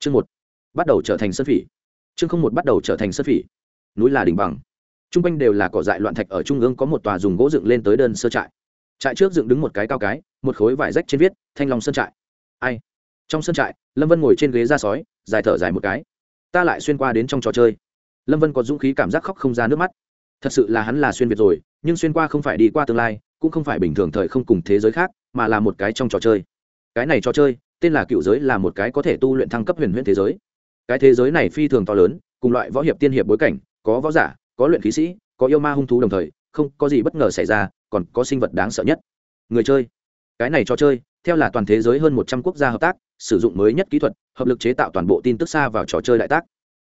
chương một, bắt đầu trở thành sơn phỉ. Chương không một bắt đầu trở thành sơn phỉ. Núi là đỉnh bằng. T r u n g quanh đều là cỏ dại loạn thạch ở trung ương có một tòa dùng gỗ dựng lên tới đơn sơ trại. Trại trước dựng đứng một cái cao cái, một khối vải rách trên viết, thanh long sơn trại. Ai? Trong sân trại, lâm vân ngồi trên ghế ra sói, dài thở dài một cái. Ta lại xuyên qua đến trong trò chơi. Lâm vân có dũng khí cảm giác khóc không ra nước mắt. Thật sự là hắn là xuyên việt rồi, nhưng xuyên qua không phải đi qua tương lai, cũng không phải bình thường thời không cùng thế giới khác, mà là một cái trong trò chơi. Cái này trò chơi tên là cựu giới là một cái có thể tu luyện thăng cấp huyền huyễn thế giới. Cái thế giới này phi thường to lớn, cùng loại võ hiệp tiên hiệp bối cảnh, có võ giả, có luyện khí sĩ, có yêu ma hung thú đồng thời, không có gì bất ngờ xảy ra, còn có sinh vật đáng sợ nhất. Người chơi. Cái này trò chơi, theo là toàn thế giới hơn một trăm quốc gia hợp tác, sử dụng mới nhất kỹ thuật, hợp lực chế tạo toàn bộ tin tức xa vào trò chơi đại tác.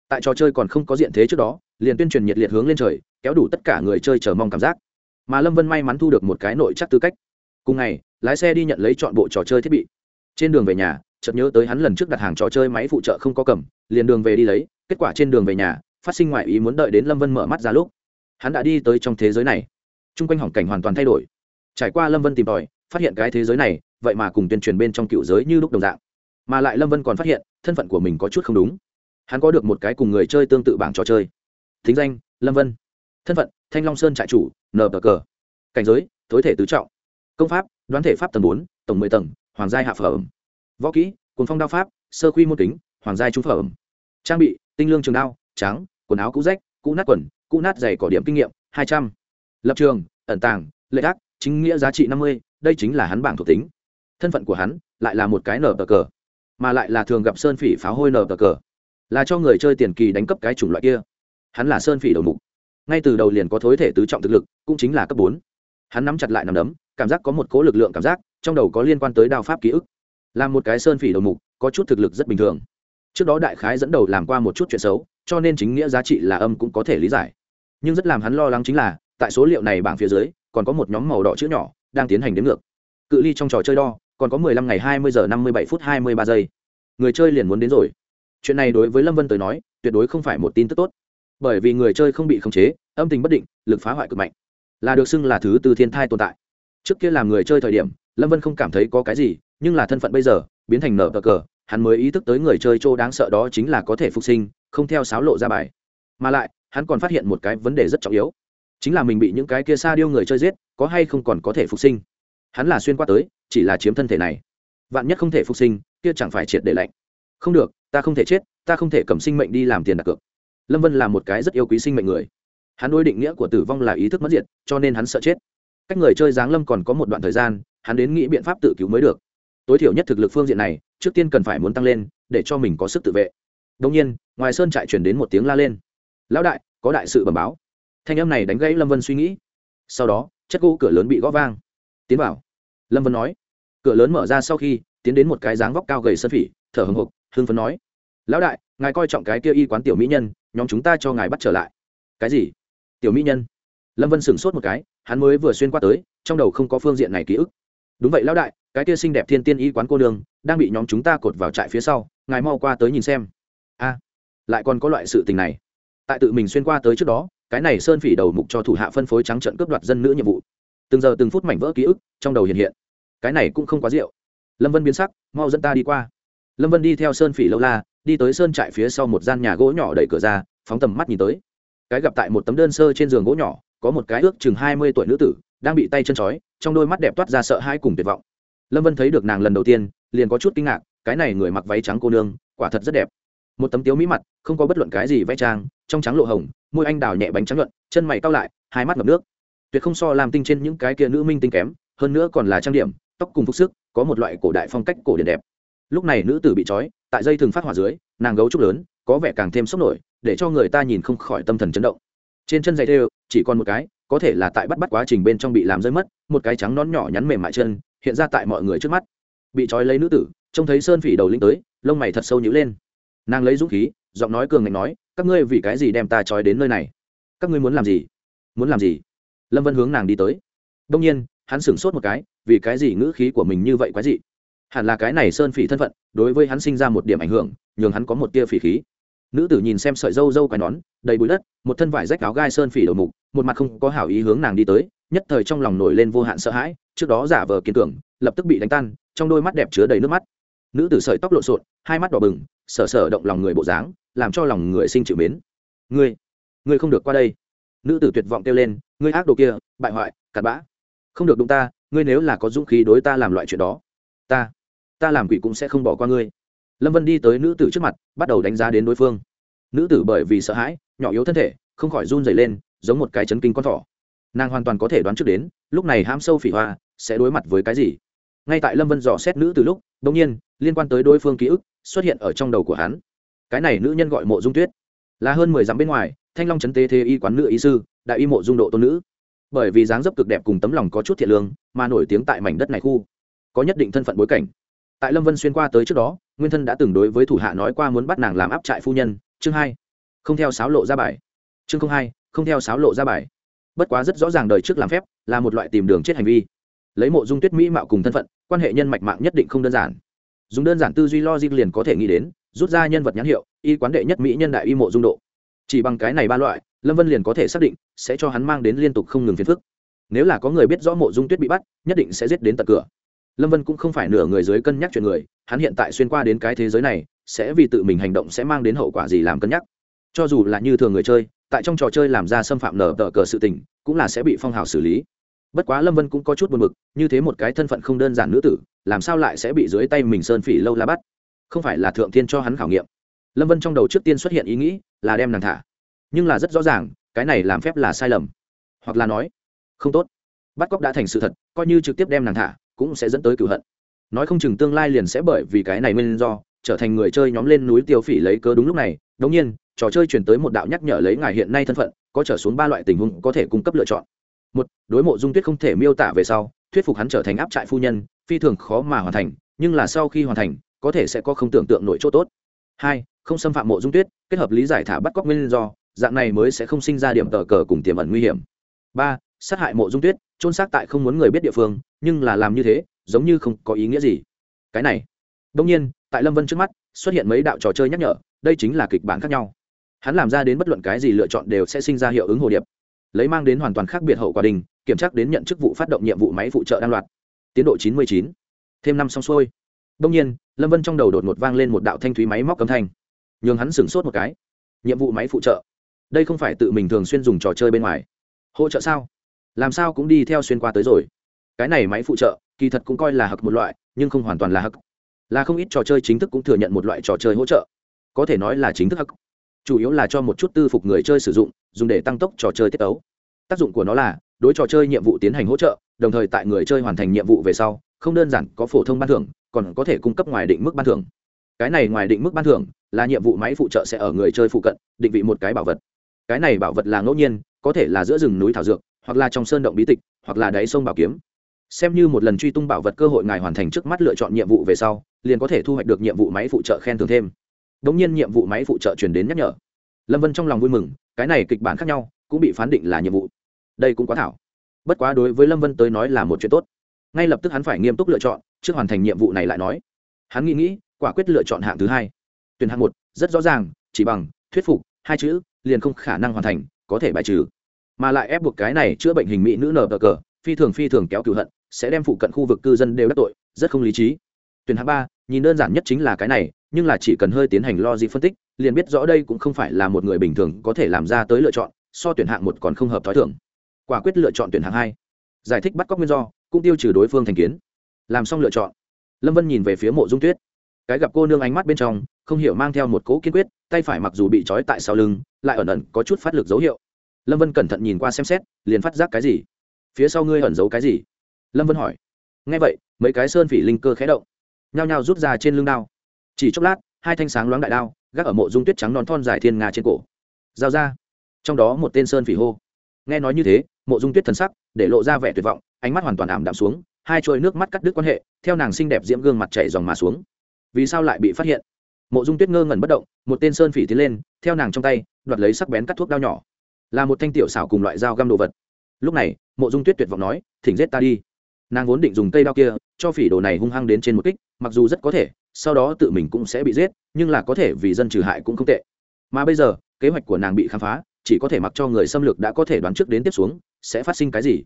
Tại trò chơi còn không có diện thế trước đó, liền tuyên truyền nhiệt liệt hướng lên trời, kéo đủ tất cả người chơi chờ mong cảm giác. Mà lâm vân may mắn thu được một cái nội chắc tư cách. Cùng ngày, lái xe đi nhận lấy chọn bộ trò chơi thiết bị trên đường về nhà, chợt nhớ tới hắn lần trước đặt hàng trò chơi máy phụ trợ không có cầm, liền đường về đi lấy, kết quả trên đường về nhà, phát sinh ngoại ý muốn đợi đến lâm vân mở mắt ra lúc, hắn đã đi tới trong thế giới này. T r u n g quanh hỏng cảnh hoàn toàn thay đổi. Trải qua lâm vân tìm tòi, phát hiện cái thế giới này, vậy mà cùng tuyên truyền bên trong cựu giới như lúc đồng dạng. Mà lại lâm vân còn phát hiện, thân phận của mình có chút không đúng. Hắn có được một cái cùng người chơi tương tự bảng trò chơi. Thính danh, lâm vân. Thân phận, thanh long sơn trại chủ nờ cờ cờ cảnh giới, tối thể tứ trọng. Công pháp, đoán thể pháp tầng bốn, tổng mười tầng hoàng giai hạ phẩm. Võ kỹ cuốn phong đao pháp, sơ quy môn kính, hoàng giai trung phẩm. Trang bị, tinh lương trường đao, trắng, quần áo cũ rách, cũ nát quần, cũ nát dày cỏ điểm kinh nghiệm, hai trăm. Lập trường, ẩn tàng, lệ ác chính nghĩa giá trị năm mươi, đây chính là hắn bảng thuộc tính. Thân phận của hắn lại là một cái nở cờ cờ, mà lại là thường gặp sơn phỉ pháo hôi nở tờ cờ, là cho người chơi tiền kỳ đánh cấp cái chủng loại kia. Hắn là sơn phỉ đầu mục. Ngay từ đầu liền có thối thể tứ trọng thực lực, cũng chính là cấp bốn. Hắn nắm chặt lại nằm đấm, cảm giác có một cố lực lượng cảm giác trong đầu có liên quan tới đao pháp ký ức. Là một cái sơn phỉ đầu mục, có chút thực lực rất bình thường. Trước đó đại khái dẫn đầu làm qua một chút chuyện xấu, cho nên chính nghĩa giá trị là âm cũng có thể lý giải. Nhưng rất làm hắn lo lắng chính là, tại số liệu này bảng phía dưới, còn có một nhóm màu đỏ chữ nhỏ, đang tiến hành đến ngược. Cự ly trong trò chơi đo, còn có mười lăm ngày hai mươi giờ năm mươi bảy phút hai mươi ba giây. Người chơi liền muốn đến rồi. Chuyện này đối với lâm vân tới nói, tuyệt đối không phải một tin tức tốt. Bởi vì người chơi không bị khống chế, âm tình bất định, lực phá hoại cực mạnh. Là được xưng là thứ từ thiên thai tồn tại. Trước kia làm người chơi thời điểm lâm vân không cảm thấy có cái gì, nhưng là thân phận bây giờ, biến thành nở cờ cờ, hắn mới ý thức tới người chơi chỗ đáng sợ đó chính là có thể phục sinh, không theo sáo lộ ra bài. Mà lại, hắn còn phát hiện một cái vấn đề rất trọng yếu. Chính là mình bị những cái kia xa điêu người chơi giết, có hay không còn có thể phục sinh. Hắn là xuyên qua tới, chỉ là chiếm thân thể này. Vạn nhất không thể phục sinh, kia chẳng phải triệt để lạnh. Không được, ta không thể chết, ta không thể cầm sinh mệnh đi làm tiền đặt cược. Lâm vân là một cái rất yêu quý sinh mệnh người. Hắn đối định nghĩa của tử vong là ý thức mất diệt, cho nên hắn sợ chết. Cách người chơi giáng lâm còn có một đoạn thời gian hắn đến nghĩ biện pháp tự cứu mới được. Tối thiểu nhất thực lực phương diện này, trước tiên cần phải muốn tăng lên, để cho mình có sức tự vệ. Đông nhiên, ngoài sơn trại chuyển đến một tiếng la lên. Lão đại, có đại sự bẩm báo. Thanh âm này đánh gãy lâm vân suy nghĩ. Sau đó, chất gỗ cửa lớn bị gõ vang. Tiến vào. Lâm vân nói. Cửa lớn mở ra sau khi, tiến đến một cái dáng vóc cao gầy sơn phỉ, thở hồng hộc hương phấn nói. Lão đại, ngài coi trọng cái kia y quán tiểu mỹ nhân, nhóm chúng ta cho ngài bắt trở lại. Cái gì? Tiểu mỹ nhân. Lâm vân sửng sốt một cái, hắn mới vừa xuyên qua tới, trong đầu không có phương diện này ký ức đúng vậy lão đại, cái kia xinh đẹp thiên tiên y quán cô đường đang bị nhóm chúng ta cột vào trại phía sau, ngài mau qua tới nhìn xem. A, lại còn có loại sự tình này. Tại tự mình xuyên qua tới trước đó, cái này sơn phỉ đầu mục cho thủ hạ phân phối trắng trận cướp đoạt dân nữ nhiệm vụ. Từng giờ từng phút mảnh vỡ ký ức trong đầu hiện hiện. Cái này cũng không quá rượu. Lâm vân biến sắc, mau dẫn ta đi qua. Lâm vân đi theo sơn phỉ lâu la, đi tới sơn trại phía sau một gian nhà gỗ nhỏ đẩy cửa ra, phóng tầm mắt nhìn tới. Cái gặp tại một tấm đơn sơ trên giường gỗ nhỏ, có một cái ước chừng hai mươi tuổi nữ tử đang bị tay chân trói, trong đôi mắt đẹp toát ra sợ hãi cùng tuyệt vọng. Lâm vân thấy được nàng lần đầu tiên, liền có chút kinh ngạc, cái này người mặc váy trắng cô nương, quả thật rất đẹp. Một tấm tiếu mỹ mặt, không có bất luận cái gì vẽ trang, trong trắng lộ hồng, môi anh đào nhẹ bánh trắng luận chân mày cao lại, hai mắt ngập nước. Tuyệt không so làm tinh trên những cái kia nữ minh tinh kém, hơn nữa còn là trang điểm, tóc cùng phúc sức, có một loại cổ đại phong cách cổ điển đẹp. Lúc này nữ tử bị trói, tại dây thường phát hỏa dưới, nàng gấu trúc lớn, có vẻ càng thêm sốc nổi, để cho người ta nhìn không khỏi tâm thần chấn động. Trên chân giày đều chỉ còn một cái có thể là tại bắt bắt quá trình bên trong bị làm rơi mất, một cái trắng nón nhỏ nhắn mềm mại chân, hiện ra tại mọi người trước mắt. Bị trói lấy nữ tử, trông thấy sơn phỉ đầu linh tới, lông mày thật sâu nhữ lên. Nàng lấy dũng khí, giọng nói cường ngạnh nói, các ngươi vì cái gì đem ta trói đến nơi này? Các ngươi muốn làm gì? Muốn làm gì? Lâm vân hướng nàng đi tới. Đông nhiên, hắn sửng sốt một cái, vì cái gì ngữ khí của mình như vậy quái dị? Hẳn là cái này sơn phỉ thân phận, đối với hắn sinh ra một điểm ảnh hưởng, nhường hắn có một tia phỉ khí nữ tử nhìn xem sợi dâu dâu quai nón, đầy bụi đất, một thân vải rách áo gai sơn phỉ đầu mục, một mặt không có hảo ý hướng nàng đi tới, nhất thời trong lòng nổi lên vô hạn sợ hãi, trước đó giả vờ kiên cường, lập tức bị đánh tan, trong đôi mắt đẹp chứa đầy nước mắt. Nữ tử sợi tóc lộn xộn, hai mắt đỏ bừng sở sở động lòng người bộ dáng, làm cho lòng người sinh chịu mến. Ngươi ngươi không được qua đây. Nữ tử tuyệt vọng kêu lên, ngươi ác đồ kia, bại hoại, cặn bã. Không được đụng ta, ngươi nếu là có dũng khí đối ta làm loại chuyện đó, ta ta làm quỷ cũng sẽ không bỏ qua ngươi lâm vân đi tới nữ tử trước mặt, bắt đầu đánh giá đến đối phương. Nữ tử bởi vì sợ hãi, nhỏ yếu thân thể, không khỏi run dày lên, giống một cái chấn kinh con thỏ. Nàng hoàn toàn có thể đoán trước đến, lúc này ham sâu phỉ hoa, sẽ đối mặt với cái gì. Ngay tại lâm vân dò xét nữ từ lúc đ ỗ n g nhiên, liên quan tới đối phương ký ức, xuất hiện ở trong đầu của hắn. Cái này nữ nhân gọi mộ dung tuyết. Là hơn mười dặm bên ngoài, thanh long trấn tế thế y quán nữ y sư, đại y mộ dung độ tôn nữ. Bởi vì dáng dấp cực đẹp cùng tấm lòng có chút thiện lương, mà nổi tiếng tại mảnh đất này khu, có nhất định thân phận bối cảnh tại lâm vân xuyên qua tới trước đó, nguyên thân đã từng đối với thủ hạ nói qua muốn bắt nàng làm áp trại phu nhân. Chương hai, không theo sáo lộ ra bài. Chương không hai, không theo sáo lộ ra bài. Bất quá rất rõ ràng đời trước làm phép là một loại tìm đường chết hành vi. Lấy mộ dung tuyết mỹ mạo cùng thân phận, quan hệ nhân mạch mạng nhất định không đơn giản. Dùng đơn giản tư duy logic liền có thể nghĩ đến, rút ra nhân vật nhãn hiệu, y quán đệ nhất mỹ nhân đại y mộ dung độ. Chỉ bằng cái này ba loại, lâm vân liền có thể xác định sẽ cho hắn mang đến liên tục không ngừng phiền phức. Nếu là có người biết rõ mộ dung tuyết bị bắt, nhất định sẽ giết đến tận cửa lâm vân cũng không phải nửa người dưới cân nhắc chuyện người, hắn hiện tại xuyên qua đến cái thế giới này, sẽ vì tự mình hành động sẽ mang đến hậu quả gì làm cân nhắc. Cho dù là như thường người chơi, tại trong trò chơi làm ra xâm phạm nở tờ cờ sự tình, cũng là sẽ bị phong hào xử lý. Bất quá lâm vân cũng có chút buồn b ự c như thế một cái thân phận không đơn giản nữ tử, làm sao lại sẽ bị dưới tay mình sơn phỉ lâu la bắt? Không phải là thượng thiên cho hắn khảo nghiệm. Lâm vân trong đầu trước tiên xuất hiện ý nghĩ là đem nàng thả. Nhưng là rất rõ ràng, cái này làm phép là sai lầm. Hoặc là nói, không tốt. Bắt cóc đã thành sự thật, coi như trực tiếp đem nàng thả cũng sẽ dẫn tới cựu hận. Nói không chừng tương lai liền sẽ bởi vì cái này nguyên do, trở thành người chơi nhóm lên núi tiêu phỉ lấy cớ đúng lúc này, đống nhiên, trò chơi chuyển tới một đạo nhắc nhở lấy ngài hiện nay thân phận, có trở xuống ba loại tình huống có thể cung cấp lựa chọn. Một, đối mộ dung tuyết không thể miêu tả về sau, thuyết phục hắn trở thành áp trại phu nhân, phi thường khó mà hoàn thành, nhưng là sau khi hoàn thành, có thể sẽ có không tưởng tượng nội chỗ tốt. Hai, không xâm phạm mộ dung tuyết, kết hợp lý giải thả bắt cóc nguyên do, dạng này mới sẽ không sinh ra điểm tờ cờ cùng tiềm ẩn nguy hiểm. Ba, sát hại mộ dung tuyết trôn xác tại không muốn người biết địa phương nhưng là làm như thế, giống như không có ý nghĩa gì. Cái này đông nhiên, tại lâm vân trước mắt, xuất hiện mấy đạo trò chơi nhắc nhở, đây chính là kịch bản khác nhau. Hắn làm ra đến bất luận cái gì lựa chọn đều sẽ sinh ra hiệu ứng hồ điệp, lấy mang đến hoàn toàn khác biệt hậu quả đình, kiểm tra đến nhận chức vụ phát động nhiệm vụ máy phụ trợ đan loạt. Tiến độ chín mươi chín. Thêm năm xong xuôi. Đông nhiên, lâm vân trong đầu đột ngột vang lên một đạo thanh thúy máy móc cấm thanh. Nhường hắn sửng sốt một cái. Nhiệm vụ máy phụ trợ. Đây không phải tự mình thường xuyên dùng trò chơi bên ngoài. Hỗ trợ sao? Làm sao cũng đi theo xuyên qua tới rồi cái này máy phụ trợ, kỳ thật cũng coi là hặc một loại, nhưng không hoàn toàn là hặc là không ít trò chơi chính thức cũng thừa nhận một loại trò chơi hỗ trợ. Có thể nói là chính thức hặc chủ yếu là cho một chút tư phục người chơi sử dụng, dùng để tăng tốc trò chơi tiết tấu. Tác dụng của nó là, đối trò chơi nhiệm vụ tiến hành hỗ trợ, đồng thời tại người chơi hoàn thành nhiệm vụ về sau, không đơn giản có phổ thông ban thưởng, còn có thể cung cấp ngoài định mức ban thưởng. Cái này ngoài định mức ban thưởng, là nhiệm vụ máy phụ trợ sẽ ở người chơi phụ cận, định vị một cái bảo vật. Cái này bảo vật là ngẫu nhiên, có thể là giữa rừng núi thảo dược, hoặc là trong sơn động bí tịch, hoặc là đáy sông bảo kiếm xem như một lần truy tung bảo vật cơ hội ngài hoàn thành trước mắt lựa chọn nhiệm vụ về sau, liền có thể thu hoạch được nhiệm vụ máy phụ trợ khen thưởng thêm. Đ ỗ n g nhiên nhiệm vụ máy phụ trợ chuyển đến nhắc nhở. Lâm vân trong lòng vui mừng, cái này kịch bản khác nhau, cũng bị phán định là nhiệm vụ. Đây cũng quá thảo. Bất quá đối với lâm vân tới nói là một chuyện tốt. Ngay lập tức hắn phải nghiêm túc lựa chọn, trước hoàn thành nhiệm vụ này lại nói. Hắn nghĩ nghĩ, quả quyết lựa chọn hạng thứ hai. Tuyển hạng một, rất rõ ràng, chỉ bằng, thuyết phục, hai chữ, liền không khả năng hoàn thành, có thể bài trừ. Mà lại ép buộc cái này chữa bệnh hình mỹ nữ nở cờ cờ phi thường phi thường kéo cựu hận, sẽ đem phụ cận khu vực cư dân đều đắc tội, rất không lý trí. Tuyển hạng ba, nhìn đơn giản nhất chính là cái này, nhưng là chỉ cần hơi tiến hành logic phân tích, liền biết rõ đây cũng không phải là một người bình thường có thể làm ra tới lựa chọn, so tuyển hạng một còn không hợp t h o i thưởng quả quyết lựa chọn tuyển hạng hai. Giải thích bắt cóc nguyên do, cũng tiêu trừ đối phương thành kiến. Làm xong lựa chọn. Lâm vân nhìn về phía mộ dung tuyết. Cái gặp cô nương ánh mắt bên trong, không hiểu mang theo một cỗ kiên quyết, tay phải mặc dù bị trói tại sau lưng, lại ẩn ẩn có chút phát lực dấu hiệu. Lâm vân cẩn thận nhìn qua xem xét, liền phát giác cái gì? Phía sau ngươi ẩn giấu cái gì? Lâm vân hỏi. Ngay vậy, mấy cái sơn phỉ linh cơ khé động, nhao nhao rút ra trên lưng đao. Chỉ chốc lát, hai thanh sáng loáng đại đao, gác ở mộ dung tuyết trắng non thon dài thiên nga trên cổ, giao ra. Trong đó một tên sơn phỉ hô. Nghe nói như thế, mộ dung tuyết thần sắc để lộ ra vẻ tuyệt vọng, ánh mắt hoàn toàn ảm đạm xuống, hai trôi nước mắt cắt đứt quan hệ, theo nàng xinh đẹp diễm gương mặt chảy dòng mà xuống. Vì sao lại bị phát hiện? Mộ dung tuyết ngơ ngẩn bất động, một tên sơn phỉ tiến lên, theo nàng trong tay, đoạt lấy sắc bén cắt thuốc đao nhỏ. Là một thanh tiểu xảo cùng loại dao găm đồ vật. Lúc này mộ dung tuyết tuyệt vọng nói, thỉnh giết ta đi. Nàng vốn định dùng cây đao kia cho phỉ đồ này hung hăng đến trên một kích, mặc dù rất có thể, sau đó tự mình cũng sẽ bị giết, nhưng là có thể vì dân trừ hại cũng không tệ. Mà bây giờ, kế hoạch của nàng bị khám phá, chỉ có thể mặc cho người xâm lược đã có thể đoán trước đến tiếp xuống, sẽ phát sinh cái gì.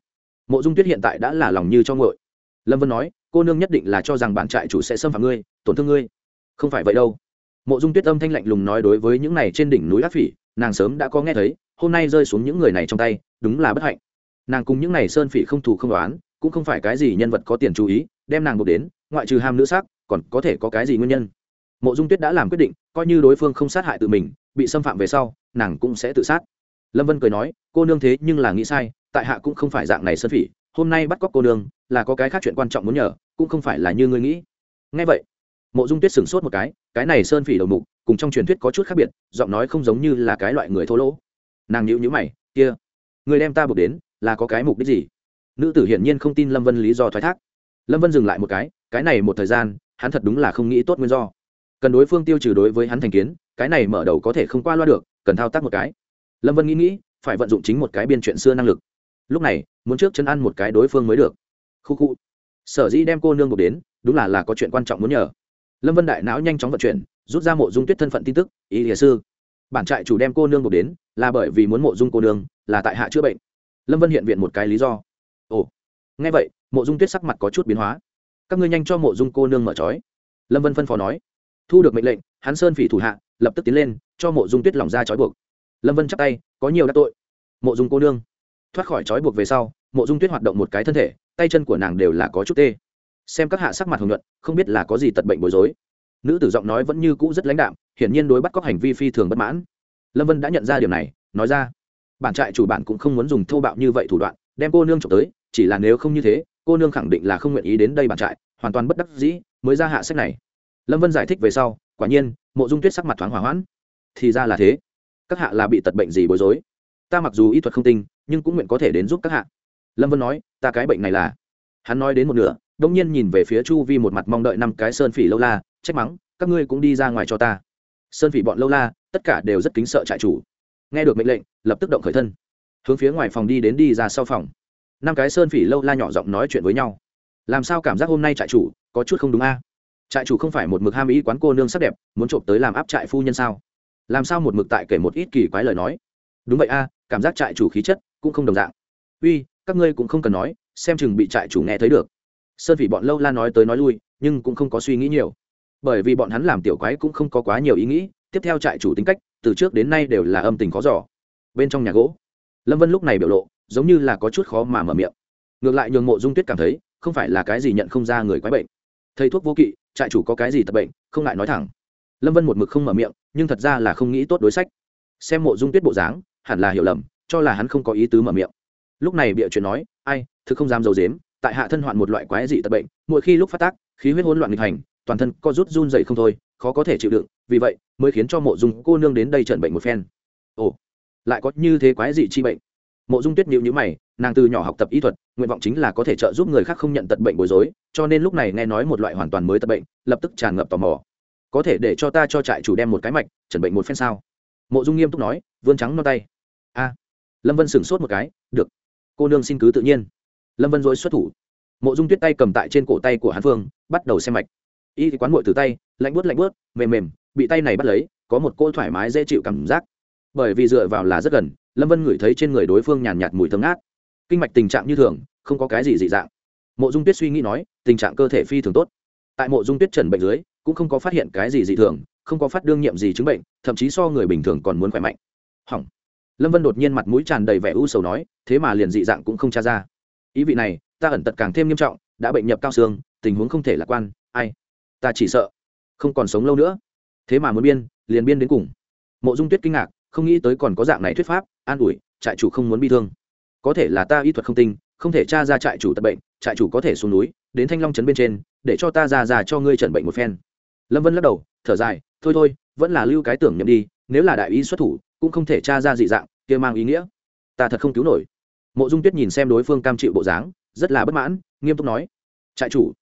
Mộ dung tuyết hiện tại đã là lòng như cho ngội lâm vân nói, cô nương nhất định là cho rằng bản trại chủ sẽ xâm phạm ngươi, tổn thương ngươi. Không phải vậy đâu. Mộ dung tuyết âm thanh lạnh lùng nói đối với những này trên đỉnh núi ác phỉ, nàng sớm đã có nghe thấy, hôm nay rơi xuống những người này trong tay, đúng là bất hạnh nàng cùng những này sơn phỉ không thù không đoán cũng không phải cái gì nhân vật có tiền chú ý, đem nàng buộc đến, ngoại trừ ham nữ sắc, còn có thể có cái gì nguyên nhân? Mộ dung tuyết đã làm quyết định, coi như đối phương không sát hại tự mình, bị xâm phạm về sau, nàng cũng sẽ tự sát. Lâm vân cười nói, cô nương thế nhưng là nghĩ sai, tại hạ cũng không phải dạng này sơn phỉ, hôm nay bắt cóc cô nương, là có cái khác chuyện quan trọng muốn nhờ, cũng không phải là như ngươi nghĩ. Ngay vậy, mộ dung tuyết sửng sốt một cái cái này sơn phỉ đầu mục, cùng trong truyền thuyết có chút khác biệt, giọng nói không giống như là cái loại người thô lỗ. Nàng nhữ nhữ mày, kia, người đem ta buộc đến là có cái mục đích gì? Nữ tử hiển nhiên không tin lâm vân lý do thoái thác. Lâm vân dừng lại một cái cái này một thời gian, hắn thật đúng là không nghĩ tốt nguyên do. Cần đối phương tiêu trừ đối với hắn thành kiến, cái này mở đầu có thể không qua loa được, cần thao tác một cái. Lâm vân nghĩ nghĩ, phải vận dụng chính một cái biên chuyện xưa năng lực. Lúc này, muốn trước chân ăn một cái đối phương mới được. Khu khu. Sở dĩ đem cô nương buộc đến, đúng là là có chuyện quan trọng muốn nhờ. Lâm vân đại não nhanh chóng vận chuyển, rút ra mộ dung tuyết thân phận tin tức, ý địa sư. Bản trại chủ đem cô nương buộc đến, là bởi vì muốn mộ dung cô nương, là tại hạ chữa bệnh lâm vân hiện viện một cái lý do. Ồ, nghe vậy, mộ dung tuyết sắc mặt có chút biến hóa. Các ngươi nhanh cho mộ dung cô nương mở trói. Lâm vân phân phó nói. Thu được mệnh lệnh, hắn sơn phỉ thủ hạ, lập tức tiến lên, cho mộ dung tuyết lỏng ra trói buộc. Lâm vân chắc tay, có nhiều đắc tội. Mộ dung cô nương. Thoát khỏi trói buộc về sau, mộ dung tuyết hoạt động một cái thân thể, tay chân của nàng đều là có chút tê. Xem các hạ sắc mặt hồng nhuận, không biết là có gì tật bệnh bối rối. Nữ tử giọng nói vẫn như cũ rất lãnh đạm, hiển nhiên đối bắt cóc hành vi phi thường bất mãn. Lâm vân đã nhận ra điều này, nói ra bản trại chủ bản cũng không muốn dùng thô bạo như vậy thủ đoạn, đem cô nương trộm tới, chỉ là nếu không như thế, cô nương khẳng định là không nguyện ý đến đây bản trại, hoàn toàn bất đắc dĩ mới ra hạ sách này. Lâm vân giải thích về sau, quả nhiên, mộ dung tuyết sắc mặt thoáng hỏa hoãn. Thì ra là thế. Các hạ là bị tật bệnh gì bối rối? Ta mặc dù y thuật không tinh, nhưng cũng nguyện có thể đến giúp các hạ. Lâm vân nói, ta cái bệnh này là. Hắn nói đến một nửa, đông nhiên nhìn về phía chu vi một mặt mong đợi năm cái sơn phỉ lâu la, trách mắng, các ngươi cũng đi ra ngoài cho ta. Sơn phỉ bọn lâu la, tất cả đều rất kính sợ trại chủ nghe được mệnh lệnh, lập tức động khởi thân, hướng phía ngoài phòng đi đến đi ra sau phòng. Năm cái sơn phỉ lâu la nhỏ giọng nói chuyện với nhau. Làm sao cảm giác hôm nay trại chủ có chút không đúng a? Trại chủ không phải một mực ham ý quán cô nương sắc đẹp, muốn trộm tới làm áp trại phu nhân sao? Làm sao một mực tại kể một ít kỳ quái lời nói? Đúng vậy a, cảm giác trại chủ khí chất cũng không đồng dạng. Uy, các ngươi cũng không cần nói, xem chừng bị trại chủ nghe thấy được. Sơn phỉ bọn lâu la nói tới nói lui, nhưng cũng không có suy nghĩ nhiều. Bởi vì bọn hắn làm tiểu quái cũng không có quá nhiều ý nghĩ tiếp theo trại chủ tính cách, từ trước đến nay đều là âm tình khó giỏ bên trong nhà gỗ, lâm vân lúc này biểu lộ, giống như là có chút khó mà mở miệng. Ngược lại nhường mộ dung tuyết cảm thấy, không phải là cái gì nhận không ra người quái bệnh. Thầy thuốc vô kỵ, trại chủ có cái gì tập bệnh, không ngại nói thẳng. Lâm vân một mực không mở miệng, nhưng thật ra là không nghĩ tốt đối sách. Xem mộ dung tuyết bộ dáng, hẳn là hiểu lầm, cho là hắn không có ý tứ mở miệng. Lúc này bịa chuyện nói, ai, thực không dám d i ấ u dếm tại hạ thân hoạn một loại quái dị tật bệnh, mỗi khi lúc phát tác, khí huyết hỗn loạn nghịch hành, toàn thân co rút run dậy không thôi khó có thể chịu đựng, vì vậy mới khiến cho mộ dung cô nương đến đây trần bệnh một phen. Ồ, lại có như thế quái dị chi bệnh. Mộ dung tuyết nhịu nhữ mày, nàng từ nhỏ học tập y thuật, nguyện vọng chính là có thể trợ giúp người khác không nhận tật bệnh bối rối, cho nên lúc này nghe nói một loại hoàn toàn mới tật bệnh, lập tức tràn ngập tò mò. Có thể để cho ta cho trại chủ đem một cái mạch, chẩn bệnh một phen sao? Mộ dung nghiêm túc nói, vươn trắng non tay. A. Lâm vân sửng sốt một cái, được. Cô nương xin cứ tự nhiên. Lâm vân dối xuất thủ. Mộ dung tuyết tay cầm tại trên cổ tay của hán phương, bắt đầu xem mạch. Y quán mội từ tay lạnh bớt lạnh bớt mềm mềm, bị tay này bắt lấy, có một cô thoải mái dễ chịu cảm giác. Bởi vì dựa vào là rất gần, lâm vân ngửi thấy trên người đối phương nhàn nhạt mùi thơm ngát. Kinh mạch tình trạng như thường, không có cái gì dị dạng. Mộ dung tuyết suy nghĩ nói, tình trạng cơ thể phi thường tốt. Tại mộ dung tuyết trần bệnh dưới, cũng không có phát hiện cái gì dị thường, không có phát đương nhiệm gì chứng bệnh, thậm chí so người bình thường còn muốn khỏe mạnh. Hỏng. Lâm vân đột nhiên mặt mũi tràn đầy vẻ u sầu nói, thế mà liền dị dạng cũng không tra ra. Ý vị này, ta ẩn tật càng thêm nghiêm trọng, đã bệnh nhập cao xương, tình huống không thể lạc quan, ai? Ta chỉ sợ không còn sống lâu nữa. Thế mà muốn biên, liền biên đến cùng. Mộ dung tuyết kinh ngạc, không nghĩ tới còn có dạng này thuyết pháp, an ủi, trại chủ không muốn bị thương. Có thể là ta y thuật không tinh, không thể tra ra trại chủ tật bệnh, trại chủ có thể xuống núi, đến thanh long trấn bên trên, để cho ta ra ra cho ngươi trần bệnh một phen. Lâm vân lắc đầu, thở dài, thôi thôi, vẫn là lưu cái tưởng nhầm đi, nếu là đại y xuất thủ, cũng không thể tra ra dị dạng, kia mang ý nghĩa. Ta thật không cứu nổi. Mộ dung tuyết nhìn xem đối phương cam chịu bộ dáng, rất là bất mãn, nghiêm túc nói, trại chủ,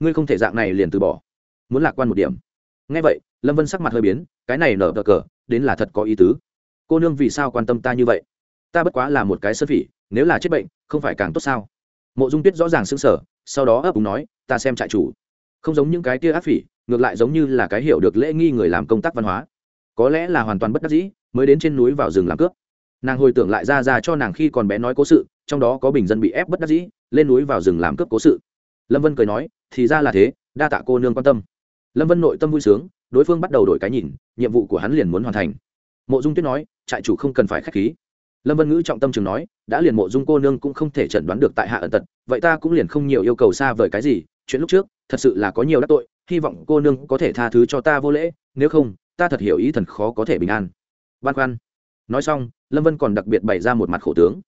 ngươi không thể dạng này liền từ bỏ. Muốn lạc quan một điểm ngay vậy, lâm vân sắc mặt hơi biến, cái này nở bờ cờ, đến là thật có ý tứ. Cô nương vì sao quan tâm ta như vậy? Ta bất quá là một cái sơ phỉ, nếu là chết bệnh, không phải càng tốt sao? Mộ dung tuyết rõ ràng xứng sở sau đó ấp úng nói, ta xem trại chủ. Không giống những cái kia ác phỉ, ngược lại giống như là cái hiểu được lễ nghi người làm công tác văn hóa. Có lẽ là hoàn toàn bất đắc dĩ, mới đến trên núi vào rừng làm cướp. Nàng hồi tưởng lại ra ra cho nàng khi còn bé nói cố sự, trong đó có bình dân bị ép bất đắc dĩ, lên núi vào rừng làm cướp cố sự. Lâm vân cười nói, thì ra là thế, đa tạ cô nương quan tâm lâm vân nội tâm vui sướng, đối phương bắt đầu đổi cái nhìn, nhiệm vụ của hắn liền muốn hoàn thành. Mộ dung tuyết nói, trại chủ không cần phải k h á c h khí. Lâm vân ngữ trọng tâm chừng nói, đã liền mộ dung cô nương cũng không thể chẩn đoán được tại hạ ẩn tật, vậy ta cũng liền không nhiều yêu cầu xa vời cái gì, chuyện lúc trước, thật sự là có nhiều đắc tội, hy vọng cô nương có thể tha thứ cho ta vô lễ, nếu không, ta thật hiểu ý thần khó có thể bình an. Ban khoăn. Nói xong, lâm vân còn đặc biệt bày ra một mặt khổ tướng.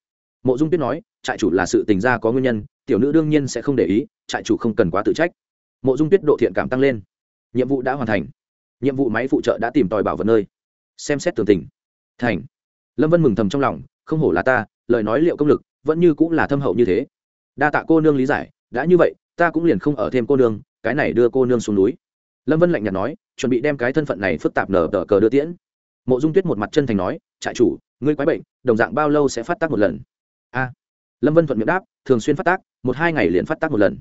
Mộ dung tuyết nói, trại chủ là sự tình gia có nguyên nhân, tiểu nữ đương nhiên sẽ không để ý, trại chủ không cần quá tự trách. Mộ dung tuyết độ thiện cảm tăng lên nhiệm vụ đã hoàn thành. Nhiệm vụ máy phụ trợ đã tìm tòi bảo vật nơi. Xem xét tường tình. Thành. Lâm vân mừng thầm trong lòng, không hổ là ta, lời nói liệu công lực, vẫn như cũng là thâm hậu như thế. Đa tạ cô nương lý giải, đã như vậy, ta cũng liền không ở thêm cô nương, cái này đưa cô nương xuống núi. Lâm vân lạnh nhạt nói, chuẩn bị đem cái thân phận này phức tạp nở tờ cờ đưa tiễn. Mộ dung tuyết một mặt chân thành nói, trại chủ, ngươi quái bệnh, đồng dạng bao lâu sẽ phát tác một lần? A. Lâm vân thuận miệng đáp, thường xuyên phát tác, một hai ngày liền phát tác một lần.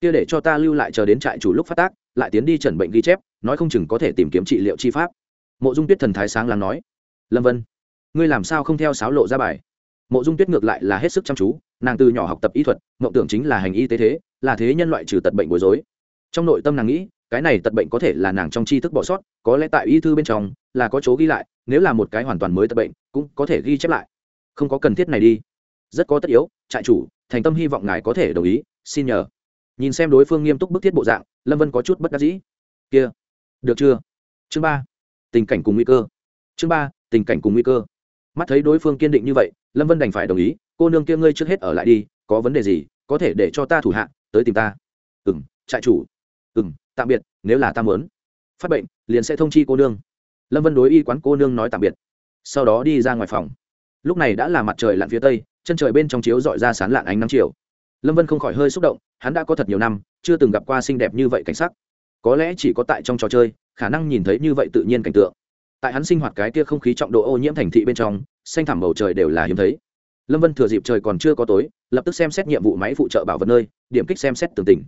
Kia để cho ta lưu lại chờ đến trại chủ lúc phát tác lại tiến đi chẩn bệnh ghi chép, nói không chừng có thể tìm kiếm trị liệu chi pháp. Mộ dung tuyết thần thái sáng lắng nói, lâm vân, ngươi làm sao không theo sáo lộ ra bài? Mộ dung tuyết ngược lại là hết sức chăm chú, nàng từ nhỏ học tập y thuật, mộng tưởng chính là hành y tế thế, là thế nhân loại trừ tật bệnh bối rối. Trong nội tâm nàng nghĩ, cái này tật bệnh có thể là nàng trong tri thức bỏ sót, có lẽ tại y thư bên trong, là có chỗ ghi lại, nếu là một cái hoàn toàn mới tật bệnh, cũng có thể ghi chép lại. Không có cần thiết này đi. Rất có tất yếu, trại chủ, thành tâm hy vọng ngài có thể đồng ý, xin nhờ nhìn xem đối phương nghiêm túc bức thiết bộ dạng, lâm vân có chút bất đắc dĩ. Kia, được chưa? Chương ba, tình cảnh cùng nguy cơ. Chương ba, tình cảnh cùng nguy cơ. Mắt thấy đối phương kiên định như vậy, lâm vân đành phải đồng ý, cô nương kia ngươi trước hết ở lại đi, có vấn đề gì, có thể để cho ta thủ hạ tới tìm ta. Ừ m trại chủ. Ừ m tạm biệt, nếu là ta mớn phát bệnh, liền sẽ thông chi cô nương. Lâm vân đối y quán cô nương nói tạm biệt. Sau đó đi ra ngoài phòng. Lúc này đã là mặt trời lặn phía tây, chân trời bên trong chiếu dọi ra sán lạn ánh nắng chiều. Lâm vân không khỏi hơi xúc động hắn đã có thật nhiều năm, chưa từng gặp qua xinh đẹp như vậy cảnh sắc. Có lẽ chỉ có tại trong trò chơi, khả năng nhìn thấy như vậy tự nhiên cảnh tượng. Tại hắn sinh hoạt cái kia không khí trọng độ ô nhiễm thành thị bên trong, xanh thẳm bầu trời đều là hiếm thấy. Lâm vân thừa dịp trời còn chưa có tối, lập tức xem xét nhiệm vụ máy phụ trợ bảo vật nơi, điểm kích xem xét tường tình.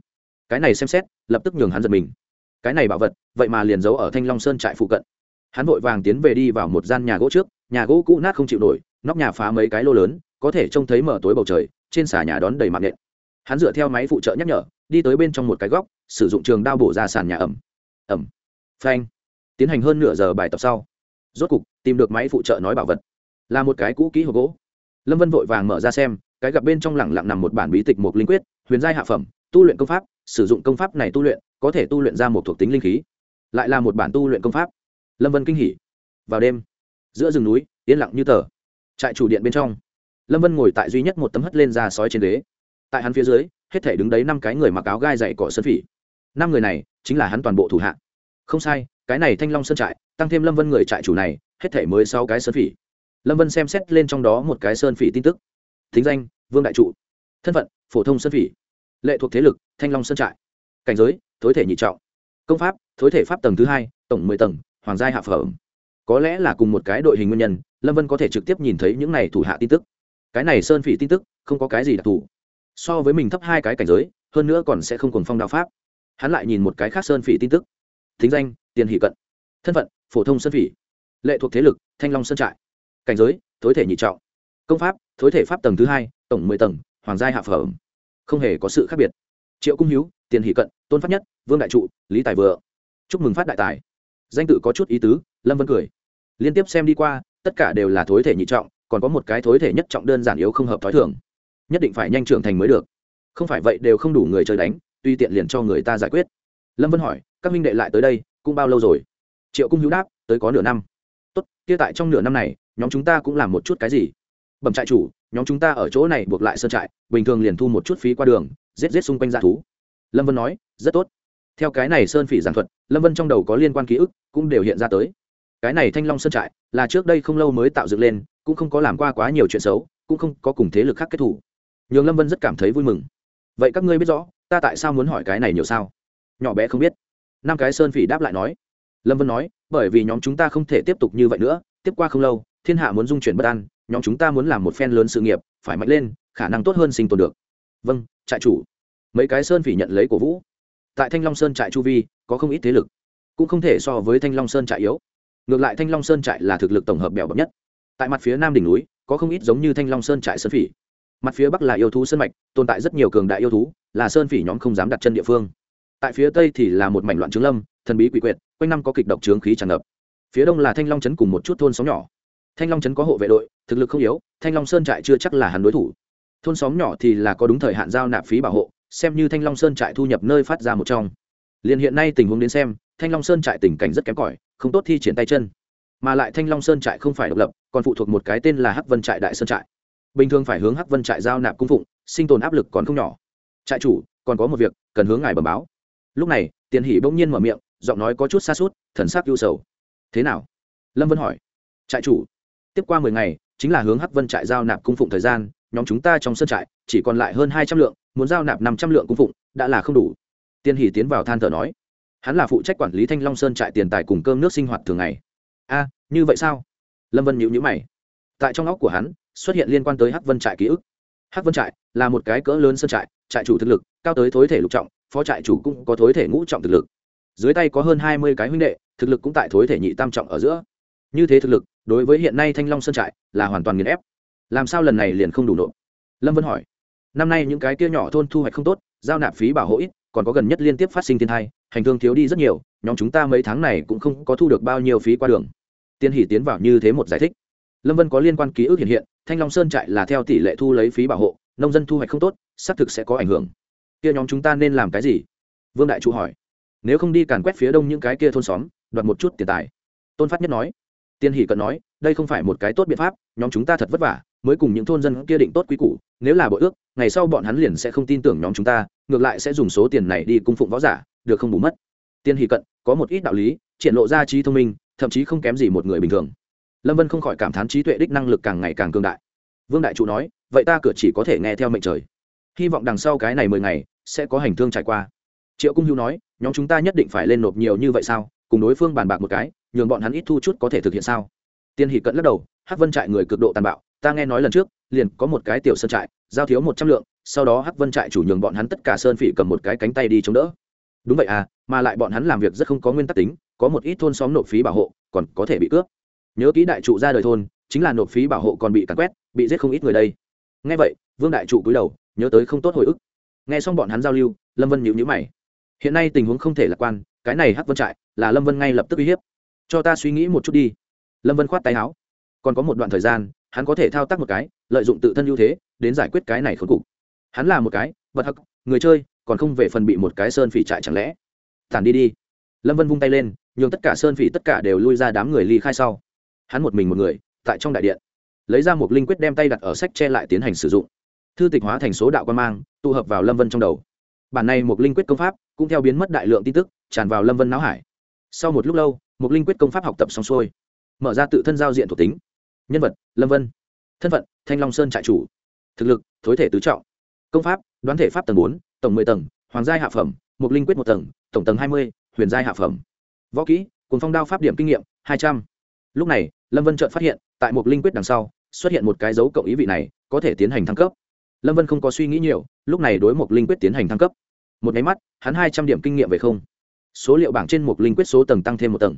Cái này xem xét, lập tức nhường hắn giật mình. Cái này bảo vật, vậy mà liền giấu ở thanh long sơn trại phụ cận. Hắn vội vàng tiến về đi vào một gian nhà gỗ trước, nhà gỗ cũ nát không chịu nổi, nóc nhà phá mấy cái lô lớn, có thể trông thấy mở tối bầu trời, trên xà nhà đón đầy mạng nện hắn dựa theo máy phụ trợ nhắc nhở, đi tới bên trong một cái góc, sử dụng trường đao bổ ra sàn nhà ẩm. Ẩm. Phanh. Tiến hành hơn nửa giờ bài tập sau. Rốt cục, tìm được máy phụ trợ nói bảo vật. Là một cái cũ kỹ hộp gỗ. Lâm vân vội vàng mở ra xem, cái gặp bên trong lẳng lặng nằm một bản bí tịch một linh quyết, huyền giai hạ phẩm, tu luyện công pháp, sử dụng công pháp này tu luyện, có thể tu luyện ra một thuộc tính linh khí. Lại là một bản tu luyện công pháp. Lâm vân kinh hỉ. Vào đêm, giữa rừng núi, yên lặng như tờ. Trại chủ điện bên trong. Lâm vân ngồi tại duy nhất một tấm hất lên ra sói trên đế tại hắn phía dưới, hết thể đứng đấy năm cái người mặc áo gai dày cỏ sơn phỉ. Năm người này chính là hắn toàn bộ thủ hạ. Không sai, cái này thanh long sơn trại, tăng thêm lâm vân người trại chủ này, hết thể mới sáu cái sơn phỉ. Lâm vân xem xét lên trong đó một cái sơn phỉ tin tức. Thính danh, vương đại trụ. Thân phận, phổ thông sơn phỉ. Lệ thuộc thế lực, thanh long sơn trại. Cảnh giới, thối thể nhị trọng. Công pháp, thối thể pháp tầng thứ hai, tổng mười tầng, hoàng gia hạ phẩm. Có lẽ là cùng một cái đội hình nguyên nhân, lâm vân có thể trực tiếp nhìn thấy những này thủ hạ tin tức. Cái này sơn phỉ tin tức, không có cái gì đặc thù so với mình thấp hai cái cảnh giới hơn nữa còn sẽ không cùng phong đạo pháp. Hắn lại nhìn một cái khác sơn phỉ tin tức. Thính danh tiền hỷ cận. Thân phận phổ thông sơn phỉ. Lệ thuộc thế lực thanh long sơn trại. Cảnh giới thối thể nhị trọng. Công pháp thối thể pháp tầng thứ hai tổng mười tầng hoàng gia hạ phẩm. Không hề có sự khác biệt. Triệu cung hiếu, tiền hỷ cận tôn pháp nhất vương đại trụ lý tài vừa. Chúc mừng phát đại tài. Danh tự có chút ý tứ lâm vân cười. Liên tiếp xem đi qua tất cả đều là thối thể nhị trọng còn có một cái thối thể nhất trọng đơn giản yếu không hợp t h ó i thường nhất định phải nhanh trưởng thành mới được. Không phải vậy đều không đủ người chơi đánh, tuy tiện liền cho người ta giải quyết. Lâm vân hỏi, các minh đệ lại tới đây, cũng bao lâu rồi? Triệu cung hữu đáp, tới có nửa năm. Tốt, kia tại trong nửa năm này, nhóm chúng ta cũng làm một chút cái gì? Bẩm trại chủ, nhóm chúng ta ở chỗ này buộc lại sơn trại, bình thường liền thu một chút phí qua đường, giết giết xung quanh dạ thú. Lâm vân nói, rất tốt. Theo cái này sơn phỉ giảng thuật, lâm vân trong đầu có liên quan ký ức, cũng đều hiện ra tới. Cái này thanh long sơn trại, là trước đây không lâu mới tạo dựng lên, cũng không có làm qua quá nhiều chuyện xấu, cũng không có cùng thế lực khác kết thủ nhường lâm vân rất cảm thấy vui mừng vậy các ngươi biết rõ ta tại sao muốn hỏi cái này nhiều sao nhỏ bé không biết năm cái sơn phỉ đáp lại nói lâm vân nói bởi vì nhóm chúng ta không thể tiếp tục như vậy nữa tiếp qua không lâu thiên hạ muốn dung chuyển bất an nhóm chúng ta muốn làm một phen lớn sự nghiệp phải mạnh lên khả năng tốt hơn sinh tồn được vâng trại chủ mấy cái sơn phỉ nhận lấy cổ vũ tại thanh long sơn trại chu vi có không ít thế lực cũng không thể so với thanh long sơn trại yếu ngược lại thanh long sơn trại là thực lực tổng hợp bèo bậc nhất tại mặt phía nam đỉnh núi có không ít giống như thanh long sơn trại sơn phỉ mặt phía bắc là yêu thú sơn mạch, tồn tại rất nhiều cường đại yêu thú, là sơn phỉ nhóm không dám đặt chân địa phương. Tại phía tây thì là một mảnh loạn trướng lâm, thần bí quỷ quyệt, quanh năm có kịch độc trướng khí tràn ngập. Phía đông là thanh long trấn cùng một chút thôn xóm nhỏ. Thanh long trấn có hộ vệ đội, thực lực không yếu, thanh long sơn trại chưa chắc là hắn đối thủ. Thôn xóm nhỏ thì là có đúng thời hạn giao nạp phí bảo hộ, xem như thanh long sơn trại thu nhập nơi phát ra một trong. Liền hiện nay tình huống đến xem, thanh long sơn trại tình cảnh rất kém cỏi, không tốt thi triển tay chân. Mà lại thanh long sơn trại không phải độc lập, còn phụ thuộc một cái tên là hắc vân trại đại sơn trại bình thường phải hướng hắc vân trại giao nạp cung phụng, sinh tồn áp lực còn không nhỏ. Trại chủ, còn có một việc, cần hướng ngài bẩm báo. Lúc này, tiền hỷ bỗng nhiên mở miệng, giọng nói có chút xa suốt, thần sắc ưu sầu. Thế nào? Lâm vân hỏi. Trại chủ, tiếp qua mười ngày, chính là hướng hắc vân trại giao nạp cung phụng thời gian, nhóm chúng ta trong sân trại, chỉ còn lại hơn hai trăm lượng, muốn giao nạp năm trăm lượng cung phụng, đã là không đủ. Tiên hỷ tiến vào than thở nói. Hắn là phụ trách quản lý thanh long sơn trại tiền tài cùng cơm nước sinh hoạt thường ngày. A, như vậy sao? Lâm vân nhịu nhữ mày. Tại trong óc của hắn xuất hiện liên quan tới hắc vân trại ký ức. Hắc vân trại là một cái cỡ lớn sơn trại trại chủ thực lực, cao tới thối thể lục trọng, phó trại chủ cũng có thối thể ngũ trọng thực lực. Dưới tay có hơn hai mươi cái huynh đệ, thực lực cũng tại thối thể nhị tam trọng ở giữa. Như thế thực lực, đối với hiện nay thanh long sơn trại là hoàn toàn nghiền ép. Làm sao lần này liền không đủ nộp? Lâm vân hỏi. Năm nay những cái kia nhỏ thôn thu hoạch không tốt, giao nạp phí bảo hộ ít, còn có gần nhất liên tiếp phát sinh thiên thai hành thương thiếu đi rất nhiều, nhóm chúng ta mấy tháng này cũng không có thu được bao nhiêu phí qua đường. Tiên hỷ tiến vào như thế một giải thích. Lâm vân có liên quan ký ức hiện hiện thanh long sơn trại là theo tỷ lệ thu lấy phí bảo hộ, nông dân thu hoạch không tốt, xác thực sẽ có ảnh hưởng. Kia nhóm chúng ta nên làm cái gì? Vương đại trụ hỏi. Nếu không đi càn quét phía đông những cái kia thôn xóm, đoạt một chút tiền tài. Tôn phát nhất nói. Tiên hỷ cận nói, đây không phải một cái tốt biện pháp, nhóm chúng ta thật vất vả, mới cùng những thôn dân kia định tốt quý củ, nếu là bội ước, ngày sau bọn hắn liền sẽ không tin tưởng nhóm chúng ta, ngược lại sẽ dùng số tiền này đi cung phụng võ giả, được không bù mất. Tiên hỷ cận, có một ít đạo lý, triển lộ ra trí thông minh, thậm chí không kém gì một người bình thường lâm vân không khỏi cảm thán trí tuệ đích năng lực càng ngày càng cương đại. Vương đại trụ nói, vậy ta cửa chỉ có thể nghe theo mệnh trời. Hy vọng đằng sau cái này mười ngày sẽ có hành thương trải qua. Triệu cung hưu nói, nhóm chúng ta nhất định phải lên nộp nhiều như vậy sao? Cùng đối phương bàn bạc một cái, nhường bọn hắn ít thu chút có thể thực hiện sao? Tiên hỷ cận lắc đầu, hắc vân trại người cực độ tàn bạo, ta nghe nói lần trước, liền có một cái tiểu sơn trại, giao thiếu một trăm lượng, sau đó hắc vân trại chủ nhường bọn hắn tất cả sơn phỉ cầm một cái cánh tay đi chống đỡ. Đúng vậy à mà lại bọn hắn làm việc rất không có nguyên tắc tính, có một ít thôn xóm nộp phí bảo hộ, còn có thể bị cướp nhớ kỹ đại trụ ra đời thôn, chính là nộp phí bảo hộ còn bị cắn quét, bị giết không ít người đây. Nghe vậy, vương đại trụ cúi đầu, nhớ tới không tốt hồi ức. Nghe xong bọn hắn giao lưu, lâm vân nhịu nhữ mày. Hiện nay tình huống không thể lạc quan, cái này hắc vân trại là lâm vân ngay lập tức uy hiếp. Cho ta suy nghĩ một chút đi. Lâm vân khoát tay áo. Còn có một đoạn thời gian, hắn có thể thao tác một cái, lợi dụng tự thân ưu thế, đến giải quyết cái này khốn cục. Hắn là một cái, vật hắc, người chơi, còn không về phần bị một cái sơn phỉ trại chẳng lẽ. Tản đi đi. Lâm vân vung tay lên, nhường tất cả sơn phỉ tất cả đều lui ra đám người ly khai sau hắn một mình một người, tại trong đại điện. Lấy ra một linh quyết đem tay đặt ở sách che lại tiến hành sử dụng. Thư tịch hóa thành số đạo quan mang, tụ hợp vào lâm vân trong đầu. Bản này một linh quyết công pháp cũng theo biến mất đại lượng tin tức, tràn vào lâm vân não hải. Sau một lúc lâu, một linh quyết công pháp học tập xong xuôi, mở ra tự thân giao diện thuộc tính. Nhân vật, lâm vân. Thân phận, thanh long sơn trại chủ. Thực lực, thối thể tứ trọng. Công pháp, đoán thể pháp tầng bốn, tổng mười tầng, hoàng giai hạ phẩm, một linh quyết một tầng, tổng tầng hai mươi, huyền giai hạ phẩm. Võ kỹ cùng phong đao pháp điểm kinh nghiệm, hai trăm. L ú c này lâm vân chợt phát hiện, tại một linh quyết đằng sau, xuất hiện một cái dấu cộng ý vị này, có thể tiến hành thăng cấp. Lâm vân không có suy nghĩ nhiều, lúc này đối một linh quyết tiến hành thăng cấp. Một máy mắt, hắn hai trăm điểm kinh nghiệm về không. Số liệu bảng trên một linh quyết số tầng tăng thêm một tầng.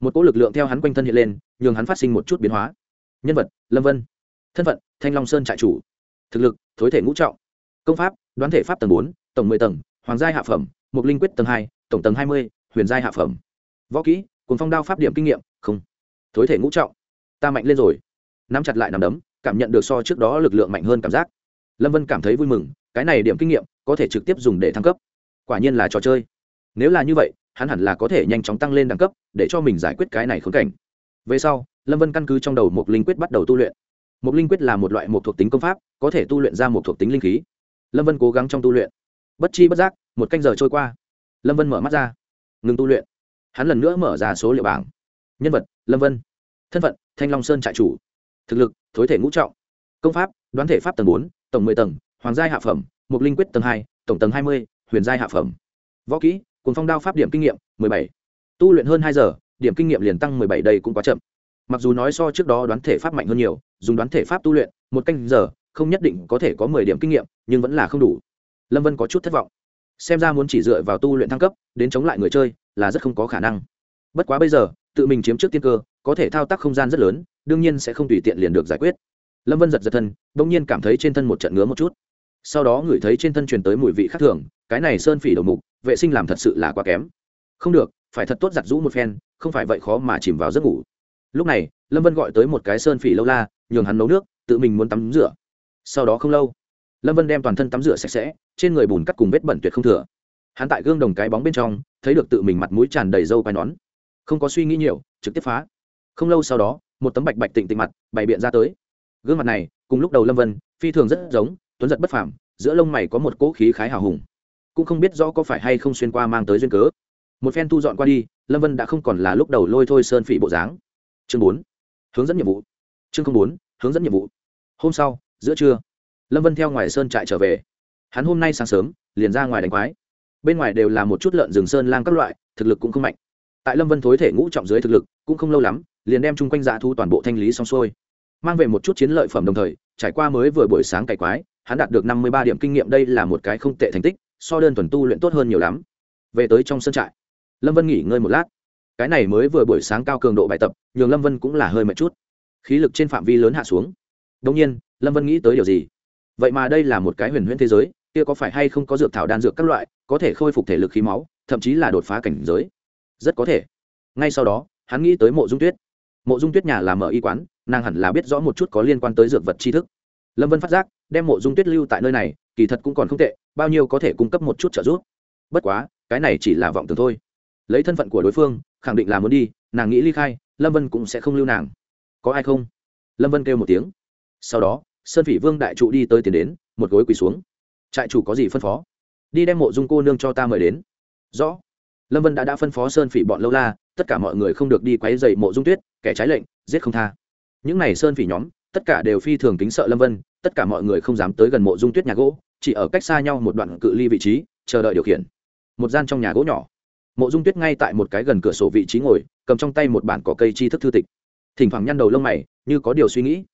Một cỗ lực lượng theo hắn quanh thân hiện lên, nhường hắn phát sinh một chút biến hóa. Nhân vật, lâm vân. Thân phận, thanh long sơn trại chủ. Thực lực, thối thể ngũ trọng. Công pháp, đoán thể pháp tầng bốn, tổng mười tầng, hoàng giai hạ phẩm, một linh quyết tầng hai, tổng tầng hai mươi, huyền giai hạ phẩm. Võ kỹ cùng phong đao pháp điểm kinh nghiệm, không thối thể ngũ trọng. Ta mạnh lên rồi. Nắm chặt lại nằm đấm, cảm nhận được so trước đó lực lượng mạnh hơn cảm giác. Lâm vân cảm thấy vui mừng, cái này điểm kinh nghiệm, có thể trực tiếp dùng để thăng cấp. Quả nhiên là trò chơi. Nếu là như vậy, hắn hẳn là có thể nhanh chóng tăng lên đẳng cấp, để cho mình giải quyết cái này khốn cảnh. Về sau, lâm vân căn cứ trong đầu một linh quyết bắt đầu tu luyện. Một linh quyết là một loại một thuộc tính công pháp, có thể tu luyện ra một thuộc tính linh khí. Lâm vân cố gắng trong tu luyện. Bất chi bất giác, một canh giờ trôi qua. Lâm vân mở mắt ra. Ngừng tu luyện. Hắn lần nữa mở ra số liệu bảng nhân vật, lâm vân. Thân phận, thanh long sơn trại chủ. Thực lực, thối thể ngũ trọng. Công pháp, đoán thể pháp tầng bốn, tổng mười tầng, hoàng giai hạ phẩm, Mục linh quyết tầng hai, tổng tầng hai mươi, huyền giai hạ phẩm. Võ kỹ cùng phong đao pháp điểm kinh nghiệm, mười bảy. Tu luyện hơn hai giờ, điểm kinh nghiệm liền tăng mười bảy, đây cũng quá chậm. Mặc dù nói so trước đó đoán thể pháp mạnh hơn nhiều, dùng đoán thể pháp tu luyện, một canh giờ, không nhất định có thể có mười điểm kinh nghiệm, nhưng vẫn là không đủ. Lâm vân có chút thất vọng. Xem ra muốn chỉ dựa vào tu luyện thăng cấp, đến chống lại người chơi, là rất không có khả năng. Bất quá bây giờ tự mình chiếm trước tiên cơ, có thể thao tác không gian rất lớn, đương nhiên sẽ không tùy tiện liền được giải quyết. Lâm vân giật giật thân đ ỗ n g nhiên cảm thấy trên thân một trận ngứa một chút. Sau đó ngửi thấy trên thân truyền tới mùi vị khác thường, cái này sơn phỉ đầu mục, vệ sinh làm thật sự là quá kém. Không được, phải thật tốt giặt rũ một phen, không phải vậy khó mà chìm vào giấc ngủ. Lúc này, lâm vân gọi tới một cái sơn phỉ lâu la, nhường hắn nấu nước, tự mình muốn tắm rửa. Sau đó không lâu, lâm vân đem toàn thân tắm rửa sạch sẽ, trên người bùn cắt cùng vết bẩn tuyệt không thừa. Hắn tại gương đồng cái bóng bên trong, thấy được tự mình mặt mũi tràn đầy râu quai nón không có suy nghĩ nhiều, trực tiếp phá. Không lâu sau đó, một tấm bạch bạch tịnh tịnh mặt bày biện ra tới. Gương mặt này, cùng lúc đầu lâm vân, phi thường rất giống, tuấn giật bất phàm, giữa lông mày có một cỗ khí khái hào hùng. Cũng không biết rõ có phải hay không xuyên qua mang tới duyên cớ. Một phen thu dọn qua đi, lâm vân đã không còn là lúc đầu lôi thôi sơn phỉ bộ dáng. Chương bốn, hướng dẫn nhiệm vụ. Chương bốn, hướng dẫn nhiệm vụ. Hôm sau, giữa trưa, lâm vân theo ngoài sơn trại trở về. Hắn hôm nay sáng sớm, liền ra ngoài đánh quái. Bên ngoài đều là một chút lợn rừng sơn lang các loại, thực lực cũng không mạnh tại lâm vân thối thể ngũ trọng dưới thực lực cũng không lâu lắm liền đem chung quanh dạ thu toàn bộ thanh lý xong xuôi mang về một chút chiến lợi phẩm đồng thời trải qua mới vừa buổi sáng cày quái hắn đạt được năm mươi ba điểm kinh nghiệm đây là một cái không tệ thành tích so đơn thuần tu luyện tốt hơn nhiều lắm về tới trong sân trại lâm vân nghỉ ngơi một lát cái này mới vừa buổi sáng cao cường độ bài tập nhường lâm vân cũng là hơi mệt chút khí lực trên phạm vi lớn hạ xuống đông nhiên lâm vân nghĩ tới điều gì vậy mà đây là một cái huyền huyễn thế giới kia có phải hay không có dược thảo đan dược các loại có thể khôi phục thể lực khí máu thậm chí là đột phá cảnh giới rất có thể. Ngay sau đó, hắn nghĩ tới mộ dung tuyết. Mộ dung tuyết nhà làm mở y quán, nàng hẳn là biết rõ một chút có liên quan tới dược vật tri thức. Lâm vân phát giác, đem mộ dung tuyết lưu tại nơi này, kỳ thật cũng còn không tệ, bao nhiêu có thể cung cấp một chút trợ giúp. Bất quá, cái này chỉ là vọng tưởng thôi. Lấy thân phận của đối phương, khẳng định là muốn đi, nàng nghĩ ly khai, lâm vân cũng sẽ không lưu nàng. Có ai không? Lâm vân kêu một tiếng. Sau đó, sơn phỉ vương đại trụ đi tới tiền đến, một gối quỳ xuống. Trại chủ có gì phân phó? Đi đem mộ dung cô nương cho ta mời đến. Rõ lâm vân đã đã phân phó sơn phỉ bọn lâu la, tất cả mọi người không được đi quấy dày mộ dung tuyết, kẻ trái lệnh, giết không tha. Những n à y sơn phỉ nhóm, tất cả đều phi thường kính sợ lâm vân, tất cả mọi người không dám tới gần mộ dung tuyết nhà gỗ, chỉ ở cách xa nhau một đoạn cự ly vị trí, chờ đợi điều khiển. Một gian trong nhà gỗ nhỏ. Mộ dung tuyết ngay tại một cái gần cửa sổ vị trí ngồi, cầm trong tay một bản cỏ cây chi thức thư tịch. Thỉnh thoảng nhăn đầu lông mày, như có điều suy nghĩ.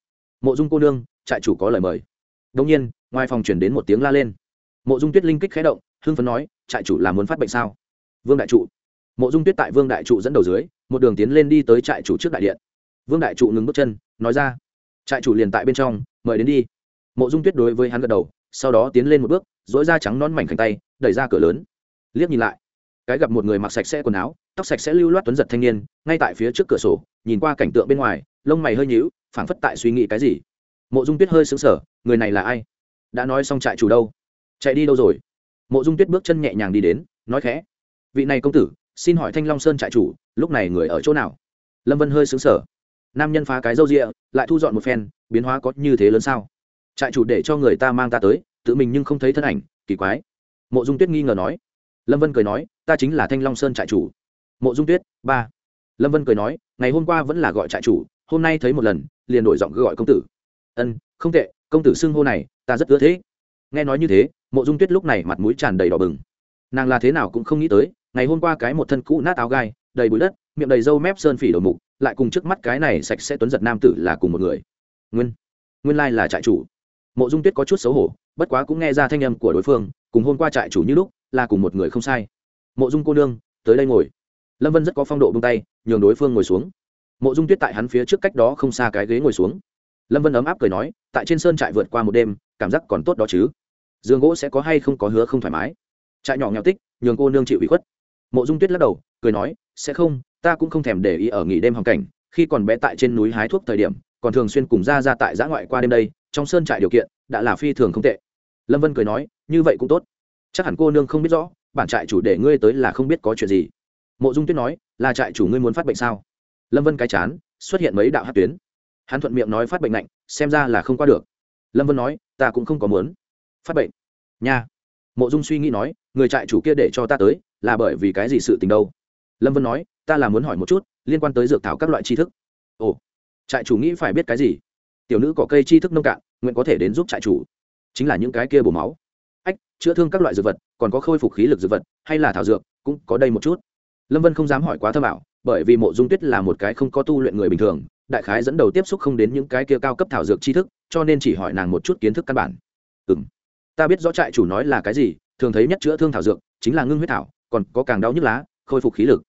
Mộ dung cô nương, trại chủ có lời mời. Đông nhiên, ngoài phòng chuyển đến một tiếng la lên. Mộ dung tuyết linh kích khé động, hưng phấn nói, trại chủ là muốn phát bệnh sao? Vương đại trụ. Mộ dung tuyết tại vương đại trụ dẫn đầu dưới, một đường tiến lên đi tới trại chủ trước đại điện. Vương đại trụ ngừng bước chân, nói ra, trại chủ liền tại bên trong, mời đến đi. Mộ dung tuyết đối với hắn gật đầu, sau đó tiến lên một bước dỗi da trắng non mảnh khảnh tay, đẩy ra cửa lớn. Liếc nhìn lại, cái gặp một người mặc sạch sẽ quần áo, tóc sạch sẽ lưu loát tuấn giật thanh niên, ngay tại phía trước cửa sổ, nhìn qua cảnh tượng bên ngoài, lông mày hơi nhíu, phảng phất tại suy nghĩ cái gì. Mộ dung tuyết hơi xứng sở người này là ai? Đã nói xong trại chủ đâu? Chạy đi đâu rồi? Mộ dung tuyết bước chân nhẹ nhàng đi đến, nói khẽ vị này công tử, xin hỏi thanh long sơn trại chủ, lúc này người ở chỗ nào? Lâm vân hơi xứng sở nam nhân phá cái râu rịa, lại thu dọn một phen, biến hóa có như thế lớn sao? Trại chủ để cho người ta mang ta tới, tự mình nhưng không thấy thân ảnh, kỳ quái. Mộ dung tuyết nghi ngờ nói. Lâm vân cười nói, ta chính là thanh long sơn trại chủ. Mộ dung tuyết, ba. Lâm vân cười nói, ngày hôm qua vẫn là gọi trại chủ, hôm nay thấy một lần, liền đổi giọng gọi công tử. Ân, không tệ, công tử xưng hô này, ta rất ưa thế nghe nói như thế, mộ dung tuyết lúc này mặt mũi tràn đầy đỏ bừng. Nàng là thế nào cũng không nghĩ tới ngày hôm qua cái một thân cũ nát áo gai, đầy bụi đất, miệng đầy râu mép sơn phỉ đầu mục, lại cùng trước mắt cái này sạch sẽ tuấn giật nam tử là cùng một người. Nguyên nguyên lai là trại chủ. Mộ dung tuyết có chút xấu hổ, bất quá cũng nghe ra thanh âm của đối phương, cùng hôm qua trại chủ như lúc, là cùng một người không sai. Mộ dung cô nương, tới đây ngồi. Lâm vân rất có phong độ bông tay, nhường đối phương ngồi xuống. Mộ dung tuyết tại hắn phía trước cách đó không xa cái ghế ngồi xuống. Lâm vân ấm áp cười nói, tại trên sơn trại vượt qua một đêm, cảm giác còn tốt đó chứ. Giường gỗ sẽ có hay không có hứa không thoải mái. Trại nhỏ nghèo tích, nhường cô nương chịu ủy khuất mộ dung tuyết lắc đầu, cười nói, sẽ không, ta cũng không thèm để ý ở nghỉ đêm hoàn cảnh, khi còn bé tại trên núi hái thuốc thời điểm, còn thường xuyên cùng ra ra tại giã ngoại qua đêm đây, trong sơn trại điều kiện, đã là phi thường không tệ. Lâm vân cười nói, như vậy cũng tốt. Chắc hẳn cô nương không biết rõ, bản trại chủ để ngươi tới là không biết có chuyện gì. Mộ dung tuyết nói, là trại chủ ngươi muốn phát bệnh sao? Lâm vân cái chán, xuất hiện mấy đạo hát tuyến. Hắn thuận miệng nói phát bệnh lạnh xem ra là không qua được. Lâm vân nói, ta cũng không có muốn phát bệnh. Nha. Mộ dung suy nghĩ nói, người trại chủ kia để cho ta tới là bởi vì cái gì sự tình đâu? Lâm vân nói, ta là muốn hỏi một chút, liên quan tới dược thảo các loại tri thức. Ồ, trại chủ nghĩ phải biết cái gì? Tiểu nữ có cây tri thức nông cạn, nguyện có thể đến giúp trại chủ. Chính là những cái kia bổ máu. Ách, chữa thương các loại dược vật, còn có khôi phục khí lực dược vật, hay là thảo dược, cũng có đây một chút. Lâm vân không dám hỏi quá thơ bảo, bởi vì mộ dung tuyết là một cái không có tu luyện người bình thường, đại khái dẫn đầu tiếp xúc không đến những cái kia cao cấp thảo dược tri thức, cho nên chỉ hỏi nàng một chút kiến thức căn bản. Ừ m ta biết rõ trại chủ nói là cái gì, thường thấy nhất chữa thương thảo dược, chính là ngưng huyết thảo còn có càng đau nhức lá, khôi phục khí lực.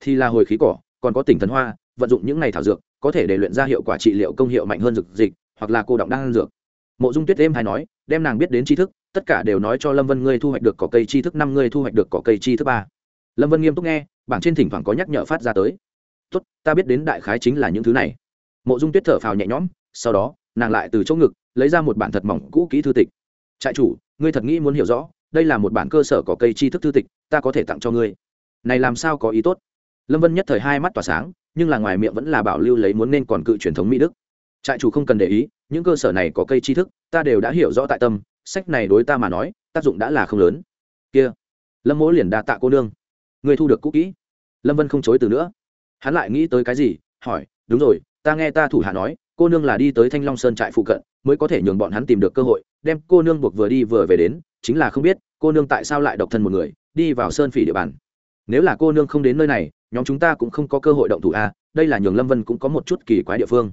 Thì là hồi khí cỏ, còn có tỉnh thần hoa, vận dụng những này thảo dược, có thể để luyện ra hiệu quả trị liệu công hiệu mạnh hơn dược dịch, hoặc là cô động đang ăn dược. Mộ dung tuyết êm hay nói, đem nàng biết đến tri thức, tất cả đều nói cho lâm vân ngươi thu hoạch được cỏ cây tri thức năm, ngươi thu hoạch được cỏ cây tri thức ba. Lâm vân nghiêm túc nghe, bảng trên thỉnh thoảng có nhắc nhở phát ra tới. Tốt, ta biết đến đại khái chính là những thứ này. Mộ dung tuyết thở phào nhẹ nhõm, sau đó, nàng lại từ chỗ ngực, lấy ra một bản thật mỏng cũ kỹ thư tịch. Trại chủ, ngươi thật nghĩ muốn hiểu rõ đây là một bản cơ sở có cây tri thức thư tịch, ta có thể tặng cho ngươi. Này làm sao có ý tốt? Lâm vân nhất thời hai mắt tỏa sáng, nhưng là ngoài miệng vẫn là bảo lưu lấy muốn nên còn cự truyền thống mỹ đức. Trại chủ không cần để ý, những cơ sở này có cây tri thức, ta đều đã hiểu rõ tại tâm, sách này đối ta mà nói, tác dụng đã là không lớn. Kia, lâm mỗ liền đa tạ cô nương. Người thu được cũ kỹ. Lâm vân không chối từ nữa. Hắn lại nghĩ tới cái gì, hỏi, đúng rồi, ta nghe ta thủ hạ nói cô nương là đi tới thanh long sơn trại phụ cận, mới có thể nhường bọn hắn tìm được cơ hội, đem cô nương buộc vừa đi vừa về đến, chính là không biết, cô nương tại sao lại độc thân một người, đi vào sơn phỉ địa bàn. Nếu là cô nương không đến nơi này, nhóm chúng ta cũng không có cơ hội động thủ a đây là nhường lâm vân cũng có một chút kỳ quái địa phương.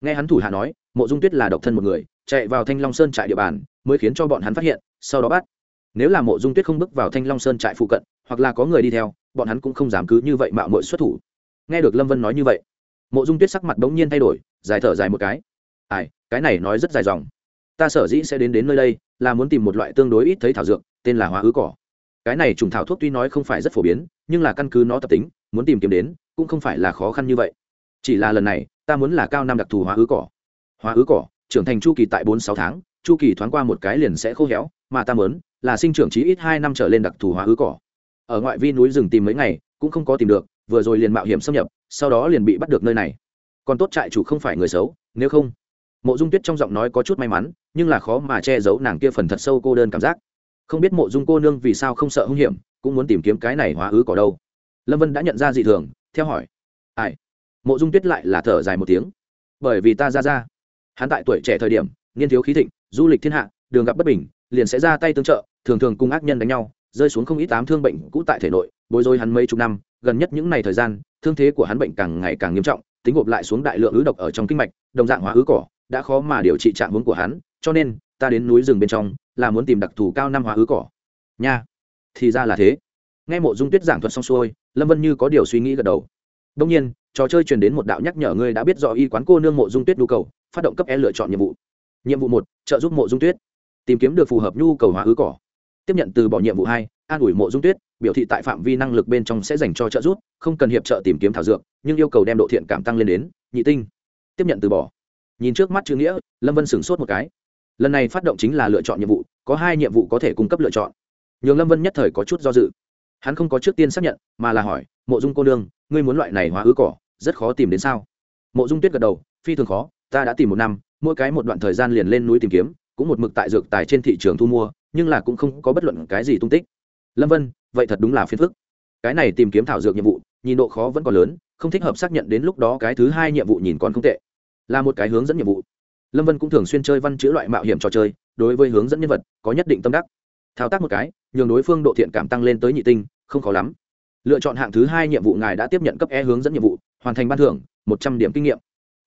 Nghe hắn thủ hạ nói, mộ dung tuyết là độc thân một người, chạy vào thanh long sơn trại địa bàn, mới khiến cho bọn hắn phát hiện, sau đó bắt. Nếu là mộ dung tuyết không bước vào thanh long sơn trại phụ cận, hoặc là có người đi theo, bọn hắn cũng không dám cứ như vậy mạo mội xuất thủ. Nghe được lâm vân nói như vậy, mộ dung tuyết sắc mặt bỗng nhiên thay đổi dài thở dài một cái. Ai, cái này nói rất dài dòng. Ta sở dĩ sẽ đến đến nơi đây là muốn tìm một loại tương đối ít thấy thảo dược, tên là hóa ứ cỏ. Cái này trùng thảo thuốc tuy nói không phải rất phổ biến, nhưng là căn cứ nó tập tính, muốn tìm kiếm đến, cũng không phải là khó khăn như vậy. Chỉ là lần này, ta muốn là cao năm đặc thù hóa ứ cỏ. Hóa ứ cỏ, trưởng thành chu kỳ tại bốn sáu tháng, chu kỳ thoáng qua một cái liền sẽ khô héo, mà ta muốn là sinh trưởng chí ít hai năm trở lên đặc thù hóa ứ cỏ. Ở ngoại vi núi rừng tìm mấy ngày, cũng không có tìm được, vừa rồi liền mạo hiểm xâm nhập, sau đó liền bị bắt được nơi này còn tốt trại chủ không phải người xấu, nếu không. Mộ dung tuyết trong giọng nói có chút may mắn, nhưng là khó mà che giấu nàng kia phần thật sâu cô đơn cảm giác. Không biết mộ dung cô nương vì sao không sợ hung hiểm, cũng muốn tìm kiếm cái này hóa ứ có đâu. Lâm vân đã nhận ra dị thường, theo hỏi. Ai? Mộ dung tuyết lại là thở dài một tiếng. Bởi vì ta ra ra. Hắn tại tuổi trẻ thời điểm, niên thiếu khí thịnh, du lịch thiên hạ, đường gặp bất bình, liền sẽ ra tay tương trợ, thường thường cùng ác nhân đánh nhau, rơi xuống không ít tám thương bệnh cũ tại thể nội, bối rối hắn mấy chục năm, gần nhất những ngày thời gian, thương thế của hắn bệnh càng ngày càng nghiêm trọng tính gộp lại xuống đại lượng ứ độc ở trong kinh mạch, đồng dạng hóa ứ cỏ, đã khó mà điều trị trạng hướng của hắn, cho nên, ta đến núi rừng bên trong, là muốn tìm đặc thù cao năm hóa ứ cỏ. Nha, thì ra là thế. Nghe mộ dung tuyết giảng thuật xong xuôi, lâm vân như có điều suy nghĩ gật đầu. Đông nhiên, trò chơi truyền đến một đạo nhắc nhở ngươi đã biết rõ y quán cô nương mộ dung tuyết nhu cầu, phát động cấp e lựa chọn nhiệm vụ. Nhiệm vụ một, trợ giúp mộ dung tuyết tìm kiếm được phù hợp nhu cầu hóa ứ cỏ. Tiếp nhận từ bỏ nhiệm vụ hai, an ủi mộ dung tuyết biểu thị tại phạm vi năng lực bên trong sẽ dành cho trợ giúp, không cần hiệp trợ tìm kiếm thảo dược, nhưng yêu cầu đem độ thiện cảm tăng lên đến, nhị tinh. Tiếp nhận từ bỏ. Nhìn trước mắt chữ nghĩa, lâm vân sửng sốt một cái. Lần này phát động chính là lựa chọn nhiệm vụ, có hai nhiệm vụ có thể cung cấp lựa chọn. Nhường lâm vân nhất thời có chút do dự. Hắn không có trước tiên xác nhận, mà là hỏi, mộ dung cô nương, ngươi muốn loại này hóa ứ cỏ, rất khó tìm đến sao? Mộ dung tuyết gật đầu, phi thường khó, ta đã tìm một năm, mỗi cái một đoạn thời gian liền lên núi tìm kiếm, cũng một mực tại dược tài trên thị trường thu mua, nhưng là cũng không có bất luận cái gì tung tích. Lâm vân vậy thật đúng là phiền phức. Cái này tìm kiếm thảo dược nhiệm vụ, nhìn độ khó vẫn còn lớn, không thích hợp xác nhận đến lúc đó cái thứ hai nhiệm vụ nhìn còn không tệ. Là một cái hướng dẫn nhiệm vụ. Lâm vân cũng thường xuyên chơi văn chữ loại mạo hiểm trò chơi, đối với hướng dẫn nhân vật, có nhất định tâm đắc. Thao tác một cái, nhường đối phương độ thiện cảm tăng lên tới nhị tinh, không khó lắm. Lựa chọn hạng thứ hai nhiệm vụ ngài đã tiếp nhận cấp e hướng dẫn nhiệm vụ, hoàn thành ban thưởng, một trăm điểm kinh nghiệm.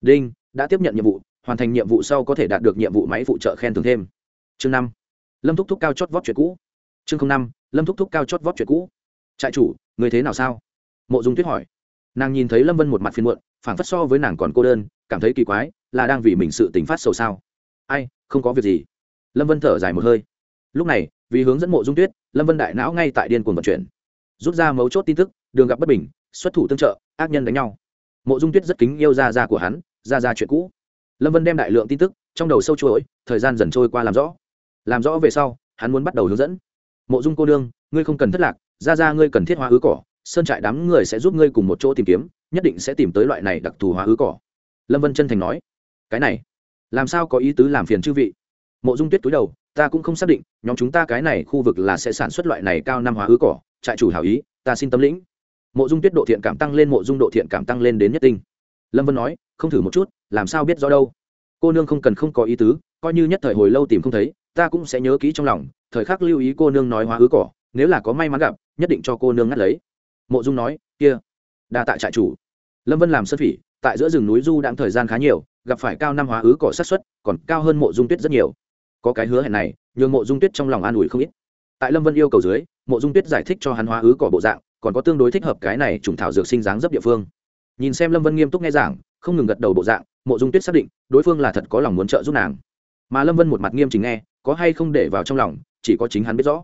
Đinh, đã tiếp nhận nhiệm vụ, hoàn thành nhiệm vụ sau có thể đạt được nhiệm vụ máy phụ trợ khen thưởng thêm. Chương năm. Lâm thúc thúc cao chót vót chuyện cũ. Chương năm lâm thúc thúc cao chót vót chuyện cũ. Trại chủ, người thế nào sao? Mộ dung tuyết hỏi. Nàng nhìn thấy lâm vân một mặt phiền muộn phản phất so với nàng còn cô đơn, cảm thấy kỳ quái, là đang vì mình sự tính phát sầu sao? Ai, không có việc gì. Lâm vân thở dài một hơi. Lúc này, vì hướng dẫn mộ dung tuyết, lâm vân đại não ngay tại điên cuồng vận chuyển. Rút ra mấu chốt tin tức, đường gặp bất bình, xuất thủ tương trợ, ác nhân đánh nhau. Mộ dung tuyết rất kính yêu ra ra của hắn ra ra chuyện cũ. Lâm vân đem đại lượng tin tức, trong đầu sâu chuỗi, thời gian dần trôi qua làm rõ. Làm rõ về sau, hắn muốn bắt đầu hướng dẫn mộ dung cô nương, ngươi không cần thất lạc, ra ra ngươi cần thiết hóa ứ cỏ, sơn trại đám người sẽ giúp ngươi cùng một chỗ tìm kiếm, nhất định sẽ tìm tới loại này đặc thù hóa ứ cỏ. Lâm vân chân thành nói. Cái này, làm sao có ý tứ làm phiền chư vị? Mộ dung tuyết túi đầu, ta cũng không xác định, nhóm chúng ta cái này khu vực là sẽ sản xuất loại này cao năm hóa ứ cỏ, trại chủ hảo ý, ta xin tâm lĩnh. Mộ dung tuyết độ thiện cảm tăng lên, mộ dung độ thiện cảm tăng lên đến nhất tinh. Lâm vân nói, không thử một chút, làm sao biết rõ đâu? Cô nương không cần không có ý tứ, coi như nhất thời hồi lâu tìm không thấy ta cũng sẽ nhớ kỹ trong lòng, thời khắc lưu ý cô nương nói hóa ứ cỏ, nếu là có may mắn gặp, nhất định cho cô nương ngắt lấy. Mộ dung nói, kia, đa tại trại chủ. Lâm vân làm sân phỉ, tại giữa rừng núi du đang thời gian khá nhiều, gặp phải cao năm hóa ứ cỏ sát xuất còn cao hơn mộ dung tuyết rất nhiều. Có cái hứa hẹn này, nhường mộ dung tuyết trong lòng an ủi không ít. Tại lâm vân yêu cầu dưới, mộ dung tuyết giải thích cho hắn hóa ứ cỏ bộ dạng, còn có tương đối thích hợp cái này trùng thảo dược sinh dáng dấp địa phương. Nhìn xem lâm vân nghiêm túc nghe giảng, không ngừng gật đầu bộ dạng, mộ dung tuyết xác định, đối phương là thật có lòng muốn trợ giúp nàng. Mà lâm vân một mặt nghiêm chỉnh nghe có hay không để vào trong lòng, chỉ có chính hắn biết rõ.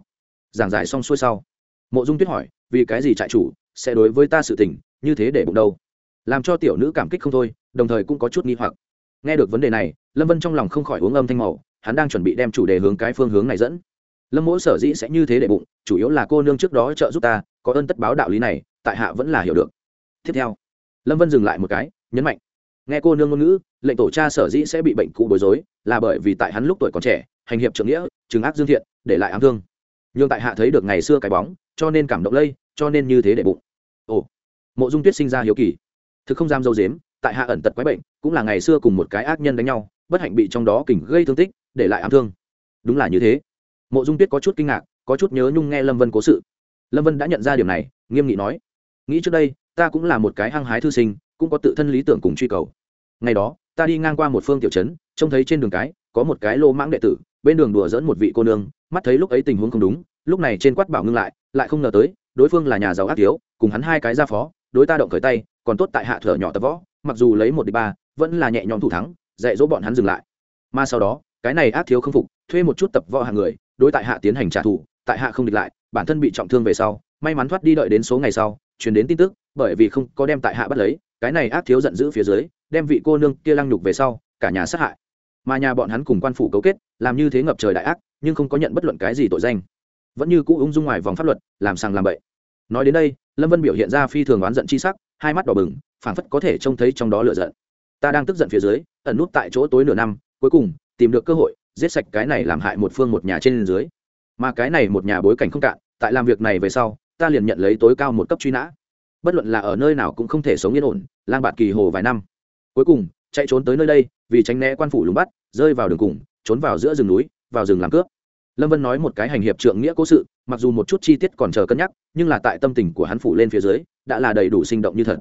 Giảng giải xong xuôi sau, mộ dung tuyết hỏi, vì cái gì trại chủ sẽ đối với ta sự tình như thế để bụng đâu? Làm cho tiểu nữ cảm kích không thôi, đồng thời cũng có chút nghi hoặc. Nghe được vấn đề này, lâm vân trong lòng không khỏi uống âm thanh màu, hắn đang chuẩn bị đem chủ đề hướng cái phương hướng này dẫn. Lâm mỗi sở dĩ sẽ như thế để bụng, chủ yếu là cô nương trước đó trợ giúp ta, có ơn tất báo đạo lý này, tại hạ vẫn là hiểu được. Tiếp theo, lâm vân dừng lại một cái, nhấn mạnh. Nghe cô nương ngôn ngữ, lệnh tổ cha sở dĩ sẽ bị bệnh cũ bối rối, là bởi vì tại hắn lúc tuổi còn trẻ hành hiệp trượng nghĩa, trừng ác dương thiện, để lại ám thương. Nhưng tại hạ thấy được ngày xưa cái bóng, cho nên cảm động lây, cho nên như thế để bụng. Ồ, mộ dung tuyết sinh ra hiếu kỳ. Thực không dám dâu dếm, tại hạ ẩn tật quái bệnh, cũng là ngày xưa cùng một cái ác nhân đánh nhau, bất hạnh bị trong đó kình gây thương tích, để lại ám thương. Đúng là như thế. Mộ dung tuyết có chút kinh ngạc, có chút nhớ nhung nghe lâm vân cố sự. Lâm vân đã nhận ra điểm này, nghiêm nghị nói, nghĩ trước đây, ta cũng là một cái hăng hái thư sinh, cũng có tự thân lý tưởng cùng truy cầu. Ngày đó, ta đi ngang qua một phương tiểu trấn, trông thấy trên đường cái, có một cái lô mãng đệ tử bên đường đùa dẫn một vị cô nương, mắt thấy lúc ấy tình huống không đúng, lúc này trên quát bảo ngưng lại lại không ngờ tới, đối phương là nhà giàu ác thiếu, cùng hắn hai cái ra phó, đối ta động khởi tay, còn tốt tại hạ thở nhỏ tập võ, mặc dù lấy một đi ba, vẫn là nhẹ nhõm thủ thắng, dạy dỗ bọn hắn dừng lại. Mà sau đó, cái này ác thiếu không phục, thuê một chút tập võ hàng người, đối tại hạ tiến hành trả thù, tại hạ không địch lại, bản thân bị trọng thương về sau, may mắn thoát đi đợi đến số ngày sau, truyền đến tin tức, bởi vì không có đem tại hạ bắt lấy, cái này ác thiếu giận dữ phía dưới, đem vị cô nương kia lăng nhục về sau, cả nhà sát hại mà nhà bọn hắn cùng quan phủ cấu kết, làm như thế ngập trời đại ác, nhưng không có nhận bất luận cái gì tội danh. Vẫn như cũ ung dung ngoài vòng pháp luật, làm sàng làm bậy. Nói đến đây, lâm vân biểu hiện ra phi thường oán giận chi sắc, hai mắt đỏ bừng, phảng phất có thể trông thấy trong đó lựa giận. Ta đang tức giận phía dưới, ẩn nút tại chỗ tối nửa năm, cuối cùng, tìm được cơ hội, giết sạch cái này làm hại một phương một nhà trên dưới. Mà cái này một nhà bối cảnh không cạn, tại làm việc này về sau, ta liền nhận lấy tối cao một cấp truy nã. Bất luận là ở nơi nào cũng không thể sống yên ổn, lang bạt kỳ hồ vài năm. Cuối cùng chạy trốn tới nơi đây, vì tránh né quan phủ lùng bắt, rơi vào đường cùng, trốn vào giữa rừng núi, vào rừng làm cướp. Lâm vân nói một cái hành hiệp trượng nghĩa cố sự, mặc dù một chút chi tiết còn chờ cân nhắc, nhưng là tại tâm tình của hắn phủ lên phía dưới, đã là đầy đủ sinh động như thật.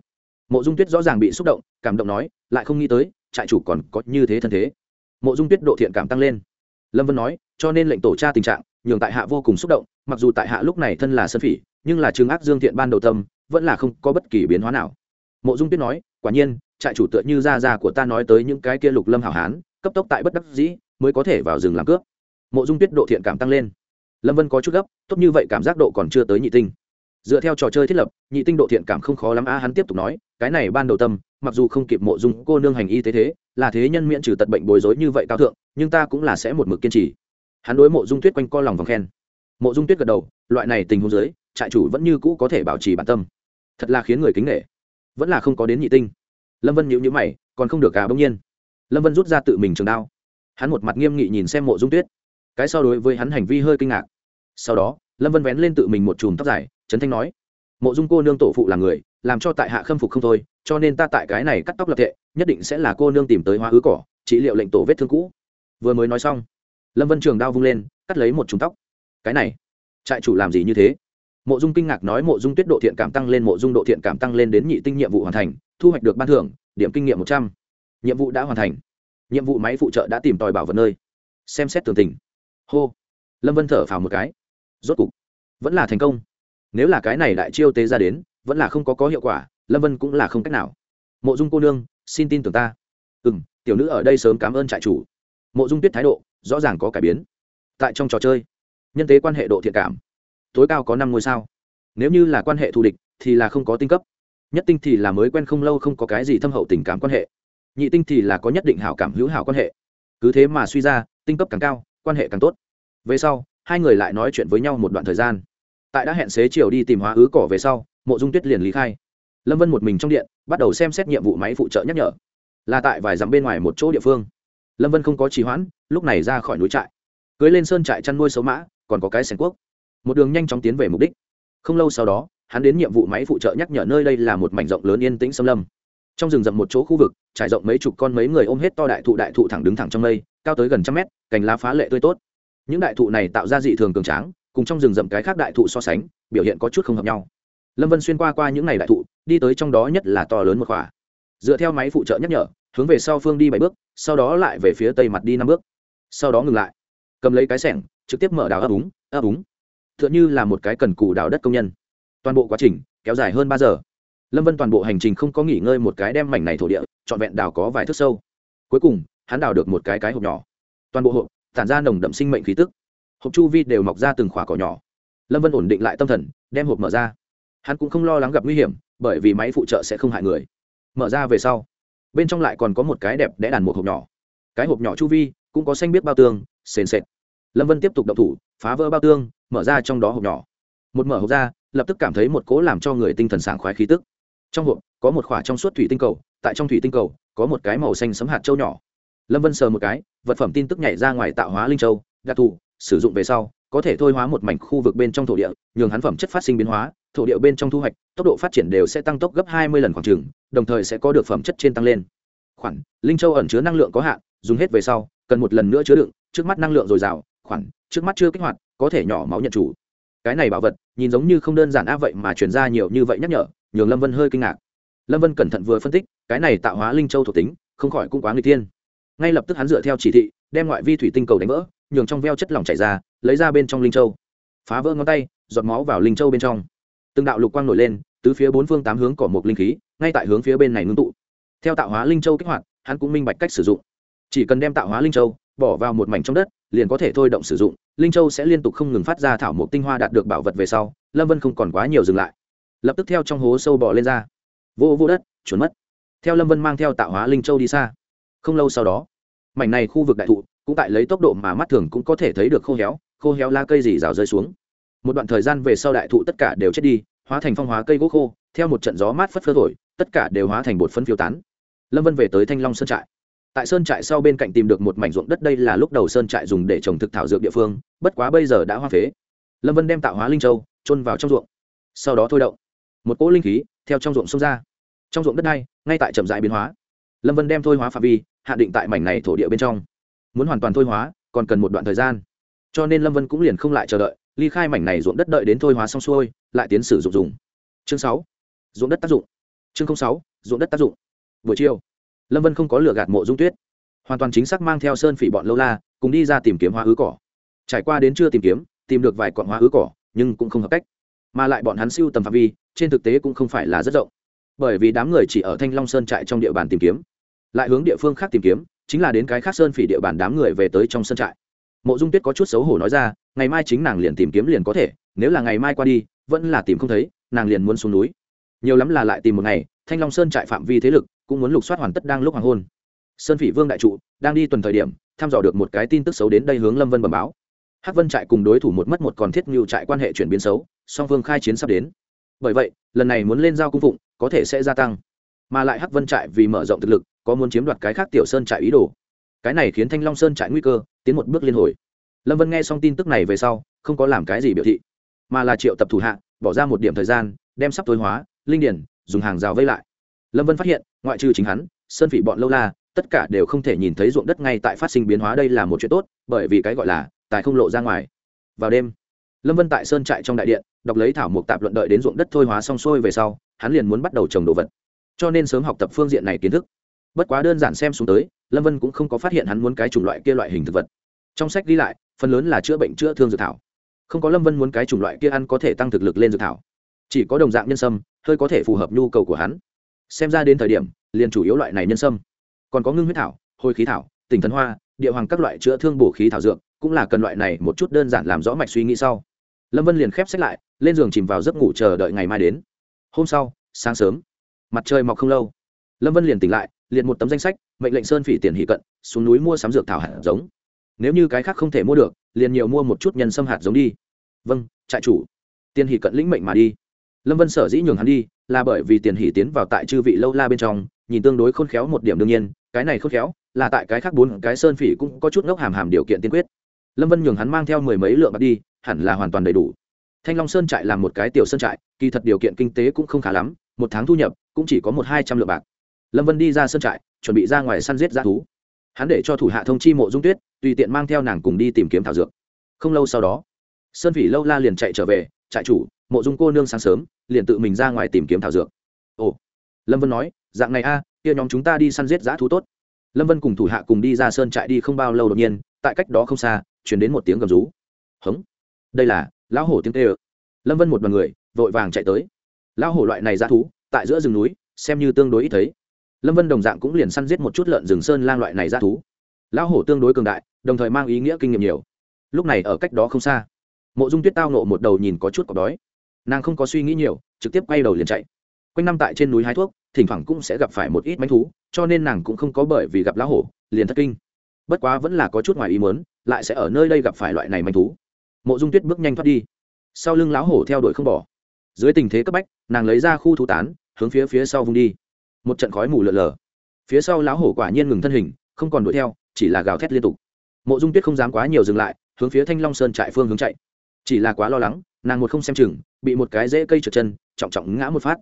Mộ dung tuyết rõ ràng bị xúc động, cảm động nói, lại không nghĩ tới, trại chủ còn có như thế thân thế. Mộ dung tuyết độ thiện cảm tăng lên. Lâm vân nói, cho nên lệnh tổ tra tình trạng, nhường tại hạ vô cùng xúc động, mặc dù tại hạ lúc này thân là sân phỉ, nhưng là trường ác dương thiện ban đầu tâm, vẫn là không có bất kỳ biến hóa nào. Mộ dung tuyết nói, quả nhiên trại chủ tựa như gia gia của ta nói tới những cái kia lục lâm hảo hán, cấp tốc tại bất đắc dĩ, mới có thể vào rừng làm cướp. Mộ dung tuyết độ thiện cảm tăng lên. Lâm vân có chút gấp, tốt như vậy cảm giác độ còn chưa tới nhị tinh. Dựa theo trò chơi thiết lập, nhị tinh độ thiện cảm không khó lắm a hắn tiếp tục nói, cái này ban đầu tâm, mặc dù không kịp mộ dung cô nương hành y tế thế, là thế nhân miễn trừ tật bệnh bối rối như vậy cao thượng, nhưng ta cũng là sẽ một mực kiên trì. Hắn đối mộ dung tuyết quanh co lòng vòng khen. Mộ dung tuyết gật đầu, loại này tình huống dưới, trại chủ vẫn như cũ có thể bảo trì bản tâm. Thật là khiến người kính nghệ vẫn là không có đến nhị tinh lâm vân nhịu nhữ mày, còn không được cả bỗng nhiên. Lâm vân rút ra tự mình trường đao. Hắn một mặt nghiêm nghị nhìn xem mộ dung tuyết. Cái so đối với hắn hành vi hơi kinh ngạc. Sau đó, lâm vân vén lên tự mình một chùm tóc dài trấn thanh nói, mộ dung cô nương tổ phụ là người, làm cho tại hạ khâm phục không thôi, cho nên ta tại cái này cắt tóc lập tệ nhất định sẽ là cô nương tìm tới hoa ứ cỏ, trị liệu lệnh tổ vết thương cũ. Vừa mới nói xong, lâm vân trường đao vung lên, cắt lấy một chùm tóc. Cái này, trại chủ làm gì như thế? Mộ dung kinh ngạc nói, mộ dung tuyết độ thiện cảm tăng lên, mộ dung độ thiện cảm tăng lên đến nhị tinh nhiệm vụ hoàn thành thu hoạch được ban thưởng, điểm kinh nghiệm một trăm. Nhiệm vụ đã hoàn thành. Nhiệm vụ máy phụ trợ đã tìm tòi bảo vật nơi. Xem xét tường tình. Hô. Lâm vân thở phào một cái. Rốt cục, vẫn là thành công. Nếu là cái này đại chiêu tế ra đến, vẫn là không có có hiệu quả, lâm vân cũng là không cách nào. Mộ dung cô nương, xin tin tưởng ta. Ừ m tiểu nữ ở đây sớm cảm ơn trại chủ. Mộ dung tuyết thái độ, rõ ràng có cải biến. Tại trong trò chơi, nhân tế quan hệ độ thiện cảm. Tối cao có năm ngôi sao. Nếu như là quan hệ thù địch, thì là không có tinh cấp nhất tinh thì là mới quen không lâu không có cái gì thâm hậu tình cảm quan hệ. Nhị tinh thì là có nhất định hảo cảm hữu hảo quan hệ. Cứ thế mà suy ra, tinh cấp càng cao, quan hệ càng tốt. Về sau, hai người lại nói chuyện với nhau một đoạn thời gian. Tại đã hẹn xế chiều đi tìm hóa ứ cỏ về sau, mộ dung tuyết liền lý khai. Lâm vân một mình trong điện, bắt đầu xem xét nhiệm vụ máy phụ trợ nhắc nhở. Là tại vài dặm bên ngoài một chỗ địa phương. Lâm vân không có trì hoãn, lúc này ra khỏi núi trại. Cưới lên sơn trại chăn nuôi xấu mã, còn có cái sèn quốc một đường nhanh chóng tiến về mục đích. Không lâu sau đó hắn đến nhiệm vụ máy phụ trợ nhắc nhở nơi đây là một mảnh rộng lớn yên tĩnh xâm lâm. Trong rừng rậm một chỗ khu vực, trải rộng mấy chục con mấy người ôm hết to đại thụ đại thụ thẳng đứng thẳng trong mây, cao tới gần trăm mét, cành lá phá lệ tươi tốt. Những đại thụ này tạo ra dị thường cường tráng, cùng trong rừng rậm cái khác đại thụ so sánh, biểu hiện có chút không hợp nhau. Lâm vân xuyên qua qua những n à y đại thụ, đi tới trong đó nhất là to lớn một khỏa. Dựa theo máy phụ trợ nhắc nhở, hướng về sau phương đi bảy bước, sau đó lại về phía tây mặt đi năm bước. Sau đó ngừng lại. Cầm lấy cái sẻng, trực tiếp mở đào ấp úng ấp úng. T h ư ợ n h ư là một cái cần cù đào đất công nhân toàn bộ quá trình kéo dài hơn ba giờ. Lâm vân toàn bộ hành trình không có nghỉ ngơi một cái đem mảnh này thổ địa, trọn vẹn đào có vài thước sâu. Cuối cùng, hắn đào được một cái cái hộp nhỏ. Toàn bộ hộp, tản ra nồng đậm sinh mệnh khí tức. Hộp chu vi đều mọc ra từng khỏa cỏ nhỏ. Lâm vân ổn định lại tâm thần, đem hộp mở ra. Hắn cũng không lo lắng gặp nguy hiểm, bởi vì máy phụ trợ sẽ không hại người. Mở ra về sau, bên trong lại còn có một cái đẹp đẽ đàn một hộp nhỏ. Cái hộp nhỏ chu vi cũng có xanh biết bao tương, sền sệt. Lâm vân tiếp tục động thủ, phá vỡ bao tương, mở ra trong đó hộp nhỏ. Một mở hộp ra lập tức cảm thấy một cố làm cho người tinh thần sảng khoái khí tức. Trong hộp, có một khỏa trong suốt thủy tinh cầu, tại trong thủy tinh cầu, có một cái màu xanh sấm hạt châu nhỏ. Lâm vân sờ một cái, vật phẩm tin tức nhảy ra ngoài tạo hóa linh châu, đặc thù, sử dụng về sau, có thể thôi hóa một mảnh khu vực bên trong thổ địa, nhường hắn phẩm chất phát sinh biến hóa, thổ địa bên trong thu hoạch, tốc độ phát triển đều sẽ tăng tốc gấp hai mươi lần khoảng trừng đồng thời sẽ có được phẩm chất trên tăng lên. Khoản, linh châu ẩn chứa năng lượng có hạn, dùng hết về sau, cần một lần nữa chứa đựng, trước mắt năng lượng dồi dào, khoản, trước mắt chưa kích hoạt, có thể nhỏ máu nhận chủ. Cái này bảo vật nhìn giống như không đơn giản á vậy mà chuyển ra nhiều như vậy nhắc nhở, nhường lâm vân hơi kinh ngạc. Lâm vân cẩn thận vừa phân tích, cái này tạo hóa linh châu thuộc tính, không khỏi cũng quá người tiên ngay lập tức hắn dựa theo chỉ thị, đem ngoại vi thủy tinh cầu đánh vỡ, nhường trong veo chất lỏng chảy ra, lấy ra bên trong linh châu. Phá vỡ ngón tay, giọt máu vào linh châu bên trong. Từng đạo lục quang nổi lên, tứ phía bốn phương tám hướng cỏ một linh khí, ngay tại hướng phía bên này ngưng tụ. Theo tạo hóa linh châu kích hoạt, hắn cũng minh bạch cách sử dụng. Chỉ cần đem tạo hóa linh châu bỏ vào một mảnh trong đất liền có thể thôi động sử dụng, linh châu sẽ liên tục không ngừng phát ra thảo mộc tinh hoa đạt được bảo vật về sau, lâm vân không còn quá nhiều dừng lại. Lập tức theo trong hố sâu bỏ lên ra. Vô vô đất trốn mất. Theo lâm vân mang theo tạo hóa linh châu đi xa. Không lâu sau đó, mảnh này khu vực đại thụ, cũng tại lấy tốc độ mà mắt thường cũng có thể thấy được khô héo khô héo la cây dì rào rơi xuống. Một đoạn thời gian về sau đại thụ tất cả đều chết đi, hóa thành phong hóa cây gỗ khô, theo một trận gió mát phất phơ thổi, tất cả đều hóa thành bột phân phiêu tán. Lâm vân về tới thanh long sơn trại tại sơn trại sau bên cạnh tìm được một mảnh ruộng đất, đây là lúc đầu sơn trại dùng để trồng thực thảo dược địa phương, bất quá bây giờ đã hoa phế. Lâm vân đem tạo hóa linh châu trôn vào trong ruộng. Sau đó thôi động. Một cỗ linh khí theo trong ruộng xông ra. Trong ruộng đất này ngay tại chậm dại biến hóa. Lâm vân đem thôi hóa phạm vi, hạ định tại mảnh này thổ địa bên trong. Muốn hoàn toàn thôi hóa, còn cần một đoạn thời gian. Cho nên lâm vân cũng liền không lại chờ đợi, ly khai mảnh này ruộng đất đợi đến thôi hóa xong xuôi, lại tiến sử dụng dùng. Chương sáu. Ruộng đất tác dụng. Chương sáu, ruộng đất tác dụng. Buổi chiều lâm vân không có lựa gạt mộ dung tuyết. Hoàn toàn chính xác mang theo sơn phỉ bọn lâu la, cùng đi ra tìm kiếm hoa ứ cỏ. Trải qua đến chưa tìm kiếm, tìm được vài cọn hoa ứ cỏ, nhưng cũng không hợp cách. Mà lại bọn hắn siêu tầm phạm vi, trên thực tế cũng không phải là rất rộng. Bởi vì đám người chỉ ở thanh long sơn trại trong địa bàn tìm kiếm. Lại hướng địa phương khác tìm kiếm, chính là đến cái khác sơn phỉ địa bàn đám người về tới trong sơn trại. Mộ dung tuyết có chút xấu hổ nói ra, ngày mai chính nàng liền tìm kiếm liền có thể, nếu là ngày mai qua đi, vẫn là tìm không thấy, nàng liền muốn xuống núi. Nhiều lắm là lại tìm một ngày thanh long sơn trại phạm vi thế lực cũng muốn lục soát hoàn tất đang lúc hoàng hôn. Sơn phỉ vương đại trụ đang đi tuần thời điểm, thăm dò được một cái tin tức xấu đến đây hướng lâm vân bẩm báo. Hắc vân trại cùng đối thủ một mất một còn thiết ngưu trại quan hệ chuyển biến xấu, song phương khai chiến sắp đến. Bởi vậy, lần này muốn lên giao cung phụng, có thể sẽ gia tăng. Mà lại hắc vân trại vì mở rộng thực lực, có muốn chiếm đoạt cái khác tiểu sơn trại ý đồ. Cái này khiến thanh long sơn trại nguy cơ, tiến một bước liên hồi. Lâm vân nghe xong tin tức này về sau, không có làm cái gì biểu thị, mà là triệu tập thủ hạ, bỏ ra một điểm thời gian, đem sắp tối hóa, linh điển dùng hàng rào vây lại. Lâm vân phát hiện, ngoại trừ chính hắn, sơn phỉ bọn lâu la, tất cả đều không thể nhìn thấy ruộng đất ngay tại phát sinh biến hóa đây là một chuyện tốt, bởi vì cái gọi là tài không lộ ra ngoài. Vào đêm, lâm vân tại sơn trại trong đại điện, đọc lấy thảo mục tạp luận đợi đến ruộng đất thôi hóa xong xuôi về sau, hắn liền muốn bắt đầu trồng đồ vật. Cho nên sớm học tập phương diện này kiến thức. Bất quá đơn giản xem xuống tới, lâm vân cũng không có phát hiện hắn muốn cái chủng loại kia loại hình thực vật. Trong sách ghi lại, phần lớn là chữa bệnh chữa thương dược thảo. Không có lâm vân muốn cái chủng loại kia ăn có thể tăng thực lực lên dược thảo chỉ có đồng dạng nhân sâm, hơi có thể phù hợp nhu cầu của hắn. Xem ra đến thời điểm, liền chủ yếu loại này nhân sâm. Còn có ngưng huyết thảo, hồi khí thảo, tỉnh thần hoa, địa hoàng các loại chữa thương bổ khí thảo dược, cũng là cần loại này một chút đơn giản làm rõ mạch suy nghĩ sau. Lâm vân liền khép sách lại, lên giường chìm vào giấc ngủ chờ đợi ngày mai đến. Hôm sau, sáng sớm, mặt trời mọc không lâu. Lâm vân liền tỉnh lại, liệt một tấm danh sách, mệnh lệnh sơn phỉ tiền hỷ cận, xuống núi mua sắm dược thảo hạt giống. Nếu như cái khác không thể mua được, liền nhiều mua một chút nhân sâm hạt giống đi. Vâng trại chủ. Tiền hỷ cận lĩnh mệnh mà đi lâm vân sở dĩ nhường hắn đi là bởi vì tiền hỷ tiến vào tại chư vị lâu la bên trong, nhìn tương đối khôn khéo một điểm đương nhiên, cái này khôn khéo là tại cái khác bốn cái sơn phỉ cũng có chút ngốc hàm hàm điều kiện tiên quyết. Lâm vân nhường hắn mang theo mười mấy lượng bạc đi, hẳn là hoàn toàn đầy đủ. Thanh long sơn trại là một cái tiểu sơn trại, kỳ thật điều kiện kinh tế cũng không khá lắm, một tháng thu nhập cũng chỉ có một hai trăm lượng bạc. Lâm vân đi ra sơn trại, chuẩn bị ra ngoài săn giết ra thú. Hắn để cho thủ hạ thông chi mộ dung tuyết, tùy tiện mang theo nàng cùng đi tìm kiếm thảo dược. Không lâu sau đó, sơn phỉ lâu la liền chạy trở về, trại chủ mộ dung cô nương sáng sớm, liền tự mình ra ngoài tìm kiếm thảo dược. Ồ, lâm vân nói, dạng này a, kia nhóm chúng ta đi săn giết giã thú tốt. Lâm vân cùng thủ hạ cùng đi ra sơn trại đi không bao lâu đột nhiên, tại cách đó không xa, chuyển đến một tiếng gầm rú. Hống, đây là lão hổ tiếng tê ơ lâm vân một b ằ n người, vội vàng chạy tới. Lão hổ loại này giã thú, tại giữa rừng núi, xem như tương đối ít thấy. Lâm vân đồng dạng cũng liền săn giết một chút lợn rừng sơn lang loại này giã thú. Lão hổ tương đối cường đại, đồng thời mang ý nghĩa kinh nghiệm nhiều. Lúc này ở cách đó không xa, mộ dung tuyết tao nộ một đầu nhìn có chút cọc đói nàng không có suy nghĩ nhiều, trực tiếp quay đầu liền chạy. Quanh năm tại trên núi hái thuốc, thỉnh thoảng cũng sẽ gặp phải một ít manh thú, cho nên nàng cũng không có bởi vì gặp lá hổ, liền thất kinh. Bất quá vẫn là có chút ngoài ý mớn lại sẽ ở nơi đây gặp phải loại này manh thú. Mộ dung tuyết bước nhanh thoát đi. Sau lưng lão hổ theo đuổi không bỏ. Dưới tình thế cấp bách, nàng lấy ra khu thú tán, hướng phía phía sau vung đi. Một trận khói mù lợn lờ phía sau lão hổ quả nhiên ngừng thân hình, không còn đuổi theo, chỉ là gào thét liên tục. Mộ dung tuyết không dám quá nhiều dừng lại, hướng phía thanh long sơn trại phương hướng chạy. Chỉ là quá lo lắng nàng một không xem chừng, bị một cái rễ cây trượt chân, trọng trọng ngã một phát.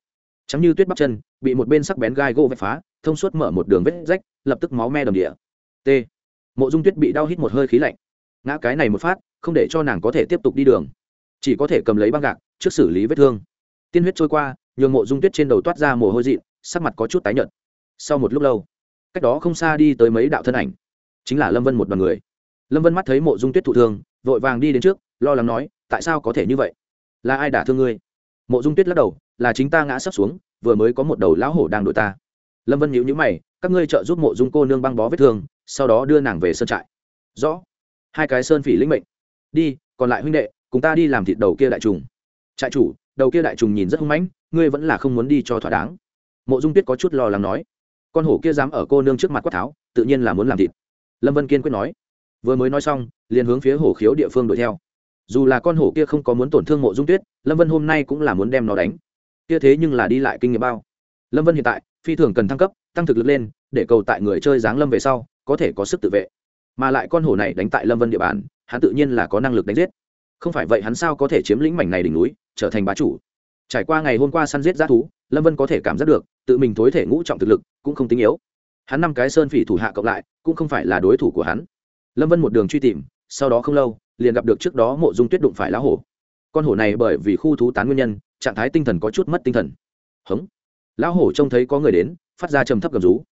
Chắm như tuyết bắp chân, bị một bên sắc bén gai gỗ vạch phá, thông suốt mở một đường vết rách, lập tức máu me đầm địa. T. Mộ dung tuyết bị đau hít một hơi khí lạnh. Ngã cái này một phát, không để cho nàng có thể tiếp tục đi đường. Chỉ có thể cầm lấy băng gạc, trước xử lý vết thương. Tiên huyết trôi qua, nhường mộ dung tuyết trên đầu toát ra mồ hôi dị sắc mặt có chút tái nhợt. Sau một lúc lâu, cách đó không xa đi tới mấy đạo thân ảnh. Chính là lâm vân một đ o à n người. Lâm vân mắt thấy mộ dung tuyết thụ thương, vội vàng đi đến trước, lo lắng nói tại sao có thể như vậy? Là ai đả thương ngươi? Mộ dung tuyết lắc đầu, là chính ta ngã sấp xuống, vừa mới có một đầu lão hổ đang đuổi ta. Lâm vân nhíu nhíu mày, các ngươi trợ giúp mộ dung cô nương băng bó vết thương, sau đó đưa nàng về sơn trại. Rõ. Hai cái sơn phỉ lĩnh mệnh. Đi, còn lại huynh đệ, cùng ta đi làm thịt đầu kia đại trùng. Trại chủ, đầu kia đại trùng nhìn rất hung mãnh, ngươi vẫn là không muốn đi cho thỏa đáng. Mộ dung tuyết có chút lo lắng nói. Con hổ kia dám ở cô nương trước mặt quát tháo, tự nhiên là muốn làm thịt. Lâm vân kiên quyết nói. Vừa mới nói xong, liền hướng phía hổ khiếu địa phương đuổi theo dù là con hổ kia không có muốn tổn thương mộ dung tuyết, lâm vân hôm nay cũng là muốn đem nó đánh. Kia thế nhưng là đi lại kinh nghiệm bao. Lâm vân hiện tại, phi thường cần thăng cấp, tăng thực lực lên, để cầu tại người chơi giáng lâm về sau, có thể có sức tự vệ. Mà lại con hổ này đánh tại lâm vân địa bàn, hắn tự nhiên là có năng lực đánh giết. Không phải vậy hắn sao có thể chiếm lĩnh mảnh này đỉnh núi, trở thành bá chủ? Trải qua ngày hôm qua săn giết g thú, lâm vân có thể cảm giác được, tự mình tối thể ngũ trọng thực lực cũng không tính yếu. Hắn năm cái sơn phỉ thủ hạ cộng lại, cũng không phải là đối thủ của hắn. Lâm vân một đường truy tìm, sau đó không lâu liền gặp được trước đó mộ dung tuyết đụng phải lá hổ. Con hổ này bởi vì khu thú tán nguyên nhân, trạng thái tinh thần có chút mất tinh thần. Hống. Lão hổ trông thấy có người đến, phát ra trầm thấp gầm rú.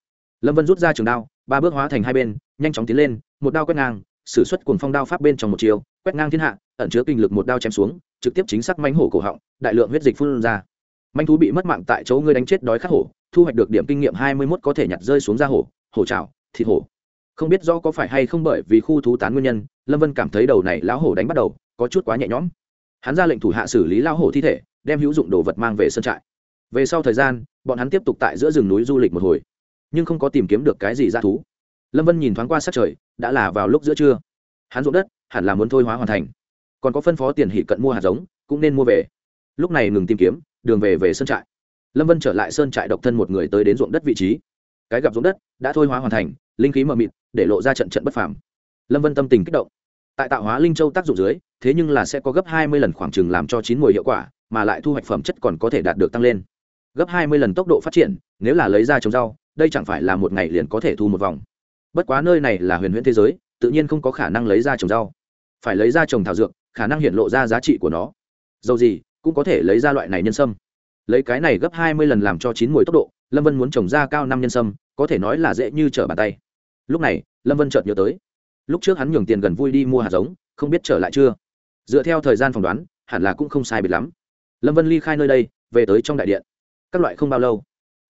Lâm vân rút ra trường đao, ba bước hóa thành hai bên, nhanh chóng tiến lên, một đao quét ngang s ử suất cuồng phong đao pháp bên trong một chiều, quét ngang thiên hạ, ẩn chứa kinh lực một đao chém xuống, trực tiếp chính xác manh hổ cổ họng, đại lượng huyết dịch phun ra. Manh thú bị mất mạng tại chỗ ngươi đánh chết đói khát hổ, thu hoạch được điểm kinh nghiệm hai mươi mốt có thể nhặt rơi xuống ra hổ hổ trào thịt hổ không biết do có phải hay không bởi vì khu thú tán nguyên nhân, lâm vân cảm thấy đầu này lão hổ đánh bắt đầu, có chút quá nhẹ nhõm. Hắn ra lệnh thủ hạ xử lý lão hổ thi thể, đem hữu dụng đồ vật mang về sân trại. Về sau thời gian, bọn hắn tiếp tục tại giữa rừng núi du lịch một hồi, nhưng không có tìm kiếm được cái gì ra thú. Lâm vân nhìn thoáng qua sát trời, đã là vào lúc giữa trưa. Hắn ruộng đất, hẳn là muốn thôi hóa hoàn thành. Còn có phân phó tiền hỉ cận mua hạt giống, cũng nên mua về. Lúc này ngừng tìm kiếm, đường về về sơn trại. Lâm vân trở lại sơn trại độc thân một người tới đến ruộng đất vị trí. Cái gặp ruộng đất, đã thôi hóa hoàn thành linh khí mờ mịt, để lộ ra trận trận bất phàm. Lâm vân tâm tình kích động. Tại tạo hóa linh châu tác dụng dưới, thế nhưng là sẽ có gấp hai mươi lần khoảng trừng làm cho chín mùi hiệu quả, mà lại thu hoạch phẩm chất còn có thể đạt được tăng lên. Gấp hai mươi lần tốc độ phát triển, nếu là lấy ra trồng rau, đây chẳng phải là một ngày liền có thể thu một vòng. Bất quá nơi này là huyền huyễn thế giới, tự nhiên không có khả năng lấy ra trồng rau. Phải lấy ra trồng thảo dược, khả năng hiện lộ ra giá trị của nó. Dầu gì, cũng có thể lấy ra loại này nhân sâm. Lấy cái này gấp hai mươi lần làm cho chín mùi tốc độ, lâm vân muốn trồng ra cao năm nhân sâm, có thể nói là dễ như trở bàn tay lúc này, lâm vân chợt nhớ tới. Lúc trước hắn nhường tiền gần vui đi mua hạt giống, không biết trở lại chưa? Dựa theo thời gian phỏng đoán, hẳn là cũng không sai biệt lắm. Lâm vân ly khai nơi đây, về tới trong đại điện. Các loại không bao lâu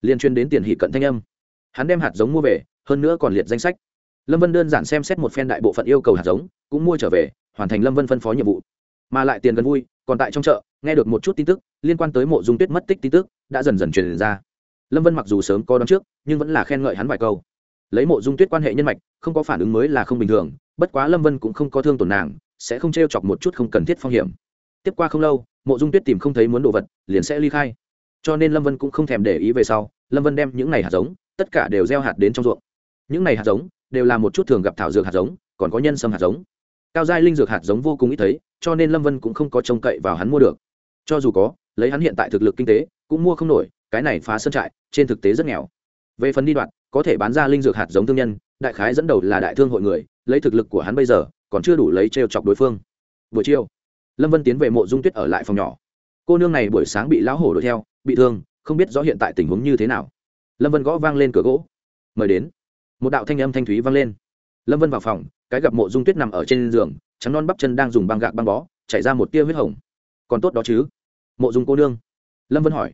liên chuyên đến tiền hỷ cận thanh âm. Hắn đem hạt giống mua về, hơn nữa còn liệt danh sách. Lâm vân đơn giản xem xét một phen đại bộ phận yêu cầu hạt giống, cũng mua trở về, hoàn thành lâm vân phân phó nhiệm vụ. Mà lại tiền gần vui, còn tại trong chợ, nghe được một chút tin tức, liên quan tới mộ dung tuyết mất tích tin tức, đã dần dần truyền ra. Lâm vân mặc dù sớm có đón trước, nhưng vẫn là khen ngợi hắn vài câu lấy mộ dung tuyết quan hệ nhân mạch, không có phản ứng mới là không bình thường, bất quá lâm vân cũng không có thương tổn nàng, sẽ không t r e o chọc một chút không cần thiết phong hiểm. Tiếp qua không lâu, mộ dung tuyết tìm không thấy muốn đồ vật, liền sẽ ly khai. Cho nên lâm vân cũng không thèm để ý về sau, lâm vân đem những n à y hạt giống, tất cả đều gieo hạt đến trong ruộng. Những n à y hạt giống, đều là một chút thường gặp thảo dược hạt giống, còn có nhân sâm hạt giống. Cao giai linh dược hạt giống vô cùng ít thấy, cho nên lâm vân cũng không có trông cậy vào hắn mua được. Cho dù có, lấy hắn hiện tại thực lực kinh tế, cũng mua không nổi, cái này phá sân trại, trên thực tế rất nghèo. Về phần đi đoạn có thể bán ra linh dược hạt giống thương nhân, đại khái dẫn đầu là đại thương hội người, lấy thực lực của hắn bây giờ, còn chưa đủ lấy trêu chọc đối phương. Buổi chiều, lâm vân tiến về mộ dung tuyết ở lại phòng nhỏ. Cô nương này buổi sáng bị lão hổ đuổi theo, bị thương, không biết rõ hiện tại tình huống như thế nào. Lâm vân gõ vang lên cửa gỗ. Mời đến. Một đạo thanh âm thanh thúy vang lên. Lâm vân vào phòng, cái gặp mộ dung tuyết nằm ở trên giường, trắng non bắp chân đang dùng băng gạc băng bó, chảy ra một tia huyết hồng. Còn tốt đó chứ? Mộ dung cô nương. Lâm vân hỏi.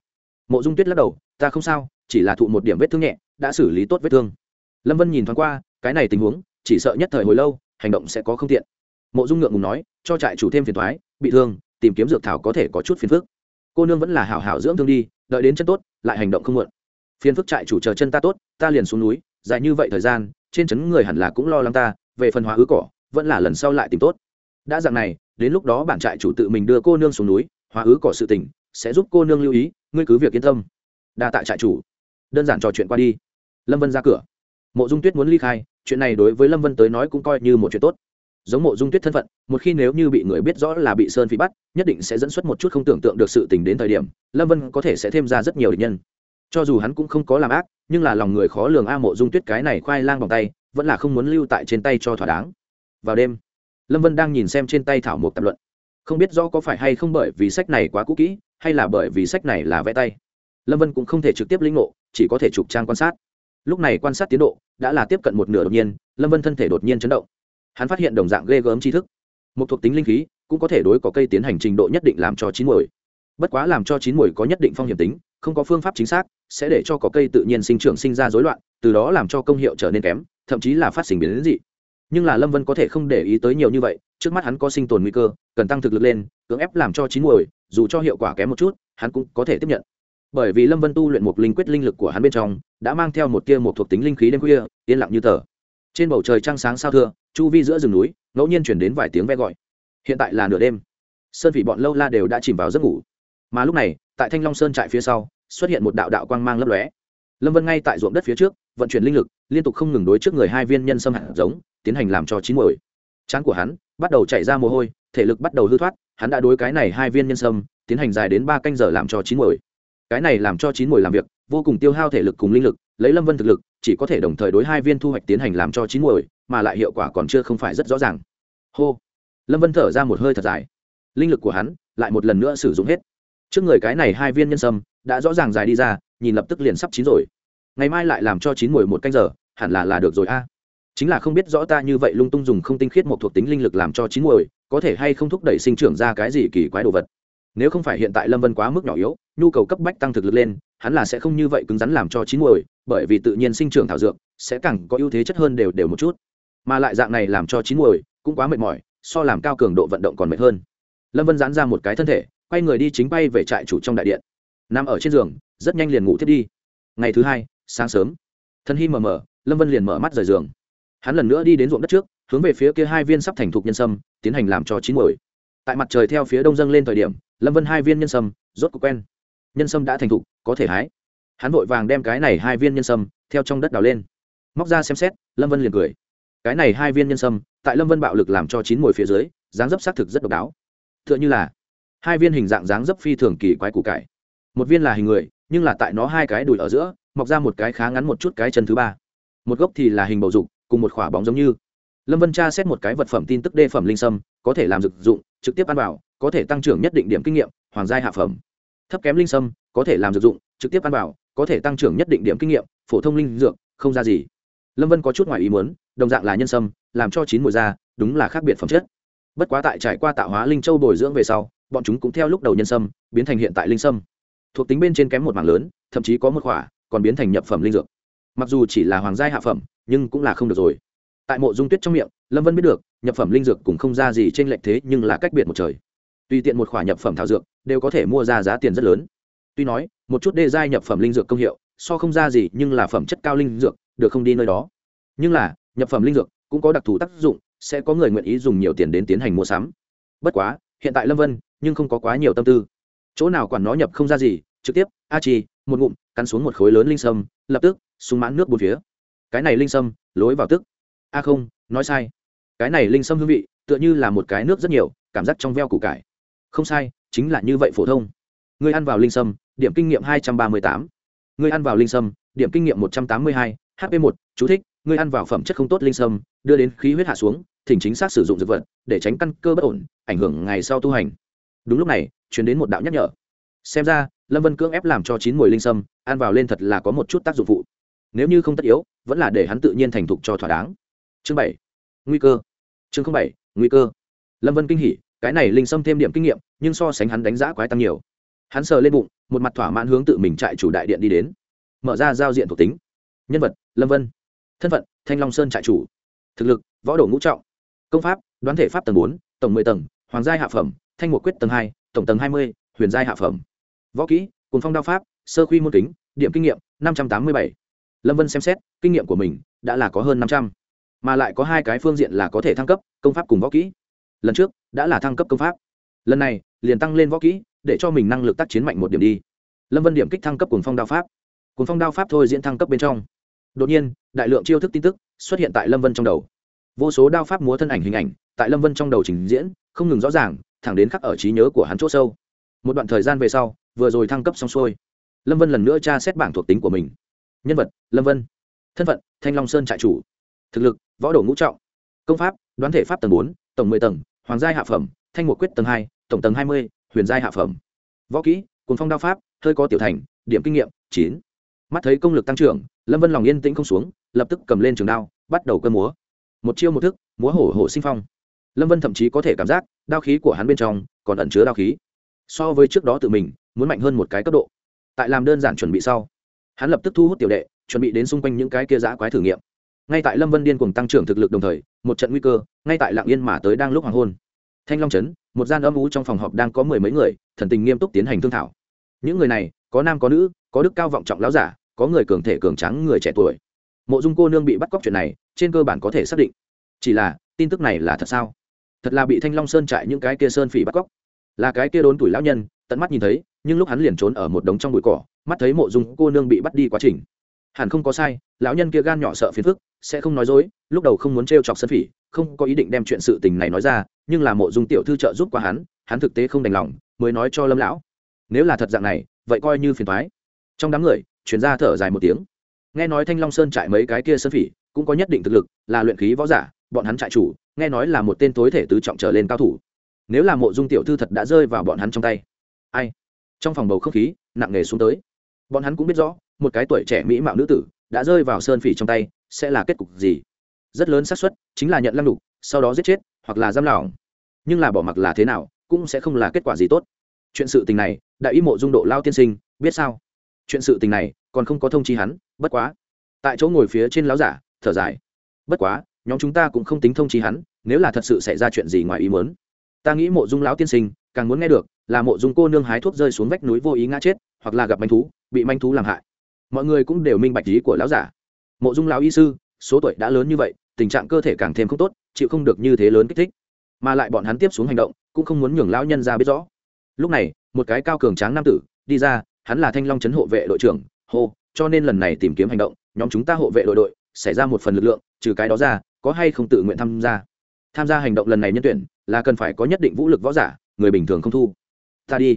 Mộ dung tuyết lắc đầu, ta không sao, chỉ là thụ một điểm vết thương nhẹ đã xử lý tốt vết thương. Lâm vân nhìn thoáng qua, cái này tình huống, chỉ sợ nhất thời hồi lâu, hành động sẽ có không tiện. Mộ dung ngượng ngùng nói, cho trại chủ thêm phiền thoái bị thương, tìm kiếm dược thảo có thể có chút phiền phức. Cô nương vẫn là hảo hảo dưỡng thương đi, đợi đến chân tốt, lại hành động không muộn. Phiền phức trại chủ chờ chân ta tốt, ta liền xuống núi, dài như vậy thời gian, trên trấn người hẳn là cũng lo lắng ta, về phần hóa ứ cỏ, vẫn là lần sau lại tìm tốt. Đã dạng này, đến lúc đó bản trại chủ tự mình đưa cô nương xuống núi, hóa ứ cỏ sự tình, sẽ giúp cô nương lưu ý, ngươi cứ việc yên tâm. Đa tại trại chủ. Đơn giản trò chuyện qua đi lâm vân ra cửa. Mộ dung tuyết muốn ly khai, chuyện này đối với lâm vân tới nói cũng coi như một chuyện tốt. Giống mộ dung tuyết thân phận, một khi nếu như bị người biết rõ là bị sơn phỉ bắt, nhất định sẽ dẫn xuất một chút không tưởng tượng được sự tình đến thời điểm, lâm vân có thể sẽ thêm ra rất nhiều địch nhân. Cho dù hắn cũng không có làm ác, nhưng là lòng người khó lường a, mộ dung tuyết cái này khoai lang bằng tay, vẫn là không muốn lưu tại trên tay cho thỏa đáng. Vào đêm, lâm vân đang nhìn xem trên tay thảo mộc tập luận. Không biết rõ có phải hay không bởi vì sách này quá cũ kỹ, hay là bởi vì sách này là vẽ tay. Lâm vân cũng không thể trực tiếp linh ngộ, chỉ có thể trục trang quan sát lúc này quan sát tiến độ, đã là tiếp cận một nửa đột nhiên, lâm vân thân thể đột nhiên chấn động. Hắn phát hiện đồng dạng ghê gớm tri thức. Một thuộc tính linh khí, cũng có thể đối có cây tiến hành trình độ nhất định làm cho chín mồi bất quá làm cho chín mồi có nhất định phong hiểm tính, không có phương pháp chính xác, sẽ để cho có cây tự nhiên sinh trưởng sinh ra rối loạn, từ đó làm cho công hiệu trở nên kém, thậm chí là phát sinh biến đến dị. Nhưng là lâm vân có thể không để ý tới nhiều như vậy, trước mắt hắn có sinh tồn nguy cơ, cần tăng thực lực lên, cưỡng ép làm cho chín mồi dù cho hiệu quả kém một chút, hắn cũng có thể tiếp nhận bởi vì lâm vân tu luyện một linh quyết linh lực của hắn bên trong, đã mang theo một tia một thuộc tính linh khí đêm khuya, yên lặng như tờ. Trên bầu trời trăng sáng sao thưa, chu vi giữa rừng núi, ngẫu nhiên chuyển đến vài tiếng ve gọi. Hiện tại là nửa đêm. Sơn vị bọn lâu la đều đã chìm vào giấc ngủ. Mà lúc này, tại thanh long sơn trại phía sau, xuất hiện một đạo đạo quang mang lấp lóe. Lâm vân ngay tại ruộng đất phía trước, vận chuyển linh lực, liên tục không ngừng đối trước người hai viên nhân sâm hạt giống, tiến hành làm cho chín mồi chán của hắn bắt đầu chạy ra mồ hôi, thể lực bắt đầu hư thoát, hắn đã đối cái này hai viên nhân sâm, tiến hành dài đến ba canh giờ làm cho chín mồi cái này làm cho chín mồi làm việc, vô cùng tiêu hao thể lực cùng linh lực, lấy lâm vân thực lực, chỉ có thể đồng thời đối hai viên thu hoạch tiến hành làm cho chín mồi mà lại hiệu quả còn chưa không phải rất rõ ràng. Hô. Lâm vân thở ra một hơi thật dài. Linh lực của hắn lại một lần nữa sử dụng hết. Trước người cái này hai viên nhân sâm đã rõ ràng dài đi ra, nhìn lập tức liền sắp chín rồi. Ngày mai lại làm cho chín mồi một canh giờ, hẳn là là được rồi a. Chính là không biết rõ ta như vậy lung tung dùng không tinh khiết một thuộc tính linh lực làm cho chín mồi có thể hay không thúc đẩy sinh trưởng ra cái gì kỳ quái đồ vật nếu không phải hiện tại lâm vân quá mức nhỏ yếu nhu cầu cấp bách tăng thực lực lên hắn là sẽ không như vậy cứng rắn làm cho chín muồi, bởi vì tự nhiên sinh trưởng thảo dược sẽ càng có ưu thế chất hơn đều đều một chút. Mà lại dạng này làm cho chín muồi cũng quá mệt mỏi so làm cao cường độ vận động còn mệt hơn. Lâm vân giãn ra một cái thân thể quay người đi chính bay về trại chủ trong đại điện. Nằm ở trên giường rất nhanh liền ngủ thiết đi. Ngày thứ hai sáng sớm. Thân hy mờ mờ lâm vân liền mở mắt rời giường. Hắn lần nữa đi đến ruộng đất trước hướng về phía kia hai viên sắp thành thục nhân sâm tiến hành làm cho chín mồi tại mặt trời theo phía đông dâng lên thời điểm lâm vân hai viên nhân sâm, rốt cuộc quen. Nhân sâm đã thành thục, có thể hái. Hắn vội vàng đem cái này hai viên nhân sâm, theo trong đất đào lên. Móc ra xem xét, lâm vân liền cười. Cái này hai viên nhân sâm, tại lâm vân bạo lực làm cho chín mồi phía dưới, dáng dấp xác thực rất độc đáo. T h ư ợ n h ư là, hai viên hình dạng dáng dấp phi thường kỳ quái củ cải. Một viên là hình người, nhưng là tại nó hai cái đùi ở giữa, mọc ra một cái khá ngắn một chút cái chân thứ ba. Một gốc thì là hình bầu dục, cùng một quả bóng giống như. Lâm vân tra xét một cái vật phẩm tin tức đê phẩm linh sâm, có thể làm dực dụng, trực tiếp ăn vào có thể tăng trưởng nhất định điểm kinh nghiệm, hoàng gia hạ phẩm. Thấp kém linh sâm, có thể làm dược dụng, trực tiếp ăn vào, có thể tăng trưởng nhất định điểm kinh nghiệm, phổ thông linh dược, không ra gì. Lâm vân có chút ngoài ý muốn, đồng dạng là nhân sâm, làm cho chín mùi da đúng là khác biệt phẩm chất. Bất quá tại trải qua tạo hóa linh châu bồi dưỡng về sau, bọn chúng cũng theo lúc đầu nhân sâm, biến thành hiện tại linh sâm. Thuộc tính bên trên kém một mảng lớn, thậm chí có một khỏa, còn biến thành nhập phẩm linh dược. Mặc dù chỉ là hoàng gia hạ phẩm, nhưng cũng là không được rồi. Tại mộ dung tuyết trong miệng, lâm vân biết được, nhập phẩm linh dược cũng không ra gì trên lệch thế, nhưng là cách biệt một trời tùy tiện một khoả nhập phẩm thảo dược, đều có thể mua ra giá tiền rất lớn. Tuy nói, một chút đê giai nhập phẩm linh dược công hiệu, so không ra gì, nhưng là phẩm chất cao linh dược, được không đi nơi đó. Nhưng là, nhập phẩm linh dược cũng có đặc thù tác dụng, sẽ có người nguyện ý dùng nhiều tiền đến tiến hành mua sắm. Bất quá, hiện tại lâm vân, nhưng không có quá nhiều tâm tư. Chỗ nào quản nó nhập không ra gì, trực tiếp, a chi, một ngụm, cắn xuống một khối lớn linh sâm, lập tức, súng mãn nước bốn phía. Cái này linh sâm, lối vào tức. A không, nói sai. Cái này linh sâm hương vị, tựa như là một cái nước rất nhiều, cảm giác trong veo củ cải không sai, chính là như vậy phổ thông. Người ăn vào linh sâm, điểm kinh nghiệm hai trăm ba mươi tám. Người ăn vào linh sâm, điểm kinh nghiệm một trăm tám mươi hai. Hp một, chú thích ngươi ăn vào phẩm chất không tốt linh sâm, đưa đến khí huyết hạ xuống, thỉnh chính xác sử dụng dược vật, để tránh căn cơ bất ổn, ảnh hưởng ngày sau tu hành. Đúng lúc này chuyển đến một đạo nhắc nhở. Xem ra, lâm vân cưỡng ép làm cho chín mùi linh sâm, ăn vào lên thật là có một chút tác dụng phụ. Nếu như không tất yếu, vẫn là để hắn tự nhiên thành thục cho thỏa đáng. Chương bảy, nguy cơ. Chương bảy, nguy cơ. Lâm vân kinh hỉ cái này linh sâm thêm điểm kinh nghiệm, nhưng so sánh hắn đánh giá quái tăng nhiều. Hắn sờ lên bụng, một mặt thỏa mãn hướng tự mình trại chủ đại điện đi đến. Mở ra giao diện thuộc tính. Nhân vật, lâm vân. Thân phận, thanh long sơn trại chủ. Thực lực, võ đồ ngũ trọng. Công pháp, đoán thể pháp tầng bốn, tổng mười tầng, hoàng giai hạ phẩm, thanh một quyết tầng hai, tổng tầng hai mươi, huyền giai hạ phẩm. Võ kỹ cồn phong đao pháp, sơ khuy môn kính, điểm kinh nghiệm, năm trăm tám mươi bảy. Lâm vân xem xét, kinh nghiệm của mình đã là có hơn năm trăm. Mà lại có hai cái phương diện là có thể thăng cấp, công pháp cùng võ kỹ lần trước đã là thăng cấp công pháp. Lần này, liền tăng lên võ kỹ, để cho mình năng lực tác chiến mạnh một điểm đi. Lâm vân điểm kích thăng cấp cùng phong đao pháp. Cùng phong đao pháp thôi diễn thăng cấp bên trong. Đột nhiên, đại lượng chiêu thức tin tức xuất hiện tại lâm vân trong đầu. Vô số đao pháp múa thân ảnh hình ảnh tại lâm vân trong đầu trình diễn, không ngừng rõ ràng, thẳng đến khắc ở trí nhớ của hắn c h ỗ sâu. Một đoạn thời gian về sau, vừa rồi thăng cấp xong xuôi, lâm vân lần nữa tra xét bảng thuộc tính của mình. Nhân vật, lâm vân. Thân phận, thanh long sơn trại chủ. Thực lực, võ đồ ngũ trọng. Công pháp, đoán thể pháp tầng bốn, tổng mười tầng hoàng giai hạ phẩm, thanh một quyết tầng hai, tổng tầng hai mươi, huyền giai hạ phẩm. Võ kỹ cùng phong đao pháp, hơi có tiểu thành, điểm kinh nghiệm, chín. Mắt thấy công lực tăng trưởng, lâm vân lòng yên tĩnh không xuống, lập tức cầm lên trường đao, bắt đầu cơn múa. Một chiêu một thức, múa hổ hổ sinh phong. Lâm vân thậm chí có thể cảm giác, đao khí của hắn bên trong còn ẩn chứa đao khí. So với trước đó tự mình, muốn mạnh hơn một cái cấp độ. Tại làm đơn giản chuẩn bị sau, hắn lập tức thu hút tiểu đệ, chuẩn bị đến xung quanh những cái kia giã quái thử nghiệm ngay tại lâm vân điên cùng tăng trưởng thực lực đồng thời, một trận nguy cơ, ngay tại lạng yên mà tới đang lúc hoàng hôn. Thanh long trấn, một gian âm ú trong phòng họp đang có mười mấy người, thần tình nghiêm túc tiến hành thương thảo. Những người này, có nam có nữ, có đức cao vọng trọng láo giả, có người cường thể cường trắng người trẻ tuổi. Mộ dung cô nương bị bắt cóc chuyện này, trên cơ bản có thể xác định. Chỉ là, tin tức này là thật sao? Thật là bị thanh long sơn trại những cái kia sơn phỉ bắt cóc. Là cái kia đốn tuổi lão nhân, tận mắt nhìn thấy, nhưng lúc hắn liền trốn ở một đống trong bụi cỏ, mắt thấy mộ dung cô nương bị bắt đi quá trình. Hẳn không có sai, lão nhân kia gan nhỏ sợ phiền phức sẽ không nói dối, lúc đầu không muốn t chọc sân phỉ, không có ý định đem chuyện sự tình này nói ra, nhưng là mộ dung tiểu thư trợ giúp qua hắn hắn thực tế không đành lòng, mới nói cho lâm lão. Nếu là thật dạng này, vậy coi như phiền thoái trong đám người chuyển ra thở dài một tiếng. Nghe nói thanh long sơn trại mấy cái kia sơn phỉ, cũng có nhất định thực lực, là luyện khí võ giả, bọn hắn trại chủ, nghe nói là một tên tối thể tứ trọng trở lên cao thủ. Nếu là mộ dung tiểu thư thật đã rơi vào bọn hắn trong tay. Ai? Trong phòng bầu không khí, nặng nề xuống tới. Bọn hắn cũng biết rõ, một cái tuổi trẻ mỹ mạo nữ tử đã rơi vào sơn phỉ trong tay, sẽ là kết cục gì? Rất lớn xác suất chính là nhận lăng đục, sau đó giết chết hoặc là giam lỏng. Nhưng là bỏ mặc là thế nào cũng sẽ không là kết quả gì tốt. Chuyện sự tình này, đại ý mộ dung độ lao tiên sinh, biết sao? Chuyện sự tình này, còn không có thông chi hắn, bất quá. Tại chỗ ngồi phía trên láo giả, thở dài. Bất quá, nhóm chúng ta cũng không tính thông chi hắn, nếu là thật sự xảy ra chuyện gì ngoài ý muốn. Ta nghĩ mộ dung lão tiên sinh, càng muốn nghe được là mộ dung cô nương hái thuốc rơi xuống vách núi vô ý ngã chết, hoặc là gặp manh thú, bị manh thú làm hại mọi người cũng đều minh bạch ý của lão giả. Mộ dung lão y sư, số tuổi đã lớn như vậy, tình trạng cơ thể càng thêm không tốt, chịu không được như thế lớn kích thích. Mà lại bọn hắn tiếp xuống hành động, cũng không muốn nhường lão nhân ra biết rõ. Lúc này, một cái cao cường tráng nam tử đi ra, hắn là thanh long trấn hộ vệ đội trưởng, hô, cho nên lần này tìm kiếm hành động, nhóm chúng ta hộ vệ đội đội, xảy ra một phần lực lượng, trừ cái đó ra, có hay không tự nguyện tham gia. Tham gia hành động lần này nhân tuyển, là cần phải có nhất định vũ lực võ giả, người bình thường không thu. Ta đi.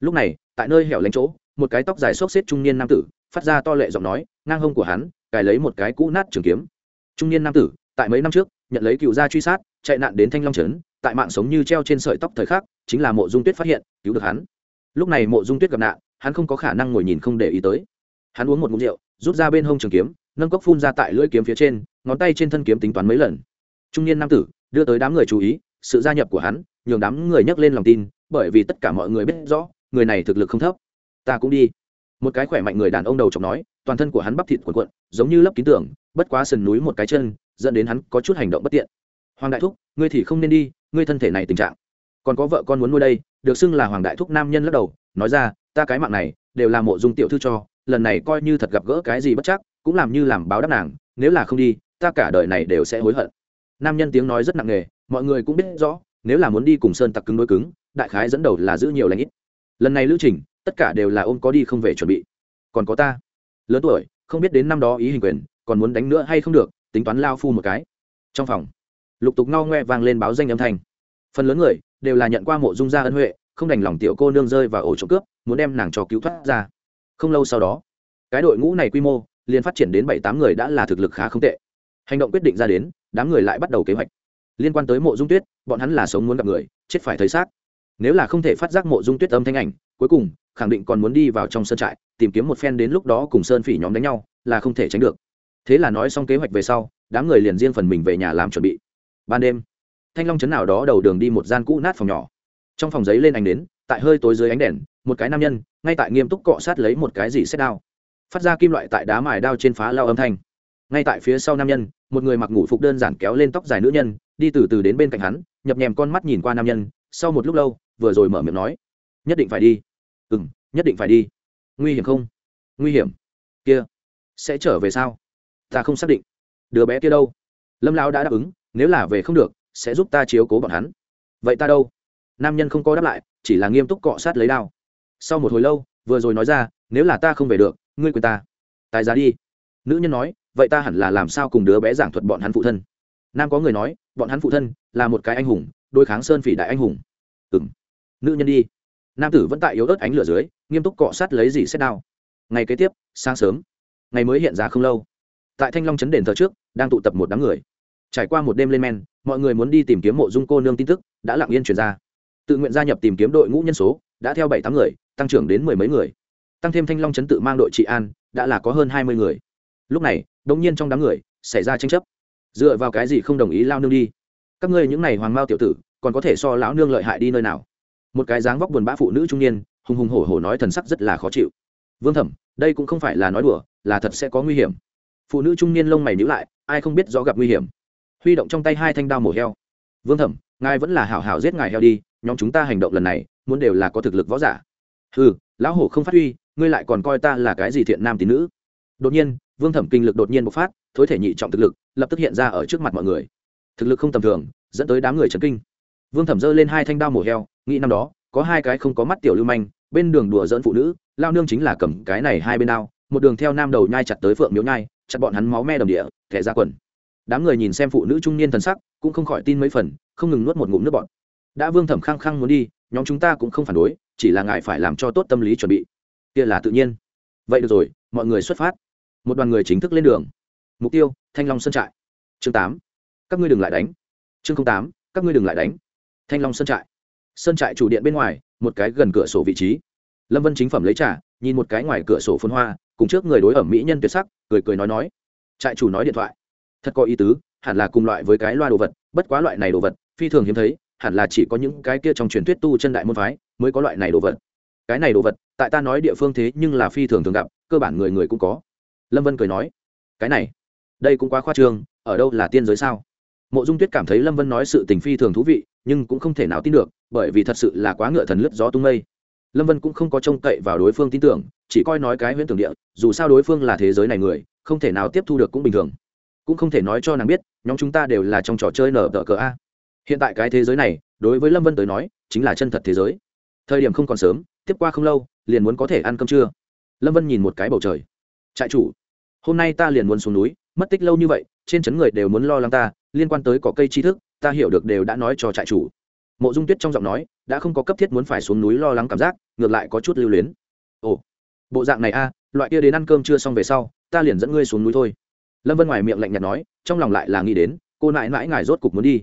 Lúc này, tại nơi hẻo lánh chỗ, một cái tóc dài xốc xếp trung niên nam tử phát ra to lệ giọng nói, ngang hông của hắn, cài lấy một cái cũ nát trường kiếm. Trung niên nam tử, tại mấy năm trước, nhận lấy cựu gia truy sát, chạy nạn đến thanh long trấn, tại mạng sống như treo trên sợi tóc thời khắc, chính là mộ dung tuyết phát hiện, cứu được hắn. Lúc này mộ dung tuyết gặp nạn, hắn không có khả năng ngồi nhìn không để ý tới. Hắn uống một mụn rượu, rút ra bên hông trường kiếm, nâng cốc phun ra tại lưỡi kiếm phía trên, ngón tay trên thân kiếm tính toán mấy lần. Trung niên nam tử, đưa tới đám người chú ý, sự gia nhập của hắn, nhường đám người nhắc lên lòng tin, bởi vì tất cả mọi người biết rõ, người này thực lực không thấp. Ta cũng đi một cái khỏe mạnh người đàn ông đầu chọc nói, toàn thân của hắn bắp thịt cuộn cuộn, giống như lấp kín tưởng bất quá sườn núi một cái chân, dẫn đến hắn có chút hành động bất tiện. Hoàng đại thúc, ngươi thì không nên đi, ngươi thân thể này tình trạng. Còn có vợ con muốn nuôi đây, được xưng là hoàng đại thúc nam nhân lắc đầu, nói ra, ta cái mạng này, đều là mộ dung tiểu thư cho, lần này coi như thật gặp gỡ cái gì bất chắc, cũng làm như làm báo đáp nàng, nếu là không đi, ta cả đời này đều sẽ hối hận. Nam nhân tiếng nói rất nặng nề, mọi người cũng biết rõ, nếu là muốn đi cùng sơn tặc cứng đối cứng, đại khái dẫn đầu là giữ nhiều lãnh ít. Lần này lữ trình tất cả đều là ôm có đi không về chuẩn bị. Còn có ta. Lớn tuổi, không biết đến năm đó ý hình quyền, còn muốn đánh nữa hay không được, tính toán lao phu một cái. Trong phòng, lục tục ngao ngoe vang lên báo danh âm thanh. Phần lớn người đều là nhận qua mộ dung gia ân huệ, không đành lòng tiểu cô nương rơi vào ổ trộm cướp, muốn đem nàng cho cứu thoát ra. Không lâu sau đó, cái đội ngũ này quy mô liền phát triển đến bảy tám người đã là thực lực khá không tệ. Hành động quyết định ra đến, đám người lại bắt đầu kế hoạch. Liên quan tới mộ dung tuyết, bọn hắn là sống muốn gặp người, chết phải thấy xác. Nếu là không thể phát giác mộ dung tuyết âm thanh ảnh cuối cùng, khẳng định còn muốn đi vào trong sơn trại, tìm kiếm một phen đến lúc đó cùng sơn phỉ nhóm đánh nhau, là không thể tránh được. Thế là nói xong kế hoạch về sau, đám người liền riêng phần mình về nhà làm chuẩn bị. Ban đêm, thanh long trấn nào đó đầu đường đi một gian cũ nát phòng nhỏ. Trong phòng giấy lên ánh đến tại hơi tối dưới ánh đèn, một cái nam nhân, ngay tại nghiêm túc cọ sát lấy một cái gì xét đao. Phát ra kim loại tại đá mài đao trên phá lao âm thanh. Ngay tại phía sau nam nhân, một người mặc ngủ phục đơn giản kéo lên tóc dài nữ nhân, đi từ từ đến bên cạnh hắn, nhập nhèm con mắt nhìn qua nam nhân, sau một lúc lâu, vừa rồi mở miệng nói nhất định phải đi. Ừ m nhất định phải đi. Nguy hiểm không? Nguy hiểm. Kia, sẽ trở về sao? Ta không xác định. Đứa bé kia đâu? Lâm Lão đã đáp ứng, nếu là về không được, sẽ giúp ta chiếu cố bọn hắn. Vậy ta đâu? Nam nhân không có đáp lại, chỉ là nghiêm túc cọ sát lấy đao. Sau một hồi lâu, vừa rồi nói ra, nếu là ta không về được, ngươi quên ta. Tài giá đi. Nữ nhân nói, vậy ta hẳn là làm sao cùng đứa bé giảng thuật bọn hắn phụ thân? Nam có người nói, bọn hắn phụ thân là một cái anh hùng đôi kháng sơn phỉ đại anh hùng. Ừng nữ nhân đi nam tử vẫn tại yếu ớt ánh lửa dưới, nghiêm túc cọ sát lấy gì xét đao. Ngày kế tiếp, sáng sớm, ngày mới hiện ra không lâu. Tại thanh long chấn đền thờ trước, đang tụ tập một đám người. Trải qua một đêm lên men, mọi người muốn đi tìm kiếm mộ dung cô nương tin tức, đã lặng yên truyền ra. Tự nguyện gia nhập tìm kiếm đội ngũ nhân số, đã theo bảy tám người, tăng trưởng đến mười mấy người. Tăng thêm thanh long chấn tự mang đội trị an, đã là có hơn hai mươi người. Lúc này đông nhiên trong đám người, xảy ra tranh chấp. Dựa vào cái gì không đồng ý lao nương đi? Các ngươi những này hoàng mao tiểu tử, còn có thể so lão nương lợi hại đi nơi nào? Một cái dáng vóc buồn bã phụ nữ trung niên, hùng hùng hổ hổ nói thần sắc rất là khó chịu. Vương thẩm, đây cũng không phải là nói đùa, là thật sẽ có nguy hiểm. Phụ nữ trung niên lông mày nhữ lại, ai không biết rõ gặp nguy hiểm. Huy động trong tay hai thanh đao mổ heo. Vương thẩm, ngài vẫn là hảo hảo giết ngài heo đi, nhóm chúng ta hành động lần này, muốn đều là có thực lực võ giả. Ừ lão hổ không phát huy, ngươi lại còn coi ta là cái gì thiện nam tín nữ? Đột nhiên, vương thẩm kinh lực đột nhiên bộc phát, thối thể nhị trọng thực lực, lập tức hiện ra ở trước mặt mọi người. Thực lực không tầm thường, dẫn tới đám người trấn kinh. Vương thẩm giơ lên hai thanh đao mổ heo nghĩ năm đó, có hai cái không có mắt tiểu lưu manh, bên đường đùa dỡn phụ nữ, lao nương chính là cầm cái này hai bên đao, một đường theo nam đầu nhai chặt tới phượng miếu nhai, chặt bọn hắn máu me đầm địa, thẻ ra quần. Đám người nhìn xem phụ nữ trung niên thần sắc, cũng không khỏi tin mấy phần, không ngừng nuốt một ngụm nước bọt. Đã vương thẩm khăng khăng muốn đi, nhóm chúng ta cũng không phản đối, chỉ là ngại phải làm cho tốt tâm lý chuẩn bị. Kia là tự nhiên. Vậy được rồi, mọi người xuất phát. Một đoàn người chính thức lên đường. Mục tiêu, thanh long sơn trại. Chương tám. Các ngươi đừng lại đánh. Chương tám. Các ngươi đừng lại đánh. Thanh long sơn trại sơn trại chủ điện bên ngoài, một cái gần cửa sổ vị trí. Lâm vân chính phẩm lấy trà, nhìn một cái ngoài cửa sổ phun hoa, cùng trước người đối ẩm mỹ nhân tuyệt sắc, cười cười nói nói. Trại chủ nói điện thoại. Thật có ý tứ, hẳn là cùng loại với cái loa đồ vật, bất quá loại này đồ vật, phi thường hiếm thấy, hẳn là chỉ có những cái kia trong truyền thuyết tu chân đại môn phái mới có loại này đồ vật. Cái này đồ vật, tại ta nói địa phương thế nhưng là phi thường thường gặp, cơ bản người người cũng có. Lâm vân cười nói. Cái này, đây cũng quá khoa trương, ở đâu là tiên giới sao? Mộ dung tuyết cảm thấy lâm vân nói sự tình phi thường thú vị, nhưng cũng không thể nào tin được, bởi vì thật sự là quá ngựa thần lướt gió tung mây. Lâm vân cũng không có trông cậy vào đối phương tin tưởng, chỉ coi nói cái huyễn tưởng địa, dù sao đối phương là thế giới này người, không thể nào tiếp thu được cũng bình thường. Cũng không thể nói cho nàng biết, nhóm chúng ta đều là trong trò chơi nở tờ cờ a. Hiện tại cái thế giới này, đối với lâm vân tới nói, chính là chân thật thế giới. Thời điểm không còn sớm, tiếp qua không lâu, liền muốn có thể ăn cơm trưa. Lâm vân nhìn một cái bầu trời. Trại chủ, hôm nay ta liền muốn xuống núi, mất tích lâu như vậy, trên trấn người đều muốn lo lắng ta liên quan tới cỏ cây tri thức, ta hiểu được đều đã nói cho trại chủ. Mộ dung tuyết trong giọng nói, đã không có cấp thiết muốn phải xuống núi lo lắng cảm giác, ngược lại có chút lưu luyến. Ồ, bộ dạng này a, loại kia đến ăn cơm chưa xong về sau, ta liền dẫn ngươi xuống núi thôi. Lâm vân ngoài miệng lạnh nhạt nói, trong lòng lại là nghĩ đến, cô nại mãi ngài rốt cục muốn đi.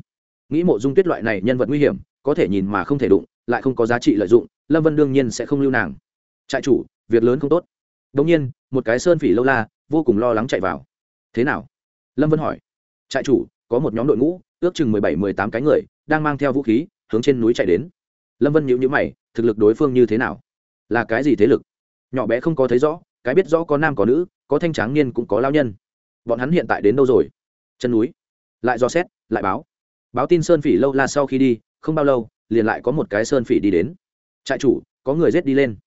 Nghĩ mộ dung tuyết loại này nhân vật nguy hiểm, có thể nhìn mà không thể đụng, lại không có giá trị lợi dụng, lâm vân đương nhiên sẽ không lưu nàng. Trại chủ, việc lớn không tốt. Đống nhiên, một cái sơn phỉ lâu la, vô cùng lo lắng chạy vào. Thế nào? Lâm vân hỏi. Trại chủ có một nhóm đội ngũ, ước chừng mười bảy, mười tám cái người, đang mang theo vũ khí, hướng trên núi chạy đến. Lâm vân nhíu nhíu mày, thực lực đối phương như thế nào? Là cái gì thế lực? Nhỏ bé không có thấy rõ, cái biết rõ có nam có nữ, có thanh tráng niên cũng có lao nhân. Bọn hắn hiện tại đến đâu rồi? Chân núi. Lại do xét, lại báo. Báo tin sơn phỉ lâu la sau khi đi, không bao lâu, liền lại có một cái sơn phỉ đi đến. Trại chủ, có người rết đi lên.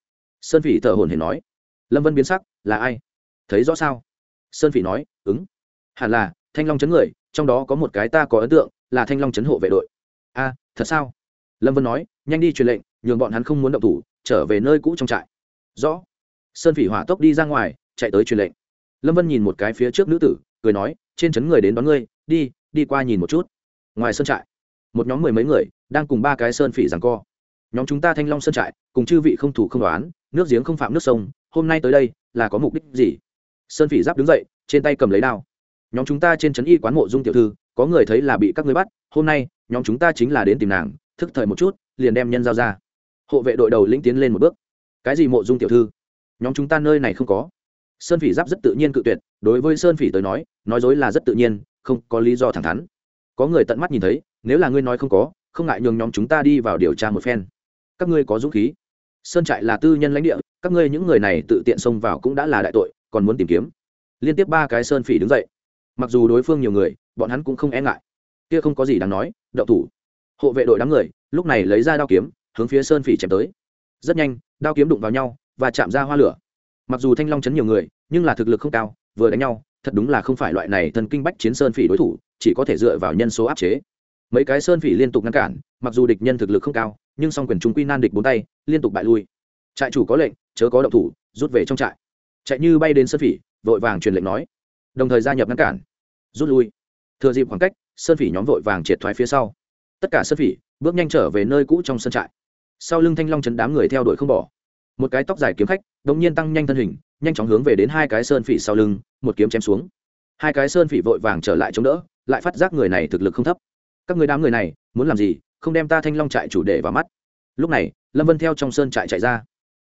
Sơn phỉ thở hồn hển nói. Lâm vân biến sắc, là ai? Thấy rõ sao? Sơn phỉ nói, ứng. Hẳn là, thanh long chấn người trong đó có một cái ta có ấn tượng, là thanh long chấn hộ vệ đội. A, thật sao? Lâm vân nói, nhanh đi truyền lệnh, nhường bọn hắn không muốn động thủ, trở về nơi cũ trong trại. Rõ. Sơn phỉ hỏa tốc đi ra ngoài, chạy tới truyền lệnh. Lâm vân nhìn một cái phía trước nữ tử, cười nói, trên trấn người đến đón ngươi, đi đi qua nhìn một chút. Ngoài sơn trại, một nhóm mười mấy người, đang cùng ba cái sơn phỉ rằng co. Nhóm chúng ta thanh long sơn trại, cùng chư vị không thủ không đoán, nước giếng không phạm nước sông, hôm nay tới đây, là có mục đích gì? Sơn phỉ giáp đứng dậy, trên tay cầm lấy đao nhóm chúng ta trên trấn y quán mộ dung tiểu thư, có người thấy là bị các ngươi bắt, hôm nay, nhóm chúng ta chính là đến tìm nàng, thức thời một chút, liền đem nhân giao ra. Hộ vệ đội đầu lĩnh tiến lên một bước. Cái gì mộ dung tiểu thư? Nhóm chúng ta nơi này không có. Sơn phỉ giáp rất tự nhiên cự tuyệt, đối với sơn phỉ tới nói nói dối là rất tự nhiên, không có lý do thẳng thắn. Có người tận mắt nhìn thấy, nếu là ngươi nói không có, không ngại nhường nhóm chúng ta đi vào điều tra một phen. Các ngươi có dũng khí. Sơn trại là tư nhân lãnh địa, các ngươi những người này tự tiện xông vào cũng đã là đại tội, còn muốn tìm kiếm. Liên tiếp ba cái sơn phỉ đứng dậy mặc dù đối phương nhiều người, bọn hắn cũng không e ngại. Kia không có gì đáng nói đậu thủ. Hộ vệ đội đám người, lúc này lấy ra đao kiếm, hướng phía sơn phỉ chém tới. Rất nhanh, đao kiếm đụng vào nhau và chạm ra hoa lửa. Mặc dù thanh long chấn nhiều người, nhưng là thực lực không cao, vừa đánh nhau, thật đúng là không phải loại này thần kinh bách chiến sơn phỉ đối thủ, chỉ có thể dựa vào nhân số áp chế. Mấy cái sơn phỉ liên tục ngăn cản, mặc dù địch nhân thực lực không cao, nhưng song quyền chúng quy nan địch bốn tay, liên tục bại lui. Trại chủ có lệnh, chớ có động thủ, rút về trong trại. Chạy như bay đến sơn phỉ, vội vàng truyền lệnh nói đồng thời gia nhập ngăn cản, rút lui. Thừa dịp khoảng cách, sơn phỉ nhóm vội vàng triệt thoái phía sau. Tất cả sơn phỉ bước nhanh trở về nơi cũ trong sân trại. Sau lưng thanh long chấn đám người theo đuổi không bỏ. Một cái tóc dài kiếm khách đống nhiên tăng nhanh thân hình, nhanh chóng hướng về đến hai cái sơn phỉ sau lưng, một kiếm chém xuống. Hai cái sơn phỉ vội vàng trở lại chống đỡ, lại phát giác người này thực lực không thấp. Các người đám người này, muốn làm gì? Không đem ta thanh long trại chủ đề vào mắt. Lúc này, lâm vân theo trong sơn trại chạy ra.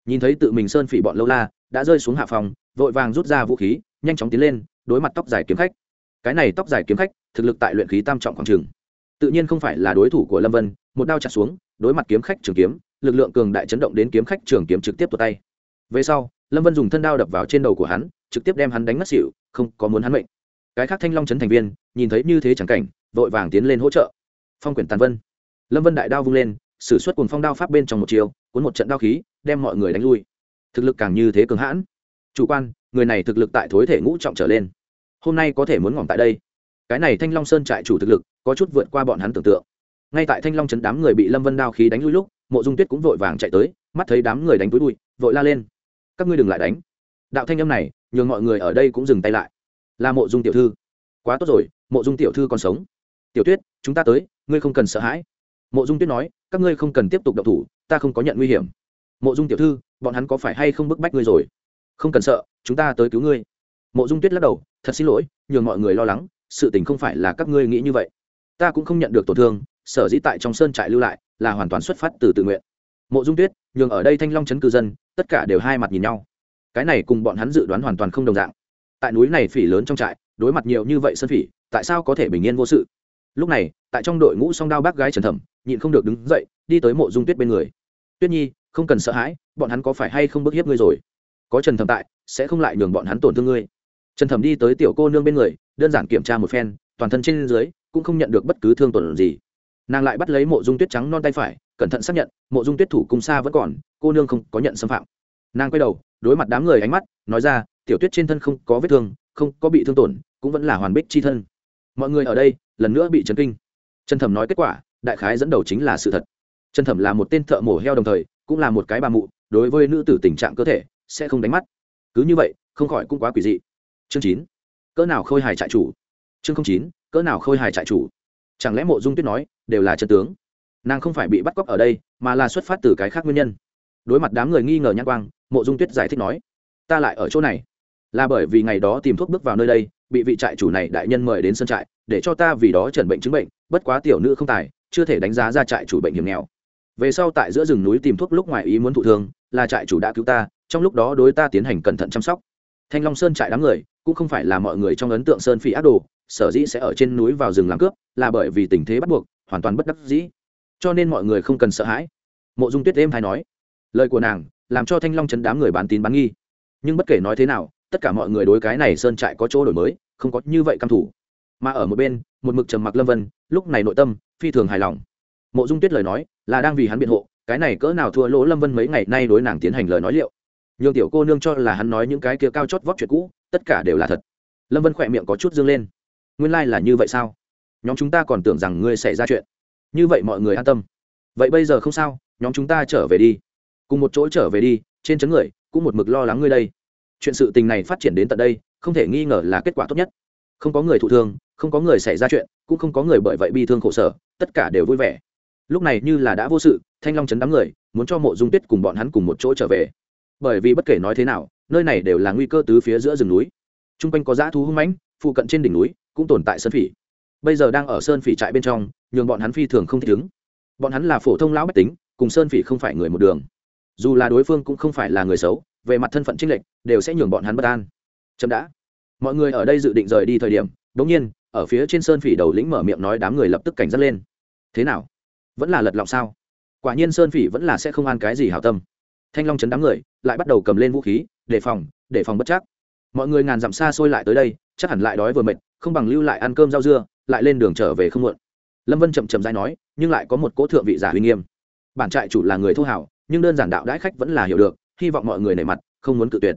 Nhìn thấy tự mình sơn phỉ bọn lâu la, đã rơi xuống hạ phòng, vội vàng rút ra vũ khí, nhanh chóng tiến lên đối mặt tóc dài kiếm khách. Cái này tóc dài kiếm khách, thực lực tại luyện khí tam trọng khoảng trường tự nhiên không phải là đối thủ của lâm vân, một đao chặt xuống, đối mặt kiếm khách trường kiếm, lực lượng cường đại chấn động đến kiếm khách trường kiếm trực tiếp tuột tay. Về sau, lâm vân dùng thân đao đập vào trên đầu của hắn, trực tiếp đem hắn đánh mất xỉu, không có muốn hắn mệnh. Cái khác thanh long chấn thành viên, nhìn thấy như thế chẳng cảnh, vội vàng tiến lên hỗ trợ. Phong quyển tàn vân. Lâm vân đại đao vung lên s ử suất cùng phong đao pháp bên trong một chiều cuốn một trận đao khí, đem mọi người đánh lui. Thực lực càng như thế cường hãn. Chủ quan, người này thực lực tại thối thể ngũ trọng trở lên hôm nay có thể muốn ngỏm tại đây. Cái này thanh long sơn trại chủ thực lực, có chút vượt qua bọn hắn tưởng tượng. Ngay tại thanh long chấn đám người bị lâm vân đao khí đánh lui lúc, mộ dung tuyết cũng vội vàng chạy tới, mắt thấy đám người đánh túi bụi, vội la lên. Các ngươi đừng lại đánh. Đạo thanh âm này, nhường mọi người ở đây cũng dừng tay lại. Là mộ dung tiểu thư. Quá tốt rồi, mộ dung tiểu thư còn sống. Tiểu tuyết, chúng ta tới, ngươi không cần sợ hãi. Mộ dung tuyết nói, các ngươi không cần tiếp tục đậu thủ, ta không có nhận nguy hiểm. Mộ dung tiểu thư, bọn hắn có phải hay không bức bách ngươi rồi? Không cần sợ, chúng ta tới cứu ngươi. Mộ dung tuyết lắc đầu thật xin lỗi, nhường mọi người lo lắng, sự tình không phải là các ngươi nghĩ như vậy. Ta cũng không nhận được tổn thương, sở dĩ tại trong sơn trại lưu lại, là hoàn toàn xuất phát từ tự nguyện. Mộ dung tuyết, nhường ở đây thanh long chấn cư dân, tất cả đều hai mặt nhìn nhau. Cái này cùng bọn hắn dự đoán hoàn toàn không đồng dạng. Tại núi này phỉ lớn trong trại, đối mặt nhiều như vậy sơn phỉ, tại sao có thể bình yên vô sự? Lúc này, tại trong đội ngũ song đao bác gái trần thẩm, nhịn không được đứng dậy, đi tới mộ dung tuyết bên người. Tuyết nhi, không cần sợ hãi, bọn hắn có phải hay không bức hiếp ngươi rồi? Có trần thẩm tại, sẽ không lại nhường bọn hắn tổn thương ngươi trần thẩm đi tới tiểu cô nương bên người, đơn giản kiểm tra một phen, toàn thân trên dưới cũng không nhận được bất cứ thương tổn gì. Nàng lại bắt lấy mộ dung tuyết trắng non tay phải, cẩn thận xác nhận, mộ dung tuyết thủ cung xa vẫn còn, cô nương không có nhận xâm phạm. Nàng quay đầu, đối mặt đám người ánh mắt, nói ra, tiểu tuyết trên thân không có vết thương, không có bị thương tổn, cũng vẫn là hoàn bích chi thân. Mọi người ở đây, lần nữa bị chấn kinh. Trần thẩm nói kết quả, đại khái dẫn đầu chính là sự thật. Trần thẩm là một tên thợ mổ heo đồng thời, cũng là một cái bà mụ, đối với nữ tử tình trạng cơ thể, sẽ không đánh mắt. Cứ như vậy, không khỏi cũng quá quỷ dị chương chín. Cỡ nào khôi hài trại chủ? Chương chín, cỡ nào khôi hài trại chủ? Chẳng lẽ mộ dung tuyết nói, đều là chân tướng? Nàng không phải bị bắt cóc ở đây, mà là xuất phát từ cái khác nguyên nhân. Đối mặt đám người nghi ngờ nhãn quang, mộ dung tuyết giải thích nói, ta lại ở chỗ này. Là bởi vì ngày đó tìm thuốc bước vào nơi đây, bị vị trại chủ này đại nhân mời đến sân trại, để cho ta vì đó trần bệnh chứng bệnh, bất quá tiểu nữ không tài, chưa thể đánh giá ra trại chủ bệnh hiểm nghèo. Về sau tại giữa rừng núi tìm thuốc lúc ngoài ý muốn thụ thương, là trại chủ đã cứu ta, trong lúc đó đối ta tiến hành cẩn thận chăm sóc. Thanh long sơn trại đám người cũng không phải là mọi người trong ấn tượng sơn phi ác đồ, sở dĩ sẽ ở trên núi vào rừng làm cướp, là bởi vì tình thế bắt buộc, hoàn toàn bất đắc dĩ. Cho nên mọi người không cần sợ hãi. Mộ dung tuyết êm hay nói, lời của nàng làm cho thanh long chấn đám người bán tín bán nghi. Nhưng bất kể nói thế nào, tất cả mọi người đối cái này sơn trại có chỗ đổi mới, không có như vậy căm thủ. Mà ở một bên, một mực trầm mặc lâm vân, lúc này nội tâm phi thường hài lòng. Mộ dung tuyết lời nói là đang vì hắn biện hộ, cái này cỡ nào thua lỗ lâm vân mấy ngày nay đối nàng tiến hành lời nói liệu. Nhường tiểu cô nương cho là hắn nói những cái kia cao chót vót chuyện cũ tất cả đều là thật. Lâm vân khỏe miệng có chút dương lên. Nguyên lai、like、là như vậy sao? Nhóm chúng ta còn tưởng rằng ngươi xảy ra chuyện. Như vậy mọi người an tâm. Vậy bây giờ không sao, nhóm chúng ta trở về đi. Cùng một chỗ trở về đi, trên chấn người, cũng một mực lo lắng ngươi đây. Chuyện sự tình này phát triển đến tận đây, không thể nghi ngờ là kết quả tốt nhất. Không có người thụ thương, không có người xảy ra chuyện, cũng không có người bởi vậy bi thương khổ sở, tất cả đều vui vẻ. Lúc này như là đã vô sự, thanh long chấn đám người, muốn cho mộ dung tuyết cùng bọn hắn cùng một chỗ trở về. Bởi vì bất kể nói thế nào nơi này đều là nguy cơ tứ phía giữa rừng núi. T r u n g quanh có dã thú hung mãnh, phụ cận trên đỉnh núi cũng tồn tại sơn phỉ. Bây giờ đang ở sơn phỉ trại bên trong, nhường bọn hắn phi thường không thích ứng. Bọn hắn là phổ thông lão bách tính, cùng sơn phỉ không phải người một đường. Dù là đối phương cũng không phải là người xấu, về mặt thân phận trinh lệch, đều sẽ nhường bọn hắn bất an. Chậm đã. Mọi người ở đây dự định rời đi thời điểm đ ỗ n g nhiên, ở phía trên sơn phỉ đầu lĩnh mở miệng nói đám người lập tức cảnh giác lên. Thế nào? Vẫn là lật lọng sao? Quả nhiên sơn phỉ vẫn là sẽ không an cái gì hảo tâm. Thanh long chấn đám người, lại bắt đầu cầm lên vũ khí đề phòng đề phòng bất chắc. Mọi người ngàn dặm xa xôi lại tới đây, chắc hẳn lại đói vừa mệt, không bằng lưu lại ăn cơm rau dưa, lại lên đường trở về không muộn. Lâm vân chậm chậm dai nói, nhưng lại có một cỗ thượng vị giả uy nghiêm. Bản trại chủ là người thô hảo, nhưng đơn giản đạo đãi khách vẫn là hiểu được, hy vọng mọi người nể mặt, không muốn cự tuyệt.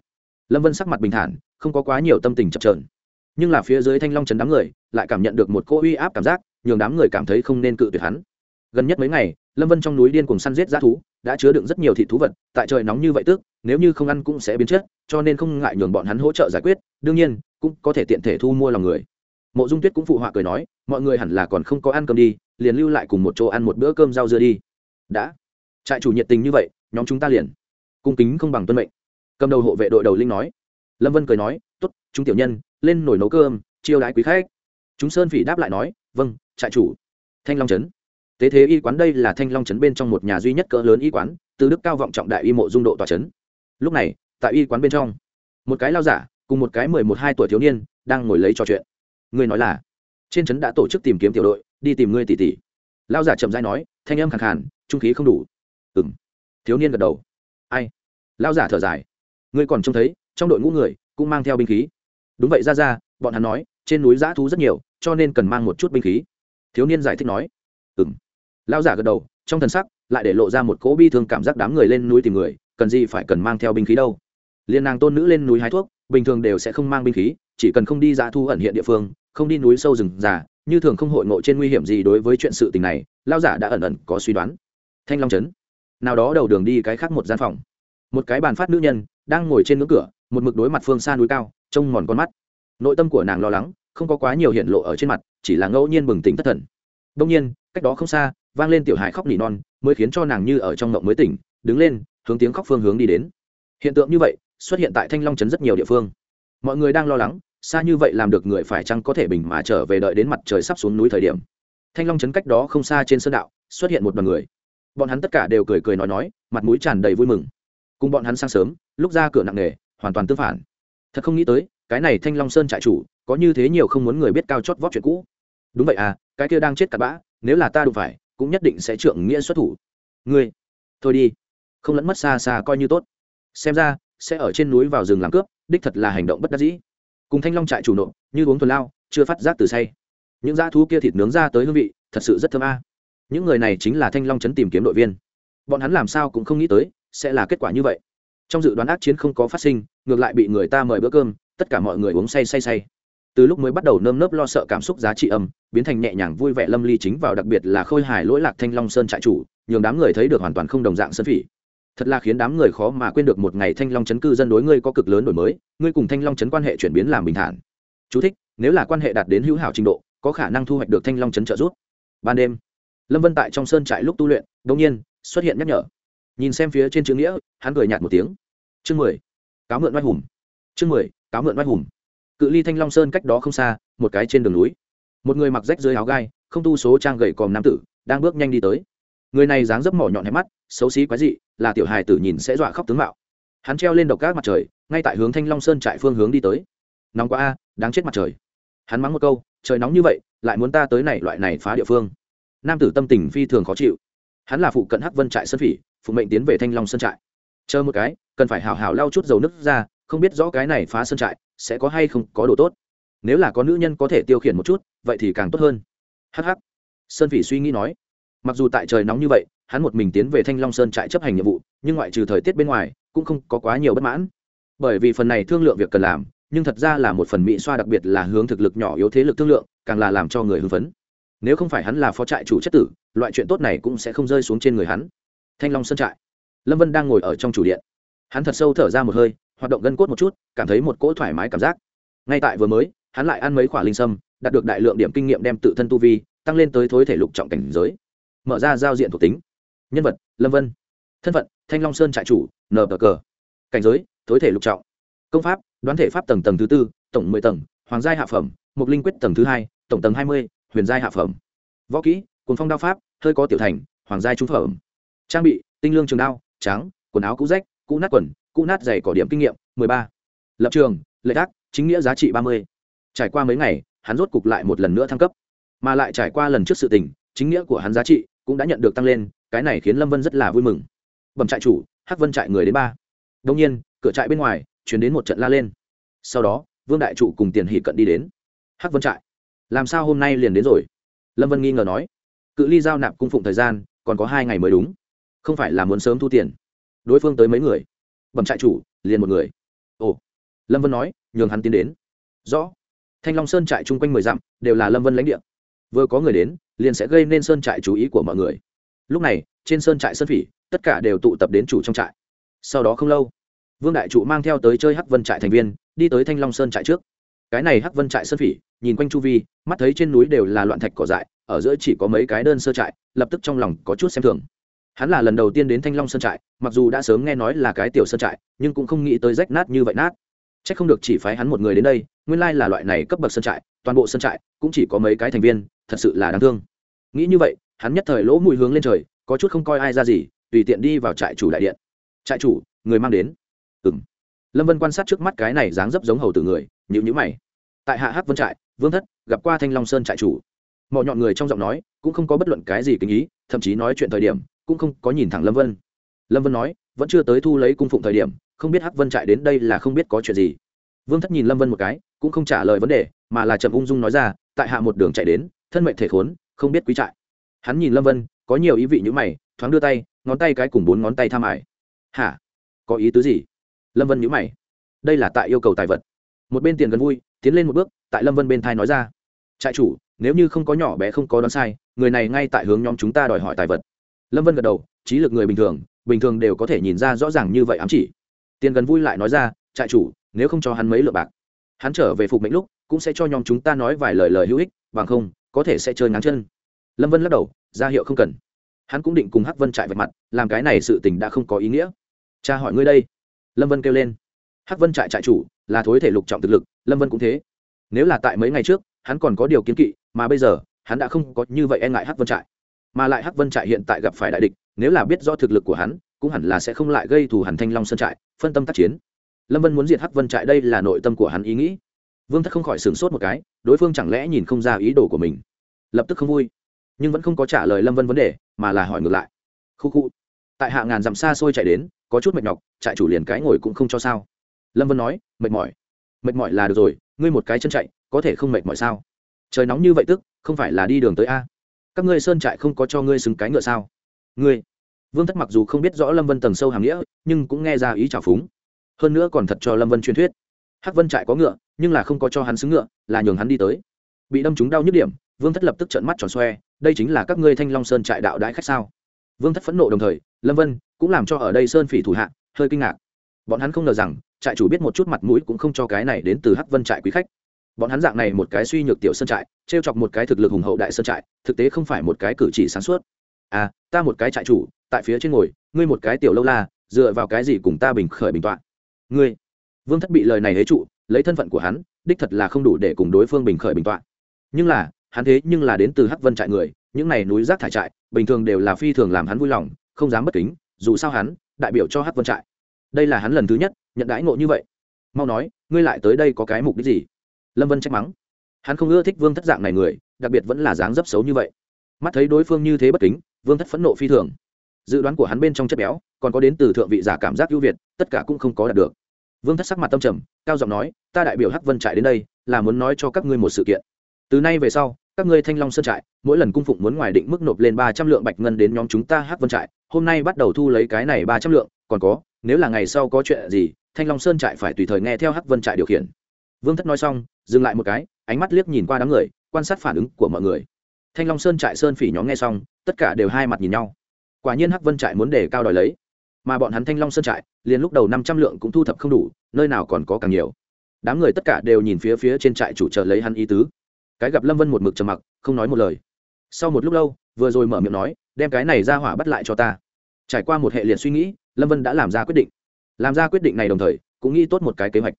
Lâm vân sắc mặt bình thản, không có quá nhiều tâm tình chập trờn nhưng là phía dưới thanh long trấn đám người, lại cảm nhận được một cỗ uy áp cảm giác, nhường đám người cảm thấy không nên cự tuyệt hắn. Gần nhất mấy ngày, lâm vân trong núi điên cùng săn giết g thú đã chứa đựng rất nhiều thịt thú vật, tại trời nóng như vậy tức, nếu như không ăn cũng sẽ biến chết cho nên không ngại nhường bọn hắn hỗ trợ giải quyết, đương nhiên, cũng có thể tiện thể thu mua lòng người. Mộ dung tuyết cũng phụ họa cười nói, mọi người hẳn là còn không có ăn cơm đi, liền lưu lại cùng một chỗ ăn một bữa cơm rau dưa đi. Đã. Trại chủ nhiệt tình như vậy, nhóm chúng ta liền. Cung kính không bằng tuân mệnh. Cầm đầu hộ vệ đội đầu linh nói. Lâm vân cười nói t ố t chúng tiểu nhân, lên nổi nấu cơm, chiêu đãi quý khách. Chúng sơn phỉ đáp lại nói vâng trại chủ. Thanh long trấn tế thế y quán đây là thanh long trấn bên trong một nhà duy nhất cỡ lớn y quán, từ đức cao vọng trọng đại y mộ dung độ tòa trấn. Lúc này, tại y quán bên trong, một cái lao giả cùng một cái mười một hai tuổi thiếu niên đang ngồi lấy trò chuyện. Người nói là, trên trấn đã tổ chức tìm kiếm tiểu đội, đi tìm ngươi tỷ tỷ. Lao giả chậm dai nói, thanh âm khẳng khàn, trung khí không đủ. Ừ m thiếu niên gật đầu. Ai? Lao giả thở dài. Ngươi còn trông thấy, trong đội ngũ người cũng mang theo binh khí. Đúng vậy, ra ra, bọn hắn nói, trên núi giã thú rất nhiều, cho nên cần mang một chút binh khí. Thiếu niên giải thích nói. Ừ m lao giả gật đầu, trong thần sắc lại để lộ ra một cỗ bi thương cảm giác đám người lên núi tìm người, cần gì phải cần mang theo binh khí đâu. Liên nàng tôn nữ lên núi hái thuốc, bình thường đều sẽ không mang binh khí, chỉ cần không đi ra thu ẩn hiện địa phương, không đi núi sâu rừng già, như thường không hội ngộ trên nguy hiểm gì đối với chuyện sự tình này lao giả đã ẩn ẩn có suy đoán. Thanh long trấn. Nào đó đầu đường đi cái khác một gian phòng. Một cái bàn phát nữ nhân đang ngồi trên ngưỡng cửa, một mực đối mặt phương xa núi cao, trông mòn con mắt. Nội tâm của nàng lo lắng, không có quá nhiều hiện lộ ở trên mặt, chỉ là ngẫu nhiên bừng tỉnh thất thần. Đông nhiên, cách đó không xa vang lên tiểu hải khóc nỉ non, mới khiến cho nàng như ở trong mộng mới tỉnh, đứng lên, hướng tiếng khóc phương hướng đi đến. Hiện tượng như vậy, xuất hiện tại thanh long trấn rất nhiều địa phương. Mọi người đang lo lắng, xa như vậy làm được người phải chăng có thể bình mà trở về đợi đến mặt trời sắp xuống núi thời điểm. Thanh long trấn cách đó không xa trên sơn đạo, xuất hiện một đoàn người. Bọn hắn tất cả đều cười cười nói nói, mặt mũi tràn đầy vui mừng. Cùng bọn hắn sang sớm, lúc ra cửa nặng nề, hoàn toàn tương phản. Thật không nghĩ tới, cái này thanh long sơn trại chủ, có như thế nhiều không muốn người biết cao chót vót chuyện cũ. Đúng vậy à cái kia đang chết cặn bã, nếu là ta đụng phải cũng nhất định sẽ trượng nghĩa xuất thủ. Ngươi, thôi đi. Không lẫn mất xa xa coi như tốt. Xem ra, sẽ ở trên núi vào rừng làm cướp, đích thật là hành động bất đắc dĩ. Cùng thanh long trại chủ nộp như uống thuần lao, chưa phát giác từ say. Những dã thú kia thịt nướng ra tới hương vị, thật sự rất thơm a. Những người này chính là thanh long trấn tìm kiếm đội viên. Bọn hắn làm sao cũng không nghĩ tới, sẽ là kết quả như vậy. Trong dự đoán ác chiến không có phát sinh, ngược lại bị người ta mời bữa cơm, tất cả mọi người uống say say say từ lúc mới bắt đầu nơm nớp lo sợ cảm xúc giá trị âm biến thành nhẹ nhàng vui vẻ lâm ly chính vào đặc biệt là khôi hài lỗi lạc thanh long sơn trại chủ nhường đám người thấy được hoàn toàn không đồng dạng sơn phỉ. Thật là khiến đám người khó mà quên được một ngày thanh long chấn cư dân đối ngươi có cực lớn đổi mới ngươi cùng thanh long chấn quan hệ chuyển biến làm bình thản. Chú thích, nếu là quan hệ đạt đến hữu hảo trình độ có khả năng thu hoạch được thanh long chấn trợ giúp. Ban đêm lâm vân tại trong sơn trại lúc tu luyện đ nhiên xuất hiện nhắc nhở. Nhìn xem phía trên chữ nghĩa hắn cười nhạt một tiếng. Chương mười cáo mượn oai hùng. Chương mười cáo mượn oai hùng cự ly thanh long sơn cách đó không xa, một cái trên đường núi. Một người mặc rách dưới áo gai, không tu số trang gầy còm nam tử, đang bước nhanh đi tới. Người này dáng dấp mỏ nhọn hẹp mắt, xấu xí quái dị, là tiểu hài tử nhìn sẽ dọa khóc tướng mạo. Hắn treo lên độc các mặt trời, ngay tại hướng thanh long sơn trại phương hướng đi tới. Nóng quá a, đáng chết mặt trời. Hắn mắng một câu, trời nóng như vậy, lại muốn ta tới này loại này phá địa phương. Nam tử tâm tình phi thường khó chịu. Hắn là phụ cận hắc vân trại sơn phỉ, phụ mệnh tiến về thanh long sơn trại. Chờ một cái, cần phải hào hào lau chút dầu nước ra, không biết rõ cái này phá sơn trại sẽ có hay không có đồ tốt. Nếu là có nữ nhân có thể tiêu khiển một chút, vậy thì càng tốt hơn. Hh sơn phỉ suy nghĩ nói. Mặc dù tại trời nóng như vậy, hắn một mình tiến về thanh long sơn trại chấp hành nhiệm vụ, nhưng ngoại trừ thời tiết bên ngoài, cũng không có quá nhiều bất mãn. Bởi vì phần này thương lượng việc cần làm, nhưng thật ra là một phần mỹ xoa đặc biệt là hướng thực lực nhỏ yếu thế lực thương lượng, càng là làm cho người hưng phấn. Nếu không phải hắn là phó trại chủ chất tử, loại chuyện tốt này cũng sẽ không rơi xuống trên người hắn. Thanh long sơn trại. Lâm vân đang ngồi ở trong chủ điện. Hắn thật sâu thở ra một hơi hoạt động gân cốt một chút, cảm thấy một cỗ thoải mái cảm giác. Ngay tại vừa mới, hắn lại ăn mấy khoả linh sâm, đạt được đại lượng điểm kinh nghiệm đem tự thân tu vi tăng lên tới thối thể lục trọng cảnh giới. Mở ra giao diện thuộc tính. Nhân vật, lâm vân. Thân phận, thanh long sơn trại chủ nờ bờ cờ cảnh giới, thối thể lục trọng. Công pháp, đoán thể pháp tầng tầng thứ tư, tổng mười tầng, hoàng giai hạ phẩm, mục linh quyết tầng thứ hai, tổng tầng hai mươi, huyền giai hạ phẩm. Võ kỹ cồn phong đao pháp, hơi có tiểu thành, hoàng giai trung phẩm. Trang bị, tinh lương trường đao, trắng, quần áo cũ rách, cũ nát quần cũ nát dày cỏ điểm kinh nghiệm, mười ba. Lập trường lệ tác chính nghĩa giá trị ba mươi. Trải qua mấy ngày, hắn rốt cục lại một lần nữa thăng cấp. Mà lại trải qua lần trước sự tình, chính nghĩa của hắn giá trị cũng đã nhận được tăng lên, cái này khiến lâm vân rất là vui mừng. Bẩm trại chủ, hắc vân trại người đến ba. Đông nhiên, cửa trại bên ngoài chuyển đến một trận la lên. Sau đó, vương đại trụ cùng tiền hỷ cận đi đến. Hắc vân trại. Làm sao hôm nay liền đến rồi? Lâm vân nghi ngờ nói. Cự ly giao nạp cung phụng thời gian, còn có hai ngày mới đúng. Không phải là muốn sớm thu tiền. Đối phương tới mấy người? Bẩm trại chủ, liền một người. Ồ. Lâm vân nói, nhường hắn tiến đến. Rõ. Thanh long sơn trại chung quanh mười dặm, đều là lâm vân lãnh địa. Vừa có người đến, liền sẽ gây nên sơn trại chú ý của mọi người. Lúc này, trên sơn trại sơn phỉ, tất cả đều tụ tập đến chủ trong trại. Sau đó không lâu, vương đại trụ mang theo tới chơi hắc vân trại thành viên, đi tới thanh long sơn trại trước. Cái này hắc vân trại sơn phỉ, nhìn quanh chu vi, mắt thấy trên núi đều là loạn thạch cỏ dại, ở giữa chỉ có mấy cái đơn sơ trại, lập tức trong lòng có chút xem thường hắn là lần đầu tiên đến thanh long sơn trại, mặc dù đã sớm nghe nói là cái tiểu sơn trại, nhưng cũng không nghĩ tới rách nát như vậy nát. C h ắ c không được chỉ phái hắn một người đến đây, nguyên lai là loại này cấp bậc sơn trại, toàn bộ sơn trại cũng chỉ có mấy cái thành viên, thật sự là đáng thương. Nghĩ như vậy, hắn nhất thời lỗ mùi hướng lên trời, có chút không coi ai ra gì, tùy tiện đi vào trại chủ đại điện. Trại chủ, người mang đến. Ừ m lâm vân quan sát trước mắt cái này dáng dấp giống hầu từ người nhữ nhữ mày. Tại hạ hắc vân trại, vương thất gặp qua thanh long sơn trại chủ. Mọi nhọn người trong giọng nói cũng không có bất luận cái gì kinh ý, thậm chí nói chuyện thời điểm cũng không có nhìn thẳng lâm vân. Lâm vân nói, vẫn chưa tới thu lấy cung phụng thời điểm, không biết hắc vân chạy đến đây là không biết có chuyện gì. Vương thất nhìn lâm vân một cái, cũng không trả lời vấn đề, mà là chậm ung dung nói ra, tại hạ một đường chạy đến, thân mệnh thể khốn, không biết quý trại. Hắn nhìn lâm vân, có nhiều ý vị như mày, thoáng đưa tay, ngón tay cái cùng bốn ngón tay tham ải. Hả? Có ý tứ gì? Lâm vân nhữ mày. Đây là tại yêu cầu tài vật. Một bên tiền gần vui, tiến lên một bước, tại lâm vân bên thai nói ra. Trại chủ, nếu như không có nhỏ bé không có đoán sai, người này ngay tại hướng nhóm chúng ta đòi hỏi tài vật lâm vân gật đầu, trí lực người bình thường bình thường đều có thể nhìn ra rõ ràng như vậy ám chỉ. Tiền gần vui lại nói ra, trại chủ, nếu không cho hắn mấy lượng bạc, hắn trở về phục mệnh lúc cũng sẽ cho nhóm chúng ta nói vài lời lời hữu ích, bằng không, có thể sẽ chơi ngắn chân. Lâm vân lắc đầu, ra hiệu không cần. Hắn cũng định cùng hắc vân trại vạch mặt, làm cái này sự tình đã không có ý nghĩa. Cha hỏi ngươi đây. Lâm vân kêu lên. Hắc vân trại trại chủ, là thối thể lục trọng thực lực. Lâm vân cũng thế. Nếu là tại mấy ngày trước, hắn còn có điều kiến kỵ, mà bây giờ, hắn đã không có như vậy e ngại hắc vân trại mà lại hắc vân trại hiện tại gặp phải đại địch, nếu là biết do thực lực của hắn, cũng hẳn là sẽ không lại gây thù hẳn thanh long sơn trại, phân tâm tác chiến. Lâm vân muốn diệt hắc vân trại đây là nội tâm của hắn ý nghĩ. Vương thất không khỏi sửng sốt một cái, đối phương chẳng lẽ nhìn không ra ý đồ của mình. Lập tức không vui, nhưng vẫn không có trả lời lâm vân vấn đề, mà là hỏi ngược lại. Khu khu, tại hạ ngàn dặm xa xôi chạy đến, có chút mệt nhọc, trại chủ liền cái ngồi cũng không cho sao. Lâm vân nói, mệt mỏi. Mệt mỏi là được rồi, ngươi một cái chân chạy, có thể không mệt mỏi sao? Trời nóng như vậy tức, không phải là đi đường tới a các ngươi sơn trại không có cho ngươi xứng cái ngựa sao? Ngươi, vương thất mặc dù không biết rõ lâm vân tầng sâu hàm nghĩa, nhưng cũng nghe ra ý trào phúng. Hơn nữa còn thật cho lâm vân truyền thuyết. Hắc vân trại có ngựa, nhưng là không có cho hắn xứng ngựa, là nhường hắn đi tới. Bị đâm chúng đau nhức điểm, vương thất lập tức trợn mắt tròn xoe, đây chính là các ngươi thanh long sơn trại đạo đãi khách sao? Vương thất phẫn nộ đồng thời, lâm vân cũng làm cho ở đây sơn phỉ thủ hạ, hơi kinh ngạc. Bọn hắn không ngờ rằng, trại chủ biết một chút mặt mũi cũng không cho cái này đến từ hắc vân trại quý khách bọn hắn dạng này một cái suy nhược tiểu sơn trại t r e o chọc một cái thực lực hùng hậu đại sơn trại, thực tế không phải một cái cử chỉ sáng suốt. À ta một cái trại chủ, tại phía trên ngồi, ngươi một cái tiểu lâu la, dựa vào cái gì cùng ta bình khởi bình t o ạ n ngươi, vương thất bị lời này hế trụ, lấy thân phận của hắn, đích thật là không đủ để cùng đối phương bình khởi bình t o ạ n nhưng là, hắn thế nhưng là đến từ hắc vân trại người, những này núi rác thải trại, bình thường đều là phi thường làm hắn vui lòng, không dám bất kính, dù sao hắn, đại biểu cho hắc vân trại. Đây là hắn lần thứ nhất, nhận đãi ngộ như vậy. Mau nói, ngươi lại tới đây có cái mục đích gì? Lâm vân trách mắng. Hắn không ưa thích vương thất dạng này người, đặc biệt vẫn là dáng dấp xấu như vậy. Mắt thấy đối phương như thế bất kính, vương thất phẫn nộ phi thường. Dự đoán của hắn bên trong chất béo, còn có đến từ thượng vị giả cảm giác ưu việt, tất cả cũng không có đạt được. Vương thất sắc mặt tâm trầm, cao giọng nói, ta đại biểu hắc vân trại đến đây, là muốn nói cho các ngươi một sự kiện. Từ nay về sau, các ngươi thanh long sơn trại, mỗi lần cung phụng muốn ngoài định mức nộp lên ba trăm lượng bạch ngân đến nhóm chúng ta hắc vân trại, hôm nay bắt đầu thu lấy cái này ba trăm lượng, còn có, nếu là ngày sau có chuyện gì, thanh long sơn trại phải tùy thời nghe theo hắc vân trại điều khiển vương thất nói xong, dừng lại một cái, ánh mắt liếc nhìn qua đám người, quan sát phản ứng của mọi người. Thanh long sơn trại sơn phỉ nhóm nghe xong, tất cả đều hai mặt nhìn nhau. Quả nhiên hắc vân trại muốn đề cao đòi lấy. Mà bọn hắn thanh long sơn trại, liền lúc đầu năm trăm lượng cũng thu thập không đủ, nơi nào còn có càng nhiều. Đám người tất cả đều nhìn phía phía trên trại chủ trợ lấy hắn ý tứ. Cái gặp lâm vân một mực trầm mặc, không nói một lời. Sau một lúc lâu, vừa rồi mở miệng nói, đem cái này ra hỏa bắt lại cho ta. Trải qua một hệ liệt suy nghĩ, lâm vân đã làm ra quyết định. Làm ra quyết định này đồng thời, cũng nghĩ tốt một cái kế hoạch.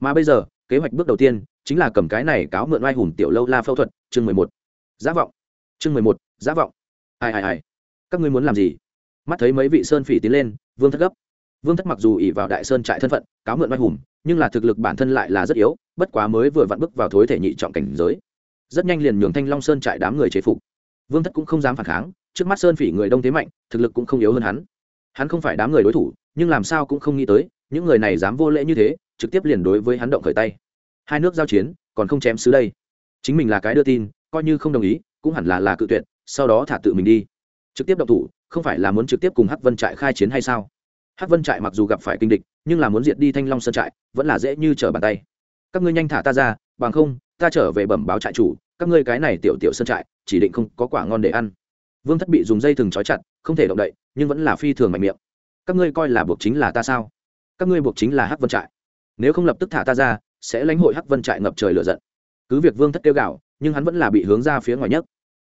Mà bây giờ kế hoạch bước đầu tiên chính là cầm cái này cáo mượn oai hùng tiểu lâu la phẫu thuật, chương mười một giá vọng. Chương mười một giá vọng. Ai ai ai. Các ngươi muốn làm gì? Mắt thấy mấy vị sơn phỉ tiến lên, vương thất gấp. Vương thất mặc dù ỉ vào đại sơn trại thân phận, cáo mượn oai hùng, nhưng là thực lực bản thân lại là rất yếu, bất quá mới vừa vặn bước vào thối thể nhị trọng cảnh giới. Rất nhanh liền nhường thanh long sơn trại đám người chế phục. Vương thất cũng không dám phản kháng, trước mắt sơn phỉ người đông thế mạnh, thực lực cũng không yếu hơn hắn. Hắn không phải đám người đối thủ, nhưng làm sao cũng không nghĩ tới những người này dám vô lễ như thế, trực tiếp liền đối với hắn động khởi tay. Hai nước giao chiến, còn không chém xứ đây. Chính mình là cái đưa tin, coi như không đồng ý, cũng hẳn là là cự tuyệt, sau đó thả tự mình đi. Trực tiếp động thủ, không phải là muốn trực tiếp cùng hắc vân trại khai chiến hay sao? Hắc vân trại mặc dù gặp phải kinh địch, nhưng là muốn diệt đi thanh long sơn trại, vẫn là dễ như trở bàn tay. Các ngươi nhanh thả ta ra, bằng không, ta trở về bẩm báo trại chủ, các ngươi cái này tiểu tiểu sơn trại, chỉ định không có quả ngon để ăn. Vương thất bị dùng dây thừng trói chặt, không thể động đậy, nhưng vẫn là phi thường mạnh miệng. Các ngươi coi là buộc chính là ta sao? Các ngươi buộc chính là hắc vân trại. Nếu không lập tức thả ta ra, sẽ lãnh hội hắc vân trại ngập trời lửa giận. Cứ việc vương thất kêu gạo nhưng hắn vẫn là bị hướng ra phía ngoài nhất.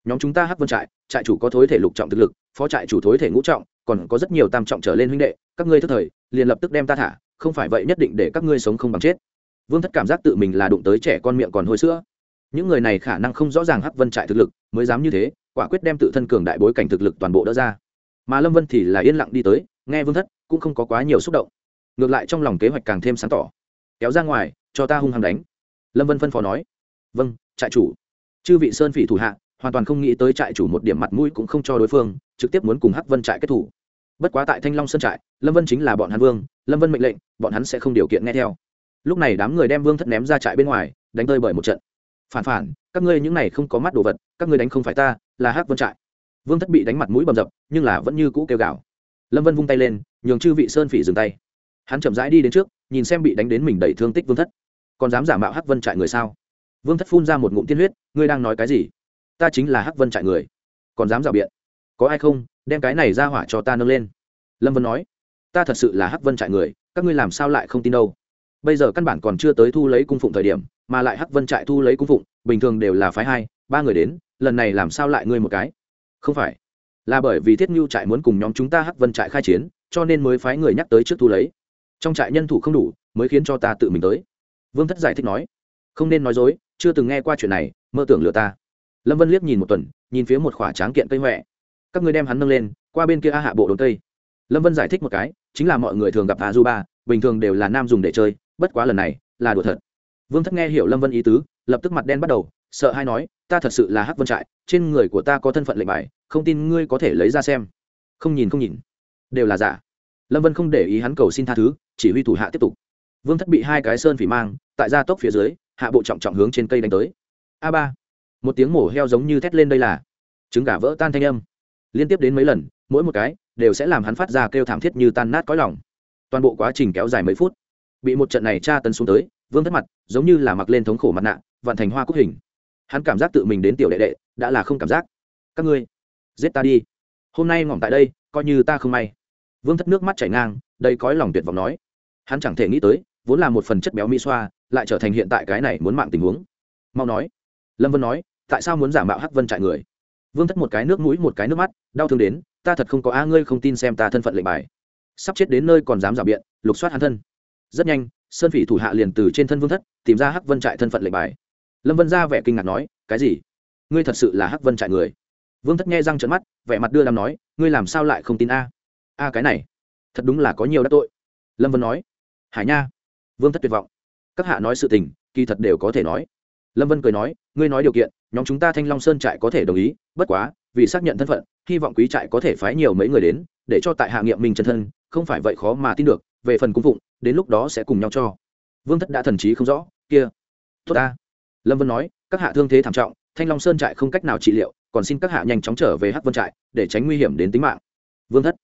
Nhóm chúng ta hắc vân trại trại chủ có thối thể lục trọng thực lực, phó trại chủ thối thể ngũ trọng, còn có rất nhiều tam trọng trở lên huynh đệ, các ngươi thức thời, liền lập tức đem ta thả, không phải vậy nhất định để các ngươi sống không bằng chết. Vương thất cảm giác tự mình là đụng tới trẻ con miệng còn hôi sữa. Những người này khả năng không rõ ràng hắc vân trại thực lực, mới dám như thế, quả quyết đem tự thân cường đại bối cảnh thực lực toàn bộ đỡ ra. Mà lâm vân thì là yên lặng đi tới, nghe vương thất, cũng không có quá nhiều xúc động ngược lại trong lòng kế hoạch càng thêm sáng tỏ. Kéo ra ngoài, cho ta hung hăng đánh. Lâm vân phân phó nói. Vâng trại chủ. Chư vị sơn phỉ thủ hạ, hoàn toàn không nghĩ tới trại chủ một điểm mặt mũi cũng không cho đối phương, trực tiếp muốn cùng hắc vân trại kết thủ. Bất quá tại thanh long sơn trại, lâm vân chính là bọn hắn vương, lâm vân mệnh lệnh, bọn hắn sẽ không điều kiện nghe theo. Lúc này đám người đem vương thất ném ra trại bên ngoài, đánh tơi bởi một trận. Phản phản, các ngươi những này không có mắt đồ vật, các ngươi đánh không phải ta, là hắc vân trại. Vương thất bị đánh mặt mũi bầm dập, nhưng là vẫn như cũ kêu gào. Lâm vân vung tay lên, nhường chư vị sơn phỉ dừng tay hắn chậm rãi đi đến trước, nhìn xem bị đánh đến mình đầy thương tích vương thất. Còn dám giả mạo hắc vân trại người sao? Vương thất phun ra một ngụm tiên huyết, ngươi đang nói cái gì? Ta chính là hắc vân trại người. Còn dám rào biện? Có ai không? Đem cái này ra hỏa cho ta nâng lên. Lâm vân nói, ta thật sự là hắc vân trại người, các ngươi làm sao lại không tin đâu? Bây giờ căn bản còn chưa tới thu lấy cung phụng thời điểm, mà lại hắc vân trại thu lấy cung phụng, bình thường đều là phái hai, ba người đến, lần này làm sao lại ngươi một cái? Không phải. Là bởi vì thiết ngưu trại muốn cùng nhóm chúng ta hắc vân trại khai chiến, cho nên mới phái người nhắc tới trước thu lấy trong trại nhân thủ không đủ mới khiến cho ta tự mình tới vương thất giải thích nói không nên nói dối chưa từng nghe qua chuyện này mơ tưởng lừa ta lâm vân liếc nhìn một tuần nhìn phía một khỏa tráng kiện cây huệ các người đem hắn nâng lên qua bên kia a hạ bộ đồn cây lâm vân giải thích một cái chính là mọi người thường gặp a du ba bình thường đều là nam dùng để chơi bất quá lần này là đùa thật vương thất nghe hiểu lâm vân ý tứ lập tức mặt đen bắt đầu sợ hay nói ta thật sự là hắc vân trại trên người của ta có thân phận lệnh bài không tin ngươi có thể lấy ra xem không nhìn không nhìn đều là giả lâm vân không để ý hắn cầu xin tha thứ, chỉ huy thủ hạ tiếp tục. Vương thất bị hai cái sơn phỉ mang, tại gia tốc phía dưới, hạ bộ trọng trọng hướng trên cây đánh tới. A ba. Một tiếng mổ heo giống như thét lên đây là. Trứng gà vỡ tan thanh âm. Liên tiếp đến mấy lần, mỗi một cái, đều sẽ làm hắn phát ra kêu thảm thiết như tan nát cõi lòng. Toàn bộ quá trình kéo dài mấy phút. Bị một trận này tra tấn xuống tới, vương thất mặt, giống như là mặc lên thống khổ mặt nạ, vạn thành hoa cúc hình. Hắn cảm giác tự mình đến tiểu đệ đệ, đã là không cảm giác. Các ngươi, giết ta đi. Hôm nay ngỏm tại đây, coi như ta không may vương thất nước mắt chảy ngang đây cói lòng tuyệt vọng nói. Hắn chẳng thể nghĩ tới, vốn là một phần chất béo mỹ xoa, lại trở thành hiện tại cái này muốn mạng tình huống. Mau nói. Lâm vân nói, tại sao muốn giả mạo hắc vân trại người? Vương thất một cái nước mũi, một cái nước mắt, đau thương đến, ta thật không có a, ngươi không tin xem ta thân phận lệnh bài. Sắp chết đến nơi còn dám giả biện, lục soát hắn thân. Rất nhanh, sơn phỉ thủ hạ liền từ trên thân vương thất, tìm ra hắc vân trại thân phận lệnh bài. Lâm vân ra vẻ kinh ngạc nói, cái gì? Ngươi thật sự là hắc vân trại người? Vương thất nghe răng trận mắt, vẻ mặt đưa làm nói, ngươi làm sao lại không tin a? A, cái này, thật đúng là có nhiều đắc tội. Lâm vân nói, hải nha, vương thất tuyệt vọng. Các hạ nói sự tình, kỳ thật đều có thể nói. Lâm vân cười nói, ngươi nói điều kiện, nhóm chúng ta thanh long sơn trại có thể đồng ý, bất quá, vì xác nhận thân phận, hy vọng quý trại có thể phái nhiều mấy người đến, để cho tại hạ nghiệm mình chân thân, không phải vậy khó mà tin được, về phần cung phụng, đến lúc đó sẽ cùng nhau cho. Vương thất đã thần trí không rõ, kia, tốt ta. Lâm vân nói, các hạ thương thế thảm trọng, thanh long sơn trại không cách nào trị liệu, còn xin các hạ nhanh chóng trở về hắc vân trại, để tránh nguy hiểm đến tính mạng. Vương thất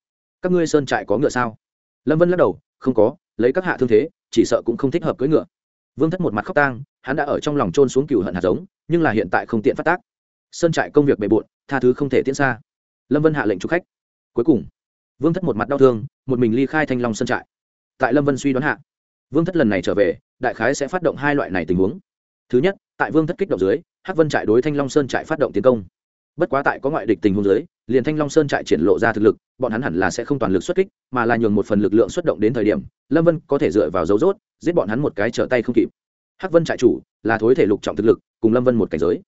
các ngươi sơn trại có ngựa sao? Lâm vân lắc đầu, không có, lấy các hạ thương thế, chỉ sợ cũng không thích hợp cưỡi ngựa. Vương thất một mặt khóc tang, hắn đã ở trong lòng trôn xuống cựu hận hạt giống, nhưng là hiện tại không tiện phát tác. Sơn trại công việc bề bộn, tha thứ không thể tiến xa. Lâm vân hạ lệnh chụp khách. Cuối cùng, vương thất một mặt đau thương, một mình ly khai thanh long sơn trại. Tại lâm vân suy đoán hạ, vương thất lần này trở về, đại khái sẽ phát động hai loại này tình huống. Thứ nhất, tại vương thất kích động dưới, hắc vân trại đối thanh long sơn trại phát động tiến công. Bất quá tại có ngoại địch tình huống dưới liền thanh long sơn trại triển lộ ra thực lực, bọn hắn hẳn là sẽ không toàn lực xuất kích, mà là nhường một phần lực lượng xuất động đến thời điểm, lâm vân có thể dựa vào dấu rốt, giết bọn hắn một cái trở tay không kịp. Hắc vân trại chủ là thối thể lục trọng thực lực, cùng lâm vân một cảnh giới.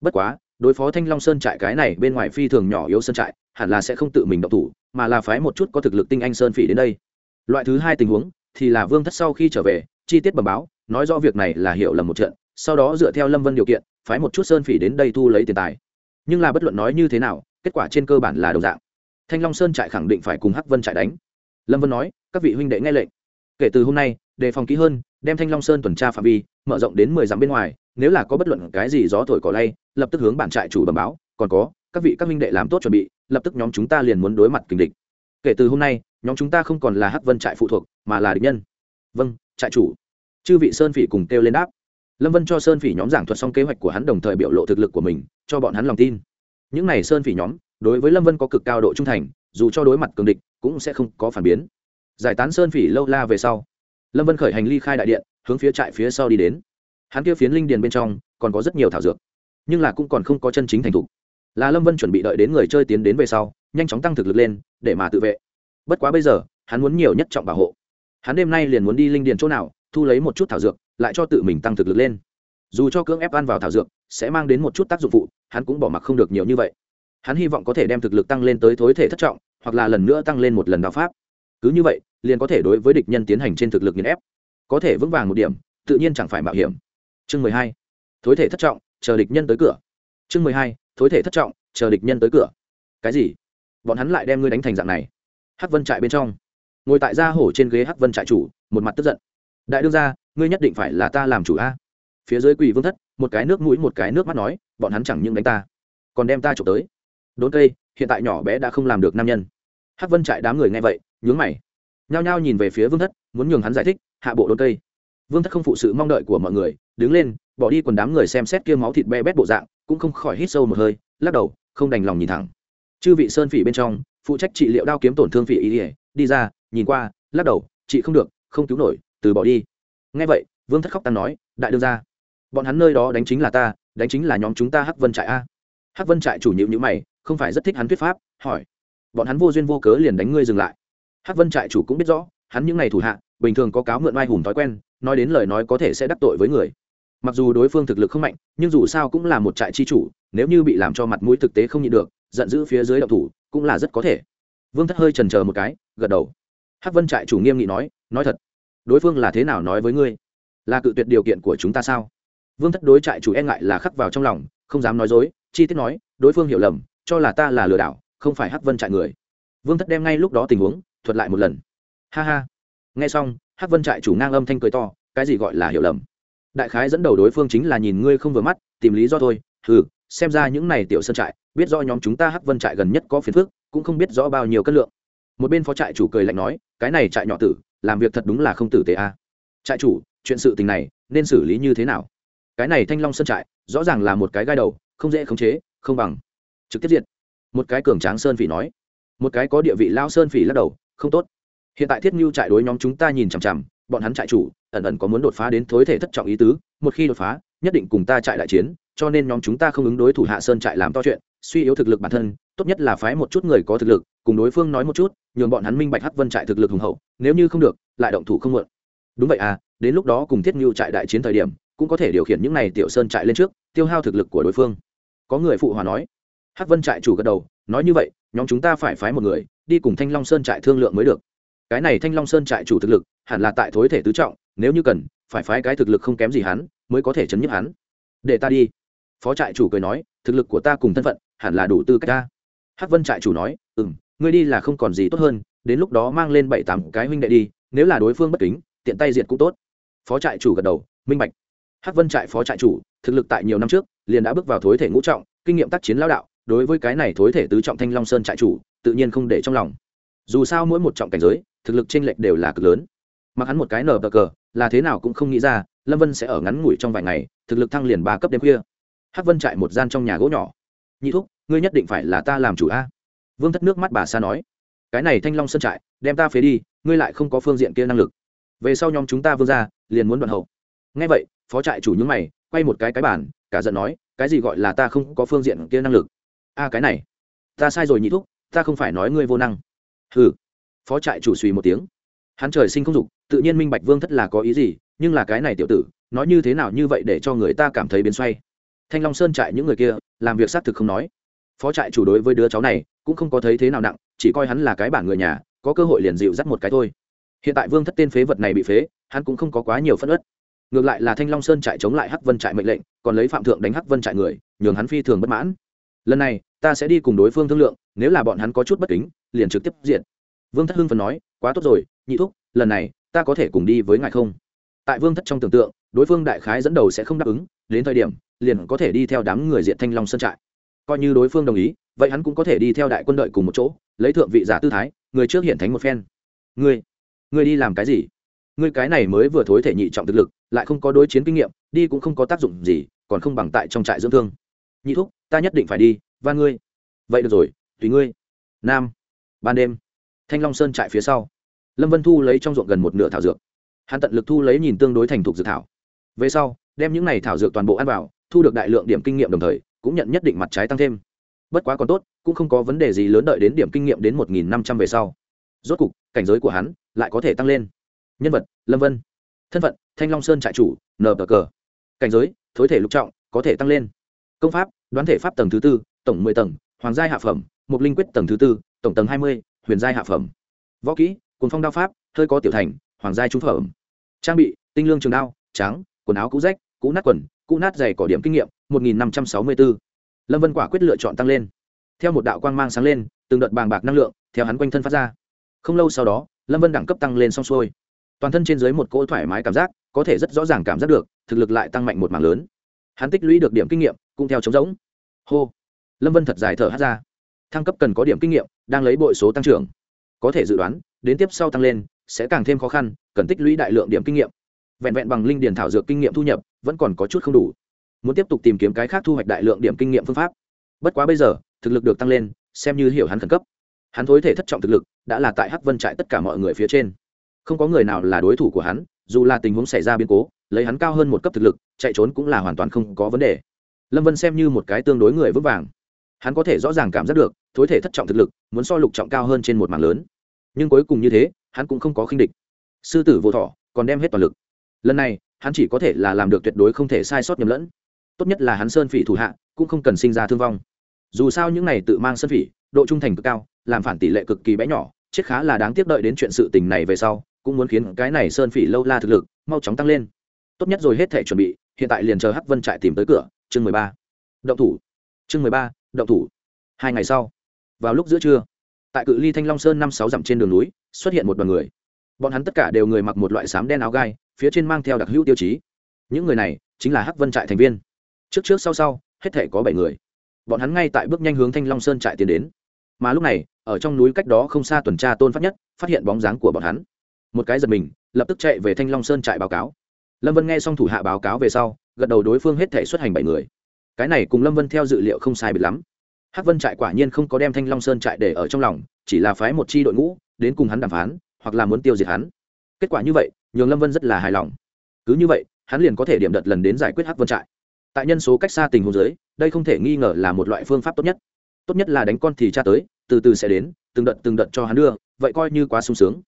Bất quá, đối phó thanh long sơn trại cái này bên ngoài phi thường nhỏ yếu sơn trại, hẳn là sẽ không tự mình động thủ, mà là phái một chút có thực lực tinh anh sơn phỉ đến đây. Loại thứ hai tình huống, thì là vương thất sau khi trở về, chi tiết bẩm báo, nói rõ việc này là hiểu lầm một trận, sau đó dựa theo lâm vân điều kiện, phái một chút sơn phỉ đến đây thu lấy tiền tài. Nhưng là bất luận nói như thế nào kết quả trên cơ bản là đồng dạng. Thanh long sơn trại khẳng định phải cùng hắc vân trại đánh. Lâm vân nói, các vị huynh đệ nghe lệnh. Kể từ hôm nay, đề phòng kỹ hơn, đem thanh long sơn tuần tra phạm vi, mở rộng đến mười dặm bên ngoài, nếu là có bất luận cái gì gió thổi cỏ lay, lập tức hướng bản trại chủ bẩm báo, còn có, các vị, các minh đệ làm tốt chuẩn bị, lập tức nhóm chúng ta liền muốn đối mặt kình địch. Kể từ hôm nay, nhóm chúng ta không còn là hắc vân trại phụ thuộc, mà là địch nhân. Vâng trại chủ. Chư vị sơn phỉ cùng kêu lên đáp. Lâm vân cho sơn phỉ nhóm giảng thuật xong kế hoạch của hắn đồng thời biểu lộ thực lực của mình, cho bọn hắn lòng tin những này sơn phỉ nhóm, đối với lâm vân có cực cao độ trung thành, dù cho đối mặt cường địch, cũng sẽ không có phản biến. Giải tán sơn phỉ lâu la về sau, lâm vân khởi hành ly khai đại điện, hướng phía trại phía sau đi đến. Hắn kia phiến linh điền bên trong, còn có rất nhiều thảo dược, nhưng là cũng còn không có chân chính thành thục. Là lâm vân chuẩn bị đợi đến người chơi tiến đến về sau, nhanh chóng tăng thực lực lên, để mà tự vệ. Bất quá bây giờ, hắn muốn nhiều nhất trọng bảo hộ. Hắn đêm nay liền muốn đi linh điền chỗ nào, thu lấy một chút thảo dược, lại cho tự mình tăng thực lực lên. Dù cho cưỡng ép ăn vào thảo dược sẽ mang đến một chút tác dụng phụ, hắn cũng bỏ mặc không được nhiều như vậy. Hắn hy vọng có thể đem thực lực tăng lên tới thối thể thất trọng, hoặc là lần nữa tăng lên một lần đạo pháp. Cứ như vậy, liền có thể đối với địch nhân tiến hành trên thực lực nghiền ép. Có thể vững vàng một điểm, tự nhiên chẳng phải mạo hiểm. Chương mười hai. Thối thể thất trọng, chờ địch nhân tới cửa. Chương mười hai. Thối thể thất trọng, chờ địch nhân tới cửa. Cái gì? Bọn hắn lại đem ngươi đánh thành dạng này. Hắc vân trại bên trong. Ngồi tại gia hổ trên ghế hắc vân trại chủ, một mặt tức giận. Đại đương gia, ngươi nhất định phải là ta làm chủ a. Phía dưới quỳ vương thất một cái nước mũi một cái nước mắt nói, bọn hắn chẳng những đánh ta, còn đem ta trộm tới. Đốn cây, hiện tại nhỏ bé đã không làm được nam nhân. Hắc vân trại đám người nghe vậy, nhướng mày. Nhao nhao nhìn về phía vương thất, muốn nhường hắn giải thích, hạ bộ đốn cây. Vương thất không phụ sự mong đợi của mọi người, đứng lên, bỏ đi quần đám người xem xét kia máu thịt be bét bộ dạng, cũng không khỏi hít sâu một hơi, lắc đầu, không đành lòng nhìn thẳng. Chư vị sơn phỉ bên trong, phụ trách trị liệu đao kiếm tổn thương phỉ ý ỉa đi ra, nhìn qua, lắc đầu, chị không được, không cứu nổi, từ bỏ đi. Ngay vậy, vương thất khóc tăng nói, đại đương ra bọn hắn nơi đó đánh chính là ta, đánh chính là nhóm chúng ta hắc vân trại a. Hắc vân trại chủ nhiệm nhữ mày, không phải rất thích hắn thuyết pháp, hỏi. Bọn hắn vô duyên vô cớ liền đánh ngươi dừng lại. Hắc vân trại chủ cũng biết rõ, hắn những ngày thủ hạ, bình thường có cáo mượn oai hùng thói quen, nói đến lời nói có thể sẽ đắc tội với người. Mặc dù đối phương thực lực không mạnh, nhưng dù sao cũng là một trại chi chủ, nếu như bị làm cho mặt mũi thực tế không nhịn được, giận dữ phía dưới đậu thủ, cũng là rất có thể. Vương thất hơi trần chờ một cái, gật đầu. Hắc vân trại chủ nghiêm nghị nói nói thật, đối phương là thế nào nói với ngươi? Là cự tuyệt điều kiện của chúng ta sao? Vương thất đối trại chủ e ngại là khắc vào trong lòng, không dám nói dối, chi tiết nói, đối phương hiểu lầm, cho là ta là lừa đảo, không phải hắc vân trại người. Vương thất đem ngay lúc đó tình huống, thuật lại một lần. Ha ha. Nghe xong, hắc vân trại chủ ngang âm thanh cười to, cái gì gọi là hiểu lầm? Đại khái dẫn đầu đối phương chính là nhìn ngươi không vừa mắt, tìm lý do thôi. Ừ xem ra những này tiểu sơn trại, biết do nhóm chúng ta hắc vân trại gần nhất có phiền phức, cũng không biết rõ bao nhiêu cân lượng. Một bên phó trại chủ cười lạnh nói, cái này trại nhỏ tử, làm việc thật đúng là không tử tế a. Trại chủ, chuyện sự tình này, nên xử lý như thế nào? Cái này thanh long sơn trại, rõ ràng là một cái gai đầu, không dễ khống chế, không bằng. Trực tiếp diện một cái cường tráng sơn phỉ nói. Một cái có địa vị lao sơn phỉ lắc đầu, không tốt. Hiện tại thiết ngưu trại đối nhóm chúng ta nhìn chằm chằm, bọn hắn trại chủ, ẩn ẩn có muốn đột phá đến thối thể thất trọng ý tứ, một khi đột phá, nhất định cùng ta trại đại chiến, cho nên nhóm chúng ta không ứng đối thủ hạ sơn trại làm to chuyện, suy yếu thực lực bản thân, tốt nhất là phái một chút người có thực lực, cùng đối phương nói một chút, nhường bọn hắn minh bạch hắc vân trại thực lực hùng hậu, nếu như không được, lại động thủ không mượn đúng vậy à đến lúc đó cùng thiết ngưu trại đại chiến thời điểm cũng có thể điều khiển những này tiểu sơn trại lên trước, tiêu hao thực lực của đối phương. Có người phụ hòa nói. Hắc vân trại chủ gật đầu, nói như vậy, nhóm chúng ta phải phái một người, đi cùng thanh long sơn trại thương lượng mới được. Cái này thanh long sơn trại chủ thực lực, hẳn là tại thối thể tứ trọng, nếu như cần, phải phái cái thực lực không kém gì hắn, mới có thể chấn nhức hắn. Để ta đi. Phó trại chủ cười nói, thực lực của ta cùng thân phận, hẳn là đủ tư cách ta. Hắc vân trại chủ nói ừ m ngươi đi là không còn gì tốt hơn, đến lúc đó mang lên bảy tám cái huynh đệ đi, nếu là đối phương bất kính, tiện tay diệt cũng tốt. Phó trại chủ gật đầu, minh bạch hắc vân trại phó trại chủ, thực lực tại nhiều năm trước, liền đã bước vào thối thể ngũ trọng, kinh nghiệm tác chiến lao đạo, đối với cái này thối thể tứ trọng thanh long sơn trại chủ, tự nhiên không để trong lòng. Dù sao mỗi một trọng cảnh giới, thực lực chênh lệch đều là cực lớn. Mặc hắn một cái nở bờ cờ, là thế nào cũng không nghĩ ra, lâm vân sẽ ở ngắn ngủi trong vài ngày, thực lực thăng liền ba cấp đêm khuya. Hắc vân trại một gian trong nhà gỗ nhỏ. Nhị thúc, ngươi nhất định phải là ta làm chủ a. Vương thất nước mắt bà sa nói. Cái này thanh long sơn trại, đem ta phế đi, ngươi lại không có phương diện kia năng lực. Về sau nhóm chúng ta vương ra liền muốn đoạn hậu. Ngay vậy phó trại chủ nhúng mày, quay một cái cái bản cả giận nói, cái gì gọi là ta không có phương diện kia năng lực? A, cái này, ta sai rồi nhị thúc, ta không phải nói ngươi vô năng. Hừ. Phó trại chủ suy một tiếng. Hắn trời sinh không dục, tự nhiên minh bạch vương thất là có ý gì, nhưng là cái này tiểu tử, nói như thế nào như vậy để cho người ta cảm thấy biến xoay. Thanh long sơn trại những người kia, làm việc xác thực không nói. Phó trại chủ đối với đứa cháu này, cũng không có thấy thế nào nặng, chỉ coi hắn là cái bản người nhà, có cơ hội liền dịu dắt một cái thôi. Hiện tại vương thất tên phế vật này bị phế, hắn cũng không có quá nhiều phân ớt ngược lại là thanh long sơn trại chống lại hắc vân trại mệnh lệnh, còn lấy phạm thượng đánh hắc vân trại người, nhường hắn phi thường bất mãn. Lần này, ta sẽ đi cùng đối phương thương lượng, nếu là bọn hắn có chút bất kính, liền trực tiếp diện vương thất hưng phần nói, quá tốt rồi, nhị thúc, lần này, ta có thể cùng đi với ngài không? Tại vương thất trong tưởng tượng, đối phương đại khái dẫn đầu sẽ không đáp ứng, đến thời điểm, liền có thể đi theo đám người diện thanh long sơn trại. Coi như đối phương đồng ý, vậy hắn cũng có thể đi theo đại quân đội cùng một chỗ, lấy thượng vị giả tư thái, người trước hiện thánh một phen. Ngươi ngươi đi làm cái gì? Ngươi cái này mới vừa thối thể nhị trọng thực lực, lại không có đối chiến kinh nghiệm, đi cũng không có tác dụng gì, còn không bằng tại trong trại dưỡng thương. Nhị thúc, ta nhất định phải đi, và ngươi. Vậy được rồi, tùy ngươi. Nam. Ban đêm. Thanh long sơn trại phía sau. Lâm vân thu lấy trong ruộng gần một nửa thảo dược. Hắn tận lực thu lấy nhìn tương đối thành thục dược thảo. Về sau, đem những này thảo dược toàn bộ ăn vào, thu được đại lượng điểm kinh nghiệm đồng thời, cũng nhận nhất định mặt trái tăng thêm. Bất quá còn tốt, cũng không có vấn đề gì lớn đợi đến điểm kinh nghiệm đến một nghìn năm trăm về sau. Rốt cục, cảnh giới của hắn lại có thể tăng lên nhân vật, lâm vân. Thân phận, thanh long sơn trại chủ nờ cờ cảnh giới, thối thể lục trọng, có thể tăng lên. Công pháp, đoán thể pháp tầng thứ tư, tổng mười tầng, hoàng giai hạ phẩm, mục linh quyết tầng thứ tư, tổng tầng hai mươi, huyền giai hạ phẩm. Võ kỹ cồn phong đao pháp, hơi có tiểu thành, hoàng giai trung phẩm. Trang bị, tinh lương trường đao, trắng, quần áo cũ rách, cũ nát quần, cũ nát dày cỏ điểm kinh nghiệm, một nghìn năm trăm sáu mươi bốn. Lâm vân quả quyết lựa chọn tăng lên. Theo một đạo quang mang sáng lên, từng đợt bàng bạc năng lượng, theo hắn quanh thân phát ra. Không lâu sau đó, lâm vân đẳng cấp tăng lên xong xuôi toàn thân trên dưới một cỗ thoải mái cảm giác, có thể rất rõ ràng cảm giác được, thực lực lại tăng mạnh một mảng lớn. Hắn tích lũy được điểm kinh nghiệm, cũng theo chống giống hô! Lâm vân thật dài thở hát ra. Thăng cấp cần có điểm kinh nghiệm, đang lấy bội số tăng trưởng. Có thể dự đoán, đến tiếp sau tăng lên, sẽ càng thêm khó khăn, cần tích lũy đại lượng điểm kinh nghiệm. Vẹn vẹn bằng linh điền thảo dược kinh nghiệm thu nhập, vẫn còn có chút không đủ. Muốn tiếp tục tìm kiếm cái khác thu hoạch đại lượng điểm kinh nghiệm phương pháp. Bất quá bây giờ, thực lực được tăng lên, xem như hiểu hắn khẩn cấp. Hắn thối thể thất trọng thực lực, đã là tại hắc vân trại tất cả mọi người phía trên không có người nào là đối thủ của hắn, dù là tình huống xảy ra biến cố, lấy hắn cao hơn một cấp thực lực, chạy trốn cũng là hoàn toàn không có vấn đề. Lâm vân xem như một cái tương đối người vững vàng. Hắn có thể rõ ràng cảm giác được, thối thể thất trọng thực lực, muốn so lục trọng cao hơn trên một mảng lớn. Nhưng cuối cùng như thế, hắn cũng không có khinh địch. Sư tử vô thọ, còn đem hết toàn lực. Lần này, hắn chỉ có thể là làm được tuyệt đối không thể sai sót nhầm lẫn. Tốt nhất là hắn sơn phỉ thủ hạ, cũng không cần sinh ra thương vong. Dù sao những này tự mang sơn phỉ, độ trung thành cực cao, làm phản tỷ lệ cực kỳ bé nhỏ, chết khá là đáng tiếc đợi đến chuyện sự tình này về sau cũng muốn khiến cái này sơn phỉ lâu la thực lực, mau chóng tăng lên. Tốt nhất rồi hết thể chuẩn bị, hiện tại liền chờ hắc vân trại tìm tới cửa, chương mười ba. Động thủ. Chương mười ba, động thủ. Hai ngày sau, vào lúc giữa trưa, tại cự ly thanh long sơn năm sáu dặm trên đường núi, xuất hiện một đoàn người. Bọn hắn tất cả đều người mặc một loại sám đen áo gai, phía trên mang theo đặc hữu tiêu chí. Những người này chính là hắc vân trại thành viên. Trước trước sau sau, hết thể có bảy người. Bọn hắn ngay tại bước nhanh hướng thanh long sơn trại tiến đến. Mà lúc này, ở trong núi cách đó không xa tuần tra tôn phát nhất, phát hiện bóng dáng của bọn hắn một cái giật mình lập tức chạy về thanh long sơn trại báo cáo. Lâm vân nghe xong thủ hạ báo cáo về sau gật đầu đối phương hết thể xuất hành bảy người. Cái này cùng lâm vân theo dự liệu không sai biệt lắm. Hắc vân trại quả nhiên không có đem thanh long sơn trại để ở trong lòng chỉ là phái một chi đội ngũ đến cùng hắn đàm phán hoặc là muốn tiêu diệt hắn. Kết quả như vậy nhường lâm vân rất là hài lòng. Cứ như vậy hắn liền có thể điểm đợt lần đến giải quyết hắc vân trại. Tại nhân số cách xa tình huống dưới, đây không thể nghi ngờ là một loại phương pháp tốt nhất. Tốt nhất là đánh con thì cha tới từ từ sẽ đến từng đợt từng đợt cho hắn đưa vậy coi như quá sung sướng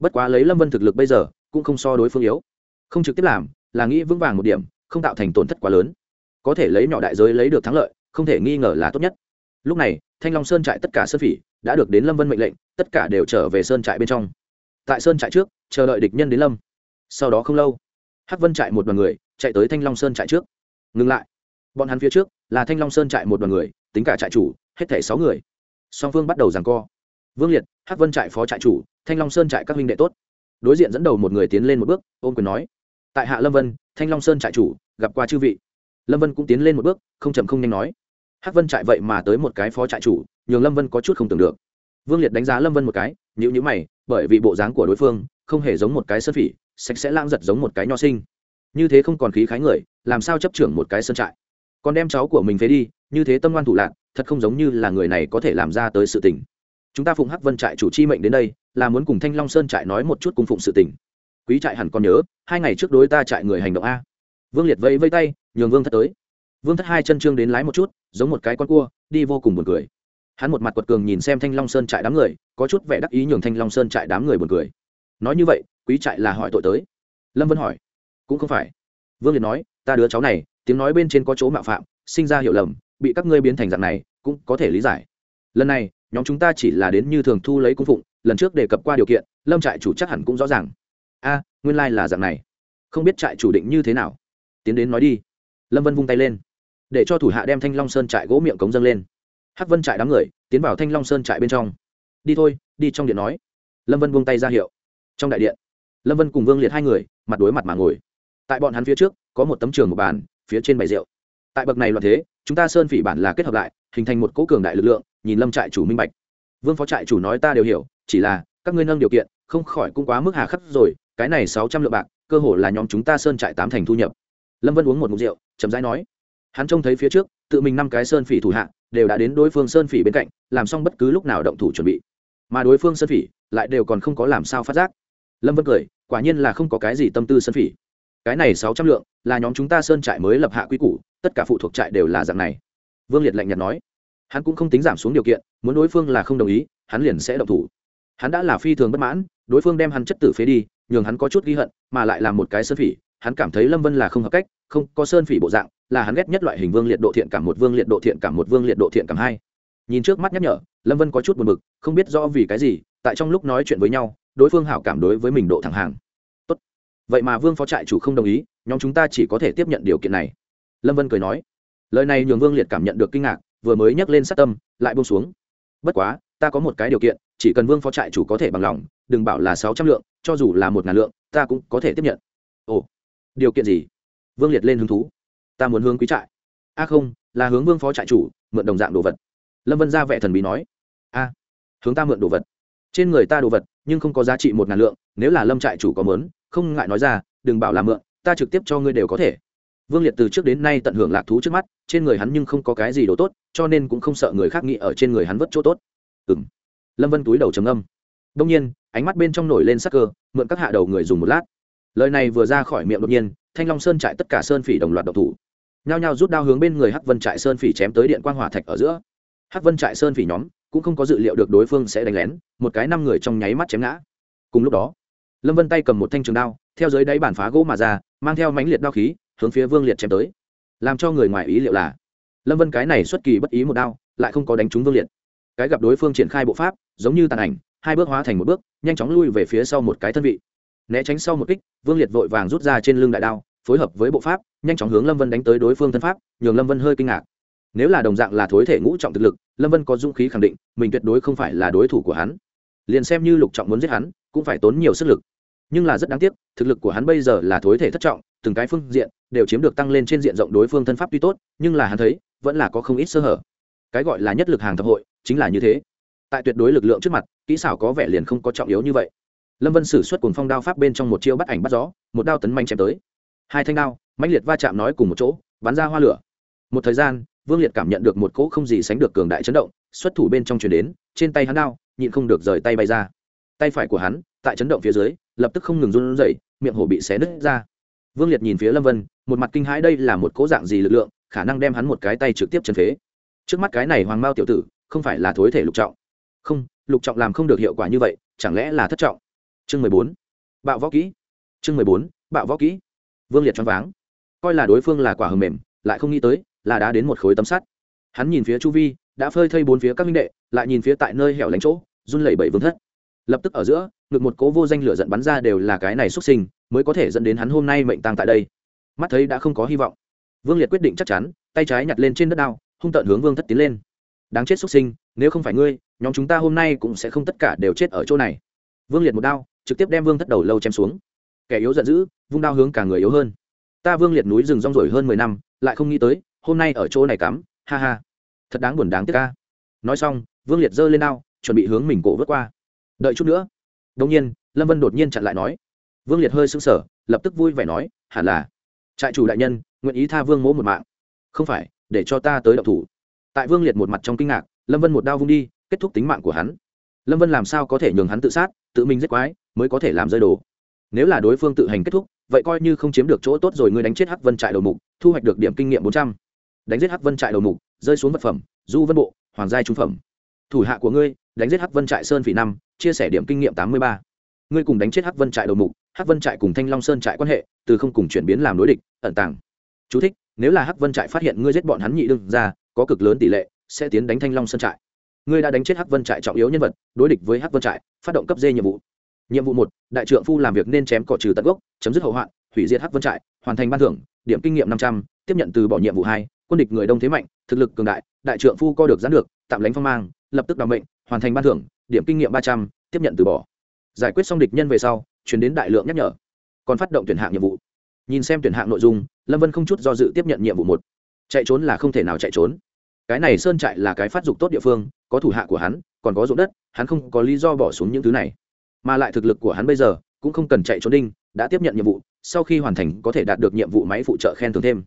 bất quá lấy lâm vân thực lực bây giờ, cũng không so đối phương yếu. Không trực tiếp làm, là nghĩ vững vàng một điểm, không tạo thành tổn thất quá lớn. Có thể lấy nhỏ đại giới lấy được thắng lợi, không thể nghi ngờ là tốt nhất. Lúc này, thanh long sơn trại tất cả sơn phỉ đã được đến lâm vân mệnh lệnh, tất cả đều trở về sơn trại bên trong. Tại sơn trại trước, chờ đợi địch nhân đến lâm. Sau đó không lâu, hắc vân trại một đoàn người chạy tới thanh long sơn trại trước. Ngừng lại. Bọn hắn phía trước là thanh long sơn trại một đoàn người, tính cả trại chủ, hết thảy sáu người. Song phương bắt đầu rằng co. Vương liệt hắc vân trại phó trại chủ, thanh long sơn trại các huynh đệ tốt. Đối diện dẫn đầu một người tiến lên một bước ôm quyền nói, tại hạ lâm vân, thanh long sơn trại chủ, gặp qua chư vị. Lâm vân cũng tiến lên một bước, không chậm không nhanh nói, hắc vân trại vậy mà tới một cái phó trại chủ, nhường lâm vân có chút không tưởng được. Vương liệt đánh giá lâm vân một cái nhữ nhữ mày, bởi vì bộ dáng của đối phương, không hề giống một cái sơn phỉ, sạch sẽ lãng giật giống một cái nho sinh. Như thế không còn khí khái người, làm sao chấp trưởng một cái sơn trại? Còn đem cháu của mình phế đi, như thế tâm ngoan thủ lạc, thật không giống như là người này có thể làm ra tới sự tình chúng ta phụng hắc vân trại chủ chi mệnh đến đây, là muốn cùng thanh long sơn trại nói một chút cùng phụng sự tình. Quý trại hẳn còn nhớ, hai ngày trước đối ta trại người hành động a. Vương liệt vẫy vây tay, nhường vương thất tới. Vương thất hai chân trương đến lái một chút, giống một cái con cua, đi vô cùng buồn cười. Hắn một mặt quật cường nhìn xem thanh long sơn trại đám người, có chút vẻ đắc ý nhường thanh long sơn trại đám người buồn cười. Nói như vậy, quý trại là hỏi tội tới. Lâm vân hỏi. Cũng không phải. Vương liệt nói, ta đứa cháu này, tiếng nói bên trên có chỗ mạo phạm, sinh ra hiểu lầm, bị các ngươi biến thành dạng này, cũng có thể lý giải. Lần này nhóm chúng ta chỉ là đến như thường thu lấy cung phụng, lần trước đề cập qua điều kiện, lâm trại chủ chắc hẳn cũng rõ ràng. A, nguyên lai、like、là dạng này. Không biết trại chủ định như thế nào. Tiến đến nói đi. Lâm vân vung tay lên. Để cho thủ hạ đem thanh long sơn trại gỗ miệng cống dâng lên. Hắc vân trại đám người, tiến vào thanh long sơn trại bên trong. Đi thôi, đi trong điện nói. Lâm vân vung tay ra hiệu. Trong đại điện, lâm vân cùng vương liệt hai người, mặt đối mặt mà ngồi. Tại bọn hắn phía trước, có một tấm trường một bàn, phía trên bày rượu. Tại bậc này loạn thế, chúng ta sơn phỉ bản là kết hợp lại, hình thành một cỗ cường đại lực lượng nhìn lâm trại chủ minh bạch. Vương phó trại chủ nói ta đều hiểu, chỉ là, các ngươi nâng điều kiện, không khỏi cũng quá mức hà khắc rồi, cái này sáu trăm lượng bạc, cơ hồ là nhóm chúng ta sơn trại tám thành thu nhập. Lâm vân uống một mục rượu, chậm rãi nói. Hắn trông thấy phía trước, tự mình năm cái sơn phỉ thủ hạ, đều đã đến đối phương sơn phỉ bên cạnh, làm xong bất cứ lúc nào động thủ chuẩn bị. Mà đối phương sơn phỉ, lại đều còn không có làm sao phát giác. Lâm vân cười, quả nhiên là không có cái gì tâm tư sơn phỉ. Cái này sáu trăm lượng, là nhóm chúng ta sơn trại mới lập hạ quy củ, tất cả phụ thuộc trại đều là dạng này. Vương liệt lạnh nhạt nói hắn cũng không tính giảm xuống điều kiện, muốn đối phương là không đồng ý, hắn liền sẽ động thủ. Hắn đã là phi thường bất mãn, đối phương đem hắn chất tử phế đi, nhường hắn có chút ghi hận, mà lại là một cái sơn phỉ, hắn cảm thấy lâm vân là không hợp cách, không, có sơn phỉ bộ dạng, là hắn ghét nhất loại hình vương liệt độ thiện cảm một, vương liệt độ thiện cảm một, vương liệt độ thiện cảm hai. Nhìn trước mắt nhắc nhở, lâm vân có chút buồn b ự c không biết rõ vì cái gì, tại trong lúc nói chuyện với nhau, đối phương hảo cảm đối với mình độ thẳng hàng. Tốt. vậy mà vương phó trại chủ không đồng ý, nhóm chúng ta chỉ có thể tiếp nhận điều kiện này. Lâm vân cười nói. Lời này nhường vương liệt cảm nhận được kinh ngạc vừa mới nhắc lên sát tâm, lại buông xuống. Bất quá, ta có một cái điều kiện, chỉ cần vương phó trại chủ có thể bằng lòng, đừng bảo là sáu trăm lượng, cho dù là một ngàn lượng, ta cũng có thể tiếp nhận. Ồ, điều kiện gì? Vương liệt lên hứng thú. Ta muốn hướng quý trại. A không, là hướng vương phó trại chủ, mượn đồng dạng đồ vật. Lâm vân ra vẻ thần bí nói. A, hướng ta mượn đồ vật. Trên người ta đồ vật, nhưng không có giá trị một ngàn lượng, nếu là lâm trại chủ có mớn không ngại nói ra, đừng bảo là mượn, ta trực tiếp cho ngươi đều có thể vương liệt từ trước đến nay tận hưởng lạc thú trước mắt, trên người hắn nhưng không có cái gì đồ tốt, cho nên cũng không sợ người khác nghĩ ở trên người hắn vất chỗ tốt. Ừ m lâm vân túi đầu trầm âm đông nhiên, ánh mắt bên trong nổi lên sắc cơ, mượn các hạ đầu người dùng một lát. Lời này vừa ra khỏi miệng đột nhiên, thanh long sơn trại tất cả sơn phỉ đồng loạt độc thủ. Nhao nhao rút đao hướng bên người hắc vân trại sơn phỉ chém tới điện quang hỏa thạch ở giữa. Hắc vân trại sơn phỉ nhóm cũng không có dự liệu được đối phương sẽ đánh lén, một cái năm người trong nháy mắt chém ngã. Cùng lúc đó, lâm vân tay cầm một thanh trường đao, theo dưới đáy bản phá gỗ mà ra, mang theo mãnh liệt đao khí hướng phía vương liệt chém tới làm cho người ngoài ý liệu là lâm vân cái này xuất kỳ bất ý một đao lại không có đánh trúng vương liệt cái gặp đối phương triển khai bộ pháp giống như tàn ảnh hai bước hóa thành một bước nhanh chóng lui về phía sau một cái thân vị né tránh sau một kích vương liệt vội vàng rút ra trên lưng đại đao phối hợp với bộ pháp nhanh chóng hướng lâm vân đánh tới đối phương thân pháp nhường lâm vân hơi kinh ngạc nếu là đồng dạng là thối thể ngũ trọng thực lực lâm vân có dũng khí khẳng định mình tuyệt đối không phải là đối thủ của hắn liền xem như lục trọng muốn giết hắn cũng phải tốn nhiều sức lực nhưng là rất đáng tiếc thực lực của hắn bây giờ là thối thể thất trọng từng cái phương diện đều chiếm được tăng lên trên diện rộng đối phương thân pháp tuy tốt, nhưng là hắn thấy, vẫn là có không ít sơ hở. Cái gọi là nhất lực hàng thập hội, chính là như thế. Tại tuyệt đối lực lượng trước mặt, kỹ xảo có vẻ liền không có trọng yếu như vậy. Lâm vân sử xuất cùng phong đao pháp bên trong một chiêu bắt ảnh bắt gió, một đao tấn manh chém tới. Hai thanh đao, mãnh liệt va chạm nói cùng một chỗ, bắn ra hoa lửa. Một thời gian, vương liệt cảm nhận được một cỗ không gì sánh được cường đại chấn động, xuất thủ bên trong chuyển đến, trên tay hắn đao, nhịn không được rời tay bay ra. Tay phải của hắn, tại chấn động phía dưới, lập tức không ngừng run rẩy, miệng hổ bị xé nứt ra vương liệt nhìn phía lâm vân, một mặt kinh hãi đây là một cố dạng gì lực lượng, khả năng đem hắn một cái tay trực tiếp chân phế. Trước mắt cái này hoàng mao tiểu tử, không phải là thối thể lục trọng. Không, lục trọng làm không được hiệu quả như vậy, chẳng lẽ là thất trọng? Chương mười bốn. Bạo võ kỹ. Chương mười bốn, bạo võ kỹ. Vương liệt choáng váng. Coi là đối phương là quả hầm mềm, lại không nghĩ tới, là đã đến một khối tấm sắt. Hắn nhìn phía chu vi, đã phơi thây bốn phía các minh đệ, lại nhìn phía tại nơi hẻo lánh chỗ, run lẩy bẩy vương thất. Lập tức ở giữa, ngực một cố vô danh lửa giận bắn ra đều là cái này xuất sinh mới có thể dẫn đến hắn hôm nay mệnh tăng tại đây. Mắt thấy đã không có hy vọng. Vương liệt quyết định chắc chắn, tay trái nhặt lên trên đất đao, hung tợn hướng vương thất tiến lên. Đáng chết xuất sinh, nếu không phải ngươi, nhóm chúng ta hôm nay cũng sẽ không tất cả đều chết ở chỗ này. Vương liệt một đao, trực tiếp đem vương thất đầu lâu chém xuống. Kẻ yếu giận dữ, vung đao hướng cả người yếu hơn. Ta vương liệt núi rừng rong rồi hơn mười năm, lại không nghĩ tới, hôm nay ở chỗ này cắm, ha ha. Thật đáng buồn đáng tiếc ca nói xong, vương liệt giơ lên đao, chuẩn bị hướng mình cổ vớt qua. Đợi chút nữa. Đông nhiên, lâm vân đột nhiên chặn lại nói vương liệt hơi sững sờ, lập tức vui vẻ nói, hẳn là. Trại chủ đại nhân, nguyện ý tha vương mỗ một mạng. Không phải, để cho ta tới đậu thủ. Tại vương liệt một mặt trong kinh ngạc, lâm vân một đao vung đi, kết thúc tính mạng của hắn. Lâm vân làm sao có thể nhường hắn tự sát, tự mình giết quái, mới có thể làm rơi đồ? Nếu là đối phương tự hành kết thúc, vậy coi như không chiếm được chỗ tốt rồi ngươi đánh chết hắc vân trại đầu mục, thu hoạch được điểm kinh nghiệm bốn trăm. Đánh giết hắc vân trại đầu mục, rơi xuống vật phẩm, du vân bộ, hoàng giai trung phẩm. Thủ hạ của ngươi, đánh giết hắc vân trại sơn phỉ năm, chia sẻ điểm kinh nghiệm tám mươi ba ngươi cùng đánh chết hắc vân trại đầu mục hắc vân trại cùng thanh long sơn trại quan hệ từ không cùng chuyển biến làm đối địch ẩn tàng. Chú thích, nếu là hắc vân trại phát hiện ngươi giết bọn hắn nhị đương ra có cực lớn tỷ lệ sẽ tiến đánh thanh long sơn trại. Ngươi đã đánh chết hắc vân trại trọng yếu nhân vật đối địch với hắc vân trại phát động cấp d nhiệm vụ. Nhiệm vụ một đại trượng phu làm việc nên chém cỏ trừ tận gốc chấm dứt hậu hoạn hủy diệt hắc vân trại hoàn thành ban thưởng điểm kinh nghiệm năm trăm tiếp nhận từ bỏ nhiệm vụ hai quân địch người đông thế mạnh thực lực cường đại đại trượng phu co được gián được tạm lánh phong mang lập tức đ ò n mệnh hoàn thành ban thưởng điểm kinh nghiệm ba trăm tiếp nhận từ bỏ giải quyết xong địch nhân về sau, chuyển đến đại lượng nhắc nhở. Còn phát động tuyển hạng nhiệm vụ. Nhìn xem tuyển hạng nội dung, lâm vân không chút do dự tiếp nhận nhiệm vụ một. Chạy trốn là không thể nào chạy trốn. Cái này sơn trại là cái phát dục tốt địa phương, có thủ hạ của hắn, còn có ruộng đất, hắn không có lý do bỏ xuống những thứ này. Mà lại thực lực của hắn bây giờ, cũng không cần chạy trốn đinh, đã tiếp nhận nhiệm vụ, sau khi hoàn thành có thể đạt được nhiệm vụ máy phụ trợ khen thưởng thêm.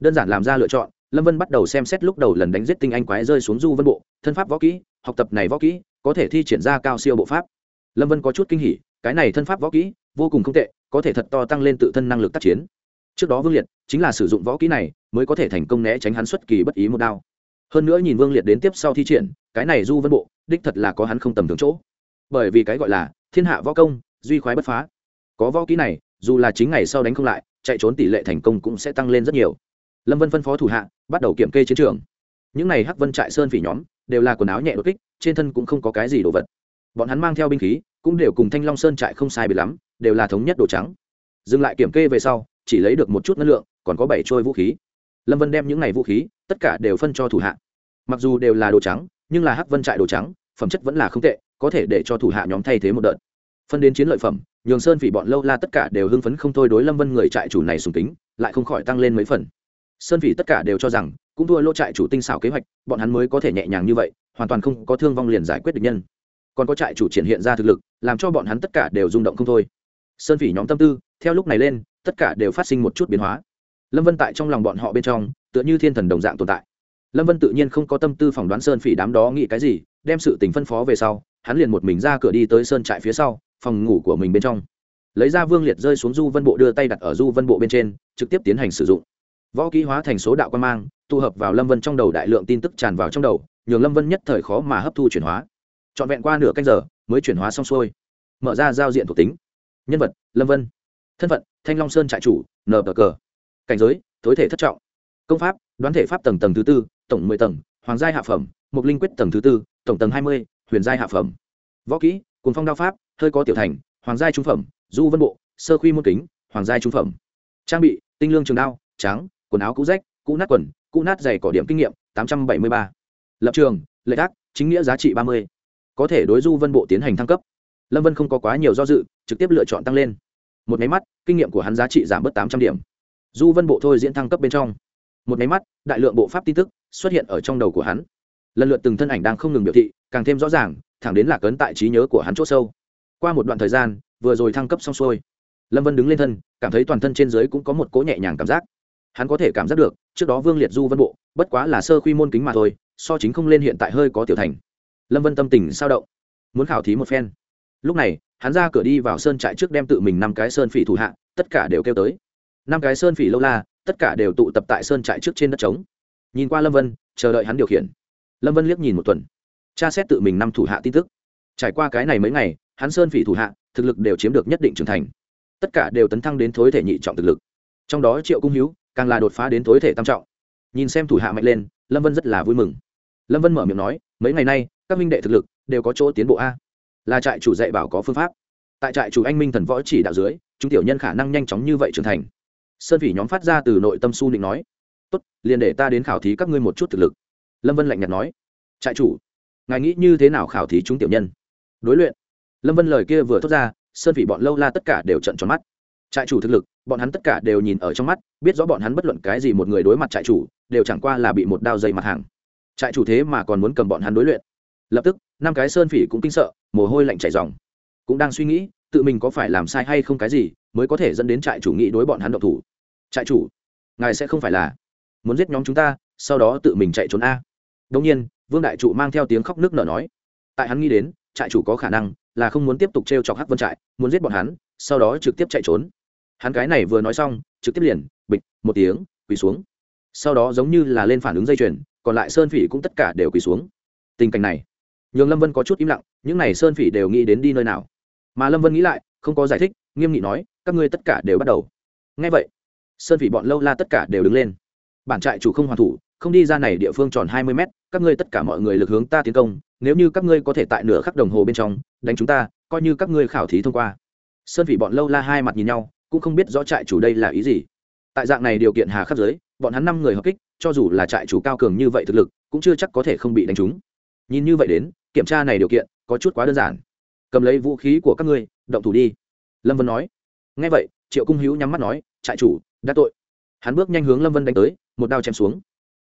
Đơn giản làm ra lựa chọn, lâm vân bắt đầu xem xét lúc đầu lần đánh giết tinh anh quái rơi xuống du vân bộ, thân pháp võ kỹ, học tập này võ kỹ, có thể thi triển ra cao siêu bộ pháp lâm vân có chút kinh hỉ, cái này thân pháp võ kỹ, vô cùng không tệ, có thể thật to tăng lên tự thân năng lực tác chiến. Trước đó vương liệt chính là sử dụng võ kỹ này mới có thể thành công né tránh hắn xuất kỳ bất ý một đao. Hơn nữa nhìn vương liệt đến tiếp sau thi triển, cái này du vân bộ, đích thật là có hắn không tầm thường chỗ. Bởi vì cái gọi là thiên hạ võ công, duy khoái bất phá. Có võ kỹ này, dù là chính ngày sau đánh không lại, chạy trốn tỷ lệ thành công cũng sẽ tăng lên rất nhiều. Lâm vân phân phó thủ hạ, bắt đầu kiểm kê chiến trường. Những n à y hắc vân trại sơn phỉ nhóm, đều là quần áo nhẹ đột kích, trên thân cũng không có cái gì đồ vật bọn hắn mang theo binh khí, cũng đều cùng thanh long sơn trại không sai bị lắm, đều là thống nhất đồ trắng. Dừng lại kiểm kê về sau, chỉ lấy được một chút năng lượng, còn có bảy trôi vũ khí. Lâm vân đem những n à y vũ khí, tất cả đều phân cho thủ hạ. Mặc dù đều là đồ trắng, nhưng là hắc vân trại đồ trắng, phẩm chất vẫn là không tệ, có thể để cho thủ hạ nhóm thay thế một đợt. Phân đến chiến lợi phẩm, nhường sơn phỉ bọn lâu la tất cả đều hưng phấn không thôi đối lâm vân người trại chủ này sùng tính lại không khỏi tăng lên mấy phần. Sơn phỉ tất cả đều cho rằng, cũng thua lỗ trại chủ tinh xảo kế hoạch, bọn hắn mới có thể nhẹ nhàng như vậy, hoàn toàn không có thương vong liền giải quyết được nhân còn có trại chủ triển hiện ra thực lực, làm cho bọn hắn tất cả đều rung động không thôi. Sơn phỉ nhóm tâm tư, theo lúc này lên, tất cả đều phát sinh một chút biến hóa. Lâm vân tại trong lòng bọn họ bên trong, tựa như thiên thần đồng dạng tồn tại. Lâm vân tự nhiên không có tâm tư phỏng đoán sơn phỉ đám đó nghĩ cái gì, đem sự tình phân phó về sau, hắn liền một mình ra cửa đi tới sơn trại phía sau, phòng ngủ của mình bên trong. Lấy ra vương liệt rơi xuống du vân bộ đưa tay đặt ở du vân bộ bên trên, trực tiếp tiến hành sử dụng. Võ kỹ hóa thành số đạo quan mang, tụ hợp vào lâm vân trong đầu đại lượng tin tức tràn vào trong đầu, nhường lâm vân nhất thời khó mà hấp thu chuyển hóa trọn vẹn qua nửa canh giờ mới chuyển hóa xong xuôi. Mở ra giao diện thuộc tính. Nhân vật, lâm vân. Thân phận, thanh long sơn trại chủ nờ bờ cờ cảnh giới thối thể thất trọng. Công pháp, đoán thể pháp tầng tầng thứ tư, tổng mười tầng, hoàng giai hạ phẩm, mục linh quyết tầng thứ tư, tổng tầng hai mươi, huyền giai hạ phẩm. Võ kỹ cuốn phong đao pháp, hơi có tiểu thành, hoàng giai trung phẩm, du vân bộ, sơ khuy môn kính, hoàng giai trung phẩm. Trang bị, tinh lương trường đao, trắng, quần áo cũ rách, cũ nát quần, cũ nát dày cỏ điểm kinh nghiệm, tám trăm bảy mươi ba. Lập trường, lệ tác chính nghĩa giá trị ba mươi có thể đối du vân bộ tiến hành thăng cấp. Lâm vân không có quá nhiều do dự, trực tiếp lựa chọn tăng lên. Một máy mắt, kinh nghiệm của hắn giá trị giảm bớt tám trăm điểm. Du vân bộ thôi diễn thăng cấp bên trong. Một máy mắt, đại lượng bộ pháp tin tức xuất hiện ở trong đầu của hắn. Lần lượt từng thân ảnh đang không ngừng biểu thị, càng thêm rõ ràng, thẳng đến lạc ấn tại trí nhớ của hắn c h ỗ sâu. Qua một đoạn thời gian, vừa rồi thăng cấp xong xuôi, lâm vân đứng lên thân, cảm thấy toàn thân trên dưới cũng có một cỗ nhẹ nhàng cảm giác. Hắn có thể cảm giác được, trước đó vương liệt du vân bộ, bất quá là sơ quy môn kính mà thôi, so chính không lên hiện tại hơi có tiểu thành lâm vân tâm tình sao động. Muốn khảo thí một phen. Lúc này, hắn ra cửa đi vào sơn trại trước đem tự mình năm cái sơn phỉ thủ hạ, tất cả đều kêu tới. Năm cái sơn phỉ lâu la, tất cả đều tụ tập tại sơn trại trước trên đất trống. Nhìn qua lâm vân, chờ đợi hắn điều khiển. Lâm vân liếc nhìn một tuần. Tra xét tự mình năm thủ hạ tin tức. Trải qua cái này mấy ngày, hắn sơn phỉ thủ hạ, thực lực đều chiếm được nhất định trưởng thành. Tất cả đều tấn thăng đến thối thể nhị trọng thực lực. Trong đó triệu cung hữu càng là đột phá đến thối thể tam trọng. Nhìn xem thủ hạ mạnh lên, lâm vân rất là vui mừng. Lâm vân mở miệng nói, mấy ngày nay các minh đệ thực lực đều có chỗ tiến bộ a. Là trại chủ dạy bảo có phương pháp. Tại trại chủ anh minh thần võ chỉ đạo dưới, chúng tiểu nhân khả năng nhanh chóng như vậy trưởng thành. Sơn phỉ nhóm phát ra từ nội tâm su định nói, tốt, liền để ta đến khảo thí các ngươi một chút thực lực. Lâm vân lạnh nhạt nói, trại chủ, ngài nghĩ như thế nào khảo thí chúng tiểu nhân? Đối luyện. Lâm vân lời kia vừa thốt ra, sơn phỉ bọn lâu la tất cả đều trận tròn mắt. Trại chủ thực lực, bọn hắn tất cả đều nhìn ở trong mắt, biết rõ bọn hắn bất luận cái gì một người đối mặt trại chủ, đều chẳng qua là bị một đao dày mặt hàng. Trại chủ thế mà còn muốn cầm bọn hắn đối luyện lập tức, năm cái sơn phỉ cũng kinh sợ, mồ hôi lạnh chảy dòng cũng đang suy nghĩ, tự mình có phải làm sai hay không cái gì, mới có thể dẫn đến trại chủ nghĩ đối bọn hắn độc thủ. Trại chủ, ngài sẽ không phải là muốn giết nhóm chúng ta, sau đó tự mình chạy trốn a. Đông nhiên, vương đại trụ mang theo tiếng khóc nước nở nói. Tại hắn nghĩ đến, trại chủ có khả năng là không muốn tiếp tục t r e o chọc hắc vân trại, muốn giết bọn hắn, sau đó trực tiếp chạy trốn. Hắn cái này vừa nói xong, trực tiếp liền, bịch, một tiếng, quỳ xuống. Sau đó giống như là lên phản ứng dây chuyền, còn lại sơn phỉ cũng tất cả đều quỳ xuống. Tình cảnh này nhường lâm vân có chút im lặng những n à y sơn phỉ đều nghĩ đến đi nơi nào mà lâm vân nghĩ lại không có giải thích nghiêm nghị nói các ngươi tất cả đều bắt đầu ngay vậy sơn phỉ bọn lâu la tất cả đều đứng lên bản trại chủ không hoàn thủ không đi ra này địa phương tròn hai mươi mét các ngươi tất cả mọi người lực hướng ta tiến công nếu như các ngươi có thể tại nửa khắc đồng hồ bên trong đánh chúng ta coi như các ngươi khảo thí thông qua sơn phỉ bọn lâu la hai mặt nhìn nhau cũng không biết rõ trại chủ đây là ý gì tại dạng này điều kiện hà khắc giới bọn hắn năm người hợp kích cho dù là trại chủ cao cường như vậy thực lực cũng chưa chắc có thể không bị đánh trúng nhìn như vậy đến, kiểm tra này điều kiện có chút quá đơn giản. Cầm lấy vũ khí của các ngươi, động thủ đi. Lâm vân nói. Ngay vậy, triệu cung hữu nhắm mắt nói, trại chủ, đã tội. Hắn bước nhanh hướng lâm vân đánh tới, một đao chém xuống.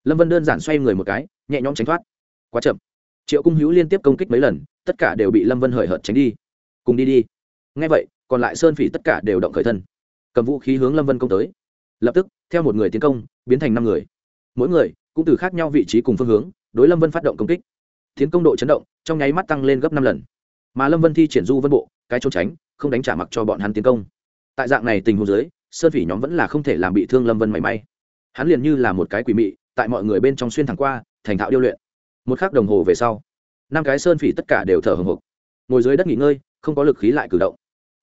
Lâm vân đơn giản xoay người một cái, nhẹ nhõm tránh thoát. Quá chậm. Triệu cung hữu liên tiếp công kích mấy lần, tất cả đều bị lâm vân hời hợt tránh đi. Cùng đi đi. Ngay vậy, còn lại sơn phỉ tất cả đều động khởi thân. Cầm vũ khí hướng lâm vân công tới. Lập tức, theo một người tiến công, biến thành năm người. Mỗi người cũng từ khác nhau vị trí cùng phương hướng, đối lâm vân phát động công kích tiến công độ chấn động, trong nháy mắt tăng lên gấp năm lần. Mà lâm vân thi triển du vân bộ, cái trốn tránh, không đánh trả mặc cho bọn hắn tiến công. Tại dạng này tình huống dưới, sơn phỉ nhóm vẫn là không thể làm bị thương lâm vân mảy may. Hắn liền như là một cái quỷ mị, tại mọi người bên trong xuyên thẳng qua, thành thạo điêu luyện. Một k h ắ c đồng hồ về sau, năm cái sơn phỉ tất cả đều thở hồng hộc. Ngồi dưới đất nghỉ ngơi, không có lực khí lại cử động.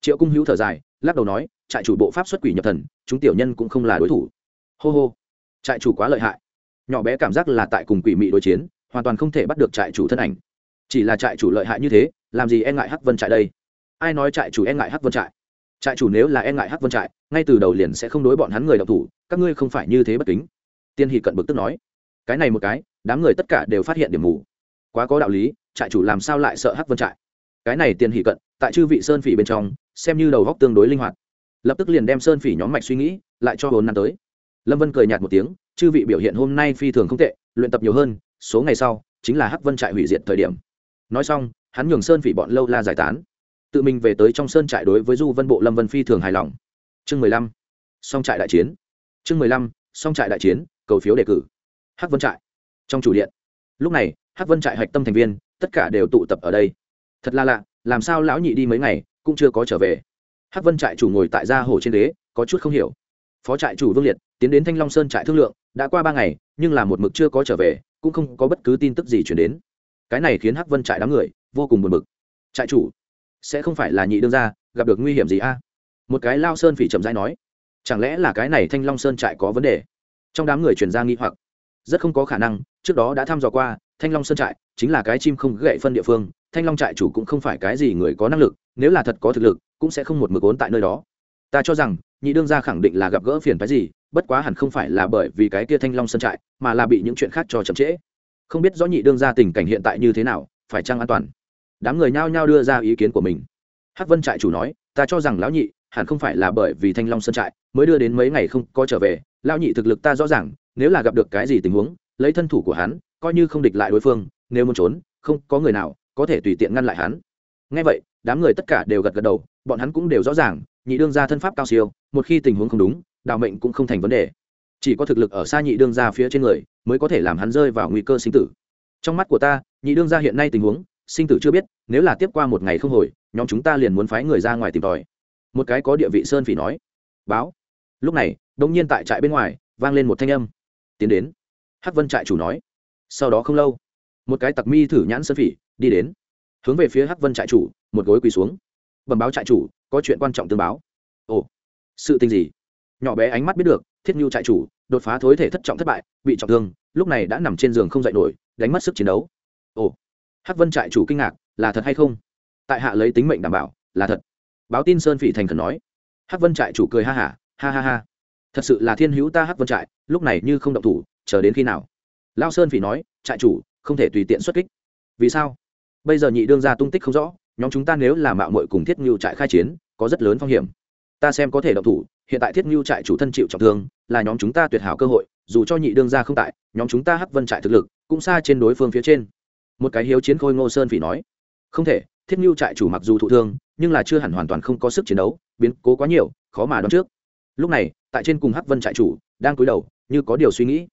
Triệu cung hữu thở dài, lắc đầu nói, trại chủ bộ pháp xuất quỷ nhập thần, chúng tiểu nhân cũng không là đối thủ. Hô hô. Trại chủ quá lợi hại. Nhỏ bé cảm giác là tại cùng quỷ mị đối chiến hoàn toàn không thể bắt được trại chủ thân ảnh. Chỉ là trại chủ lợi hại như thế, làm gì e ngại hắc vân trại đây? Ai nói trại chủ e ngại hắc vân trại? Trại chủ nếu là e ngại hắc vân trại, ngay từ đầu liền sẽ không đối bọn hắn người đọc thủ, các ngươi không phải như thế bất kính. Tiên hỷ cận bực tức nói. Cái này một cái, đám người tất cả đều phát hiện điểm mù. Quá có đạo lý, trại chủ làm sao lại sợ hắc vân trại? Cái này tiên hỷ cận, tại chư vị sơn phỉ bên trong, xem như đầu góc tương đối linh hoạt. Lập tức liền đem sơn phỉ nhóm mạch suy nghĩ, lại cho hồn năm tới. Lâm vân cười nhạt một tiếng, chư vị biểu hiện hôm nay phi thường không tệ, luyện tập nhiều hơn số ngày sau, chính là hắc vân trại hủy diệt thời điểm. Nói xong, hắn nhường sơn phỉ bọn lâu la giải tán. Tự mình về tới trong sơn trại đối với du vân bộ lâm vân phi thường hài lòng. Chương mười lăm, song trại đại chiến. Chương mười lăm, song trại đại chiến, cầu phiếu đề cử. Hắc vân trại. Trong chủ điện. Lúc này, hắc vân trại hạch tâm thành viên, tất cả đều tụ tập ở đây. Thật là lạ, làm sao lão nhị đi mấy ngày, cũng chưa có trở về. Hắc vân trại chủ ngồi tại gia hồ trên đế có chút không hiểu. Phó trại chủ vương liệt tiến đến thanh long sơn trại thương lượng, đã qua ba ngày, nhưng là một mực chưa có trở về cũng không có bất cứ tin tức gì chuyển đến. Cái này khiến hắc vân trại đám người vô cùng buồn bực. Trại chủ, sẽ không phải là nhị đương gia, gặp được nguy hiểm gì a? Một cái lao sơn phỉ chậm rãi nói, chẳng lẽ là cái này thanh long sơn trại có vấn đề? Trong đám người chuyển ra nghi hoặc. Rất không có khả năng, trước đó đã thăm dò qua, thanh long sơn trại chính là cái chim không gậy phân địa phương, thanh long trại chủ cũng không phải cái gì người có năng lực, nếu là thật có thực lực, cũng sẽ không một mực ốn tại nơi đó. Ta cho rằng, nhị đương gia khẳng định là gặp gỡ phiền phái gì bất quá hẳn không phải là bởi vì cái kia thanh long sân trại, mà là bị những chuyện khác cho chậm trễ. Không biết rõ nhị đương gia tình cảnh hiện tại như thế nào, phải chăng an toàn? Đám người nhao nhao đưa ra ý kiến của mình. Hắc vân trại chủ nói, ta cho rằng lão nhị hẳn không phải là bởi vì thanh long sân trại mới đưa đến mấy ngày không có trở về. Lão nhị thực lực ta rõ ràng, nếu là gặp được cái gì tình huống, lấy thân thủ của hắn, coi như không địch lại đối phương, nếu muốn trốn, không có người nào có thể tùy tiện ngăn lại hắn. Ngay vậy, đám người tất cả đều gật gật đầu, bọn hắn cũng đều rõ ràng, nhị đương gia thân pháp cao siêu, một khi tình huống không đúng đạo mệnh cũng không thành vấn đề. Chỉ có thực lực ở xa nhị đương gia phía trên người mới có thể làm hắn rơi vào nguy cơ sinh tử. Trong mắt của ta, nhị đương gia hiện nay tình huống, sinh tử chưa biết, nếu là tiếp qua một ngày không hồi, nhóm chúng ta liền muốn phái người ra ngoài tìm tòi. Một cái có địa vị sơn phỉ nói. Báo. Lúc này đông nhiên tại trại bên ngoài, vang lên một thanh âm. Tiến đến. Hắc vân trại chủ nói. Sau đó không lâu, một cái tặc mi thử nhãn sơn phỉ đi đến. Hướng về phía hắc vân trại chủ, một gối quỳ xuống. Bẩm báo trại chủ, có chuyện quan trọng tương báo. Ồ, sự tình gì? Nhỏ bé ánh mắt biết được thiết nhu trại chủ đột phá thối thể thất trọng thất bại bị trọng thương lúc này đã nằm trên giường không dậy nổi đánh mất sức chiến đấu. Ồ hắc vân trại chủ kinh ngạc là thật hay không? Tại hạ lấy tính mệnh đảm bảo là thật. Báo tin sơn phỉ thành khẩn nói. Hắc vân trại chủ cười ha hả ha, ha ha. Ha thật sự là thiên hữu ta hắc vân trại lúc này như không động thủ chờ đến khi nào? Lao sơn phỉ nói trại chủ không thể tùy tiện xuất kích. Vì sao? Bây giờ nhị đương ra tung tích không rõ nhóm chúng ta nếu là mạo mội cùng thiết ngưu trại khai chiến có rất lớn phong hiểm. Ta xem có thể động thủ hiện tại thiết ngưu trại chủ thân chịu trọng thương, là nhóm chúng ta tuyệt hảo cơ hội, dù cho nhị đương ra không tại, nhóm chúng ta hắc vân trại thực lực cũng xa trên đối phương phía trên. Một cái hiếu chiến khôi ngô sơn phỉ nói, không thể, thiết ngưu trại chủ mặc dù thụ thương, nhưng là chưa hẳn hoàn toàn không có sức chiến đấu, biến cố quá nhiều, khó mà đoán trước. Lúc này, tại trên cùng hắc vân trại chủ đang cúi đầu, như có điều suy nghĩ.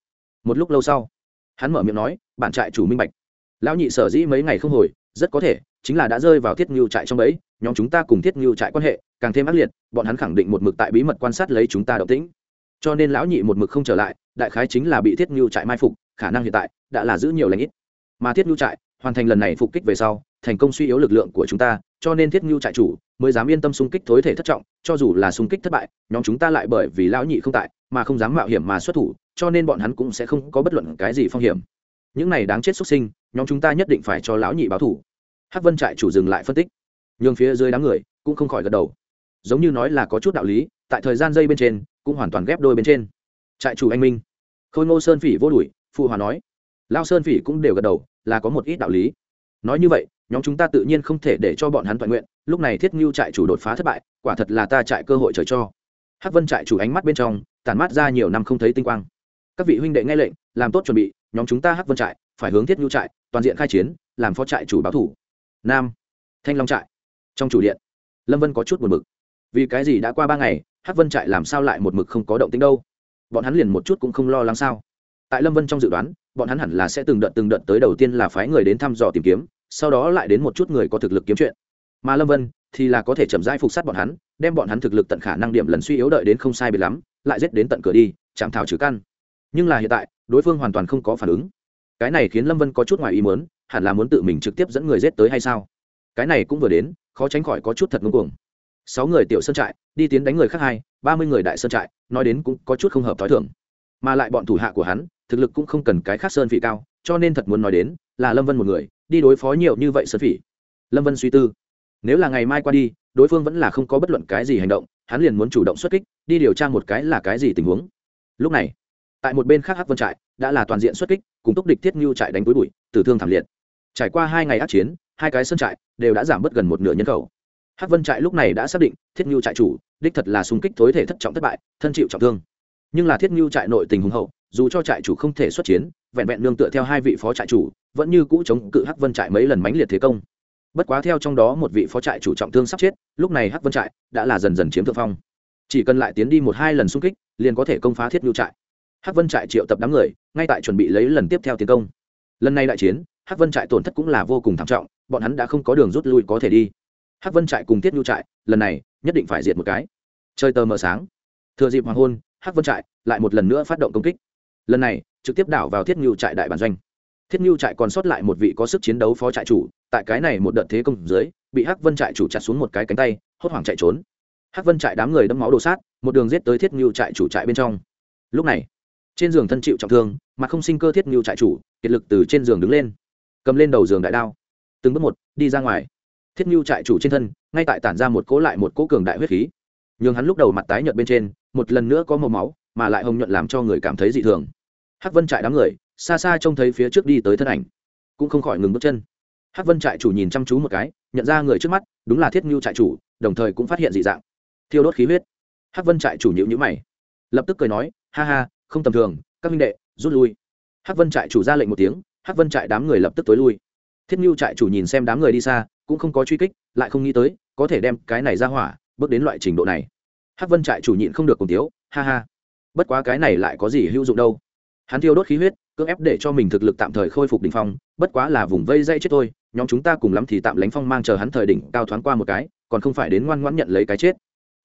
Một lúc lâu sau, hắn mở miệng nói, bản trại chủ minh bạch. Lão nhị sở dĩ mấy ngày không hồi, rất có thể chính là đã rơi vào thiết ngưu trại trong ấy nhóm chúng ta cùng thiết ngưu trại quan hệ càng thêm ác liệt, bọn hắn khẳng định một mực tại bí mật quan sát lấy chúng ta động tĩnh. Cho nên lão nhị một mực không trở lại, đại khái chính là bị thiết ngưu trại mai phục, khả năng hiện tại đã là giữ nhiều lãnh ít. Mà thiết ngưu trại hoàn thành lần này phục kích về sau, thành công suy yếu lực lượng của chúng ta, cho nên thiết ngưu trại chủ mới dám yên tâm xung kích thối thể thất trọng, cho dù là xung kích thất bại, nhóm chúng ta lại bởi vì lão nhị không tại mà không dám mạo hiểm mà xuất thủ, cho nên bọn hắn cũng sẽ không có bất luận cái gì phong hiểm. Những này đáng chết xuất sinh, nhóm chúng ta nhất định phải cho lão nhị báo thủ hắc vân trại chủ dừng lại phân tích. Nhường phía dưới đám người cũng không khỏi gật đầu. Giống như nói là có chút đạo lý, tại thời gian dây bên trên cũng hoàn toàn ghép đôi bên trên. Trại chủ anh minh, khôi ngô sơn phỉ vô đuổi, phụ hòa nói. Lao sơn phỉ cũng đều gật đầu, là có một ít đạo lý. Nói như vậy, nhóm chúng ta tự nhiên không thể để cho bọn hắn toàn nguyện, lúc này thiết ngưu trại chủ đột phá thất bại, quả thật là ta trại cơ hội trời cho. Hắc vân trại chủ ánh mắt bên trong, tản mát ra nhiều năm không thấy tinh quang. Các vị huynh đệ nghe lệnh, làm tốt chuẩn bị, nhóm chúng ta hắc vân trại, phải hướng thiết ngưu trại, toàn diện khai chiến, làm phó trại chủ báo thủ nam. Thanh long trại. Trong chủ điện, lâm vân có chút buồn bực. Vì cái gì đã qua ba ngày, hắc vân trại làm sao lại một mực không có động tính đâu? Bọn hắn liền một chút cũng không lo lắng sao? Tại lâm vân trong dự đoán, bọn hắn hẳn là sẽ từng đợt từng đợt tới đầu tiên là phái người đến thăm dò tìm kiếm, sau đó lại đến một chút người có thực lực kiếm chuyện. Mà lâm vân thì là có thể chậm rãi phục sát bọn hắn, đem bọn hắn thực lực tận khả năng điểm lần suy yếu đợi đến không sai biệt lắm, lại giết đến tận cửa đi, chạm thảo trừ căn. Nhưng là hiện tại, đối phương hoàn toàn không có phản ứng. Cái này khiến lâm vân có chút ngoài ý muốn hẳn là muốn tự mình trực tiếp dẫn người giết tới hay sao? Cái này cũng vừa đến, khó tránh khỏi có chút thật ngưng cuồng. Sáu người tiểu sơn trại, đi tiến đánh người khác hai, ba mươi người đại sơn trại, nói đến cũng có chút không hợp t h ó i thưởng mà lại bọn thủ hạ của hắn, thực lực cũng không cần cái khác sơn phỉ cao, cho nên thật muốn nói đến, là lâm vân một người, đi đối phó nhiều như vậy sơn phỉ. Lâm vân suy tư. Nếu là ngày mai qua đi, đối phương vẫn là không có bất luận cái gì hành động, hắn liền muốn chủ động xuất kích, đi điều tra một cái là cái gì tình huống. Lúc này, tại một bên khác hắc vân trại, đã là toàn diện xuất kích, cùng túc địch thiết ngưu trại đánh túi bụi, tử thương thảm liệt trải qua hai ngày ác chiến, hai cái sân trại đều đã giảm bớt gần một nửa nhân khẩu. Hắc vân trại lúc này đã xác định thiết ngưu trại chủ đích thật là xung kích thối thể thất trọng thất bại, thân chịu trọng thương. Nhưng là thiết ngưu trại nội tình hùng hậu, dù cho trại chủ không thể xuất chiến, vẹn vẹn nương tựa theo hai vị phó trại chủ, vẫn như cũ chống cự hắc vân trại mấy lần mãnh liệt thế công. Bất quá theo trong đó một vị phó trại chủ trọng thương sắp chết, lúc này hắc vân trại đã là dần dần chiếm thượng phong. Chỉ cần lại tiến đi một hai lần xung kích, liền có thể công phá thiết ngưu trại. Hắc vân trại triệu tập đám người, ngay tại chuẩn bị lấy lần tiếp theo tiến công. Lần này đại chiến hắc vân trại tổn thất cũng là vô cùng thảm trọng, bọn hắn đã không có đường rút lui có thể đi. Hắc vân trại cùng tiết nhu trại, lần này, nhất định phải diệt một cái. Chơi tờ mờ sáng. Thừa dịp hoàng hôn, hắc vân trại lại một lần nữa phát động công kích. Lần này, trực tiếp đảo vào thiết nhu trại đại bản doanh. Thiết nhu trại còn sót lại một vị có sức chiến đấu phó trại chủ, tại cái này một đợt thế công dưới, bị hắc vân trại chủ chặt xuống một cái cánh tay, hốt hoảng chạy trốn. Hắc vân trại đám người đâm máu đổ sát, một đường giết tới thiết nhu trại chủ trại bên trong. Lúc này, trên giường thân chịu trọng thương, mà không sinh cơ thiết ngưu trại chủ, kiệt lực từ trên giường đứng lên cầm lên đầu giường đại đao, từng bước một đi ra ngoài. Thiết ngưu trại chủ trên thân, ngay tại tản ra một cỗ lại một cỗ cường đại huyết khí. Nhường hắn lúc đầu mặt tái nhợt bên trên, một lần nữa có màu máu, mà lại hồng nhuận làm cho người cảm thấy dị thường. Hắc vân trại đám người, xa xa trông thấy phía trước đi tới thân ảnh, cũng không khỏi ngừng bước chân. Hắc vân trại chủ nhìn chăm chú một cái, nhận ra người trước mắt, đúng là thiết ngưu trại chủ, đồng thời cũng phát hiện dị dạng. Thiêu đốt khí huyết. Hắc vân trại chủ nhịu nhữ mày, lập tức cười nói, ha ha, không tầm thường, các minh đệ, rút lui. Hắc vân trại chủ ra lệnh một tiếng hắc vân trại đám người lập tức tối lui. Thiết mưu trại chủ nhìn xem đám người đi xa, cũng không có truy kích, lại không nghĩ tới, có thể đem cái này ra hỏa, bước đến loại trình độ này. Hắc vân trại chủ nhịn không được cùng tiếu, ha ha. Bất quá cái này lại có gì hữu dụng đâu. Hắn thiêu đốt khí huyết, cưỡng ép để cho mình thực lực tạm thời khôi phục đỉnh phong, bất quá là vùng vây dây chết thôi, nhóm chúng ta cùng lắm thì tạm lánh phong mang chờ hắn thời đỉnh cao thoáng qua một cái, còn không phải đến ngoan ngoãn nhận lấy cái chết.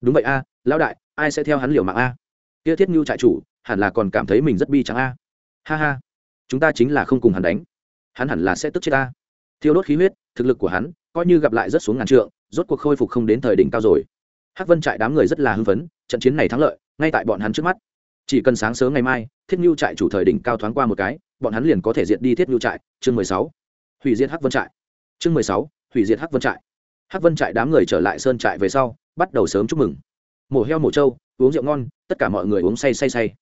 Đúng vậy a, lão đại, ai sẽ theo hắn liều mạng a? Kia thiết ngưu trại chủ, hẳn là còn cảm thấy mình rất bi trắng a. Ha ha chúng ta chính là không cùng hắn đánh. Hắn hẳn là sẽ tức chết ta. Thiêu đốt khí huyết, thực lực của hắn, coi như gặp lại rất xuống ngàn trượng, rốt cuộc khôi phục không đến thời đỉnh cao rồi. Hắc vân trại đám người rất là hưng phấn, trận chiến này thắng lợi, ngay tại bọn hắn trước mắt. Chỉ cần sáng sớm ngày mai, thiết nhu trại chủ thời đỉnh cao thoáng qua một cái, bọn hắn liền có thể diệt đi thiết nhu trại. Chương mười sáu. Hủy diệt hắc vân trại. Chương mười sáu. Hủy diệt hắc vân trại. Hắc vân trại đám người trở lại sơn trại về sau, bắt đầu sớm chúc mừng. Mổ heo mổ trâu, uống rượu ngon, tất cả mọi người uống say say say.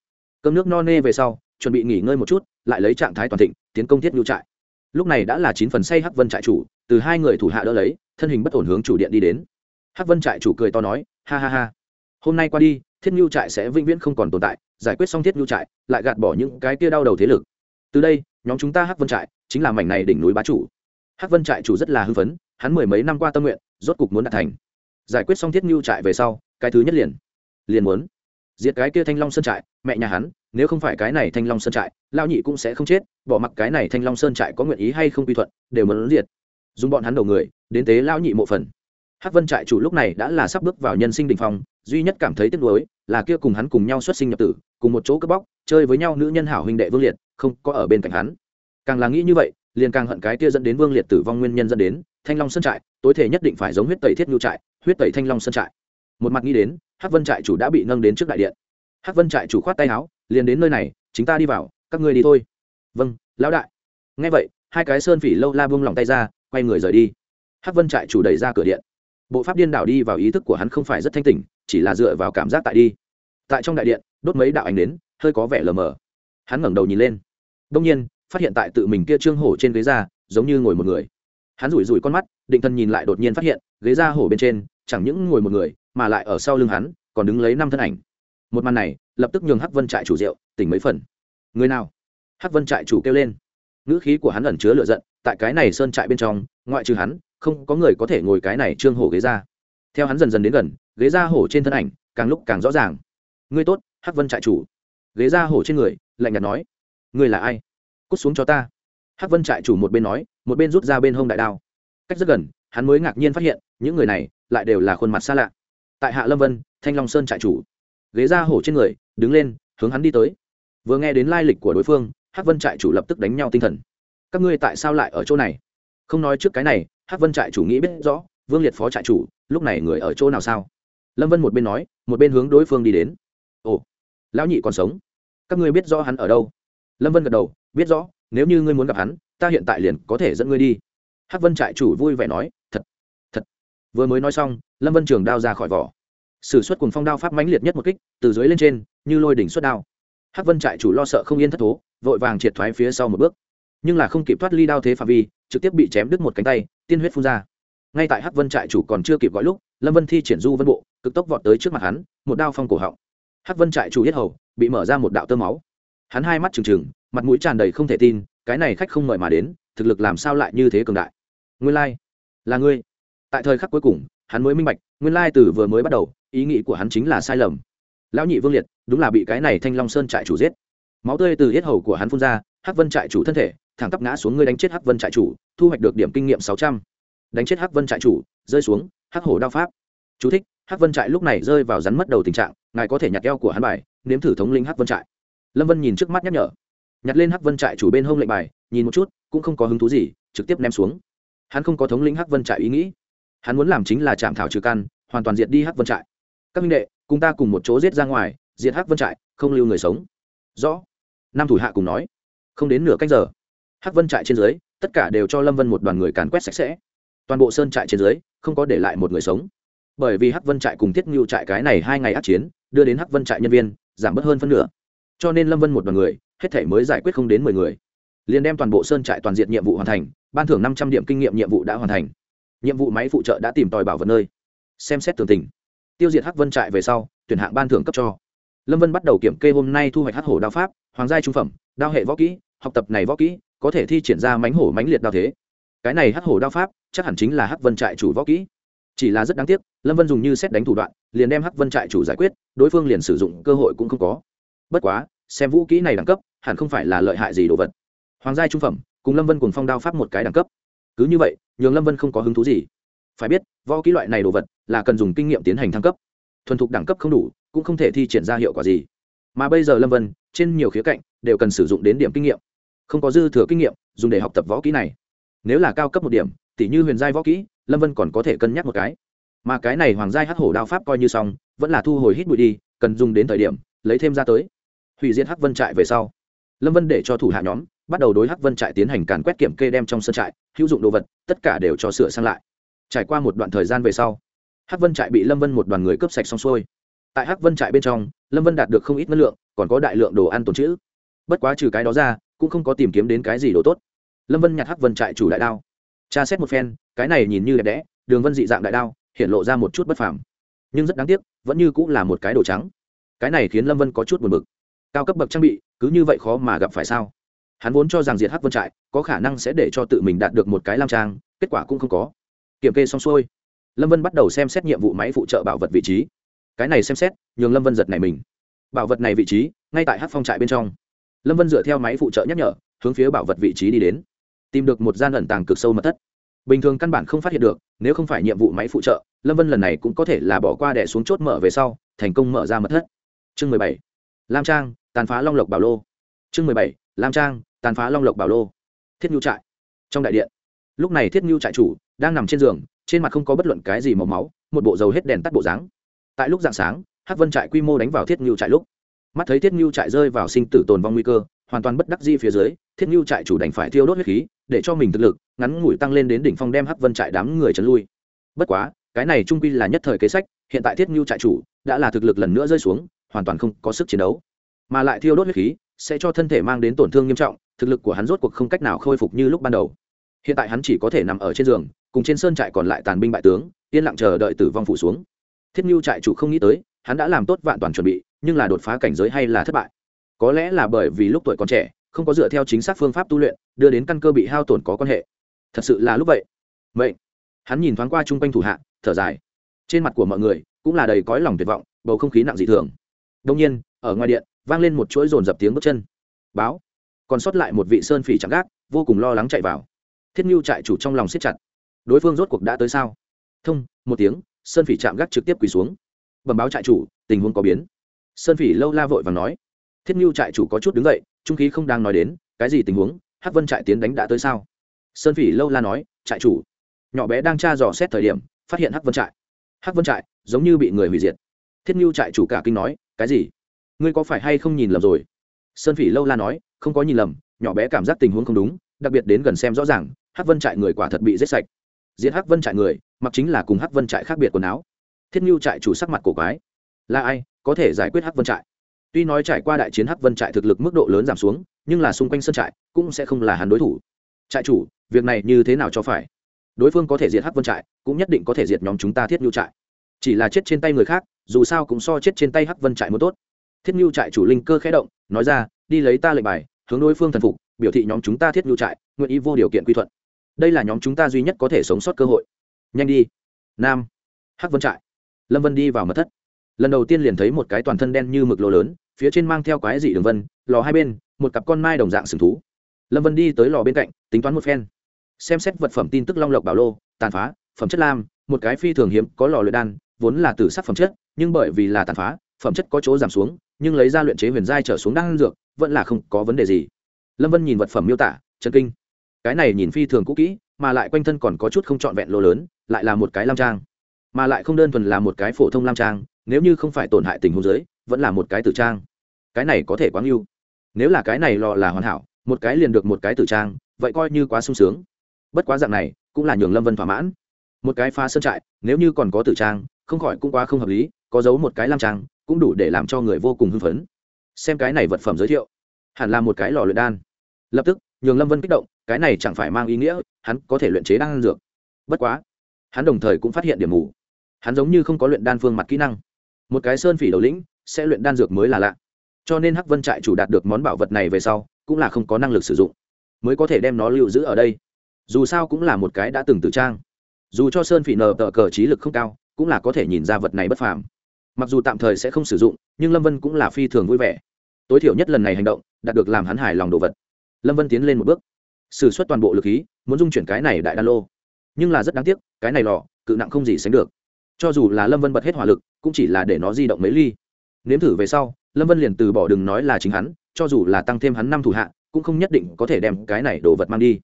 Cơm nước no nê về sau chuẩn bị nghỉ ngơi một chút, lại lấy trạng thái toàn thịnh, tiến công thiết nhu trại. Lúc này đã là chín phần say hắc vân trại chủ, từ hai người thủ hạ đỡ lấy, thân hình bất ổn hướng chủ điện đi đến. Hắc vân trại chủ cười to nói, ha ha ha. Hôm nay qua đi, thiết nhu trại sẽ vĩnh viễn không còn tồn tại, giải quyết xong thiết nhu trại, lại gạt bỏ những cái kia đau đầu thế lực. Từ đây, nhóm chúng ta hắc vân trại chính là mảnh này đỉnh núi bá chủ. Hắc vân trại chủ rất là hưng phấn, hắn mười mấy năm qua tâm nguyện, rốt cục muốn đạt thành. Giải quyết xong thiết nhu trại về sau, cái thứ nhất liền liền muốn diệt cái kia thanh long sơn trại, mẹ nhà hắn nếu không phải cái này thanh long sơn trại lao nhị cũng sẽ không chết, bỏ mặc cái này thanh long sơn trại có nguyện ý hay không quy thuận, đều muốn diệt. Dùng bọn hắn đầu người, đến tế lao nhị mộ phần. Hắc vân trại chủ lúc này đã là sắp bước vào nhân sinh đình phong, duy nhất cảm thấy tiếc nuối là kia cùng hắn cùng nhau xuất sinh nhập tử, cùng một chỗ cướp bóc, chơi với nhau nữ nhân hảo huynh đệ vương liệt, không có ở bên cạnh hắn. Càng là nghĩ như vậy, liền càng hận cái kia dẫn đến vương liệt tử vong nguyên nhân dẫn đến thanh long sơn trại, tối thể nhất định phải giống huyết tẩy thiết nhu trại, huyết tẩy thanh long sơn trại. Một mặt nghĩ đến, hắc vân trại chủ đã bị nâng đến trước đại điện hắc vân trại chủ khoát tay áo, liền đến nơi này chúng ta đi vào, các ngươi đi thôi. Vâng lão đại. Nghe vậy, hai cái sơn phỉ lâu la buông lòng tay ra, quay người rời đi. Hắc vân trại chủ đẩy ra cửa điện. Bộ pháp điên đảo đi vào ý thức của hắn không phải rất thanh tỉnh, chỉ là dựa vào cảm giác tại đi. Tại trong đại điện, đốt mấy đạo ánh đến hơi có vẻ lờ mờ. Hắn ngẩng đầu nhìn lên. Đông nhiên, phát hiện tại tự mình kia trương hổ trên ghế ra, giống như ngồi một người. Hắn rủi rủi con mắt, định thân nhìn lại đột nhiên phát hiện, ghế da hổ bên trên, chẳng những ngồi một người, mà lại ở sau lưng hắn, còn đứng lấy năm thân ảnh một màn này, lập tức nhường hắc vân trại chủ rượu, tỉnh mấy phần. Người nào? Hắc vân trại chủ kêu lên. Ngữ khí của hắn ẩn chứa lựa giận, tại cái này sơn trại bên trong, ngoại trừ hắn, không có người có thể ngồi cái này trương hổ ghế ra. Theo hắn dần dần đến gần, ghế da hổ trên thân ảnh, càng lúc càng rõ ràng. Ngươi tốt, hắc vân trại chủ. Ghế da hổ trên người, lạnh nhạt nói. Ngươi là ai? Cút xuống cho ta. Hắc vân trại chủ một bên nói, một bên rút ra bên hông đại đao. Cách rất gần, hắn mới ngạc nhiên phát hiện, những người này, lại đều là khuôn mặt xa lạ. Tại hạ lâm vân, thanh long sơn trại chủ ghế ra hổ trên người, đứng lên, hướng hắn đi tới. Vừa nghe đến lai lịch của đối phương, hắc vân trại chủ lập tức đánh nhau tinh thần. Các ngươi tại sao lại ở chỗ này? Không nói trước cái này, hắc vân trại chủ nghĩ biết rõ, vương liệt phó trại chủ, lúc này người ở chỗ nào sao? Lâm vân một bên nói, một bên hướng đối phương đi đến. Ồ, lão nhị còn sống. Các ngươi biết rõ hắn ở đâu? Lâm vân gật đầu, biết rõ, nếu như ngươi muốn gặp hắn, ta hiện tại liền có thể dẫn ngươi đi. Hắc vân trại chủ vui vẻ nói, thật thật. Vừa mới nói xong, lâm vân trường đao ra khỏi vỏ sử xuất cùng phong đao pháp mãnh liệt nhất một kích, từ dưới lên trên, như lôi đỉnh xuất đao. Hắc vân trại chủ lo sợ không yên thất thố, vội vàng triệt thoái phía sau một bước. Nhưng là không kịp thoát ly đao thế phạm vi, trực tiếp bị chém đứt một cánh tay, tiên huyết phun ra. Ngay tại hắc vân trại chủ còn chưa kịp gọi lúc, lâm vân thi triển du vân bộ, cực tốc vọt tới trước mặt hắn, một đao phong cổ họng. Hắc vân trại chủ yết hầu, bị mở ra một đạo tơ máu. Hắn hai mắt trừng trừng, mặt mũi tràn đầy không thể tin, cái này khách không mời mà đến, thực lực làm sao lại như thế cường đại? Nguyên lai、like. là ngươi. Tại thời khắc cuối cùng, hắn mới minh bạch, nguyên lai từ vừa mới bắt đầu ý nghĩ của hắn chính là sai lầm. Lão nhị vương liệt đúng là bị cái này thanh long sơn trại chủ giết. Máu tươi từ yết hầu của hắn phun ra hắc vân trại chủ thân thể thẳng tắp ngã xuống ngươi đánh chết hắc vân trại chủ thu hoạch được điểm kinh nghiệm sáu trăm. Đánh chết hắc vân trại chủ rơi xuống hắc hổ đao pháp. Chú thích, hắc vân trại lúc này rơi vào rắn mất đầu tình trạng ngài có thể nhặt eo của hắn bài nếm thử thống linh hắc vân trại. Lâm vân nhìn trước mắt nhắc nhở. Nhặt lên hắc vân trại chủ bên hông lệnh bài nhìn một chút cũng không có hứng thú gì trực tiếp ném xuống. Hắn không có thống lĩnh hắc vân trại ý nghĩ. Hắn muốn làm chính là chạm thảo trừ căn hoàn toàn diệt đi hắc vân trại các minh đệ, cùng ta cùng một chỗ giết ra ngoài, diệt hắc vân trại, không lưu người sống. Rõ. Năm thủ hạ cùng nói. Không đến nửa cách giờ, hắc vân trại trên dưới, tất cả đều cho lâm vân một đoàn người càn quét sạch sẽ. Toàn bộ sơn trại trên dưới, không có để lại một người sống. Bởi vì hắc vân trại cùng thiết ngưu trại cái này hai ngày át chiến, đưa đến hắc vân trại nhân viên, giảm bớt hơn phân nửa. Cho nên lâm vân một đoàn người, hết thể mới giải quyết không đến mười người. Liền đem toàn bộ sơn trại toàn diện nhiệm vụ hoàn thành, ban thưởng năm trăm điểm kinh nghiệm nhiệm vụ đã hoàn thành. Nhiệm vụ máy phụ trợ đã tìm tòi bảo vật nơi. Xem xét tường tình tiêu diệt hắc vân trại về sau, tuyển hạng ban thưởng cấp cho. Lâm vân bắt đầu kiểm kê hôm nay thu hoạch hắc hổ đao pháp, hoàng gia trung phẩm, đao hệ võ kỹ, học tập này võ kỹ, có thể thi triển ra mánh hổ mánh liệt đao thế. Cái này hắc hổ đao pháp, chắc hẳn chính là hắc vân trại chủ võ kỹ. Chỉ là rất đáng tiếc, lâm vân dùng như xét đánh thủ đoạn, liền đem hắc vân trại chủ giải quyết, đối phương liền sử dụng cơ hội cũng không có. Bất quá, xem vũ kỹ này đẳng cấp, hẳn không phải là lợi hại gì đồ vật. Hoàng gia trung phẩm, cùng lâm vân cùng phong đao pháp một cái đẳng cấp. Cứ như vậy, nhường lâm vân không có hứng thú gì phải biết, võ kỹ loại này đồ vật là cần dùng kinh nghiệm tiến hành thăng cấp. Thuần thục đẳng cấp không đủ, cũng không thể thi triển ra hiệu quả gì. Mà bây giờ lâm vân, trên nhiều khía cạnh đều cần sử dụng đến điểm kinh nghiệm. Không có dư thừa kinh nghiệm, dùng để học tập võ kỹ này. Nếu là cao cấp một điểm tỷ như huyền giai võ kỹ, lâm vân còn có thể cân nhắc một cái. Mà cái này hoàng giai hắc hổ đao pháp coi như xong, vẫn là thu hồi hít bụi đi, cần dùng đến thời điểm, lấy thêm ra tới. Hủy diệt hắc vân trại về sau, lâm vân để cho thủ hạ nhóm bắt đầu đối hắc vân trại tiến hành càn quét kiểm kê đem trong sân trại, hữu dụng đồ vật, tất cả đều cho sửa sang lại trải qua một đoạn thời gian về sau, hắc vân trại bị lâm vân một đoàn người cướp sạch xong xuôi. Tại hắc vân trại bên trong, lâm vân đạt được không ít năng lượng, còn có đại lượng đồ ăn tồn trữ. Bất quá trừ cái đó ra, cũng không có tìm kiếm đến cái gì đồ tốt. Lâm vân nhặt hắc vân trại chủ đại đao. Tra xét một phen, cái này nhìn như đẹp đẽ, đường vân dị dạng đại đao, hiện lộ ra một chút bất phàm. Nhưng rất đáng tiếc, vẫn như cũng là một cái đồ trắng. Cái này khiến lâm vân có chút buồn bực. Cao cấp bậc trang bị, cứ như vậy khó mà gặp phải sao? Hắn vốn cho rằng diệt hắc vân trại, có khả năng sẽ để cho tự mình đạt được một cái lam trang, kết quả cũng không có kiểm kê xong xuôi. Lâm vân bắt đầu xem xét nhiệm vụ máy phụ trợ bảo vật vị trí. Cái này xem xét, nhường lâm vân giật này mình. Bảo vật này vị trí, ngay tại hát phong trại bên trong. Lâm vân dựa theo máy phụ trợ nhắc nhở, hướng phía bảo vật vị trí đi đến. Tìm được một gian ẩn tàng cực sâu mật thất. Bình thường căn bản không phát hiện được, nếu không phải nhiệm vụ máy phụ trợ, lâm vân lần này cũng có thể là bỏ qua đẻ xuống chốt mở về sau, thành công mở ra mật thất. Chương mười bảy. Lam trang, tàn phá long lộc bảo lô. Chương mười bảy. Lam trang, tàn phá long lộc bảo lô. Thiết nhu trại. Trong đại điện. Lúc này thiết nhu trại chủ đang nằm trên giường, trên mặt không có bất luận cái gì màu máu, một bộ dầu hết đèn tắt bộ dáng. Tại lúc dạng sáng, hắc vân trại quy mô đánh vào thiết ngưu trại lúc, mắt thấy thiết ngưu trại rơi vào sinh tử tồn vong nguy cơ, hoàn toàn bất đắc di phía dưới, thiết ngưu trại chủ đành phải thiêu đốt huyết khí, để cho mình thực lực, ngắn ngủi tăng lên đến đỉnh phong đem hắc vân trại đám người trấn lui. Bất quá, cái này trung quy là nhất thời kế sách, hiện tại thiết ngưu trại chủ đã là thực lực lần nữa rơi xuống, hoàn toàn không có sức chiến đấu. Mà lại thiêu đốt huyết khí, sẽ cho thân thể mang đến tổn thương nghiêm trọng, thực lực của hắn rốt cuộc không cách nào khôi phục như lúc ban đầu. Hiện tại hắn chỉ có thể nằm ở trên giường cùng trên sơn trại còn lại tàn binh bại tướng, yên lặng chờ đợi tử vong phủ xuống. Thiết mưu trại chủ không nghĩ tới, hắn đã làm tốt vạn toàn chuẩn bị, nhưng là đột phá cảnh giới hay là thất bại. Có lẽ là bởi vì lúc tuổi còn trẻ, không có dựa theo chính xác phương pháp tu luyện, đưa đến căn cơ bị hao tổn có quan hệ. Thật sự là lúc vậy. Vậy hắn nhìn thoáng qua chung quanh thủ hạ, thở dài. Trên mặt của mọi người cũng là đầy cõi lòng tuyệt vọng, bầu không khí nặng dị thường. Đông nhiên, ở ngoài điện, vang lên một chuỗi rồn dập tiếng bước chân. Báo. Còn sót lại một vị sơn phỉ chẳng gác, vô cùng lo lắng chạy vào. Thiết mưu trại chủ trong lòng siết chặt đối phương rốt cuộc đã tới sao? Thông, một tiếng, sơn phỉ chạm gác trực tiếp quỳ xuống. Bẩm báo trại chủ, tình huống có biến. Sơn phỉ lâu la vội và nói. Thiết mưu trại chủ có chút đứng dậy, trung khí không đang nói đến, cái gì tình huống? Hát vân trại tiến đánh đã tới sao? Sơn phỉ lâu la nói, trại chủ. Nhỏ bé đang tra dò xét thời điểm, phát hiện Hát vân trại. Hát vân trại, giống như bị người hủy diệt. Thiết mưu trại chủ cả kinh nói, cái gì? Ngươi có phải hay không nhìn lầm rồi? Sơn phỉ lâu la nói, không có nhìn lầm, nhỏ bé cảm giác tình huống không đúng, đặc biệt đến gần xem rõ ràng Hát vân trại người quả thật bị giết sạch diệt hắc vân trại người, mặc chính là cùng hắc vân trại khác biệt quần áo. Thiết mưu trại chủ sắc mặt cổ quái. Là ai, có thể giải quyết hắc vân trại? Tuy nói trải qua đại chiến hắc vân trại thực lực mức độ lớn giảm xuống, nhưng là xung quanh sân trại cũng sẽ không là hắn đối thủ. Trại chủ, việc này như thế nào cho phải? Đối phương có thể diệt hắc vân trại, cũng nhất định có thể diệt nhóm chúng ta thiết mưu trại. Chỉ là chết trên tay người khác, dù sao cũng so chết trên tay hắc vân trại một tốt. Thiết mưu trại chủ linh cơ khẽ động, nói ra, đi lấy ta lệnh bài, hướng đối phương thần phục, biểu thị nhóm chúng ta thiết mưu trại, nguyện ý vô điều kiện quy thuận đây là nhóm chúng ta duy nhất có thể sống sót cơ hội. Nhanh đi. Nam. Hắc vân trại. Lâm vân đi vào mật thất. Lần đầu tiên liền thấy một cái toàn thân đen như mực lô lớn, phía trên mang theo quái dị đường vân, lò hai bên, một cặp con mai đồng dạng sừng thú. Lâm vân đi tới lò bên cạnh, tính toán một phen. Xem xét vật phẩm tin tức long lộc bảo lô, tàn phá, phẩm chất lam, một cái phi thường hiếm, có lò luyện đan, vốn là từ sắc phẩm chất, nhưng bởi vì là tàn phá, phẩm chất có chỗ giảm xuống, nhưng lấy ra luyện chế huyền giai trở xuống đan dược, vẫn là không có vấn đề gì. Lâm vân nhìn vật phẩm miêu tả chân kinh cái này nhìn phi thường cũ kỹ, mà lại quanh thân còn có chút không trọn vẹn lô lớn, lại là một cái lam trang. Mà lại không đơn thuần là một cái phổ thông lam trang, nếu như không phải tổn hại tình huống dưới, vẫn là một cái tử trang. Cái này có thể quá ngưu nếu là cái này lò là hoàn hảo, một cái liền được một cái tử trang, vậy coi như quá sung sướng. Bất quá dạng này, cũng là nhường lâm vân thỏa mãn. Một cái pha sơn trại, nếu như còn có tử trang, không khỏi cũng quá không hợp lý, có giấu một cái lam trang, cũng đủ để làm cho người vô cùng hưng phấn. Xem cái này vật phẩm giới thiệu. Hẳn là một cái lò luyện đan. Lập tức, nhường lâm vân kích động cái này chẳng phải mang ý nghĩa, hắn có thể luyện chế đan dược. Bất quá, hắn đồng thời cũng phát hiện điểm mù. Hắn giống như không có luyện đan phương mặt kỹ năng. Một cái sơn phỉ đầu lĩnh, sẽ luyện đan dược mới là lạ. Cho nên hắc vân trại chủ đạt được món bảo vật này về sau, cũng là không có năng lực sử dụng. Mới có thể đem nó lưu giữ ở đây. Dù sao cũng là một cái đã từng tự trang. Dù cho sơn phỉ nờ tờ cờ trí lực không cao, cũng là có thể nhìn ra vật này bất phàm. Mặc dù tạm thời sẽ không sử dụng, nhưng lâm vân cũng là phi thường vui vẻ. Tối thiểu nhất lần này hành động, đạt được làm hắn hài lòng đồ vật. Lâm vân tiến lên một bước s ử suất toàn bộ lực khí, muốn dung chuyển cái này đại đan lô. Nhưng là rất đáng tiếc, cái này lò, cự nặng không gì sánh được. Cho dù là lâm vân bật hết hỏa lực, cũng chỉ là để nó di động mấy ly. Nếm thử về sau, lâm vân liền từ bỏ đừng nói là chính hắn, cho dù là tăng thêm hắn năm thủ hạ, cũng không nhất định có thể đem cái này đồ vật mang đi.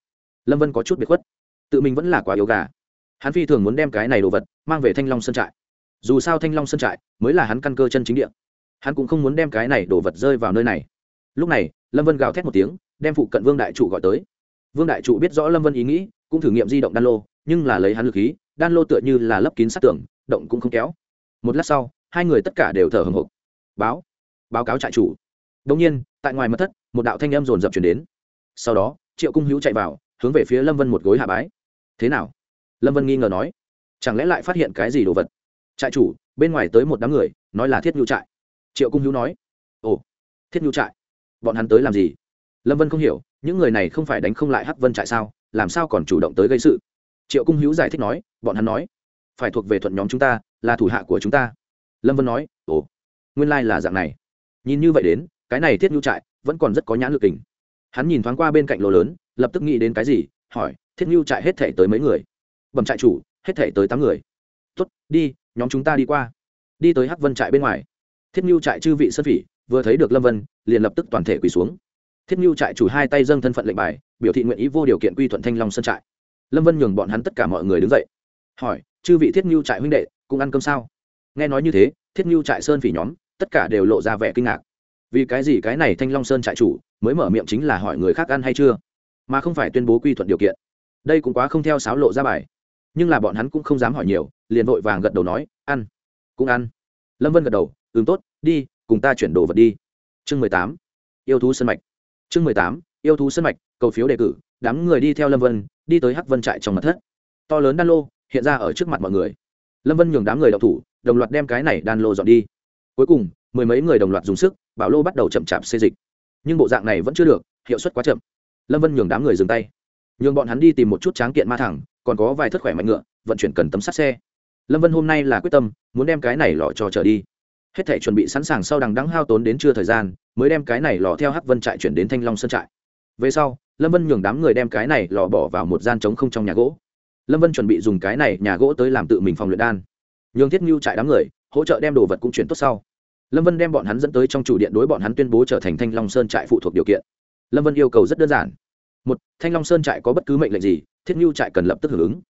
Lâm vân có chút biệt khuất. Tự mình vẫn là quá yếu gà. Hắn phi thường muốn đem cái này đồ vật mang về thanh long sơn trại. Dù sao thanh long sơn trại mới là hắn căn cơ chân chính địa. Hắn cũng không muốn đem cái này đồ vật rơi vào nơi này. Lúc này, lâm vân gào thét một tiếng, đem phụ cận vương đại trụ gọi tới vương đại trụ biết rõ lâm vân ý nghĩ, cũng thử nghiệm di động đan lô, nhưng là lấy hắn lực khí, đan lô tựa như là lấp kín sát tường, động cũng không kéo. Một lát sau, hai người tất cả đều thở hồng hộc. Báo báo cáo trại chủ. Đông nhiên, tại ngoài mật thất, một đạo thanh âm rồn rập chuyển đến. Sau đó, triệu cung hữu chạy vào, hướng về phía lâm vân một gối hạ bái. Thế nào? Lâm vân nghi ngờ nói. Chẳng lẽ lại phát hiện cái gì đồ vật? Trại chủ, bên ngoài tới một đám người, nói là thiết nhu trại. Triệu cung hữu nói. Ồ, thiết nhu trại? Bọn hắn tới làm gì? Lâm vân không hiểu, những người này không phải đánh không lại hắc vân trại sao, làm sao còn chủ động tới gây sự? Triệu cung hữu giải thích nói, bọn hắn nói, phải thuộc về thuận nhóm chúng ta, là thủ hạ của chúng ta. Lâm vân nói, ồ, nguyên lai、like、là dạng này. Nhìn như vậy đến, cái này thiết nhu trại vẫn còn rất có nhãn lực tình hắn nhìn thoáng qua bên cạnh lỗ lớn, lập tức nghĩ đến cái gì, hỏi, thiết nhu trại hết thể tới mấy người? Bẩm trại chủ, hết thể tới tám người. Tuất đi, nhóm chúng ta đi qua. Đi tới hắc vân trại bên ngoài. Thiết nhu trại chư vị sơn phỉ, vừa thấy được lâm vân, liền lập tức toàn thể quỳ xuống thiết mưu trại chủ hai tay dâng thân phận lệnh bài, biểu thị nguyện ý vô điều kiện quy thuận thanh long sơn trại. Lâm vân nhường bọn hắn tất cả mọi người đứng dậy. Hỏi, chư vị thiết mưu trại huynh đệ cũng ăn cơm sao? Nghe nói như thế, thiết mưu trại sơn phỉ nhóm, tất cả đều lộ ra vẻ kinh ngạc. Vì cái gì cái này thanh long sơn trại chủ mới mở miệng chính là hỏi người khác ăn hay chưa? Mà không phải tuyên bố quy thuận điều kiện. Đây cũng quá không theo sáo lộ ra bài. Nhưng là bọn hắn cũng không dám hỏi nhiều, liền vội vàng gật đầu nói, ăn, cũng ăn. Lâm vân gật đầu ứng tốt, đi, cùng ta chuyển đồ vật đi. Chương mười tám, yêu thú sân mạch chương mười tám, yêu thú sân mạch, cầu phiếu đề cử, đám người đi theo lâm vân, đi tới hắc vân trại trong mặt thất. To lớn đan lô, hiện ra ở trước mặt mọi người. Lâm vân nhường đám người đậu thủ, đồng loạt đem cái này đan lô dọn đi. Cuối cùng, mười mấy người đồng loạt dùng sức, bảo lô bắt đầu chậm chạp xê dịch. Nhưng bộ dạng này vẫn chưa được, hiệu suất quá chậm. Lâm vân nhường đám người dừng tay. Nhường bọn hắn đi tìm một chút tráng kiện ma thẳng, còn có vài thất khỏe mạnh ngựa, vận chuyển cần tấm sắt xe. Lâm vân hôm nay là quyết tâm, muốn đem cái này lọ cho trở đi hết thể chuẩn bị sẵn sàng sau đằng đắng hao tốn đến trưa thời gian, mới đem cái này lò theo hắc vân trại chuyển đến thanh long sơn trại. Về sau, lâm vân nhường đám người đem cái này lò bỏ vào một gian trống không trong nhà gỗ. Lâm vân chuẩn bị dùng cái này nhà gỗ tới làm tự mình phòng luyện đan. Nhường thiết mưu trại đám người hỗ trợ đem đồ vật cũng chuyển tốt sau. Lâm vân đem bọn hắn dẫn tới trong chủ điện đối bọn hắn tuyên bố trở thành thanh long sơn trại phụ thuộc điều kiện. Lâm vân yêu cầu rất đơn giản. Một, thanh long sơn trại có bất cứ mệnh lệnh gì, thiết mưu trại cần lập tức hưởng ứng.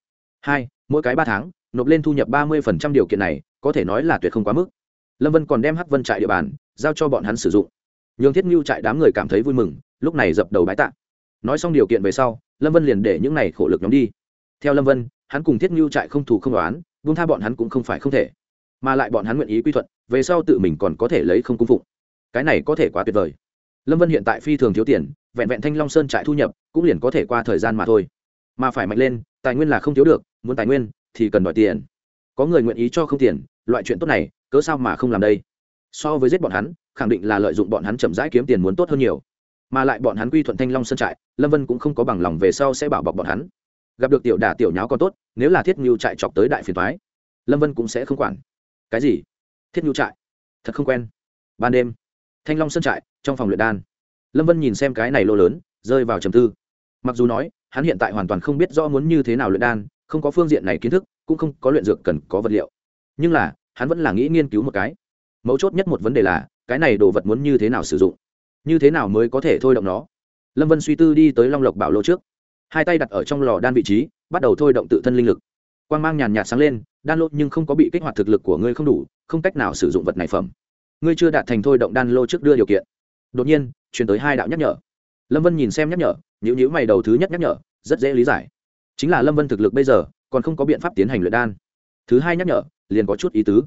Hai, mỗi cái ba tháng, nộp lên thu nhập ba mươi điều kiện này, có thể nói là tuyệt không quá mức lâm vân còn đem hắc vân trại địa bàn giao cho bọn hắn sử dụng. Nhường thiết mưu trại đám người cảm thấy vui mừng, lúc này dập đầu bái tạ. Nói xong điều kiện về sau, lâm vân liền để những này khổ lực nhóm đi. Theo lâm vân, hắn cùng thiết mưu trại không thù không đoán vung tha bọn hắn cũng không phải không thể. Mà lại bọn hắn nguyện ý quy thuận, về sau tự mình còn có thể lấy không cung phụng. Cái này có thể quá tuyệt vời. Lâm vân hiện tại phi thường thiếu tiền, vẹn vẹn thanh long sơn trại thu nhập cũng liền có thể qua thời gian mà thôi. Mà phải mạnh lên, tài nguyên là không thiếu được, muốn tài nguyên thì cần đòi tiền. Có người nguyện ý cho không tiền, loại chuyện tốt này cớ sao mà không làm đây? So với giết bọn hắn, khẳng định là lợi dụng bọn hắn chậm rãi kiếm tiền muốn tốt hơn nhiều. Mà lại bọn hắn quy thuận thanh long sơn trại, lâm vân cũng không có bằng lòng về sau sẽ bảo bọc bọn hắn. Gặp được tiểu đả tiểu nháo còn tốt, nếu là thiết ngưu trại chọc tới đại phiền thoái lâm vân cũng sẽ không quản. Cái gì? Thiết ngưu trại? Thật không quen. Ban đêm, thanh long sơn trại, trong phòng luyện đan. Lâm vân nhìn xem cái này lô lớn, rơi vào trầm tư. Mặc dù nói, hắn hiện tại hoàn toàn không biết rõ muốn như thế nào luyện đan, không có phương diện này kiến thức, cũng không có luyện dược cần có vật liệu. Nhưng là hắn vẫn là nghĩ nghiên cứu một cái. Mấu chốt nhất một vấn đề là, cái này đồ vật muốn như thế nào sử dụng? Như thế nào mới có thể thôi động nó? Lâm vân suy tư đi tới long lộc bảo lô trước. Hai tay đặt ở trong lò đan vị trí, bắt đầu thôi động tự thân linh lực. Quan g mang nhàn nhạt sáng lên, đan lô nhưng không có bị kích hoạt thực lực của ngươi không đủ, không cách nào sử dụng vật này phẩm. Ngươi chưa đạt thành thôi động đan lô trước đưa điều kiện. Đột nhiên chuyển tới hai đạo nhắc nhở. Lâm vân nhìn xem nhắc nhở nhữ nhữ mày đầu thứ nhất nhắc nhở, rất dễ lý giải. Chính là lâm vân thực lực bây giờ, còn không có biện pháp tiến hành luyện đan thứ hai nhắc nhở, liền có chút ý tứ.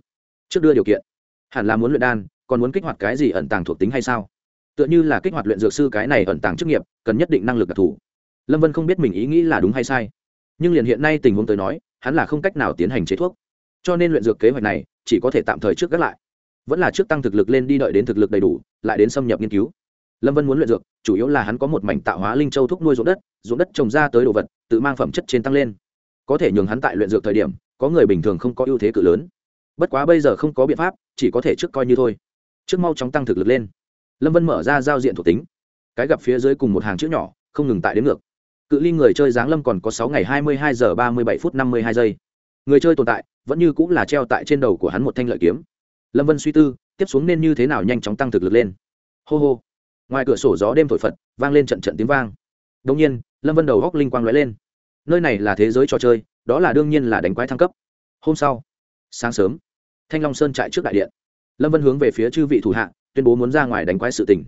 Trước đưa điều kiện. Hẳn là muốn luyện đan, còn muốn kích hoạt cái gì ẩn tàng thuộc tính hay sao? Tựa như là kích hoạt luyện dược sư cái này ẩn tàng chức nghiệp, cần nhất định năng lực đặc thù. Lâm vân không biết mình ý nghĩ là đúng hay sai. Nhưng liền hiện nay tình huống tới nói, hắn là không cách nào tiến hành chế thuốc. Cho nên luyện dược kế hoạch này, chỉ có thể tạm thời trước gác lại. Vẫn là trước tăng thực lực lên đi đợi đến thực lực đầy đủ, lại đến xâm nhập nghiên cứu. Lâm vân muốn luyện dược, chủ yếu là hắn có một mảnh tạo hóa linh châu thúc nuôi ruộng đất ruộng đất trồng ra tới đồ vật, tự mang phẩm chất trên tăng lên. Có thể nhường hắn tại luyện dược thời điểm có người bình thường không có ưu thế cự lớn. Bất quá bây giờ không có biện pháp, chỉ có thể trước coi như thôi. Trước mau chóng tăng thực lực lên. Lâm vân mở ra giao diện thuộc tính. Cái gặp phía dưới cùng một hàng chữ nhỏ, không ngừng tại đến ngược. Cự ly người chơi giáng lâm còn có sáu ngày hai mươi hai giờ ba mươi bảy phút năm mươi hai giây. Người chơi tồn tại, vẫn như cũng là treo tại trên đầu của hắn một thanh lợi kiếm. Lâm vân suy tư, tiếp xuống nên như thế nào nhanh chóng tăng thực lực lên. Hô hô. Ngoài cửa sổ gió đêm thổi phật, vang lên trận trận tiếng vang. Đông nhiên, lâm vân đầu góc linh quang lóe lên. Nơi này là thế giới trò chơi đó là đương nhiên là đánh quái thăng cấp. Hôm sau, sáng sớm, thanh long sơn trại trước đại điện. Lâm vân hướng về phía chư vị thủ hạ, tuyên bố muốn ra ngoài đánh quái sự tình.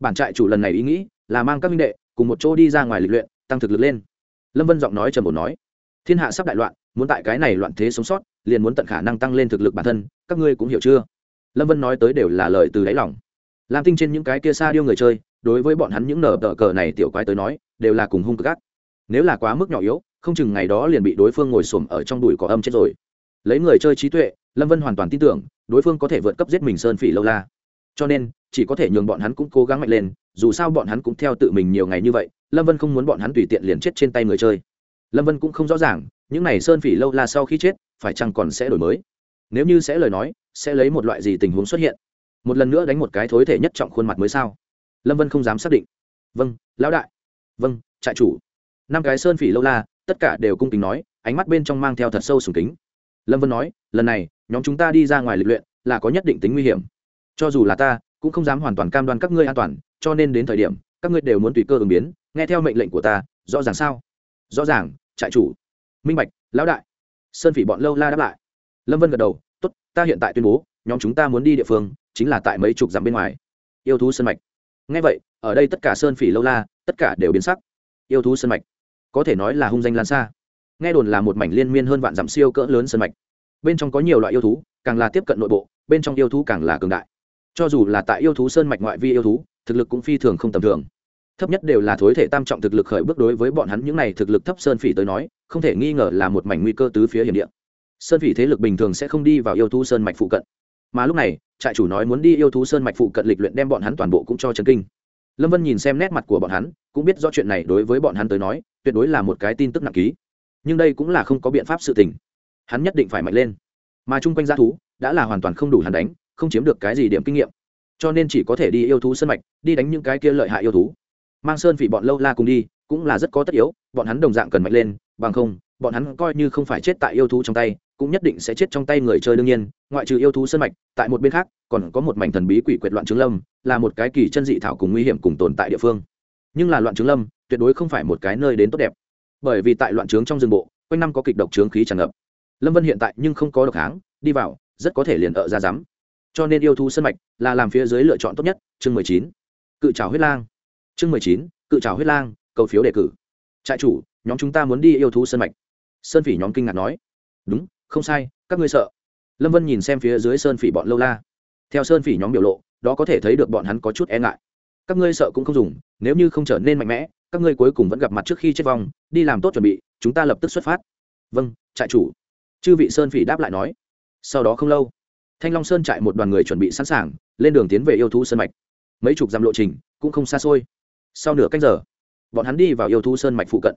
Bản trại chủ lần này ý nghĩ là mang các minh đệ cùng một chỗ đi ra ngoài lịch luyện, tăng thực lực lên. Lâm vân giọng nói trầm bổ nói, thiên hạ sắp đại loạn, muốn tại cái này loạn thế sống sót, liền muốn tận khả năng tăng lên thực lực bản thân, các ngươi cũng hiểu chưa? Lâm vân nói tới đều là lời từ đáy lòng. Lam tinh trên những cái kia xa điêu người chơi, đối với bọn hắn những nở tờ cờ này tiểu quái tới nói, đều là cùng hung cực ác. Nếu là quá mức nhỏ yếu không chừng ngày đó liền bị đối phương ngồi xổm ở trong đùi có âm chết rồi. Lấy người chơi trí tuệ, lâm vân hoàn toàn tin tưởng, đối phương có thể vượt cấp giết mình sơn phỉ lâu la. Cho nên, chỉ có thể nhường bọn hắn cũng cố gắng mạnh lên, dù sao bọn hắn cũng theo tự mình nhiều ngày như vậy, lâm vân không muốn bọn hắn tùy tiện liền chết trên tay người chơi. Lâm vân cũng không rõ ràng, những n à y sơn phỉ lâu la sau khi chết, phải chăng còn sẽ đổi mới? Nếu như sẽ lời nói, sẽ lấy một loại gì tình huống xuất hiện? Một lần nữa đánh một cái thối thể nhất trọng khuôn mặt mới sao? Lâm vân không dám xác định. Vâng lão đại. Vâng trại chủ. Năm cái sơn phỉ lâu la tất cả đều cung kính nói, ánh mắt bên trong mang theo thật sâu sùng kính. Lâm vân nói, lần này, nhóm chúng ta đi ra ngoài lịch luyện, là có nhất định tính nguy hiểm. Cho dù là ta, cũng không dám hoàn toàn cam đoan các ngươi an toàn, cho nên đến thời điểm, các ngươi đều muốn tùy cơ ứng biến, nghe theo mệnh lệnh của ta, rõ ràng sao? Rõ ràng, trại chủ. Minh bạch, lão đại. Sơn phỉ bọn lâu la đáp lại. Lâm vân gật đầu t ố t ta hiện tại tuyên bố, nhóm chúng ta muốn đi địa phương, chính là tại mấy chục dặm bên ngoài. Yêu thú sơn mạch. Ngay vậy, ở đây tất cả sơn phỉ lâu la, tất cả đều biến sắc. Yêu thú sơn mạch có thể nói là hung danh lan xa. Nghe đồn là một mảnh liên miên hơn vạn dặm siêu cỡ lớn sơn mạch. Bên trong có nhiều loại yêu thú, càng là tiếp cận nội bộ, bên trong yêu thú càng là cường đại. Cho dù là tại yêu thú sơn mạch ngoại vi yêu thú, thực lực cũng phi thường không tầm thường. Thấp nhất đều là thối thể tam trọng thực lực khởi bước đối với bọn hắn những này thực lực thấp sơn phỉ tới nói, không thể nghi ngờ là một mảnh nguy cơ tứ phía hiểm địa. Sơn phỉ thế lực bình thường sẽ không đi vào yêu thú sơn mạch phụ cận. Mà lúc này, trại chủ nói muốn đi yêu thú sơn mạch phụ cận lịch luyện đem bọn hắn toàn bộ cũng cho chấn kinh. Lâm vân nhìn xem nét mặt của bọn hắn, cũng biết do chuyện này đối với bọn hắn tới nói tuyệt đối là một cái tin tức nặng ký. Nhưng đây cũng là không có biện pháp sự tình. Hắn nhất định phải mạnh lên. Mà chung quanh g thú đã là hoàn toàn không đủ hắn đánh, không chiếm được cái gì điểm kinh nghiệm. Cho nên chỉ có thể đi yêu thú sân mạch, đi đánh những cái kia lợi hại yêu thú. Mang sơn vị bọn lâu la cùng đi, cũng là rất có tất yếu, bọn hắn đồng dạng cần mạnh lên, bằng không, bọn hắn coi như không phải chết tại yêu thú trong tay, cũng nhất định sẽ chết trong tay người chơi đương nhiên, ngoại trừ yêu thú sân mạch, tại một bên khác, còn có một mảnh thần bí quỷ quyệt loạn trứng lâm, là một cái kỳ chân dị thảo cùng nguy hiểm cùng tồn tại địa phương nhưng là loạn trứng lâm, tuyệt đối không phải một cái nơi đến tốt đẹp. Bởi vì tại loạn trướng trong rừng bộ, quanh năm có kịch độc trướng khí tràn ngập. Lâm vân hiện tại nhưng không có độc kháng đi vào, rất có thể liền ở ra rắm. Cho nên yêu thú sân mạch là làm phía dưới lựa chọn tốt nhất, chương mười chín. Cự trào huyết lang. Chương mười chín, cự trào huyết lang, cầu phiếu đề cử. Trại chủ, nhóm chúng ta muốn đi yêu thú sân mạch. Sơn phỉ nhóm kinh ngạc nói. Đúng, không sai, các ngươi sợ. Lâm vân nhìn xem phía dưới sơn phỉ bọn lâu la. Theo sơn phỉ nhóm biểu lộ, đó có thể thấy được bọn hắn có chút e ngại. Các ngươi sợ cũng không dùng nếu như không trở nên mạnh mẽ, các ngươi cuối cùng vẫn gặp mặt trước khi chết vong, đi làm tốt chuẩn bị, chúng ta lập tức xuất phát. Vâng trại chủ. Chư vị sơn phỉ đáp lại nói. Sau đó không lâu, thanh long sơn trại một đoàn người chuẩn bị sẵn sàng, lên đường tiến về yêu thú sơn mạch. Mấy chục dặm lộ trình cũng không xa xôi. Sau nửa canh giờ, bọn hắn đi vào yêu thú sơn mạch phụ cận.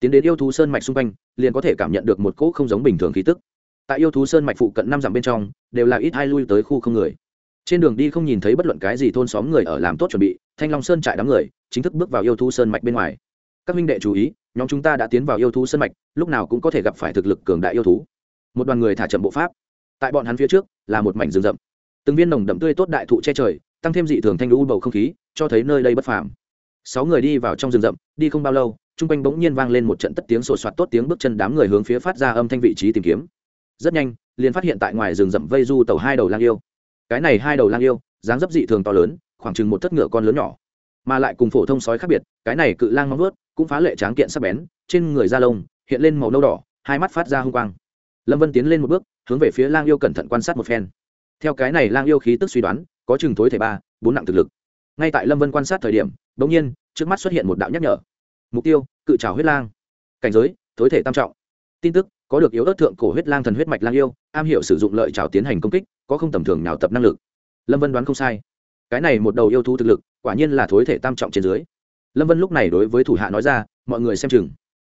Tiến đến yêu thú sơn mạch xung quanh, liền có thể cảm nhận được một cỗ không giống bình thường khí tức. Tại yêu thú sơn mạch phụ cận năm dặm bên trong, đều là ít hai lui tới khu không người trên đường đi không nhìn thấy bất luận cái gì thôn xóm người ở làm tốt chuẩn bị, thanh long sơn trại đám người chính thức bước vào yêu thú sơn mạch bên ngoài. Các minh đệ chú ý, nhóm chúng ta đã tiến vào yêu thú sơn mạch, lúc nào cũng có thể gặp phải thực lực cường đại yêu thú. Một đoàn người thả chậm bộ pháp. Tại bọn hắn phía trước, là một mảnh rừng rậm. Từng viên nồng đậm tươi tốt đại thụ che trời, tăng thêm dị thường thanh lũ bầu không khí, cho thấy nơi đây bất phàm. Sáu người đi vào trong rừng rậm, đi không bao lâu, chung quanh bỗng nhiên vang lên một trận tất tiếng sột soạt tốt tiếng bước chân đám người hướng phía phát ra âm thanh vị trí tìm kiếm. Rất nhanh, liền phát hiện tại ngoài rừng rậm vây du tàu hai đầu lang yêu cái này hai đầu lang yêu, dáng dấp dị thường to lớn, khoảng chừng một thất ngựa con lớn nhỏ. Mà lại cùng phổ thông sói khác biệt, cái này cự lang móng vuốt cũng phá lệ tráng kiện sắc bén, trên người da lông hiện lên màu nâu đỏ, hai mắt phát ra hung quang. Lâm vân tiến lên một bước, hướng về phía lang yêu cẩn thận quan sát một phen. Theo cái này lang yêu khí tức suy đoán, có chừng thối thể ba, bốn nặng thực lực. Ngay tại lâm vân quan sát thời điểm đ ỗ n g nhiên, trước mắt xuất hiện một đạo nhắc nhở. Mục tiêu, cự trào huyết lang. Cảnh giới, thối thể tam trọng. Tin tức có được yếu ớt thượng cổ huyết lang thần huyết mạch lang yêu, am hiểu sử dụng lợi trào tiến hành công kích, có không tầm thường nào tập năng lực. Lâm vân đoán không sai. Cái này một đầu yêu thú thực lực, quả nhiên là thối thể tam trọng trên dưới. Lâm vân lúc này đối với thủ hạ nói ra, mọi người xem chừng.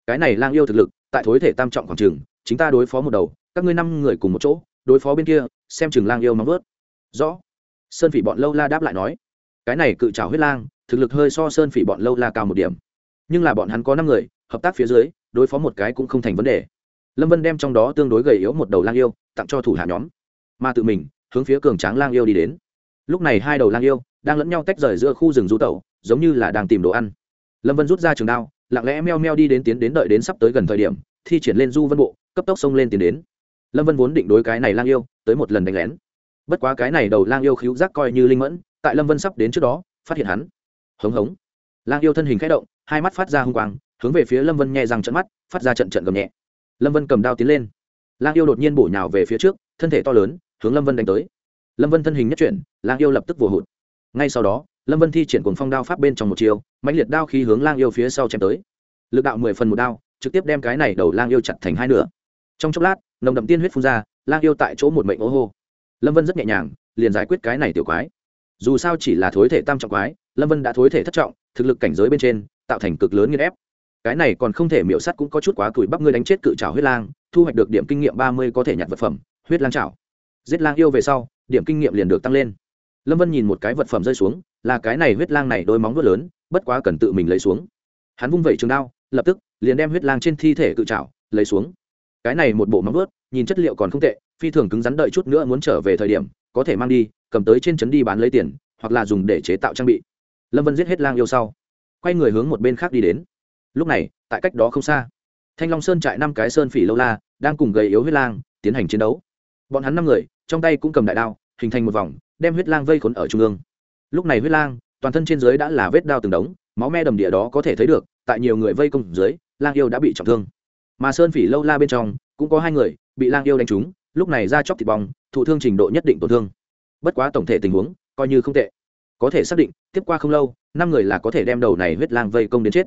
Cái này lang yêu thực lực, tại thối thể tam trọng khoảng chừng, chính ta đối phó một đầu, các ngươi năm người cùng một chỗ, đối phó bên kia, xem chừng lang yêu móng vớt rõ. Sơn phỉ bọn lâu la đáp lại nói. Cái này cự trào huyết lang, thực lực hơi so sơn phỉ bọn lâu la cao một điểm. Nhưng là bọn hắn có năm người, hợp tác phía dưới, đối phó một cái cũng không thành vấn đề lâm vân đem trong đó tương đối gầy yếu một đầu lang yêu tặng cho thủ hạ nhóm, mà tự mình hướng phía cường tráng lang yêu đi đến. Lúc này hai đầu lang yêu đang lẫn nhau tách rời giữa khu rừng du tẩu, giống như là đang tìm đồ ăn. Lâm vân rút ra trường đao, lặng lẽ meo meo đi đến tiến đến đợi đến sắp tới gần thời điểm, thi triển lên du vân bộ, cấp tốc xông lên tiến đến. Lâm vân vốn định đối cái này lang yêu tới một lần đánh lén. Bất quá cái này đầu lang yêu khíu giác coi như linh mẫn, tại lâm vân sắp đến trước đó, phát hiện hắn. Hống hống. Lang yêu thân hình k h ẽ động, hai mắt phát ra h u n g quang, hướng về phía lâm vân nhẹ răng trận mắt, phát ra trận trận gầm nhẹ lâm vân cầm đao tiến lên. Lang yêu đột nhiên bổ nhào về phía trước, thân thể to lớn, hướng lâm vân đánh tới. Lâm vân thân hình nhất chuyển, lang yêu lập tức vồ hụt. Ngay sau đó, lâm vân thi triển cuồng phong đao pháp bên trong một chiều mãnh liệt đao khi hướng lang yêu phía sau chém tới. Lực đạo mười phần một đao, trực tiếp đem cái này đầu lang yêu chặt thành hai nửa. Trong chốc lát, nồng đậm tiên huyết phun ra, lang yêu tại chỗ một mệnh ố hô. Lâm vân rất nhẹ nhàng, liền giải quyết cái này tiểu quái. Dù sao chỉ là thối thể tam trọng quái, lâm vân đã thối thể thất trọng, thực lực cảnh giới bên trên, tạo thành cực lớn nghiên ép cái này còn không thể miễu sắt cũng có chút quá tuổi bắp ngươi đánh chết cự trảo huyết lang, thu hoạch được điểm kinh nghiệm ba mươi có thể nhặt vật phẩm, huyết lang trảo. Giết lang yêu về sau, điểm kinh nghiệm liền được tăng lên. Lâm vân nhìn một cái vật phẩm rơi xuống, là cái này huyết lang này đôi móng vuốt lớn, bất quá cần tự mình lấy xuống. Hắn vung vẩy trường đao, lập tức, liền đem huyết lang trên thi thể cự trảo, lấy xuống. Cái này một bộ móng vuốt, nhìn chất liệu còn không tệ, phi thường cứng rắn đợi chút nữa muốn trở về thời điểm, có thể mang đi, cầm tới trên trấn đi bán lấy tiền, hoặc là dùng để chế tạo trang bị. Lâm vân giết hết lang yêu sau, quay người hướng một bên khác đi đến lúc này, tại cách đó không xa, thanh long sơn trại năm cái sơn phỉ lâu la đang cùng gầy yếu huyết lang tiến hành chiến đấu. Bọn hắn năm người, trong tay cũng cầm đại đao, hình thành một vòng, đem huyết lang vây khốn ở trung ương. Lúc này huyết lang, toàn thân trên dưới đã là vết đao từng đống, máu me đầm địa đó có thể thấy được, tại nhiều người vây công dưới, lang yêu đã bị trọng thương. Mà sơn phỉ lâu la bên trong, cũng có hai người, bị lang yêu đánh trúng, lúc này ra chóc thịt bong, thụ thương trình độ nhất định tổn thương. Bất quá tổng thể tình huống, coi như không tệ. Có thể xác định, tiếp qua không lâu, năm người là có thể đem đầu này huyết lang vây công đến chết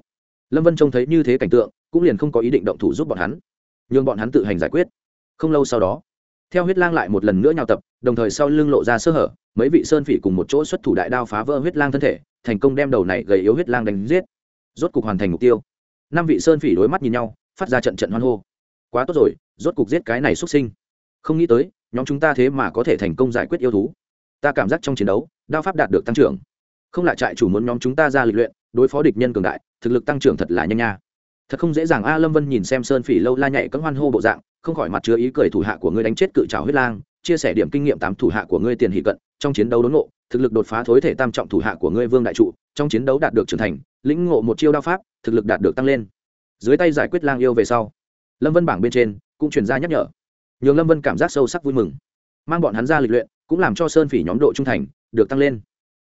lâm vân trông thấy như thế cảnh tượng, cũng liền không có ý định động thủ giúp bọn hắn. Nhường bọn hắn tự hành giải quyết. Không lâu sau đó, theo huyết lang lại một lần nữa nhào tập, đồng thời sau lưng lộ ra sơ hở, mấy vị sơn phỉ cùng một chỗ xuất thủ đại đao phá vỡ huyết lang thân thể, thành công đem đầu này gầy yếu huyết lang đánh giết. Rốt cục hoàn thành mục tiêu. Năm vị sơn phỉ đối mắt nhìn nhau, phát ra trận trận hoan hô. Quá tốt rồi, rốt cục giết cái này xuất sinh. Không nghĩ tới, nhóm chúng ta thế mà có thể thành công giải quyết yêu thú. Ta cảm giác trong chiến đấu, đao pháp đạt được tăng trưởng. Không lại trại chủ muốn nhóm chúng ta ra lịch luyện, đối phó địch nhân cường đại thực lực tăng trưởng thật là nhanh nha. Thật không dễ dàng a, lâm vân nhìn xem sơn phỉ lâu la nhạy cấm hoan hô bộ dạng, không khỏi mặt chứa ý cười thủ hạ của ngươi đánh chết cự trào huyết lang, chia sẻ điểm kinh nghiệm tám thủ hạ của ngươi tiền hỷ cận, trong chiến đấu đốn ngộ, thực lực đột phá thối thể tam trọng thủ hạ của ngươi vương đại trụ, trong chiến đấu đạt được trưởng thành, lĩnh ngộ một chiêu đao pháp, thực lực đạt được tăng lên. Dưới tay giải quyết lang yêu về sau, lâm vân bảng bên trên cũng truyền ra nhắc nhở. Nhường lâm vân cảm giác sâu sắc vui mừng. Mang bọn hắn ra lịch luyện, cũng làm cho sơn phỉ nhóm độ trung thành, được tăng lên.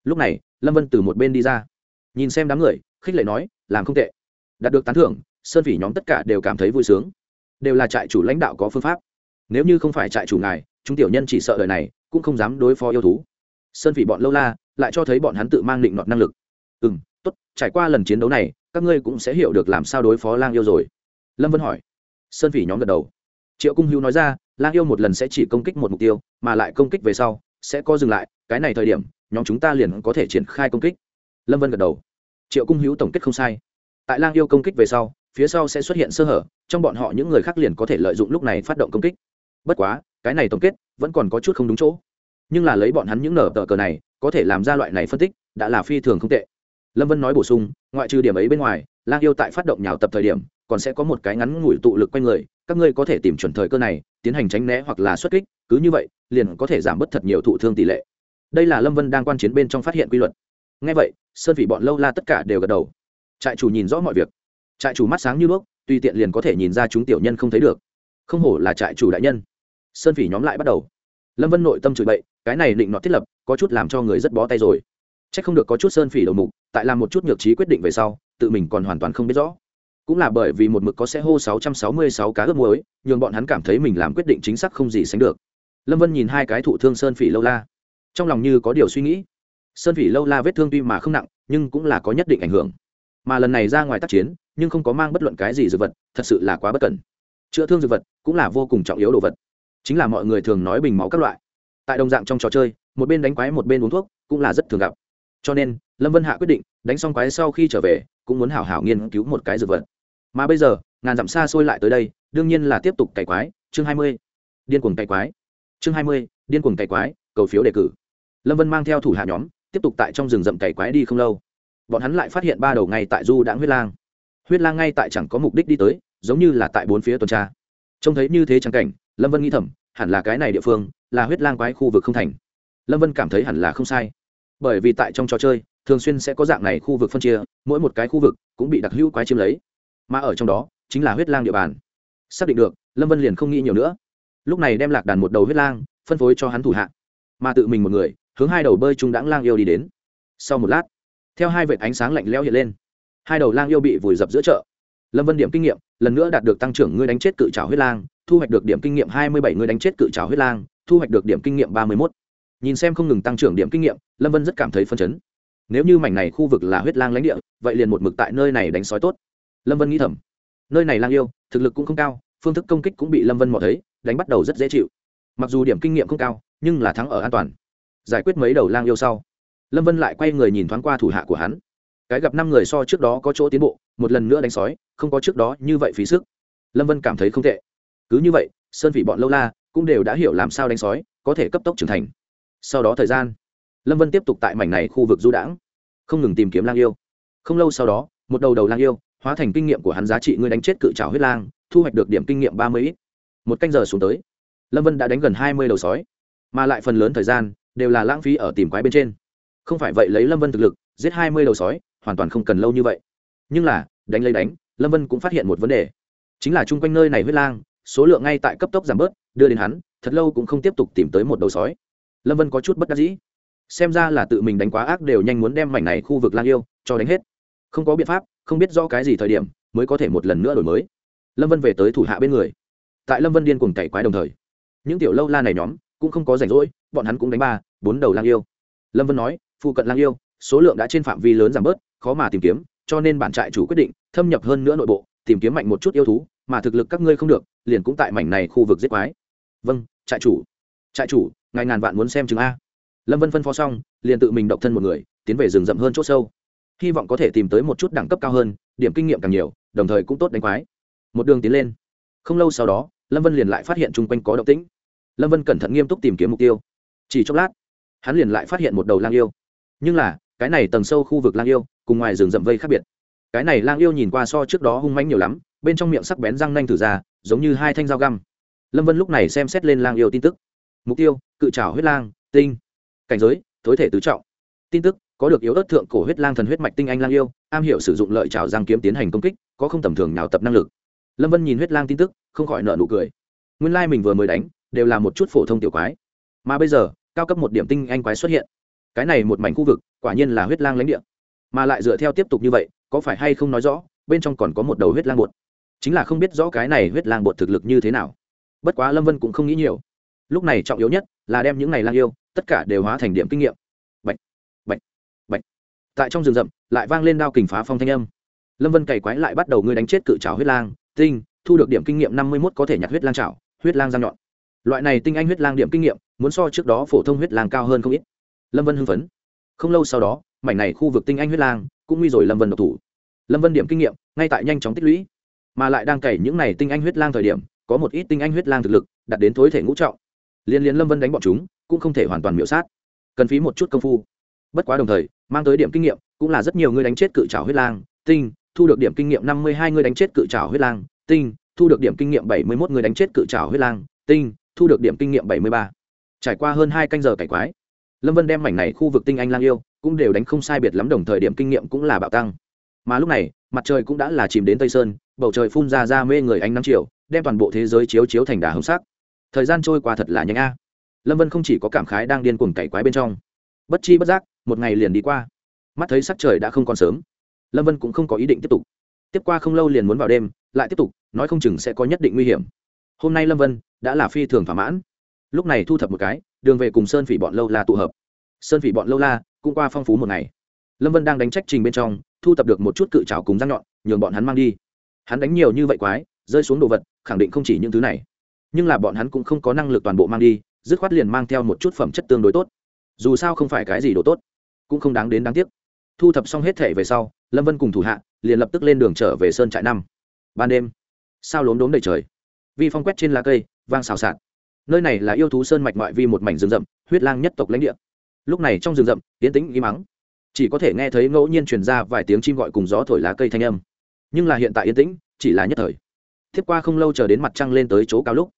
Lúc này, lâm vân từ một bên đi ra. Nhìn xem đám người, khích lệ nói làm không tệ. Đạt được tán thưởng, sơn phỉ nhóm tất cả đều cảm thấy vui sướng. Đều là trại chủ lãnh đạo có phương pháp. Nếu như không phải trại chủ ngài, chúng tiểu nhân chỉ sợ đời này cũng không dám đối phó yêu thú. Sơn phỉ bọn lâu la, lại cho thấy bọn hắn tự mang định nọt năng lực. Ừ m tốt, trải qua lần chiến đấu này, các ngươi cũng sẽ hiểu được làm sao đối phó lang yêu rồi. Lâm vân hỏi. Sơn phỉ nhóm gật đầu. Triệu cung hữu nói ra, lang yêu một lần sẽ chỉ công kích một mục tiêu, mà lại công kích về sau sẽ co dừng lại, cái này thời điểm, nhóm chúng ta liền có thể triển khai công kích. Lâm vân gật đầu triệu cung hữu tổng kết không sai. Tại lang yêu công kích về sau, phía sau sẽ xuất hiện sơ hở, trong bọn họ những người khác liền có thể lợi dụng lúc này phát động công kích. Bất quá, cái này tổng kết vẫn còn có chút không đúng chỗ. Nhưng là lấy bọn hắn những nở tờ cờ này, có thể làm ra loại này phân tích, đã là phi thường không tệ. Lâm vân nói bổ sung, ngoại trừ điểm ấy bên ngoài, lang yêu tại phát động nhào tập thời điểm, còn sẽ có một cái ngắn ngủi tụ lực quanh người, các ngươi có thể tìm chuẩn thời cơ này, tiến hành tránh né hoặc là xuất kích, cứ như vậy, liền có thể giảm bớt thật nhiều thụ thương tỷ lệ. Đây là lâm vân đang quan chiến bên trong phát hiện quy luật ngay vậy sơn vị bọn lâu la tất cả đều gật đầu. Trại chủ nhìn rõ mọi việc. Trại chủ mắt sáng như đuốc tùy tiện liền có thể nhìn ra chúng tiểu nhân không thấy được. Không hổ là trại chủ đại nhân. Sơn phỉ nhóm lại bắt đầu. Lâm vân nội tâm chửi bậy cái này định nọ thiết lập có chút làm cho người rất bó tay rồi. C h ắ c không được có chút sơn phỉ đầu mục tại làm một chút nhược trí quyết định về sau tự mình còn hoàn toàn không biết rõ. Cũng là bởi vì một mực có xe hô 666 cá ướp muối, nhường bọn hắn cảm thấy mình làm quyết định chính xác không gì sánh được. Lâm Vân nhìn hai cái thụ thương sơn phỉ lâu la, trong lòng như có điều suy nghĩ. Sơn phỉ lâu la vết thương tuy mà không nặng, nhưng cũng là có nhất định ảnh hưởng. Mà lần này ra ngoài tác chiến, nhưng không có mang bất luận cái gì dược vật, thật sự là quá bất cẩn. Chữa thương dược vật cũng là vô cùng trọng yếu đồ vật. Chính là mọi người thường nói bình máu các loại. Tại đồng dạng trong trò chơi, một bên đánh quái một bên uống thuốc, cũng là rất thường gặp. Cho nên, Lâm Vân Hạ quyết định, đánh xong quái sau khi trở về, cũng muốn hảo hảo nghiên cứu một cái dược vật mà bây giờ ngàn dặm xa xôi lại tới đây đương nhiên là tiếp tục cày quái chương hai mươi điên cuồng cày quái chương hai mươi điên cuồng cày quái cầu phiếu đề cử lâm vân mang theo thủ hạ nhóm tiếp tục tại trong rừng rậm cày quái đi không lâu. Bọn hắn lại phát hiện ba đầu ngay tại du đãng huyết lang. Huyết lang ngay tại chẳng có mục đích đi tới, giống như là tại bốn phía tuần tra. Trông thấy như thế chẳng cảnh, lâm vân nghĩ thầm, hẳn là cái này địa phương, là huyết lang quái khu vực không thành. Lâm vân cảm thấy hẳn là không sai. Bởi vì tại trong trò chơi, thường xuyên sẽ có dạng này khu vực phân chia, mỗi một cái khu vực cũng bị đặc hữu quái chiếm lấy. Mà ở trong đó, chính là huyết lang địa bàn. Xác định được, lâm vân liền không nghĩ nhiều nữa. Lúc này đem lạc đàn một đầu huyết lang, phân phối cho hắn thủ hạ. Mà tự mình một người hướng hai đầu bơi trung đãng lang yêu đi đến. Sau một lát, theo hai vệt ánh sáng lạnh leo hiện lên, hai đầu lang yêu bị vùi dập giữa chợ. Lâm vân điểm kinh nghiệm, lần nữa đạt được tăng trưởng ngươi đánh chết cự trào huyết lang, thu hoạch được điểm kinh nghiệm hai mươi bảy ngươi đánh chết cự trào huyết lang, thu hoạch được điểm kinh nghiệm ba mươi mốt. Nhìn xem không ngừng tăng trưởng điểm kinh nghiệm, lâm vân rất cảm thấy phân chấn. Nếu như mảnh này khu vực là huyết lang lãnh địa, vậy liền một mực tại nơi này đánh sói tốt. Lâm vân nghĩ thầm, nơi này lang yêu, thực lực cũng không cao, phương thức công kích cũng bị lâm vân mò thấy, đánh bắt đầu rất dễ chịu. Mặc dù điểm kinh nghiệm không cao, nhưng là thắng ở an toàn giải quyết mấy đầu lang yêu sau. Lâm vân lại quay người nhìn thoáng qua thủ hạ của hắn. Cái gặp năm người so trước đó có chỗ tiến bộ, một lần nữa đánh sói, không có trước đó như vậy phí sức. Lâm vân cảm thấy không tệ. Cứ như vậy, sơn vị bọn lâu la cũng đều đã hiểu làm sao đánh sói, có thể cấp tốc trưởng thành. Sau đó thời gian, lâm vân tiếp tục tại mảnh này khu vực du đãng, không ngừng tìm kiếm lang yêu. Không lâu sau đó, một đầu đầu lang yêu, hóa thành kinh nghiệm của hắn giá trị ngươi đánh chết cự trào huyết lang, thu hoạch được điểm kinh nghiệm ba mươi ít. Một canh giờ xuống tới, lâm vân đã đánh gần hai mươi đầu sói. Mà lại phần lớn thời gian đều là lãng phí ở tìm quái bên trên. Không phải vậy lấy lâm vân thực lực, giết hai mươi đầu sói, hoàn toàn không cần lâu như vậy. Nhưng là, đánh lấy đánh, lâm vân cũng phát hiện một vấn đề. Chính là chung quanh nơi này huyết lang, số lượng ngay tại cấp tốc giảm bớt, đưa đến hắn, thật lâu cũng không tiếp tục tìm tới một đầu sói. Lâm vân có chút bất đắc dĩ. Xem ra là tự mình đánh quá ác đều nhanh muốn đem mảnh này khu vực lang yêu cho đánh hết. Không có biện pháp, không biết do cái gì thời điểm, mới có thể một lần nữa đổi mới. Lâm vân về tới thủ hạ bên người. Tại lâm vân điên cuồng cày quái đồng thời, những tiểu lâu la này nhóm cũng không có rảnh rỗi, bọn hắn cũng đánh ba, bốn đầu lang yêu. Lâm vân nói, phụ cận lang yêu, số lượng đã trên phạm vi lớn giảm bớt, khó mà tìm kiếm, cho nên bản trại chủ quyết định thâm nhập hơn nữa nội bộ, tìm kiếm mạnh một chút yêu thú, mà thực lực các ngươi không được, liền cũng tại mảnh này khu vực giết quái. Vâng trại chủ. Trại chủ, ngài ngàn vạn muốn xem chứng a. Lâm vân phân phó xong, liền tự mình độc thân một người, tiến về rừng rậm hơn c h ỗ sâu. Hy vọng có thể tìm tới một chút đẳng cấp cao hơn, điểm kinh nghiệm càng nhiều, đồng thời cũng tốt đánh quái. Một đường tiến lên. Không lâu sau đó, lâm vân liền lại phát hiện chung quanh có động tĩnh lâm vân cẩn thận nghiêm túc tìm kiếm mục tiêu. Chỉ chốc lát, hắn liền lại phát hiện một đầu lang yêu. Nhưng là, cái này tầng sâu khu vực lang yêu, cùng ngoài rừng rậm vây khác biệt. Cái này lang yêu nhìn qua so trước đó hung mánh nhiều lắm, bên trong miệng sắc bén răng nanh thử ra, giống như hai thanh dao găm. Lâm vân lúc này xem xét lên lang yêu tin tức. Mục tiêu, cự trào huyết lang, tinh. Cảnh giới thối thể tứ trọng. Tin tức, có được yếu ớt thượng cổ huyết lang thần huyết mạch tinh anh lang yêu, am hiểu sử dụng lợi trào giang kiếm tiến hành công kích, có không tầm thường nào tập năng lực. Lâm vân nhìn huyết lang tin tức, không khỏi nợ nụ cười. Nguyên lai mình vừa mới đánh đều là một chút phổ thông tiểu quái. Mà bây giờ cao cấp một điểm tinh anh quái xuất hiện. Cái này một mảnh khu vực quả nhiên là huyết lang lãnh địa. Mà lại dựa theo tiếp tục như vậy có phải hay không nói rõ bên trong còn có một đầu huyết lang bột. Chính là không biết rõ cái này huyết lang bột thực lực như thế nào. Bất quá lâm vân cũng không nghĩ nhiều. Lúc này trọng yếu nhất là đem những này lang yêu tất cả đều hóa thành điểm kinh nghiệm. Bạch, bạch, bạch. tại trong rừng rậm lại vang lên đao kình phá phong thanh âm. Lâm vân cày quái lại bắt đầu ngươi đánh chết cự trào huyết lang tinh thu được điểm kinh nghiệm năm mươi mốt có thể nhặt huyết lang trào huyết lang răng nhọn loại này tinh anh huyết lang điểm kinh nghiệm, muốn so trước đó phổ thông huyết lang cao hơn không ít. Lâm vân hưng phấn. Không lâu sau đó, mảnh này khu vực tinh anh huyết lang cũng nguy rồi lâm vân độc thủ. Lâm vân điểm kinh nghiệm, ngay tại nhanh chóng tích lũy. Mà lại đang cày những này tinh anh huyết lang thời điểm, có một ít tinh anh huyết lang thực lực đặt đến thối thể ngũ trọng. Liên liên lâm vân đánh bọn chúng, cũng không thể hoàn toàn miễu sát. Cần phí một chút công phu. Bất quá đồng thời, mang tới điểm kinh nghiệm, cũng là rất nhiều người đánh chết cự trào huyết lang, tinh, thu được điểm kinh nghiệm năm mươi hai người đánh chết cự trào huyết lang, tinh, thu được điểm kinh nghiệm bảy mươi một người đánh chết cự trào huyết lang, tinh thu được điểm kinh nghiệm bảy mươi ba. Trải qua hơn hai canh giờ cải quái, lâm vân đem mảnh này khu vực tinh anh lang yêu cũng đều đánh không sai biệt lắm, đồng thời điểm kinh nghiệm cũng là bạo tăng. Mà lúc này, mặt trời cũng đã là chìm đến tây sơn, bầu trời phun ra ra mê người ánh nắng chiều, đem toàn bộ thế giới chiếu chiếu thành đà hồng sắc. Thời gian trôi qua thật là nhanh a. Lâm vân không chỉ có cảm khái đang điên cuồng cày quái bên trong, bất chi bất giác, một ngày liền đi qua. Mắt thấy sắc trời đã không còn sớm, lâm vân cũng không có ý định tiếp tục. Tiếp qua không lâu liền muốn vào đêm, lại tiếp tục, nói không chừng sẽ có nhất định nguy hiểm. Hôm nay lâm vân đã là phi thường thỏa mãn. Lúc này thu thập một cái, đường về cùng sơn phỉ bọn lâu la tụ hợp. Sơn phỉ bọn lâu la cũng qua phong phú một ngày. Lâm vân đang đánh trách trình bên trong, thu thập được một chút cự trào cùng răng nhọn, nhường bọn hắn mang đi. Hắn đánh nhiều như vậy quái, rơi xuống đồ vật, khẳng định không chỉ những thứ này. Nhưng là bọn hắn cũng không có năng lực toàn bộ mang đi, dứt khoát liền mang theo một chút phẩm chất tương đối tốt. Dù sao không phải cái gì đồ tốt, cũng không đáng đến đáng tiếc. Thu thập xong hết thể về sau, lâm vân cùng thủ hạ liền lập tức lên đường trở về sơn trại năm. Ban đêm, sao lốm đốm đầy trời. Vi phong quét trên lá cây vang xào xạc. Nơi này là yêu thú sơn mạch ngoại vi một mảnh rừng rậm, huyết lang nhất tộc lãnh địa. Lúc này trong rừng rậm tiến tĩnh im mắng chỉ có thể nghe thấy ngẫu nhiên truyền ra vài tiếng chim gọi cùng gió thổi lá cây thanh âm. Nhưng là hiện tại yên tĩnh, chỉ là nhất thời. Thiếp qua không lâu chờ đến mặt trăng lên tới chỗ cao lúc,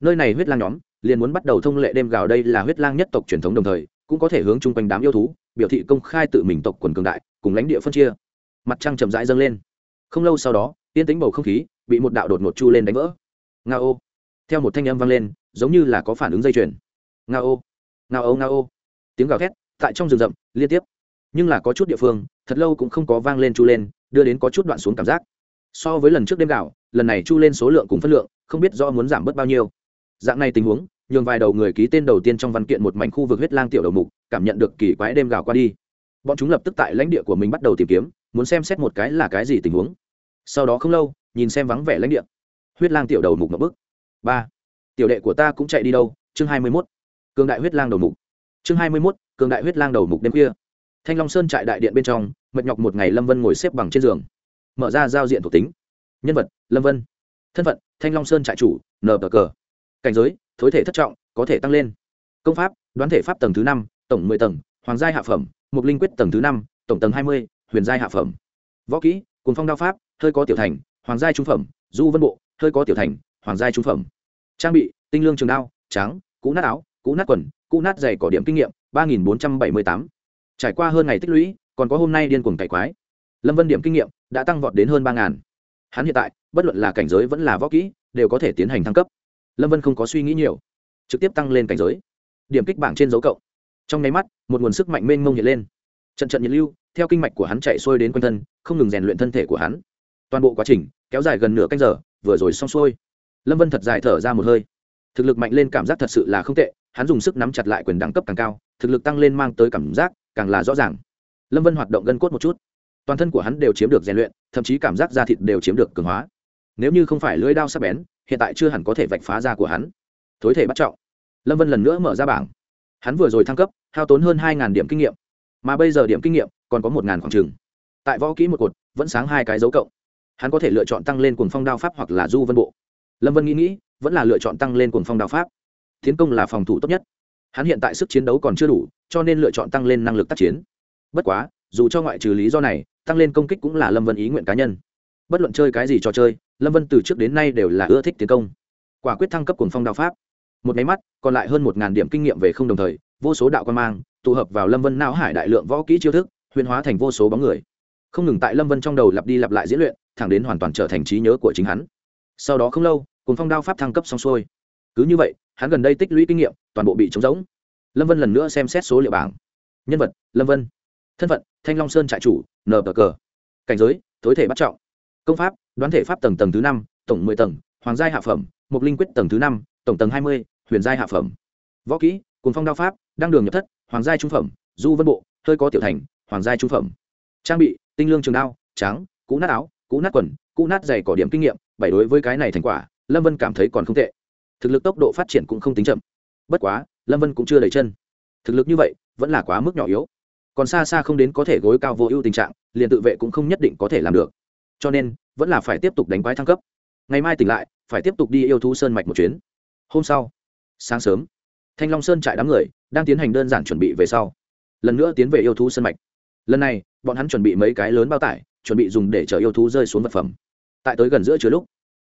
nơi này huyết lang nhóm liền muốn bắt đầu thông lệ đêm gào đây là huyết lang nhất tộc truyền thống đồng thời, cũng có thể hướng chung quanh đám yêu thú, biểu thị công khai tự mình tộc quần cường đại, cùng lãnh địa phân chia. Mặt trăng chậm rãi dâng lên. Không lâu sau đó, yên tĩnh bầu không khí bị một đạo đột ngột chu lên đánh vỡ. Nga ô theo một thanh âm vang lên, giống như là có phản ứng dây chuyền. Nga ô nga ô nga ô. Tiếng gào thét tại trong rừng rậm, liên tiếp. Nhưng là có chút địa phương, thật lâu cũng không có vang lên chu lên, đưa đến có chút đoạn xuống cảm giác. So với lần trước đêm gạo, lần này chu lên số lượng cùng phân lượng, không biết do muốn giảm bớt bao nhiêu. Dạng này tình huống, nhường vài đầu người ký tên đầu tiên trong văn kiện một mảnh khu vực huyết lang tiểu đầu mục, cảm nhận được kỳ quái đêm gạo qua đi. Bọn chúng lập tức tại lãnh địa của mình bắt đầu tìm kiếm, muốn xem xét một cái là cái gì tình huống. Sau đó không lâu, nhìn xem vắng vẻ lãnh địa. Huyết lang tiểu đầu mục một bức ba tiểu đệ của ta cũng chạy đi đâu chương hai mươi mốt cường đại huyết lang đầu mục chương hai mươi mốt cường đại huyết lang đầu mục đêm khuya thanh long sơn trại đại điện bên trong mệt nhọc một ngày lâm vân ngồi xếp bằng trên giường mở ra giao diện thuộc tính nhân vật lâm vân thân phận thanh long sơn trại chủ nờ bờ cờ cảnh giới thối thể thất trọng có thể tăng lên công pháp đoán thể pháp tầng thứ năm tổng mười tầng hoàng giai hạ phẩm mục linh quyết tầng thứ năm tổng tầng hai mươi huyền giai hạ phẩm võ kỹ cùng phong đao pháp hơi có tiểu thành hoàng giai trung phẩm du vân bộ hơi có tiểu thành hoàng giai trung phẩm. Trang bị, tinh lương trường đao trắng cũ nát áo, cũ nát quần, cũ nát giày cỏ điểm kinh nghiệm, ba nghìn bốn trăm bảy mươi tám. Trải qua hơn ngày tích lũy, còn có hôm nay điên cuồng cải quái. Lâm vân điểm kinh nghiệm đã tăng vọt đến hơn ba ngàn. Hắn hiện tại, bất luận là cảnh giới vẫn là võ kỹ, đều có thể tiến hành thăng cấp. Lâm vân không có suy nghĩ nhiều, trực tiếp tăng lên cảnh giới. Điểm kích bảng trên dấu cộng. Trong nháy mắt, một nguồn sức mạnh mênh mông hiện lên. Trận trận nhiệt lưu, theo kinh mạch của hắn chạy xuôi đến quanh thân, không ngừng rèn luyện thân thể của hắn. Toàn bộ quá trình, kéo dài gần nửa canh giờ, vừa rồi xong xuôi lâm vân thật dài thở ra một hơi thực lực mạnh lên cảm giác thật sự là không tệ hắn dùng sức nắm chặt lại quyền đẳng cấp càng cao thực lực tăng lên mang tới cảm giác càng là rõ ràng lâm vân hoạt động gân cốt một chút toàn thân của hắn đều chiếm được rèn luyện thậm chí cảm giác da thịt đều chiếm được cường hóa nếu như không phải lưỡi đao sắc bén hiện tại chưa hẳn có thể vạch phá da của hắn thối thể bắt trọng lâm vân lần nữa mở ra bảng hắn vừa rồi thăng cấp hao tốn hơn hai điểm kinh nghiệm mà bây giờ điểm kinh nghiệm còn có một khoảng trừng tại võ kỹ một cột vẫn sáng hai cái dấu cộng hắn có thể lựa chọn tăng lên cùng phong đao pháp hoặc là du vân bộ lâm vân nghĩ nghĩ, vẫn là lựa chọn tăng lên cuồng phong đao pháp. Tiến công là phòng thủ tốt nhất. Hắn hiện tại sức chiến đấu còn chưa đủ, cho nên lựa chọn tăng lên năng lực tác chiến. Bất quá, dù cho ngoại trừ lý do này, tăng lên công kích cũng là lâm vân ý nguyện cá nhân. Bất luận chơi cái gì trò chơi, lâm vân từ trước đến nay đều là ưa thích tiến công. Quả quyết thăng cấp cuồng phong đao pháp. Một máy mắt, còn lại hơn một ngàn điểm kinh nghiệm về không đồng thời, vô số đạo quan mang, tụ hợp vào lâm vân não hải đại lượng võ kỹ chiêu thức, huyền hóa thành vô số bóng người. Không ngừng tại lâm vân trong đầu lặp đi lặp lại diễn luyện, thẳng đến hoàn toàn trở thành trí nhớ của chính hắn sau đó không lâu cùng phong đao pháp thăng cấp xong xuôi. Cứ như vậy hắn gần đây tích lũy kinh nghiệm toàn bộ bị trống rỗng. Lâm vân lần nữa xem xét số liệu bảng. Nhân vật lâm vân. Thân phận thanh long sơn trại chủ nờ cờ cờ cảnh giới thối thể bắt trọng. Công pháp đoán thể pháp tầng tầng thứ năm tổng mười tầng hoàng giai hạ phẩm mục linh quyết tầng thứ năm tổng tầng hai mươi huyền giai hạ phẩm. Võ kỹ cùng phong đao pháp đăng đường nhập thất hoàng giai trung phẩm du vân bộ hơi có tiểu thành hoàng giai trung phẩm. Trang bị tinh lương trường đao Tráng, cũ nát áo cũ nát quần cũ nát dày cỏ điểm kinh nghiệm bảy đối với cái này thành quả, lâm vân cảm thấy còn không tệ. Thực lực tốc độ phát triển cũng không tính chậm. Bất quá, lâm vân cũng chưa đầy chân. Thực lực như vậy, vẫn là quá mức nhỏ yếu. Còn xa xa không đến có thể gối cao vô ưu tình trạng, liền tự vệ cũng không nhất định có thể làm được. Cho nên, vẫn là phải tiếp tục đánh quái thăng cấp. Ngày mai tỉnh lại, phải tiếp tục đi yêu thú sơn mạch một chuyến. Hôm sau, sáng sớm, thanh long sơn trại đám người đang tiến hành đơn giản chuẩn bị về sau. Lần nữa tiến về yêu thú sơn mạch. Lần này, bọn hắn chuẩn bị mấy cái lớn bao tải, chuẩn bị dùng để chở yêu thú rơi xuống vật phẩm tại tới gần giữa chứa lúc,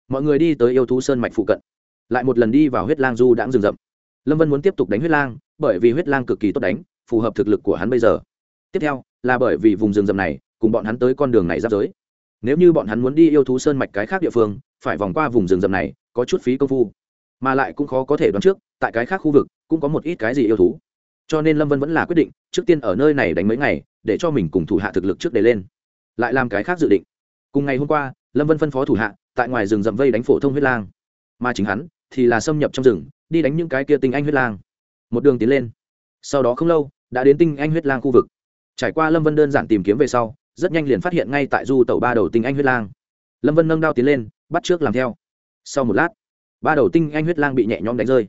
mọi người đi tới yêu thú sơn mạch phụ cận. Lại một lần đi vào huyết lang du đãng rừng rậm. Lâm vân muốn tiếp tục đánh huyết lang, bởi vì huyết lang cực kỳ tốt đánh, phù hợp thực lực của hắn bây giờ. Tiếp theo, là bởi vì vùng rừng rậm này, cùng bọn hắn tới con đường này giáp giới. Nếu như bọn hắn muốn đi yêu thú sơn mạch cái khác địa phương, phải vòng qua vùng rừng rậm này, có chút phí công phu. Mà lại cũng khó có thể đoán trước, tại cái khác khu vực, cũng có một ít cái gì yêu thú. Cho nên lâm vân vẫn là quyết định, trước tiên ở nơi này đánh mấy ngày, để cho mình cùng thủ hạ thực lực trước đề lên. Lại làm cái khác dự định. Cùng ngày hôm qua lâm vân phân phó thủ hạ, tại ngoài rừng rậm vây đánh phổ thông huyết lang. Mà chính hắn thì là xâm nhập trong rừng, đi đánh những cái kia tinh anh huyết lang. Một đường tiến lên. Sau đó không lâu, đã đến tinh anh huyết lang khu vực. Trải qua lâm vân đơn giản tìm kiếm về sau, rất nhanh liền phát hiện ngay tại du tàu ba đầu tinh anh huyết lang. Lâm vân nâng đao tiến lên, bắt trước làm theo. Sau một lát, ba đầu tinh anh huyết lang bị nhẹ nhõm đánh rơi.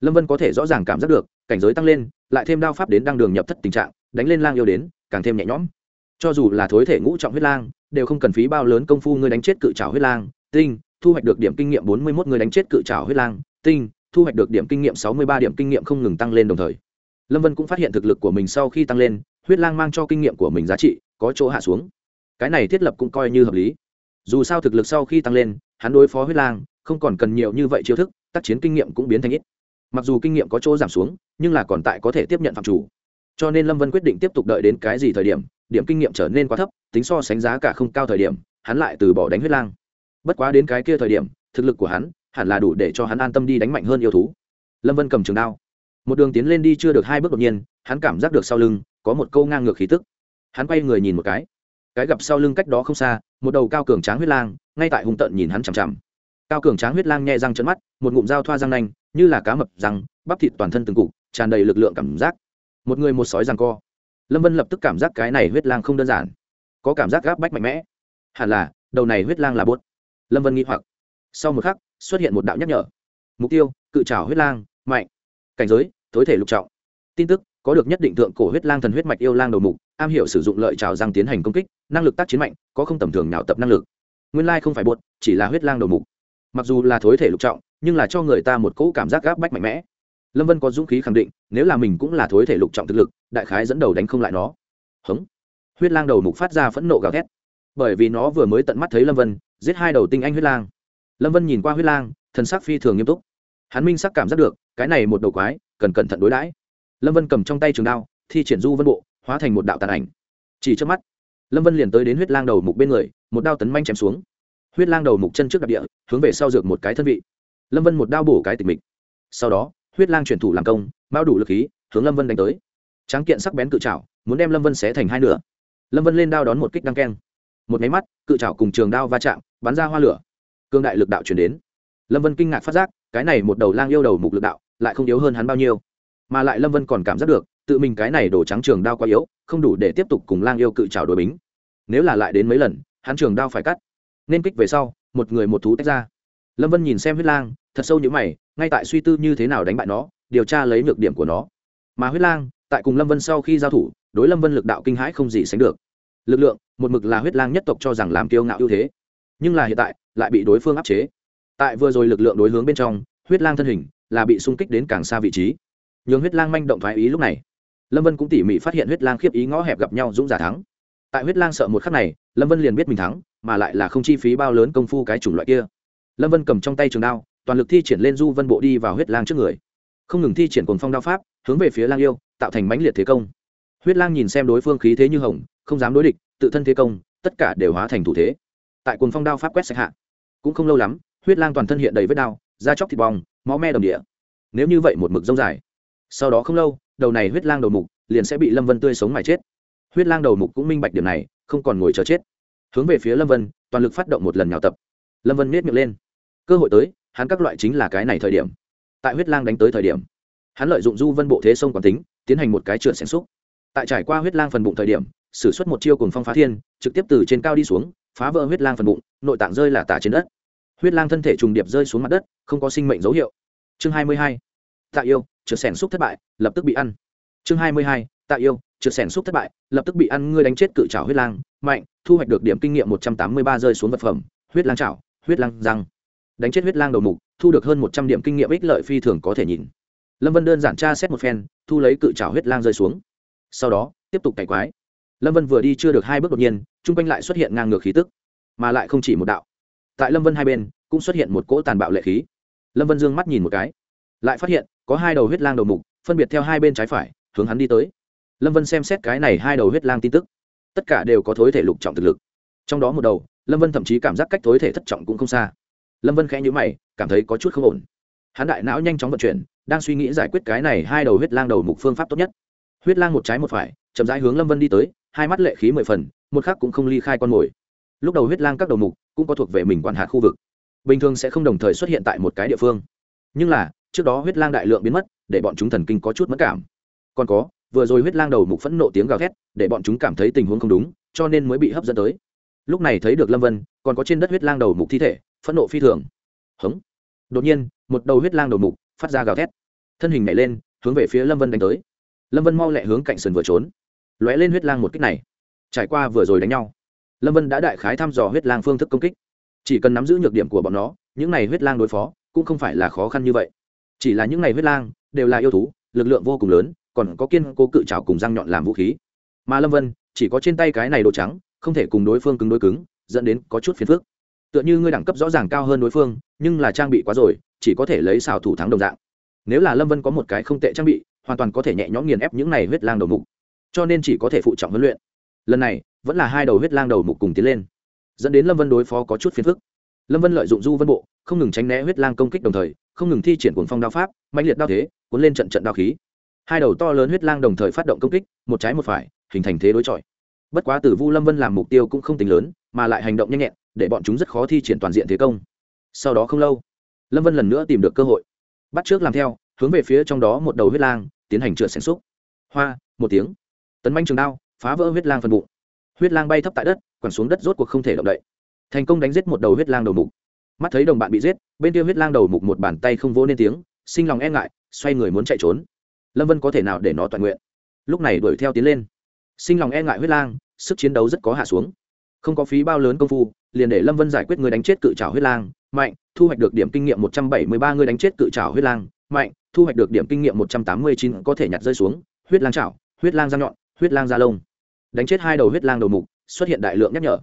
Lâm vân có thể rõ ràng cảm giác được, cảnh giới tăng lên, lại thêm đao pháp đến đăng đường nhập thất tình trạng, đánh lên lang yêu đến, càng thêm nhẹ nhõm. Cho dù là thối thể ngũ trọng huyết lang đều không cần phí bao lớn công phu người đánh chết cự trảo huyết lang, tinh, thu hoạch được điểm kinh nghiệm bốn mươi một người đánh chết cự trảo huyết lang, tinh, thu hoạch được điểm kinh nghiệm sáu mươi ba điểm kinh nghiệm không ngừng tăng lên đồng thời. Lâm vân cũng phát hiện thực lực của mình sau khi tăng lên, huyết lang mang cho kinh nghiệm của mình giá trị, có chỗ hạ xuống. Cái này thiết lập cũng coi như hợp lý. Dù sao thực lực sau khi tăng lên, hắn đối phó huyết lang, không còn cần nhiều như vậy chiêu thức, tác chiến kinh nghiệm cũng biến thành ít. Mặc dù kinh nghiệm có chỗ giảm xuống, nhưng là còn tại có thể tiếp nhận phạm chủ. Cho nên lâm vân quyết định tiếp tục đợi đến cái gì thời điểm điểm kinh nghiệm trở nên quá thấp, tính so sánh giá cả không cao thời điểm, hắn lại từ bỏ đánh huyết lang. Bất quá đến cái kia thời điểm, thực lực của hắn hẳn là đủ để cho hắn an tâm đi đánh mạnh hơn yêu thú. Lâm vân cầm trường đao. Một đường tiến lên đi chưa được hai bước đột nhiên, hắn cảm giác được sau lưng có một câu ngang ngược khí tức. Hắn quay người nhìn một cái. Cái gặp sau lưng cách đó không xa, một đầu cao cường tráng huyết lang, ngay tại hung tận nhìn hắn chằm chằm. Cao cường tráng huyết lang nhẹ răng chân mắt, một ngụm dao thoa răng nanh, như là cá mập răng, bắp thịt toàn thân từng cục, tràn đầy lực lượng cảm giác. Một người một sói răng co lâm vân lập tức cảm giác cái này huyết lang không đơn giản. Có cảm giác gáp bách mạnh mẽ. Hẳn là, đầu này huyết lang là bốt lâm vân nghĩ hoặc. Sau một khắc, xuất hiện một đạo nhắc nhở. Mục tiêu, cự trào huyết lang, mạnh. Cảnh giới, tối thể lục trọng. Tin tức, có được nhất định thượng cổ huyết lang thần huyết mạch yêu lang đầu mục, am hiểu sử dụng lợi trào răng tiến hành công kích, năng lực tác chiến mạnh, có không tầm thường nào tập năng lực. Nguyên lai không phải buốt chỉ là huyết lang đầu mục. Mặc dù là thối thể lục trọng, nhưng là cho người ta một cỗ cảm giác gáp bách mạnh mẽ lâm vân có dũng khí khẳng định, nếu là mình cũng là thối thể lục trọng thực lực, đại khái dẫn đầu đánh không lại nó. Hống. Huyết lang đầu mục phát ra phẫn nộ gào thét. Bởi vì nó vừa mới tận mắt thấy lâm vân, giết hai đầu tinh anh huyết lang. Lâm vân nhìn qua huyết lang, thần sắc phi thường nghiêm túc. Hắn minh sắc cảm giác được, cái này một đầu quái, cần cẩn thận đối đãi. Lâm vân cầm trong tay trường đao, thi triển du vân bộ, hóa thành một đạo tàn ảnh. Chỉ trước mắt, lâm vân liền tới đến huyết lang đầu mục bên người, một đao tấn manh chém xuống. Huyết lang đầu mục chân trước đặc địa, hướng về sau dược một cái thân vị. Lâm vân một đao bổ cái tịch mịch. Sau đó huyết lang chuyển thủ làm công bao đủ lực khí, hướng lâm vân đánh tới. Tráng kiện sắc bén cự trào muốn đem lâm vân xé thành hai nửa. Lâm vân lên đao đón một kích đăng keng. Một máy mắt, cự trào cùng trường đao va chạm, bắn ra hoa lửa. Cương đại lực đạo chuyển đến. Lâm vân kinh ngạc phát giác, cái này một đầu lang yêu đầu mục lực đạo, lại không yếu hơn hắn bao nhiêu. Mà lại lâm vân còn cảm giác được, tự mình cái này đổ trắng trường đao quá yếu, không đủ để tiếp tục cùng lang yêu cự trào đối bính. Nếu là lại đến mấy lần, hắn trường đao phải cắt. Nên kích về sau, một người một thú tách ra. Lâm vân nhìn xem huyết lang, thật sâu như mày ngay tại suy tư như thế nào đánh bại nó, điều tra lấy nhược điểm của nó. Mà huyết lang, tại cùng lâm vân sau khi giao thủ, đối lâm vân lực đạo kinh hãi không gì sánh được. Lực lượng, một mực là huyết lang nhất tộc cho rằng làm kiêu ngạo ưu thế, nhưng là hiện tại, lại bị đối phương áp chế. Tại vừa rồi lực lượng đối hướng bên trong, huyết lang thân hình là bị xung kích đến càng xa vị trí. Nhường huyết lang manh động thoái ý lúc này, lâm vân cũng tỉ mỉ phát hiện huyết lang khiếp ý ngõ hẹp gặp nhau dũng giả thắng. Tại huyết lang sợ một khắc này, lâm vân liền biết mình thắng, mà lại là không chi phí bao lớn công phu cái chủng loại kia. Lâm vân cầm trong tay trường đao toàn lực thi triển lên du vân bộ đi vào huyết lang trước người. Không ngừng thi triển cồn phong đao pháp, hướng về phía lang yêu, tạo thành mãnh liệt thế công. Huyết lang nhìn xem đối phương khí thế như hồng, không dám đối địch, tự thân thế công, tất cả đều hóa thành thủ thế. Tại cồn phong đao pháp quét sạch hạ, cũng không lâu lắm, huyết lang toàn thân hiện đầy vết đao, da chóc thịt bong, máu me đồng địa. Nếu như vậy một mực rông dài. Sau đó không lâu, đầu này huyết lang đầu mục liền sẽ bị lâm vân tươi sống mà chết. Huyết lang đầu mục cũng minh bạch điểm này, không còn ngồi chờ chết. Hướng về phía lâm vân, toàn lực phát động một lần nhào tập. Lâm vân miết miệng lên. Cơ hội tới hắn các loại chính là cái này thời điểm. Tại huyết lang đánh tới thời điểm, hắn lợi dụng du vân bộ thế sông quản tính, tiến hành một cái trượt xén xúc. Tại trải qua huyết lang phần bụng thời điểm s ử suất một chiêu cùng phong phá thiên, trực tiếp từ trên cao đi xuống, phá vỡ huyết lang phần bụng, nội tạng rơi là tả trên đất. Huyết lang thân thể trùng điệp rơi xuống mặt đất, không có sinh mệnh dấu hiệu. Chương hai mươi hai, tạ yêu, trượt xẻn xúc thất bại, lập tức bị ăn. Chương hai mươi hai, tạ yêu, trượt xẻn xúc thất bại, lập tức bị ăn, ngươi đánh chết cự trào huyết lang, mạnh, thu hoạch được điểm kinh nghiệm một trăm tám mươi ba rơi xuống vật phẩm, huyết lang trào huyết lang răng đánh chết huyết lang đầu mục, thu được hơn một trăm điểm kinh nghiệm ích lợi phi thường có thể nhìn. Lâm vân đơn giản tra xét một phen, thu lấy cự trào huyết lang rơi xuống. Sau đó, tiếp tục cày quái. Lâm vân vừa đi chưa được hai bước đột nhiên chung quanh lại xuất hiện ngang ngược khí tức, mà lại không chỉ một đạo. Tại lâm vân hai bên, cũng xuất hiện một cỗ tàn bạo lệ khí. Lâm vân dương mắt nhìn một cái, lại phát hiện có hai đầu huyết lang đầu mục, phân biệt theo hai bên trái phải, hướng hắn đi tới. Lâm vân xem xét cái này hai đầu huyết lang tin tức. Tất cả đều có thối thể lục trọng thực lực. Trong đó một đầu, lâm vân thậm chí cảm giác cách thối thể thất trọng cũng không xa lâm vân khẽ nhữ mày, cảm thấy có chút không ổn. Hắn đại não nhanh chóng vận chuyển, đang suy nghĩ giải quyết cái này hai đầu huyết lang đầu mục phương pháp tốt nhất. Huyết lang một trái một phải, chậm rãi hướng lâm vân đi tới, hai mắt lệ khí mười phần, một khác cũng không ly khai con mồi. Lúc đầu huyết lang các đầu mục cũng có thuộc về mình quản hạt khu vực, bình thường sẽ không đồng thời xuất hiện tại một cái địa phương. Nhưng là, trước đó huyết lang đại lượng biến mất, để bọn chúng thần kinh có chút mất cảm. Còn có, vừa rồi huyết lang đầu mục phẫn nộ tiếng gào thét, để bọn chúng cảm thấy tình huống không đúng, cho nên mới bị hấp dẫn tới. Lúc này thấy được lâm vân, còn có trên đất huyết lang đầu mục thi thể phẫn nộ phi thường. Hống. Đột nhiên, một đầu huyết lang đầu mục phát ra gào thét. Thân hình nhảy lên, hướng về phía lâm vân đánh tới. Lâm vân mau lẹ hướng cạnh sườn vừa trốn. Lóe lên huyết lang một kích này. Trải qua vừa rồi đánh nhau, lâm vân đã đại khái thăm dò huyết lang phương thức công kích. Chỉ cần nắm giữ nhược điểm của bọn nó, những này huyết lang đối phó cũng không phải là khó khăn như vậy. Chỉ là những này huyết lang đều là yêu thú, lực lượng vô cùng lớn, còn có kiên cố cự trào cùng răng nhọn làm vũ khí. Mà lâm vân chỉ có trên tay cái này đồ trắng, không thể cùng đối phương cứng đối cứng, dẫn đến có chút phiền phức tựa như ngươi đẳng cấp rõ ràng cao hơn đối phương, nhưng là trang bị quá rồi, chỉ có thể lấy xào thủ thắng đồng dạng. Nếu là lâm vân có một cái không tệ trang bị, hoàn toàn có thể nhẹ nhõm nghiền ép những này huyết lang đầu mục. Cho nên chỉ có thể phụ trọng huấn luyện. Lần này, vẫn là hai đầu huyết lang đầu mục cùng tiến lên. Dẫn đến lâm vân đối phó có chút phiền phức. Lâm vân lợi dụng du vân bộ, không ngừng tránh né huyết lang công kích đồng thời, không ngừng thi triển cuồng phong đao pháp mạnh liệt đao thế, cuốn lên trận trận đao khí. Hai đầu to lớn huyết lang đồng thời phát động công kích, một trái một phải, hình thành thế đối chọi. Bất quá từ vu lâm vân làm mục tiêu cũng không tính lớn, mà lại hành động nhanh nhẹn để bọn chúng rất khó thi triển toàn diện thế công. Sau đó không lâu, lâm vân lần nữa tìm được cơ hội. Bắt trước làm theo, hướng về phía trong đó một đầu huyết lang, tiến hành trượt sản xúc. Hoa, một tiếng. Tấn manh trường đao, phá vỡ huyết lang phần bụng. Huyết lang bay thấp tại đất, quẳng xuống đất rốt cuộc không thể động đậy. Thành công đánh giết một đầu huyết lang đầu mục. Mắt thấy đồng bạn bị giết, bên kia huyết lang đầu mục một bàn tay không vỗ nên tiếng, sinh lòng e ngại, xoay người muốn chạy trốn. Lâm vân có thể nào để nó toàn nguyện? Lúc này đuổi theo tiến lên. Sinh lòng e ngại huyết lang, sức chiến đấu rất có hạ xuống không có phí bao lớn công phu, liền để lâm vân giải quyết người đánh chết cự trào huyết lang, mạnh, thu hoạch được điểm kinh nghiệm một trăm bảy mươi ba người đánh chết cự trào huyết lang, mạnh, thu hoạch được điểm kinh nghiệm một trăm tám mươi chín có thể nhặt rơi xuống, huyết lang trào huyết lang da nhọn, huyết lang da lông. Đánh chết hai đầu huyết lang đầu mục, xuất hiện đại lượng nhắc nhở.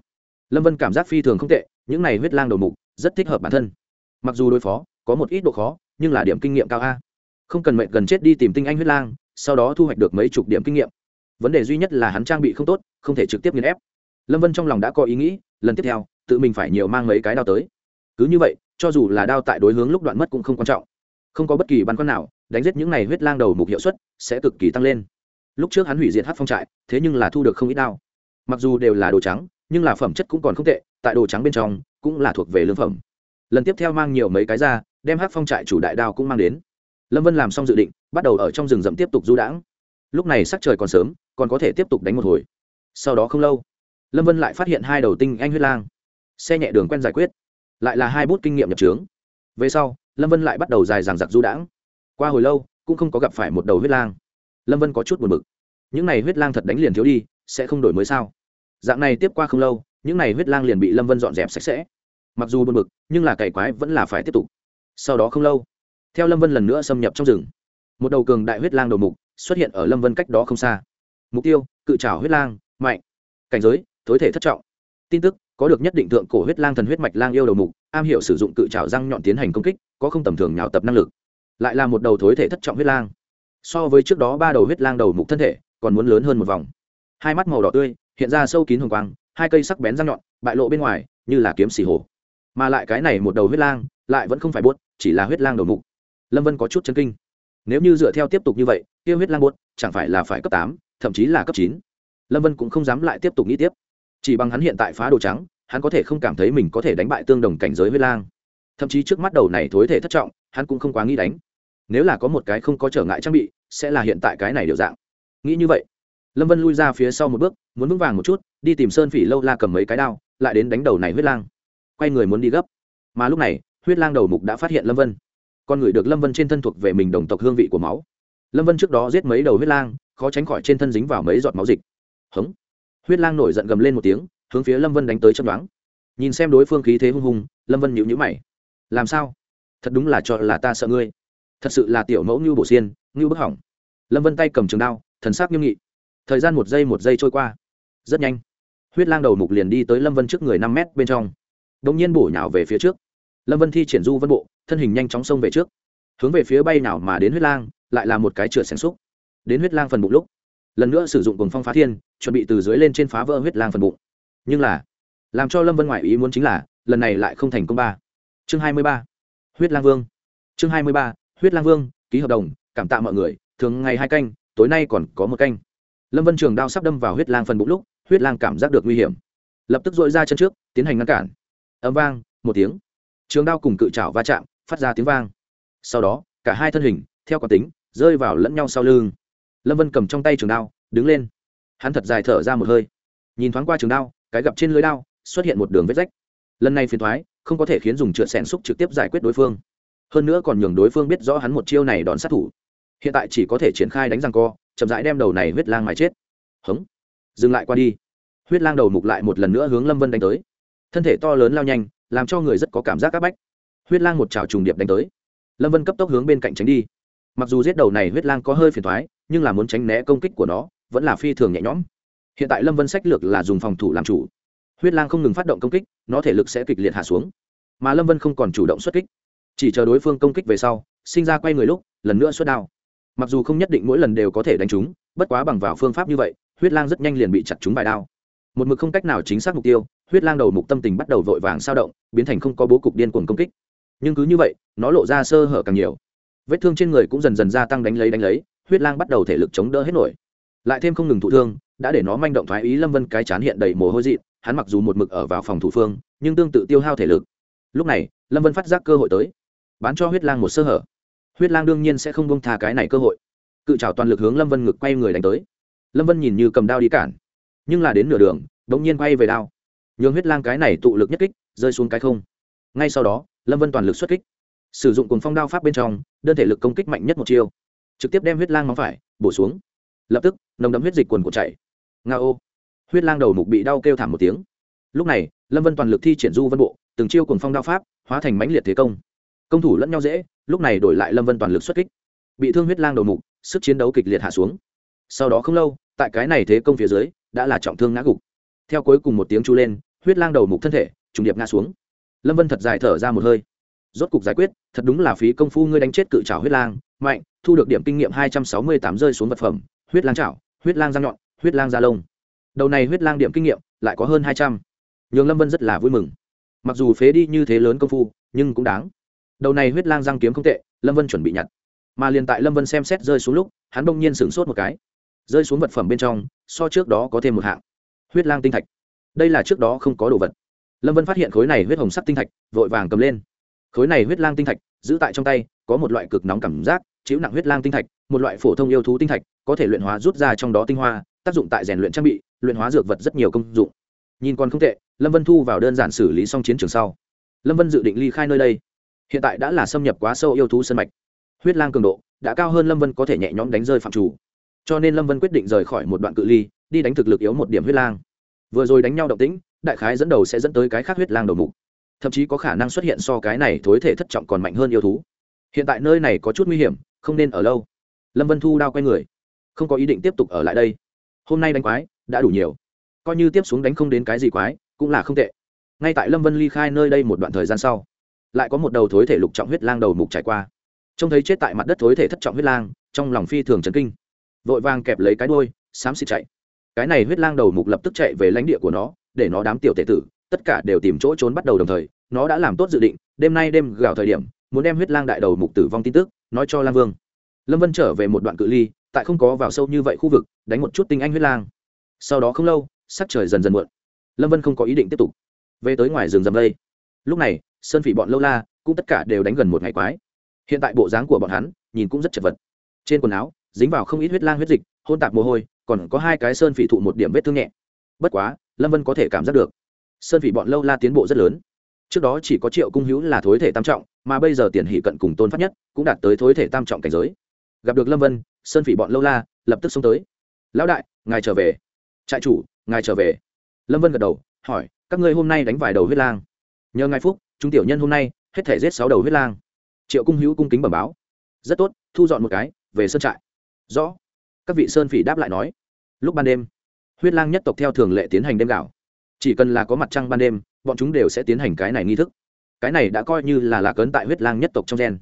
Lâm vân cảm giác phi thường không tệ, những này huyết lang đầu mục, rất thích hợp bản thân. Mặc dù đối phó, có một ít độ khó, nhưng là điểm kinh nghiệm cao a. Không cần mệnh gần chết đi tìm tinh anh huyết lang, sau đó thu hoạch được mấy chục điểm kinh nghiệm. Vấn đề duy nhất là hắn trang bị không tốt, không thể trực tiếp nghiền ép lâm vân trong lòng đã có ý nghĩ, lần tiếp theo, tự mình phải nhiều mang mấy cái đao tới. Cứ như vậy, cho dù là đao tại đối hướng lúc đoạn mất cũng không quan trọng. Không có bất kỳ băn khoăn nào, đánh giết những này huyết lang đầu mục hiệu suất sẽ cực kỳ tăng lên. Lúc trước hắn hủy diệt hát phong trại, thế nhưng là thu được không ít đao. Mặc dù đều là đồ trắng, nhưng là phẩm chất cũng còn không tệ, tại đồ trắng bên trong cũng là thuộc về lương phẩm. Lần tiếp theo mang nhiều mấy cái ra, đem hát phong trại chủ đại đao cũng mang đến. Lâm vân làm xong dự định, bắt đầu ở trong rừng rậm tiếp tục du đãng. Lúc này sắc trời còn sớm, còn có thể tiếp tục đánh một hồi. Sau đó không lâu lâm vân lại phát hiện hai đầu tinh anh huyết lang. Xe nhẹ đường quen giải quyết. Lại là hai bút kinh nghiệm nhập trướng. Về sau, lâm vân lại bắt đầu dài dằng giặc du đãng. Qua hồi lâu, cũng không có gặp phải một đầu huyết lang. Lâm vân có chút buồn b ự c những này huyết lang thật đánh liền thiếu đi, sẽ không đổi mới sao? Dạng này tiếp qua không lâu, những này huyết lang liền bị lâm vân dọn dẹp sạch sẽ. Mặc dù buồn b ự c nhưng là cày quái vẫn là phải tiếp tục. Sau đó không lâu, theo lâm vân lần nữa xâm nhập trong rừng. Một đầu cường đại huyết lang đầu mục xuất hiện ở lâm vân cách đó không xa. Mục tiêu, cự trào huyết lang, mạnh. Cảnh giới thối thể thất trọng. Tin tức, có được nhất định tượng cổ huyết lang thần huyết mạch lang yêu đầu mục, am hiểu sử dụng cự trào răng nhọn tiến hành công kích, có không tầm thường nhào tập năng lực. Lại là một đầu thối thể thất trọng huyết lang. So với trước đó ba đầu huyết lang đầu mục thân thể, còn muốn lớn hơn một vòng. Hai mắt màu đỏ tươi, hiện ra sâu kín hồng quang, hai cây sắc bén răng nhọn, bại lộ bên ngoài, như là kiếm xì hồ mà lại cái này một đầu huyết lang, lại vẫn không phải buốt, chỉ là huyết lang đầu mục. Lâm vân có chút chân kinh. Nếu như dựa theo tiếp tục như vậy tiêu huyết lang buốt, chẳng phải là phải cấp tám, thậm chí là cấp chín. Lâm vân cũng không dám lại tiếp tục nghĩ tiếp chỉ bằng hắn hiện tại phá đồ trắng, hắn có thể không cảm thấy mình có thể đánh bại tương đồng cảnh giới huyết lang. Thậm chí trước mắt đầu này thối thể thất trọng, hắn cũng không quá nghĩ đánh. Nếu là có một cái không có trở ngại trang bị, sẽ là hiện tại cái này điều dạng. Nghĩ như vậy, lâm vân lui ra phía sau một bước, muốn vững vàng một chút, đi tìm sơn phỉ lâu la cầm mấy cái đao, lại đến đánh đầu này huyết lang. Quay người muốn đi gấp. Mà lúc này, huyết lang đầu mục đã phát hiện lâm vân. Con người được lâm vân trên thân thuộc về mình đồng tộc hương vị của máu. Lâm vân trước đó giết mấy đầu huyết lang, khó tránh khỏi trên thân dính vào mấy giọt máu dịch. Hống huyết lang nổi giận gầm lên một tiếng, hướng phía lâm vân đánh tới chấm đoán nhìn xem đối phương khí thế hung hùng lâm vân nhịu nhữ mày. Làm sao? Thật đúng là cho là ta sợ ngươi. Thật sự là tiểu mẫu như bổ xiên như bức hỏng. Lâm vân tay cầm trường đao, thần sắc nghiêm nghị. Thời gian một giây một giây trôi qua. Rất nhanh, huyết lang đầu mục liền đi tới lâm vân trước người năm mét bên trong. Đ ỗ n g nhiên bổ nhào về phía trước. Lâm vân thi triển du vân bộ, thân hình nhanh chóng xông về trước. Hướng về phía bay nào mà đến huyết lang, lại là một cái trượt xẻng xúc đến huyết lang phần bụng lúc lần nữa sử dụng cồn phong phá thiên, chuẩn bị từ dưới lên trên phá vỡ huyết lang phần bụng. Nhưng là, làm cho lâm vân ngoại ý muốn chính là, lần này lại không thành công ba. Chương hai mươi ba. Huyết lang vương. Chương hai mươi ba, huyết lang vương, ký hợp đồng, cảm tạ mọi người, thường ngày hai canh, tối nay còn có một canh. Lâm vân trường đao sắp đâm vào huyết lang phần bụng lúc, huyết lang cảm giác được nguy hiểm. Lập tức dội ra chân trước, tiến hành ngăn cản. Ấm vang, một tiếng. Trường đao cùng cự trảo va chạm, phát ra tiếng vang. Sau đó, cả hai thân hình, theo quán tính, rơi vào lẫn nhau sau lưng lâm vân cầm trong tay trường đao, đứng lên. Hắn thật dài thở ra một hơi. Nhìn thoáng qua trường đao, cái gặp trên lưới đao, xuất hiện một đường vết rách. Lần này phiền thoái không có thể khiến dùng trượt sẻn xúc trực tiếp giải quyết đối phương. Hơn nữa còn nhường đối phương biết rõ hắn một chiêu này đón sát thủ. Hiện tại chỉ có thể triển khai đánh răng co, chậm rãi đem đầu này huyết lang mài chết. Hống. Dừng lại qua đi. Huyết lang đầu mục lại một lần nữa hướng lâm vân đánh tới. Thân thể to lớn lao nhanh, làm cho người rất có cảm giác áp bách. Huyết lang một chảo trùng điệp đánh tới. Lâm vân cấp tốc hướng bên cạnh tránh đi mặc dù giết đầu này huyết lang có hơi phiền thoái, nhưng là muốn tránh né công kích của nó, vẫn là phi thường nhẹ nhõm. Hiện tại lâm vân sách lược là dùng phòng thủ làm chủ. Huyết lang không ngừng phát động công kích, nó thể lực sẽ kịch liệt hạ xuống. Mà lâm vân không còn chủ động xuất kích. Chỉ chờ đối phương công kích về sau, sinh ra quay người lúc, lần nữa xuất đao. Mặc dù không nhất định mỗi lần đều có thể đánh chúng, bất quá bằng vào phương pháp như vậy, huyết lang rất nhanh liền bị chặt chúng bài đao. Một mực không cách nào chính xác mục tiêu, huyết lang đầu mục tâm tình bắt đầu vội vàng sao động, biến thành không có bố cục điên cuồng công kích. Nhưng cứ như vậy, nó lộ ra sơ hở càng nhiều vết thương trên người cũng dần dần gia tăng đánh lấy đánh lấy, huyết lang bắt đầu thể lực chống đỡ hết nổi. Lại thêm không ngừng thụ thương, đã để nó manh động thoái ý lâm vân cái chán hiện đầy mồ hôi dị hắn mặc dù một mực ở vào phòng thủ phương, nhưng tương tự tiêu hao thể lực. Lúc này, lâm vân phát giác cơ hội tới. Bán cho huyết lang một sơ hở. Huyết lang đương nhiên sẽ không bông tha cái này cơ hội. Cự trào toàn lực hướng lâm vân ngực quay người đánh tới. Lâm vân nhìn như cầm đao đi cản. Nhưng là đến nửa đường đ ỗ n g nhiên quay về đao. Nhường huyết lang cái này tụ lực nhất kích, rơi xuống cái không. Ngay sau đó, lâm vân toàn lực xuất kích. Sử dụng cùng phong đao pháp bên trong đơn thể lực công kích mạnh nhất một chiêu. Trực tiếp đem huyết lang móng phải bổ xuống. Lập tức, nồng đậm huyết dịch quần của chảy. nga ô. Huyết lang đầu mục bị đau kêu thảm một tiếng. Lúc này, lâm vân toàn lực thi triển du vân bộ, từng chiêu cùng phong đao pháp, hóa thành mãnh liệt thế công. Công thủ lẫn nhau dễ, lúc này đổi lại lâm vân toàn lực xuất kích. Bị thương huyết lang đầu mục, sức chiến đấu kịch liệt hạ xuống. Sau đó không lâu, tại cái này thế công phía dưới, đã là trọng thương ngã gục. Theo cuối cùng một tiếng chu lên, huyết lang đầu mục thân thể, trùng điệp ngã xuống. Lâm vân thật dài thở ra một hơi rốt cục giải quyết, thật đúng là phí công phu ngươi đánh chết cự trào huyết lang. Mạnh, thu được điểm kinh nghiệm hai trăm sáu mươi tám rơi xuống vật phẩm, huyết lang trào huyết lang răng nhọn, huyết lang da lông. Đầu này huyết lang điểm kinh nghiệm lại có hơn hai trăm. Nhường lâm vân rất là vui mừng. Mặc dù phế đi như thế lớn công phu, nhưng cũng đáng. Đầu này huyết lang răng kiếm không tệ, lâm vân chuẩn bị nhặt. Mà liền tại lâm vân xem xét rơi xuống lúc, hắn bỗng nhiên sửng sốt một cái. Rơi xuống vật phẩm bên trong, so trước đó có thêm một hạng. Huyết lang tinh thạch. Đây là trước đó không có đồ vật. Lâm vân phát hiện khối này huyết hồng sắc tinh thạch, vội vàng cầm lên khối này huyết lang tinh thạch giữ tại trong tay, có một loại cực nóng cảm giác, chịu nặng huyết lang tinh thạch, một loại phổ thông yêu thú tinh thạch, có thể luyện hóa rút ra trong đó tinh hoa, tác dụng tại rèn luyện trang bị, luyện hóa dược vật rất nhiều công dụng. Nhìn còn không tệ, lâm vân thu vào đơn giản xử lý xong chiến trường sau. Lâm vân dự định ly khai nơi đây. Hiện tại đã là xâm nhập quá sâu yêu thú sân mạch. Huyết lang cường độ đã cao hơn lâm vân có thể nhẹ nhõm đánh rơi phạm chủ. Cho nên lâm vân quyết định rời khỏi một đoạn cự ly, đi đánh thực lực yếu một điểm huyết lang. Vừa rồi đánh nhau động tĩnh, đại khái dẫn đầu sẽ dẫn tới cái khác huyết lang đầu mục thậm chí có khả năng xuất hiện so cái này thối thể thất trọng còn mạnh hơn yêu thú. Hiện tại nơi này có chút nguy hiểm, không nên ở lâu. Lâm vân thu đao quay người. Không có ý định tiếp tục ở lại đây. Hôm nay đánh quái, đã đủ nhiều. Coi như tiếp xuống đánh không đến cái gì quái, cũng là không tệ. Ngay tại lâm vân ly khai nơi đây một đoạn thời gian sau, lại có một đầu thối thể lục trọng huyết lang đầu mục trải qua. Trông thấy chết tại mặt đất thối thể thất trọng huyết lang, trong lòng phi thường chấn kinh. Vội vàng kẹp lấy cái đôi xám xịt chạy. Cái này huyết lang đầu mục lập tức chạy về lãnh địa của nó, để nó đám tiểu tệ tử tất cả đều tìm chỗ trốn bắt đầu đồng thời, nó đã làm tốt dự định, đêm nay đêm gào thời điểm, muốn đem huyết lang đại đầu mục tử vong tin tức, nói cho lang vương. Lâm vân trở về một đoạn cự ly, tại không có vào sâu như vậy khu vực, đánh một chút tinh anh huyết lang. Sau đó không lâu, sắc trời dần dần muộn. Lâm vân không có ý định tiếp tục. Về tới ngoài rừng rầm lây. lúc này, sơn phỉ bọn lâu la, cũng tất cả đều đánh gần một ngày quái. Hiện tại bộ dáng của bọn hắn, nhìn cũng rất chật vật. Trên quần áo, dính vào không ít huyết lang huyết dịch, hôn tạp mồ hôi, còn có hai cái sơn phỉ thụ một điểm vết thương nhẹ. Bất quá, lâm vân có thể cảm giác được sơn vị bọn lâu la tiến bộ rất lớn. Trước đó chỉ có triệu cung hữu là thối thể tam trọng, mà bây giờ tiền hỷ cận cùng tôn phát nhất cũng đạt tới thối thể tam trọng cảnh giới. Gặp được lâm vân, sơn vị bọn lâu la lập tức xông tới. Lão đại, ngài trở về. Trại chủ, ngài trở về. Lâm vân gật đầu, hỏi, các ngươi hôm nay đánh vài đầu huyết lang? Nhờ ngài phúc, chúng tiểu nhân hôm nay hết thể giết sáu đầu huyết lang. Triệu cung hữu cung kính bẩm báo. Rất tốt, thu dọn một cái, về sơn trại. Rõ. Các vị sơn phỉ đáp lại nói. Lúc ban đêm, huyết lang nhất tộc theo thường lệ tiến hành đêm gạo chỉ cần là có mặt trăng ban đêm, bọn chúng đều sẽ tiến hành cái này nghi thức. Cái này đã coi như là lạc ấn tại huyết lang nhất tộc trong gen.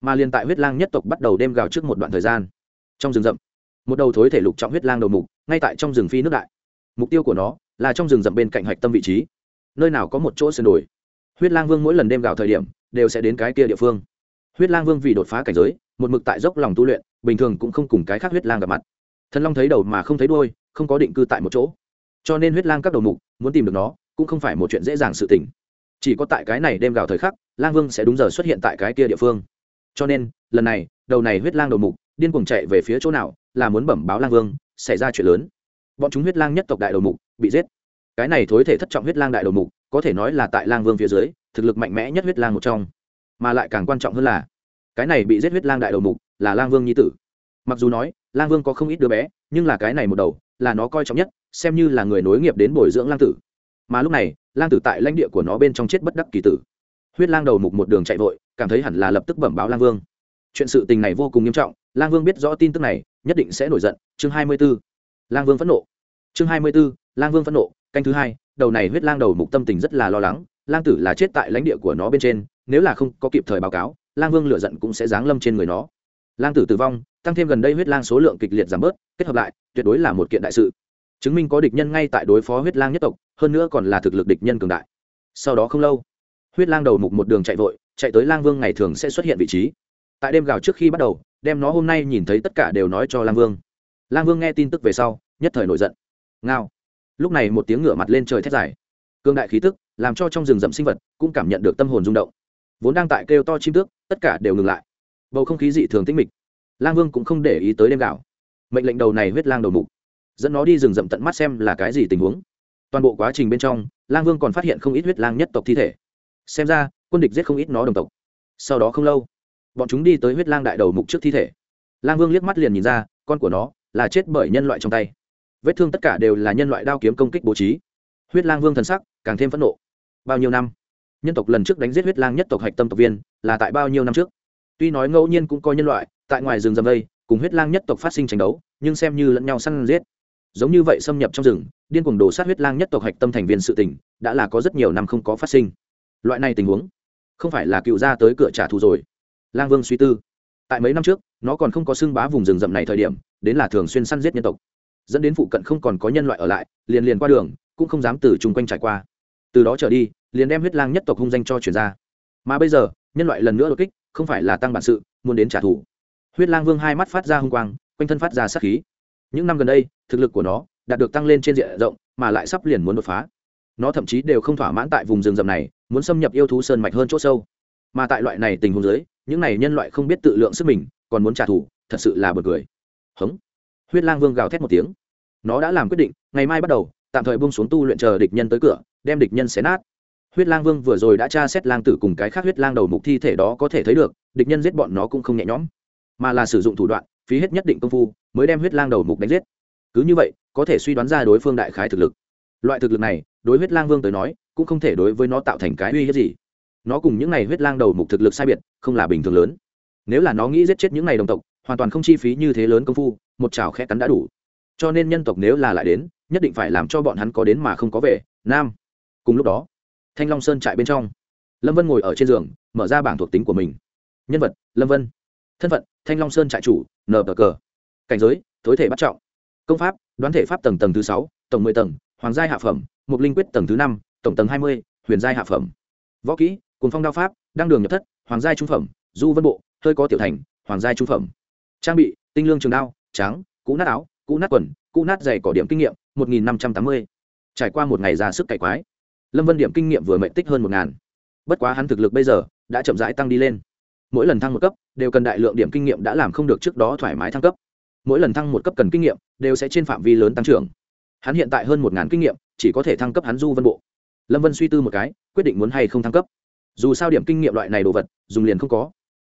Mà liền tại huyết lang nhất tộc bắt đầu đêm gào trước một đoạn thời gian. Trong rừng rậm, một đầu thối thể lục trọng huyết lang đầu mục, ngay tại trong rừng phi nước đại. Mục tiêu của nó là trong rừng rậm bên cạnh hạch tâm vị trí. Nơi nào có một chỗ sườn đồi. Huyết lang vương mỗi lần đêm gào thời điểm, đều sẽ đến cái kia địa phương. Huyết lang vương vì đột phá cảnh giới, một mực tại dốc lòng tu luyện, bình thường cũng không cùng cái khác huyết lang gặp mặt. Thần long thấy đầu mà không thấy đôi không có định cư tại một chỗ. Cho nên huyết lang các đầu mục muốn tìm được nó, cũng không phải một chuyện dễ dàng sự tình. Chỉ có tại cái này đêm gào thời khắc, lang vương sẽ đúng giờ xuất hiện tại cái kia địa phương. Cho nên, lần này, đầu này huyết lang đầu mục, điên cuồng chạy về phía chỗ nào, là muốn bẩm báo lang vương, xảy ra chuyện lớn. Bọn chúng huyết lang nhất tộc đại đầu mục, bị giết. Cái này thối thể thất trọng huyết lang đại đầu mục, có thể nói là tại lang vương phía dưới, thực lực mạnh mẽ nhất huyết lang một trong. Mà lại càng quan trọng hơn là, cái này bị giết huyết lang đại đầu mục, là lang vương nhi tử. Mặc dù nói lang vương có không ít đứa bé, nhưng là cái này một đầu, là nó coi trọng nhất, xem như là người nối nghiệp đến bồi dưỡng lang tử. Mà lúc này, lang tử tại lãnh địa của nó bên trong chết bất đắc kỳ tử. Huyết lang đầu mục một đường chạy vội, cảm thấy hẳn là lập tức bẩm báo lang vương. Chuyện sự tình này vô cùng nghiêm trọng, lang vương biết rõ tin tức này, nhất định sẽ nổi giận, chương hai mươi b ố lang vương phẫn nộ. Chương hai mươi b ố lang vương phẫn nộ, canh thứ hai, đầu này huyết lang đầu mục tâm tình rất là lo lắng, lang tử là chết tại lãnh địa của nó bên trên, nếu là không có kịp thời báo cáo, lang vương lựa giận cũng sẽ giáng lâm trên người nó lang tử tử vong, tăng thêm gần đây huyết lang số lượng kịch liệt giảm bớt, kết hợp lại, tuyệt đối là một kiện đại sự. Chứng minh có địch nhân ngay tại đối phó huyết lang nhất tộc, hơn nữa còn là thực lực địch nhân cường đại. Sau đó không lâu, huyết lang đầu mục một đường chạy vội, chạy tới lang vương ngày thường sẽ xuất hiện vị trí. Tại đêm gào trước khi bắt đầu, đem nó hôm nay nhìn thấy tất cả đều nói cho lang vương. Lang vương nghe tin tức về sau, nhất thời nổi giận. Ngao. Lúc này một tiếng ngựa mặt lên trời thét dài. Cương đại khí tức, làm cho trong rừng rậm sinh vật cũng cảm nhận được tâm hồn rung động. Vốn đang tại kêu to chim tước, tất cả đều ngừng lại bầu không khí dị thường tĩnh mịch. Lang vương cũng không để ý tới đêm gạo. Mệnh lệnh đầu này huyết lang đầu mục, dẫn nó đi rừng rậm tận mắt xem là cái gì tình huống. Toàn bộ quá trình bên trong, lang vương còn phát hiện không ít huyết lang nhất tộc thi thể. Xem ra, quân địch giết không ít nó đồng tộc. Sau đó không lâu, bọn chúng đi tới huyết lang đại đầu mục trước thi thể. Lang vương liếc mắt liền nhìn ra, con của nó là chết bởi nhân loại trong tay. Vết thương tất cả đều là nhân loại đao kiếm công kích bố trí. Huyết lang vương thần sắc càng thêm phẫn nộ. Bao nhiêu năm? Nhân tộc lần trước đánh giết huyết lang nhất tộc hạch tâm tộc viên là tại bao nhiêu năm trước? Tuy nói ngẫu nhiên cũng coi nhân loại, tại ngoài rừng rầm đây, cùng huyết lang nhất tộc phát sinh tranh đấu, nhưng xem như lẫn nhau săn giết. Giống như vậy xâm nhập trong rừng, điên cuồng đổ sát huyết lang nhất tộc hạch tâm thành viên sự tình, đã là có rất nhiều năm không có phát sinh. Loại này tình huống, không phải là cựu ra tới cửa trả thù rồi. Lang vương suy tư. Tại mấy năm trước, nó còn không có xưng bá vùng rừng rậm này thời điểm, đến là thường xuyên săn giết nhân tộc. Dẫn đến phụ cận không còn có nhân loại ở lại, liền liền qua đường, cũng không dám từ chung quanh trải qua. Từ đó trở đi, liền đem huyết lang nhất tộc hung danh cho chuyển ra. Mà bây giờ, nhân loại lần nữa đột kích không phải là tăng bản sự, muốn đến trả thù. Huyết lang vương hai mắt phát ra hung quang, quanh thân phát ra sát khí. Những năm gần đây, thực lực của nó đạt được tăng lên trên diện rộng, mà lại sắp liền muốn đột phá. Nó thậm chí đều không thỏa mãn tại vùng rừng rậm này, muốn xâm nhập yêu thú sơn mạch hơn chỗ sâu. Mà tại loại này tình huống dưới, những này nhân loại không biết tự lượng sức mình, còn muốn trả thù, thật sự là bật cười. Hống. Huyết lang vương gào thét một tiếng. Nó đã làm quyết định, ngày mai bắt đầu, tạm thời bông xuống tu luyện chờ địch nhân tới cửa, đem địch nhân xé nát huyết lang vương vừa rồi đã tra xét lang tử cùng cái khác huyết lang đầu mục thi thể đó có thể thấy được, địch nhân giết bọn nó cũng không nhẹ nhõm, mà là sử dụng thủ đoạn, phí hết nhất định công phu, mới đem huyết lang đầu mục đánh giết. Cứ như vậy, có thể suy đoán ra đối phương đại khái thực lực. Loại thực lực này, đối huyết lang vương tới nói, cũng không thể đối với nó tạo thành cái uy hiếp gì. Nó cùng những n à y huyết lang đầu mục thực lực sai biệt, không là bình thường lớn. Nếu là nó nghĩ giết chết những n à y đồng tộc, hoàn toàn không chi phí như thế lớn công phu, một chảo khẽ cắn đã đủ. Cho nên nhân tộc nếu là lại đến, nhất định phải làm cho bọn hắn có đến mà không có về. Nam. Cùng lúc đó thanh long sơn trại bên trong. Lâm vân ngồi ở trên giường, mở ra bảng thuộc tính của mình. Nhân vật, lâm vân. Thân phận, thanh long sơn trại chủ nờ bờ cờ cảnh giới thối thể bắt trọng. Công pháp, đoán thể pháp tầng tầng thứ sáu, tổng mười tầng, hoàng giai hạ phẩm, mục linh quyết tầng thứ năm, tổng tầng hai mươi, huyền giai hạ phẩm. Võ kỹ cùng phong đao pháp, đăng đường nhập thất, hoàng giai trung phẩm, du vân bộ, hơi có tiểu thành, hoàng giai trung phẩm. Trang bị, tinh lương trường đao trắng cũ nát áo, cũ nát quần, cũ nát dày cỏ điểm kinh nghiệm, một nghìn năm trăm tám mươi. Trải qua một ngày ra sức cải quái lâm vân điểm kinh nghiệm vừa mệnh tích hơn một ngàn. Bất quá hắn thực lực bây giờ đã chậm rãi tăng đi lên. Mỗi lần thăng một cấp, đều cần đại lượng điểm kinh nghiệm đã làm không được trước đó thoải mái thăng cấp. Mỗi lần thăng một cấp cần kinh nghiệm, đều sẽ trên phạm vi lớn tăng trưởng. Hắn hiện tại hơn một ngàn kinh nghiệm, chỉ có thể thăng cấp hắn du vân bộ. Lâm vân suy tư một cái, quyết định muốn hay không thăng cấp. Dù sao điểm kinh nghiệm loại này đồ vật, dùng liền không có.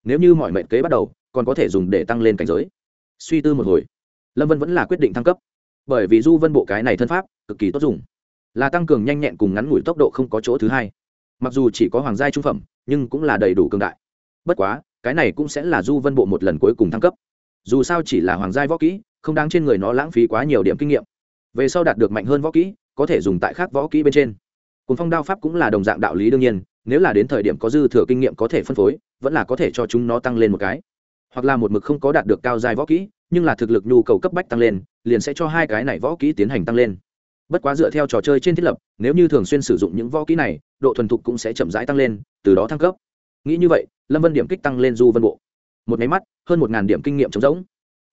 Nếu như mọi mệnh kế bắt đầu, còn có thể dùng để tăng lên cảnh giới. Suy tư một hồi, lâm vân vẫn là quyết định thăng cấp. Bởi vì du vân bộ cái này thân pháp, cực kỳ tốt dùng là tăng cường nhanh nhẹn cùng ngắn ngủi tốc độ không có chỗ thứ hai. Mặc dù chỉ có hoàng gia trung phẩm, nhưng cũng là đầy đủ cường đại. Bất quá, cái này cũng sẽ là du vân bộ một lần cuối cùng thăng cấp. Dù sao chỉ là hoàng gia võ kỹ, không đáng trên người nó lãng phí quá nhiều điểm kinh nghiệm. Về sau đạt được mạnh hơn võ kỹ, có thể dùng tại khác võ kỹ bên trên. Cuốn phong đao pháp cũng là đồng dạng đạo lý đương nhiên, nếu là đến thời điểm có dư thừa kinh nghiệm có thể phân phối, vẫn là có thể cho chúng nó tăng lên một cái. Hoặc là một mực không có đạt được cao dài võ kỹ, nhưng là thực lực nhu cầu cấp bách tăng lên, liền sẽ cho hai cái này võ kỹ tiến hành tăng lên bất quá dựa theo trò chơi trên thiết lập, nếu như thường xuyên sử dụng những võ kỹ này, độ thuần thục cũng sẽ chậm rãi tăng lên, từ đó thăng cấp. Nghĩ như vậy, lâm vân điểm kích tăng lên du vân bộ. Một máy mắt, hơn một điểm kinh nghiệm chống rỗng.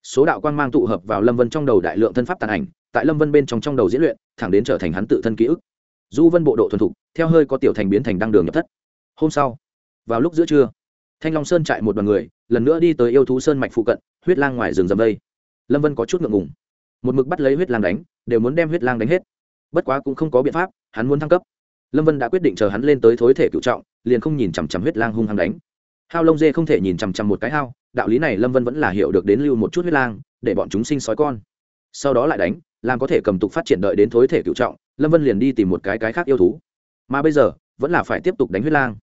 số đạo quang mang tụ hợp vào lâm vân trong đầu đại lượng thân pháp tàn ảnh, tại lâm vân bên trong trong đầu diễn luyện, thẳng đến trở thành hắn tự thân ký ức. Du vân bộ độ thuần thục, theo hơi có tiểu thành biến thành đăng đường nhập thất. Hôm sau, vào lúc giữa trưa, thanh long sơn chạy một đoàn người, lần nữa đi tới yêu thú sơn mạch phụ cận, huyết lang ngoài rừng rầm đây. Lâm vân có chút ngượng ngùng một mực bắt lấy huyết lang đánh, đều muốn đem huyết lang đánh hết. Bất quá cũng không có biện pháp, hắn muốn thăng cấp. Lâm vân đã quyết định chờ hắn lên tới thối thể cựu trọng, liền không nhìn chằm chằm huyết lang hung hăng đánh. Hao lông dê không thể nhìn chằm chằm một cái hao, đạo lý này lâm vân vẫn là hiểu được đến lưu một chút huyết lang, để bọn chúng sinh sói con. Sau đó lại đánh, làm có thể cầm tục phát triển đợi đến thối thể cựu trọng, lâm vân liền đi tìm một cái cái khác yêu thú. Mà bây giờ, vẫn là phải tiếp tục đánh huyết lang.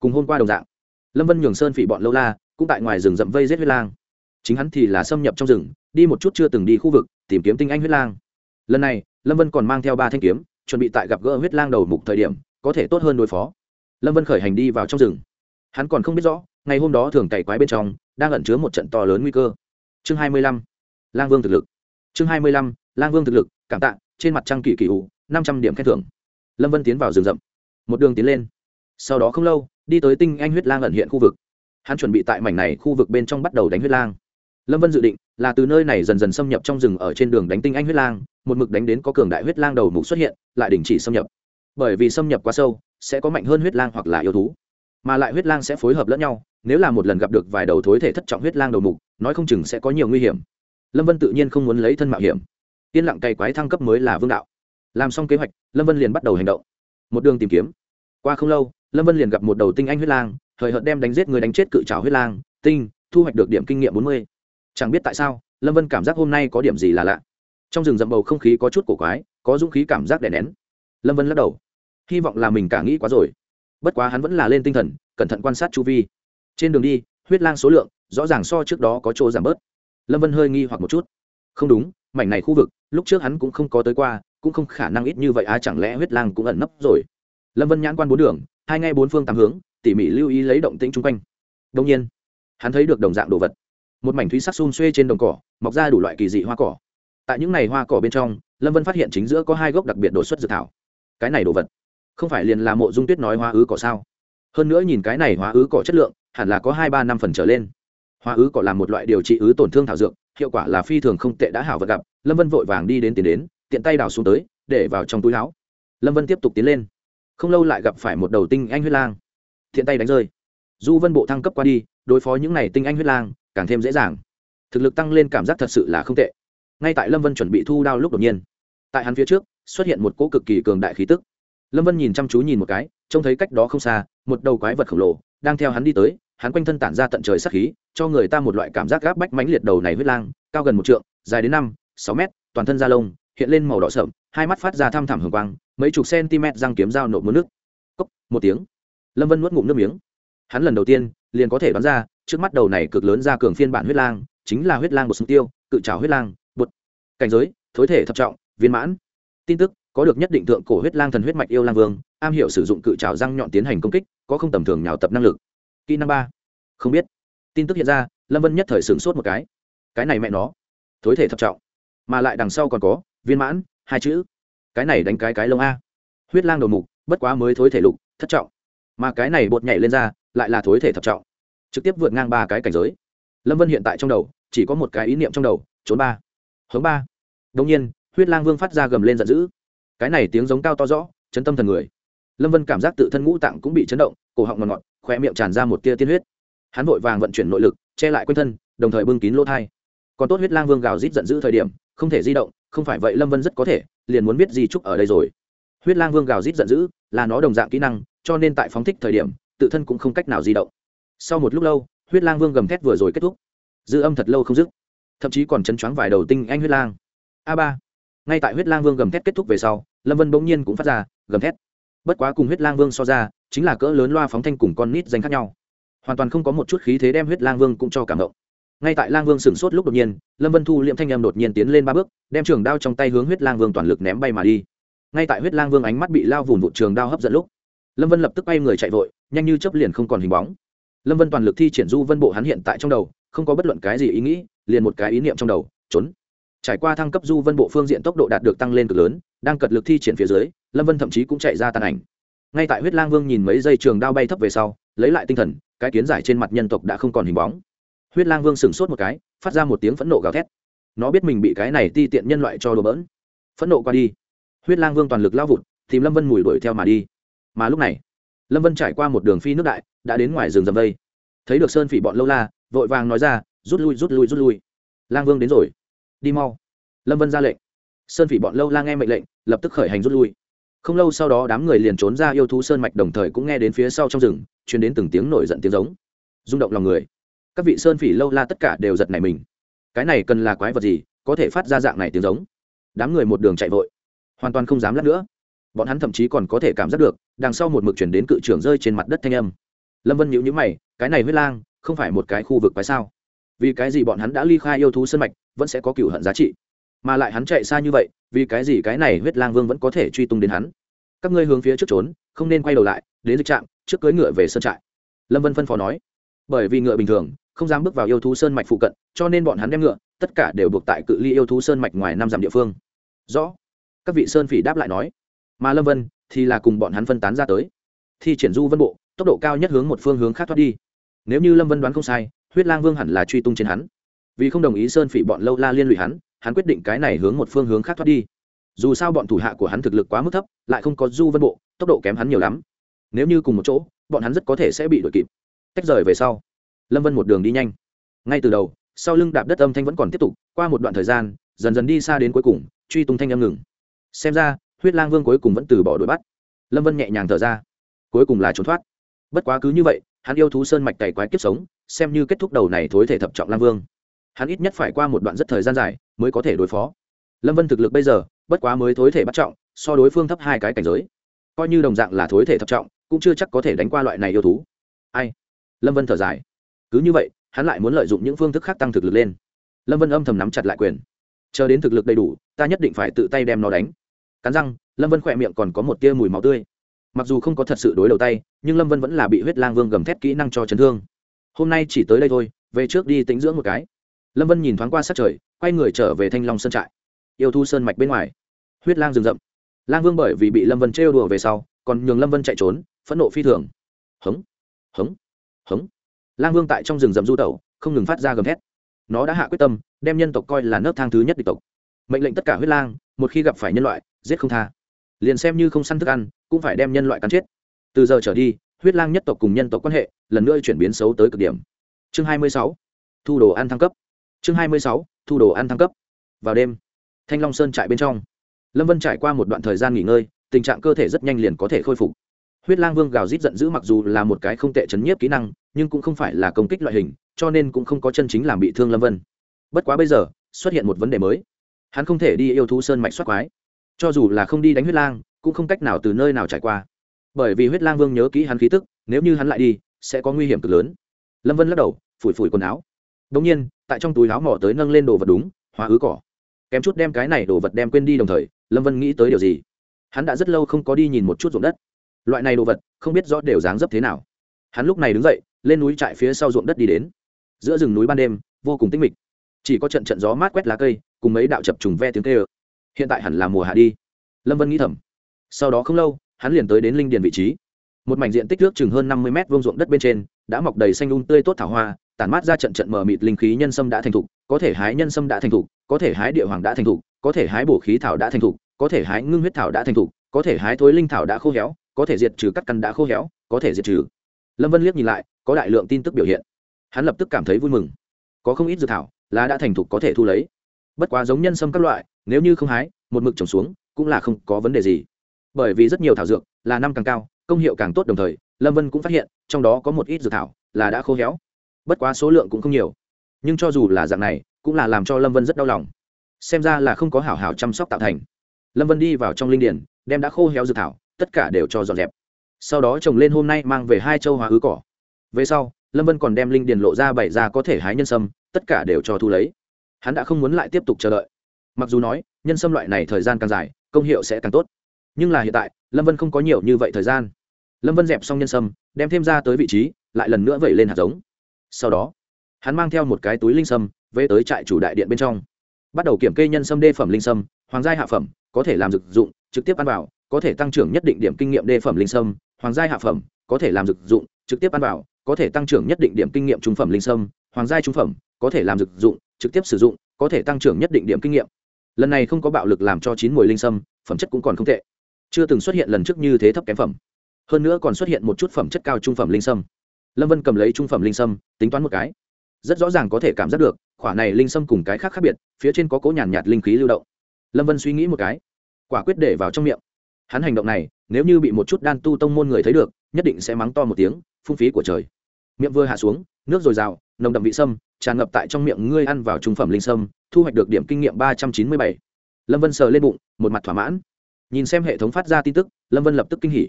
Cùng hôm qua đồng dạng, lâm vân nhường sơn phỉ bọn lâu la, cũng tại ngoài rừng rậm vây giết huyết lang chính hắn thì là xâm nhập trong rừng, đi một chút chưa từng đi khu vực, tìm kiếm tinh anh huyết lang. Lần này, lâm vân còn mang theo ba thanh kiếm, chuẩn bị tại gặp gỡ huyết lang đầu mục thời điểm, có thể tốt hơn đối phó. Lâm vân khởi hành đi vào trong rừng. Hắn còn không biết rõ, ngày hôm đó thường cày quái bên trong, đang ẩn chứa một trận to lớn nguy cơ. Chương hai mươi lăm, lang vương thực lực. Chương hai mươi lăm, lang vương thực lực, cảm tạ, trên mặt trăng kỳ kỳ ủ, năm trăm điểm khen thưởng. Lâm vân tiến vào rừng rậm. Một đường tiến lên. Sau đó không lâu, đi tới tinh anh huyết lang ẩn hiện khu vực. Hắn chuẩn bị tại mảnh này khu vực bên trong bắt đầu đánh huyết lang lâm vân dự định là từ nơi này dần dần xâm nhập trong rừng ở trên đường đánh tinh anh huyết lang, một mực đánh đến có cường đại huyết lang đầu mục xuất hiện, lại đình chỉ xâm nhập. Bởi vì xâm nhập quá sâu, sẽ có mạnh hơn huyết lang hoặc là yêu thú. Mà lại huyết lang sẽ phối hợp lẫn nhau, nếu là một lần gặp được vài đầu thối thể thất trọng huyết lang đầu mục, nói không chừng sẽ có nhiều nguy hiểm. Lâm vân tự nhiên không muốn lấy thân mạo hiểm. Yên lặng cày quái thăng cấp mới là vương đạo. Làm xong kế hoạch, lâm vân liền bắt đầu hành động. Một đường tìm kiếm. Qua không lâu, lâm vân liền gặp một đầu tinh anh huyết lang thời hợt đem đánh giết người đánh chết cự trào huyết lang, tinh, thu hoạch được điểm kinh nghiệm bốn mươi chẳng biết tại sao, lâm vân cảm giác hôm nay có điểm gì là lạ. Trong rừng rậm bầu không khí có chút cổ quái, có dũng khí cảm giác đè nén. Lâm vân lắc đầu. Hy vọng là mình cả nghĩ quá rồi. Bất quá hắn vẫn là lên tinh thần, cẩn thận quan sát chu vi. Trên đường đi, huyết lang số lượng, rõ ràng so trước đó có chỗ giảm bớt. Lâm vân hơi nghi hoặc một chút. Không đúng, mảnh này khu vực, lúc trước hắn cũng không có tới qua, cũng không khả năng ít như vậy á chẳng lẽ huyết lang cũng ẩn nấp rồi? Lâm vân nhãn quan bốn đường, hai ngay bốn phương tám hướng, tỉ mỉ lưu ý lấy động tĩnh chung quanh. Đông nhiên, hắn thấy được đồng dạng đồ vật một mảnh thúy sắc xun xuê trên đồng cỏ, mọc ra đủ loại kỳ dị hoa cỏ. Tại những n à y hoa cỏ bên trong, lâm vân phát hiện chính giữa có hai gốc đặc biệt đột xuất dự thảo. Cái này đồ vật, không phải liền là mộ dung tuyết nói hoa ứ cỏ sao? Hơn nữa nhìn cái này hoa ứ cỏ chất lượng, hẳn là có hai ba năm phần trở lên. Hoa ứ cỏ là một loại điều trị ứ tổn thương thảo dược, hiệu quả là phi thường không tệ đã hảo vật gặp. Lâm vân vội vàng đi đến tiến đến, tiện tay đào xuống tới, để vào trong túi láo lâm vân tiếp tục tiến lên. Không lâu lại gặp phải một đầu tinh anh huyết lang. Thiện tay đánh rơi. Du vân bộ thăng cấp qua đi, đối phó những n à y tinh anh huyết lang càng thêm dễ dàng. Thực lực tăng lên cảm giác thật sự là không tệ. Ngay tại lâm vân chuẩn bị thu đao lúc đột nhiên, tại hắn phía trước, xuất hiện một cỗ cực kỳ cường đại khí tức. Lâm vân nhìn chăm chú nhìn một cái, trông thấy cách đó không xa, một đầu quái vật khổng lồ đang theo hắn đi tới, hắn quanh thân tản ra tận trời sắc khí, cho người ta một loại cảm giác gáp bách mãnh liệt đầu này huyết lang, cao gần một trượng, dài đến năm, sáu mét, toàn thân da lông hiện lên màu đỏ sợm hai mắt phát ra thăm thẳm hường quang, mấy chục cm răng kiếm dao nộp mướn nước. Cốc, một tiếng. Lâm vân nuốt ngụm nước miếng. Hắn lần đầu tiên liền có thể đoán ra, trước mắt đầu này cực lớn ra cường phiên bản huyết lang, chính là huyết lang một súng tiêu, cự trào huyết lang, bột. Cảnh giới, thối thể thập trọng, viên mãn. Tin tức, có được nhất định tượng cổ huyết lang thần huyết mạch yêu lang vương, am hiểu sử dụng cự trào răng nhọn tiến hành công kích, có không tầm thường nhào tập năng lực. Kỹ năng ba. Không biết. Tin tức hiện ra, lâm vân nhất thời sửng sốt một cái. Cái này mẹ nó. Thối thể thập trọng. Mà lại đằng sau còn có, viên mãn, hai chữ. Cái này đánh cái cái lông a. Huyết lang đầu mục, bất quá mới thối thể lục, thất trọng mà cái này bột nhảy lên ra, lại là thối thể thập trọng. Trực tiếp vượt ngang ba cái cảnh giới. Lâm vân hiện tại trong đầu, chỉ có một cái ý niệm trong đầu, trốn ba. Hướng ba. Đông nhiên, huyết lang vương phát ra gầm lên giận dữ. Cái này tiếng giống cao to rõ, chấn tâm thần người. Lâm vân cảm giác tự thân ngũ tạng cũng bị chấn động, cổ họng ngọt ngọt khoe miệng tràn ra một tia tiên huyết. Hắn vội vàng vận chuyển nội lực, che lại quanh thân, đồng thời bưng kín lỗ thai. Còn tốt huyết lang vương gào rít giận dữ thời điểm, không thể di động, không phải vậy lâm vân rất có thể, liền muốn biết di trúc ở đây rồi. Huyết lang vương gào rít giận dữ là nó đồng dạng kỹ năng, cho nên tại phóng thích thời điểm, tự thân cũng không cách nào di động. Sau một lúc lâu, huyết lang vương gầm thét vừa rồi kết thúc. Dư âm thật lâu không dứt, thậm chí còn chấn choáng vài đầu tinh anh huyết lang. A ba. Ngay tại huyết lang vương gầm thét kết thúc về sau, lâm vân bỗng nhiên cũng phát ra gầm thét. Bất quá cùng huyết lang vương so ra, chính là cỡ lớn loa phóng thanh cùng con nít danh khác nhau. Hoàn toàn không có một chút khí thế đem huyết lang vương cũng cho cảm động. Ngay tại lang vương sửng sốt lúc đột nhiên, lâm vân thu liệm thanh em đột nhiên tiến lên ba bước, đem trường đao trong tay hướng huyết lang vương toàn lực ném bay mà đi ngay tại huyết lang vương ánh mắt bị lao vùn vụt trường đao hấp dẫn lúc, lâm vân lập tức bay người chạy vội, nhanh như chấp liền không còn hình bóng. Lâm vân toàn lực thi triển du vân bộ hắn hiện tại trong đầu, không có bất luận cái gì ý nghĩ, liền một cái ý niệm trong đầu, trốn. Trải qua thăng cấp du vân bộ phương diện tốc độ đạt được tăng lên cực lớn, đang cật lực thi triển phía dưới, lâm vân thậm chí cũng chạy ra tàn ảnh. Ngay tại huyết lang vương nhìn mấy dây trường đao bay thấp về sau, lấy lại tinh thần, cái kiến giải trên mặt nhân tộc đã không còn hình bóng. Huyết lang vương sửng sốt một cái, phát ra một tiếng phẫn nộ gào thét. Nó biết mình bị cái này ti tiện nhân loại cho đồ bỡn. Phẫn nộ qua đi huyết lang vương toàn lực lao vụt, tìm lâm vân mùi đuổi theo mà đi. Mà lúc này, lâm vân trải qua một đường phi nước đại, đã đến ngoài rừng dầm vây thấy được sơn phỉ bọn lâu la, vội vàng nói ra, rút lui rút lui rút lui. Lang vương đến rồi. Đi mau. Lâm vân ra lệnh. Sơn phỉ bọn lâu la nghe mệnh lệnh, lập tức khởi hành rút lui. Không lâu sau đó, đám người liền trốn ra yêu thú sơn mạch đồng thời cũng nghe đến phía sau trong rừng chuyển đến từng tiếng nổi giận tiếng giống. Rung động lòng người. Các vị sơn phỉ lâu la tất cả đều giật nảy mình. Cái này cần là quái vật gì, có thể phát ra dạng này tiếng giống? Đám người một đường chạy vội hoàn toàn không dám lắc nữa. Bọn hắn thậm chí còn có thể cảm giác được, đằng sau một mực chuyển đến cự trưởng rơi trên mặt đất thanh âm. Lâm vân nhữ nhữ mày, cái này huyết lang, không phải một cái khu vực quái sao? Vì cái gì bọn hắn đã ly khai yêu thú sân mạch, vẫn sẽ có cựu hận giá trị? Mà lại hắn chạy xa như vậy, vì cái gì cái này huyết lang vương vẫn có thể truy tung đến hắn? Các ngươi hướng phía trước trốn, không nên quay đầu lại, đến dịch trạm, trước cưới ngựa về sơn trại. Lâm vân phân phó nói. Bởi vì ngựa bình thường, không dám bước vào yêu thú sơn mạch phụ cận, cho nên bọn hắn đem ngựa, tất cả đều buộc tại cự ly yêu thú sơn mạch ngoài năm dặm địa phương. Rõ các vị sơn phỉ đáp lại nói, mà lâm vân thì là cùng bọn hắn phân tán ra tới. Thi triển du vân bộ, tốc độ cao nhất hướng một phương hướng khác thoát đi. Nếu như lâm vân đoán không sai, huyết lang vương hẳn là truy tung trên hắn. Vì không đồng ý sơn phỉ bọn lâu la liên lụy hắn hắn quyết định cái này hướng một phương hướng khác thoát đi. Dù sao bọn thủ hạ của hắn thực lực quá mức thấp, lại không có du vân bộ, tốc độ kém hắn nhiều lắm. Nếu như cùng một chỗ, bọn hắn rất có thể sẽ bị đuổi kịp. Tách rời về sau, lâm vân một đường đi nhanh. Ngay từ đầu, sau lưng đạp đất âm thanh vẫn còn tiếp tục, qua một đoạn thời gian, dần dần đi xa đến cuối cùng, truy tung thanh âm ngừng xem ra, huyết lang vương cuối cùng vẫn từ bỏ đuổi bắt. Lâm vân nhẹ nhàng thở ra. Cuối cùng là trốn thoát. Bất quá cứ như vậy, hắn yêu thú sơn mạch cày quái kiếp sống, xem như kết thúc đầu này thối thể thập trọng lang vương. Hắn ít nhất phải qua một đoạn rất thời gian dài mới có thể đối phó. Lâm vân thực lực bây giờ, bất quá mới thối thể bắt trọng, so đối phương thấp hai cái cảnh giới. Coi như đồng dạng là thối thể thập trọng, cũng chưa chắc có thể đánh qua loại này yêu thú. Ai? Lâm vân thở dài. Cứ như vậy, hắn lại muốn lợi dụng những phương thức khác tăng thực lực lên. Lâm vân âm thầm nắm chặt lại quyền. Chờ đến thực lực đầy đủ, ta nhất định phải tự tay đem nó đánh cắn răng, lâm vân khỏe miệng còn có một tia mùi máu tươi. Mặc dù không có thật sự đối đầu tay, nhưng lâm vân vẫn là bị huyết lang vương gầm thét kỹ năng cho chấn thương. Hôm nay chỉ tới đây thôi, về trước đi tính dưỡng một cái. Lâm vân nhìn thoáng qua sát trời, quay người trở về thanh long sơn trại. Yêu thu sơn mạch bên ngoài. Huyết lang rừng rậm. Lang vương bởi vì bị lâm vân trêu đùa về sau, còn nhường lâm vân chạy trốn, phẫn nộ phi thường. Hống hống hống. Lang vương tại trong rừng rậm du tẩu, không ngừng phát ra gầm thét. Nó đã hạ quyết tâm, đem nhân tộc coi là nấc thang thứ nhất địch tộc. Mệnh lệnh tất cả huyết lang, một khi gặp phải nhân loại giết không tha. Liền xem như không săn thức ăn, cũng phải đem nhân loại cắn chết. Từ giờ trở đi, huyết lang nhất tộc cùng nhân tộc quan hệ lần nữa chuyển biến xấu tới cực điểm. Chương 26. thu đồ ăn thăng cấp. Chương 26. thu đồ ăn thăng cấp. Vào đêm, thanh long sơn trại bên trong, lâm vân trải qua một đoạn thời gian nghỉ ngơi, tình trạng cơ thể rất nhanh liền có thể khôi phục. Huyết lang vương gào rít giận dữ mặc dù là một cái không tệ chấn nhiếp kỹ năng, nhưng cũng không phải là công kích loại hình, cho nên cũng không có chân chính làm bị thương lâm vân. Bất quá bây giờ, xuất hiện một vấn đề mới. Hắn không thể đi yêu thú sơn mạch soát quái cho dù là không đi đánh huyết lang, cũng không cách nào từ nơi nào trải qua. Bởi vì huyết lang vương nhớ kỹ hắn khí tức, nếu như hắn lại đi, sẽ có nguy hiểm cực lớn. Lâm vân lắc đầu, phủi phủi quần áo. Đông nhiên, tại trong túi áo mỏ tới nâng lên đồ vật đúng hóa ứ cỏ. Kém chút đem cái này đồ vật đem quên đi đồng thời, lâm vân nghĩ tới điều gì? Hắn đã rất lâu không có đi nhìn một chút ruộng đất. Loại này đồ vật, không biết rõ đều dáng dấp thế nào. Hắn lúc này đứng dậy, lên núi trại phía sau ruộng đất đi đến. Giữa rừng núi ban đêm, vô cùng tinh mịch. Chỉ có trận trận gió mát quét lá cây, cùng mấy đạo chập trùng ve tiếng tê ơ hiện tại hẳn là mùa hạ đi. Lâm vân nghĩ thầm. Sau đó không lâu, hắn liền tới đến linh điền vị trí. Một mảnh diện tích nước chừng hơn năm mươi mét vuông ruộng đất bên trên, đã mọc đầy xanh lung tươi tốt thảo hoa, tản mát ra trận trận mờ mịt linh khí nhân sâm đã thành thục, có thể hái nhân sâm đã thành thục, có thể hái địa hoàng đã thành thục, có thể hái bổ khí thảo đã thành thục, có thể hái ngưng huyết thảo đã thành thục, có thể hái thối linh thảo đã khô héo, có thể diệt trừ các căn đã khô héo, có thể diệt trừ. Lâm vân liếc nhìn lại, có đại lượng tin tức biểu hiện. Hắn lập tức cảm thấy vui mừng. Có không ít dược thảo lá đã thành thục có thể thu lấy. Bất quá giống nhân sâm các loại nếu như không hái, một mực trồng xuống cũng là không có vấn đề gì. Bởi vì rất nhiều thảo dược là năm càng cao, công hiệu càng tốt đồng thời, lâm vân cũng phát hiện trong đó có một ít dược thảo là đã khô héo. Bất quá số lượng cũng không nhiều. Nhưng cho dù là dạng này, cũng là làm cho lâm vân rất đau lòng. Xem ra là không có hảo hảo chăm sóc tạo thành. Lâm vân đi vào trong linh điển đem đã khô héo dược thảo, tất cả đều cho dọn dẹp. Sau đó trồng lên hôm nay mang về hai châu hóa ứ cỏ. Về sau, lâm vân còn đem linh điền lộ ra bày ra có thể hái nhân sâm, tất cả đều cho thu lấy. Hắn đã không muốn lại tiếp tục chờ đợi mặc dù nói, nhân sâm loại này thời gian càng dài, công hiệu sẽ càng tốt. Nhưng là hiện tại, lâm vân không có nhiều như vậy thời gian. Lâm vân dẹp xong nhân sâm, đem thêm ra tới vị trí, lại lần nữa vẩy lên hạt giống. Sau đó, hắn mang theo một cái túi linh sâm, về tới trại chủ đại điện bên trong. Bắt đầu kiểm kê nhân sâm đê phẩm linh sâm, hoàng gia hạ phẩm, có thể làm dược dụng, trực tiếp ăn vào, có thể tăng trưởng nhất định điểm kinh nghiệm đê phẩm linh sâm, hoàng gia hạ phẩm, có thể làm dược dụng, trực tiếp ăn vào, có thể tăng trưởng nhất định điểm kinh nghiệm trung phẩm linh sâm, hoàng gia trung phẩm, có thể làm dược dụng, trực tiếp sử dụng, có thể tăng trưởng nhất định điểm kinh nghiệm lần này không có bạo lực làm cho chín mùi linh sâm phẩm chất cũng còn không tệ. Chưa từng xuất hiện lần trước như thế thấp kém phẩm. Hơn nữa còn xuất hiện một chút phẩm chất cao trung phẩm linh sâm. Lâm vân cầm lấy trung phẩm linh sâm tính toán một cái. Rất rõ ràng có thể cảm giác được khoả này linh sâm cùng cái khác khác biệt phía trên có cố nhàn nhạt, nhạt linh khí lưu động. Lâm vân suy nghĩ một cái. Quả quyết để vào trong miệng. Hắn hành động này nếu như bị một chút đan tu tông môn người thấy được nhất định sẽ mắng to một tiếng phung phí của trời. Miệng vừa hạ xuống nước dồi dào nồng đậm vị sâm tràn ngập tại trong miệng ngươi ăn vào trung phẩm linh sâm thu hoạch được điểm kinh nghiệm ba trăm chín mươi bảy. Lâm vân sờ lên bụng, một mặt thỏa mãn. Nhìn xem hệ thống phát ra tin tức, lâm vân lập tức kinh hỉ.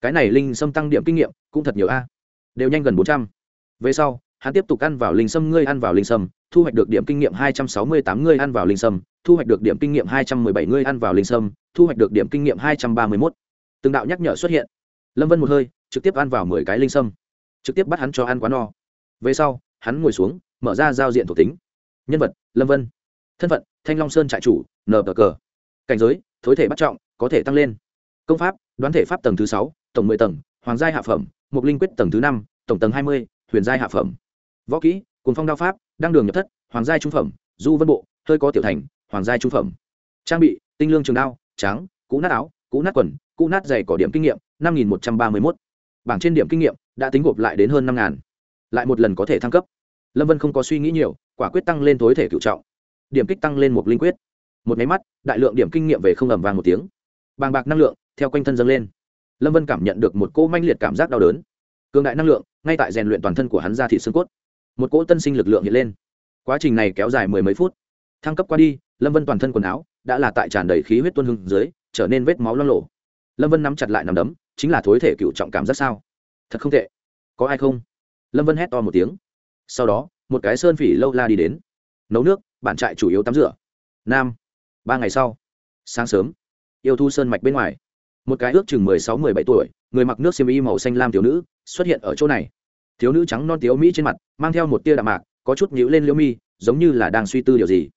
Cái này linh sâm tăng điểm kinh nghiệm cũng thật nhiều a. Đều nhanh gần bốn trăm. Về sau, hắn tiếp tục ăn vào linh sâm, ngươi ăn vào linh sâm, thu hoạch được điểm kinh nghiệm hai trăm sáu mươi tám, ngươi ăn vào linh sâm, thu hoạch được điểm kinh nghiệm hai trăm mười bảy, ngươi ăn vào linh sâm, thu hoạch được điểm kinh nghiệm hai trăm ba mươi mốt. Từng đạo nhắc nhở xuất hiện. Lâm vân một hơi, trực tiếp ăn vào mười cái linh sâm. Trực tiếp bắt hắn cho ăn quá no. Về sau, hắn ngồi xuống, mở ra giao diện thuộc tính. Nhân vật, lâm vân thân phận, thanh long sơn trại chủ nờ cờ cờ cảnh giới, thối thể bắt trọng, có thể tăng lên. Công pháp, đoán thể pháp tầng thứ sáu, tổng mười tầng, hoàng giai hạ phẩm, mục linh quyết tầng thứ năm, tổng tầng hai mươi, huyền giai hạ phẩm. Võ kỹ cùng phong đao pháp, đăng đường nhập thất, hoàng giai trung phẩm, du vân bộ, hơi có tiểu thành, hoàng giai trung phẩm. Trang bị, tinh lương trường đao trắng cũ nát áo, cũ nát quần, cũ nát giày cỏ điểm kinh nghiệm, năm nghìn một trăm ba mươi mốt. Bảng trên điểm kinh nghiệm đã tính gộp lại đến hơn năm ngàn. Lại một lần có thể thăng cấp. Lâm vân không có suy nghĩ nhiều, quả quyết tăng lên tối thể cựu trọng điểm kích tăng lên một linh quyết. Một máy mắt, đại lượng điểm kinh nghiệm về không ẩm vàng một tiếng. Bàng bạc năng lượng, theo quanh thân dâng lên. Lâm vân cảm nhận được một cỗ manh liệt cảm giác đau đớn. Cường đại năng lượng, ngay tại rèn luyện toàn thân của hắn ra thị xương cốt. Một cỗ tân sinh lực lượng hiện lên. Quá trình này kéo dài mười mấy phút. Thăng cấp qua đi, lâm vân toàn thân quần áo đã là tại tràn đầy khí huyết tuân hưng dưới, trở nên vết máu lo lộ lâm vân nắm chặt lại nằm đấm, chính là thối thể cựu trọng cảm giác sao? Thật không tệ. Có ai không? Lâm vân hét to một tiếng. Sau đó, một cái sơn phỉ lâu la đi đến. Nấu nước bản trại chủ yếu tắm rửa. Nam, ba ngày sau. Sáng sớm, yêu thu sơn mạch bên ngoài. Một cái ước chừng mười sáu, mười bảy tuổi, người mặc nước xiêm y màu xanh lam thiếu nữ, xuất hiện ở chỗ này. Thiếu nữ trắng non tiếu mỹ trên mặt, mang theo một tia đạm mạc, có chút nhíu lên liễu mi, giống như là đang suy tư điều gì.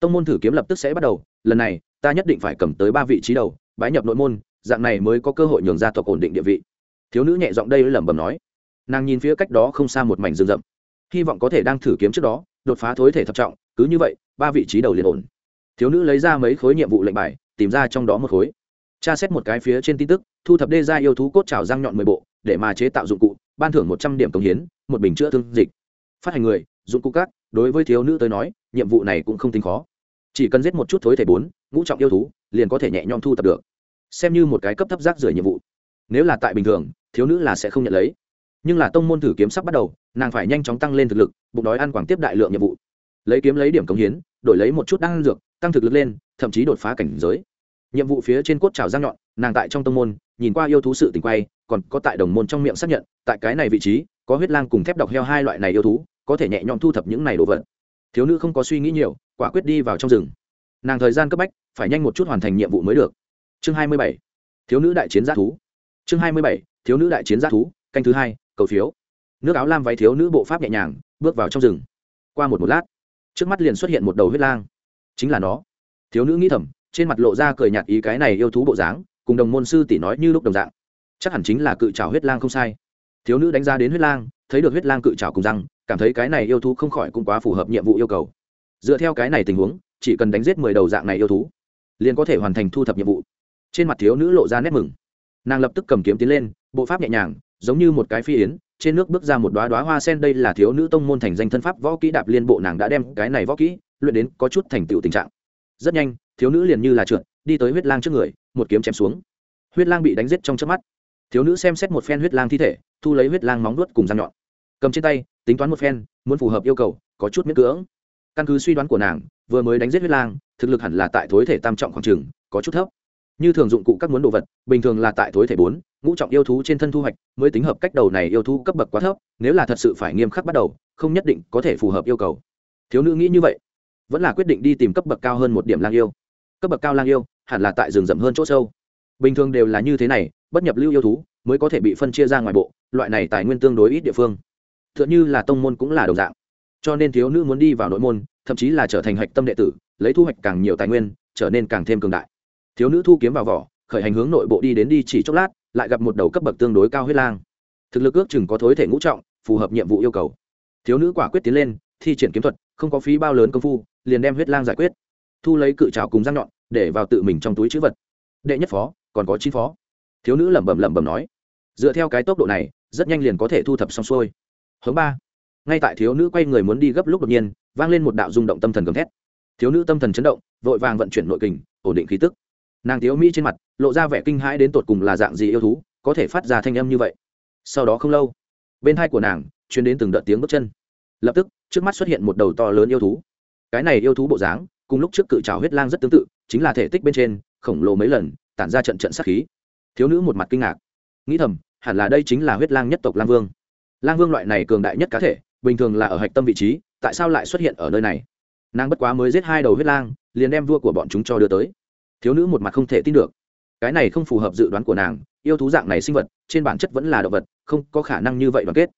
Tông môn thử kiếm lập tức sẽ bắt đầu, lần này, ta nhất định phải cầm tới ba vị trí đầu, bái nhập nội môn, dạng này mới có cơ hội nhường ra tộc ổn định địa vị. Thiếu nữ nhẹ giọng đây lẩm bẩm nói. Nàng nhìn phía cách đó không xa một mảnh rừng rậm. Hy vọng có thể đang thử kiếm trước đó, đột phá thối thể thập trọng cứ như vậy, ba vị trí đầu liền ổn. Thiếu nữ lấy ra mấy khối nhiệm vụ lệnh bài, tìm ra trong đó một khối. Tra xét một cái phía trên tin tức, thu thập đê ra yêu thú cốt trào răng nhọn mười bộ, để mà chế tạo dụng cụ, ban thưởng một trăm điểm công hiến, một bình chữa thương dịch. Phát hành người, dụng cụ các, đối với thiếu nữ tới nói, nhiệm vụ này cũng không tính khó. Chỉ cần giết một chút thối thể bốn, ngũ trọng yêu thú, liền có thể nhẹ nhõm thu thập được. Xem như một cái cấp thấp rác rưởi nhiệm vụ. Nếu là tại bình thường, thiếu nữ là sẽ không nhận lấy. Nhưng là tông môn thử kiếm sắp bắt đầu, nàng phải nhanh chóng tăng lên thực lực, bụng đói ăn quảng tiếp đại lượng nhiệm vụ lấy kiếm lấy điểm cống hiến, đổi lấy một chút đan dược, tăng thực lực lên, thậm chí đột phá cảnh giới. Nhiệm vụ phía trên cốt trào giang nhọn, nàng tại trong tông môn, nhìn qua yêu thú sự tình quay, còn có tại đồng môn trong miệng xác nhận, tại cái này vị trí, có huyết lang cùng thép độc heo hai loại này yêu thú, có thể nhẹ nhõm thu thập những này đồ vật. Thiếu nữ không có suy nghĩ nhiều, quả quyết đi vào trong rừng. Nàng thời gian cấp bách, phải nhanh một chút hoàn thành nhiệm vụ mới được. Chương hai mươi bảy, thiếu nữ đại chiến giá thú. Chương hai mươi bảy, thiếu nữ đại chiến giá thú, canh thứ hai, cầu phiếu. Nước áo lam váy thiếu nữ bộ pháp nhẹ nhàng, bước vào trong rừng. Qua một một lát trước mắt liền xuất hiện một đầu huyết lang. Chính là nó. Thiếu nữ nghĩ thầm, trên mặt lộ ra cười nhạt ý cái này yêu thú bộ dáng, cùng đồng môn sư tỷ nói như lúc đồng dạng. Chắc hẳn chính là cự trào huyết lang không sai. Thiếu nữ đánh giá đến huyết lang, thấy được huyết lang cự trào cùng răng, cảm thấy cái này yêu thú không khỏi cũng quá phù hợp nhiệm vụ yêu cầu. Dựa theo cái này tình huống, chỉ cần đánh giết mười đầu dạng này yêu thú, liền có thể hoàn thành thu thập nhiệm vụ. Trên mặt thiếu nữ lộ ra nét mừng. Nàng lập tức cầm kiếm tiến lên, bộ pháp nhẹ nhàng, giống như một cái phi yến trên nước bước ra một đoá đoá hoa sen, đây là thiếu nữ tông môn thành danh thân pháp võ kỹ đạp liên bộ, nàng đã đem cái này võ kỹ luyện đến có chút thành tựu tình trạng. Rất nhanh, thiếu nữ liền như là trượt, đi tới huyết lang trước người, một kiếm chém xuống. Huyết lang bị đánh giết trong chớp mắt. Thiếu nữ xem xét một phen huyết lang thi thể, thu lấy huyết lang móng nuốt cùng răng nhọn. Cầm trên tay, tính toán một phen, muốn phù hợp yêu cầu, có chút miễn cưỡng. Căn cứ suy đoán của nàng, vừa mới đánh giết huyết lang, thực lực hẳn là tại thối thể tam trọng khoảng trường có chút thấp. Như thường dụng cụ các muốn đồ vật, bình thường là tại thối thể bốn ngũ trọng yêu thú trên thân thu hoạch mới tính hợp cách đầu này yêu thú cấp bậc quá thấp, nếu là thật sự phải nghiêm khắc bắt đầu, không nhất định có thể phù hợp yêu cầu. Thiếu nữ nghĩ như vậy, vẫn là quyết định đi tìm cấp bậc cao hơn một điểm lang yêu. Cấp bậc cao lang yêu hẳn là tại rừng rậm hơn chỗ sâu. Bình thường đều là như thế này, bất nhập lưu yêu thú mới có thể bị phân chia ra ngoài bộ, loại này tài nguyên tương đối ít địa phương. T h ư ợ n h ư là tông môn cũng là đồng dạng. Cho nên thiếu nữ muốn đi vào nội môn, thậm chí là trở thành hạch tâm đệ tử, lấy thu hoạch càng nhiều tài nguyên, trở nên càng thêm cường đại. Thiếu nữ thu kiếm vào vỏ, khởi hành hướng nội bộ đi đến đi chỉ chốc lát lại gặp một đầu cấp bậc tương đối cao huyết lang. Thực lực ước chừng có thối thể ngũ trọng, phù hợp nhiệm vụ yêu cầu. Thiếu nữ quả quyết tiến lên, thi triển kiếm thuật, không có phí bao lớn công phu, liền đem huyết lang giải quyết. Thu lấy cự trào cùng răng nhọn, để vào tự mình trong túi chữ vật. Đệ nhất phó, còn có chín phó. Thiếu nữ lẩm bẩm lẩm bẩm nói, dựa theo cái tốc độ này, rất nhanh liền có thể thu thập xong xuôi. Hướng ba. Ngay tại thiếu nữ quay người muốn đi gấp lúc đột nhiên, vang lên một đạo rung động tâm thần gầm thét. Thiếu nữ tâm thần chấn động, vội vàng vận chuyển nội kình, ổn định khí tức nàng thiếu mỹ trên mặt, lộ ra vẻ kinh hãi đến tột cùng là dạng gì yêu thú, có thể phát ra thanh âm như vậy. Sau đó không lâu, bên hai của nàng chuyến đến từng đợt tiếng bước chân. Lập tức, trước mắt xuất hiện một đầu to lớn yêu thú. Cái này yêu thú bộ dáng, cùng lúc trước cự trào huyết lang rất tương tự, chính là thể tích bên trên, khổng lồ mấy lần, tản ra trận trận sát khí. Thiếu nữ một mặt kinh ngạc. Nghĩ thầm, hẳn là đây chính là huyết lang nhất tộc lang vương. Lang vương loại này cường đại nhất cá thể, bình thường là ở hạch tâm vị trí, tại sao lại xuất hiện ở nơi này? Nàng bất quá mới giết hai đầu huyết lang, liền đem vua của bọn chúng cho đưa tới thiếu nữ một mặt không thể tin được. Cái này không phù hợp dự đoán của nàng, yêu thú dạng này sinh vật, trên bản chất vẫn là động vật, không có khả năng như vậy đoàn kết.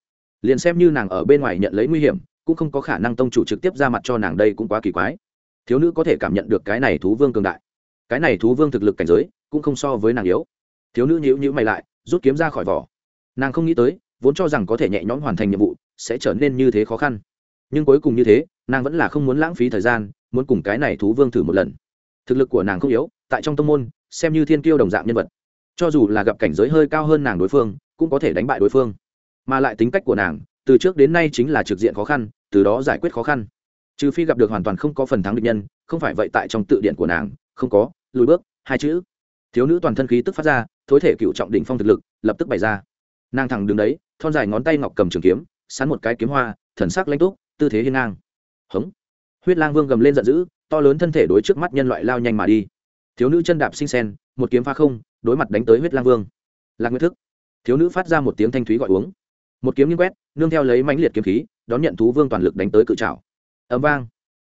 Liền xem như nàng ở bên ngoài nhận lấy nguy hiểm, cũng không có khả năng tông chủ trực tiếp ra mặt cho nàng đây cũng quá kỳ quái. Thiếu nữ có thể cảm nhận được cái này thú vương cường đại. Cái này thú vương thực lực cảnh giới, cũng không so với nàng yếu. Thiếu nữ nhíu nhíu mày lại, rút kiếm ra khỏi vỏ. Nàng không nghĩ tới, vốn cho rằng có thể nhẹ nhõm hoàn thành nhiệm vụ, sẽ trở nên như thế khó khăn. Nhưng cuối cùng như thế, nàng vẫn là không muốn lãng phí thời gian, muốn cùng cái này thú vương thử một lần thực lực của nàng không yếu, tại trong tông môn, xem như thiên kiêu đồng dạng nhân vật. Cho dù là gặp cảnh giới hơi cao hơn nàng đối phương, cũng có thể đánh bại đối phương. Mà lại tính cách của nàng, từ trước đến nay chính là trực diện khó khăn, từ đó giải quyết khó khăn. Trừ phi gặp được hoàn toàn không có phần thắng địch nhân, không phải vậy tại trong tự điện của nàng, không có, lùi bước, hai chữ. Thiếu nữ toàn thân khí tức phát ra, thối thể cựu trọng đỉnh phong thực lực, lập tức bày ra. Nàng thẳng đứng đấy, thon dài ngón tay ngọc cầm trường kiếm, sắn một cái kiếm hoa, thần sắc lanh túc, tư thế hiên ngang. Hống. Huyết lang vương gầm lên giận dữ to lớn thân thể đối trước mắt nhân loại lao nhanh mà đi. Thiếu nữ chân đạp sinh sen một kiếm phá không, đối mặt đánh tới huyết lang vương. Lạc nguyên thức. Thiếu nữ phát ra một tiếng thanh thúy gọi uống. Một kiếm nghiêng quét, nương theo lấy mãnh liệt kiếm khí, đón nhận thú vương toàn lực đánh tới cự trào ấm vang.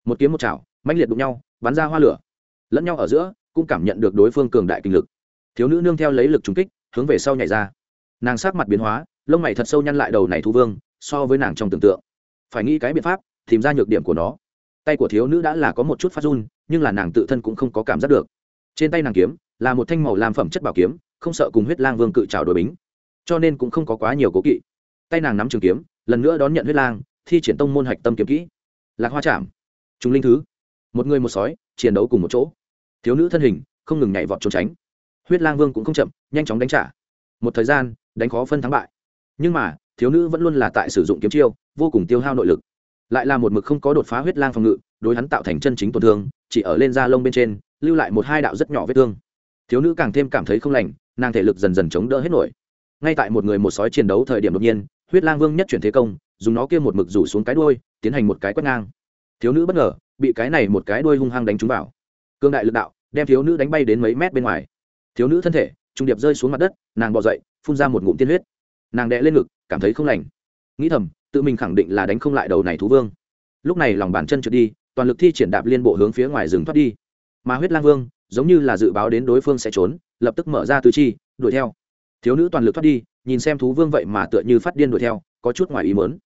Một kiếm một chảo mãnh liệt đụng nhau, bắn ra hoa lửa. Lẫn nhau ở giữa, cũng cảm nhận được đối phương cường đại kinh lực. Thiếu nữ nương theo lấy lực trúng kích, hướng về sau nhảy ra. Nàng sát mặt biến hóa, lông mày thật sâu nhăn lại đầu này thú vương, so với nàng trong tưởng tượng. Phải nghĩ cái biện pháp, tìm ra nhược điểm của nó tay của thiếu nữ đã là có một chút phát run, nhưng là nàng tự thân cũng không có cảm giác được. Trên tay nàng kiếm là một thanh màu làm phẩm chất bảo kiếm, không sợ cùng huyết lang vương cự trào đội bính, cho nên cũng không có quá nhiều cố kỵ. Tay nàng nắm trường kiếm, lần nữa đón nhận huyết lang, thi triển tông môn hạch tâm kiếm kỹ. Lạc hoa chạm chúng linh thứ, một người một sói, chiến đấu cùng một chỗ. Thiếu nữ thân hình không ngừng nhảy vọt trốn tránh. Huyết lang vương cũng không chậm, nhanh chóng đánh trả. Một thời gian, đánh khó phân thắng bại. Nhưng mà, thiếu nữ vẫn luôn là tại sử dụng kiếm chiêu, vô cùng tiêu hao nội lực lại là một mực không có đột phá huyết lang phòng ngự, đối hắn tạo thành chân chính tổn thương, chỉ ở lên da lông bên trên, lưu lại một hai đạo rất nhỏ vết thương. Thiếu nữ càng thêm cảm thấy không lành, nàng thể lực dần dần chống đỡ hết nổi. Ngay tại một người một sói chiến đấu thời điểm đột nhiên, huyết lang vương nhất chuyển thế công, dùng nó kia một mực rủ xuống cái đuôi, tiến hành một cái quét ngang. Thiếu nữ bất ngờ, bị cái này một cái đuôi hung hăng đánh trúng vào. Cương đại lực đạo, đem thiếu nữ đánh bay đến mấy mét bên ngoài. Thiếu nữ thân thể, trung điệp rơi xuống mặt đất, nàng bỏ dậy, phun ra một ngụm tiên huyết. Nàng đè lên ngực, cảm thấy không lành. Nghĩ thầm tự mình khẳng định là đánh không lại đầu này thú vương. Lúc này lòng bàn chân trượt đi, toàn lực thi triển đạp liên bộ hướng phía ngoài rừng thoát đi. Mà huyết lang vương, giống như là dự báo đến đối phương sẽ trốn, lập tức mở ra tứ chi, đuổi theo. Thiếu nữ toàn lực thoát đi, nhìn xem thú vương vậy mà tựa như phát điên đuổi theo, có chút ngoài ý mớn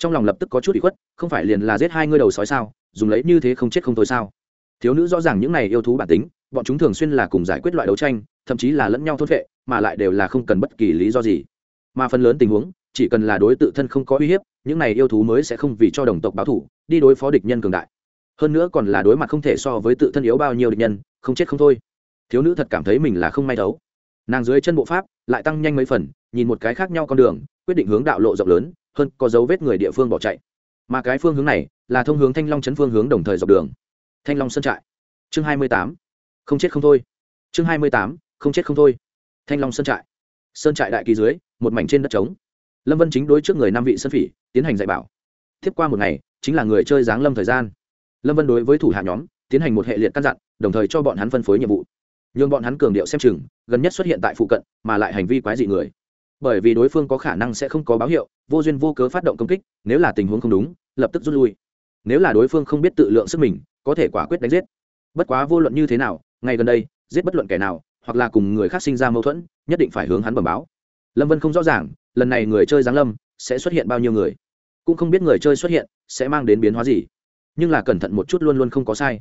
trong lòng lập tức có chút bị khuất, không phải liền là giết hai ngươi đầu sói sao, dùng lấy như thế không chết không thôi sao. Thiếu nữ rõ ràng những này yêu thú bản tính, bọn chúng thường xuyên là cùng giải quyết loại đấu tranh, thậm chí là lẫn nhau thốt vệ mà lại đều là không cần bất kỳ lý do gì. Mà phần lớn tình huống, chỉ cần là đối tự thân không có uy hiếp những này yêu thú mới sẽ không vì cho đồng tộc báo thủ, đi đối phó địch nhân cường đại. Hơn nữa còn là đối mặt không thể so với tự thân yếu bao nhiêu địch nhân, không chết không thôi. Thiếu nữ thật cảm thấy mình là không may thấu nàng dưới chân bộ pháp lại tăng nhanh mấy phần, nhìn một cái khác nhau con đường, quyết định hướng đạo lộ rộng lớn, hơn có dấu vết người địa phương bỏ chạy. Mà cái phương hướng này là thông hướng thanh long chấn phương hướng đồng thời dọc đường. Thanh long sơn trại. Chương hai mươi tám. Không chết không thôi. Chương hai mươi tám. Không chết không thôi. Thanh long sơn trại. Sơn trại đại kỳ dưới, một mảnh trên đất trống lâm vân chính đối trước người năm vị sơn phỉ tiến hành dạy bảo. Tiếp qua một ngày, chính là người chơi giáng lâm thời gian. Lâm vân đối với thủ hạ nhóm tiến hành một hệ liệt căn dặn, đồng thời cho bọn hắn phân phối nhiệm vụ. N h ư n g bọn hắn cường điệu xem chừng, gần nhất xuất hiện tại phụ cận, mà lại hành vi quái dị người. Bởi vì đối phương có khả năng sẽ không có báo hiệu, vô duyên vô cớ phát động công kích, nếu là tình huống không đúng, lập tức rút lui. Nếu là đối phương không biết tự lượng sức mình, có thể quả quyết đánh giết. Bất quá vô luận như thế nào ngay gần đây, giết bất luận kẻ nào, hoặc là cùng người khác sinh ra mâu thuẫn, nhất định phải hướng hắn bẩm báo. Lâm vân không rõ ràng lần này người chơi giáng lâm sẽ xuất hiện bao nhiêu người? Cũng không biết người chơi xuất hiện sẽ mang đến biến hóa gì. Nhưng là cẩn thận một chút luôn luôn không có sai.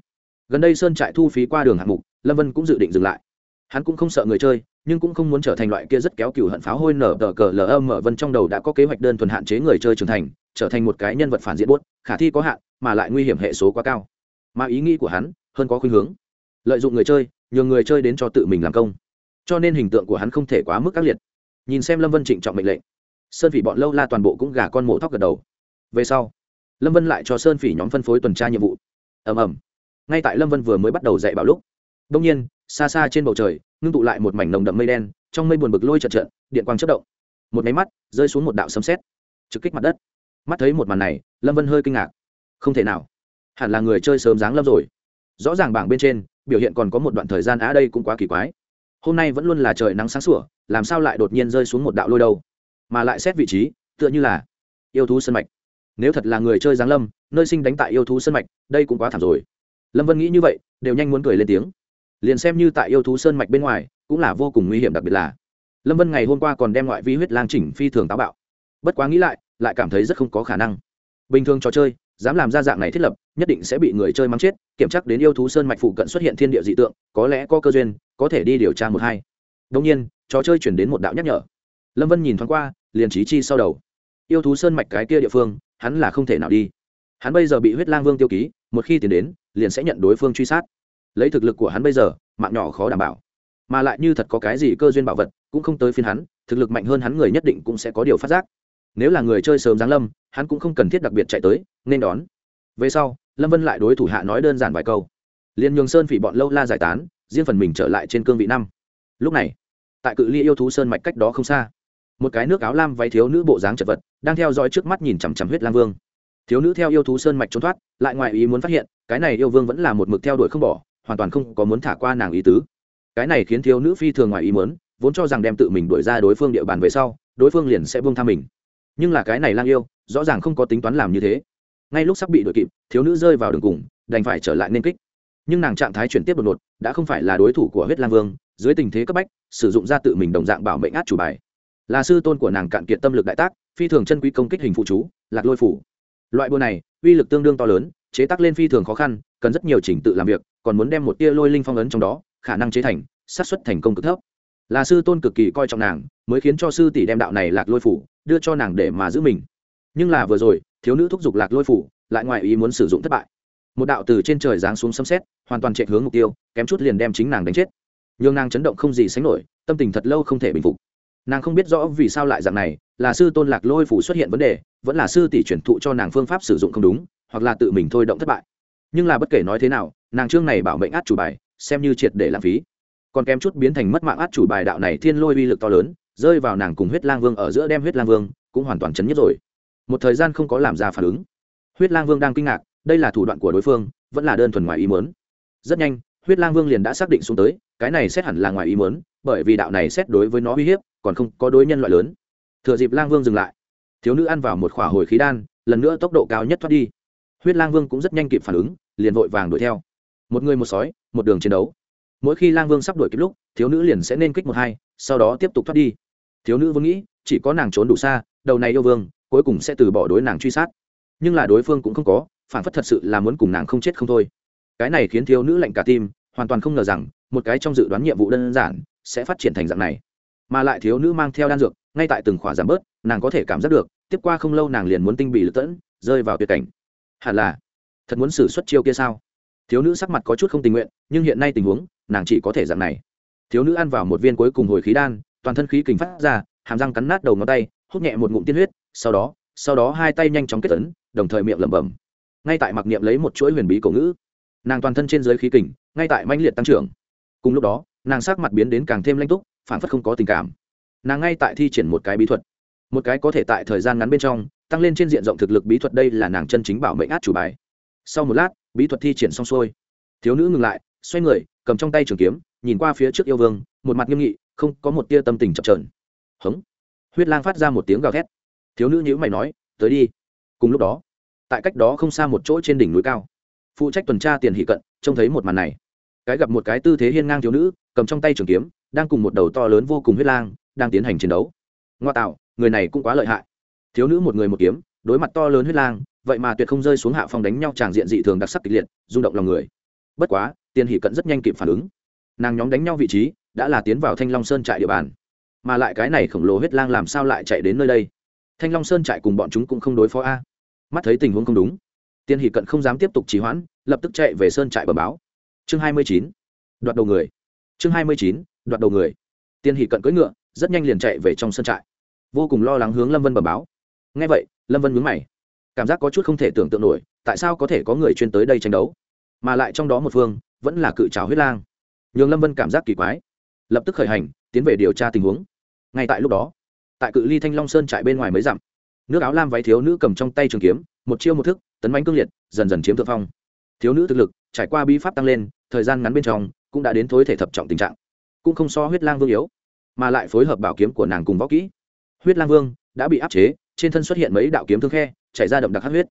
Gần đây sơn trại thu phí qua đường hạng mục, lâm vân cũng dự định dừng lại. Hắn cũng không sợ người chơi, nhưng cũng không muốn trở thành loại kia rất kéo cừu hận pháo hôi nở tờ cờ lờ mở vân trong đầu đã có kế hoạch đơn thuần hạn chế người chơi trưởng thành, trở thành một cái nhân vật phản diện buốt, khả thi có hạn, mà lại nguy hiểm hệ số quá cao. Mà ý nghĩ của hắn hơn có khuynh hướng. Lợi dụng người chơi, nhường người chơi đến cho tự mình làm công. Cho nên hình tượng của hắn không thể quá mức ác liệt nhìn xem lâm vân trịnh trọng mệnh lệnh sơn phỉ bọn lâu la toàn bộ cũng gà con mổ thóc gật đầu về sau lâm vân lại cho sơn phỉ nhóm phân phối tuần tra nhiệm vụ ầm ầm ngay tại lâm vân vừa mới bắt đầu dạy bảo lúc đông nhiên xa xa trên bầu trời ngưng tụ lại một mảnh nồng đậm mây đen trong mây buồn bực lôi chật trợn điện quang chất động một máy mắt rơi xuống một đạo sấm xét trực kích mặt đất mắt thấy một màn này lâm vân hơi kinh ngạc không thể nào hẳn là người chơi sớm dáng lâm rồi rõ ràng bảng bên trên biểu hiện còn có một đoạn thời gian á đây cũng quá kỳ quái hôm nay vẫn luôn là trời nắng sáng sủa, làm sao lại đột nhiên rơi xuống một đạo lôi đâu? Mà lại xét vị trí, tựa như là yêu thú sân mạch. Nếu thật là người chơi giáng lâm, nơi sinh đánh tại yêu thú sân mạch, đây cũng quá thảm rồi. Lâm vân nghĩ như vậy, đều nhanh muốn cười lên tiếng. Liền xem như tại yêu thú sơn mạch bên ngoài, cũng là vô cùng nguy hiểm đặc biệt là. Lâm vân ngày hôm qua còn đem ngoại vi huyết lang chỉnh phi thường táo bạo. Bất quá nghĩ lại lại cảm thấy rất không có khả năng. Bình thường trò chơi dám làm ra dạng này thiết lập, nhất định sẽ bị người chơi mắng chết, kiểm tra đến yêu thú sơn mạch phụ cận xuất hiện thiên địa dị tượng, có lẽ có cơ duyên, có thể đi điều tra một hai. Đông nhiên, trò chơi chuyển đến một đạo nhắc nhở. Lâm vân nhìn thoáng qua, liền trí chi sau đầu. Yêu thú sơn mạch cái kia địa phương, hắn là không thể nào đi. Hắn bây giờ bị huyết lang vương tiêu ký, một khi tiến đến, liền sẽ nhận đối phương truy sát. Lấy thực lực của hắn bây giờ, mạng nhỏ khó đảm bảo. Mà lại như thật có cái gì cơ duyên bảo vật, cũng không tới phiên hắn, thực lực mạnh hơn hắn người nhất định cũng sẽ có điều phát giác nếu là người chơi sớm giáng lâm, hắn cũng không cần thiết đặc biệt chạy tới, nên đón. Về sau, lâm vân lại đối thủ hạ nói đơn giản vài câu. Liền nhường sơn phỉ bọn lâu la giải tán, riêng phần mình trở lại trên cương vị năm. Lúc này, tại cự ly yêu thú sơn mạch cách đó không xa, một cái nước áo lam váy thiếu nữ bộ dáng chật vật, đang theo dõi trước mắt nhìn chằm chằm huyết lam vương. Thiếu nữ theo yêu thú sơn mạch trốn thoát, lại ngoài ý muốn phát hiện, cái này yêu vương vẫn là một mực theo đuổi không bỏ, hoàn toàn không có muốn thả qua nàng ý tứ. Cái này khiến thiếu nữ phi thường ngoài ý muốn, vốn cho rằng đem tự mình đuổi ra đối phương địa bàn về sau, đối phương liền sẽ buông tha mình nhưng là cái này lang yêu, rõ ràng không có tính toán làm như thế. Ngay lúc sắp bị đuổi kịp, thiếu nữ rơi vào đường cùng, đành phải trở lại nên kích. Nhưng nàng trạng thái chuyển tiếp đột ngột, đã không phải là đối thủ của huyết lang vương, dưới tình thế cấp bách, sử dụng ra tự mình đồng dạng bảo mệnh át chủ bài. Là sư tôn của nàng cạn kiệt tâm lực đại tác, phi thường chân quý công kích hình phụ chú, lạc lôi phủ. Loại bùa này, uy lực tương đương to lớn, chế tác lên phi thường khó khăn, cần rất nhiều chỉnh tự làm việc, còn muốn đem một tia lôi linh phong ấn trong đó, khả năng chế thành sát xuất thành công cực thấp là sư tôn cực kỳ coi trọng nàng, mới khiến cho sư tỷ đem đạo này lạc lôi phủ đưa cho nàng để mà giữ mình. Nhưng là vừa rồi, thiếu nữ thúc giục lạc lôi phủ lại ngoài ý muốn sử dụng thất bại. Một đạo từ trên trời giáng xuống xâm xét hoàn toàn chạy hướng mục tiêu, kém chút liền đem chính nàng đánh chết. N h ư n g nàng chấn động không gì sánh nổi, tâm tình thật lâu không thể bình phục. Nàng không biết rõ vì sao lại dạng này, là sư tôn lạc lôi phủ xuất hiện vấn đề, vẫn là sư tỷ chuyển thụ cho nàng phương pháp sử dụng không đúng, hoặc là tự mình thôi động thất bại. Nhưng là bất kể nói thế nào, nàng trương này bảo mệnh át chủ bài, xem như triệt để lãng phí còn kém chút biến thành mất mạng át chủ bài đạo này thiên lôi uy lực to lớn, rơi vào nàng cùng huyết lang vương ở giữa đem huyết lang vương cũng hoàn toàn chấn nhất rồi. Một thời gian không có làm ra phản ứng. Huyết lang vương đang kinh ngạc, đây là thủ đoạn của đối phương, vẫn là đơn thuần ngoài ý mớn rất nhanh, huyết lang vương liền đã xác định xuống tới, cái này xét hẳn là ngoài ý mớn bởi vì đạo này xét đối với nó uy hiếp, còn không có đối nhân loại lớn. Thừa dịp lang vương dừng lại, thiếu nữ ăn vào một khỏa hồi khí đan, lần nữa tốc độ cao nhất thoát đi. Huyết lang vương cũng rất nhanh kịp phản ứng, liền vội vàng đuổi theo. Một người một sói, một đường chiến đấu mỗi khi lang vương sắp đuổi kịp lúc, thiếu nữ liền sẽ nên kích một hai, sau đó tiếp tục thoát đi. Thiếu nữ vốn nghĩ, chỉ có nàng trốn đủ xa, đầu này yêu vương, cuối cùng sẽ từ bỏ đối nàng truy sát. Nhưng là đối phương cũng không có, phản phất thật sự là muốn cùng nàng không chết không thôi. Cái này khiến thiếu nữ lạnh cả tim, hoàn toàn không ngờ rằng, một cái trong dự đoán nhiệm vụ đơn giản, sẽ phát triển thành dạng này. Mà lại thiếu nữ mang theo đan dược, ngay tại từng khỏa giảm bớt, nàng có thể cảm giác được, tiếp qua không lâu nàng liền muốn tinh bị lật tẫn, rơi vào tuyệt cảnh. Hẳn là, thật muốn xử suất chiêu kia sao? Thiếu nữ sắc mặt có chút không tình nguyện, nhưng hiện nay tình huống nàng chỉ có thể dạng này. Thiếu nữ ăn vào một viên cuối cùng hồi khí đan, toàn thân khí kình phát ra, hàm răng cắn nát đầu ngón tay, hút nhẹ một ngụm tiên huyết, sau đó sau đó hai tay nhanh chóng kết tấn đồng thời miệng lẩm bẩm. Ngay tại mặc niệm lấy một chuỗi huyền bí cổ ngữ, nàng toàn thân trên dưới khí kình, ngay tại manh liệt tăng trưởng. Cùng lúc đó, nàng sắc mặt biến đến càng thêm lanh túc phản phất không có tình cảm. Nàng ngay tại thi triển một cái bí thuật. Một cái có thể tại thời gian ngắn bên trong, tăng lên trên diện rộng thực lực bí thuật đây là nàng chân chính bảo mệnh át chủ bài. Sau một lát, bí thuật thi triển xong xuôi. Thiếu nữ ngừng lại, xoay người cầm trong tay trường kiếm, nhìn qua phía trước yêu vương, một mặt nghiêm nghị, không có một tia tâm tình chập trờn hống. Huyết lang phát ra một tiếng gào thét. Thiếu nữ nhữ mày nói, tới đi. Cùng lúc đó, tại cách đó không xa một chỗ trên đỉnh núi cao, phụ trách tuần tra tiền hỷ cận, trông thấy một màn này. Cái gặp một cái tư thế hiên ngang thiếu nữ, cầm trong tay trường kiếm, đang cùng một đầu to lớn vô cùng huyết lang, đang tiến hành chiến đấu. Ngoa tạo, người này cũng quá lợi hại. Thiếu nữ một người một kiếm, đối mặt to lớn huyết lang, vậy mà tuyệt không rơi xuống hạ phong đánh nhau tràng diện dị thường đặc sắc kịch liệt, rung động lòng người. Bất quá tiền hỷ cận rất nhanh kịp phản ứng. Nàng nhóm đánh nhau vị trí, đã là tiến vào thanh long sơn trại địa bàn. Mà lại cái này khổng lồ huyết lang làm sao lại chạy đến nơi đây? Thanh long sơn trại cùng bọn chúng cũng không đối phó a. Mắt thấy tình huống không đúng, tiên hỷ cận không dám tiếp tục trì hoãn, lập tức chạy về sơn trại bờ báo. Chương hai mươi chín, đoạt đầu người. Chương hai mươi chín, đoạt đầu người. Tiên hỷ cận cưỡi ngựa, rất nhanh liền chạy về trong sơn trại. Vô cùng lo lắng hướng lâm vân bờ báo. Ngay vậy, lâm vân mướn mày. Cảm giác có chút không thể tưởng tượng nổi, tại sao có thể có người chuyên tới đây tranh đấu? Mà lại trong đó một phương vẫn là cự trào huyết lang. Nhường lâm vân cảm giác kỳ quái, lập tức khởi hành, tiến về điều tra tình huống. Ngay tại lúc đó, tại cự ly thanh long sơn trại bên ngoài mới dặm, nước áo lam váy thiếu nữ cầm trong tay trường kiếm, một chiêu một thức, tấn bánh cương liệt, dần dần chiếm thượng phong. Thiếu nữ thực lực trải qua bi pháp tăng lên, thời gian ngắn bên trong cũng đã đến thối thể thập trọng tình trạng, cũng không so huyết lang vương yếu, mà lại phối hợp bảo kiếm của nàng cùng võ kỹ. Huyết lang vương đã bị áp chế, trên thân xuất hiện mấy đạo kiếm thương khe, chảy ra đậm đặc hát huyết.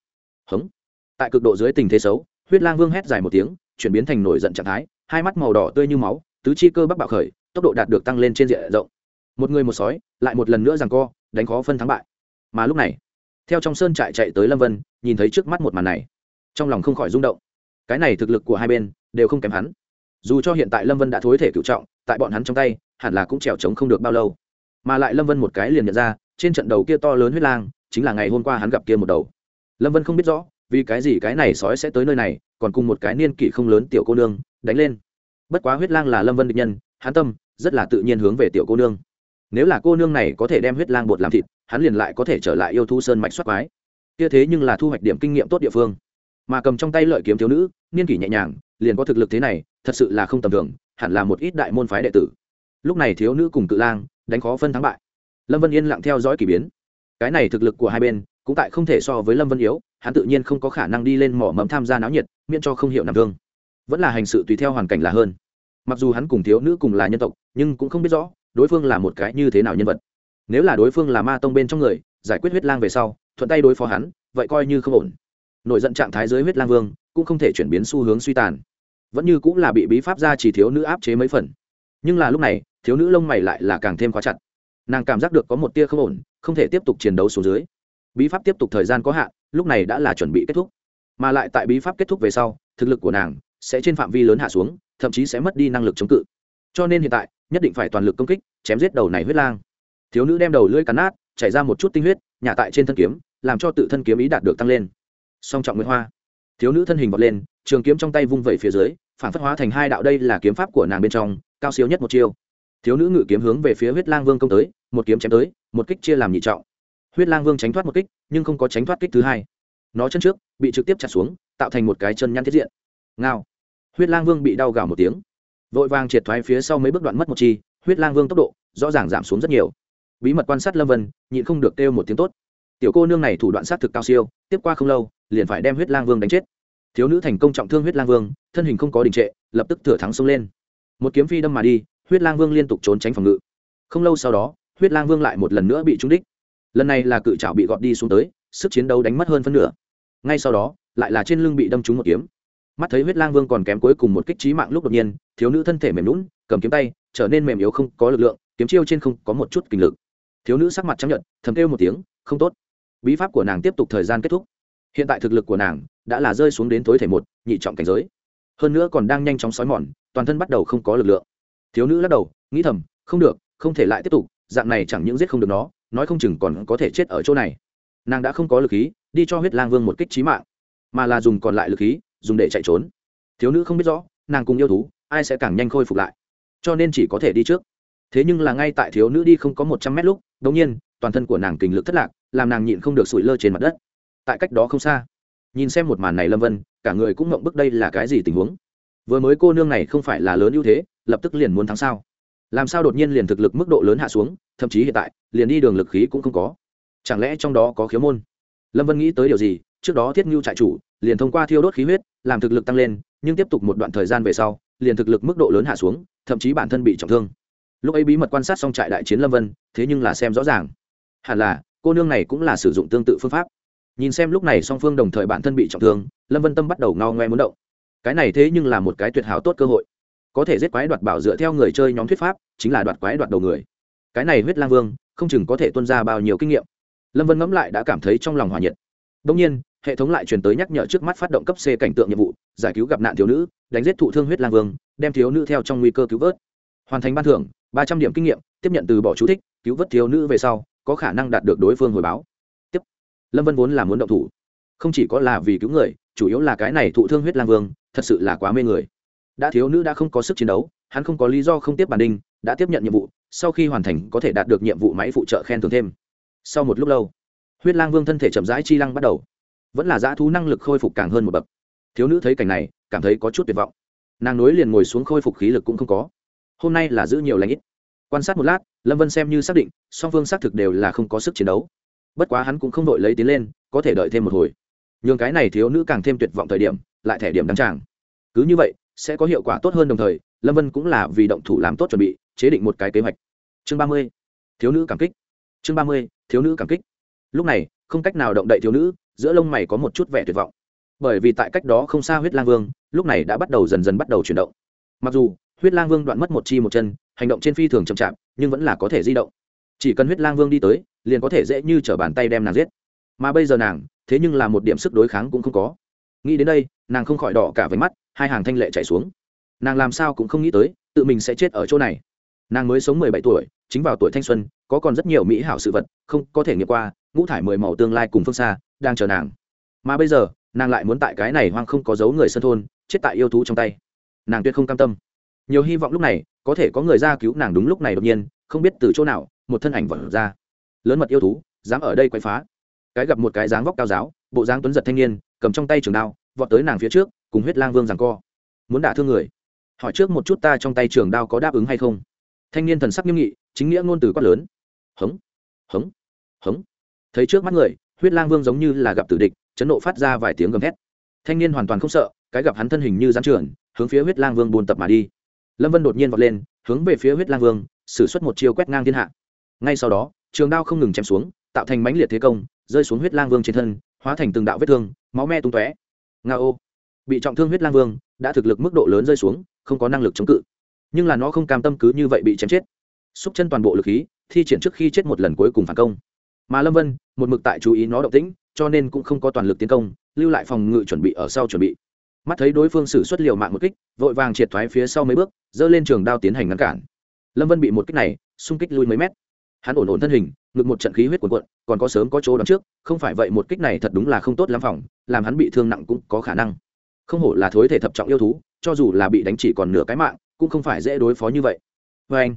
Hống tại cực độ dưới tình thế xấu huyết lang vương hét dài một tiếng, chuyển biến thành nổi giận trạng thái, hai mắt màu đỏ tươi như máu, tứ chi cơ bắc bạo khởi, tốc độ đạt được tăng lên trên diện rộng. Một người một sói, lại một lần nữa rằng co, đánh khó phân thắng bại. Mà lúc này, theo trong sơn trại chạy tới lâm vân, nhìn thấy trước mắt một màn này, trong lòng không khỏi rung động. Cái này thực lực của hai bên đều không kém hắn. Dù cho hiện tại lâm vân đã thối thể cựu trọng, tại bọn hắn trong tay, hẳn là cũng trèo trống không được bao lâu. Mà lại lâm vân một cái liền nhận ra, trên trận đầu kia to lớn huyết lang, chính là ngày hôm qua hắn gặp kia một đầu. Lâm vân không biết rõ vì cái gì cái này sói sẽ tới nơi này, còn cùng một cái niên kỷ không lớn tiểu cô nương, đánh lên. Bất quá huyết lang là lâm vân địch nhân, hắn tâm, rất là tự nhiên hướng về tiểu cô nương. Nếu là cô nương này có thể đem huyết lang bột làm thịt, hắn liền lại có thể trở lại yêu thu sơn mạch xuất quái. Kia thế nhưng là thu hoạch điểm kinh nghiệm tốt địa phương. Mà cầm trong tay lợi kiếm thiếu nữ, niên kỷ nhẹ nhàng, liền có thực lực thế này, thật sự là không tầm thường, hẳn là một ít đại môn phái đệ tử. Lúc này thiếu nữ cùng cự lang, đánh khó phân thắng bại. Lâm vân yên lặng theo dõi k ỳ biến. Cái này thực lực của hai bên, cũng tại không thể so với lâm vân yếu hắn tự nhiên không có khả năng đi lên mỏ mẫm tham gia náo nhiệt, miễn cho không hiểu nằm thương. Vẫn là hành sự tùy theo hoàn cảnh là hơn. Mặc dù hắn cùng thiếu nữ cùng là nhân tộc, nhưng cũng không biết rõ, đối phương là một cái như thế nào nhân vật. Nếu là đối phương là ma tông bên trong người, giải quyết huyết lang về sau, thuận tay đối phó hắn, vậy coi như không ổn. Nổi giận trạng thái dưới huyết lang vương, cũng không thể chuyển biến xu hướng suy tàn. Vẫn như cũng là bị bí pháp ra chỉ thiếu nữ áp chế mấy phần. Nhưng là lúc này, thiếu nữ lông mày lại là càng thêm khóa chặt. Nàng cảm giác được có một tia không ổn, không thể tiếp tục chiến đấu xuống dưới bí pháp tiếp tục thời gian có hạn, lúc này đã là chuẩn bị kết thúc. Mà lại tại bí pháp kết thúc về sau, thực lực của nàng sẽ trên phạm vi lớn hạ xuống, thậm chí sẽ mất đi năng lực chống cự. Cho nên hiện tại, nhất định phải toàn lực công kích, chém giết đầu này huyết lang. Thiếu nữ đem đầu lưỡi cắn nát, chảy ra một chút tinh huyết, nhả tại trên thân kiếm, làm cho tự thân kiếm ý đạt được tăng lên. Song trọng nguyễn hoa. Thiếu nữ thân hình vọt lên, trường kiếm trong tay vung vẩy phía dưới, phản phất hóa thành hai đạo đây là kiếm pháp của nàng bên trong, cao siêu nhất một chiêu. Thiếu nữ ngự kiếm hướng về phía huyết lang vương công tới, một kiếm chém tới, một kích chia làm nhị trọng huyết lang vương tránh thoát một kích, nhưng không có tránh thoát kích thứ hai. Nó chân trước, bị trực tiếp chặt xuống, tạo thành một cái chân nhăn thiết diện. Ngao. Huyết lang vương bị đau gào một tiếng. Vội vàng triệt thoái phía sau mấy bước đoạn mất một chi, huyết lang vương tốc độ, rõ ràng giảm xuống rất nhiều. Bí mật quan sát lâm vân, nhịn không được kêu một tiếng tốt. Tiểu cô nương này thủ đoạn sát thực cao siêu, tiếp qua không lâu, liền phải đem huyết lang vương đánh chết. Thiếu nữ thành công trọng thương huyết lang vương, thân hình không có đình trệ, lập tức thừa thắng xông lên. Một kiếm phi đâm mà đi, huyết lang vương liên tục trốn tránh phòng ngự. Không lâu sau đó, huyết lang vương lại một lần nữa bị trúng đích lần này là cự trảo bị gọt đi xuống tới, sức chiến đấu đánh mất hơn phân nửa. Ngay sau đó, lại là trên lưng bị đâm trúng một kiếm. Mắt thấy huyết lang vương còn kém cuối cùng một kích trí mạng lúc đột nhiên, thiếu nữ thân thể mềm lún cầm kiếm tay, trở nên mềm yếu không có lực lượng, kiếm chiêu trên không có một chút kinh lực. Thiếu nữ sắc mặt chấp nhận thầm kêu một tiếng, không tốt. Bí pháp của nàng tiếp tục thời gian kết thúc. Hiện tại thực lực của nàng đã là rơi xuống đến tối thể một, nhị trọng cảnh giới. Hơn nữa còn đang nhanh chóng xói mòn, toàn thân bắt đầu không có lực lượng. Thiếu nữ lắc đầu, nghĩ thầm, không được, không thể lại tiếp tục, dạng này chẳng những giết không được nó nói không chừng còn có thể chết ở chỗ này. Nàng đã không có lực khí, đi cho huyết lang vương một kích trí mạng, mà là dùng còn lại lực khí, dùng để chạy trốn. Thiếu nữ không biết rõ, nàng cùng yêu thú, ai sẽ càng nhanh khôi phục lại. Cho nên chỉ có thể đi trước. Thế nhưng là ngay tại thiếu nữ đi không có một trăm mét lúc đ ỗ n g nhiên, toàn thân của nàng kình lực thất lạc, làm nàng nhịn không được sụi lơ trên mặt đất. Tại cách đó không xa, nhìn xem một màn này lâm vân, cả người cũng mộng bức đây là cái gì tình huống. Vừa mới cô nương này không phải là lớn ưu thế, lập tức liền muốn thắng sao? Làm sao đột nhiên liền thực lực mức độ lớn hạ xuống, thậm chí hiện tại, liền đi đường lực khí cũng không có. Chẳng lẽ trong đó có khiếu môn? Lâm vân nghĩ tới điều gì, trước đó thiết ngưu trại chủ, liền thông qua thiêu đốt khí huyết, làm thực lực tăng lên, nhưng tiếp tục một đoạn thời gian về sau, liền thực lực mức độ lớn hạ xuống, thậm chí bản thân bị trọng thương. Lúc ấy bí mật quan sát xong trại đại chiến lâm vân, thế nhưng là xem rõ ràng. Hẳn là, cô nương này cũng là sử dụng tương tự phương pháp. Nhìn xem lúc này song phương đồng thời bản thân bị trọng thương, lâm vân tâm bắt đầu ngao ngoe muốn động. Cái này thế nhưng là một cái tuyệt hảo tốt cơ hội có thể giết quái đoạt bảo dựa theo người chơi nhóm thuyết pháp, chính là đoạt quái đoạt đầu người. Cái này huyết lang vương, không chừng có thể tuân ra bao nhiêu kinh nghiệm. Lâm vân ngẫm lại đã cảm thấy trong lòng hòa nhiệt. Đông nhiên, hệ thống lại truyền tới nhắc nhở trước mắt phát động cấp c cảnh tượng nhiệm vụ, giải cứu gặp nạn thiếu nữ, đánh giết thụ thương huyết lang vương, đem thiếu nữ theo trong nguy cơ cứu vớt. Hoàn thành ban thưởng, ba trăm điểm kinh nghiệm, tiếp nhận từ bỏ chú thích, cứu vớt thiếu nữ về sau, có khả năng đạt được đối phương hồi báo. Tiếp. Lâm vân vốn là muốn động thủ. Không chỉ có là vì cứu người, chủ yếu là cái này thụ thương huyết lang vương, thật sự là quá mê người đã thiếu nữ đã không có sức chiến đấu, hắn không có lý do không tiếp bản đinh, đã tiếp nhận nhiệm vụ, sau khi hoàn thành có thể đạt được nhiệm vụ máy phụ trợ khen thưởng thêm. Sau một lúc lâu, huyết lang vương thân thể chậm rãi chi lăng bắt đầu. Vẫn là dã thú năng lực khôi phục càng hơn một bậc. Thiếu nữ thấy cảnh này, cảm thấy có chút tuyệt vọng. Nàng nối liền ngồi xuống khôi phục khí lực cũng không có. Hôm nay là giữ nhiều lãnh ít. Quan sát một lát, lâm vân xem như xác định, song phương xác thực đều là không có sức chiến đấu. Bất quá hắn cũng không đội lấy tiến lên, có thể đợi thêm một hồi. Nhường cái này thiếu nữ càng thêm tuyệt vọng thời điểm, lại thẻ điểm đăng tràng. Cứ như vậy sẽ có hiệu quả tốt hơn đồng thời, lâm vân cũng là vì động thủ làm tốt chuẩn bị, chế định một cái kế hoạch. Chương ba mươi, thiếu nữ cảm kích. Chương ba mươi, thiếu nữ cảm kích. Lúc này, không cách nào động đậy thiếu nữ, giữa lông mày có một chút vẻ tuyệt vọng. Bởi vì tại cách đó không xa huyết lang vương, lúc này đã bắt đầu dần dần bắt đầu chuyển động. Mặc dù, huyết lang vương đoạn mất một chi một chân, hành động trên phi thường chậm chạp, nhưng vẫn là có thể di động. Chỉ cần huyết lang vương đi tới, liền có thể dễ như t r ở bàn tay đem nàng giết. Mà bây giờ nàng, thế nhưng là một điểm sức đối kháng cũng không có nghĩ đến đây, nàng không khỏi đỏ cả váy mắt, hai hàng thanh lệ chảy xuống. Nàng làm sao cũng không nghĩ tới, tự mình sẽ chết ở chỗ này. Nàng mới sống mười bảy tuổi, chính vào tuổi thanh xuân, có còn rất nhiều mỹ hảo sự vật, không có thể nghiệm qua, ngũ thải mười màu tương lai cùng phương xa, đang chờ nàng. Mà bây giờ, nàng lại muốn tại cái này hoang không có dấu người sân thôn, chết tại yêu thú trong tay. Nàng tuyệt không cam tâm. Nhiều hy vọng lúc này, có thể có người ra cứu nàng đúng lúc này đột nhiên, không biết từ chỗ nào, một thân ảnh vẩn ra. Lớn mật yêu thú, dám ở đây quậy phá. Cái gặp một cái dáng vóc cao giáo, bộ dáng tuấn giật thanh niên, cầm trong tay trường đao vọt tới nàng phía trước, cùng huyết lang vương rằng co. Muốn đả thương người. Hỏi trước một chút ta trong tay trường đao có đáp ứng hay không? Thanh niên thần sắc nghiêm nghị, chính nghĩa ngôn từ quát lớn. Hống hống hống. Thấy trước mắt người, huyết lang vương giống như là gặp tử địch, chấn nộ phát ra vài tiếng gầm thét. Thanh niên hoàn toàn không sợ, cái gặp hắn thân hình như gián trường hướng phía huyết lang vương buồn tập mà đi. Lâm vân đột nhiên vọt lên, hướng về phía huyết lang vương xử suất một chiêu quét ngang thiên hạ. Ngay sau đó, trường đao không ngừng chém xuống, tạo thành mãnh liệt thế công, rơi xuống huyết lang vương trên thân, hóa thành từng đạo vết thương, máu me tung tóe nga ô. Bị trọng thương huyết lang vương, đã thực lực mức độ lớn rơi xuống, không có năng lực chống cự. Nhưng là nó không cam tâm cứ như vậy bị chém chết. Xúc chân toàn bộ lực khí, thi triển trước khi chết một lần cuối cùng phản công. Mà lâm vân, một mực tại chú ý nó động tĩnh, cho nên cũng không có toàn lực tiến công, lưu lại phòng ngự chuẩn bị ở sau chuẩn bị. Mắt thấy đối phương xử xuất liều mạng một kích, vội vàng triệt thoái phía sau mấy bước, giơ lên trường đao tiến hành ngăn cản. Lâm vân bị một kích này, xung kích lui mấy mét. Hắn ổn ổn thân hình ngực một trận khí huyết cuồn cuộn, còn có sớm có chỗ đón trước, không phải vậy một kích này thật đúng là không tốt lắm phòng, làm hắn bị thương nặng cũng có khả năng. Không hổ là thối thể thập trọng yêu thú, cho dù là bị đánh chỉ còn nửa cái mạng, cũng không phải dễ đối phó như vậy. Vê anh,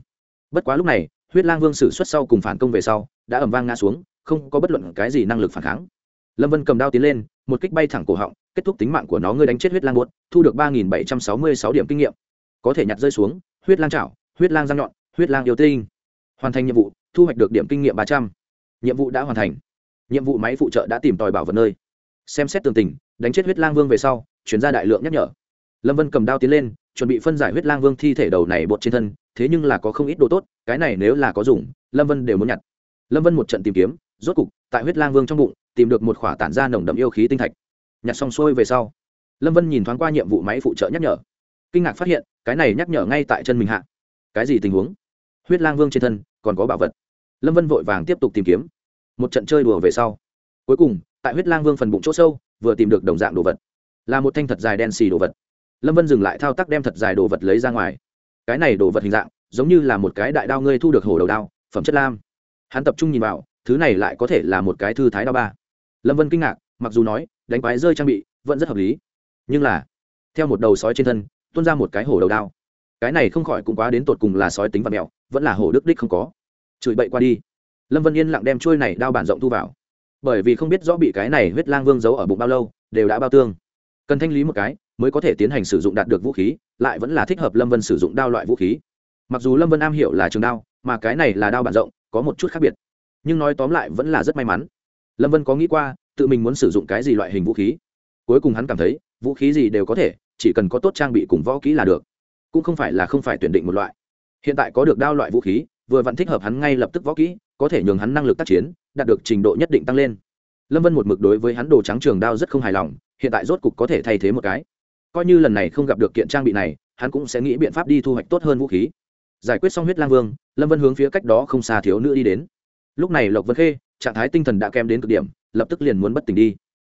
bất quá lúc này, huyết lang vương sử xuất sau cùng phản công về sau, đã ầm vang ngã xuống, không có bất luận cái gì năng lực phản kháng. Lâm vân cầm đao tiến lên, một kích bay thẳng cổ họng, kết thúc tính mạng của nó, ngươi đánh chết huyết lang buốt, thu được ba nghìn bảy trăm sáu mươi sáu điểm kinh nghiệm. Có thể nhặt rơi xuống, huyết lang chảo, huyết lang răng nhọn, huyết lang yêu tinh hoàn thành nhiệm vụ, thu hoạch được điểm kinh nghiệm ba trăm. Nhiệm vụ đã hoàn thành. Nhiệm vụ máy phụ trợ đã tìm tòi bảo vật nơi. Xem xét tường tình, đánh chết huyết lang vương về sau, chuyển ra đại lượng nhắc nhở. Lâm vân cầm đao tiến lên, chuẩn bị phân giải huyết lang vương thi thể đầu này bột trên thân, thế nhưng là có không ít đồ tốt, cái này nếu là có dùng, lâm vân đều muốn nhặt. Lâm vân một trận tìm kiếm, rốt cục, tại huyết lang vương trong bụng, tìm được một khỏa tản ra nồng đậm yêu khí tinh thạch. Nhặt xong xuôi về sau, lâm vân nhìn thoáng qua nhiệm vụ máy phụ trợ nhắc nhở. Kinh ngạc phát hiện, cái này nhắc nhở ngay tại chân mình hạ. Cái gì tình huống? Huyết lang vương trên thân còn có bảo vật. Lâm vân vội vàng tiếp tục tìm kiếm. Một trận chơi đùa về sau, cuối cùng, tại huyết lang vương phần bụng chỗ sâu, vừa tìm được đồng dạng đồ vật. Là một thanh thật dài đen xì đồ vật. Lâm vân dừng lại thao tác đem thật dài đồ vật lấy ra ngoài. Cái này đồ vật hình dạng, giống như là một cái đại đao ngươi thu được hổ đầu đao, phẩm chất lam. Hắn tập trung nhìn vào, thứ này lại có thể là một cái thư thái đao ba. Lâm vân kinh ngạc, mặc dù nói, đánh quái rơi trang bị, vẫn rất hợp lý. Nhưng là, theo một đầu sói trên thân, tuôn ra một cái hổ đầu đao. Cái này không khỏi cũng quá đến tột cùng là sói tính và mèo vẫn là hổ đức đích không có. Chửi bậy qua đi. Lâm vân yên lặng đem trôi này đao bản rộng thu vào. Bởi vì không biết rõ bị cái này huyết lang vương giấu ở bụng bao lâu, đều đã bao tương. Cần thanh lý một cái, mới có thể tiến hành sử dụng đạt được vũ khí, lại vẫn là thích hợp lâm vân sử dụng đao loại vũ khí. Mặc dù lâm vân am hiểu là trường đao, mà cái này là đao bản rộng, có một chút khác biệt. Nhưng nói tóm lại vẫn là rất may mắn. Lâm vân có nghĩ qua, tự mình muốn sử dụng cái gì loại hình vũ khí. Cuối cùng hắn cảm thấy, vũ khí gì đều có thể, chỉ cần có tốt trang bị cùng võ kỹ là được. Cũng không phải là không phải tuyển định một loại hiện tại có được đao loại vũ khí, vừa vẫn thích hợp hắn ngay lập tức võ kỹ, có thể nhường hắn năng lực tác chiến, đạt được trình độ nhất định tăng lên. Lâm vân một mực đối với hắn đồ trắng trường đao rất không hài lòng, hiện tại rốt cục có thể thay thế một cái. Coi như lần này không gặp được kiện trang bị này, hắn cũng sẽ nghĩ biện pháp đi thu hoạch tốt hơn vũ khí. Giải quyết xong huyết lang vương, lâm vân hướng phía cách đó không xa thiếu nữ đi đến. Lúc này lộc vân khê, trạng thái tinh thần đã kém đến cực điểm, lập tức liền muốn bất tỉnh đi.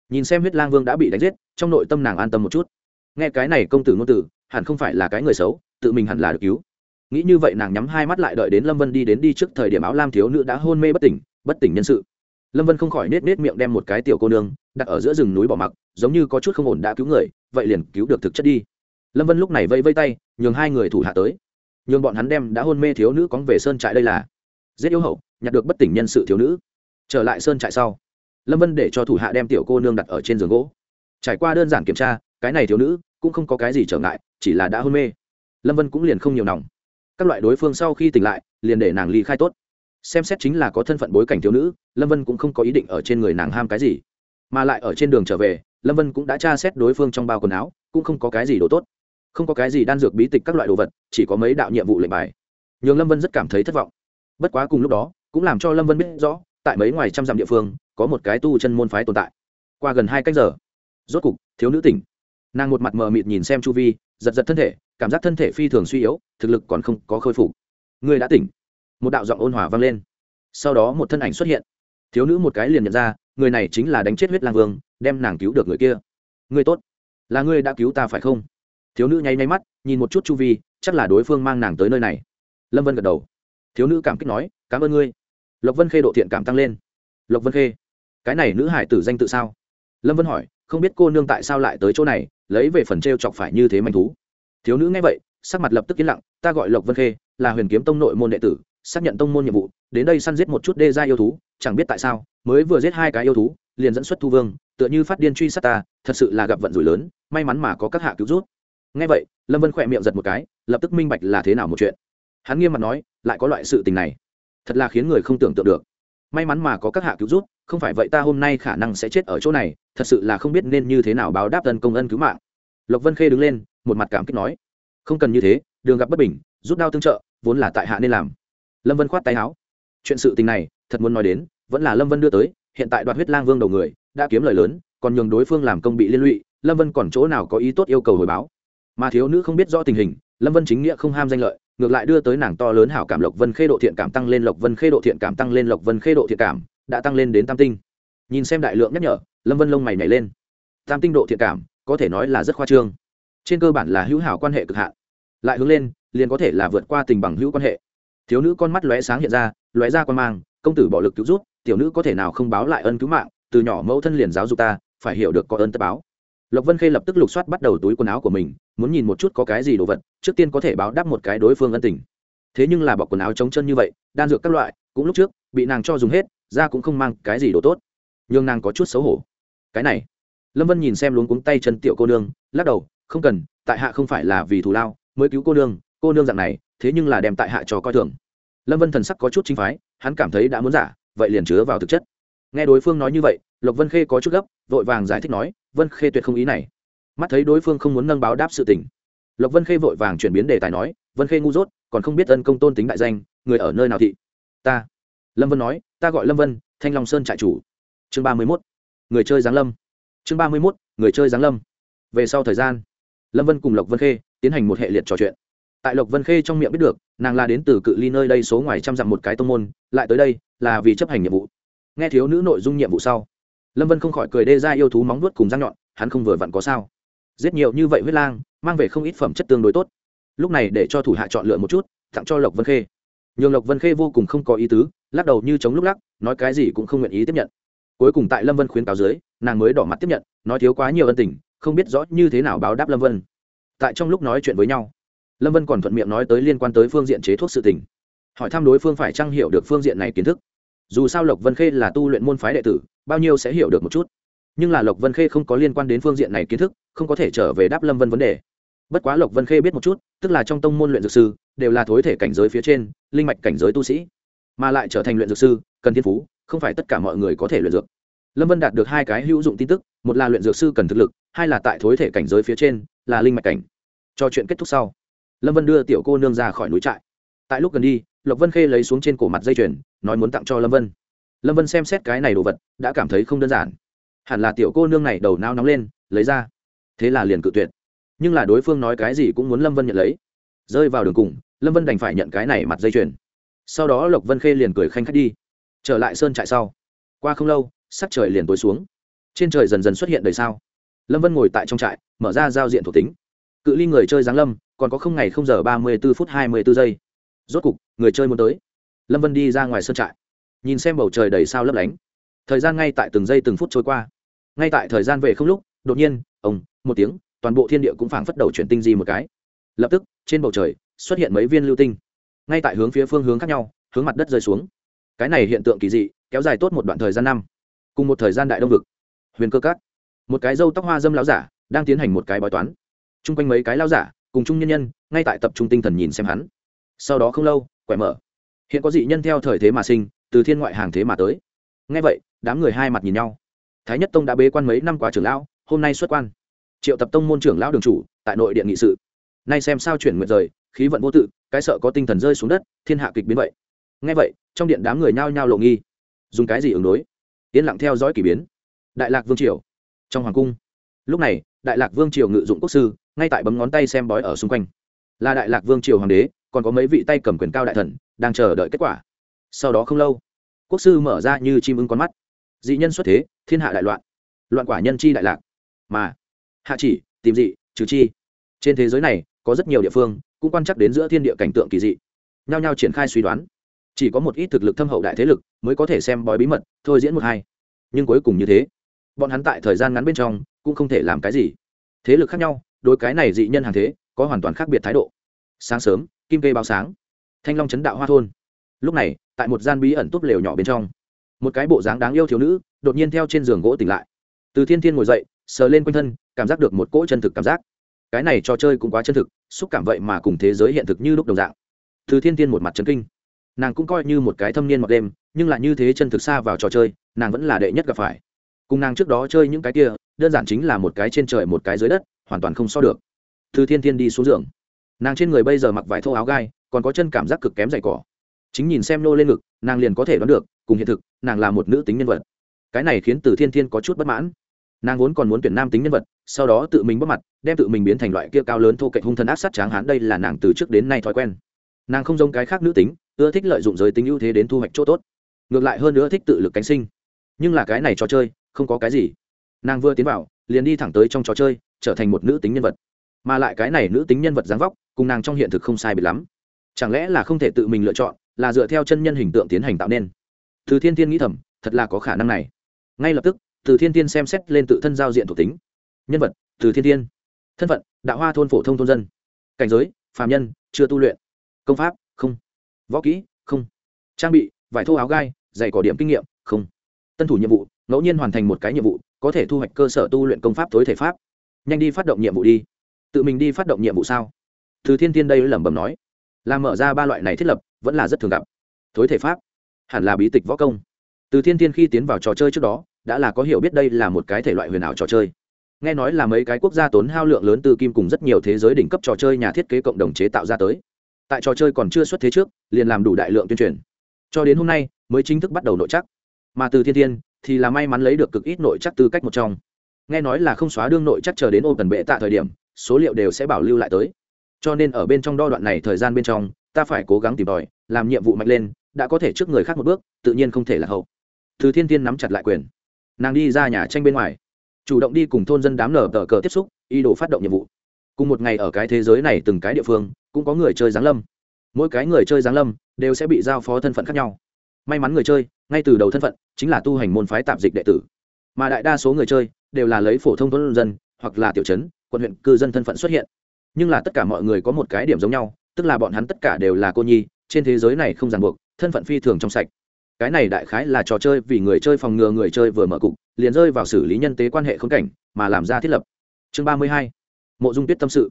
Nhìn xem huyết lang vương đã bị đánh giết, trong nội tâm nàng an tâm một chút. Nghe cái này công tử ngôn tử, hẳn không phải là cái người xấu, tự mình hẳn là được cứu nghĩ như vậy nàng nhắm hai mắt lại đợi đến lâm vân đi đến đi trước thời điểm áo lam thiếu nữ đã hôn mê bất tỉnh bất tỉnh nhân sự. Lâm vân không khỏi nết nết miệng đem một cái tiểu cô nương đặt ở giữa rừng núi bỏ mặc, giống như có chút không ổn đã cứu người, vậy liền cứu được thực chất đi. Lâm vân lúc này vây vây tay, nhường hai người thủ hạ tới. Nhường bọn hắn đem đã hôn mê thiếu nữ cóng về sơn trại đây là. Giết yếu hậu, nhặt được bất tỉnh nhân sự thiếu nữ. Trở lại sơn trại sau, lâm vân để cho thủ hạ đem tiểu cô nương đặt ở trên giường gỗ. Trải qua đơn giản kiểm tra, cái này thiếu nữ cũng không có cái gì trở ngại, chỉ là đã hôn mê. Lâm vân cũng liền không nhiều nòng các loại đối phương sau khi tỉnh lại, liền để nàng ly khai tốt. Xem xét chính là có thân phận bối cảnh thiếu nữ, lâm vân cũng không có ý định ở trên người nàng ham cái gì. Mà lại ở trên đường trở về, lâm vân cũng đã tra xét đối phương trong bao quần áo, cũng không có cái gì đồ tốt. Không có cái gì đan dược bí tịch các loại đồ vật, chỉ có mấy đạo nhiệm vụ lệnh bài. Nhường lâm vân rất cảm thấy thất vọng. Bất quá cùng lúc đó, cũng làm cho lâm vân biết rõ, tại mấy ngoài trăm dặm địa phương, có một cái tu chân môn phái tồn tại. Qua gần hai cách giờ, rốt cục, thiếu nữ tỉnh. Nàng một mặt mờ mịt nhìn xem chu vi, giật giật thân thể cảm giác thân thể phi thường suy yếu, thực lực còn không có khôi phục. Người đã tỉnh. Một đạo giọng ôn hòa vang lên. Sau đó một thân ảnh xuất hiện. Thiếu nữ một cái liền nhận ra, người này chính là đánh chết huyết lang vương, đem nàng cứu được người kia. Người tốt. Là ngươi đã cứu ta phải không? Thiếu nữ nháy nháy mắt, nhìn một chút chu vi, chắc là đối phương mang nàng tới nơi này. Lâm vân gật đầu. Thiếu nữ cảm kích nói, cảm ơn ngươi. Lộc vân khê độ thiện cảm tăng lên. Lộc vân khê, cái này nữ hải tử danh tự sao? Lâm vân hỏi, không biết cô nương tại sao lại tới chỗ này, lấy về phần t r e o chọc phải như thế manh thú? Thiếu nữ nghe vậy, sắc mặt lập tức yên lặng, ta gọi lộc vân khê, là huyền kiếm tông nội môn đệ tử, xác nhận tông môn nhiệm vụ, đến đây săn giết một chút đê gia yêu thú, chẳng biết tại sao, mới vừa giết hai cái yêu thú, liền dẫn xuất thu vương, tựa như phát điên truy sát ta, thật sự là gặp vận rủi lớn, may mắn mà có các hạ cứu rút. Ngay vậy, lâm vân khỏe miệng giật một cái, lập tức minh bạch là thế nào một chuyện. Hắn nghiêm mặt nói, lại có loại sự tình này, thật là khiến người không tưởng tượng được. May mắn mà có các hạ cứu rút, không phải vậy ta hôm nay khả năng sẽ chết ở chỗ này, thật sự là không biết nên như thế nào báo đáp tân công ân cứu mạng lộc vân khê đứng lên, một mặt cảm kích nói, không cần như thế, đường gặp bất bình, rút đao tương trợ, vốn là tại hạ nên làm. Lâm vân khoát tay áo. Chuyện sự tình này, thật muốn nói đến, vẫn là lâm vân đưa tới, hiện tại đoạt huyết lang vương đầu người, đã kiếm lời lớn, còn nhường đối phương làm công bị liên lụy, lâm vân còn chỗ nào có ý tốt yêu cầu hồi báo? Mà thiếu nữ không biết rõ tình hình, lâm vân chính nghĩa không ham danh lợi, ngược lại đưa tới nàng to lớn hảo cảm lộc vân khê độ thiện cảm tăng lên, lộc vân khê độ thiện cảm tăng lên, lộc vân khê độ thiện cảm đã tăng lên đến tam tinh. Nhìn xem đại lượng nhắc nhở, lâm vân lông mày nhảy lên. Tam tinh độ thiện cảm có thể nói là rất khoa trương. Trên cơ bản là hữu hảo quan hệ cực hạn. Lại hướng lên, liền có thể là vượt qua tình bằng hữu quan hệ. Thiếu nữ con mắt lóe sáng hiện ra, lóe ra quan mang, công tử bỏ lực cứu rút tiểu nữ có thể nào không báo lại ân cứu mạng, từ nhỏ mẫu thân liền giáo dục ta, phải hiểu được có ơn tất báo. Lộc vân khê lập tức lục soát bắt đầu túi quần áo của mình, muốn nhìn một chút có cái gì đồ vật, trước tiên có thể báo đáp một cái đối phương ân tình. Thế nhưng là bọc quần áo trống chân như vậy, đan dược các loại, cũng lúc trước, bị nàng cho dùng hết ra cũng không mang cái gì đồ tốt. Nhưng nàng có chút xấu hổ. Cái này lâm vân nhìn xem luống cuống tay chân tiểu cô nương, lắc đầu, không cần, tại hạ không phải là vì thù lao, mới cứu cô nương cô nương dạng này, thế nhưng là đem tại hạ cho coi thường. Lâm vân thần sắc có chút chính phái, hắn cảm thấy đã muốn giả, vậy liền chứa vào thực chất. Nghe đối phương nói như vậy, lộc vân khê có chút gấp, vội vàng giải thích nói, vân khê tuyệt không ý này. Mắt thấy đối phương không muốn nâng báo đáp sự tình, lộc vân khê vội vàng chuyển biến đề tài nói, vân khê ngu dốt, còn không biết ân công tôn tính đại danh, người ở nơi nào thị? Ta. Lâm vân nói, ta gọi lâm vân, thanh long sơn trại chủ. Chương ba mươi mốt. Người chơi giáng lâm chương ba mươi mốt, người chơi giáng lâm. Về sau thời gian, lâm vân cùng lộc vân khê tiến hành một hệ liệt trò chuyện. Tại lộc vân khê trong miệng biết được, nàng là đến từ cự ly nơi đây số ngoài trăm dặm một cái tông môn, lại tới đây là vì chấp hành nhiệm vụ. Nghe thiếu nữ nội dung nhiệm vụ sau, lâm vân không khỏi cười đê ra yêu thú móng vuốt cùng răng nhọn, hắn không vừa vặn có sao. Giết nhiều như vậy huyết lang, mang về không ít phẩm chất tương đối tốt. Lúc này để cho thủ hạ chọn lựa một chút, tặng cho lộc vân khê. Nhường lộc vân khê vô cùng không có ý tứ, lắc đầu như chống lúc lắc, nói cái gì cũng không nguyện ý tiếp nhận cuối cùng tại lâm vân khuyến cáo dưới, nàng mới đỏ mặt tiếp nhận, nói thiếu quá nhiều ân tình, không biết rõ như thế nào báo đáp lâm vân. Tại trong lúc nói chuyện với nhau, lâm vân còn thuận miệng nói tới liên quan tới phương diện chế thuốc sự tình. Hỏi thăm đối phương phải trang hiểu được phương diện này kiến thức. Dù sao lộc vân khê là tu luyện môn phái đệ tử, bao nhiêu sẽ hiểu được một chút. Nhưng là lộc vân khê không có liên quan đến phương diện này kiến thức, không có thể trở về đáp lâm vân vấn đề. Bất quá lộc vân khê biết một chút, tức là trong tông môn luyện dược sư, đều là thối thể cảnh giới phía trên, linh mạch cảnh giới tu sĩ. Mà lại trở thành luyện dược sư, cần thiên phú không phải tất cả mọi người có thể luyện dược. Lâm vân đạt được hai cái hữu dụng tin tức, một là luyện dược sư cần thực lực, hai là tại thối thể cảnh giới phía trên, là linh mạch cảnh. Cho chuyện kết thúc sau, lâm vân đưa tiểu cô nương ra khỏi núi trại. Tại lúc gần đi, lộc vân khê lấy xuống trên cổ mặt dây chuyền, nói muốn tặng cho lâm vân. Lâm vân xem xét cái này đồ vật, đã cảm thấy không đơn giản. Hẳn là tiểu cô nương này đầu nao nóng lên, lấy ra. Thế là liền cự tuyệt. Nhưng là đối phương nói cái gì cũng muốn lâm vân nhận lấy. Rơi vào đường cùng, lâm vân đành phải nhận cái này mặt dây chuyền. Sau đó lộc vân khê liền cười khanh khách đi trở lại sơn trại sau. Qua không lâu, sắc trời liền tối xuống. Trên trời dần dần xuất hiện đời sao. Lâm vân ngồi tại trong trại, mở ra giao diện thuộc tính. Cự ly người chơi giáng lâm, còn có không ngày không giờ ba mươi b ố phút hai mươi b ố giây. Rốt cục, người chơi muốn tới. Lâm vân đi ra ngoài sơn trại. Nhìn xem bầu trời đầy sao lấp lánh. Thời gian ngay tại từng giây từng phút trôi qua. Ngay tại thời gian về không lúc, đột nhiên ông một tiếng, toàn bộ thiên địa cũng phảng phất đầu chuyển tinh gì một cái. Lập tức, trên bầu trời, xuất hiện mấy viên lưu tinh. Ngay tại hướng phía phương hướng khác nhau, hướng mặt đất rơi xuống cái này hiện tượng kỳ dị, kéo dài tốt một đoạn thời gian năm. Cùng một thời gian đại đông vực. Huyền cơ cát một cái dâu tóc hoa dâm láo giả, đang tiến hành một cái bói toán. T r u n g quanh mấy cái lão giả, cùng chung nhân nhân, ngay tại tập trung tinh thần nhìn xem hắn. Sau đó không lâu, quẻ mở. Hiện có dị nhân theo thời thế mà sinh, từ thiên ngoại hàng thế mà tới. Ngay vậy, đám người hai mặt nhìn nhau. Thái nhất tông đã bế quan mấy năm qua trưởng lão, hôm nay xuất quan. Triệu tập tông môn trưởng lão đường chủ, tại nội điện nghị sự. Nay xem sao chuyển nguyện rời, khí vận vô tự, cái sợ có tinh thần rơi xuống đất, thiên hạ kịch biến vậy ngay vậy, trong điện đám người nhao nhao lộ nghi. Dùng cái gì ứng đối? Yên lặng theo dõi k ỳ biến. Đại lạc vương triều. Trong hoàng cung. Lúc này, đại lạc vương triều ngự dụng quốc sư, ngay tại bấm ngón tay xem bói ở xung quanh. Là đại lạc vương triều hoàng đế, còn có mấy vị tay cầm quyền cao đại thần, đang chờ đợi kết quả. Sau đó không lâu, quốc sư mở ra như chim ưng con mắt. Dị nhân xuất thế, thiên hạ đại loạn. Loạn quả nhân chi đại lạc. Mà, hạ chỉ, tìm dị, trừ chi. Trên thế giới này, có rất nhiều địa phương, cũng quan chắc đến giữa thiên địa cảnh tượng kỳ dị. Nhao nhao triển khai suy đoán chỉ có một ít thực lực thâm hậu đại thế lực mới có thể xem bói bí mật, thôi diễn một hai. Nhưng cuối cùng như thế, bọn hắn tại thời gian ngắn bên trong cũng không thể làm cái gì. Thế lực khác nhau đôi cái này dị nhân hàng thế có hoàn toàn khác biệt thái độ. Sáng sớm, kim kê báo sáng. Thanh long chấn đạo hoa thôn. Lúc này, tại một gian bí ẩn túp lều nhỏ bên trong, một cái bộ dáng đáng yêu thiếu nữ đột nhiên theo trên giường gỗ tỉnh lại. Từ thiên thiên ngồi dậy, sờ lên quanh thân, cảm giác được một cỗ chân thực cảm giác. Cái này trò chơi cũng quá chân thực, xúc cảm vậy mà cùng thế giới hiện thực như lúc đồng dạng. Từ thiên thiên một mặt chân kinh nàng cũng coi như một cái thâm niên một đêm, nhưng lại như thế chân thực xa vào trò chơi, nàng vẫn là đệ nhất gặp phải. Cùng nàng trước đó chơi những cái kia, đơn giản chính là một cái trên trời một cái dưới đất, hoàn toàn không so được. Từ thiên thiên đi xuống giường. Nàng trên người bây giờ mặc vải thô áo gai, còn có chân cảm giác cực kém dày cỏ. Chính nhìn xem nô lên ngực, nàng liền có thể đoán được, cùng hiện thực, nàng là một nữ tính nhân vật. Cái này khiến từ thiên thiên có chút bất mãn. Nàng vốn còn muốn tuyển nam tính nhân vật, sau đó tự mình bóc mặt, đem tự mình biến thành loại kia cao lớn thô kệ hung thần ác sát tráng hán, đây là nàng từ trước đến nay thói quen. Nàng không giống cái khác nữ tính ưa thích lợi dụng giới tính ưu thế đến thu hoạch chỗ tốt. Ngược lại hơn nữa thích tự lực cánh sinh. Nhưng là cái này trò chơi, không có cái gì. Nàng vừa tiến vào, liền đi thẳng tới trong trò chơi, trở thành một nữ tính nhân vật. Mà lại cái này nữ tính nhân vật dáng vóc, cùng nàng trong hiện thực không sai bị lắm. Chẳng lẽ là không thể tự mình lựa chọn, là dựa theo chân nhân hình tượng tiến hành tạo nên? Từ thiên thiên nghĩ thầm, thật là có khả năng này. Ngay lập tức, từ thiên thiên xem xét lên tự thân giao diện thuộc tính. Nhân vật, từ thiên thiên. Thân phận, đạo hoa thôn phổ thông thôn dân. Cảnh giới phàm nhân, chưa tu luyện. Công pháp, không võ kỹ, không. Trang bị, vải thô áo gai dày cỏ điểm kinh nghiệm, không. Tân thủ nhiệm vụ, ngẫu nhiên hoàn thành một cái nhiệm vụ, có thể thu hoạch cơ sở tu luyện công pháp tối thể pháp. Nhanh đi phát động nhiệm vụ đi. Tự mình đi phát động nhiệm vụ sao? Từ thiên tiên đây lẩm bẩm nói. Làm mở ra ba loại này thiết lập, vẫn là rất thường gặp. Thối thể pháp, hẳn là bí tịch võ công. Từ thiên tiên khi tiến vào trò chơi trước đó, đã là có hiểu biết đây là một cái thể loại huyền ảo trò chơi. Nghe nói là mấy cái quốc gia tốn hao lượng lớn từ kim cùng rất nhiều thế giới đỉnh cấp trò chơi nhà thiết kế cộng đồng chế tạo ra tới tại trò chơi còn chưa xuất thế trước, liền làm đủ đại lượng tuyên truyền. Cho đến hôm nay, mới chính thức bắt đầu nội chắc mà từ thiên Thiên thì là may mắn lấy được cực ít nội chắc tư cách một trong. Nghe nói là không xóa đương nội chắc chờ đến ô cần bệ tạ thời điểm, số liệu đều sẽ bảo lưu lại tới. Cho nên ở bên trong đo đoạn này thời gian bên trong, ta phải cố gắng tìm tòi, làm nhiệm vụ mạnh lên, đã có thể trước người khác một bước, tự nhiên không thể là hậu. Từ thiên tiên nắm chặt lại quyền. Nàng đi ra nhà tranh bên ngoài. Chủ động đi cùng thôn dân đám nở tờ cờ tiếp xúc, ý đồ phát động nhiệm vụ cùng một ngày ở cái thế giới này từng cái địa phương, cũng có người chơi giáng lâm. Mỗi cái người chơi giáng lâm đều sẽ bị giao phó thân phận khác nhau. May mắn người chơi, ngay từ đầu thân phận chính là tu hành môn phái tạp dịch đệ tử. Mà đại đa số người chơi đều là lấy phổ thông tuấn dân hoặc là tiểu chấn quận huyện, cư dân thân phận xuất hiện. Nhưng là tất cả mọi người có một cái điểm giống nhau, tức là bọn hắn tất cả đều là cô nhi, trên thế giới này không ràng buộc, thân phận phi thường trong sạch. Cái này đại khái là trò chơi vì người chơi phòng ngừa người chơi vừa mở cục, liền rơi vào xử lý nhân tế quan hệ khống cảnh, mà làm ra thiết lập. Chương ba mươi hai mộ dung tuyết tâm sự.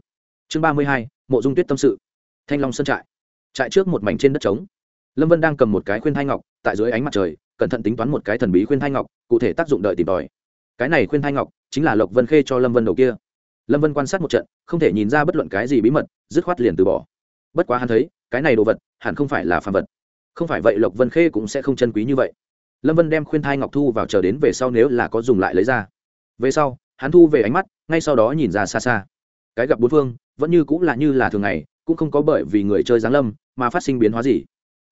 Chương ba mươi hai, mộ dung tuyết tâm sự. Thanh long sơn trại. Trại trước một mảnh trên đất trống. Lâm vân đang cầm một cái khuyên thai ngọc, tại dưới ánh mặt trời, cẩn thận tính toán một cái thần bí khuyên thai ngọc, cụ thể tác dụng đợi tìm tòi. Cái này khuyên thai ngọc chính là lộc vân khê cho lâm vân đầu kia. Lâm vân quan sát một trận, không thể nhìn ra bất luận cái gì bí mật, dứt khoát liền từ bỏ. Bất quá hắn thấy, cái này đồ vật hẳn không phải là phàm vật. Không phải vậy lộc vân khê cũng sẽ không chân quý như vậy. Lâm vân đem khuyên thai ngọc thu vào chờ đến về sau nếu là có dùng lại lấy ra. Về sau, hắn thu về ánh mắt, ngay sau đó nhìn ra xa xa cái gặp bốn phương, vẫn như cũng là như là thường ngày, cũng không có bởi vì người chơi giáng lâm mà phát sinh biến hóa gì.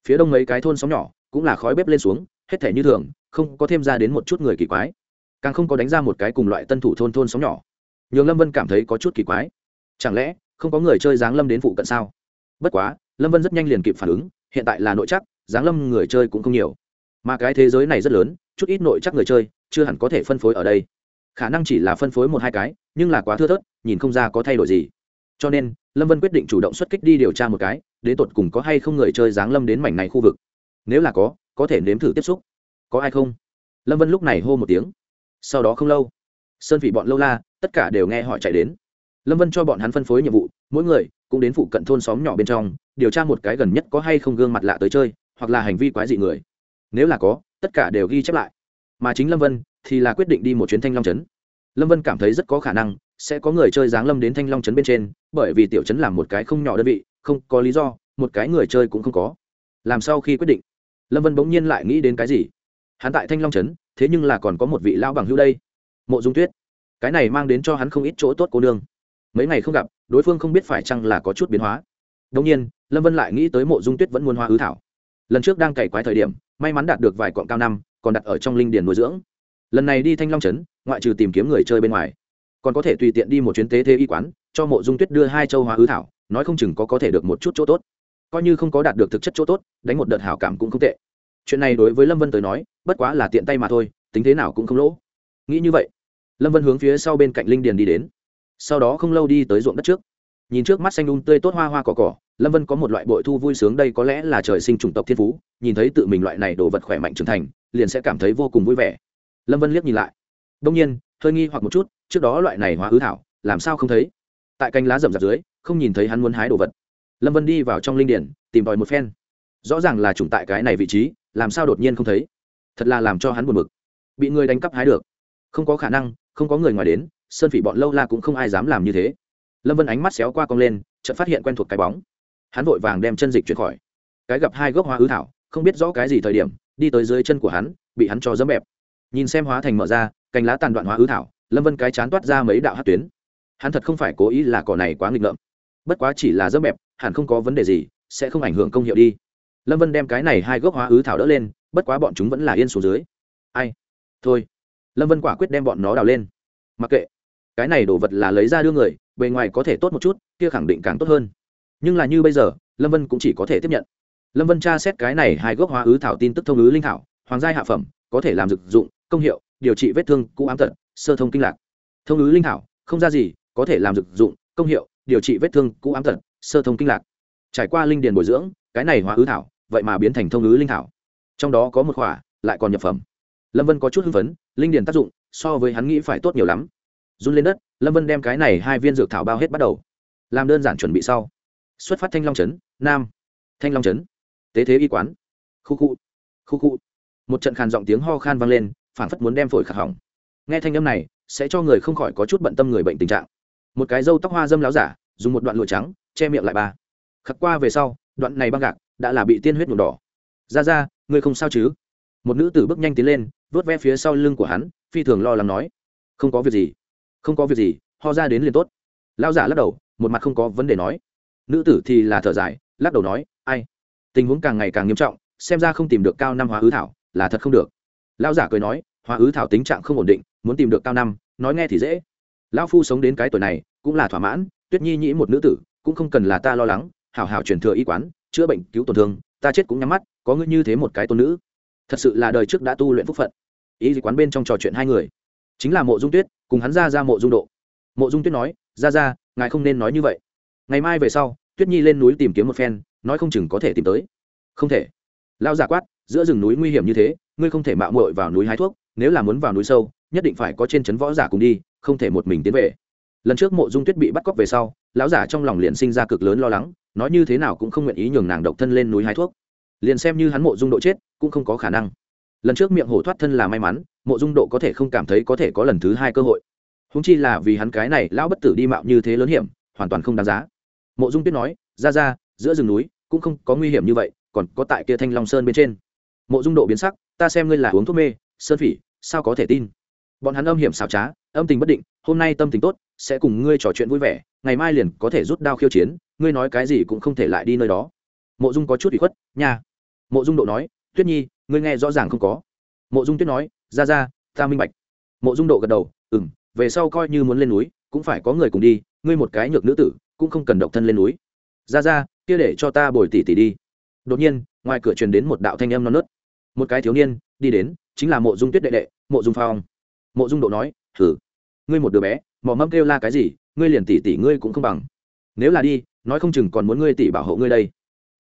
Phía đông mấy cái thôn xóm nhỏ cũng là khói bếp lên xuống, hết thể như thường, không có thêm ra đến một chút người kỳ quái. Càng không có đánh ra một cái cùng loại tân thủ thôn thôn xóm nhỏ. Nhường lâm vân cảm thấy có chút kỳ quái. Chẳng lẽ không có người chơi giáng lâm đến phụ cận sao? Bất quá, lâm vân rất nhanh liền kịp phản ứng, hiện tại là nội chắc, giáng lâm người chơi cũng không nhiều. Mà cái thế giới này rất lớn, chút ít nội chắc người chơi, chưa hẳn có thể phân phối ở đây. Khả năng chỉ là phân phối một hai cái nhưng là quá thưa thớt, nhìn không ra có thay đổi gì. Cho nên, lâm vân quyết định chủ động xuất kích đi điều tra một cái, đến tột cùng có hay không người chơi giáng lâm đến mảnh này khu vực. Nếu là có có thể nếm thử tiếp xúc. Có ai không? Lâm vân lúc này hô một tiếng. Sau đó không lâu, sơn vị bọn lâu la, tất cả đều nghe họ chạy đến. Lâm vân cho bọn hắn phân phối nhiệm vụ, mỗi người cũng đến phụ cận thôn xóm nhỏ bên trong, điều tra một cái gần nhất có hay không gương mặt lạ tới chơi, hoặc là hành vi quái dị người. Nếu là có, tất cả đều ghi chép lại. Mà chính lâm vân thì là quyết định đi một chuyến thanh long trấn lâm vân cảm thấy rất có khả năng sẽ có người chơi giáng lâm đến thanh long trấn bên trên, bởi vì tiểu trấn làm một cái không nhỏ đơn vị, không có lý do, một cái người chơi cũng không có. Làm sau khi quyết định? Lâm vân bỗng nhiên lại nghĩ đến cái gì? Hắn tại thanh long trấn, thế nhưng là còn có một vị lão bằng hữu đây. Mộ dung tuyết. Cái này mang đến cho hắn không ít chỗ tốt cô nương. Mấy ngày không gặp, đối phương không biết phải chăng là có chút biến hóa. Đông nhiên, lâm vân lại nghĩ tới mộ dung tuyết vẫn muôn hoa hứa thảo. Lần trước đang cày quái thời điểm, may mắn đạt được vài cọn cao năm, còn đặt ở trong linh điền nuôi dưỡng lần này đi thanh long trấn, ngoại trừ tìm kiếm người chơi bên ngoài, còn có thể tùy tiện đi một chuyến tế thế y quán, cho mộ dung tuyết đưa hai châu hoa hư thảo, nói không chừng có có thể được một chút chỗ tốt. Coi như không có đạt được thực chất chỗ tốt, đánh một đợt hảo cảm cũng không tệ. Chuyện này đối với lâm vân tới nói, bất quá là tiện tay mà thôi, tính thế nào cũng không lỗ. Nghĩ như vậy, lâm vân hướng phía sau bên cạnh linh điền đi đến. Sau đó không lâu đi tới ruộng đất trước. Nhìn trước mắt xanh đun tươi tốt hoa hoa cỏ cỏ, lâm vân có một loại bội thu vui sướng đây có lẽ là trời sinh chủng tộc thiên phú, nhìn thấy tự mình loại này đồ vật khỏe mạnh trưởng thành, liền sẽ cảm thấy vô cùng vui vẻ lâm vân liếc nhìn lại. Đông nhiên, hơi nghi hoặc một chút, trước đó loại này hóa ứ thảo, làm sao không thấy? Tại canh lá rậm rạp dưới, không nhìn thấy hắn muốn hái đồ vật. Lâm vân đi vào trong linh điển, tìm tòi một phen. Rõ ràng là chủng tại cái này vị trí, làm sao đột nhiên không thấy? Thật là làm cho hắn buồn bực. Bị người đánh cắp hái được. Không có khả năng, không có người ngoài đến, sơn phỉ bọn lâu la cũng không ai dám làm như thế. Lâm vân ánh mắt xéo qua cong lên, chợt phát hiện quen thuộc cái bóng. Hắn vội vàng đem chân dịch chuyển khỏi. Cái gặp hai gốc hoa hư thảo, không biết rõ cái gì thời điểm, đi tới dưới chân của hắn, bị hắn cho dấm bẹp nhìn xem hóa thành mở ra, cành lá tàn đoạn hóa ứ thảo, lâm vân cái chán toát ra mấy đạo hát tuyến. Hắn thật không phải cố ý là cỏ này quá nghịch ngợm. Bất quá chỉ là dẫm bẹp, hẳn không có vấn đề gì, sẽ không ảnh hưởng công hiệu đi. Lâm vân đem cái này hai gốc hóa ứ thảo đỡ lên, bất quá bọn chúng vẫn là yên xuống dưới. Ai? Thôi. Lâm vân quả quyết đem bọn nó đào lên. Mặc kệ. Cái này đồ vật là lấy ra đưa người, bề ngoài có thể tốt một chút, kia khẳng định càng tốt hơn. Nhưng là như bây giờ, lâm vân cũng chỉ có thể tiếp nhận. Lâm vân tra xét cái này hai gốc hóa ứ thảo tin tức thông ứ linh thảo, hoàng gia hạ phẩm, có thể làm dược dụng công hiệu, điều trị vết thương cũ ám tật, sơ thông kinh lạc. Thông ứ linh thảo, không ra gì có thể làm dược dụng, công hiệu, điều trị vết thương cũ ám tật, sơ thông kinh lạc. Trải qua linh điền bồi dưỡng, cái này hóa ứ thảo, vậy mà biến thành thông ứ linh thảo. Trong đó có một khỏa, lại còn nhập phẩm. Lâm vân có chút hưng phấn, linh điền tác dụng, so với hắn nghĩ phải tốt nhiều lắm. Run lên đất, lâm vân đem cái này hai viên dược thảo bao hết bắt đầu. Làm đơn giản chuẩn bị sau. Xuất phát thanh long trấn, nam. Thanh long trấn. Tế thế y quán. Khu khu. Khu khu. Một trận khàn giọng tiếng ho khan vang lên phản phất muốn đem phổi khạc hỏng. Nghe thanh âm này, sẽ cho người không khỏi có chút bận tâm người bệnh tình trạng. Một cái râu tóc hoa dâm láo giả, dùng một đoạn lụa trắng, che miệng lại ba khắc qua về sau, đoạn này băng gạc đã là bị tiên huyết nhuộm đỏ. Ra ra, ngươi không sao chứ? Một nữ tử bước nhanh tiến lên, vớt ve phía sau lưng của hắn, phi thường lo lắng nói. Không có việc gì, không có việc gì, ho ra đến liền tốt. Lao giả lắc đầu, một mặt không có vấn đề nói. Nữ tử thì là thở dài, lắc đầu nói, ai, tình huống càng ngày càng nghiêm trọng, xem ra không tìm được cao năm hóa hư thảo, là thật không được lao giả cười nói, hóa ứ thảo tính trạng không ổn định, muốn tìm được cao năm, nói nghe thì dễ. Lao phu sống đến cái tuổi này, cũng là thỏa mãn, tuyết nhi nhĩ một nữ tử, cũng không cần là ta lo lắng, hảo hảo truyền thừa y quán, chữa bệnh, cứu tổn thương, ta chết cũng nhắm mắt, có ngươi như thế một cái tôn nữ. Thật sự là đời trước đã tu luyện phúc phận. Y quán bên trong trò chuyện hai người. Chính là mộ dung tuyết, cùng hắn ra ra mộ dung độ. Mộ dung tuyết nói, ra ra, ngài không nên nói như vậy. Ngày mai về sau, tuyết nhi lên núi tìm kiếm một phen, nói không chừng có thể tìm tới. Không thể. Lao giả quát, giữa rừng núi nguy hiểm như thế ngươi không thể mạo muội vào núi hái thuốc, nếu là muốn vào núi sâu, nhất định phải có trên trấn võ giả cùng đi, không thể một mình tiến về. Lần trước mộ dung tuyết bị bắt cóc về sau, lão giả trong lòng liền sinh ra cực lớn lo lắng, nói như thế nào cũng không nguyện ý nhường nàng độc thân lên núi hái thuốc. Liền xem như hắn mộ dung độ chết, cũng không có khả năng. Lần trước miệng hổ thoát thân là may mắn, mộ dung độ có thể không cảm thấy có thể có lần thứ hai cơ hội. Húng chi là vì hắn cái này lão bất tử đi mạo như thế lớn hiểm, hoàn toàn không đáng giá. Mộ dung tuyết nói, ra ra, giữa rừng núi cũng không có nguy hiểm như vậy, còn có tại kia thanh long sơn bên trên. Mộ dung độ biến sắc ta xem ngươi là uống thuốc mê, sơn phỉ, sao có thể tin? Bọn hắn âm hiểm xảo trá, âm tình bất định, hôm nay tâm tình tốt, sẽ cùng ngươi trò chuyện vui vẻ, ngày mai liền có thể rút đao khiêu chiến, ngươi nói cái gì cũng không thể lại đi nơi đó. Mộ dung có chút bị khuất, nha. Mộ dung độ nói, tuyết nhi, ngươi nghe rõ ràng không có? Mộ dung tuyết nói, ra ra, ta minh bạch. Mộ dung độ gật đầu ừ m về sau coi như muốn lên núi, cũng phải có người cùng đi, ngươi một cái nhược nữ tử, cũng không cần độc thân lên núi. Ra ra, kia để cho ta bồi tỉ tỉ đi. Đột nhiên, ngoài cửa truyền đến một đạo thanh âm non nớt một cái thiếu niên, đi đến, chính là mộ dung tuyết đệ đệ, mộ dung phong. Mộ dung độ nói thử ngươi một đứa bé mỏ mâm kêu la cái gì, ngươi liền tỉ tỉ ngươi cũng không bằng. Nếu là đi, nói không chừng còn muốn ngươi tỉ bảo hộ ngươi đây.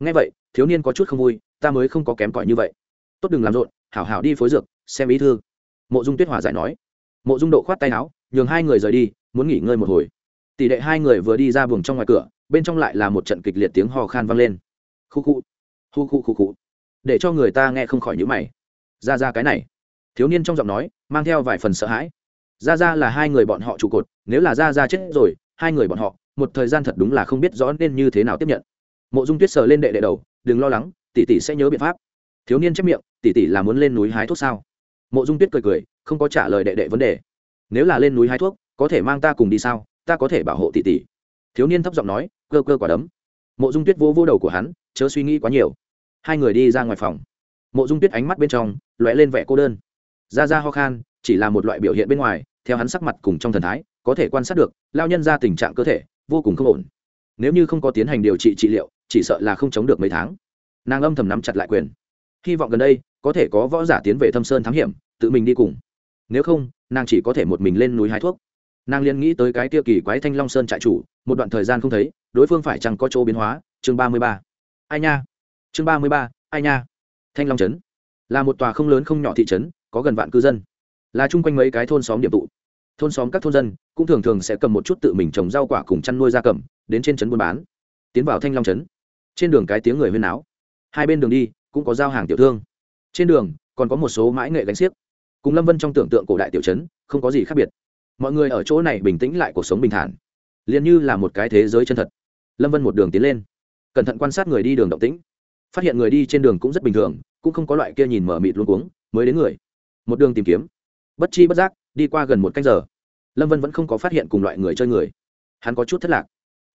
Ngay vậy, thiếu niên có chút không vui, ta mới không có kém cỏi như vậy. Tốt đừng làm rộn, hảo hảo đi phối dược, xem ý thư. Mộ dung tuyết hòa giải nói. Mộ dung độ khoát tay áo, nhường hai người rời đi, muốn nghỉ ngơi một hồi. Tỷ đệ hai người vừa đi ra buồng trong ngoài cửa, bên trong lại là một trận kịch liệt tiếng hò khan vang lên. Khu khu. Khu khu khu khu để cho người ta nghe không khỏi nhữ mày. Ra ra cái này. Thiếu niên trong giọng nói mang theo vài phần sợ hãi. Ra ra là hai người bọn họ trụ cột, nếu là ra ra chết rồi, hai người bọn họ, một thời gian thật đúng là không biết rõ nên như thế nào tiếp nhận. Mộ dung tuyết sờ lên đệ đệ đầu, đừng lo lắng, tỷ tỷ sẽ nhớ biện pháp. Thiếu niên chép miệng, tỷ tỷ là muốn lên núi hái thuốc sao? Mộ dung tuyết cười cười, không có trả lời đệ đệ vấn đề. Nếu là lên núi hái thuốc, có thể mang ta cùng đi sao? Ta có thể bảo hộ tỷ tỷ. Thiếu niên thấp giọng nói, cơ cơ quả đấm. Mộ dung tuyết vô vô đầu của hắn, chớ suy nghĩ quá nhiều hai người đi ra ngoài phòng. Mộ dung tuyết ánh mắt bên trong lóe lên vẻ cô đơn. Ra ra ho khan, chỉ là một loại biểu hiện bên ngoài, theo hắn sắc mặt cùng trong thần thái, có thể quan sát được, lao nhân ra tình trạng cơ thể vô cùng không ổn. Nếu như không có tiến hành điều trị trị liệu, chỉ sợ là không chống được mấy tháng. Nàng âm thầm nắm chặt lại quyền. Hy vọng gần đây, có thể có võ giả tiến về thâm sơn thám hiểm, tự mình đi cùng. Nếu không, nàng chỉ có thể một mình lên núi hái thuốc. Nàng liền nghĩ tới cái tiêu kỳ quái thanh long sơn trại chủ, một đoạn thời gian không thấy, đối phương phải chăng có chỗ biến hóa? Chương ba mươi ba. Ai nha? Chương ba mươi ba, ai nha? Thanh long trấn. Là một tòa không lớn không nhỏ thị trấn, có gần vạn cư dân. Là chung quanh mấy cái thôn xóm điểm tụ. Thôn xóm các thôn dân cũng thường thường sẽ cầm một chút tự mình trồng rau quả cùng chăn nuôi gia cầm, đến trên trấn buôn bán. Tiến vào thanh long trấn. Trên đường cái tiếng người huyên áo hai bên đường đi, cũng có giao hàng tiểu thương. Trên đường, còn có một số mãi nghệ gánh xiếc. Cùng lâm vân trong tưởng tượng cổ đại tiểu trấn, không có gì khác biệt. Mọi người ở chỗ này bình tĩnh lại cuộc sống bình thản. Liền như là một cái thế giới chân thật. Lâm vân một đường tiến lên. Cẩn thận quan sát người đi đường động tĩnh phát hiện người đi trên đường cũng rất bình thường, cũng không có loại kia nhìn mở mịt luôn cuống, mới đến người. Một đường tìm kiếm. Bất chi bất giác, đi qua gần một canh giờ. Lâm vân vẫn không có phát hiện cùng loại người chơi người. Hắn có chút thất lạc.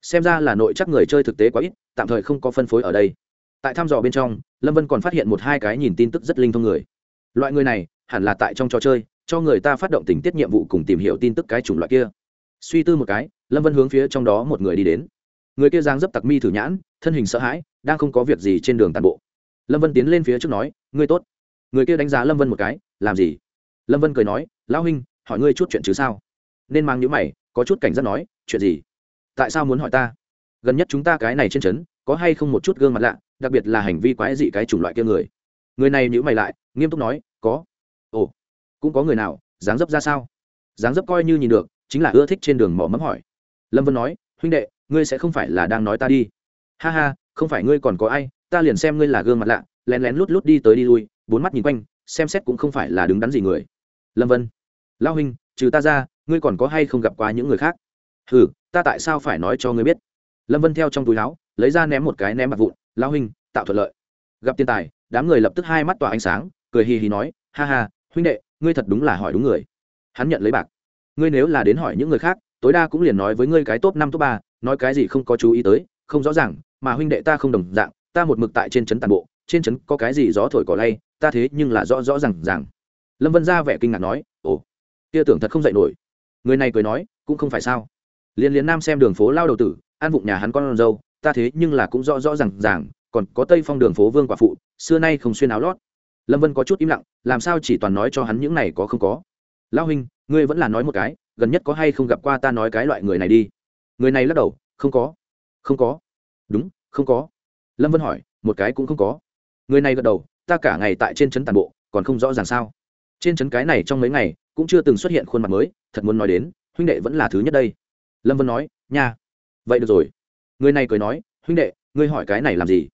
Xem ra là nội chắc người chơi thực tế quá ít, tạm thời không có phân phối ở đây. Tại thăm dò bên trong, lâm vân còn phát hiện một hai cái nhìn tin tức rất linh thông người. Loại người này, hẳn là tại trong trò chơi, cho người ta phát động tình tiết nhiệm vụ cùng tìm hiểu tin tức cái chủng loại kia. Suy tư một cái, lâm vân hướng phía trong đó một người đi đến. Người kia giang dấp tặc mi thử nhãn, thân hình sợ hãi đang không có việc gì trên đường tàn bộ. Lâm vân tiến lên phía trước nói, ngươi tốt. Người kia đánh giá lâm vân một cái, làm gì? Lâm vân cười nói, lão huynh, hỏi ngươi chút chuyện chứ sao? Nên mang những mày, có chút cảnh giác nói, chuyện gì? Tại sao muốn hỏi ta? Gần nhất chúng ta cái này trên trấn, có hay không một chút gương mặt lạ, đặc biệt là hành vi quái dị cái chủng loại kia người? Người này nhữ mày lại, nghiêm túc nói, có. Ồ, cũng có người nào, dáng dấp ra sao? Dáng dấp coi như nhìn được, chính là ưa thích trên đường mỏ mẫm hỏi. Lâm vân nói, huynh đệ, ngươi sẽ không phải là đang nói ta đi. Ha ha không phải ngươi còn có ai, ta liền xem ngươi là gương mặt lạ, lén lén lút lút đi tới đi lui, bốn mắt nhìn quanh, xem xét cũng không phải là đứng đắn gì người. Lâm vân lao huynh, trừ ta ra, ngươi còn có hay không gặp qua những người khác? Ừ ta tại sao phải nói cho ngươi biết? Lâm vân theo trong túi áo, lấy ra ném một cái ném bạc vụn lao huynh, tạo thuận lợi. Gặp tiền tài, đám người lập tức hai mắt tỏa ánh sáng, cười hì hì nói, ha ha, huynh đệ, ngươi thật đúng là hỏi đúng người. Hắn nhận lấy bạc. Ngươi nếu là đến hỏi những người khác, tối đa cũng liền nói với ngươi cái top năm, top ba, nói cái gì không có chú ý tới, không rõ ràng mà huynh đệ ta không đồng dạng, ta một mực tại trên trấn tàn bộ, trên trấn có cái gì gió thổi cỏ lay, ta thế nhưng là rõ rõ r à n g lâm vân ra vẻ kinh ngạc nói, ồ, kia tưởng thật không dạy nổi. Người này cười nói, cũng không phải sao. Liên liên nam xem đường phố lao đầu tử, an vụng nhà hắn con dâu, ta thế nhưng là cũng rõ rõ r à n g ràng, còn có tây phong đường phố vương quả phụ, xưa nay không xuyên áo lót. Lâm vân có chút im lặng, làm sao chỉ toàn nói cho hắn những này có không có. Lao huynh, ngươi vẫn là nói một cái, gần nhất có hay không gặp qua ta nói cái loại người này đi. Người này lắc đầu, không có không có đúng, không có. Lâm vân hỏi, một cái cũng không có. Người này gật đầu, ta cả ngày tại trên trấn tàn bộ, còn không rõ ràng sao. Trên trấn cái này trong mấy ngày, cũng chưa từng xuất hiện khuôn mặt mới, thật muốn nói đến, huynh đệ vẫn là thứ nhất đây. Lâm vân nói, nha. Vậy được rồi. Người này cười nói, huynh đệ, ngươi hỏi cái này làm gì?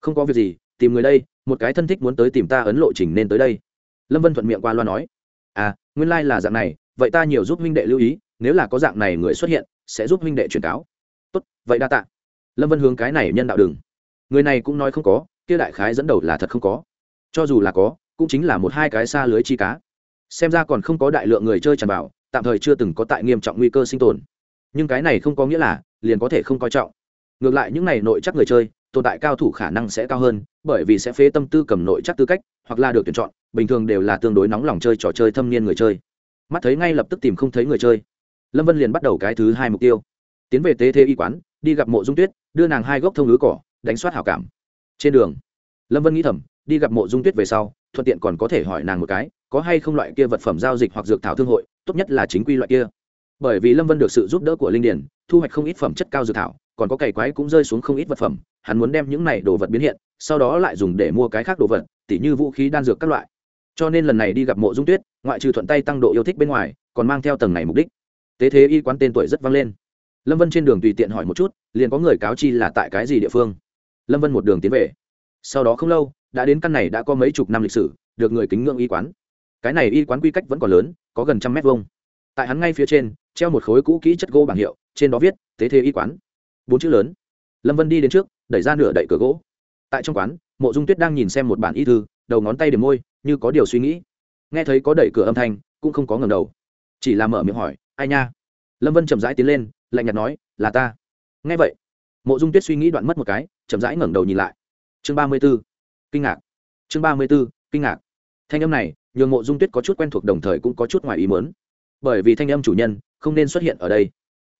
Không có việc gì, tìm người đây, một cái thân thích muốn tới tìm ta ấn lộ trình nên tới đây. Lâm vân thuận miệng qua loa nói à nguyên lai、like、là dạng này, vậy ta nhiều giúp huynh đệ lưu ý, nếu là có dạng này người xuất hiện, sẽ giúp huynh đệ truyền cáo. Tốt, vậy đa t ạ lâm vân hướng cái này nhân đạo đừng người này cũng nói không có, kia đại khái dẫn đầu là thật không có. Cho dù là có, cũng chính là một hai cái xa lưới chi cá. Xem ra còn không có đại lượng người chơi tràn vào, tạm thời chưa từng có tại nghiêm trọng nguy cơ sinh tồn. Nhưng cái này không có nghĩa là, liền có thể không coi trọng. Ngược lại những n à y nội chắc người chơi, tồn tại cao thủ khả năng sẽ cao hơn, bởi vì sẽ phế tâm tư cầm nội chắc tư cách, hoặc là được tuyển chọn, bình thường đều là tương đối nóng lòng chơi trò chơi thâm niên người chơi. Mắt thấy ngay lập tức tìm không thấy người chơi. Lâm vân liền bắt đầu cái thứ hai mục tiêu tiến về tế thế y quán, đi gặp mộ dung tuyết, đưa nàng hai gốc thông ngứa cỏ, đánh soát hảo cảm. Trên đường, lâm vân nghĩ thầm, đi gặp mộ dung tuyết về sau, thuận tiện còn có thể hỏi nàng một cái, có hay không loại kia vật phẩm giao dịch hoặc dược thảo thương hội, tốt nhất là chính quy loại kia. Bởi vì lâm vân được sự giúp đỡ của linh điển thu hoạch không ít phẩm chất cao dược thảo, còn có cày quái cũng rơi xuống không ít vật phẩm, hắn muốn đem những này đồ vật biến hiện, sau đó lại dùng để mua cái khác đồ vật, tỉ như vũ khí, đan dược các loại. Cho nên lần này đi gặp mộ dung tuyết, ngoại trừ thuận tay tăng độ yêu thích bên ngoài, còn mang theo tầng này mục đích. Tế thế y quán tên tuổi rất vang lên lâm vân trên đường tùy tiện hỏi một chút, liền có người cáo chi là tại cái gì địa phương. Lâm vân một đường tiến về. Sau đó không lâu, đã đến căn này đã có mấy chục năm lịch sử, được người kính ngưỡng y quán. Cái này y quán quy cách vẫn còn lớn, có gần trăm mét vuông. Tại hắn ngay phía trên, treo một khối cũ kỹ chất gỗ bảng hiệu, trên đó viết, tế thế y quán. Bốn chữ lớn. Lâm vân đi đến trước, đẩy ra nửa đậy cửa gỗ. Tại trong quán, mộ dung tuyết đang nhìn xem một bản y thư, đầu ngón tay điểm môi, như có điều suy nghĩ. Nghe thấy có đẩy cửa âm thanh, cũng không có ngầm đầu. Chỉ là mở miệng hỏi, ai nha? Lâm vân chậm rãi tiến lên lạnh nhạt nói, là ta. Nghe vậy, mộ dung tuyết suy nghĩ đoạn mất một cái, chậm rãi ngẩng đầu nhìn lại. Chương ba mươi b ố kinh ngạc. Chương ba mươi b ố kinh ngạc. Thanh âm này, nhường mộ dung tuyết có chút quen thuộc đồng thời cũng có chút ngoài ý mớn bởi vì thanh âm chủ nhân không nên xuất hiện ở đây.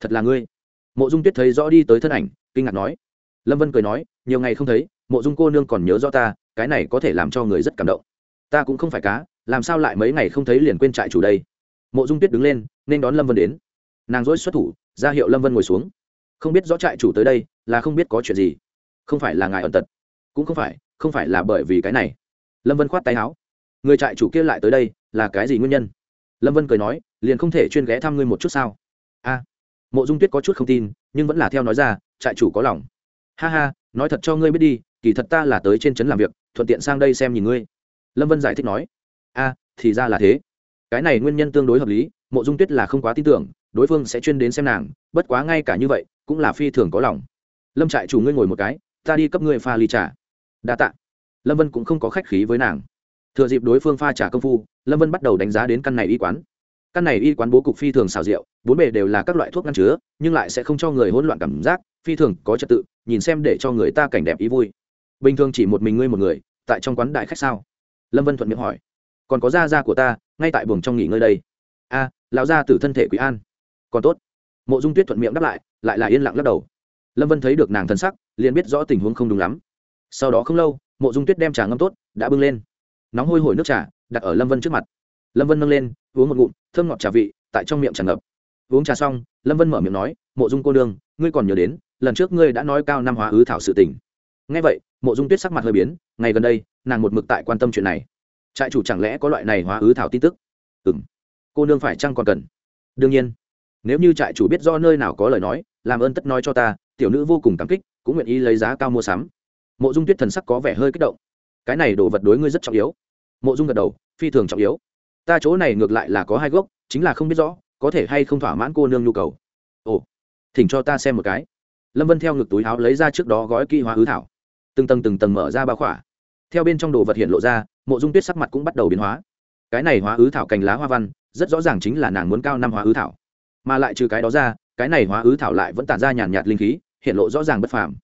Thật là ngươi. Mộ dung tuyết thấy rõ đi tới thân ảnh, kinh ngạc nói. Lâm vân cười nói, nhiều ngày không thấy, mộ dung cô nương còn nhớ rõ ta, cái này có thể làm cho người rất cảm động. Ta cũng không phải cá, làm sao lại mấy ngày không thấy liền quên trại chủ đây? Mộ dung tuyết đứng lên, nên đón lâm vân đến nàng dối xuất thủ, ra hiệu lâm vân ngồi xuống. Không biết rõ trại chủ tới đây là không biết có chuyện gì. Không phải là ngài ẩn tật, cũng không phải không phải là bởi vì cái này. Lâm vân khoát tay áo. Người trại chủ kia lại tới đây là cái gì nguyên nhân? Lâm vân cười nói, liền không thể chuyên ghé thăm ngươi một chút sao? A, mộ dung tuyết có chút không tin, nhưng vẫn là theo nói ra, trại chủ có lòng. Ha ha, nói thật cho ngươi biết đi, kỳ thật ta là tới trên trấn làm việc, thuận tiện sang đây xem nhìn ngươi. Lâm vân giải thích nói, a, thì ra là thế. Cái này nguyên nhân tương đối hợp lý, mộ dung tuyết là không quá tin tưởng đối phương sẽ chuyên đến xem nàng, bất quá ngay cả như vậy, cũng là phi thường có lòng. Lâm trại chủ ngươi ngồi một cái, ta đi cấp ngươi pha ly trà. Đa t ạ lâm vân cũng không có khách khí với nàng. Thừa dịp đối phương pha trà công phu, lâm vân bắt đầu đánh giá đến căn này y quán. Căn này y quán bố cục phi thường xào rượu bốn bề đều là các loại thuốc ngăn chứa, nhưng lại sẽ không cho người hỗn loạn cảm giác, phi thường có trật tự, nhìn xem để cho người ta cảnh đẹp ý vui. Bình thường chỉ một mình ngươi một người, tại trong quán đại khách sao? Lâm vân thuận miệng hỏi. Còn có da da của ta, ngay tại buồng trong nghỉ ngơi đây. A, lão gia tử thân thể quý an còn tốt. Mộ dung tuyết thuận miệng đáp lại lại là yên lặng lắc đầu. Lâm vân thấy được nàng thân sắc, liền biết rõ tình huống không đúng lắm. Sau đó không lâu, mộ dung tuyết đem trà ngâm tốt, đã bưng lên. Nóng hôi hổi nước trà, đặt ở lâm vân trước mặt. Lâm vân nâng lên, uống một ngụm, thơm ngọt trà vị, tại trong miệng tràn ngập. Uống trà xong, lâm vân mở miệng nói, mộ dung cô đương ngươi còn nhớ đến, lần trước ngươi đã nói cao năm hóa ứ thảo sự tình. Ngay vậy, mộ dung tuyết sắc mặt hơi biến, ngày gần đây, nàng một mực tại quan tâm chuyện này. Trại chủ chẳng lẽ có loại này hóa ứ thảo tin tức? Ừ m cô nương phải chăng còn cần? Đương nhiên nếu như trại chủ biết do nơi nào có lời nói, làm ơn tất nói cho ta, tiểu nữ vô cùng cảm kích, cũng nguyện ý lấy giá cao mua sắm. Mộ dung tuyết thần sắc có vẻ hơi kích động. Cái này đồ vật đối ngươi rất trọng yếu. Mộ dung gật đầu, phi thường trọng yếu. Ta chỗ này ngược lại là có hai gốc, chính là không biết rõ, có thể hay không thỏa mãn cô nương nhu cầu. Ồ, thỉnh cho ta xem một cái. Lâm vân theo ngực túi áo lấy ra trước đó gói kỹ hóa hứa thảo. Từng tầng từng tầng mở ra bao khỏa. Theo bên trong đồ vật hiện lộ ra, mộ dung tuyết sắc mặt cũng bắt đầu biến hóa. Cái này hóa hứa thảo cành lá hoa văn, rất rõ ràng chính là nàng muốn cao năm hóa hứa thảo mà lại trừ cái đó ra, cái này hóa ứ thảo lại vẫn tản ra nhàn nhạt linh khí, hiện lộ rõ ràng bất phàm.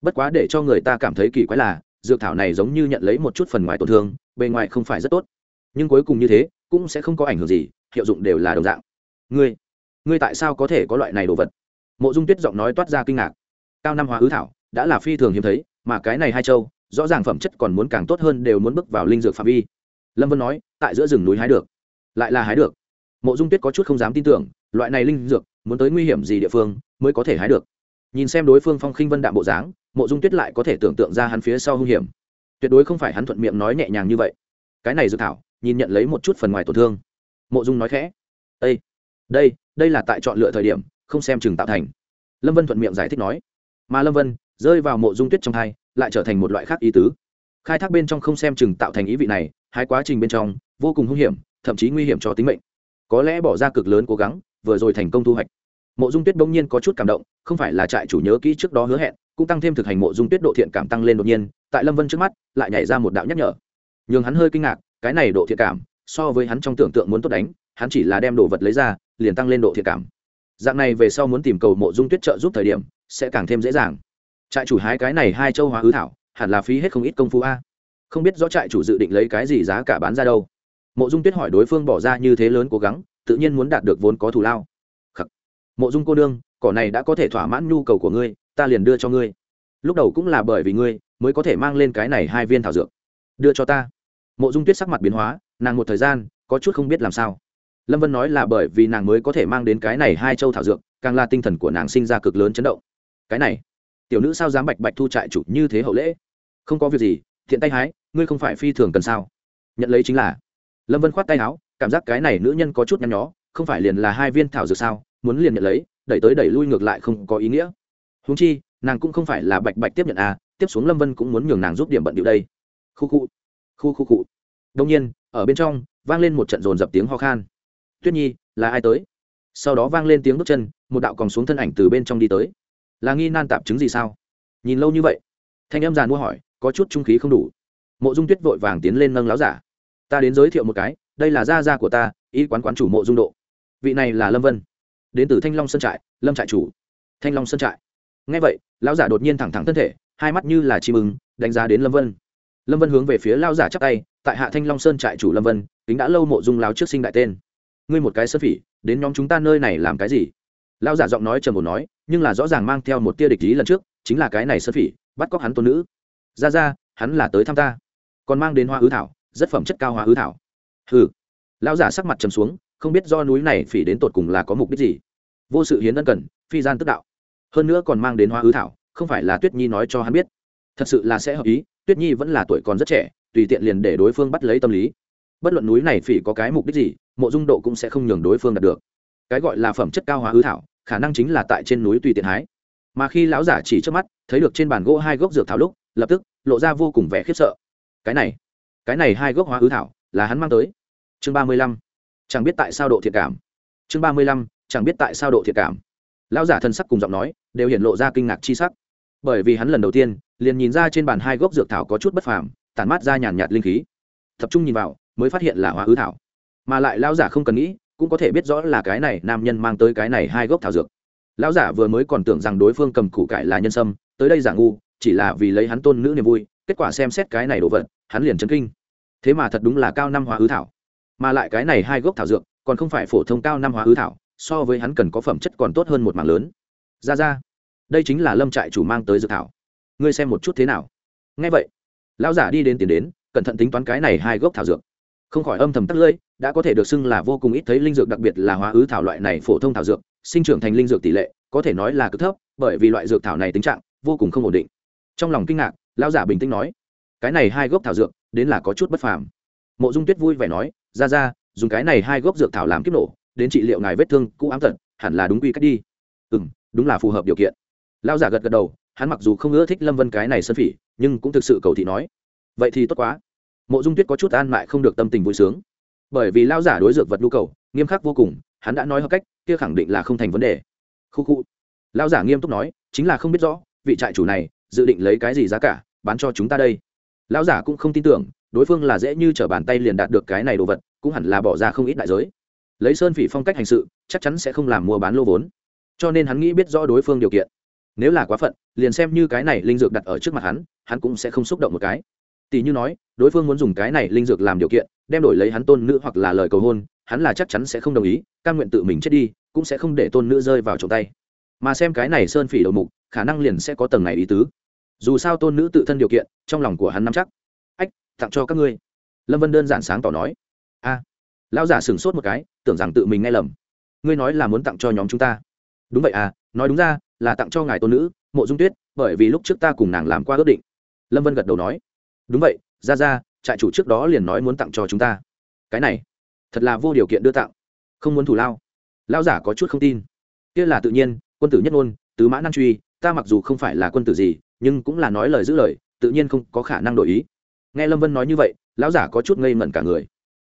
Bất quá để cho người ta cảm thấy kỳ quái là, dược thảo này giống như nhận lấy một chút phần ngoài tổn thương, bề ngoài không phải rất tốt. Nhưng cuối cùng như thế, cũng sẽ không có ảnh hưởng gì, hiệu dụng đều là đồng dạng. Ngươi ngươi tại sao có thể có loại này đồ vật? Mộ dung tuyết giọng nói toát ra kinh ngạc. Cao năm hóa ứ thảo, đã là phi thường hiếm thấy, mà cái này hai châu, rõ ràng phẩm chất còn muốn càng tốt hơn đều muốn bước vào linh dược phạm vi. Lâm vân nói, tại giữa rừng núi hái được. Lại là hái được mộ dung tuyết có chút không dám tin tưởng, loại này linh dược, muốn tới nguy hiểm gì địa phương mới có thể hái được. Nhìn xem đối phương phong khinh vân đạm bộ dáng, mộ dung tuyết lại có thể tưởng tượng ra hắn phía sau hung hiểm. Tuyệt đối không phải hắn thuận miệng nói nhẹ nhàng như vậy. Cái này dự thảo, nhìn nhận lấy một chút phần ngoài tổn thương. Mộ dung nói khẽ â đây đây là tại chọn lựa thời điểm, không xem chừng tạo thành. Lâm vân thuận miệng giải thích nói. Mà lâm vân rơi vào mộ dung tuyết trong thai, lại trở thành một loại khác ý tứ. Khai thác bên trong không xem chừng tạo thành ý vị này, hai quá trình bên trong vô cùng hung hiểm, thậm chí nguy hiểm cho tính mệnh có lẽ bỏ ra cực lớn cố gắng, vừa rồi thành công thu hoạch. Mộ dung tuyết bỗng nhiên có chút cảm động, không phải là trại chủ nhớ kỹ trước đó hứa hẹn, cũng tăng thêm thực hành mộ dung tuyết độ thiện cảm tăng lên đột nhiên, tại lâm vân trước mắt, lại nhảy ra một đạo nhắc nhở. Nhường hắn hơi kinh ngạc, cái này độ thiện cảm, so với hắn trong tưởng tượng muốn tốt đánh, hắn chỉ là đem đồ vật lấy ra, liền tăng lên độ thiện cảm. Dạng này về sau muốn tìm cầu mộ dung tuyết trợ giúp thời điểm, sẽ càng thêm dễ dàng. Trại chủ hái cái này hai châu hóa hứ thảo, hẳn là phí hết không ít công phu a. Không biết rõ trại chủ dự định lấy cái gì giá cả bán ra đâu mộ dung tuyết hỏi đối phương bỏ ra như thế lớn cố gắng, tự nhiên muốn đạt được vốn có thù lao. Khắc. mộ dung cô đương cỏ này đã có thể thỏa mãn nhu cầu của ngươi, ta liền đưa cho ngươi. Lúc đầu cũng là bởi vì ngươi, mới có thể mang lên cái này hai viên thảo dược. Đưa cho ta. Mộ dung tuyết sắc mặt biến hóa, nàng một thời gian, có chút không biết làm sao. Lâm vân nói là bởi vì nàng mới có thể mang đến cái này hai châu thảo dược, càng là tinh thần của nàng sinh ra cực lớn chấn động. Cái này, tiểu nữ sao dám bạch bạch thu trại chủ như thế hậu lễ? Không có việc gì, thiện tay hái, ngươi không phải phi thường cần sao? Nhận lấy chính là lâm vân khoát tay áo, cảm giác cái này nữ nhân có chút nhăn nhó, không phải liền là hai viên thảo dược sao, muốn liền nhận lấy, đẩy tới đẩy lui ngược lại không có ý nghĩa. Húng chi, nàng cũng không phải là bạch bạch tiếp nhận à tiếp xuống lâm vân cũng muốn nhường nàng giúp điểm bận điệu đây. Khu khu. Khu khu khu. Đông nhiên, ở bên trong, vang lên một trận rồn dập tiếng ho khan. Tuyết nhi, là ai tới? Sau đó vang lên tiếng bước chân, một đạo còn xuống thân ảnh từ bên trong đi tới. Là nghi nan tạp chứng gì sao? Nhìn lâu như vậy, thanh em giàn mua hỏi, có chút trung khí không đủ. Mộ dung tuyết vội vàng tiến lên nâng láo giả ta đến giới thiệu một cái, đây là gia gia của ta ý quán quán chủ mộ dung độ. Vị này là lâm vân. Đến từ thanh long sơn trại, lâm trại chủ. Thanh long sơn trại. Ngay vậy, lão giả đột nhiên thẳng thẳng thân thể, hai mắt như là chim ưng, đánh giá đến lâm vân. Lâm vân hướng về phía lao giả chắp tay, tại hạ thanh long sơn trại chủ lâm vân tính đã lâu mộ dung láo trước sinh đại tên. Ngươi một cái sơn phỉ, đến nhóm chúng ta nơi này làm cái gì? Lao giả giọng nói trầm một nói, nhưng là rõ ràng mang theo một tia địch ý lần trước, chính là cái này sơn phỉ, bắt cóc hắn tôn nữ. Ra ra hắn là tới thăm ta. Còn mang đến hoa ứ thảo rất phẩm chất cao hoa hư thảo. Hừ. Lão giả sắc mặt trầm xuống, không biết do núi này phỉ đến tột cùng là có mục đích gì. Vô sự hiến ân cần, phi gian tức đạo. Hơn nữa còn mang đến hoa hư thảo, không phải là tuyết nhi nói cho hắn biết. Thật sự là sẽ hợp ý, tuyết nhi vẫn là tuổi còn rất trẻ, tùy tiện liền để đối phương bắt lấy tâm lý. Bất luận núi này phỉ có cái mục đích gì, mộ dung độ cũng sẽ không nhường đối phương đạt được. Cái gọi là phẩm chất cao hóa hư thảo, khả năng chính là tại trên núi tùy tiện hái. Mà khi lão giả chỉ trước mắt, thấy được trên bàn gỗ hai gốc dược thảo lúc, lập tức, lộ ra vô cùng vẻ khiếp sợ. Cái này cái này hai gốc hóa hư thảo là hắn mang tới. Chương ba mươi lăm, chẳng biết tại sao độ thiệt cảm. Chương ba mươi lăm, chẳng biết tại sao độ thiệt cảm. Lão giả thân sắc cùng giọng nói đều hiện lộ ra kinh ngạc chi sắc. Bởi vì hắn lần đầu tiên liền nhìn ra trên bàn hai gốc dược thảo có chút bất phàm, tản mát ra nhàn nhạt linh khí. Tập trung nhìn vào mới phát hiện là hóa hư thảo. Mà lại lão giả không cần nghĩ, cũng có thể biết rõ là cái này nam nhân mang tới cái này hai gốc thảo dược. Lão giả vừa mới còn tưởng rằng đối phương cầm củ cải là nhân sâm, tới đây giả ngu, chỉ là vì lấy hắn tôn nữ niềm vui, kết quả xem xét cái này đồ vật hắn liền chấn kinh. Thế mà thật đúng là cao năm hóa hư thảo. Mà lại cái này hai gốc thảo dược, còn không phải phổ thông cao năm hóa hư thảo, so với hắn cần có phẩm chất còn tốt hơn một mảng lớn. Ra ra, đây chính là lâm trại chủ mang tới dược thảo. Ngươi xem một chút thế nào? Ngay vậy, lão giả đi đến tiền đến, cẩn thận tính toán cái này hai gốc thảo dược. Không khỏi âm thầm tắt lưỡi, đã có thể được xưng là vô cùng ít thấy linh dược đặc biệt là hóa ứ thảo loại này phổ thông thảo dược, sinh trưởng thành linh dược tỷ lệ, có thể nói là cực thấp, bởi vì loại dược thảo này tính trạng vô cùng không ổn định. Trong lòng kinh ngạc, lão giả bình tĩnh nói cái này hai gốc thảo dược, đến là có chút bất phàm. Mộ dung tuyết vui vẻ nói, ra ra, dùng cái này hai gốc dược thảo làm kiếp nổ, đến trị liệu ngài vết thương cũ ám tật, hẳn là đúng quy cách đi. Ừ m đúng là phù hợp điều kiện. Lao giả gật gật đầu, hắn mặc dù không ưa thích lâm vân cái này sân phỉ, nhưng cũng thực sự cầu thị nói, vậy thì tốt quá. Mộ dung tuyết có chút an mại không được tâm tình vui sướng. Bởi vì lao giả đối dược vật nhu cầu, nghiêm khắc vô cùng, hắn đã nói hợp cách, kia khẳng định là không thành vấn đề. Khu khu. Lao giả nghiêm túc nói, chính là không biết rõ, vị trại chủ này dự định lấy cái gì giá cả, bán cho chúng ta đây? Lão giả cũng không tin tưởng, đối phương là dễ như t r ở bàn tay liền đạt được cái này đồ vật, cũng hẳn là bỏ ra không ít đại giới. Lấy sơn phỉ phong cách hành sự, chắc chắn sẽ không làm mua bán lô vốn. Cho nên hắn nghĩ biết rõ đối phương điều kiện. Nếu là quá phận, liền xem như cái này linh dược đặt ở trước mặt hắn hắn cũng sẽ không xúc động một cái. Tỷ như nói, đối phương muốn dùng cái này linh dược làm điều kiện, đem đổi lấy hắn tôn nữ hoặc là lời cầu hôn, hắn là chắc chắn sẽ không đồng ý căn nguyện tự mình chết đi, cũng sẽ không để tôn nữ rơi vào trong tay. Mà xem cái này sơn phỉ đầu mục, khả năng liền sẽ có tầng này ý tứ dù sao tôn nữ tự thân điều kiện trong lòng của hắn nắm chắc. Ách tặng cho các ngươi. Lâm vân đơn giản sáng tỏ nói. A à, lão giả sửng sốt một cái tưởng rằng tự mình nghe lầm. Ngươi nói là muốn tặng cho nhóm chúng ta. Đúng vậy à nói đúng ra là tặng cho ngài tôn nữ mộ dung tuyết bởi vì lúc trước ta cùng nàng làm qua ước định. Lâm vân gật đầu nói. Đúng vậy ra ra trại chủ trước đó liền nói muốn tặng cho chúng ta. Cái này thật là vô điều kiện đưa tặng. Không muốn thủ lao. Lao giả có chút không tin. Kia là tự nhiên quân tử nhất ngôn tứ mã năng truy ta mặc dù không phải là quân tử gì, nhưng cũng là nói lời giữ lời, tự nhiên không có khả năng đổi ý. Nghe lâm vân nói như vậy, lão giả có chút ngây ngẩn cả người.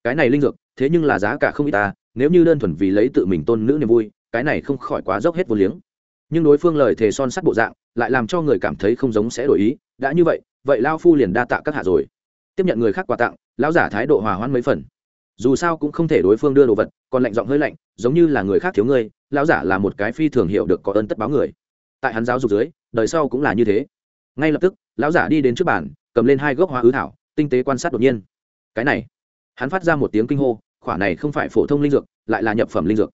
Cái này linh dược, thế nhưng là giá cả không ít ta, nếu như đơn thuần vì lấy tự mình tôn nữ niềm vui, cái này không khỏi quá dốc hết vô liếng. Nhưng đối phương lời thề son sắt bộ dạng, lại làm cho người cảm thấy không giống sẽ đổi ý. Đã như vậy vậy lao phu liền đa tạ các hạ rồi. Tiếp nhận người khác quà tặng, lão giả thái độ hòa hoãn mấy phần. Dù sao cũng không thể đối phương đưa đồ vật, còn lạnh giọng hơi lạnh, giống như là người khác thiếu ngươi, lão giả là một cái phi thường hiểu được có ơn tất báo người tại hắn giáo dục dưới, đời sau cũng là như thế. Ngay lập tức, lão giả đi đến trước bàn, cầm lên hai gốc hoa ứ thảo, tinh tế quan sát đột nhiên. Cái này, hắn phát ra một tiếng kinh hô, khỏa này không phải phổ thông linh dược, lại là nhập phẩm linh dược.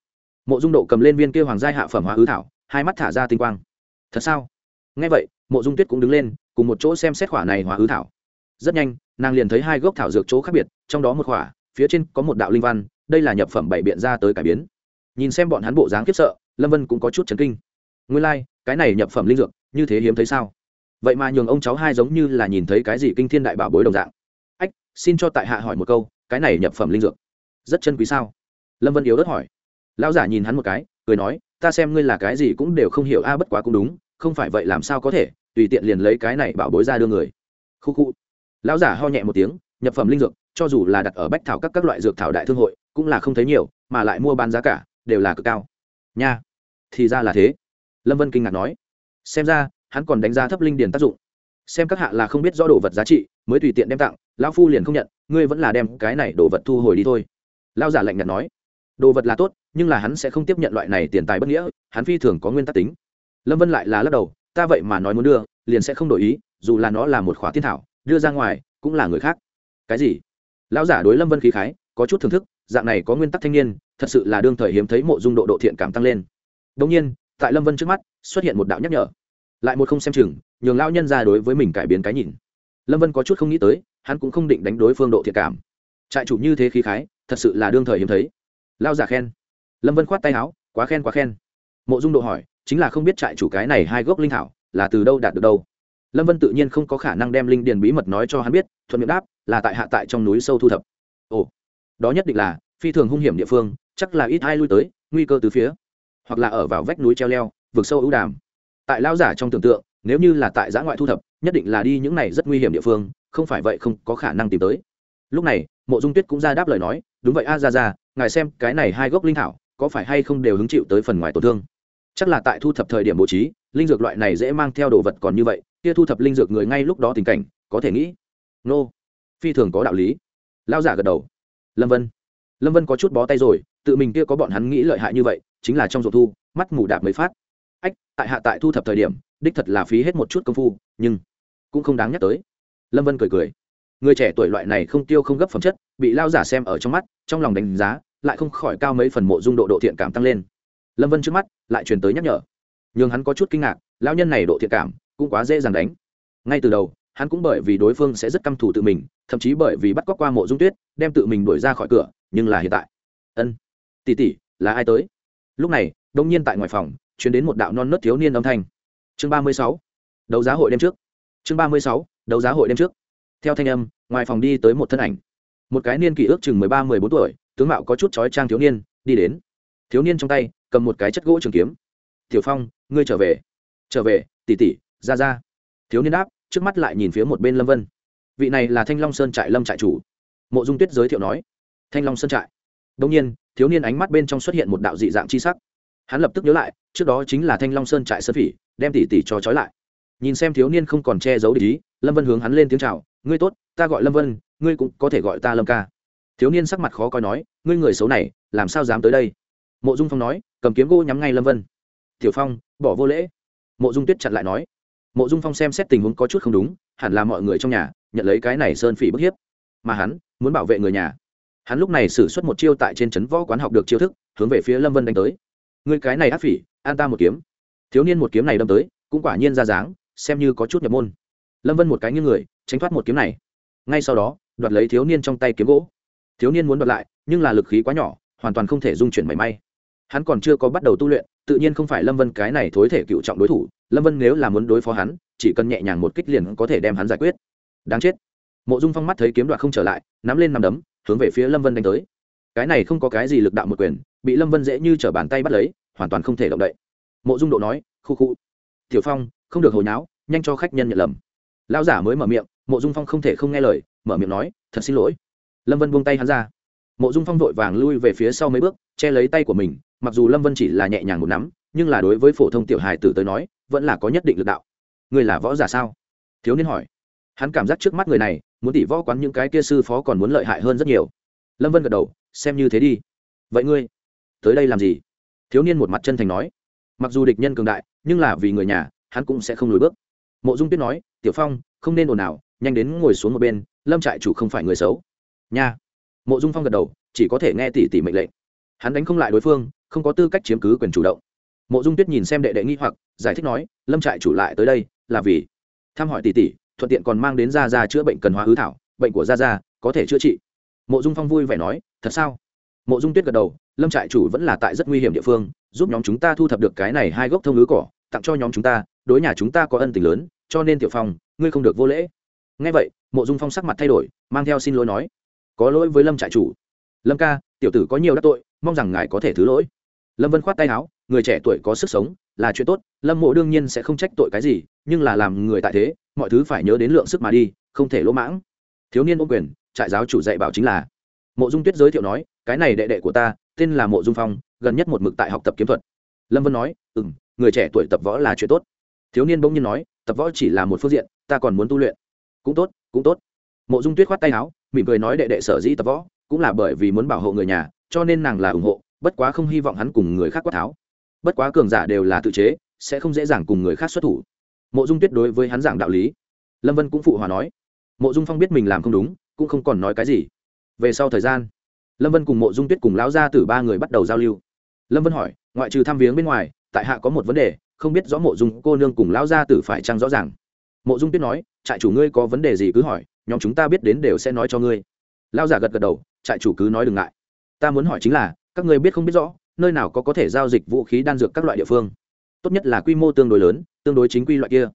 Mộ dung độ cầm lên viên kia hoàng giai hạ phẩm hoa ứ thảo, hai mắt thả ra tinh quang. Thật sao? Ngay vậy, mộ dung tuyết cũng đứng lên, cùng một chỗ xem xét khỏa này hoa ứ thảo. Rất nhanh, nàng liền thấy hai gốc thảo dược chỗ khác biệt, trong đó một khỏa, phía trên có một đạo linh văn, đây là nhập phẩm bảy biện ra tới cải biến. Nhìn xem bọn hắn bộ dáng khiếp sợ, lâm vân cũng có chút chấn kinh nguyên lai、like, cái này nhập phẩm linh dược như thế hiếm thấy sao? Vậy mà nhường ông cháu hai giống như là nhìn thấy cái gì kinh thiên đại bảo bối đồng dạng. Ách xin cho tại hạ hỏi một câu cái này nhập phẩm linh dược rất chân quý sao? Lâm vân yếu đất hỏi. Lão giả nhìn hắn một cái cười nói ta xem ngươi là cái gì cũng đều không hiểu a bất quá cũng đúng không phải vậy làm sao có thể tùy tiện liền lấy cái này bảo bối ra đưa người. Khu khu. Lão giả ho nhẹ một tiếng nhập phẩm linh dược cho dù là đặt ở bách thảo các các loại dược thảo đại thương hội cũng là không thấy nhiều mà lại mua bán giá cả đều là cực cao. Nha thì ra là thế lâm vân kinh ngạc nói, xem ra, hắn còn đánh giá thấp linh điền tác dụng. Xem các hạ là không biết rõ đồ vật giá trị, mới tùy tiện đem tặng, lão phu liền không nhận, ngươi vẫn là đem cái này đồ vật thu hồi đi thôi. Lao giả lạnh nhạt nói, đồ vật là tốt, nhưng là hắn sẽ không tiếp nhận loại này tiền tài bất nghĩa, hắn phi thường có nguyên tắc tính. Lâm vân lại là lắc đầu, ta vậy mà nói muốn đưa, liền sẽ không đổi ý, dù là nó là một khóa thiên thảo, đưa ra ngoài, cũng là người khác. Cái gì? Lão giả đối lâm vân khí khái, có chút thưởng thức, dạng này có nguyên tắc thanh niên, thật sự là đương thời hiếm thấy mộ dung độ độ thiện cảm tăng lên. Đông nhiên tại lâm vân trước mắt, xuất hiện một đạo nhắc nhở. Lại một không xem chừng, nhường lão nhân ra đối với mình cải biến cái nhìn. Lâm vân có chút không nghĩ tới, hắn cũng không định đánh đối phương độ thiện cảm. Trại chủ như thế khí khái, thật sự là đương thời hiếm thấy. Lao giả khen. Lâm vân khoát tay áo, quá khen quá khen. Mộ dung độ hỏi, chính là không biết trại chủ cái này hai gốc linh thảo, là từ đâu đạt được đâu? Lâm vân tự nhiên không có khả năng đem linh điền bí mật nói cho hắn biết, thuận miệng đáp, là tại hạ tại trong núi sâu thu thập. Ồ, đó nhất định là, phi thường hung hiểm địa phương, chắc là ít ai lui tới, nguy cơ từ phía hoặc là ở vào vách núi treo leo, vực sâu ưu đàm. Tại lao giả trong tưởng tượng, nếu như là tại giã ngoại thu thập, nhất định là đi những này rất nguy hiểm địa phương, không phải vậy không có khả năng tìm tới. Lúc này, mộ dung tuyết cũng ra đáp lời nói, đúng vậy a, ra ra, ngài xem, cái này hai gốc linh thảo, có phải hay không đều hứng chịu tới phần ngoài tổn thương? Chắc là tại thu thập thời điểm bố trí, linh dược loại này dễ mang theo đồ vật còn như vậy, kia thu thập linh dược người ngay lúc đó tình cảnh, có thể nghĩ. Nô, phi thường có đạo lý. Lao giả gật đầu. Lâm vân. Lâm vân có chút bó tay rồi, tự mình kia có bọn hắn nghĩ lợi hại như vậy chính là trong ruộng thu, mắt mù đạp mới phát. Ách, tại hạ tại thu thập thời điểm, đích thật là phí hết một chút công phu, nhưng cũng không đáng nhắc tới. Lâm vân cười cười. Người trẻ tuổi loại này không tiêu không gấp phẩm chất, bị lao giả xem ở trong mắt, trong lòng đánh giá, lại không khỏi cao mấy phần mộ dung độ độ thiện cảm tăng lên. Lâm vân trước mắt, lại truyền tới nhắc nhở. N h ư n g hắn có chút kinh ngạc, lao nhân này độ thiện cảm, cũng quá dễ dàng đánh. Ngay từ đầu, hắn cũng bởi vì đối phương sẽ rất căm thù tự mình, thậm chí bởi vì bắt cóc qua mộ dung tuyết, đem tự mình đuổi ra khỏi cửa, nhưng là hiện tại. Ân tỉ tỉ là ai tới? Lúc này, đông nhiên tại ngoài phòng chuyển đến một đạo non nớt thiếu niên âm thanh. Chương ba mươi sáu, đấu giá hội đêm trước. Chương ba mươi sáu, đấu giá hội đêm trước. Theo thanh âm, ngoài phòng đi tới một thân ảnh. Một cái niên kỷ ước chừng mười ba, mười bốn tuổi, tướng mạo có chút trói trang thiếu niên, đi đến. Thiếu niên trong tay, cầm một cái chất gỗ trường kiếm. Tiểu phong, ngươi trở về. Trở về tỉ tỉ ra ra. Thiếu niên đáp, trước mắt lại nhìn phía một bên lâm vân. Vị này là thanh long sơn trại lâm trại chủ. Mộ dung tuyết giới thiệu nói. Thanh long sơn trại. Đông nhiên thiếu niên ánh mắt bên trong xuất hiện một đạo dị dạng chi sắc. Hắn lập tức nhớ lại, trước đó chính là thanh long sơn trại sơn phỉ, đem tỷ tỷ cho trói lại. Nhìn xem thiếu niên không còn che giấu để ý, lâm vân hướng hắn lên tiếng c h à o ngươi tốt, ta gọi lâm vân, ngươi cũng có thể gọi ta lâm ca. Thiếu niên sắc mặt khó coi nói, ngươi người xấu này, làm sao dám tới đây? Mộ dung phong nói, cầm kiếm gỗ nhắm ngay lâm vân. Tiểu phong, bỏ vô lễ. Mộ dung tuyết chặn lại nói. Mộ dung phong xem xét tình huống có chút không đúng, hẳn là mọi người trong nhà nhận lấy cái này sơn phỉ bức hiếp. Mà hắn muốn bảo vệ người nhà hắn lúc này xử suất một chiêu tại trên trấn võ quán học được chiêu thức, hướng về phía lâm vân đánh tới. Người cái này ác phỉ, an ta một kiếm. Thiếu niên một kiếm này đâm tới, cũng quả nhiên ra dáng, xem như có chút nhập môn. Lâm vân một cái như người, tránh thoát một kiếm này. Ngay sau đó, đoạt lấy thiếu niên trong tay kiếm gỗ. Thiếu niên muốn đoạt lại, nhưng là lực khí quá nhỏ, hoàn toàn không thể dung chuyển mảy may. Hắn còn chưa có bắt đầu tu luyện, tự nhiên không phải lâm vân cái này thối thể cựu trọng đối thủ. Lâm vân nếu là muốn đối phó hắn, chỉ cần nhẹ nhàng một kích liền có thể đem hắn giải quyết. Đáng chết. Mộ dung phong mắt thấy kiếm đoạt không trở lại, nắm lên nằm đấm hướng về phía lâm vân đánh tới. Cái này không có cái gì lực đạo một quyền, bị lâm vân dễ như t r ở bàn tay bắt lấy, hoàn toàn không thể động đậy. Mộ dung độ nói, khu khu, tiểu phong, không được hồi náo, nhanh cho khách nhân nhận lầm. Lão giả mới mở miệng, mộ dung phong không thể không nghe lời, mở miệng nói, thật xin lỗi. Lâm vân buông tay hắn ra. Mộ dung phong vội vàng lui về phía sau mấy bước, che lấy tay của mình, mặc dù lâm vân chỉ là nhẹ nhàng một nắm, nhưng là đối với phổ thông tiểu hài tử tới nói, vẫn là có nhất định lực đạo. Người là võ giả sao? Thiếu niên hỏi. Hắn cảm giác trước mắt người này muốn tỷ võ quán những cái kia sư phó còn muốn lợi hại hơn rất nhiều. Lâm vân gật đầu, xem như thế đi. Vậy ngươi, tới đây làm gì? Thiếu niên một mặt chân thành nói. Mặc dù địch nhân cường đại, nhưng là vì người nhà, hắn cũng sẽ không lùi bước. Mộ dung tuyết nói, tiểu phong, không nên ồn ào, nhanh đến ngồi xuống một bên, lâm trại chủ không phải người xấu. Nha. Mộ dung phong gật đầu, chỉ có thể nghe tỷ tỷ mệnh lệnh. Hắn đánh không lại đối phương, không có tư cách chiếm cứ quyền chủ động. Mộ dung tuyết nhìn xem đệ đệ nghi hoặc, giải thích nói, lâm trại chủ lại tới đây, là vì thăm hỏi tỷ tỷ thuận tiện còn mang đến gia gia chữa bệnh cần hóa hư thảo, bệnh của gia gia có thể chữa trị. Mộ dung phong vui vẻ nói, thật sao? Mộ dung tuyết gật đầu, lâm trại chủ vẫn là tại rất nguy hiểm địa phương, giúp nhóm chúng ta thu thập được cái này hai gốc thông lứa cỏ, tặng cho nhóm chúng ta, đối nhà chúng ta có ân tình lớn, cho nên tiểu phong, ngươi không được vô lễ. Ngay vậy, mộ dung phong sắc mặt thay đổi, mang theo xin lỗi nói, có lỗi với lâm trại chủ. Lâm ca, tiểu tử có nhiều đắc tội, mong rằng ngài có thể thứ lỗi. Lâm vân khoát tay áo, người trẻ tuổi có sức sống, là chuyện tốt, lâm mộ đương nhiên sẽ không trách tội cái gì nhưng là làm người tại thế, mọi thứ phải nhớ đến lượng sức mà đi, không thể lỗ mãng. Thiếu niên ô quyền, trại giáo chủ dạy bảo chính là, mộ dung tuyết giới thiệu nói, cái này đệ đệ của ta, tên là mộ dung phong, gần nhất một mực tại học tập kiếm thuật. Lâm vân nói ừ m người trẻ tuổi tập võ là chuyện tốt. Thiếu niên bỗng nhiên nói, tập võ chỉ là một phương diện, ta còn muốn tu luyện. Cũng tốt cũng tốt. Mộ dung tuyết khoát tay áo, mỉm cười nói, đệ đệ sở dĩ tập võ, cũng là bởi vì muốn bảo hộ người nhà, cho nên nàng là ủng hộ, bất quá không hy vọng hắn cùng người khác quát tháo. Bất quá cường giả đều là tự chế, sẽ không dễ dàng cùng người khác xuất thủ mộ dung tuyết đối với hắn giảng đạo lý. Lâm vân cũng phụ hòa nói, mộ dung phong biết mình làm không đúng, cũng không còn nói cái gì. Về sau thời gian, lâm vân cùng mộ dung tuyết cùng lão gia tử ba người bắt đầu giao lưu. Lâm vân hỏi, ngoại trừ thăm viếng bên ngoài, tại hạ có một vấn đề, không biết rõ mộ dung cô nương cùng lão gia tử phải chăng rõ ràng. Mộ dung tuyết nói, trại chủ ngươi có vấn đề gì cứ hỏi, nhóm chúng ta biết đến đều sẽ nói cho ngươi. Lão giả gật gật đầu, trại chủ cứ nói đừng ngại. Ta muốn hỏi chính là, các ngươi biết không biết rõ, nơi nào có có thể giao dịch vũ khí đan dược các loại địa phương? Tốt nhất là quy mô tương đối lớn, tương đối chính quy loại kia.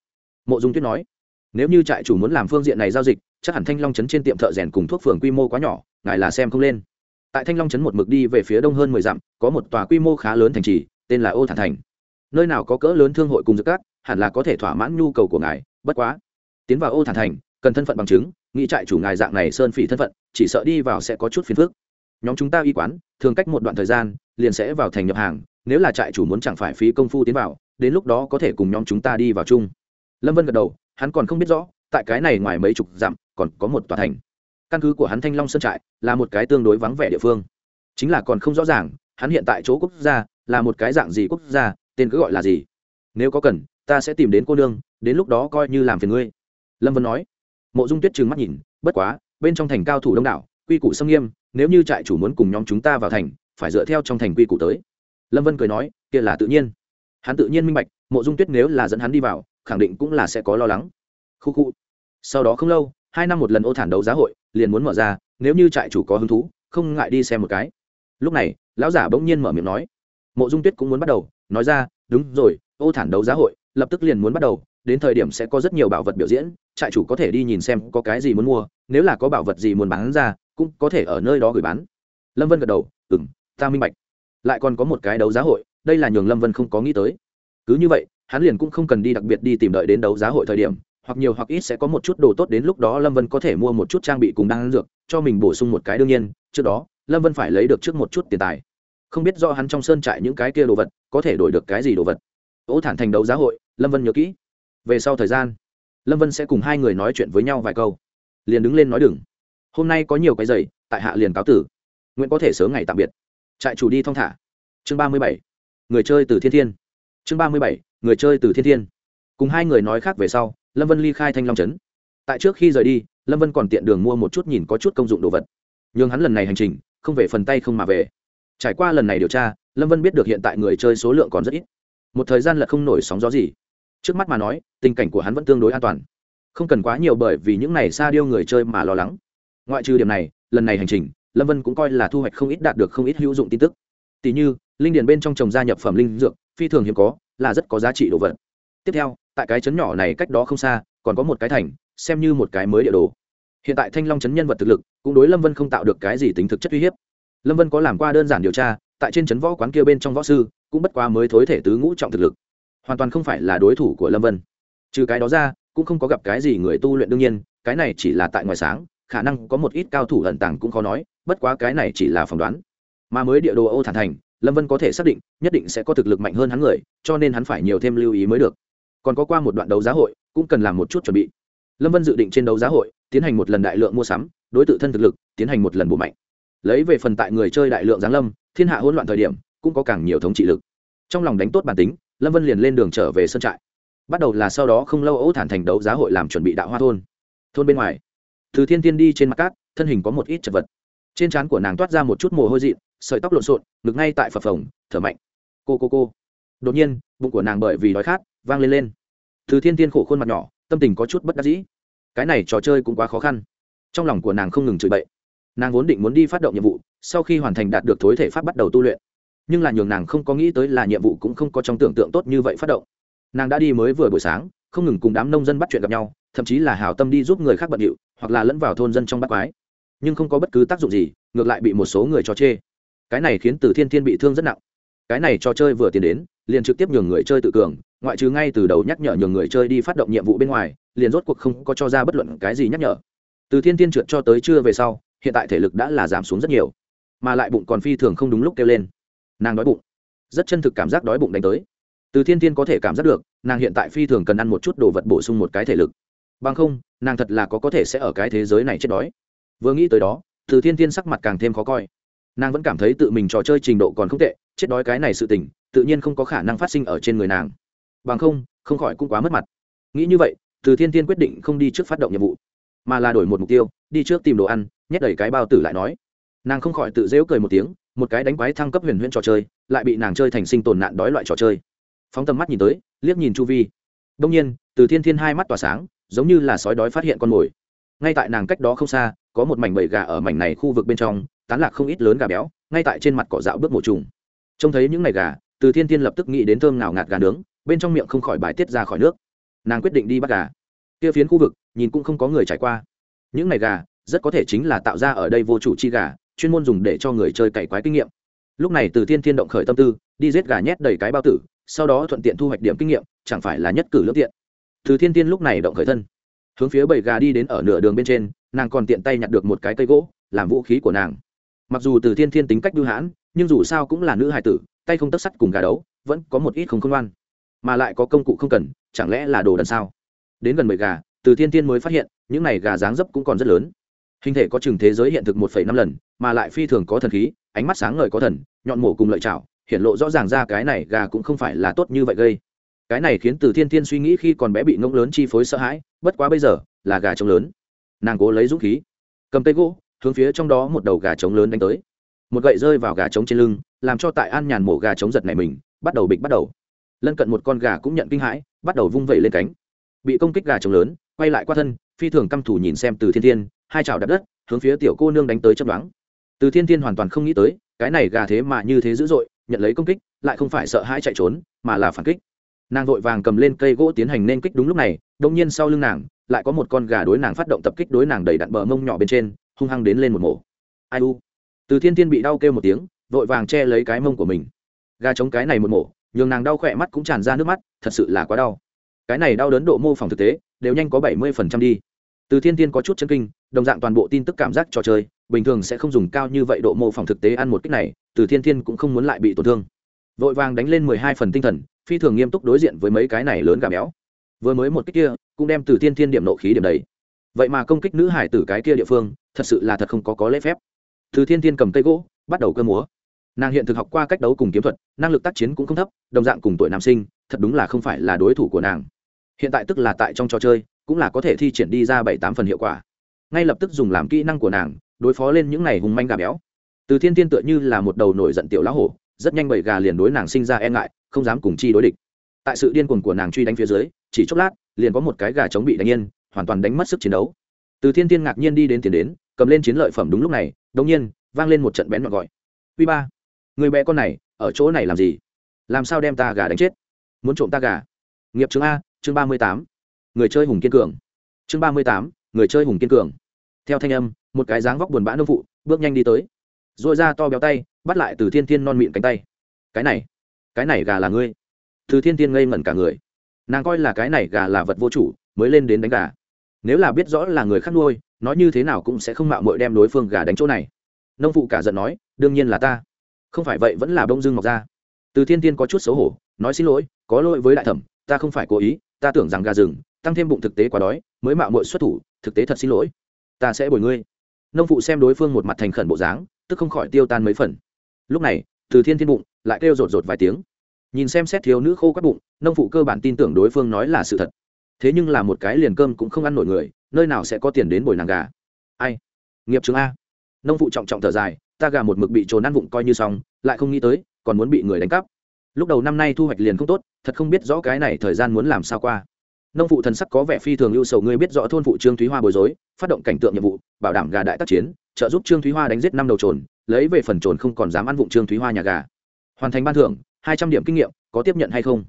Mộ dung tuyết nói, nếu như trại chủ muốn làm phương diện này giao dịch, chắc hẳn thanh long trấn trên tiệm thợ rèn cùng thuốc phường quy mô quá nhỏ, ngài là xem không lên. Tại thanh long trấn một mực đi về phía đông hơn mười dặm, có một tòa quy mô khá lớn thành trì, tên là ô thản thành. Nơi nào có cỡ lớn thương hội cùng dược cát hẳn là có thể thỏa mãn nhu cầu của ngài, bất quá, tiến vào ô thản thành, cần thân phận bằng chứng, nghĩ trại chủ ngài dạng này sơn phỉ thân phận, chỉ sợ đi vào sẽ có chút phiền phức. Nhóm chúng ta y quán, thường cách một đoạn thời gian, liền sẽ vào thành nhập hàng nếu là trại chủ muốn chẳng phải phí công phu tiến vào, đến lúc đó có thể cùng nhóm chúng ta đi vào chung. Lâm vân gật đầu, hắn còn không biết rõ, tại cái này ngoài mấy chục dặm, còn có một tòa thành. Căn cứ của hắn thanh long sơn trại, là một cái tương đối vắng vẻ địa phương. Chính là còn không rõ ràng, hắn hiện tại chỗ quốc gia, là một cái dạng gì quốc gia, tên cứ gọi là gì? Nếu có cần, ta sẽ tìm đến cô nương, đến lúc đó coi như làm phiền ngươi. Lâm vân nói. Mộ dung tuyết trừng mắt nhìn, bất quá, bên trong thành cao thủ đông đảo, quy củ xâm nghiêm, nếu như trại chủ muốn cùng nhóm chúng ta vào thành, phải dựa theo trong thành quy củ tới lâm vân cười nói, kia là tự nhiên. Hắn tự nhiên minh bạch, mộ dung tuyết nếu là dẫn hắn đi vào, khẳng định cũng là sẽ có lo lắng. Khu khu. Sau đó không lâu, hai năm một lần ô thản đấu giá hội, liền muốn mở ra, nếu như trại chủ có hứng thú, không ngại đi xem một cái. Lúc này, lão giả bỗng nhiên mở miệng nói. Mộ dung tuyết cũng muốn bắt đầu, nói ra, đúng rồi, ô thản đấu giá hội, lập tức liền muốn bắt đầu, đến thời điểm sẽ có rất nhiều bảo vật biểu diễn, trại chủ có thể đi nhìn xem có cái gì muốn mua, nếu là có bảo vật gì muốn bán ra, cũng có thể ở nơi đó gửi bán. Lâm vân gật đầu ừng ta minh bạch lại còn có một cái đấu giá hội, đây là nhường lâm vân không có nghĩ tới. Cứ như vậy, hắn liền cũng không cần đi đặc biệt đi tìm đợi đến đấu giá hội thời điểm, hoặc nhiều hoặc ít sẽ có một chút đồ tốt đến lúc đó lâm vân có thể mua một chút trang bị cùng đan dược, cho mình bổ sung một cái đương nhiên, trước đó, lâm vân phải lấy được trước một chút tiền tài. Không biết do hắn trong sơn trại những cái kia đồ vật, có thể đổi được cái gì đồ vật. Ỗ thản thành đấu giá hội, lâm vân nhớ kỹ. Về sau thời gian, lâm vân sẽ cùng hai người nói chuyện với nhau vài câu. Liền đứng lên nói đừng. Hôm nay có nhiều cái giày, tại hạ liền cáo tử. Nguyễn có thể sớm ngày tạm biệt trại chủ đi thong thả. Chương ba mươi bảy, người chơi từ thiên thiên. Chương ba mươi bảy, người chơi từ thiên thiên. Cùng hai người nói khác về sau, lâm vân ly khai thanh long trấn. Tại trước khi rời đi, lâm vân còn tiện đường mua một chút nhìn có chút công dụng đồ vật. N h ư n g hắn lần này hành trình, không về phần tay không mà về. Trải qua lần này điều tra, lâm vân biết được hiện tại người chơi số lượng còn rất ít. Một thời gian là không nổi sóng gió gì. Trước mắt mà nói, tình cảnh của hắn vẫn tương đối an toàn. Không cần quá nhiều bởi vì những này xa điêu người chơi mà lo lắng. Ngoại trừ điểm này, lần này hành trình lâm vân cũng coi là thu hoạch không ít đạt được không ít hữu dụng tin tức. Tỷ như, linh điền bên trong trồng gia nhập phẩm linh dược, phi thường hiếm có, là rất có giá trị đồ vật. Tiếp theo, tại cái trấn nhỏ này cách đó không xa, còn có một cái thành, xem như một cái mới địa đồ. Hiện tại thanh long trấn nhân vật thực lực, cũng đối lâm vân không tạo được cái gì tính thực chất uy hiếp. Lâm vân có làm qua đơn giản điều tra, tại trên trấn võ quán kia bên trong võ sư, cũng bất quá mới thối thể tứ ngũ trọng thực lực. Hoàn toàn không phải là đối thủ của lâm vân. Trừ cái đó ra, cũng không có gặp cái gì người tu luyện đương nhiên, cái này chỉ là tại ngoài sáng, khả năng có một ít cao thủ ẩn tàng cũng khó nói bất quá cái này chỉ là phỏng đoán. Mà mới địa đồ ô thản thành, lâm vân có thể xác định, nhất định sẽ có thực lực mạnh hơn hắn người, cho nên hắn phải nhiều thêm lưu ý mới được. Còn có qua một đoạn đấu giá hội, cũng cần làm một chút chuẩn bị. Lâm vân dự định trên đấu giá hội, tiến hành một lần đại lượng mua sắm, đối tượng thân thực lực, tiến hành một lần bổ mạnh. Lấy về phần tại người chơi đại lượng giáng lâm, thiên hạ hỗn loạn thời điểm, cũng có càng nhiều thống trị lực. Trong lòng đánh tốt bản tính, lâm vân liền lên đường trở về sân trại. Bắt đầu là sau đó không lâu ấu thản thành đấu giá hội làm chuẩn bị đạo hoa thôn. Thôn bên ngoài, từ thiên tiên đi trên mặt cát, thân hình có một ít chật vật trên trán của nàng toát ra một chút mồ hôi dị sợi tóc lộn xộn, ngực ngay tại phập phồng, thở mạnh. Cô cô cô. Đột nhiên, bụng của nàng bởi vì đói khát, vang lên lên. Từ thiên thiên khổ khuôn mặt nhỏ, tâm tình có chút bất đắc dĩ. Cái này trò chơi cũng quá khó khăn. Trong lòng của nàng không ngừng chửi bậy. Nàng vốn định muốn đi phát động nhiệm vụ, sau khi hoàn thành đạt được thối thể pháp bắt đầu tu luyện. Nhưng là nhường nàng không có nghĩ tới là nhiệm vụ cũng không có trong tưởng tượng tốt như vậy phát động. Nàng đã đi mới vừa buổi sáng, không ngừng cùng đám nông dân bắt chuyện gặp nhau, thậm chí là hảo tâm đi giúp người khác bận điệu, hoặc là lẫn vào thôn dân trong bắt quái nhưng không có bất cứ tác dụng gì, ngược lại bị một số người cho chê. Cái này khiến từ thiên thiên bị thương rất nặng. Cái này trò chơi vừa tiến đến, liền trực tiếp nhường người chơi tự cường, ngoại trừ ngay từ đầu nhắc nhở nhường người chơi đi phát động nhiệm vụ bên ngoài, liền rốt cuộc không có cho ra bất luận cái gì nhắc nhở. Từ thiên thiên trượt cho tới trưa về sau, hiện tại thể lực đã là giảm xuống rất nhiều, mà lại bụng còn phi thường không đúng lúc kêu lên. Nàng đói bụng. Rất chân thực cảm giác đói bụng đánh tới. Từ thiên thiên có thể cảm giác được, nàng hiện tại phi thường cần ăn một chút đồ vật bổ sung một cái thể lực. Bằng không, nàng thật là có có thể sẽ ở cái thế giới này chết đói vừa nghĩ tới đó, từ thiên thiên sắc mặt càng thêm khó coi. Nàng vẫn cảm thấy tự mình trò chơi trình độ còn không tệ, chết đói cái này sự tình, tự nhiên không có khả năng phát sinh ở trên người nàng. Bằng không không khỏi cũng quá mất mặt. Nghĩ như vậy, từ thiên thiên quyết định không đi trước phát động nhiệm vụ, mà là đổi một mục tiêu, đi trước tìm đồ ăn, nhét đầy cái bao tử lại nói. Nàng không khỏi tự dễu cười một tiếng, một cái đánh quái thăng cấp huyền huyễn trò chơi, lại bị nàng chơi thành sinh tồn nạn đói loại trò chơi. Phóng tầm mắt nhìn tới, liếc nhìn chu vi. Đông nhiên, từ thiên thiên hai mắt tỏa sáng, giống như là sói đói phát hiện con mồi ngay tại nàng cách đó không xa, có một mảnh bầy gà ở mảnh này khu vực bên trong, tán lạc không ít lớn gà béo, ngay tại trên mặt cỏ dạo bước mổ trùng. Trông thấy những ngày gà, từ thiên thiên lập tức nghĩ đến thơm nào ngạt gà nướng, bên trong miệng không khỏi bài tiết ra khỏi nước. Nàng quyết định đi bắt gà. Kia phiến khu vực, nhìn cũng không có người trải qua. Những ngày gà, rất có thể chính là tạo ra ở đây vô chủ chi gà, chuyên môn dùng để cho người chơi cày quái kinh nghiệm. Lúc này từ thiên thiên động khởi tâm tư, đi giết gà nhét đầy cái bao tử, sau đó thuận tiện thu hoạch điểm kinh nghiệm, chẳng phải là nhất cử lương tiện. Từ thiên thiên lúc này động khởi thân hướng phía bầy gà đi đến ở nửa đường bên trên, nàng còn tiện tay nhặt được một cái cây gỗ, làm vũ khí của nàng. Mặc dù từ thiên thiên tính cách bưu hãn, nhưng dù sao cũng là nữ hài tử, tay không tất sắt cùng gà đấu, vẫn có một ít không khôn ngoan. Mà lại có công cụ không cần, chẳng lẽ là đồ đần sao? Đến gần bầy gà, từ thiên thiên mới phát hiện, những này gà dáng dấp cũng còn rất lớn. Hình thể có chừng thế giới hiện thực một năm lần, mà lại phi thường có thần khí, ánh mắt sáng ngời có thần, nhọn mổ cùng lợi chảo hiện lộ rõ ràng ra cái này gà cũng không phải là tốt như vậy gây cái này khiến từ thiên thiên suy nghĩ khi còn bé bị ngông lớn chi phối sợ hãi, bất quá bây giờ, là gà trống lớn. Nàng cố lấy dũng khí, cầm tay gỗ, hướng phía trong đó một đầu gà trống lớn đánh tới. Một gậy rơi vào gà trống trên lưng, làm cho tại an nhàn mổ gà trống giật này mình, bắt đầu bịch bắt đầu. Lân cận một con gà cũng nhận kinh hãi, bắt đầu vung vẩy lên cánh. Bị công kích gà trống lớn, quay lại qua thân, phi thường căm thủ nhìn xem từ thiên thiên, hai chảo đập đất, hướng phía tiểu cô nương đánh tới chấp đoán từ thiên thiên hoàn toàn không nghĩ tới, cái này gà thế mà như thế dữ dội, nhận lấy công kích, lại không phải sợ hãi chạy trốn, mà là phản kích nàng vội vàng cầm lên cây gỗ tiến hành nên kích đúng lúc này đông nhiên sau lưng nàng, lại có một con gà đối nàng phát động tập kích đối nàng đầy đặn bờ mông nhỏ bên trên, hung hăng đến lên một mổ. Ai u? Từ thiên thiên bị đau kêu một tiếng, vội vàng che lấy cái mông của mình. Gà chống cái này một mổ, nhường nàng đau khỏe mắt cũng tràn ra nước mắt, thật sự là quá đau. Cái này đau đớn độ mô phỏng thực tế, đều nhanh có bảy mươi phần trăm đi. Từ thiên Thiên có chút chân kinh, đồng dạng toàn bộ tin tức cảm giác trò chơi, bình thường sẽ không dùng cao như vậy độ mô phỏng thực tế ăn một cách này, từ thiên Thiên cũng không muốn lại bị tổn thương. Vội vàng đánh lên mười hai phần tinh thần phi thường nghiêm túc đối diện với mấy cái này lớn gà béo vừa mới một cách kia, cũng đem từ thiên thiên điểm nộ khí điểm đấy vậy mà công kích nữ hải tử cái kia địa phương, thật sự là thật không có có lễ phép. Từ thiên thiên cầm cây gỗ, bắt đầu cơ múa. Nàng hiện thực học qua cách đấu cùng kiếm thuật, năng lực tác chiến cũng không thấp, đồng dạng cùng tuổi nam sinh, thật đúng là không phải là đối thủ của nàng. Hiện tại tức là tại trong trò chơi, cũng là có thể thi triển đi ra bảy tám phần hiệu quả. Ngay lập tức dùng làm kỹ năng của nàng, đối phó lên những n à y hùng manh gà béo. Từ thiên Thiên tựa như là một đầu nổi giận tiểu lá hổ, rất nhanh bầy gà liền đối nàng sinh ra e ngại không dám cùng chi đối địch. Tại sự điên cuồng của nàng truy đánh phía dưới, chỉ chốc lát, liền có một cái gà chống bị đánh yên, hoàn toàn đánh mất sức chiến đấu. Từ thiên tiên ngạc nhiên đi đến tiền đến, cầm lên chiến lợi phẩm đúng lúc này đông nhiên, vang lên một trận bén gọi. Uy ba, người bé con này, ở chỗ này làm gì? Làm sao đem ta gà đánh chết? Muốn trộm ta gà? Nghiệp chương a, chương ba mươi tám, người chơi hùng kiên cường. Chương ba mươi tám, người chơi hùng kiên cường. Theo thanh âm, một cái dáng vóc buồn bã nông phụ, bước nhanh đi tới. R ồ i ra to béo tay, bắt lại từ thiên thiên non mịn cánh tay. Cái này cái này gà là ngươi. Từ thiên thiên ngây ngẩn cả người. Nàng coi là cái này gà là vật vô chủ, mới lên đến đánh gà. Nếu là biết rõ là người khác nuôi, nói như thế nào cũng sẽ không mạo mội đem đối phương gà đánh chỗ này. Nông phụ cả giận nói, đương nhiên là ta. Không phải vậy vẫn là bông dưng mọc ra. Từ thiên tiên có chút xấu hổ, nói xin lỗi, có lỗi với đại thẩm, ta không phải cố ý, ta tưởng rằng gà rừng, tăng thêm bụng thực tế quá đói, mới mạo mội xuất thủ, thực tế thật xin lỗi. Ta sẽ bồi ngươi. Nông phụ xem đối phương một mặt thành khẩn bộ dáng, tức không khỏi tiêu tan mấy phần. Lúc này từ thiên thiên bụng, lại kêu rột rột vài tiếng. Nhìn xem xét thiếu nữ khô các bụng, nông phụ cơ bản tin tưởng đối phương nói là sự thật. Thế nhưng là một cái liền cơm cũng không ăn nổi người, nơi nào sẽ có tiền đến bồi nàng gà? Ai? Nghiệp chứng a. Nông phụ trọng trọng thở dài, ta gà một mực bị trồn ăn vụng coi như xong, lại không nghĩ tới, còn muốn bị người đánh cắp. Lúc đầu năm nay thu hoạch liền không tốt, thật không biết rõ cái này thời gian muốn làm sao qua. Nông phụ thần sắc có vẻ phi thường lưu sầu, ngươi biết rõ thôn phụ trương thúy hoa bối rối, phát động cảnh tượng nhiệm vụ, bảo đảm gà đại tác chiến, trợ giúp trương thúy hoa đánh giết năm đầu trồn lấy về phần trồn không còn dám ăn vụng trương thúy hoa nhà gà. Hoàn thành ban thưởng hai trăm điểm kinh nghiệm có tiếp nhận hay không?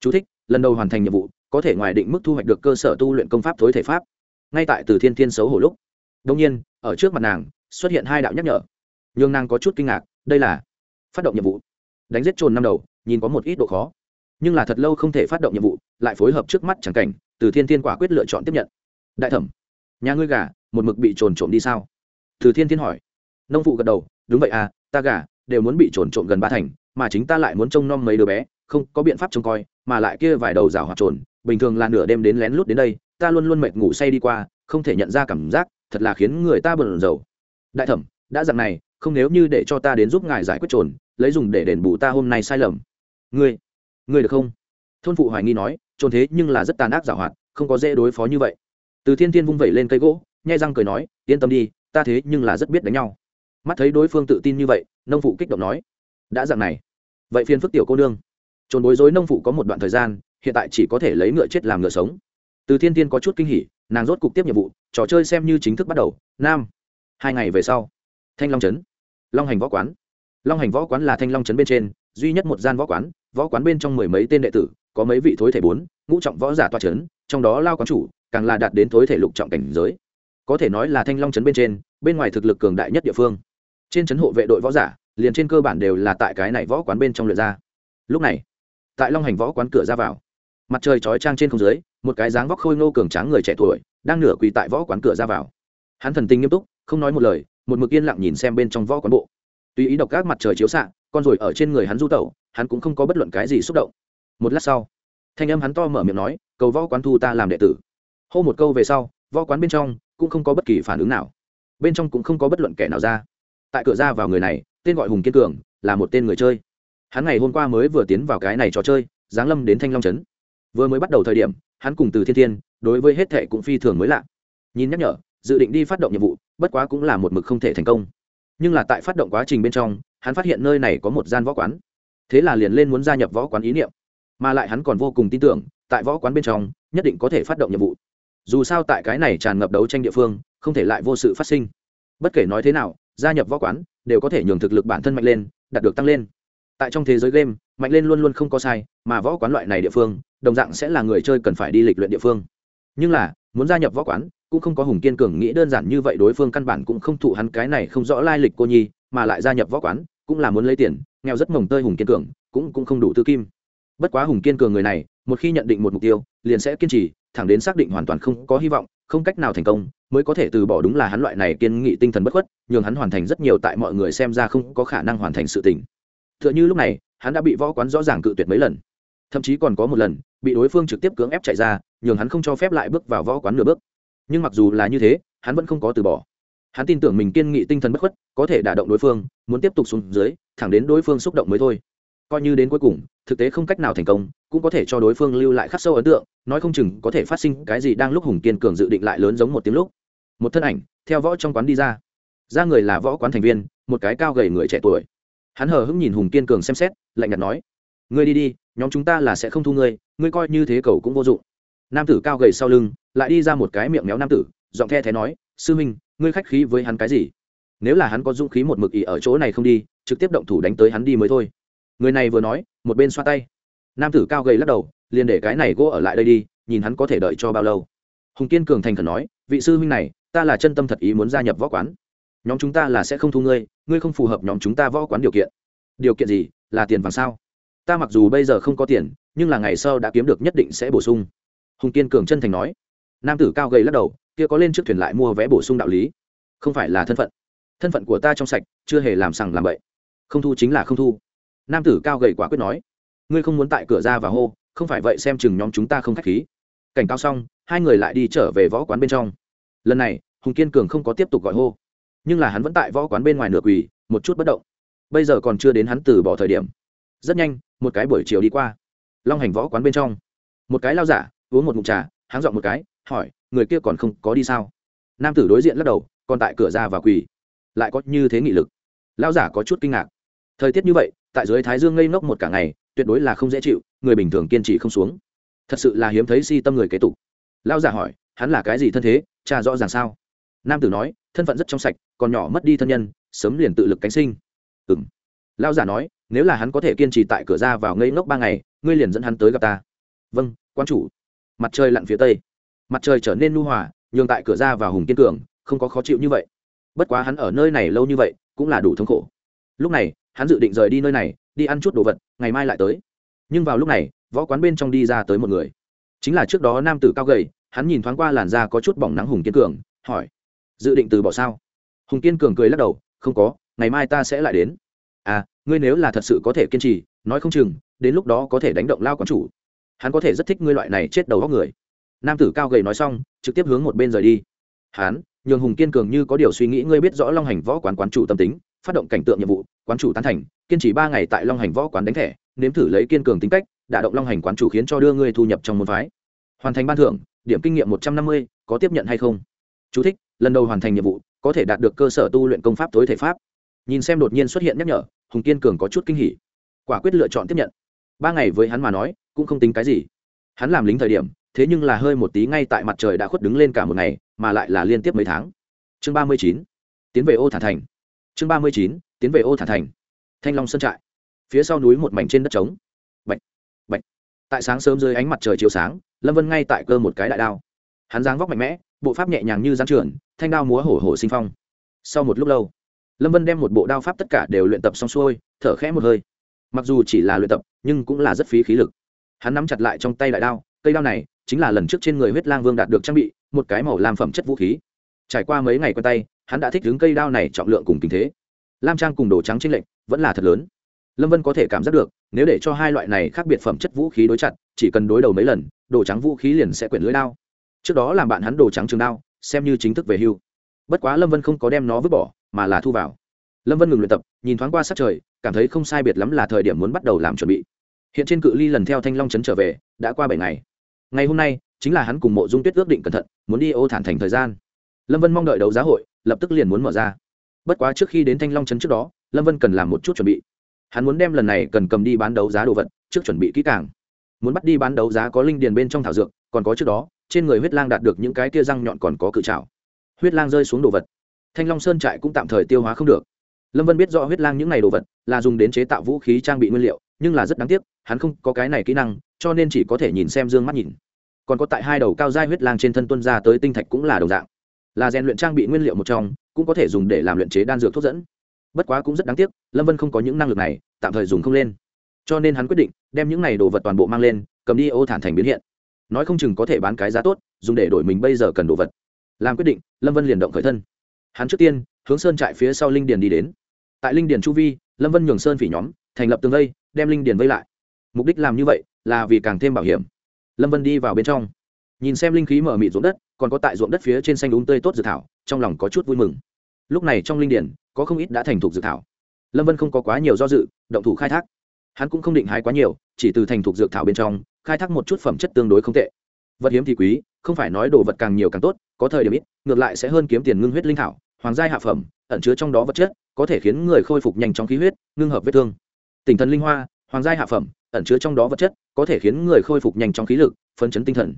Chú thích, lần đầu hoàn thành nhiệm vụ có thể ngoài định mức thu hoạch được cơ sở tu luyện công pháp thối thể pháp. Ngay tại từ thiên thiên xấu hổ lúc đông nhiên ở trước mặt nàng xuất hiện hai đạo nhắc nhở. Nhưng nàng có chút kinh ngạc đây là phát động nhiệm vụ. Đánh giết trồn năm đầu nhìn có một ít độ khó. Nhưng là thật lâu không thể phát động nhiệm vụ lại phối hợp trước mắt chẳng cảnh từ thiên thiên quả quyết lựa chọn tiếp nhận. Đại thẩm nhà ngươi gà một mực bị trồn trộm đi sao? Từ thiên thiên hỏi. Nông phụ gật đầu đúng vậy à ta gà, đều muốn bị trồn trộn gần ba thành, mà chính ta lại muốn trông nom mấy đứa bé, không có biện pháp trông coi, mà lại kia vài đầu rào hoạt trồn, bình thường là nửa đêm đến lén lút đến đây, ta luôn luôn mệt ngủ say đi qua, không thể nhận ra cảm giác, thật là khiến người ta bận rầu. Đại thẩm, đã dặn này, không nếu như để cho ta đến giúp ngài giải quyết trồn, lấy dùng để đền bù ta hôm nay sai lầm. Ngươi ngươi được không? Thôn phụ hoài nghi nói, trồn thế nhưng là rất tàn ác giảo hoạt, không có dễ đối phó như vậy. Từ thiên thiên vung vẩy lên cây gỗ, nhai răng cười nói, yên tâm đi, ta thế nhưng là rất biết đánh nhau mắt thấy đối phương tự tin như vậy, nông phụ kích động nói, đã dặn này, vậy phiên phức tiểu cô nương. Trốn bối rối nông phụ có một đoạn thời gian, hiện tại chỉ có thể lấy ngựa chết làm ngựa sống. Từ thiên tiên có chút kinh hỉ, nàng rốt cục tiếp nhiệm vụ, trò chơi xem như chính thức bắt đầu, nam. Hai ngày về sau, thanh long trấn, long hành võ quán. Long hành võ quán là thanh long trấn bên trên, duy nhất một gian võ quán võ quán bên trong mười mấy tên đệ tử, có mấy vị thối thể bốn, ngũ trọng võ giả toa trấn, trong đó lao quán chủ, càng là đạt đến thối thể lục trọng cảnh giới. Có thể nói là thanh long trấn bên trên, bên ngoài thực lực cường đại nhất địa phương trên trấn hộ vệ đội võ giả, liền trên cơ bản đều là tại cái này võ quán bên trong luyện ra. Lúc này, tại long hành võ quán cửa ra vào, mặt trời chói trang trên không dưới, một cái dáng vóc khôi ngô cường tráng người trẻ tuổi, đang nửa quỳ tại võ quán cửa ra vào. Hắn thần tình nghiêm túc, không nói một lời, một mực yên lặng nhìn xem bên trong võ quán bộ. Tùy ý độc các mặt trời chiếu xạ, con rồi ở trên người hắn du tẩu, hắn cũng không có bất luận cái gì xúc động. Một lát sau, thanh âm hắn to mở miệng nói, cầu võ quán thu ta làm đệ tử. Hô một câu về sau, võ quán bên trong cũng không có bất kỳ phản ứng nào. Bên trong cũng không có bất luận kẻ nào ra tại cửa ra vào người này, tên gọi hùng kiên cường, là một tên người chơi. Hắn ngày hôm qua mới vừa tiến vào cái này trò chơi, giáng lâm đến thanh long trấn. Vừa mới bắt đầu thời điểm, hắn cùng từ thiên thiên, đối với hết thệ cũng phi thường mới lạ. Nhìn nhắc nhở, dự định đi phát động nhiệm vụ, bất quá cũng là một mực không thể thành công. Nhưng là tại phát động quá trình bên trong, hắn phát hiện nơi này có một gian võ quán. Thế là liền lên muốn gia nhập võ quán ý niệm. Mà lại hắn còn vô cùng tin tưởng, tại võ quán bên trong, nhất định có thể phát động nhiệm vụ. Dù sao tại cái này tràn ngập đấu tranh địa phương, không thể lại vô sự phát sinh. Bất kể nói thế nào gia nhập võ quán, đều có thể nhường thực lực bản thân mạnh lên, đạt được tăng lên. Tại trong thế giới game, mạnh lên luôn luôn không có sai, mà võ quán loại này địa phương, đồng dạng sẽ là người chơi cần phải đi lịch luyện địa phương. Nhưng là, muốn gia nhập võ quán, cũng không có hùng kiên cường nghĩ đơn giản như vậy đối phương căn bản cũng không thụ hắn cái này không rõ lai lịch cô nhi, mà lại gia nhập võ quán, cũng là muốn lấy tiền, nghèo rất mồng tơi hùng kiên cường, cũng cũng không đủ tư kim. Bất quá hùng kiên cường người này, một khi nhận định một mục tiêu, liền sẽ kiên trì, thẳng đến xác định hoàn toàn không có hy vọng không cách nào thành công, mới có thể từ bỏ đúng là hắn loại này kiên nghị tinh thần bất khuất, nhường hắn hoàn thành rất nhiều tại mọi người xem ra không có khả năng hoàn thành sự tình. T h ư ợ n h ư lúc này, hắn đã bị võ quán rõ ràng cự tuyệt mấy lần. Thậm chí còn có một lần, bị đối phương trực tiếp cưỡng ép chạy ra, nhường hắn không cho phép lại bước vào võ quán nửa bước. Nhưng mặc dù là như thế, hắn vẫn không có từ bỏ. Hắn tin tưởng mình kiên nghị tinh thần bất khuất, có thể đả động đối phương, muốn tiếp tục xuống dưới, thẳng đến đối phương xúc động mới thôi coi như đến cuối cùng, thực tế không cách nào thành công, cũng có thể cho đối phương lưu lại khắc sâu ấn tượng, nói không chừng có thể phát sinh cái gì đang lúc hùng kiên cường dự định lại lớn giống một tiếng lúc. Một thân ảnh, theo võ trong quán đi ra. Ra người là võ quán thành viên, một cái cao gầy người trẻ tuổi. Hắn hờ hững nhìn hùng kiên cường xem xét, lạnh nhạt nói, ngươi đi đi, nhóm chúng ta là sẽ không thu ngươi ngươi coi như thế cầu cũng vô dụng. Nam tử cao gầy sau lưng, lại đi ra một cái miệng méo nam tử, giọng the thế nói, sư minh ngươi khách khí với hắn cái gì? Nếu là hắn có dũng khí một mực ỉ ở chỗ này không đi, trực tiếp động thủ đánh tới hắn đi mới thôi người này vừa nói, một bên xoa tay. Nam tử cao gầy lắc đầu, liền để cái này gỗ ở lại đây đi, nhìn hắn có thể đợi cho bao lâu. Hùng kiên cường thành khẩn nói, vị sư huynh này, ta là chân tâm thật ý muốn gia nhập võ quán. Nhóm chúng ta là sẽ không thu ngươi ngươi không phù hợp nhóm chúng ta võ quán điều kiện. Điều kiện gì? Là tiền vàng sao? Ta mặc dù bây giờ không có tiền, nhưng là ngày sau đã kiếm được nhất định sẽ bổ sung. Hùng kiên cường chân thành nói. Nam tử cao gầy lắc đầu, kia có lên trước thuyền lại mua vé bổ sung đạo lý. Không phải là thân phận. Thân phận của ta trong sạch, chưa hề làm sằng làm bậy. Không thu chính là không thu nam tử cao gầy quả quyết nói, ngươi không muốn tại cửa ra và hô, không phải vậy xem chừng nhóm chúng ta không k h á c h khí. Cảnh cao xong, hai người lại đi trở về võ quán bên trong. Lần này, hùng kiên cường không có tiếp tục gọi hô, nhưng là hắn vẫn tại võ quán bên ngoài nửa quỳ, một chút bất động. Bây giờ còn chưa đến hắn từ bỏ thời điểm. Rất nhanh, một cái buổi chiều đi qua. Long hành võ quán bên trong. Một cái lao giả, uống một mụt trà, háng dọn một cái, hỏi, người kia còn không có đi sao? Nam tử đối diện lắc đầu, còn tại cửa ra và quỳ. Lại có như thế nghị lực. Lao giả có chút kinh ngạc. Thời tiết như vậy tại dưới thái dương ngây ngốc một cả ngày, tuyệt đối là không dễ chịu, người bình thường kiên trì không xuống. Thật sự là hiếm thấy si tâm người kế tục. Lao giả hỏi, hắn là cái gì thân thế, cha rõ ràng sao? Nam tử nói, thân phận rất trong sạch, còn nhỏ mất đi thân nhân, sớm liền tự lực cánh sinh. Ừng lao giả nói, nếu là hắn có thể kiên trì tại cửa ra vào ngây ngốc ba ngày, ngươi liền dẫn hắn tới gặp ta. Vâng quan chủ. Mặt trời lặn phía tây. Mặt trời trở nên nu hòa, nhường tại cửa ra vào hùng kiên cường, không có khó chịu như vậy. Bất quá hắn ở nơi này lâu như vậy, cũng là đủ thống khổ. Lúc này hắn dự định rời đi nơi này, đi ăn chút đồ vật, ngày mai lại tới. Nhưng vào lúc này, võ quán bên trong đi ra tới một người. Chính là trước đó nam tử cao gầy, hắn nhìn thoáng qua làn da có chút bỏng nắng hùng kiên cường, hỏi, dự định từ bỏ sao? Hùng kiên cường cười lắc đầu, không có, ngày mai ta sẽ lại đến. À ngươi nếu là thật sự có thể kiên trì, nói không chừng, đến lúc đó có thể đánh động lao quán chủ. Hắn có thể rất thích ngươi loại này chết đầu góc người. Nam tử cao gầy nói xong, trực tiếp hướng một bên rời đi. Hắn, nhường hùng kiên cường như có điều suy nghĩ, ngươi biết rõ long hành võ quán quán chủ tâm tính phát động cảnh tượng nhiệm vụ quán chủ tán thành kiên trì ba ngày tại long hành võ quán đánh thẻ nếm thử lấy kiên cường tính cách đả động long hành quán chủ khiến cho đưa ngươi thu nhập trong môn phái. Hoàn thành ban thưởng điểm kinh nghiệm một trăm năm mươi có tiếp nhận hay không? Chú thích, lần đầu hoàn thành nhiệm vụ có thể đạt được cơ sở tu luyện công pháp tối thể pháp. Nhìn xem đột nhiên xuất hiện nhắc nhở hùng kiên cường có chút kinh hỉ. Quả quyết lựa chọn tiếp nhận. Ba ngày với hắn mà nói cũng không tính cái gì. Hắn làm lính thời điểm thế nhưng là hơi một tí ngay tại mặt trời đã khuất đứng lên cả một ngày mà lại là liên tiếp mấy tháng. Chương ba mươi chín tiến về ô thả thành chương ba mươi chín tiến về ô thả thành. Thanh long sơn trại. Phía sau núi một mảnh trên đất trống. Bạch, bạch. tại sáng sớm dưới ánh mặt trời chiều sáng lâm vân ngay tại cơ một cái đại đao. Hắn giáng vóc mạnh mẽ bộ pháp nhẹ nhàng như gián trưởng thanh đao múa hổ hổ sinh phong. Sau một lúc lâu lâm vân đem một bộ đao pháp tất cả đều luyện tập xong xuôi thở khẽ một hơi. Mặc dù chỉ là luyện tập nhưng cũng là rất phí khí lực. Hắn nắm chặt lại trong tay đại đao cây đao này chính là lần trước trên người huyết lang vương đạt được trang bị một cái màu làm phẩm chất vũ khí. Trải qua mấy ngày quen tay hắn đã thích đứng cây đao này trọng lượng cùng tình thế. Lam trang cùng đồ trắng trên lệnh vẫn là thật lớn. Lâm vân có thể cảm giác được, nếu để cho hai loại này khác biệt phẩm chất vũ khí đối chặt, chỉ cần đối đầu mấy lần, đồ trắng vũ khí liền sẽ quyển lưới đao. Trước đó làm bạn hắn đồ trắng trường đao, xem như chính thức về hưu. Bất quá lâm vân không có đem nó vứt bỏ, mà là thu vào. Lâm vân ngừng luyện tập, nhìn thoáng qua sát trời, cảm thấy không sai biệt lắm là thời điểm muốn bắt đầu làm chuẩn bị. Hiện trên cự ly lần theo thanh long trấn trở về, đã qua bảy ngày. Ngày hôm nay, chính là hắn cùng mộ dung tuyết ước định cẩn thận, muốn đi ô thản thành thời gian lâm vân mong đợi đấu giá hội, lập tức liền muốn mở ra. Bất quá trước khi đến thanh long trấn trước đó, lâm vân cần làm một chút chuẩn bị. Hắn muốn đem lần này cần cầm đi bán đấu giá đồ vật, trước chuẩn bị kỹ càng. Muốn bắt đi bán đấu giá có linh điền bên trong thảo dược, còn có trước đó, trên người huyết lang đạt được những cái kia răng nhọn còn có cự trào huyết lang rơi xuống đồ vật. Thanh long sơn trại cũng tạm thời tiêu hóa không được. Lâm vân biết rõ huyết lang những này đồ vật là dùng đến chế tạo vũ khí trang bị nguyên liệu, nhưng là rất đáng tiếc, hắn không có cái này kỹ năng, cho nên chỉ có thể nhìn xem d ư ơ n g mắt nhìn. Còn có tại hai đầu cao giai huyết lang trên thân tuân ra tới tinh thạch cũng là đồng dạng là rèn luyện trang bị nguyên liệu một trong, cũng có thể dùng để làm luyện chế đan dược thuốc dẫn. Bất quá cũng rất đáng tiếc, lâm vân không có những năng lực này, tạm thời dùng không lên. Cho nên hắn quyết định đem những này đồ vật toàn bộ mang lên, cầm đi ô thản thành biến hiện. Nói không chừng có thể bán cái giá tốt, dùng để đổi mình bây giờ cần đồ vật. Làm quyết định, lâm vân liền động khởi thân. Hắn trước tiên, hướng sơn trại phía sau linh điền đi đến. Tại linh điền chu vi, lâm vân nhường sơn phỉ nhóm, thành lập tường vây, đem linh điền vây lại. Mục đích làm như vậy, là vì càng thêm bảo hiểm. Lâm vân đi vào bên trong. Nhìn xem linh khí mở mịt ruộng đất còn có tại ruộng đất phía trên xanh đúng tươi tốt dự thảo, trong lòng có chút vui mừng. Lúc này trong linh điển, có không ít đã thành thục dự thảo. Lâm vân không có quá nhiều do dự, động thủ khai thác. Hắn cũng không định hái quá nhiều, chỉ từ thành thục dược thảo bên trong, khai thác một chút phẩm chất tương đối không tệ. Vật hiếm thì quý, không phải nói đồ vật càng nhiều càng tốt, có thời điểm ít, ngược lại sẽ hơn kiếm tiền ngưng huyết linh thảo, hoàng gia hạ phẩm, ẩn chứa trong đó vật chất, có thể khiến người khôi phục nhanh trong khí huyết, ngưng hợp vết thương. Tinh thần linh hoa, hoàng gia hạ phẩm, ẩn chứa trong đó vật chất, có thể khiến người khôi phục nhanh trong khí lực, phấn chấn tinh thần.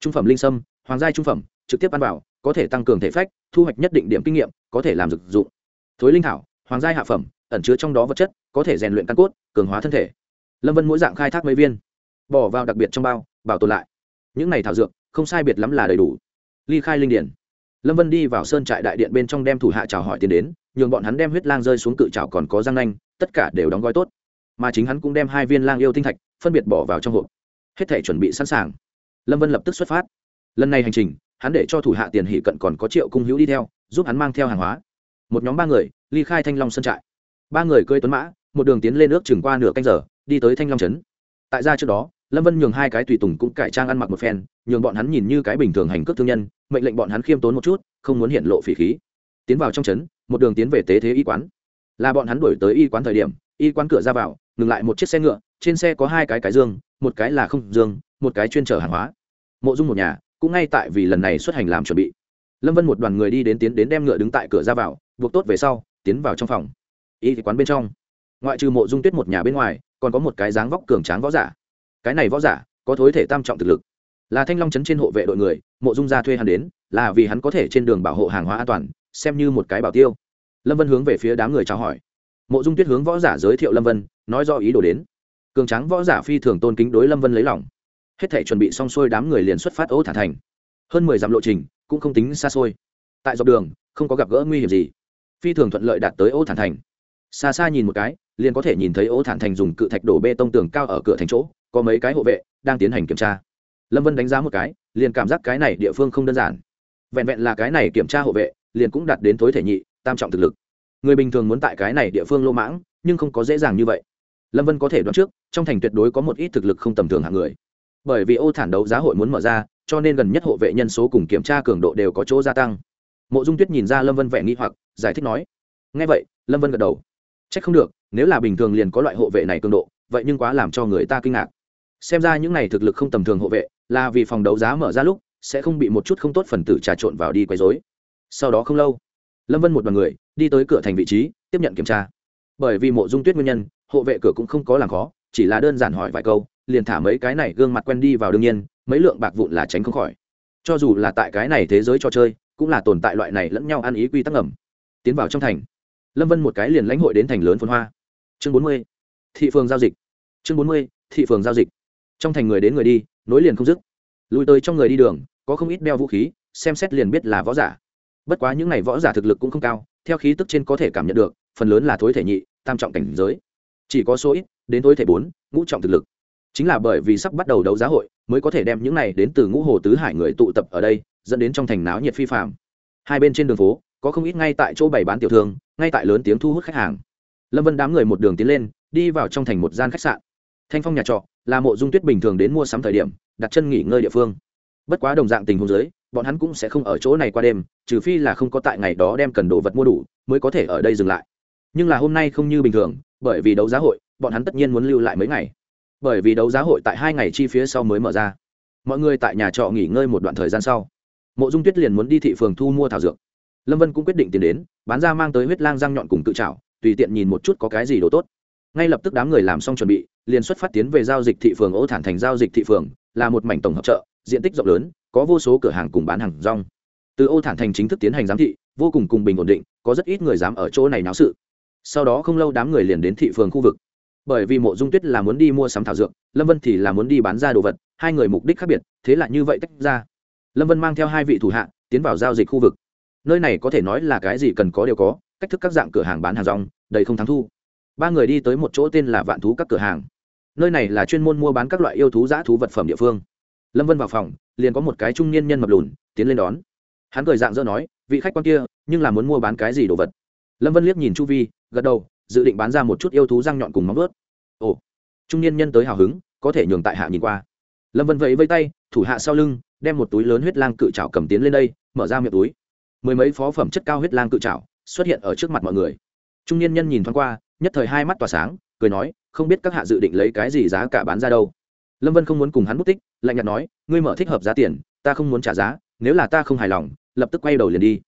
Trung phẩm linh sâm hoàng gia trung phẩm, trực tiếp ăn vào, có thể tăng cường thể phách, thu hoạch nhất định điểm kinh nghiệm, có thể làm dược dụng. Thối linh thảo, hoàng gia hạ phẩm, ẩn chứa trong đó vật chất, có thể rèn luyện căn cốt, cường hóa thân thể. Lâm vân mỗi dạng khai thác mấy viên. Bỏ vào đặc biệt trong bao, bảo tồn lại. Những này thảo dược, không sai biệt lắm là đầy đủ. Ly khai linh điển. Lâm vân đi vào sơn trại đại điện bên trong đem thủ hạ chào hỏi tiền đến, nhường bọn hắn đem huyết lang rơi xuống cự trào còn có răng nanh, tất cả đều đóng gói tốt. Mà chính hắn cũng đem hai viên lang yêu tinh thạch, phân biệt bỏ vào trong hộp. Hết thể chuẩn bị sẵn sàng. Lâm vân lập tức xuất phát lần này hành trình, hắn để cho thủ hạ tiền hỷ cận còn có triệu cung hữu đi theo, giúp hắn mang theo hàng hóa. Một nhóm ba người, ly khai thanh long sân trại. Ba người cơi tuấn mã, một đường tiến lên nước chừng qua nửa canh giờ, đi tới thanh long trấn. Tại ra trước đó, lâm vân nhường hai cái tùy tùng cũng cải trang ăn mặc một phen, nhường bọn hắn nhìn như cái bình thường hành cước thương nhân, mệnh lệnh bọn hắn khiêm tốn một chút, không muốn hiện lộ phỉ khí. Tiến vào trong trấn, một đường tiến về tế thế y quán. Là bọn hắn đổi tới y quán thời điểm, y quán cửa ra vào, ngừng lại một chiếc xe ngựa, trên xe có hai cái cái dương, một cái là không dương, một cái chuyên chở hàng hóa. Mộ dung một nhà cũng ngay tại vì lần này xuất hành làm chuẩn bị, lâm vân một đoàn người đi đến tiến đến đem ngựa đứng tại cửa ra vào, buộc tốt về sau, tiến vào trong phòng. Y quán bên trong. Ngoại trừ mộ dung tuyết một nhà bên ngoài, còn có một cái dáng vóc cường tráng võ giả. Cái này võ giả có thối thể tam trọng thực lực. Là thanh long trấn trên hộ vệ đội người, mộ dung gia thuê hắn đến, là vì hắn có thể trên đường bảo hộ hàng hóa an toàn, xem như một cái bảo tiêu. Lâm vân hướng về phía đám người chào hỏi. Mộ dung tuyết hướng võ giả giới thiệu lâm vân, nói do ý đồ đến. Cường tráng võ giả phi thường tôn kính đối lâm vân lấy lòng hết thể chuẩn bị xong xuôi đám người liền xuất phát ô thả thành. Hơn mười dặm lộ trình, cũng không tính xa xôi. Tại dọc đường, không có gặp gỡ nguy hiểm gì. Phi thường thuận lợi đạt tới ô thản thành. Xa xa nhìn một cái, liền có thể nhìn thấy ô thản thành dùng cự thạch đổ bê tông tường cao ở cửa thành chỗ, có mấy cái hộ vệ đang tiến hành kiểm tra. Lâm vân đánh giá một cái, liền cảm giác cái này địa phương không đơn giản. Vẹn vẹn là cái này kiểm tra hộ vệ, liền cũng đạt đến tối thể nhị, tam trọng thực lực. Người bình thường muốn tại cái này địa phương lô mãng, nhưng không có dễ dàng như vậy. Lâm vân có thể đoán trước, trong thành tuyệt đối có một ít thực lực không tầm thường hạng người bởi vì ô thản đấu giá hội muốn mở ra, cho nên gần nhất hộ vệ nhân số cùng kiểm tra cường độ đều có chỗ gia tăng. Mộ dung tuyết nhìn ra lâm vân vẻ nghi hoặc, giải thích nói ngay vậy, lâm vân gật đầu. C h ắ c không được, nếu là bình thường liền có loại hộ vệ này cường độ, vậy nhưng quá làm cho người ta kinh ngạc. Xem ra những n à y thực lực không tầm thường hộ vệ, là vì phòng đấu giá mở ra lúc, sẽ không bị một chút không tốt phần tử trà trộn vào đi quấy dối sau đó không lâu, lâm vân một đ o à n người đi tới cửa thành vị trí, tiếp nhận kiểm tra. Bởi vì mộ dung tuyết nguyên nhân, hộ vệ cửa cũng không có làm khó, chỉ là đơn giản hỏi vài câu liền thả mấy cái này gương mặt quen đi vào đương nhiên, mấy lượng bạc vụn là tránh không khỏi. Cho dù là tại cái này thế giới trò chơi, cũng là tồn tại loại này lẫn nhau ăn ý quy tắc ngầm. Tiến vào trong thành, lâm vân một cái liền lãnh hội đến thành lớn phun hoa. Chương bốn mươi, thị phường giao dịch. Chương bốn mươi, thị phường giao dịch. Trong thành người đến người đi, nối liền không dứt. Lùi tới trong người đi đường, có không ít đeo vũ khí, xem xét liền biết là võ giả. Bất quá những n à y võ giả thực lực cũng không cao, theo khí tức trên có thể cảm nhận được, phần lớn là thối thể nhị, tam trọng cảnh giới. Chỉ có số ít, đến thối thể bốn, ngũ trọng thực lực chính là bởi vì sắp bắt đầu đấu giá hội, mới có thể đem những này đến từ ngũ hồ tứ hải người tụ tập ở đây, dẫn đến trong thành náo nhiệt phi phạm hai bên trên đường phố, có không ít ngay tại chỗ bày bán tiểu thương, ngay tại lớn tiếng thu hút khách hàng. Lâm vân đám người một đường tiến lên, đi vào trong thành một gian khách sạn. Thanh phong nhà trọ, là mộ dung tuyết bình thường đến mua sắm thời điểm, đặt chân nghỉ ngơi địa phương. Bất quá đồng dạng tình huống giới bọn hắn cũng sẽ không ở chỗ này qua đêm, trừ phi là không có tại ngày đó đem cần đồ vật mua đủ, mới có thể ở đây dừng lại. Nhưng là hôm nay không như bình thường, bởi vì đấu giá hội, bọn hắn tất nhiên muốn lưu lại mấy ngày bởi vì đấu giá hội tại hai ngày chi phía sau mới mở ra. Mọi người tại nhà trọ nghỉ ngơi một đoạn thời gian sau. Mộ dung tuyết liền muốn đi thị phường thu mua thảo dược. Lâm vân cũng quyết định tiến đến, bán ra mang tới huyết lang răng nhọn cùng tự trào tùy tiện nhìn một chút có cái gì đồ tốt. Ngay lập tức đám người làm xong chuẩn bị, liền xuất phát tiến về giao dịch thị phường ô thản thành giao dịch thị phường, là một mảnh tổng hợp chợ, diện tích rộng lớn, có vô số cửa hàng cùng bán hàng rong. Từ ô thản thành chính thức tiến hành giám thị, vô cùng cùng bình ổn định, có rất ít người dám ở chỗ này náo sự. Sau đó không lâu đám người liền đến thị phường khu vực bởi vì mộ dung tuyết là muốn đi mua sắm thảo dược, lâm vân thì là muốn đi bán ra đồ vật, hai người mục đích khác biệt, thế là như vậy tách ra. Lâm vân mang theo hai vị thủ hạ, tiến vào giao dịch khu vực. Nơi này có thể nói là cái gì cần có đều có, cách thức các dạng cửa hàng bán hàng rong, đầy không thắng thu. Ba người đi tới một chỗ tên là vạn thú các cửa hàng. Nơi này là chuyên môn mua bán các loại yêu thú giã thú vật phẩm địa phương. Lâm vân vào phòng, liền có một cái trung niên nhân mập lùn, tiến lên đón. Hắn cười dạng dỡ nói, vị khách quan kia, nhưng là muốn mua bán cái gì đồ vật? Lâm vân liếc nhìn chu vi, gật đầu dự định bán ra một chút yêu thú răng nhọn cùng móng vớt ồ, trung niên nhân tới hào hứng, có thể nhường tại hạ nhìn qua. Lâm vân vẫy vây tay, thủ hạ sau lưng, đem một túi lớn huyết lang cự trào cầm tiến lên đây, mở ra miệng túi. Mười mấy phó phẩm chất cao huyết lang cự trào xuất hiện ở trước mặt mọi người. Trung niên nhân nhìn thoáng qua, nhất thời hai mắt tỏa sáng, cười nói, không biết các hạ dự định lấy cái gì giá cả bán ra đâu? Lâm vân không muốn cùng hắn mất tích, lạnh nhạt nói, ngươi mở thích hợp giá tiền, ta không muốn trả giá, nếu là ta không hài lòng, lập tức quay đầu liền đi.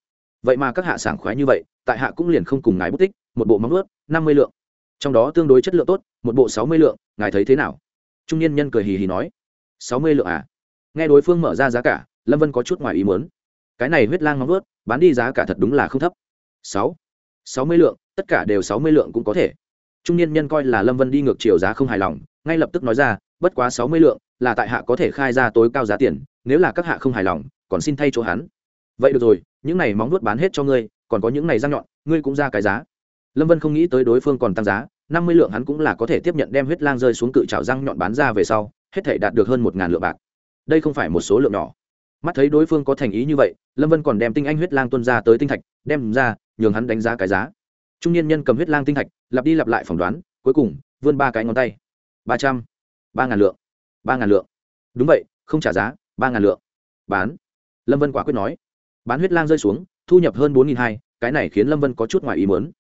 Vậy mà các hạ sảng khoái như vậy, tại hạ cũng liền không cùng ngài bút tích một bộ móng ướt năm mươi lượng. Trong đó tương đối chất lượng tốt, một bộ sáu mươi lượng, ngài thấy thế nào? Trung niên nhân cười hì hì nói. Sáu mươi lượng à? Nghe đối phương mở ra giá cả, lâm vân có chút ngoài ý muốn. Cái này huyết lang móng ướt bán đi giá cả thật đúng là không thấp. Sáu. Sáu mươi lượng, tất cả đều sáu mươi lượng cũng có thể. Trung niên nhân coi là lâm vân đi ngược chiều giá không hài lòng, ngay lập tức nói ra, bất quá sáu mươi lượng, là tại hạ có thể khai ra tối cao giá tiền, nếu là các hạ không hài lòng, còn xin thay chỗ hắn. Vậy được rồi, những này móng nuốt bán hết cho ngươi, còn có những này răng nhọn, ngươi cũng ra cái giá lâm vân không nghĩ tới đối phương còn tăng giá, năm mươi lượng hắn cũng là có thể tiếp nhận đem huyết lang rơi xuống cự trào răng nhọn bán ra về sau, hết thể đạt được hơn một ngàn lượng bạc. Đây không phải một số lượng nhỏ. Mắt thấy đối phương có thành ý như vậy, lâm vân còn đem tinh anh huyết lang tuân ra tới tinh thạch, đem ra, nhường hắn đánh giá cái giá. Trung niên nhân cầm huyết lang tinh thạch, lặp đi lặp lại phỏng đoán, cuối cùng, vươn ba cái ngón tay. Ba trăm, ba ngàn lượng, ba ngàn lượng. Đúng vậy, không trả giá, ba ngàn lượng. Bán. Lâm vân quả quyết nói. Bán huyết lang rơi xuống, thu nhập hơn bốn nghìn hai, cái này khiến lâm vân có chút ngoài ý mớn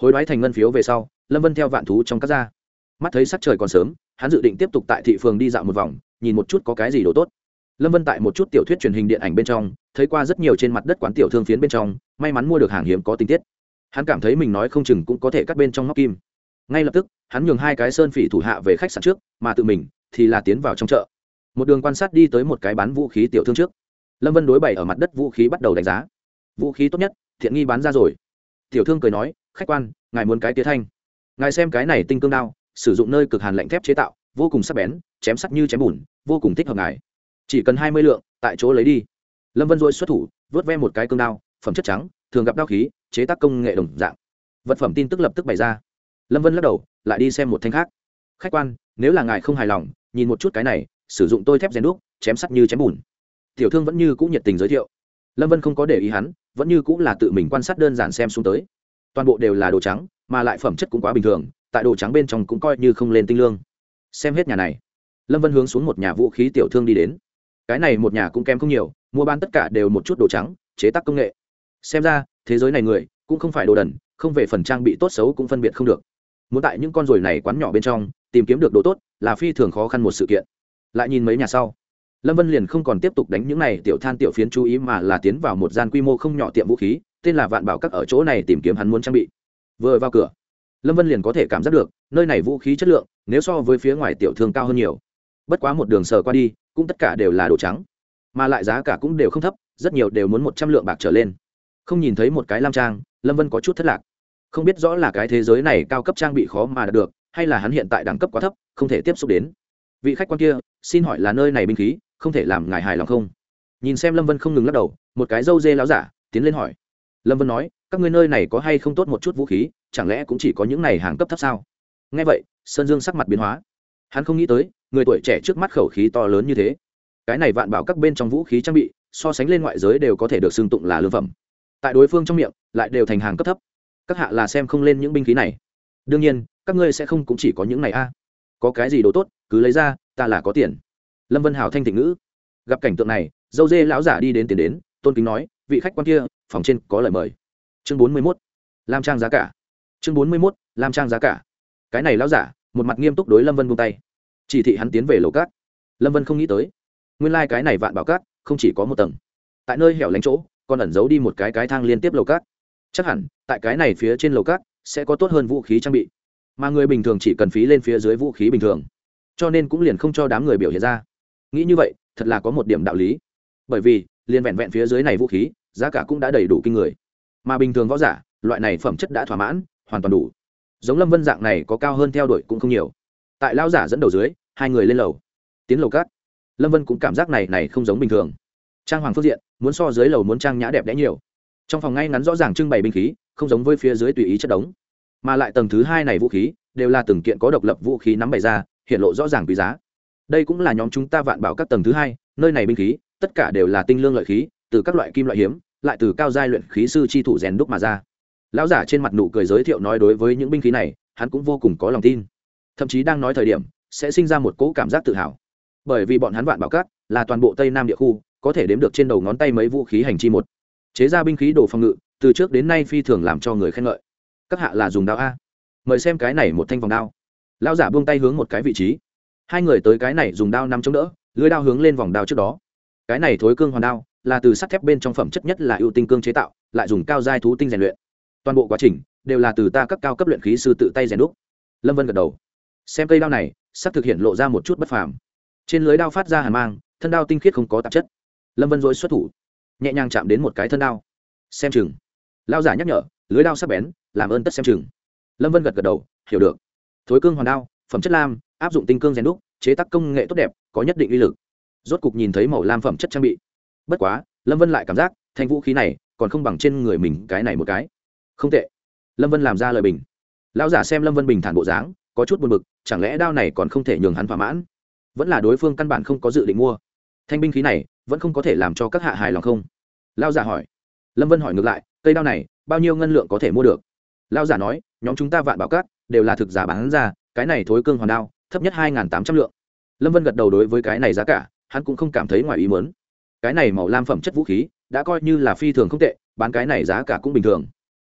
hối đoái thành ngân phiếu về sau, lâm vân theo vạn thú trong các gia. Mắt thấy sắc trời còn sớm, hắn dự định tiếp tục tại thị phường đi dạo một vòng, nhìn một chút có cái gì đồ tốt. Lâm vân tại một chút tiểu thuyết truyền hình điện ảnh bên trong, thấy qua rất nhiều trên mặt đất quán tiểu thương phiến bên trong, may mắn mua được hàng hiếm có tình tiết. Hắn cảm thấy mình nói không chừng cũng có thể cắt bên trong móc kim. Ngay lập tức, hắn nhường hai cái sơn phỉ thủ hạ về khách sạn trước, mà tự mình thì là tiến vào trong chợ. Một đường quan sát đi tới một cái bán vũ khí tiểu thương trước. Lâm vân đối bày ở mặt đất vũ khí bắt đầu đánh giá. Vũ khí tốt nhất, thiện nghi bán ra rồi. Tiểu thương cười nói khách quan, ngài muốn cái tía thanh. Ngài xem cái này tinh cương đao, sử dụng nơi cực hàn lạnh thép chế tạo, vô cùng sắc bén, chém sắc như chém bùn, vô cùng thích hợp ngài. Chỉ cần hai mươi lượng, tại chỗ lấy đi. Lâm vân dội xuất thủ, vớt ve một cái cương đao, phẩm chất trắng, thường gặp đao khí, chế tác công nghệ đồng dạng. Vật phẩm tin tức lập tức bày ra. Lâm vân lắc đầu, lại đi xem một thanh khác. Khách quan, nếu là ngài không hài lòng, nhìn một chút cái này, sử dụng tôi thép rèn đúc, chém sắt như chém bùn. Tiểu thương vẫn như cũng nhiệt tình giới thiệu. Lâm vân không có để ý hắn, vẫn như cũng là tự mình quan sát đơn giản xem xuống tới toàn bộ đều là đồ trắng, mà lại phẩm chất cũng quá bình thường, tại đồ trắng bên trong cũng coi như không lên tinh lương. Xem hết nhà này. Lâm vân hướng xuống một nhà vũ khí tiểu thương đi đến. Cái này một nhà cũng kém không nhiều, mua bán tất cả đều một chút đồ trắng, chế tác công nghệ. Xem ra, thế giới này người, cũng không phải đồ đần, không về phần trang bị tốt xấu cũng phân biệt không được. Muốn tại những con ruồi này quán nhỏ bên trong, tìm kiếm được đồ tốt, là phi thường khó khăn một sự kiện. Lại nhìn mấy nhà sau. Lâm vân liền không còn tiếp tục đánh những này tiểu than tiểu phiến chú ý mà là tiến vào một gian quy mô không nhỏ tiệm vũ khí tên là vạn bảo các ở chỗ này tìm kiếm hắn muốn trang bị. Vừa vào cửa, lâm vân liền có thể cảm giác được, nơi này vũ khí chất lượng, nếu so với phía ngoài tiểu thương cao hơn nhiều. Bất quá một đường sờ qua đi, cũng tất cả đều là đồ trắng. Mà lại giá cả cũng đều không thấp, rất nhiều đều muốn một trăm lượng bạc trở lên. Không nhìn thấy một cái lam trang, lâm vân có chút thất lạc. Không biết rõ là cái thế giới này cao cấp trang bị khó mà đạt được, hay là hắn hiện tại đẳng cấp quá thấp, không thể tiếp xúc đến. Vị khách quan kia, xin hỏi là nơi này binh khí, không thể làm ngài hài lòng không? Nhìn xem lâm vân không ngừng lắc đầu, một cái dâu dê láo giả, tiến lên hỏi lâm vân nói, các ngươi nơi này có hay không tốt một chút vũ khí, chẳng lẽ cũng chỉ có những này hàng cấp thấp sao? Nghe vậy, sơn dương sắc mặt biến hóa. Hắn không nghĩ tới, người tuổi trẻ trước mắt khẩu khí to lớn như thế. Cái này vạn bảo các bên trong vũ khí trang bị, so sánh lên ngoại giới đều có thể được xưng tụng là lương phẩm. Tại đối phương trong miệng, lại đều thành hàng cấp thấp. Các hạ là xem không lên những binh khí này. Đương nhiên, các ngươi sẽ không cũng chỉ có những này a. Có cái gì đồ tốt, cứ lấy ra, ta là có tiền. Lâm vân hào thanh thịnh ngữ. Gặp cảnh tượng này, dâu dê lão giả đi đến tiền đến, tôn kính nói, vị khách quan kia phòng trên có lời mời. Chương bốn mươi mốt, lam trang giá cả. Chương bốn mươi mốt, lam trang giá cả. Cái này lão giả, một mặt nghiêm túc đối lâm vân buông tay. Chỉ thị hắn tiến về lầu cát. Lâm vân không nghĩ tới. Nguyên lai、like、cái này vạn bảo cát, không chỉ có một tầng. Tại nơi hẻo lánh chỗ, còn ẩn giấu đi một cái cái thang liên tiếp lầu cát. Chắc hẳn, tại cái này phía trên lầu cát, sẽ có tốt hơn vũ khí trang bị. Mà người bình thường chỉ cần phí lên phía dưới vũ khí bình thường. Cho nên cũng liền không cho đám người biểu hiện ra. Nghĩ như vậy, thật là có một điểm đạo lý. Bởi vì, liền vẹn vẹn phía dưới này vũ khí giá cả cũng đã đầy đủ kinh người. Mà bình thường võ giả, loại này phẩm chất đã thỏa mãn, hoàn toàn đủ. Giống lâm vân dạng này có cao hơn theo đuổi cũng không nhiều. Tại lao giả dẫn đầu dưới, hai người lên lầu. Tiến lầu cát. Lâm vân cũng cảm giác này này không giống bình thường. Trang hoàng phương diện, muốn so dưới lầu muốn trang nhã đẹp đẽ nhiều. Trong phòng ngay ngắn rõ ràng trưng bày binh khí, không giống với phía dưới tùy ý chất đống. Mà lại tầng thứ hai này vũ khí, đều là từng kiện có độc lập vũ khí nắm bày ra, hiện lộ rõ ràng quý giá. Đây cũng là nhóm chúng ta vạn bảo các tầng thứ hai, nơi này binh khí, tất cả đều là tinh lương lợi khí, từ các loại kim loại hiếm lại từ cao giai luyện khí sư chi thủ rèn đúc mà ra. Lão giả trên mặt nụ cười giới thiệu nói đối với những binh khí này, hắn cũng vô cùng có lòng tin. Thậm chí đang nói thời điểm, sẽ sinh ra một cỗ cảm giác tự hào. Bởi vì bọn hắn vạn bảo cát là toàn bộ tây nam địa khu, có thể đếm được trên đầu ngón tay mấy vũ khí hành chi một. Chế ra binh khí đồ phòng ngự, từ trước đến nay phi thường làm cho người khen ngợi. Các hạ là dùng đao a. Mời xem cái này một thanh vòng đao. Lão giả buông tay hướng một cái vị trí. Hai người tới cái này dùng đao nắm chống đỡ, lưới đao hướng lên vòng đao trước đó. Cái này thối cương hoàn đao là từ sắt thép bên trong phẩm chất nhất là ưu tinh cương chế tạo, lại dùng cao giai thú tinh rèn luyện. Toàn bộ quá trình đều là từ ta cấp cao cấp luyện khí sư tự tay rèn đúc. Lâm vân gật đầu. Xem cây đao này sắp thực hiện lộ ra một chút bất phàm. Trên lưới đao phát ra hàn mang, thân đao tinh khiết không có tạp chất. Lâm vân dối xuất thủ, nhẹ nhàng chạm đến một cái thân đao. Xem chừng. Lao giả nhắc nhở, lưới đao sắp bén, làm ơn tất xem chừng. Lâm vân gật gật đầu, hiểu được. Thối cương hoàn đao, phẩm chất lam, áp dụng tinh cương rèn đúc, chế tác công nghệ tốt đẹp, có nhất định uy lực. Rốt cục nhìn thấy màu lam phẩm chất trang bị bất quá, lâm vân lại cảm giác, thanh vũ khí này còn không bằng trên người mình cái này một cái. Không tệ. Lâm vân làm ra lời bình. Lão giả xem lâm vân bình thản bộ dáng, có chút buồn b ự c chẳng lẽ đao này còn không thể nhường hắn thỏa mãn? Vẫn là đối phương căn bản không có dự định mua. Thanh binh khí này vẫn không có thể làm cho các hạ hài lòng không? Lão giả hỏi. Lâm vân hỏi ngược lại, cây đao này, bao nhiêu ngân lượng có thể mua được? Lão giả nói, nhóm chúng ta vạn bảo cát, đều là thực giả bán ra, cái này thối cương hoàn đao, thấp nhất hai tám trăm lượng. Lâm vân gật đầu đối với cái này giá cả, hắn cũng không cảm thấy ngoài ý mớn cái này màu lam phẩm chất vũ khí đã coi như là phi thường không tệ, bán cái này giá cả cũng bình thường.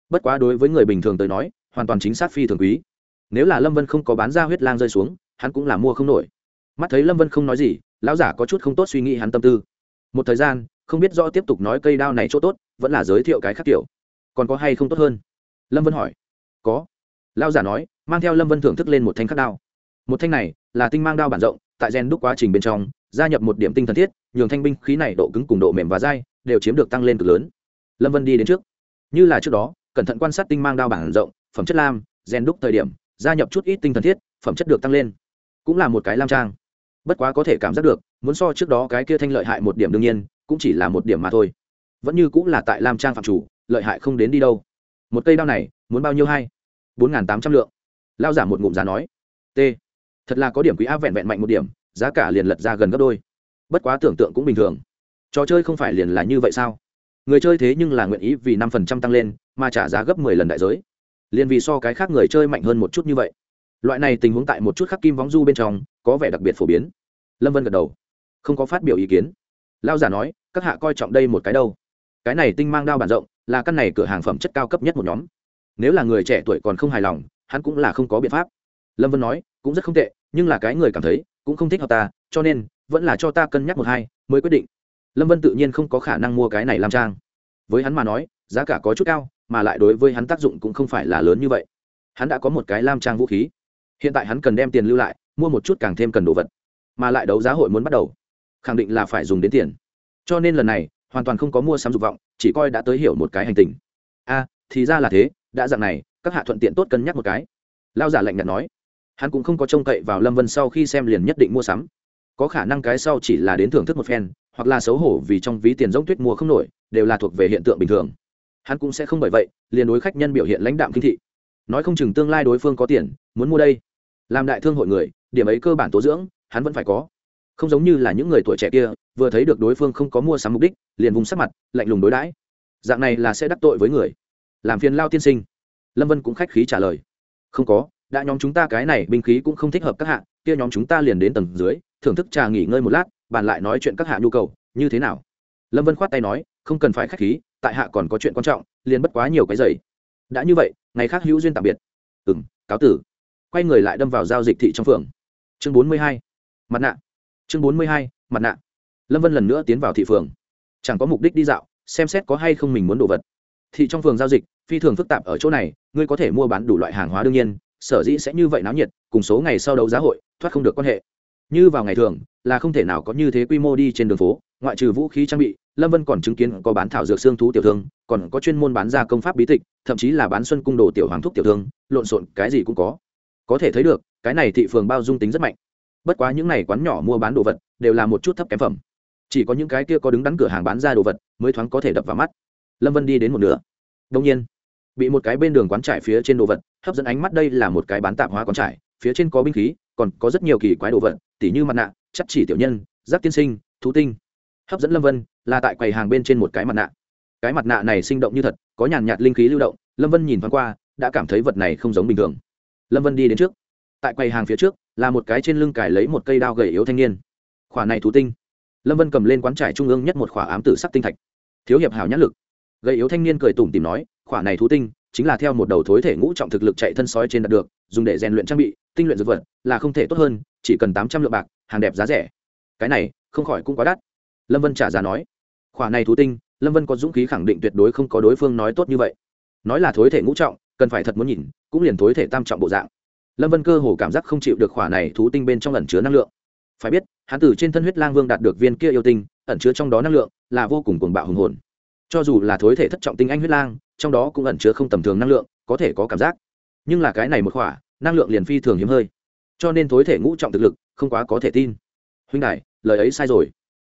Bất quá đối với người bình thường tới nói, hoàn toàn chính xác phi thường quý. Nếu là lâm vân không có bán ra huyết lang rơi xuống, hắn cũng là mua không nổi. Mắt thấy lâm vân không nói gì, lão giả có chút không tốt suy nghĩ hắn tâm tư. Một thời gian, không biết rõ tiếp tục nói cây đao này chỗ tốt, vẫn là giới thiệu cái khác kiểu. Còn có hay không tốt hơn? Lâm vân hỏi. Có. Lão giả nói, mang theo lâm vân thưởng thức lên một thanh khắc đao. Một thanh này là tinh mang đao bản rộng, tại gen đúc quá trình bên trong gia nhập một điểm tinh thần thiết, nhường thanh binh khí này độ cứng cùng độ mềm và dai đều chiếm được tăng lên cực lớn. Lâm vân đi đến trước. Như là trước đó, cẩn thận quan sát tinh mang đao bản rộng, phẩm chất lam, rèn đúc thời điểm, gia nhập chút ít tinh thần thiết, phẩm chất được tăng lên. Cũng là một cái lam trang. Bất quá có thể cảm giác được, muốn so trước đó cái kia thanh lợi hại một điểm đương nhiên, cũng chỉ là một điểm mà thôi. Vẫn như cũng là tại lam trang phạm chủ, lợi hại không đến đi đâu. Một cây đao này, muốn bao nhiêu hay bốn n g h n tám trăm lượng. Lao giả một ngụm giá nói. T. Thật là có điểm quý á, vẹn vẹn mạnh một điểm giá cả liền lật ra gần gấp đôi. Bất quá tưởng tượng cũng bình thường. Trò chơi không phải liền là như vậy sao? Người chơi thế nhưng là nguyện ý vì năm phần trăm tăng lên, mà trả giá gấp mười lần đại giới. Liền vì so cái khác người chơi mạnh hơn một chút như vậy. Loại này tình huống tại một chút khắc kim vóng du bên trong, có vẻ đặc biệt phổ biến. Lâm vân gật đầu. Không có phát biểu ý kiến. Lao giả nói, các hạ coi trọng đây một cái đâu. Cái này tinh mang đao bản rộng, là căn này cửa hàng phẩm chất cao cấp nhất một nhóm. Nếu là người trẻ tuổi còn không hài lòng, hắn cũng là không có biện pháp. Lâm vân nói, cũng rất không tệ, nhưng là cái người cảm thấy cũng không thích hợp ta, cho nên, vẫn là cho ta cân nhắc một hai, mới quyết định. Lâm vân tự nhiên không có khả năng mua cái này làm trang. Với hắn mà nói, giá cả có chút cao, mà lại đối với hắn tác dụng cũng không phải là lớn như vậy. Hắn đã có một cái lam trang vũ khí. Hiện tại hắn cần đem tiền lưu lại, mua một chút càng thêm cần đồ vật. Mà lại đấu giá hội muốn bắt đầu. Khẳng định là phải dùng đến tiền. Cho nên lần này, hoàn toàn không có mua sắm dục vọng, chỉ coi đã tới hiểu một cái hành tình. A, thì ra là thế, đã dặn này, các hạ thuận tiện tốt cân nhắc một cái. Lao giả lạnh nhạt nói hắn cũng không có trông cậy vào lâm vân sau khi xem liền nhất định mua sắm. Có khả năng cái sau chỉ là đến thưởng thức một phen, hoặc là xấu hổ vì trong ví tiền giống tuyết mua không nổi, đều là thuộc về hiện tượng bình thường. Hắn cũng sẽ không bởi vậy, liền đối khách nhân biểu hiện lãnh đạm kinh thị. Nói không chừng tương lai đối phương có tiền, muốn mua đây. Làm đại thương hội người, điểm ấy cơ bản tố dưỡng, hắn vẫn phải có. Không giống như là những người tuổi trẻ kia, vừa thấy được đối phương không có mua sắm mục đích, liền vùng sắc mặt, lạnh lùng đối đãi. Dạng này là sẽ đắc tội với người. Làm phiền lao tiên sinh. Lâm vân cũng khách khí trả lời. Không có đã nhóm chúng ta cái này binh khí cũng không thích hợp các hạ, kia nhóm chúng ta liền đến tầng dưới, thưởng thức trà nghỉ ngơi một lát, bàn lại nói chuyện các hạ nhu cầu, như thế nào? Lâm vân khoát tay nói, không cần phải khách khí, tại hạ còn có chuyện quan trọng, liền bất quá nhiều cái giày. Đã như vậy, ngày khác hữu duyên tạm biệt. Ừ m cáo tử. Quay người lại đâm vào giao dịch thị trong phường. Chương bốn mươi hai, mặt nạ. Chương bốn mươi hai, mặt nạ. Lâm vân lần nữa tiến vào thị phường. Chẳng có mục đích đi dạo, xem xét có hay không mình muốn đồ vật. Thị trong phường giao dịch, phi thường phức tạp ở chỗ này, ngươi có thể mua bán đủ loại hàng hóa đương nhiên sở dĩ sẽ như vậy náo nhiệt, cùng số ngày sau đấu giá hội, thoát không được quan hệ. Như vào ngày thường, là không thể nào có như thế quy mô đi trên đường phố, ngoại trừ vũ khí trang bị, lâm vân còn chứng kiến có bán thảo dược xương thú tiểu thương, còn có chuyên môn bán ra công pháp bí tịch, thậm chí là bán xuân cung đồ tiểu hoàng thúc tiểu thương, lộn xộn cái gì cũng có. Có thể thấy được, cái này thị phường bao dung tính rất mạnh. Bất quá những n à y quán nhỏ mua bán đồ vật, đều là một chút thấp kém phẩm. Chỉ có những cái kia có đứng đắn cửa hàng bán ra đồ vật, mới thoáng có thể đập vào mắt. Lâm vân đi đến một nửa. Đông nhiên bị một cái bên đường quán trải phía trên đồ vật, hấp dẫn ánh mắt đây là một cái bán tạp hóa quán trải, phía trên có binh khí, còn có rất nhiều kỳ quái đồ vật, tỉ như mặt nạ, chắc chỉ tiểu nhân, giáp tiên sinh, thú tinh. Hấp dẫn lâm vân là tại quầy hàng bên trên một cái mặt nạ. Cái mặt nạ này sinh động như thật, có nhàn nhạt linh khí lưu động, lâm vân nhìn thoáng qua, đã cảm thấy vật này không giống bình thường. Lâm vân đi đến trước. Tại quầy hàng phía trước, là một cái trên lưng cài lấy một cây đao gầy yếu thanh niên. Khỏa này thú tinh. Lâm vân cầm lên quán trải trung ương nhất một khỏa ám tử sắc tinh thạch. Thiếu hiệp hảo nhãn lực gầy yếu thanh niên cười tủm tìm nói, khỏa này thú tinh, chính là theo một đầu thối thể ngũ trọng thực lực chạy thân sói trên đạt được, dùng để rèn luyện trang bị, tinh luyện dược vật, là không thể tốt hơn, chỉ cần tám trăm lượng bạc, hàng đẹp giá rẻ. Cái này, không khỏi cũng quá đắt. Lâm vân trả giá nói, khỏa này thú tinh, lâm vân có dũng khí khẳng định tuyệt đối không có đối phương nói tốt như vậy. Nói là thối thể ngũ trọng, cần phải thật muốn nhìn, cũng liền thối thể tam trọng bộ dạng. Lâm vân cơ hồ cảm giác không chịu được khỏa này thú tinh bên trong ẩn chứa năng lượng. Phải biết hán tử trên thân huyết lang vương đạt được viên kia yêu tinh, ẩn chứa trong đó năng lượng, là vô cùng cuồng bạo hùng hồn cho dù là thối thể thất trọng tinh anh huyết lang, trong đó cũng ẩn chứa không tầm thường năng lượng, có thể có cảm giác. Nhưng là cái này một khỏa, năng lượng liền phi thường hiếm hơi. Cho nên thối thể ngũ trọng thực lực, không quá có thể tin. Huynh đại lời ấy sai rồi.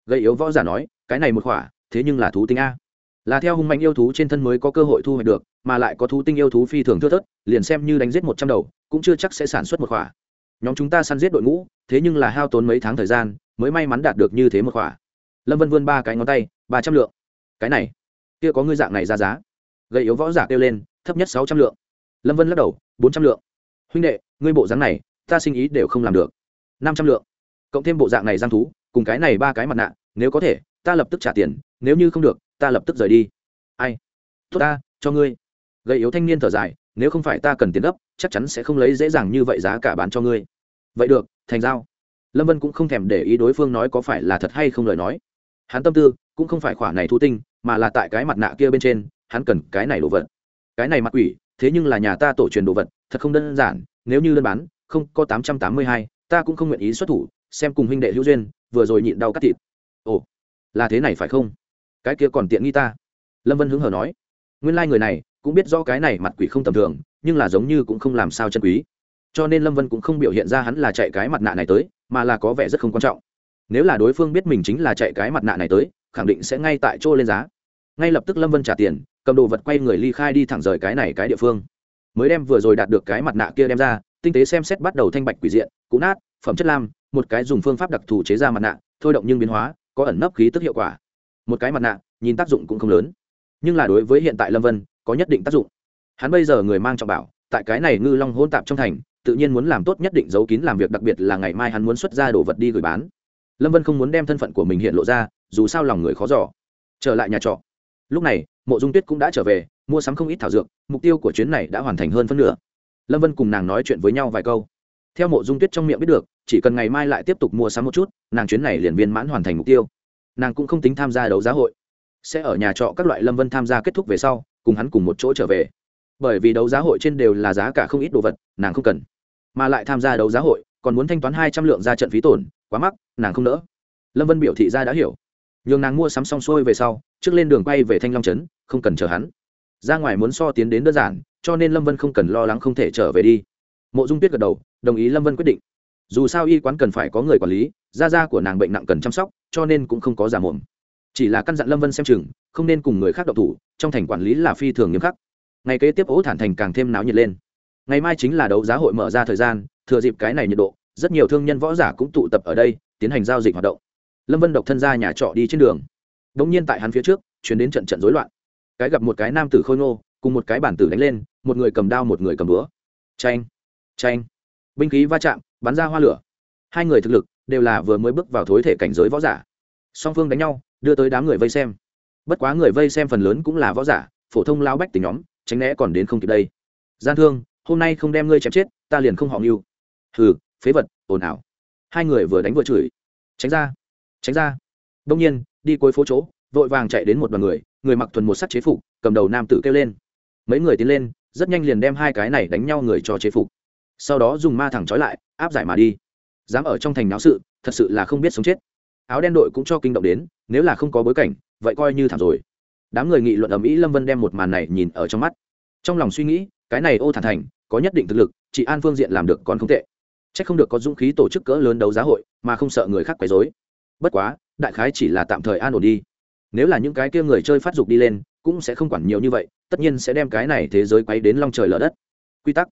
Gây yếu võ giả nói, cái này một khỏa, thế nhưng là thú tinh a. Là theo hung mạnh yêu thú trên thân mới có cơ hội thu hoạch được, mà lại có thú tinh yêu thú phi thường thưa thớt, liền xem như đánh giết một trăm đầu, cũng chưa chắc sẽ sản xuất một khỏa. Nhóm chúng ta săn giết đội ngũ, thế nhưng là hao tốn mấy tháng thời gian, mới may mắn đạt được như thế một khỏa. Lâm vân vươn ba cái ngón tay, ba trăm lượng. Cái này kia có ngươi dạng này ra giá. Gây yếu võ giả kêu lên, thấp nhất sáu trăm lượng. Lâm vân lắc đầu, bốn trăm lượng. Huynh đệ, ngươi bộ dáng này, ta sinh ý đều không làm được. Năm trăm lượng. Cộng thêm bộ dạng này giang thú, cùng cái này ba cái mặt nạ, nếu có thể, ta lập tức trả tiền, nếu như không được, ta lập tức rời đi. Ai? Tốt ta, cho ngươi. Gây yếu thanh niên thở dài, nếu không phải ta cần tiền gấp, chắc chắn sẽ không lấy dễ dàng như vậy giá cả bán cho ngươi. Vậy được, thành giao. Lâm vân cũng không thèm để ý đối phương nói có phải là thật hay không lời nói. Hắn tâm tư, cũng không phải khoản này thu tinh mà là tại cái mặt nạ kia bên trên, hắn cần cái này đồ vật. Cái này mặt quỷ, thế nhưng là nhà ta tổ truyền đồ vật, thật không đơn giản, nếu như đơn bán, không có tám trăm tám mươi hai, ta cũng không nguyện ý xuất thủ, xem cùng huynh đệ hữu duyên, vừa rồi nhịn đau cắt thịt. Ồ, là thế này phải không? Cái kia còn tiện nghi ta. Lâm vân hứng hờ nói. Nguyên lai、like、người này cũng biết do cái này mặt quỷ không tầm thường, nhưng là giống như cũng không làm sao chân quý. Cho nên lâm vân cũng không biểu hiện ra hắn là chạy cái mặt nạ này tới, mà là có vẻ rất không quan trọng. Nếu là đối phương biết mình chính là chạy cái mặt nạ này tới khẳng định sẽ ngay tại chỗ lên giá. Ngay lập tức lâm vân trả tiền, cầm đồ vật quay người ly khai đi thẳng rời cái này cái địa phương. Mới đem vừa rồi đạt được cái mặt nạ kia đem ra, tinh tế xem xét bắt đầu thanh bạch quỷ diện, cũ nát, phẩm chất lam, một cái dùng phương pháp đặc thù chế ra mặt nạ, thôi động nhưng biến hóa, có ẩn nấp khí tức hiệu quả. Một cái mặt nạ, nhìn tác dụng cũng không lớn. Nhưng là đối với hiện tại lâm vân, có nhất định tác dụng. Hắn bây giờ người mang trọng bảo, tại cái này ngư long hôn tạp trong thành, tự nhiên muốn làm tốt nhất định giấu kín làm việc, đặc biệt là ngày mai hắn muốn xuất ra đồ vật đi gửi bán. Lâm vân không muốn đem thân phận của mình hiện lộ ra dù sao lòng người khó giỏ trở lại nhà trọ. Lúc này, mộ dung tuyết cũng đã trở về, mua sắm không ít thảo dược, mục tiêu của chuyến này đã hoàn thành hơn phân nửa. Lâm vân cùng nàng nói chuyện với nhau vài câu. Theo mộ dung tuyết trong miệng biết được, chỉ cần ngày mai lại tiếp tục mua sắm một chút, nàng chuyến này liền viên mãn hoàn thành mục tiêu. Nàng cũng không tính tham gia đấu giá hội. Sẽ ở nhà trọ các loại lâm vân tham gia kết thúc về sau, cùng hắn cùng một chỗ trở về. Bởi vì đấu giá hội trên đều là giá cả không ít đồ vật, nàng không cần. Mà lại tham gia đấu giá hội, còn muốn thanh toán hai trăm lượng ra trận phí tổn, quá mắc, nàng không nỡ. Lâm vân biểu thị ra đã hiểu nhường nàng mua sắm xong xuôi về sau, trước lên đường quay về thanh long trấn, không cần chờ hắn. Ra ngoài muốn so tiến đến đơn giản, cho nên lâm vân không cần lo lắng không thể trở về đi. Mộ dung tuyết gật đầu, đồng ý lâm vân quyết định. Dù sao y quán cần phải có người quản lý da da của nàng bệnh nặng cần chăm sóc, cho nên cũng không có giả mồm. Chỉ là căn dặn lâm vân xem chừng, không nên cùng người khác độc thủ, trong thành quản lý là phi thường nghiêm khắc. Ngày kế tiếp ố thản thành càng thêm náo nhiệt lên. Ngày mai chính là đấu giá hội mở ra thời gian, thừa dịp cái này nhiệt độ, rất nhiều thương nhân võ giả cũng tụ tập ở đây, tiến hành giao dịch hoạt động lâm vân độc thân ra nhà trọ đi trên đường. Đ ỗ n g nhiên tại hắn phía trước chuyến đến trận trận rối loạn. Cái gặp một cái nam tử khôi ngô, cùng một cái bản tử đánh lên, một người cầm đao một người cầm búa. Tranh tranh binh khí va chạm, bắn ra hoa lửa. Hai người thực lực đều là vừa mới bước vào thối thể cảnh giới võ giả. Song phương đánh nhau, đưa tới đám người vây xem. Bất quá người vây xem phần lớn cũng là võ giả, phổ thông lao bách tình nhóm, tránh né còn đến không kịp đây. Gian thương, hôm nay không đem ngươi chém chết, ta liền không họ nghiêu hừ, phế vật, ồn ào. Hai người vừa đánh vừa chửi. Tránh ra tránh ra. Đông nhiên, đi cuối phố chỗ, vội vàng chạy đến một đoàn người người mặc thuần một sắc chế phục, cầm đầu nam tử kêu lên. Mấy người tiến lên, rất nhanh liền đem hai cái này đánh nhau người cho chế phục. Sau đó dùng ma thẳng trói lại, áp giải mà đi. Dám ở trong thành náo sự, thật sự là không biết sống chết. Áo đen đội cũng cho kinh động đến, nếu là không có bối cảnh, vậy coi như thảm rồi. Đám người nghị luận ầm ĩ lâm vân đem một màn này nhìn ở trong mắt. Trong lòng suy nghĩ, cái này ô thản thành, có nhất định thực lực, chị an phương diện làm được còn không tệ. C h ắ c không được có dũng khí tổ chức cỡ lớn đấu giá hội, mà không sợ người khác quấy dối bất quá, đại khái chỉ là tạm thời an ổn đi. Nếu là những cái kia người chơi phát dục đi lên, cũng sẽ không quản nhiều như vậy, tất nhiên sẽ đem cái này thế giới quấy đến long trời lở đất. Quy tắc.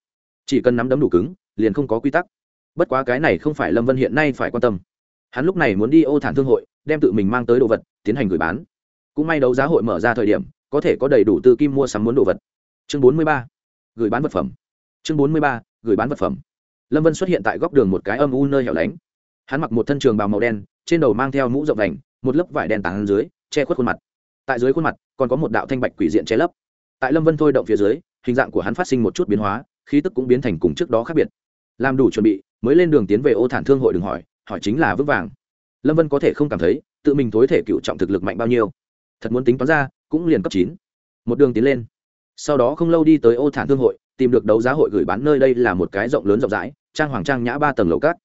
Chỉ cần nắm đấm đủ cứng, liền không có quy tắc. Bất quá cái này không phải lâm vân hiện nay phải quan tâm. Hắn lúc này muốn đi ô thản thương hội, đem tự mình mang tới đồ vật, tiến hành gửi bán. Cũng may đấu giá hội mở ra thời điểm, có thể có đầy đủ tư kim mua sắm muốn đồ vật. Chương bốn mươi ba. Gửi bán vật phẩm. Chương bốn mươi ba. Gửi bán vật phẩm. Lâm vân xuất hiện tại góc đường một cái âm u nơi hẻo lánh hắn mặc một thân trường bào màu đen, trên đầu mang theo mũ rộng đành, một lớp vải đen tàn dưới, che khuất khuôn mặt. Tại dưới khuôn mặt, còn có một đạo thanh bạch quỷ diện che lấp. Tại lâm vân thôi động phía dưới, hình dạng của hắn phát sinh một chút biến hóa, khí tức cũng biến thành cùng trước đó khác biệt. Làm đủ chuẩn bị, mới lên đường tiến về ô thản thương hội đừng hỏi hỏi chính là vững vàng. Lâm vân có thể không cảm thấy, tự mình tối thể cựu trọng thực lực mạnh bao nhiêu. Thật muốn tính toán ra, cũng liền cấp chín. Một đường tiến lên. Sau đó không lâu đi tới ô thản thương hội, tìm được đấu giá hội gửi bán nơi đây là một cái rộng lớn rộng rãi, trang hoàng trang nhã ba tầng lầu cát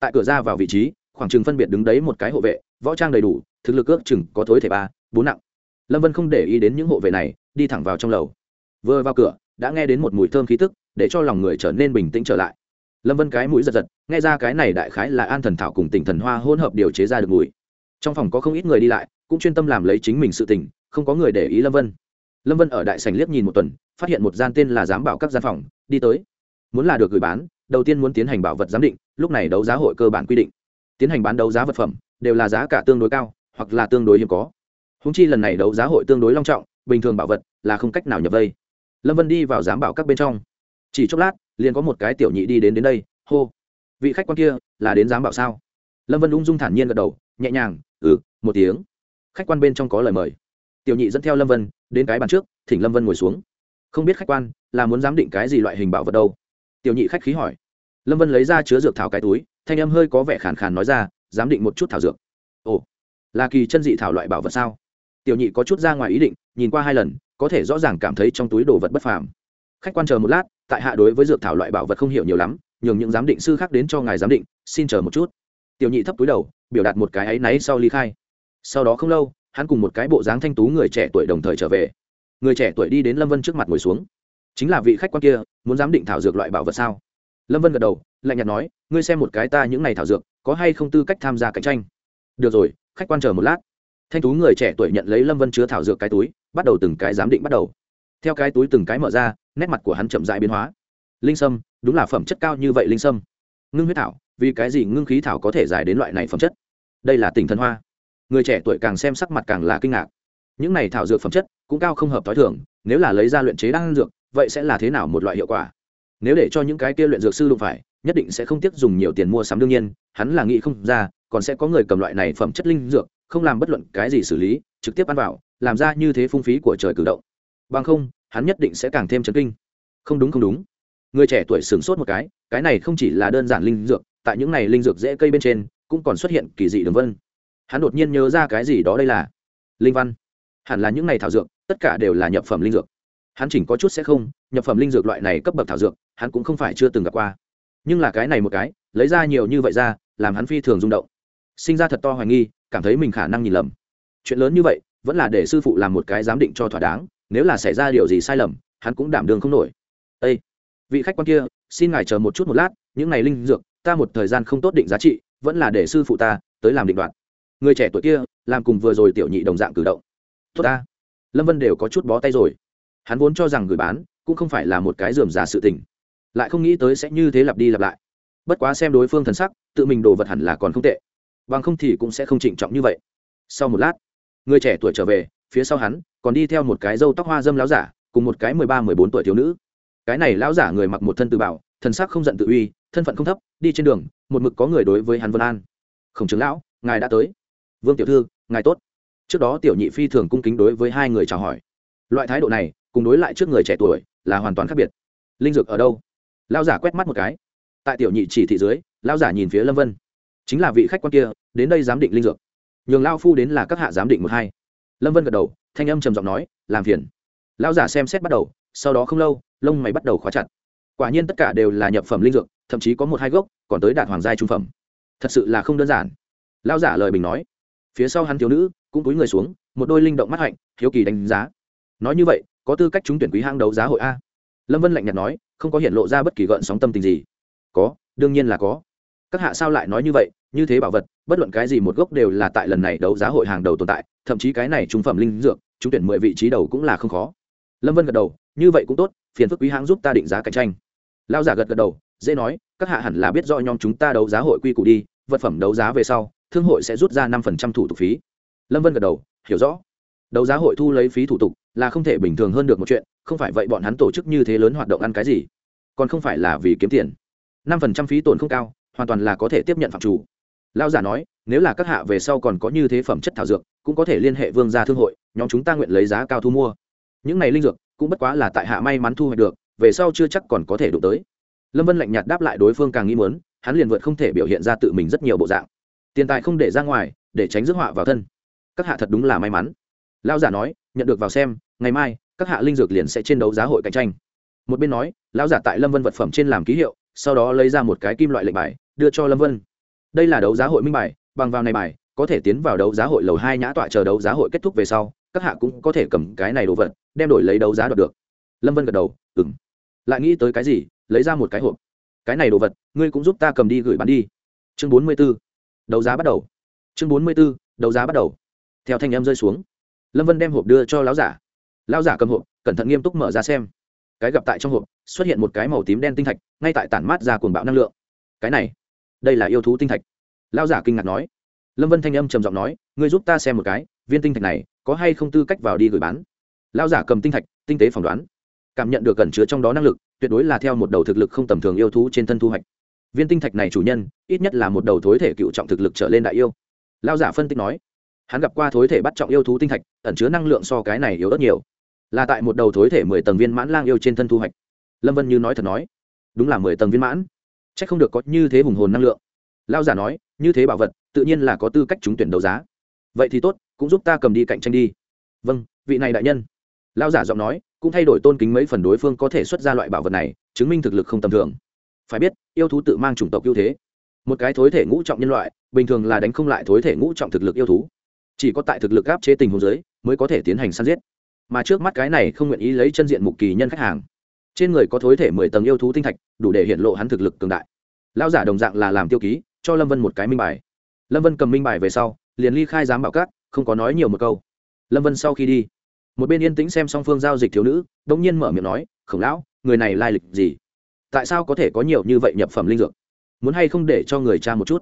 tại cửa ra vào vị trí, khoảng chừng phân biệt đứng đấy một cái hộ vệ, võ trang đầy đủ, thực lực ước chừng có thối thể ba, bốn nặng. Lâm vân không để ý đến những hộ vệ này, đi thẳng vào trong lầu. Vừa vào cửa, đã nghe đến một mùi thơm khí tức, để cho lòng người trở nên bình tĩnh trở lại. Lâm vân cái mũi giật giật, nghe ra cái này đại khái là an thần thảo cùng tỉnh thần hoa hỗn hợp điều chế ra được mùi. Trong phòng có không ít người đi lại, cũng chuyên tâm làm lấy chính mình sự tình, không có người để ý lâm vân. Lâm vân ở đại sành liếc nhìn một tuần, phát hiện một gian tên là giám bảo các gian phòng, đi tới. Muốn là được gửi bán đầu tiên muốn tiến hành bảo vật giám định, lúc này đấu giá hội cơ bản quy định. Tiến hành bán đấu giá vật phẩm, đều là giá cả tương đối cao, hoặc là tương đối hiếm có. Húng chi lần này đấu giá hội tương đối long trọng, bình thường bảo vật là không cách nào nhập vây. Lâm vân đi vào giám bảo các bên trong. Chỉ chốc lát, liền có một cái tiểu nhị đi đến đến đây, hô, vị khách quan kia là đến giám bảo sao? Lâm vân ung dung thản nhiên gật đầu, nhẹ nhàng ừ một tiếng. Khách quan bên trong có lời mời. Tiểu nhị dẫn theo lâm vân đến cái bàn trước, thỉnh lâm vân ngồi xuống. Không biết khách quan là muốn giám định cái gì loại hình bảo vật đâu tiểu nhị khách khí hỏi. Lâm vân lấy ra chứa dược thảo cái túi, thanh âm hơi có vẻ khàn khàn nói ra, giám định một chút thảo dược. Ồ, là kỳ chân dị thảo loại bảo vật sao? Tiểu nhị có chút ra ngoài ý định, nhìn qua hai lần, có thể rõ ràng cảm thấy trong túi đồ vật bất phàm. Khách quan chờ một lát, tại hạ đối với dược thảo loại bảo vật không hiểu nhiều lắm, nhường những giám định sư khác đến cho ngài giám định, xin chờ một chút. Tiểu nhị thấp túi đầu, biểu đạt một cái áy náy sau ly khai. Sau đó không lâu, hắn cùng một cái bộ dáng thanh tú người trẻ tuổi đồng thời trở về. Người trẻ tuổi đi đến lâm vân trước mặt ngồi xuống chính là vị khách quan kia, muốn giám định thảo dược loại bảo vật sao? Lâm vân gật đầu, lạnh nhạt nói, ngươi xem một cái ta những n à y thảo dược, có hay không tư cách tham gia cạnh tranh? Được rồi, khách quan chờ một lát. Thanh tú người trẻ tuổi nhận lấy lâm vân chứa thảo dược cái túi, bắt đầu từng cái giám định bắt đầu. Theo cái túi từng cái mở ra, nét mặt của hắn chậm dại biến hóa. Linh sâm, đúng là phẩm chất cao như vậy linh sâm. Ngưng huyết thảo, vì cái gì ngưng khí thảo có thể dài đến loại này phẩm chất? Đây là tỉnh thần hoa. Người trẻ tuổi càng xem sắc mặt càng là kinh ngạc. Những này thảo dược phẩm chất cũng cao không hợp t h o i thường, nếu là lấy ra luyện chế đan dược vậy sẽ là thế nào một loại hiệu quả? Nếu để cho những cái kia luyện dược sư đụng phải, nhất định sẽ không tiếc dùng nhiều tiền mua sắm đương nhiên, hắn là nghĩ không ra, còn sẽ có người cầm loại này phẩm chất linh dược, không làm bất luận cái gì xử lý, trực tiếp ăn vào, làm ra như thế phung phí của trời cử động. Bằng không, hắn nhất định sẽ càng thêm chấn kinh. Không đúng không đúng. Người trẻ tuổi sửng sốt một cái cái này không chỉ là đơn giản linh dược, tại những này linh dược dễ cây bên trên, cũng còn xuất hiện kỳ dị đường vân. Hắn đột nhiên nhớ ra cái gì đó đây là linh văn. Hẳn là những này thảo dược, tất cả đều là nhập phẩm linh dược hắn chỉnh có chút sẽ không, nhập phẩm linh dược loại này cấp bậc thảo dược, hắn cũng không phải chưa từng gặp qua. Nhưng là cái này một cái, lấy ra nhiều như vậy ra, làm hắn phi thường rung động. Sinh ra thật to hoài nghi, cảm thấy mình khả năng nhìn lầm. Chuyện lớn như vậy, vẫn là để sư phụ làm một cái giám định cho thỏa đáng, nếu là xảy ra điều gì sai lầm, hắn cũng đảm đường không nổi. Ê, vị khách quan kia, xin ngài chờ một chút một lát, những này linh dược, ta một thời gian không tốt định giá trị, vẫn là để sư phụ ta tới làm định đoạt. Người trẻ tuổi kia, làm cùng vừa rồi tiểu nhị đồng dạng cử động. Tốt ta. Lâm vân đều có chút bó tay rồi hắn vốn cho rằng gửi bán cũng không phải là một cái dườm già sự tình, lại không nghĩ tới sẽ như thế lặp đi lặp lại. Bất quá xem đối phương thần sắc, tự mình đồ vật hẳn là còn không tệ, bằng không thì cũng sẽ không trịnh trọng như vậy. Sau một lát, người trẻ tuổi trở về, phía sau hắn còn đi theo một cái râu tóc hoa dâm láo giả, cùng một cái mười ba, mười bốn tuổi thiếu nữ. Cái này lão giả người mặc một thân tự bảo, thần sắc không giận tự uy, thân phận không thấp, đi trên đường, một mực có người đối với hắn vân an. Khổng trưởng lão, ngài đã tới. Vương tiểu thư, ngài tốt. Trước đó tiểu nhị phi thường cung kính đối với hai người chào hỏi. Loại thái độ này cùng đối lại trước người trẻ tuổi là hoàn toàn khác biệt. Linh dược ở đâu? Lao giả quét mắt một cái. Tại tiểu nhị chỉ thị dưới lao giả nhìn phía lâm vân. Chính là vị khách quan kia, đến đây giám định linh dược. Nhường lao phu đến là các hạ giám định một hai. Lâm vân gật đầu, thanh âm trầm giọng nói, làm phiền. Lao giả xem xét bắt đầu, sau đó không lâu, lông mày bắt đầu khóa chặt. Quả nhiên tất cả đều là nhập phẩm linh dược, thậm chí có một hai gốc, còn tới đạt hoàng gia trung phẩm. Thật sự là không đơn giản. Lao giả lời bình nói. Phía sau hắn thiếu nữ, cũng cúi người xuống, một đôi linh động mắt hạnh, hiếu kỳ đánh giá. Nói như vậy có tư cách trúng tuyển quý hang đấu giá hội a. Lâm vân lạnh nhạt nói, không có hiện lộ ra bất kỳ gợn sóng tâm tình gì. Có, đương nhiên là có. Các hạ sao lại nói như vậy, như thế bảo vật, bất luận cái gì một gốc đều là tại lần này đấu giá hội hàng đầu tồn tại, thậm chí cái này trung phẩm linh dược, trúng tuyển mười vị trí đầu cũng là không khó. Lâm vân gật đầu, như vậy cũng tốt, phiền phức quý hãng giúp ta định giá cạnh tranh. Lao giả gật gật đầu, dễ nói, các hạ hẳn là biết do nhóm chúng ta đấu giá hội quy củ đi, vật phẩm đấu giá về sau, thương hội sẽ rút ra năm phần trăm thủ tục phí. Lâm vân gật đầu, hiểu rõ. Đấu giá hội thu lấy phí thủ tục là không thể bình thường hơn được một chuyện, không phải vậy bọn hắn tổ chức như thế lớn hoạt động ăn cái gì, còn không phải là vì kiếm tiền. Năm phần trăm phí tổn không cao, hoàn toàn là có thể tiếp nhận phạm chủ. Lao giả nói, nếu là các hạ về sau còn có như thế phẩm chất thảo dược, cũng có thể liên hệ vương gia thương hội, nhóm chúng ta nguyện lấy giá cao thu mua. Những này linh dược, cũng bất quá là tại hạ may mắn thu hoạch được, về sau chưa chắc còn có thể đụng tới. Lâm vân lạnh nhạt đáp lại đối phương càng nghĩ muốn, hắn liền vượt không thể biểu hiện ra tự mình rất nhiều bộ dạng. Tiền tài không để ra ngoài, để tránh rước họa vào thân. Các hạ thật đúng là may mắn. Lao giả nói nhận được vào xem, ngày mai, các hạ linh dược liền sẽ trên đấu giá hội cạnh tranh. Một bên nói, lão giả tại lâm vân vật phẩm trên làm ký hiệu, sau đó lấy ra một cái kim loại lệnh bài, đưa cho lâm vân. Đây là đấu giá hội minh bài, bằng vào này bài, có thể tiến vào đấu giá hội lầu hai nhã tọa chờ đấu giá hội kết thúc về sau, các hạ cũng có thể cầm cái này đồ vật, đem đổi lấy đấu giá đoạt được. Lâm vân gật đầu ừng lại nghĩ tới cái gì, lấy ra một cái hộp. Cái này đồ vật, ngươi cũng giúp ta cầm đi gửi bán đi. Chương bốn mươi b ố đấu giá bắt đầu. Chương bốn mươi b ố đấu giá bắt đầu. Theo thanh em rơi xuống lâm vân đem hộp đưa cho lão giả lão giả cầm hộp cẩn thận nghiêm túc mở ra xem cái gặp tại trong hộp xuất hiện một cái màu tím đen tinh thạch ngay tại tản mát ra cuồng bạo năng lượng cái này đây là yêu thú tinh thạch lão giả kinh ngạc nói lâm vân thanh âm trầm giọng nói ngươi giúp ta xem một cái viên tinh thạch này có hay không tư cách vào đi gửi bán lão giả cầm tinh thạch tinh tế phỏng đoán cảm nhận được cẩn chứa trong đó năng lực tuyệt đối là theo một đầu thực lực không tầm thường yêu thú trên thân thu hoạch viên tinh thạch này chủ nhân ít nhất là một đầu thối thể cựu trọng thực lực trở lên đại yêu lão giả phân tích nói hắn gặp qua thối thể bắt trọng yêu thú tinh thạch, ẩn chứa năng lượng so cái này yếu rất nhiều. Là tại một đầu thối thể mười tầng viên mãn lang yêu trên thân thu hoạch. Lâm vân như nói thật nói, đúng là mười tầng viên mãn. C h ắ c không được có như thế hùng hồn năng lượng. Lao giả nói, như thế bảo vật, tự nhiên là có tư cách trúng tuyển đấu giá. Vậy thì tốt, cũng giúp ta cầm đi cạnh tranh đi. Vâng vị này đại nhân. Lao giả giọng nói, cũng thay đổi tôn kính mấy phần đối phương có thể xuất ra loại bảo vật này, chứng minh thực lực không tầm thường. Phải biết, yêu thú tự mang chủng tộc ưu thế. Một cái thối thể ngũ trọng nhân loại, bình thường là đánh không lại thối thể ngũ trọng thực lực yêu thú chỉ có tại thực lực áp chế tình huống dưới, mới có thể tiến hành săn giết. Mà trước mắt cái này không nguyện ý lấy chân diện mục kỳ nhân khách hàng. Trên người có thối thể mười tầng yêu thú tinh thạch, đủ để hiện lộ hắn thực lực cường đại. Lao giả đồng dạng là làm tiêu ký, cho lâm vân một cái minh bài. Lâm vân cầm minh bài về sau, liền ly khai giám bảo cát không có nói nhiều một câu. Lâm vân sau khi đi, một bên yên tĩnh xem song phương giao dịch thiếu nữ đ ỗ n g nhiên mở miệng nói, khổng lão, người này lai lịch gì? Tại sao có thể có nhiều như vậy nhập phẩm linh dược? Muốn hay không để cho người cha một chút?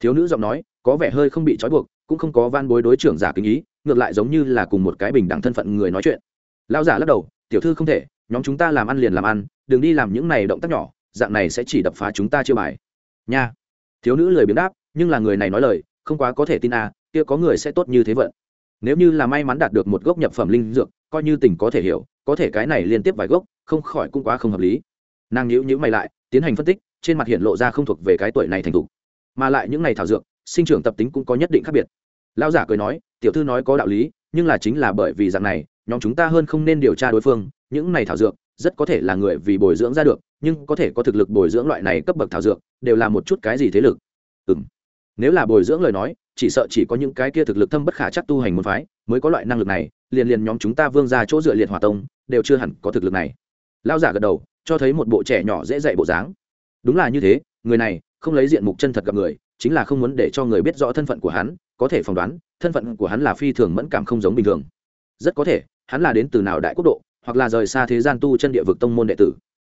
Thiếu nữ giọng nói, có vẻ hơi không bị trói buộc cũng không có van bối đối trưởng giả kính ý, ngược lại giống như là cùng một cái bình đẳng thân phận người nói chuyện. Lão giả lắc đầu, tiểu thư không thể, nhóm chúng ta làm ăn liền làm ăn, đừng đi làm những này động tác nhỏ, dạng này sẽ chỉ đập phá chúng ta chưa bài. Nha. Thiếu nữ lời biếng đáp, nhưng là người này nói lời, không quá có thể tin à kia có người sẽ tốt như thế vận. Nếu như là may mắn đạt được một gốc nhập phẩm linh dược, coi như tình có thể hiểu, có thể cái này liên tiếp vài gốc, không khỏi cũng quá không hợp lý. Nàng nhữ nhữ mày lại, tiến hành phân tích, trên mặt hiện lộ ra không thuộc về cái tuổi này thành thục, mà lại những ngày thảo dược sinh trưởng tập tính cũng có nhất định khác biệt. Lão giả cười nói, tiểu thư nói có đạo lý, nhưng là chính là bởi vì dạng này, nhóm chúng ta hơn không nên điều tra đối phương, những này thảo dược, rất có thể là người vì bồi dưỡng ra được, nhưng có thể có thực lực bồi dưỡng loại này cấp bậc thảo dược, đều là một chút cái gì thế lực. Ừ m nếu là bồi dưỡng lời nói, chỉ sợ chỉ có những cái kia thực lực thâm bất khả chắc tu hành môn phái mới có loại năng lực này, liền liền nhóm chúng ta vương ra chỗ dựa liệt hòa tông, đều chưa hẳn có thực lực này. Lao giả gật đầu, cho thấy một bộ trẻ nhỏ dễ dạy bộ dáng. Đúng là như thế, người này, không lấy diện mục chân thật gặp người chính là không muốn để cho người biết rõ thân phận của hắn, có thể phỏng đoán, thân phận của hắn là phi thường mẫn cảm không giống bình thường. Rất có thể, hắn là đến từ nào đại quốc độ, hoặc là rời xa thế gian tu chân địa vực tông môn đệ tử.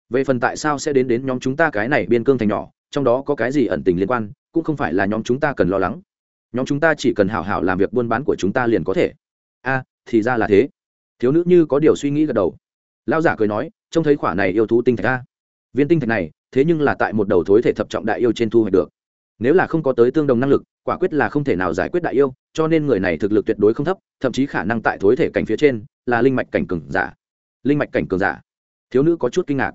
Về phần tại sao sẽ đến đến nhóm chúng ta cái này biên cương thành nhỏ, trong đó có cái gì ẩn tình liên quan, cũng không phải là nhóm chúng ta cần lo lắng. Nhóm chúng ta chỉ cần hảo hảo làm việc buôn bán của chúng ta liền có thể. A, thì ra là thế. Thiếu nữ như có điều suy nghĩ gật đầu. Lao giả cười nói, trông thấy khỏa này yêu thú tinh thạch a. Viên tinh thạch này, thế nhưng là tại một đầu thối thể thập trọng đại yêu trên thu hoạch được nếu là không có tới tương đồng năng lực, quả quyết là không thể nào giải quyết đại yêu, cho nên người này thực lực tuyệt đối không thấp, thậm chí khả năng tại thối thể cảnh phía trên là linh mạch cảnh cường giả. Linh mạch cảnh cường giả? Thiếu nữ có chút kinh ngạc.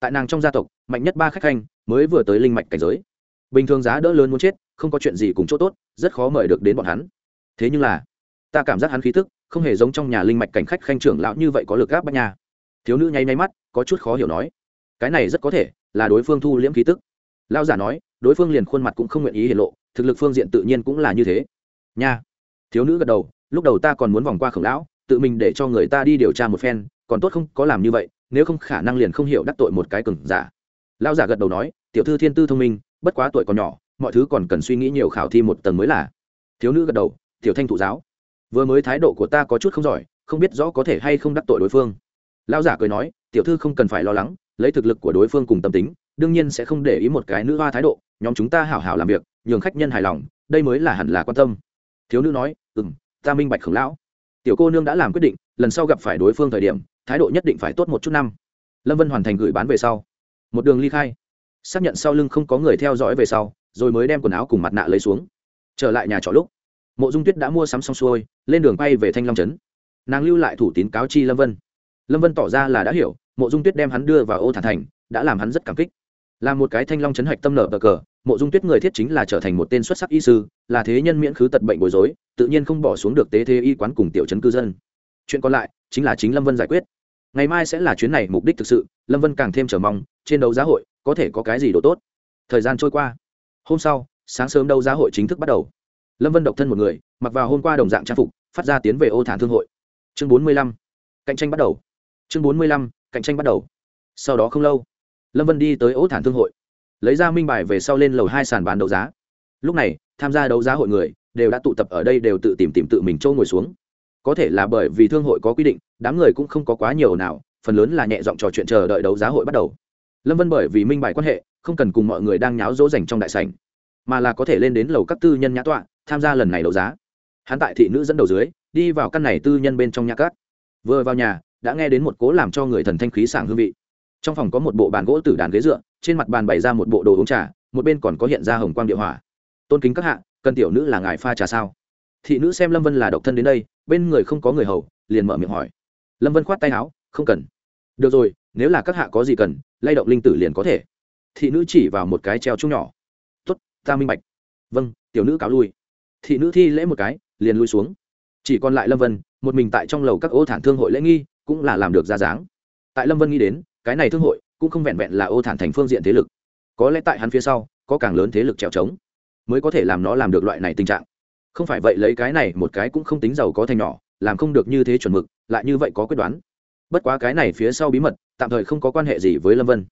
Tại nàng trong gia tộc, mạnh nhất ba khách khanh mới vừa tới linh mạch cảnh giới. Bình thường giá đỡ lớn muốn chết, không có chuyện gì cùng chỗ tốt, rất khó mời được đến bọn hắn. Thế nhưng là, ta cảm giác hắn khí tức, không hề giống trong nhà linh mạch cảnh khách khanh trưởng lão như vậy có lực gáp bắt nhà thiếu nữ nháy nháy mắt, có chút khó hiểu nói, cái này rất có thể là đối phương thu liễm khí tức. Lão giả nói đối phương liền khuôn mặt cũng không nguyện ý hiện lộ, thực lực phương diện tự nhiên cũng là như thế. Nha. Thiếu nữ gật đầu, lúc đầu ta còn muốn vòng qua khổng lão, tự mình để cho người ta đi điều tra một phen, còn tốt không có làm như vậy, nếu không khả năng liền không hiểu đắc tội một cái cừng giả. Lão giả gật đầu nói, tiểu thư thiên tư thông minh, bất quá tuổi còn nhỏ, mọi thứ còn cần suy nghĩ nhiều khảo thi một tầng mới là. Thiếu nữ gật đầu, tiểu thanh thụ giáo. Vừa mới thái độ của ta có chút không giỏi, không biết rõ có thể hay không đắc tội đối phương. Lão giả cười nói, tiểu thư không cần phải lo lắng, lấy thực lực của đối phương cùng tâm tính đương nhiên sẽ không để ý một cái nữ hoa thái độ, nhóm chúng ta hảo hảo làm việc, nhường khách nhân hài lòng, đây mới là hẳn là quan tâm. Thiếu nữ nói ừ m ta minh bạch khổng lão. Tiểu cô nương đã làm quyết định, lần sau gặp phải đối phương thời điểm, thái độ nhất định phải tốt một chút năm. Lâm vân hoàn thành gửi bán về sau. Một đường ly khai. Xác nhận sau lưng không có người theo dõi về sau, rồi mới đem quần áo cùng mặt nạ lấy xuống. Trở lại nhà trọ lúc, mộ dung tuyết đã mua sắm xong xuôi, lên đường bay về thanh long trấn. Nàng lưu lại thủ tín cáo chi lâm vân. Lâm vân tỏ ra là đã hiểu, mộ dung tuyết đem hắn đưa vào ô thản thành, đã làm hắn rất cảm kích là một cái thanh long chấn hạch tâm nở bờ cờ, mộ dung tuyết người thiết chính là trở thành một tên xuất sắc y sư, là thế nhân miễn khứ tật bệnh bối rối, tự nhiên không bỏ xuống được tế thế y quán cùng tiểu chấn cư dân. Chuyện còn lại chính là chính lâm vân giải quyết. Ngày mai sẽ là chuyến này mục đích thực sự, lâm vân càng thêm chờ mong, trên đấu giá hội có thể có cái gì độ tốt. Thời gian trôi qua. Hôm sau, sáng sớm đấu giá hội chính thức bắt đầu. Lâm vân độc thân một người, mặc vào hôm qua đồng dạng trang phục, phát ra tiến về ô thản thương hội. Chương bốn mươi lăm, cạnh tranh bắt đầu. Chương bốn mươi lăm, cạnh tranh bắt đầu. Sau đó không lâu lâm vân đi tới ố thản thương hội, lấy ra minh bài về sau lên lầu hai sàn bán đấu giá. Lúc này, tham gia đấu giá hội người đều đã tụ tập ở đây đều tự tìm tìm tự mình trâu ngồi xuống. Có thể là bởi vì thương hội có quy định, đám người cũng không có quá nhiều nào phần lớn là nhẹ giọng trò chuyện chờ đợi đấu giá hội bắt đầu. Lâm vân bởi vì minh bài quan hệ, không cần cùng mọi người đang nháo dỗ dành trong đại sảnh, mà là có thể lên đến lầu các tư nhân nhã tọa, tham gia lần này đấu giá. Hắn tại thị nữ dẫn đầu dưới, đi vào căn này tư nhân bên trong nhà cát. Vừa vào nhà, đã nghe đến một cố làm cho người thần thanh khí sảng hương vị trong phòng có một bộ bàn gỗ tử đàn ghế dựa, trên mặt bàn bày ra một bộ đồ uống trà, một bên còn có hiện ra hồng quang địa hỏa. Tôn kính các hạ, cần tiểu nữ là ngài pha trà sao? Thị nữ xem lâm vân là độc thân đến đây, bên người không có người hầu, liền mở miệng hỏi. Lâm vân khoát tay áo, không cần. Được rồi, nếu là các hạ có gì cần, lay động linh tử liền có thể. Thị nữ chỉ vào một cái treo chung nhỏ. Tuất ta minh bạch. Vâng tiểu nữ cáo lui. Thị nữ thi lễ một cái, liền lui xuống. Chỉ còn lại lâm vân, một mình tại trong lầu các ô thản thương hội lễ nghi, cũng là làm được ra dáng. Tại lâm vân nghĩ đến cái này thương hội cũng không vẹn vẹn là ô thản thành phương diện thế lực. Có lẽ tại hắn phía sau, có càng lớn thế lực trèo trống mới có thể làm nó làm được loại này tình trạng. Không phải vậy lấy cái này một cái cũng không tính giàu có thành nhỏ, làm không được như thế chuẩn mực, lại như vậy có quyết đoán. Bất quá cái này phía sau bí mật, tạm thời không có quan hệ gì với lâm vân.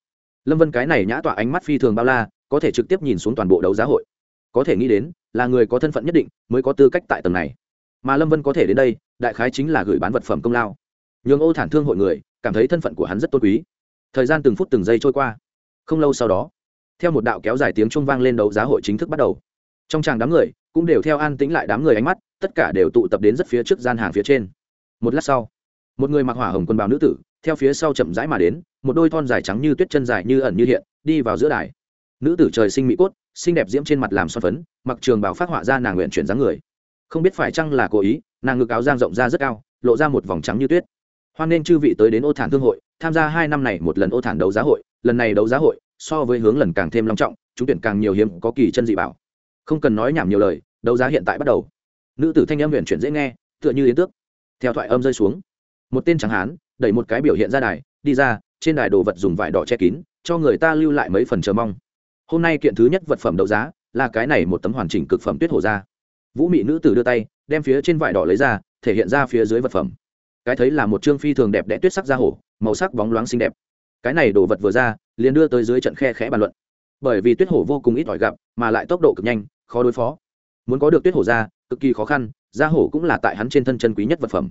Lâm vân cái này nhã tỏa ánh mắt phi thường bao la, có thể trực tiếp nhìn xuống toàn bộ đấu giá hội. Có thể nghĩ đến, là người có thân phận nhất định mới có tư cách tại tầng này. Mà lâm vân có thể đến đây, đại khái chính là gửi bán vật phẩm công lao. Nhường ô thản thương hội người cảm thấy thân phận của hắn rất tôn quý thời gian từng phút từng giây trôi qua. Không lâu sau đó, theo một đạo kéo dài tiếng trung vang lên đấu giá hội chính thức bắt đầu. Trong tràng đám người cũng đều theo an tĩnh lại đám người ánh mắt, tất cả đều tụ tập đến rất phía trước gian hàng phía trên. Một lát sau, một người mặc hỏa hồng quần bào nữ tử theo phía sau chậm rãi mà đến, một đôi thon dài trắng như tuyết chân dài như ẩn như hiện, đi vào giữa đài. Nữ tử trời sinh mỹ cốt, xinh đẹp diễm trên mặt làm son phấn, mặc trường bảo phát họa ra nàng nguyện chuyển dáng người. Không biết phải chăng là cố ý, nàng ngực áo giang rộng ra rất cao, lộ ra một vòng trắng như tuyết. Hoan nên chư vị tới đến ô thản thương hội tham gia hai năm này một lần ô thản đấu giá hội, lần này đấu giá hội, so với hướng lần càng thêm long trọng, chúng tuyển càng nhiều hiếm có kỳ chân dị bảo. Không cần nói nhảm nhiều lời, đấu giá hiện tại bắt đầu. Nữ tử thanh âm huyền chuyển dễ nghe, tựa như yến tước. Theo thoại âm rơi xuống, một tên trắng hán đẩy một cái biểu hiện ra đài, đi ra, trên đài đồ vật dùng vải đỏ che kín, cho người ta lưu lại mấy phần chờ mong. Hôm nay kiện thứ nhất vật phẩm đấu giá là cái này một tấm hoàn chỉnh cực phẩm tuyết hổ ra vũ mị nữ tử đưa tay, đem phía trên vải đỏ lấy ra, thể hiện ra phía dưới vật phẩm cái thấy là một trương phi thường đẹp đẽ tuyết sắc da hổ, màu sắc bóng loáng xinh đẹp. Cái này đồ vật vừa ra, liền đưa tới dưới trận khe khẽ bàn luận. Bởi vì tuyết hổ vô cùng ít ỏi gặp, mà lại tốc độ cực nhanh, khó đối phó. Muốn có được tuyết hổ ra, cực kỳ khó khăn, da hổ cũng là tại hắn trên thân chân quý nhất vật phẩm.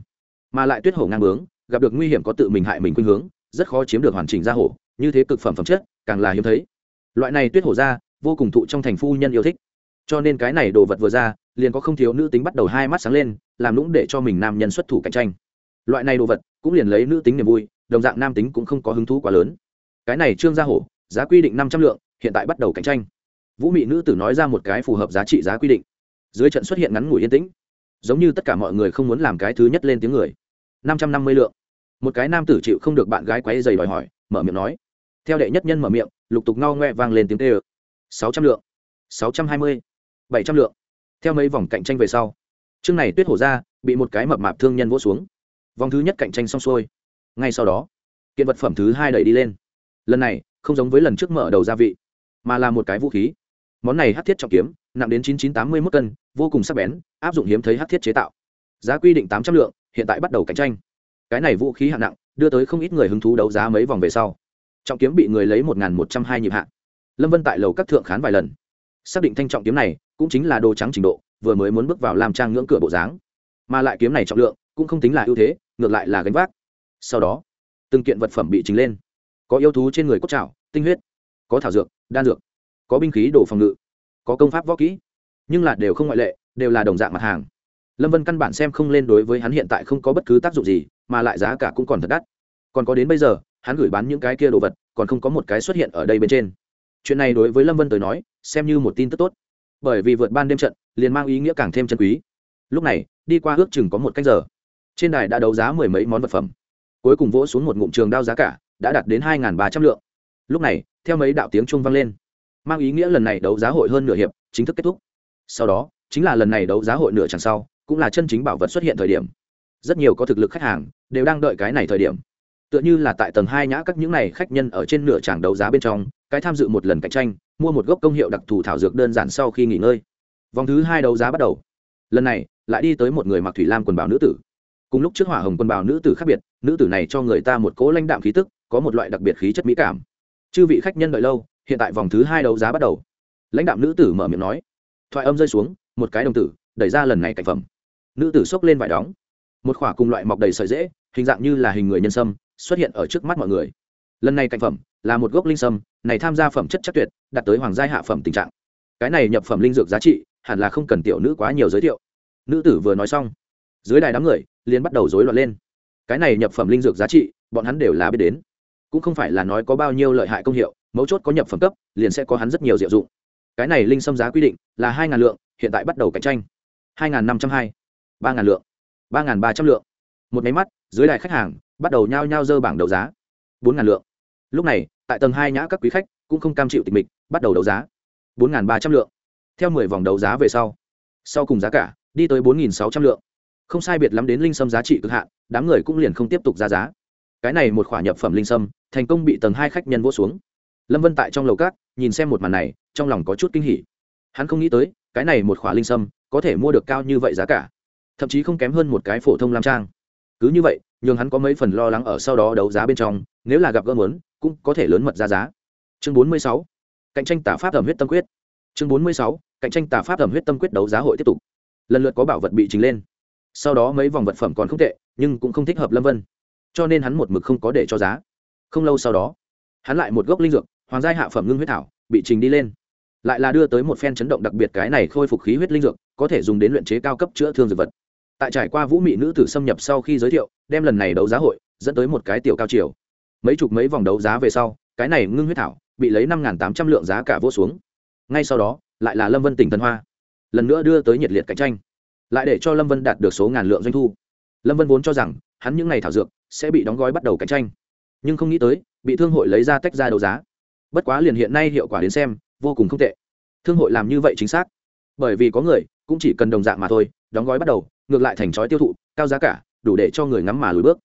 Mà lại tuyết hổ ngang bướng, gặp được nguy hiểm có tự mình hại mình khuynh hướng, rất khó chiếm được hoàn chỉnh da hổ, như thế cực phẩm phẩm chất, càng là hiếm thấy. Loại này tuyết hổ ra, vô cùng thụ trong thành phu nhân yêu thích. Cho nên cái này đồ vật vừa ra, liền có không thiếu nữ tính bắt đầu hai mắt sáng lên, làm lũng để cho mình nam nhân xuất thủ cạnh tranh loại này đồ vật cũng liền lấy nữ tính niềm vui, đồng dạng nam tính cũng không có hứng thú quá lớn. Cái này trương gia hổ, giá quy định năm trăm lượng, hiện tại bắt đầu cạnh tranh. Vũ mị nữ tử nói ra một cái phù hợp giá trị giá quy định. Dưới trận xuất hiện ngắn ngủi yên tĩnh. Giống như tất cả mọi người không muốn làm cái thứ nhất lên tiếng người. năm trăm năm mươi lượng. Một cái nam tử chịu không được bạn gái quấy dày đòi hỏi, mở miệng nói. Theo đệ nhất nhân mở miệng, lục tục ngao ngoe vang lên tiếng tê ơ sáu trăm lượng. sáu trăm hai mươi. bảy trăm lượng. Theo mấy vòng cạnh tranh về sau, chương này tuyết hổ ra, bị một cái mập mạp thương nhân vỗ xuống vòng thứ nhất cạnh tranh xong xuôi. Ngay sau đó, kiện vật phẩm thứ hai đẩy đi lên. Lần này, không giống với lần trước mở đầu gia vị, mà là một cái vũ khí. Món này hát thiết trọng kiếm, nặng đến chín chín tám mươi mốt cân, vô cùng sắc bén, áp dụng hiếm thấy hát thiết chế tạo. Giá quy định tám trăm lượng, hiện tại bắt đầu cạnh tranh. Cái này vũ khí hạng nặng, đưa tới không ít người hứng thú đấu giá mấy vòng về sau. Trọng kiếm bị người lấy một một trăm hai nhịp hạng lâm vân tại lầu các thượng khán vài lần. Xác định thanh trọng kiếm này, cũng chính là đồ trắng trình độ, vừa mới muốn bước vào làm trang ngưỡng cửa bộ dáng. Mà lại kiếm này trọng lượng cũng không tính là ưu thế, ngược lại là gánh vác. Sau đó, từng kiện vật phẩm bị trình lên. Có yêu thú trên người cốt trào tinh huyết, có thảo dược, đan dược, có binh khí đồ phòng ngự, có công pháp võ kỹ. Nhưng là đều không ngoại lệ, đều là đồng dạng mặt hàng. Lâm vân căn bản xem không lên đối với hắn hiện tại không có bất cứ tác dụng gì, mà lại giá cả cũng còn thật đắt. Còn có đến bây giờ, hắn gửi bán những cái kia đồ vật, còn không có một cái xuất hiện ở đây bên trên. Chuyện này đối với lâm vân tới nói, xem như một tin tức tốt. Bởi vì vượt ban đêm trận, liền mang ý nghĩa càng thêm chân quý. Lúc này, đi qua ước chừng có một cách giờ trên đài đã đấu giá mười mấy món vật phẩm. Cuối cùng vỗ xuống một ngụm trường đao giá cả, đã đạt đến hai ba trăm lượng. Lúc này, theo mấy đạo tiếng trung vang lên. Mang ý nghĩa lần này đấu giá hội hơn nửa hiệp, chính thức kết thúc. Sau đó, chính là lần này đấu giá hội nửa chẳng sau, cũng là chân chính bảo vật xuất hiện thời điểm. Rất nhiều có thực lực khách hàng đều đang đợi cái này thời điểm. Tựa như là tại tầng hai nhã các những này khách nhân ở trên nửa tràng đấu giá bên trong, cái tham dự một lần cạnh tranh, mua một gốc công hiệu đặc thù thảo dược đơn giản sau khi nghỉ ngơi. Vòng thứ hai đấu giá bắt đầu. Lần này, lại đi tới một người mặc thủy lam quần bảo nữ tử cùng lúc trước hỏa hồng quân bào nữ tử khác biệt, nữ tử này cho người ta một cỗ lãnh đạm khí tức, có một loại đặc biệt khí chất mỹ cảm. Chư vị khách nhân đợi lâu, hiện tại vòng thứ hai đấu giá bắt đầu. Lãnh đạm nữ tử mở miệng nói. Thoại âm rơi xuống, một cái đồng tử, đẩy ra lần này cảnh phẩm. Nữ tử xốc lên vải đóng. Một khỏa cùng loại mọc đầy sợi dễ, hình dạng như là hình người nhân sâm, xuất hiện ở trước mắt mọi người. Lần này cảnh phẩm là một gốc linh sâm, này tham gia phẩm chất chắc tuyệt, đạt tới hoàng gia hạ phẩm tình trạng. Cái này nhập phẩm linh dược giá trị, hẳn là không cần tiểu nữ quá nhiều giới thiệu. Nữ tử vừa nói xong, dưới đài đám người liền bắt đầu rối loạn lên. Cái này nhập phẩm linh dược giá trị, bọn hắn đều là biết đến. Cũng không phải là nói có bao nhiêu lợi hại công hiệu, mấu chốt có nhập phẩm cấp, liền sẽ có hắn rất nhiều diệu dụng. Cái này linh sâm giá quy định là hai ngàn lượng, hiện tại bắt đầu cạnh tranh. Hai ngàn năm trăm hai, ba ngàn lượng, ba ngàn ba trăm lượng. Một máy mắt, dưới đài khách hàng, bắt đầu nhao nhao dơ bảng đấu giá. Bốn ngàn lượng. Lúc này, tại tầng hai nhã các quý khách cũng không cam chịu tịch mịch, bắt đầu đấu giá. Bốn ngàn ba trăm lượng. Theo mười vòng đấu giá về sau sau cùng giá cả, đi tới bốn nghìn sáu trăm lượng không sai biệt lắm đến linh sâm giá trị cực hạn, đám người cũng liền không tiếp tục ra giá. Cái này một khoản nhập phẩm linh sâm, thành công bị tầng hai khách nhân vỗ xuống. Lâm vân tại trong lầu cát nhìn xem một màn này, trong lòng có chút kinh hỉ. Hắn không nghĩ tới, cái này một khoản linh sâm có thể mua được cao như vậy giá cả. Thậm chí không kém hơn một cái phổ thông lam trang. Cứ như vậy, nhường hắn có mấy phần lo lắng ở sau đó đấu giá bên trong, nếu là gặp gỡ muốn, cũng có thể lớn mật ra giá. Chương bốn mươi sáu, cạnh tranh tả pháp thẩm huyết tâm quyết. Chương bốn mươi sáu, cạnh tranh tả pháp thẩm huyết tâm quyết đấu giá hội tiếp tục. Lần lượt có bảo vật bị trình lên sau đó mấy vòng vật phẩm còn không tệ, nhưng cũng không thích hợp lâm vân. Cho nên hắn một mực không có để cho giá. Không lâu sau đó, hắn lại một gốc linh dược, hoàng gia hạ phẩm ngưng huyết thảo, bị trình đi lên. Lại là đưa tới một phen chấn động đặc biệt cái này khôi phục khí huyết linh dược, có thể dùng đến luyện chế cao cấp chữa thương dược vật. Tại trải qua vũ mị nữ tử xâm nhập sau khi giới thiệu, đem lần này đấu giá hội dẫn tới một cái tiểu cao chiều. Mấy chục mấy vòng đấu giá về sau, cái này ngưng huyết thảo bị lấy năm tám trăm lượng giá cả vô xuống. Ngay sau đó, lại là lâm vân tỉnh tân hoa, lần nữa đưa tới nhiệt liệt cạnh tranh lại để cho lâm vân đạt được số ngàn lượng doanh thu. Lâm vân vốn cho rằng, hắn những ngày thảo dược sẽ bị đóng gói bắt đầu cạnh tranh. Nhưng không nghĩ tới, bị thương hội lấy ra tách ra đấu giá. Bất quá liền hiện nay hiệu quả đến xem, vô cùng không tệ. Thương hội làm như vậy chính xác. Bởi vì có người cũng chỉ cần đồng dạng mà thôi, đóng gói bắt đầu, ngược lại thành chói tiêu thụ, cao giá cả, đủ để cho người ngắm mà lùi bước.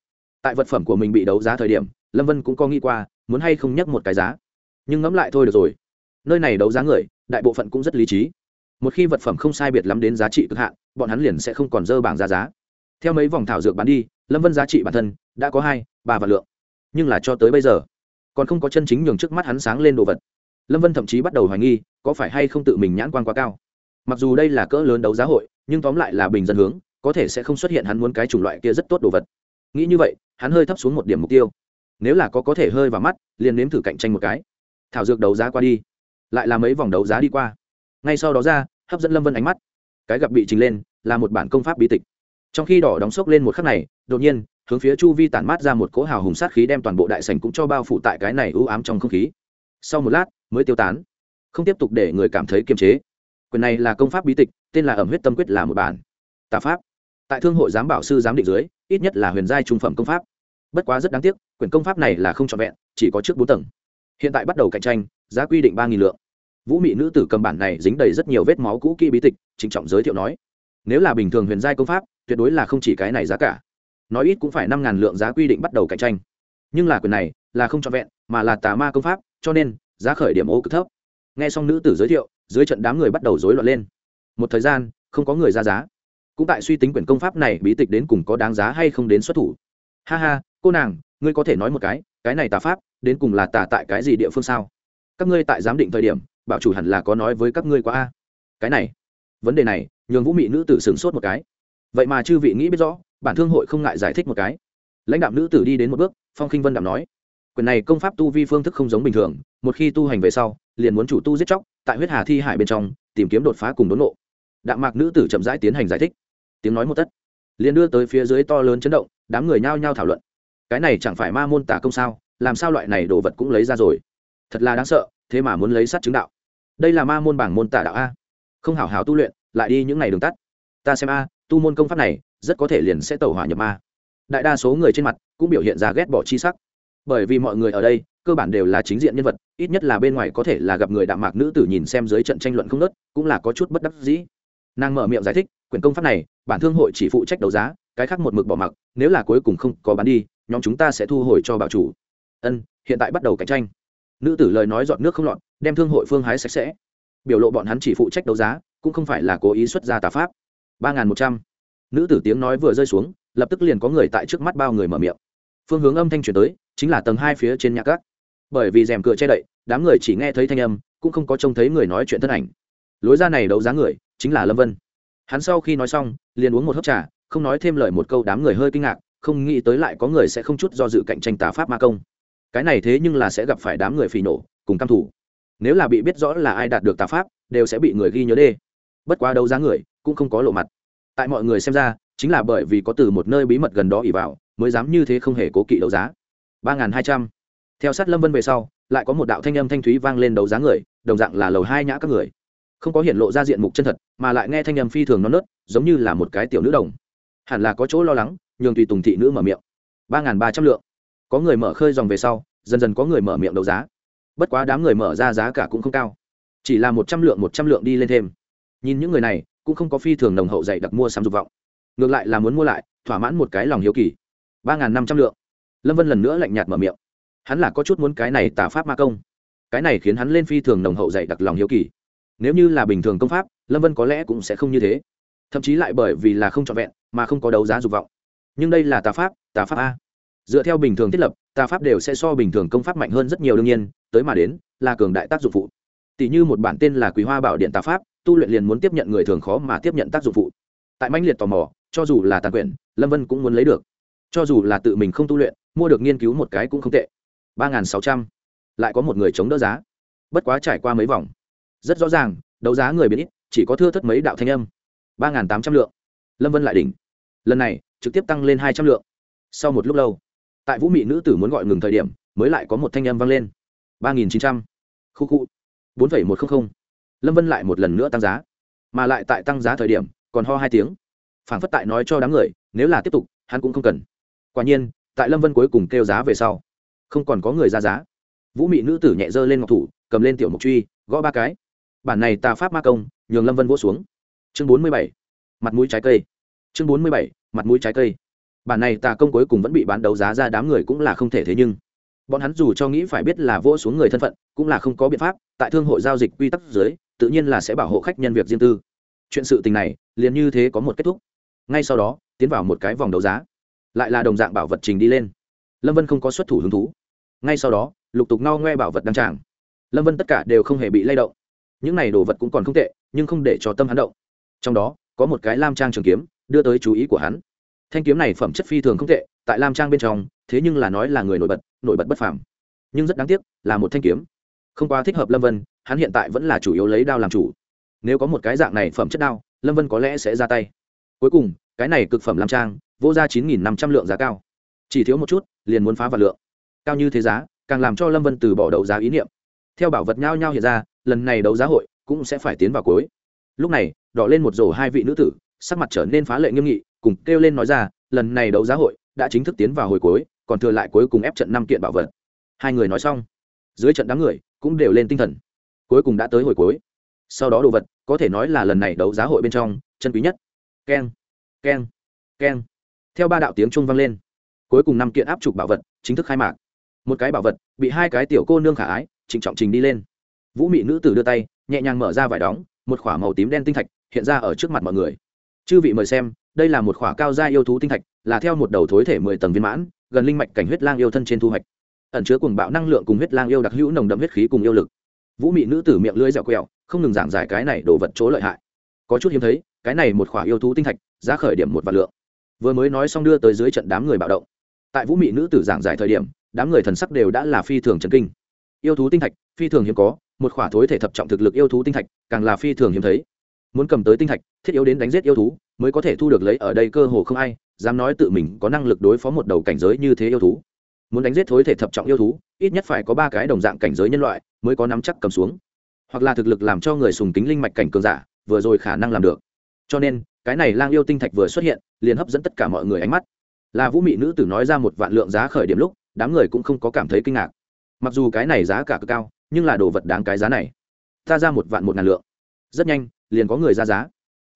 Tại vật phẩm của mình bị đấu giá thời điểm, lâm vân cũng có nghĩ qua, muốn hay không nhắc một cái giá. Nhưng ngẫm lại thôi được rồi. Nơi này đấu giá người, đại bộ phận cũng rất lý trí. Một khi vật phẩm không sai biệt lắm đến giá trị cực hạn bọn hắn liền sẽ không còn dơ bảng ra giá. Theo mấy vòng thảo dược bán đi, lâm vân giá trị bản thân đã có hai, ba vạn lượng. Nhưng là cho tới bây giờ, còn không có chân chính nhường trước mắt hắn sáng lên đồ vật. Lâm vân thậm chí bắt đầu hoài nghi, có phải hay không tự mình nhãn quan quá cao. Mặc dù đây là cỡ lớn đấu giá hội, nhưng tóm lại là bình dân hướng, có thể sẽ không xuất hiện hắn muốn cái chủng loại kia rất tốt đồ vật. Nghĩ như vậy, hắn hơi thấp xuống một điểm mục tiêu. Nếu là có có thể hơi vào mắt, liền nếm thử cạnh tranh một cái. Thảo dược đấu giá qua đi, lại là mấy vòng đấu giá đi qua. Ngay sau đó ra, hấp dẫn lâm vân ánh mắt cái gặp bị trình lên là một bản công pháp bí tịch. Trong khi đỏ đóng sốc lên một khắc này, đột nhiên, hướng phía chu vi tản mát ra một cỗ hào hùng sát khí đem toàn bộ đại sành cũng cho bao phủ tại cái này ưu ám trong không khí. Sau một lát, mới tiêu tán. Không tiếp tục để người cảm thấy kiềm chế. Quyền này là công pháp bí tịch, tên là ẩm huyết tâm quyết là một bản tà pháp. Tại thương hội giám bảo sư giám định dưới, ít nhất là huyền giai trung phẩm công pháp. Bất quá rất đáng tiếc, quyển công pháp này là không trọn vẹn, chỉ có trước bốn tầng. Hiện tại bắt đầu cạnh tranh, giá quy định ba nghìn lượng vũ mị nữ tử cầm bản này dính đầy rất nhiều vết máu cũ kỹ bí tịch, trịnh trọng giới thiệu nói, nếu là bình thường huyền giai công pháp, tuyệt đối là không chỉ cái này giá cả. Nói ít cũng phải năm ngàn lượng giá quy định bắt đầu cạnh tranh. Nhưng là quyền này, là không trọn vẹn, mà là tà ma công pháp, cho nên, giá khởi điểm ô cực thấp. Nghe xong nữ tử giới thiệu, dưới trận đám người bắt đầu rối loạn lên. Một thời gian, không có người ra giá. Cũng tại suy tính quyển công pháp này bí tịch đến cùng có đáng giá hay không đến xuất thủ. Ha ha, cô nàng, ngươi có thể nói một cái cái này tà pháp, đến cùng là tà tại cái gì địa phương sao? Các ngươi tại giám định thời điểm bảo chủ hẳn là có nói với các ngươi quá a. Cái này, vấn đề này, nhường vũ mị nữ tử sửng sốt một cái. Vậy mà chư vị nghĩ biết rõ, bản thương hội không ngại giải thích một cái. Lãnh đạo nữ tử đi đến một bước, phong khinh vân đạm nói, quyền này công pháp tu vi phương thức không giống bình thường, một khi tu hành về sau, liền muốn chủ tu giết chóc, tại huyết hà thi hải bên trong, tìm kiếm đột phá cùng đốn nộ đạm mạc nữ tử chậm rãi tiến hành giải thích. Tiếng nói một tất, liền đưa tới phía dưới to lớn chấn động, đám người nhao nhao thảo luận. Cái này chẳng phải ma môn tả công sao, làm sao loại này đồ vật cũng lấy ra rồi? Thật là đáng sợ thế mà muốn lấy sát chứng đạo. Đây là ma môn bảng môn tả đạo a. Không hảo hảo tu luyện, lại đi những ngày đường tắt. Ta xem a, tu môn công pháp này, rất có thể liền sẽ tẩu hỏa nhập ma. Đại đa số người trên mặt cũng biểu hiện ra ghét bỏ chi sắc. Bởi vì mọi người ở đây, cơ bản đều là chính diện nhân vật, ít nhất là bên ngoài có thể là gặp người đạm mạc nữ tử nhìn xem dưới trận tranh luận không nớt cũng là có chút bất đắc dĩ. Nàng mở miệng giải thích quyền công pháp này, bản thương hội chỉ phụ trách đấu giá, cái khác một mực bỏ mặc, nếu là cuối cùng không có bán đi, nhóm chúng ta sẽ thu hồi cho bảo chủ. Ân, hiện tại bắt đầu cạnh tranh nữ tử lời nói dọn nước không lọt, đem thương hội phương hái sạch sẽ. Biểu lộ bọn hắn chỉ phụ trách đấu giá, cũng không phải là cố ý xuất ra tà pháp. Ba n g h n một trăm. Nữ tử tiếng nói vừa rơi xuống, lập tức liền có người tại trước mắt bao người mở miệng. Phương hướng âm thanh chuyển tới, chính là tầng hai phía trên nhà cát bởi vì rèm cửa che đậy, đám người chỉ nghe thấy thanh âm, cũng không có trông thấy người nói chuyện thân ảnh. Lối ra này đấu giá người, chính là lâm vân. Hắn sau khi nói xong, liền uống một hớp trà, không nói thêm lời một câu đám người hơi kinh ngạc, không nghĩ tới lại có người sẽ không chút do dự cạnh tranh tà pháp ma công cái này thế nhưng là sẽ gặp phải đám người phỉ nổ, cùng căm thủ nếu là bị biết rõ là ai đạt được tà pháp, đều sẽ bị người ghi nhớ đê. Bất quá đấu giá người, cũng không có lộ mặt. Tại mọi người xem ra, chính là bởi vì có từ một nơi bí mật gần đó ỉ vào, mới dám như thế không hề cố kỵ đấu giá. ba n g h n hai trăm. Theo sát lâm vân về sau, lại có một đạo thanh âm thanh thúy vang lên đấu giá người, đồng dạng là lầu hai nhã các người. Không có hiện lộ ra diện mục chân thật, mà lại nghe thanh âm phi thường non nớt, giống như là một cái tiểu nữ đồng. Hẳn là có chỗ lo lắng, nhường tùy tùng thị nữ mở miệng. ba n g h n ba trăm lượng có người mở khơi dòng về sau, dần dần có người mở miệng đấu giá. Bất quá đám người mở ra giá cả cũng không cao. Chỉ là một trăm lượng, một trăm lượng đi lên thêm. Nhìn những người này, cũng không có phi thường nồng hậu dạy đặc mua sắm dục vọng. Ngược lại là muốn mua lại, thỏa mãn một cái lòng hiếu kỳ. Ba n g h n năm trăm lượng. Lâm vân lần nữa lạnh nhạt mở miệng. Hắn là có chút muốn cái này tà pháp ma công. Cái này khiến hắn lên phi thường nồng hậu dạy đặc lòng hiếu kỳ. Nếu như là bình thường công pháp, lâm vân có lẽ cũng sẽ không như thế. Thậm chí lại bởi vì là không trọn vẹn, mà không có đấu giá dục vọng. Nhưng đây là tà pháp tà pháp a dựa theo bình thường thiết lập, tà pháp đều sẽ so bình thường công pháp mạnh hơn rất nhiều đương nhiên, tới mà đến, là cường đại tác dụng phụ. Tỷ như một bản tên là quý hoa bảo điện tà pháp, tu luyện liền muốn tiếp nhận người thường khó mà tiếp nhận tác dụng phụ. Tại mãnh liệt tò mò, cho dù là tàn quyển, lâm vân cũng muốn lấy được. Cho dù là tự mình không tu luyện, mua được nghiên cứu một cái cũng không tệ. Ba n g h n sáu trăm, lại có một người chống đỡ giá. Bất quá trải qua mấy vòng, rất rõ ràng, đấu giá người biến ít, chỉ có thưa thất mấy đạo thanh âm. Ba n g h n tám trăm lượng. Lâm vân lại đỉnh. Lần này, trực tiếp tăng lên hai trăm lượng. Sau một lúc lâu tại vũ mị nữ tử muốn gọi ngừng thời điểm, mới lại có một thanh âm vang lên. ba nghìn chín trăm. Khu khu. bốn phẩy một trăm linh lâm vân lại một lần nữa tăng giá. Mà lại tại tăng giá thời điểm, còn ho hai tiếng. Phản phất tại nói cho đám người, nếu là tiếp tục, hắn cũng không cần. Quả nhiên, tại lâm vân cuối cùng kêu giá về sau, không còn có người ra giá. Vũ mị nữ tử nhẹ dơ lên ngọc thủ, cầm lên tiểu mục truy, gõ ba cái. Bản này tà pháp ma công, nhường lâm vân vỗ xuống. Chương bốn mươi bảy. Mặt mũi trái cây. Chương bốn mươi bảy. Mặt mũi trái cây bản này tà công cuối cùng vẫn bị bán đấu giá ra đám người cũng là không thể thế nhưng. Bọn hắn dù cho nghĩ phải biết là vỗ xuống người thân phận, cũng là không có biện pháp, tại thương hội giao dịch quy tắc dưới, tự nhiên là sẽ bảo hộ khách nhân việc riêng tư. Chuyện sự tình này, liền như thế có một kết thúc. Ngay sau đó, tiến vào một cái vòng đấu giá. Lại là đồng dạng bảo vật trình đi lên. Lâm vân không có xuất thủ hứng thú. Ngay sau đó, lục tục no ngoe bảo vật đăng tràng. Lâm vân tất cả đều không hề bị lay động. Những này đồ vật cũng còn không tệ, nhưng không để cho tâm hắn động. Trong đó, có một cái lam trang trường kiếm, đưa tới chú ý của hắn thanh kiếm này phẩm chất phi thường không tệ, tại lam trang bên trong, thế nhưng là nói là người nổi bật nổi bật bất phàm. Nhưng rất đáng tiếc, là một thanh kiếm. Không quá thích hợp lâm vân, hắn hiện tại vẫn là chủ yếu lấy đao làm chủ. Nếu có một cái dạng này phẩm chất đao, lâm vân có lẽ sẽ ra tay. Cuối cùng, cái này cực phẩm lam trang, vô ra chín nghìn năm trăm lượng giá cao. Chỉ thiếu một chút, liền muốn phá vào lượng. Cao như thế giá, càng làm cho lâm vân từ bỏ đấu giá ý niệm. Theo bảo vật nhao nhao hiện ra, lần này đấu giá hội cũng sẽ phải tiến vào cuối. Lúc này, đỏ lên một rổ hai vị nữ tử, sắc mặt trở nên phá lệ nghiêm nghị cùng kêu lên nói ra, lần này đấu giá hội đã chính thức tiến vào hồi cuối, còn thừa lại cuối cùng ép trận năm kiện bảo vật. Hai người nói xong, dưới trận đám người cũng đều lên tinh thần. Cuối cùng đã tới hồi cuối. Sau đó đồ vật, có thể nói là lần này đấu giá hội bên trong, chân quý nhất. Keng keng keng. Theo ba đạo tiếng trung vang lên, cuối cùng năm kiện áp trục bảo vật chính thức khai mạc. Một cái bảo vật bị hai cái tiểu cô nương khả ái, trịnh trọng trình đi lên. Vũ mị nữ tử đưa tay, nhẹ nhàng mở ra vải đóng, một k h ỏ a màu tím đen tinh thạch hiện ra ở trước mặt mọi người. Chư vị mời xem đây là một khỏa cao gia yêu thú tinh thạch, là theo một đầu thối thể mười tầng viên mãn, gần linh mạch cảnh huyết lang yêu thân trên thu hoạch. Ẩn chứa cùng bạo năng lượng cùng huyết lang yêu đặc hữu nồng đậm huyết khí cùng yêu lực. Vũ mị nữ tử miệng lưỡi dẻo quẹo, không ngừng giảng giải cái này đồ vật chỗ lợi hại. Có chút hiếm thấy, cái này một khỏa yêu thú tinh thạch, giá khởi điểm một vạn lượng. Vừa mới nói xong đưa tới dưới trận đám người bạo động. Tại vũ mị nữ tử giảng giải thời điểm, đám người thần sắc đều đã là phi thường trần kinh. Yêu thú tinh thạch, phi thường hiếm có, một khỏa thối thể thập trọng thực lực yêu thú tinh thạch, càng là phi thường hiếm thấy. Muốn cầm tới tinh thạch, thiết yếu đến đánh giết yêu thú mới có thể thu được lấy ở đây cơ hồ không ai, dám nói tự mình có năng lực đối phó một đầu cảnh giới như thế yêu thú. Muốn đánh giết thối thể thập trọng yêu thú, ít nhất phải có ba cái đồng dạng cảnh giới nhân loại mới có nắm chắc cầm xuống. Hoặc là thực lực làm cho người sùng kính linh mạch cảnh cường giả, vừa rồi khả năng làm được. Cho nên, cái này lang yêu tinh thạch vừa xuất hiện, liền hấp dẫn tất cả mọi người ánh mắt. Là vũ mị nữ tử nói ra một vạn lượng giá khởi điểm lúc, đám người cũng không có cảm thấy kinh ngạc. Mặc dù cái này giá cả cực cao, nhưng là đồ vật đáng cái giá này. Ta ra một vạn một ngàn lượng. Rất nhanh, liền có người ra giá.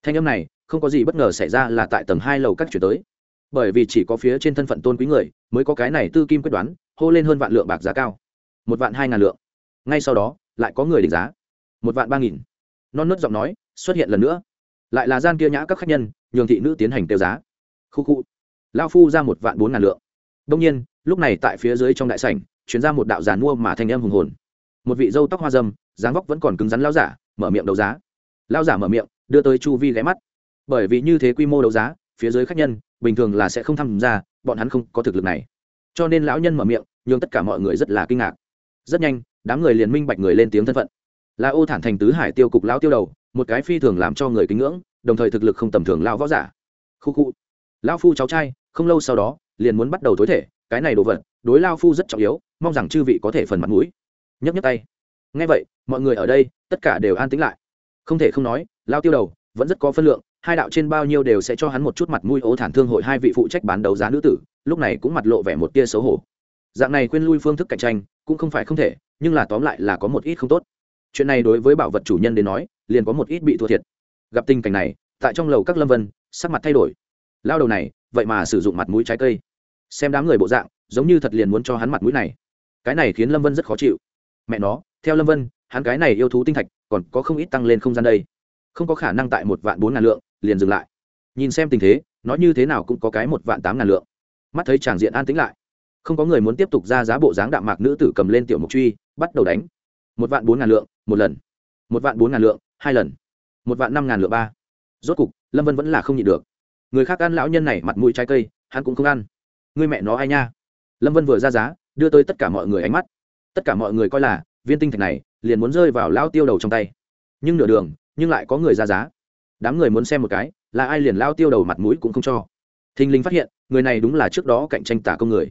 Thanh âm này không có gì bất ngờ xảy ra là tại tầng hai lầu các chuyển tới. Bởi vì chỉ có phía trên thân phận tôn quý người mới có cái này tư kim quyết đoán, hô lên hơn vạn lượng bạc giá cao. Một vạn hai ngàn lượng. Ngay sau đó, lại có người định giá. Một vạn ba nghìn. Non nớt giọng nói, xuất hiện lần nữa. Lại là gian kia nhã các khách nhân, nhường thị nữ tiến hành tiêu giá. Khu khu. Lao phu ra một vạn bốn ngàn lượng. Đông nhiên, lúc này tại phía dưới trong đại sảnh chuyển ra một đạo giàn mua mà thanh em hùng hồn. Một vị dâu tóc hoa dâm, dáng vóc vẫn còn cứng rắn lao giả, mở miệng đấu giá. Lao giả mở miệng, đưa tới chu vi ghé mắt bởi vì như thế quy mô đấu giá, phía dưới khách nhân, bình thường là sẽ không tham gia, bọn hắn không có thực lực này. Cho nên lão nhân mở miệng nhưng tất cả mọi người rất là kinh ngạc. Rất nhanh, đám người liền minh bạch người lên tiếng thân phận. Là ô thản thành tứ hải tiêu cục lão tiêu đầu, một cái phi thường làm cho người kính ngưỡng, đồng thời thực lực không tầm thường lao võ giả. Khu khu. Lao phu cháu trai, không lâu sau đó, liền muốn bắt đầu tối thể, cái này đồ vật, đối lao phu rất trọng yếu, mong rằng chư vị có thể phần mặt mũi. Nhấc nhấc tay. Ngay vậy, mọi người ở đây, tất cả đều an tĩnh lại. Không thể không nói lao tiêu đầu, vẫn rất có phân lượng hai đạo trên bao nhiêu đều sẽ cho hắn một chút mặt mũi ố thản thương hội hai vị phụ trách bán đấu giá nữ tử, lúc này cũng mặt lộ vẻ một tia xấu hổ. Dạng này quên lui phương thức cạnh tranh, cũng không phải không thể, nhưng là tóm lại là có một ít không tốt. Chuyện này đối với bảo vật chủ nhân đến nói, liền có một ít bị thua thiệt. Gặp tình cảnh này, tại trong lầu các lâm vân, sắc mặt thay đổi. Lao đầu này, vậy mà sử dụng mặt mũi trái cây. Xem đám người bộ dạng, giống như thật liền muốn cho hắn mặt mũi này. Cái này khiến lâm vân rất khó chịu. Mẹ nó, theo lâm vân, hắn cái này yêu thú tinh thạch, còn có không ít tăng lên không gian đây không có khả năng tại một vạn bốn ngàn lượng, liền dừng lại. Nhìn xem tình thế, nói như thế nào cũng có cái một vạn tám ngàn lượng. Mắt thấy tràng diện an tĩnh lại. Không có người muốn tiếp tục ra giá bộ dáng đạm mạc nữ tử cầm lên tiểu mục truy, bắt đầu đánh. Một vạn bốn ngàn lượng, một lần. Một vạn bốn ngàn lượng, hai lần. Một vạn năm ngàn lượng ba. Rốt cục, lâm vân vẫn là không nhịn được. Người khác ăn lão nhân này mặt mũi trái cây, hắn cũng không ăn. Người mẹ nó ai nha? Lâm vân vừa ra giá, đưa tới tất cả mọi người ánh mắt. Tất cả mọi người coi là, viên tinh thạch này, liền muốn rơi vào lao tiêu đầu trong tay. Nhưng nửa đường nhưng lại có người ra giá. Đám người muốn xem một cái, là ai liền lao tiêu đầu mặt mũi cũng không cho. Thình linh phát hiện, người này đúng là trước đó cạnh tranh tả công người.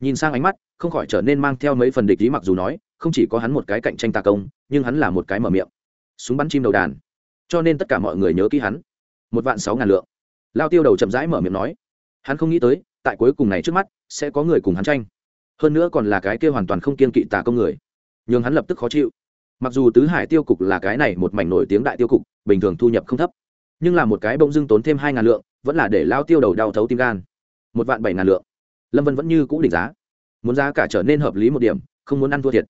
Nhìn sang ánh mắt, không khỏi trở nên mang theo mấy phần địch ý mặc dù nói, không chỉ có hắn một cái cạnh tranh tà công, nhưng hắn là một cái mở miệng. Súng bắn chim đầu đàn. Cho nên tất cả mọi người nhớ kỹ hắn. Một vạn sáu ngàn lượng. Lao tiêu đầu chậm rãi mở miệng nói. Hắn không nghĩ tới, tại cuối cùng này trước mắt, sẽ có người cùng hắn tranh. Hơn nữa còn là cái kia hoàn toàn không kiên kỵ tà công người. Nhưng hắn lập tức khó chịu mặc dù tứ hải tiêu cục là cái này một mảnh nổi tiếng đại tiêu cục, bình thường thu nhập không thấp, nhưng là một cái bông dưng tốn thêm hai ngàn lượng, vẫn là để lao tiêu đầu đau thấu tim gan. Một vạn bảy ngàn lượng. Lâm vân vẫn như cũ định giá. Muốn giá cả trở nên hợp lý một điểm, không muốn ăn thua thiệt.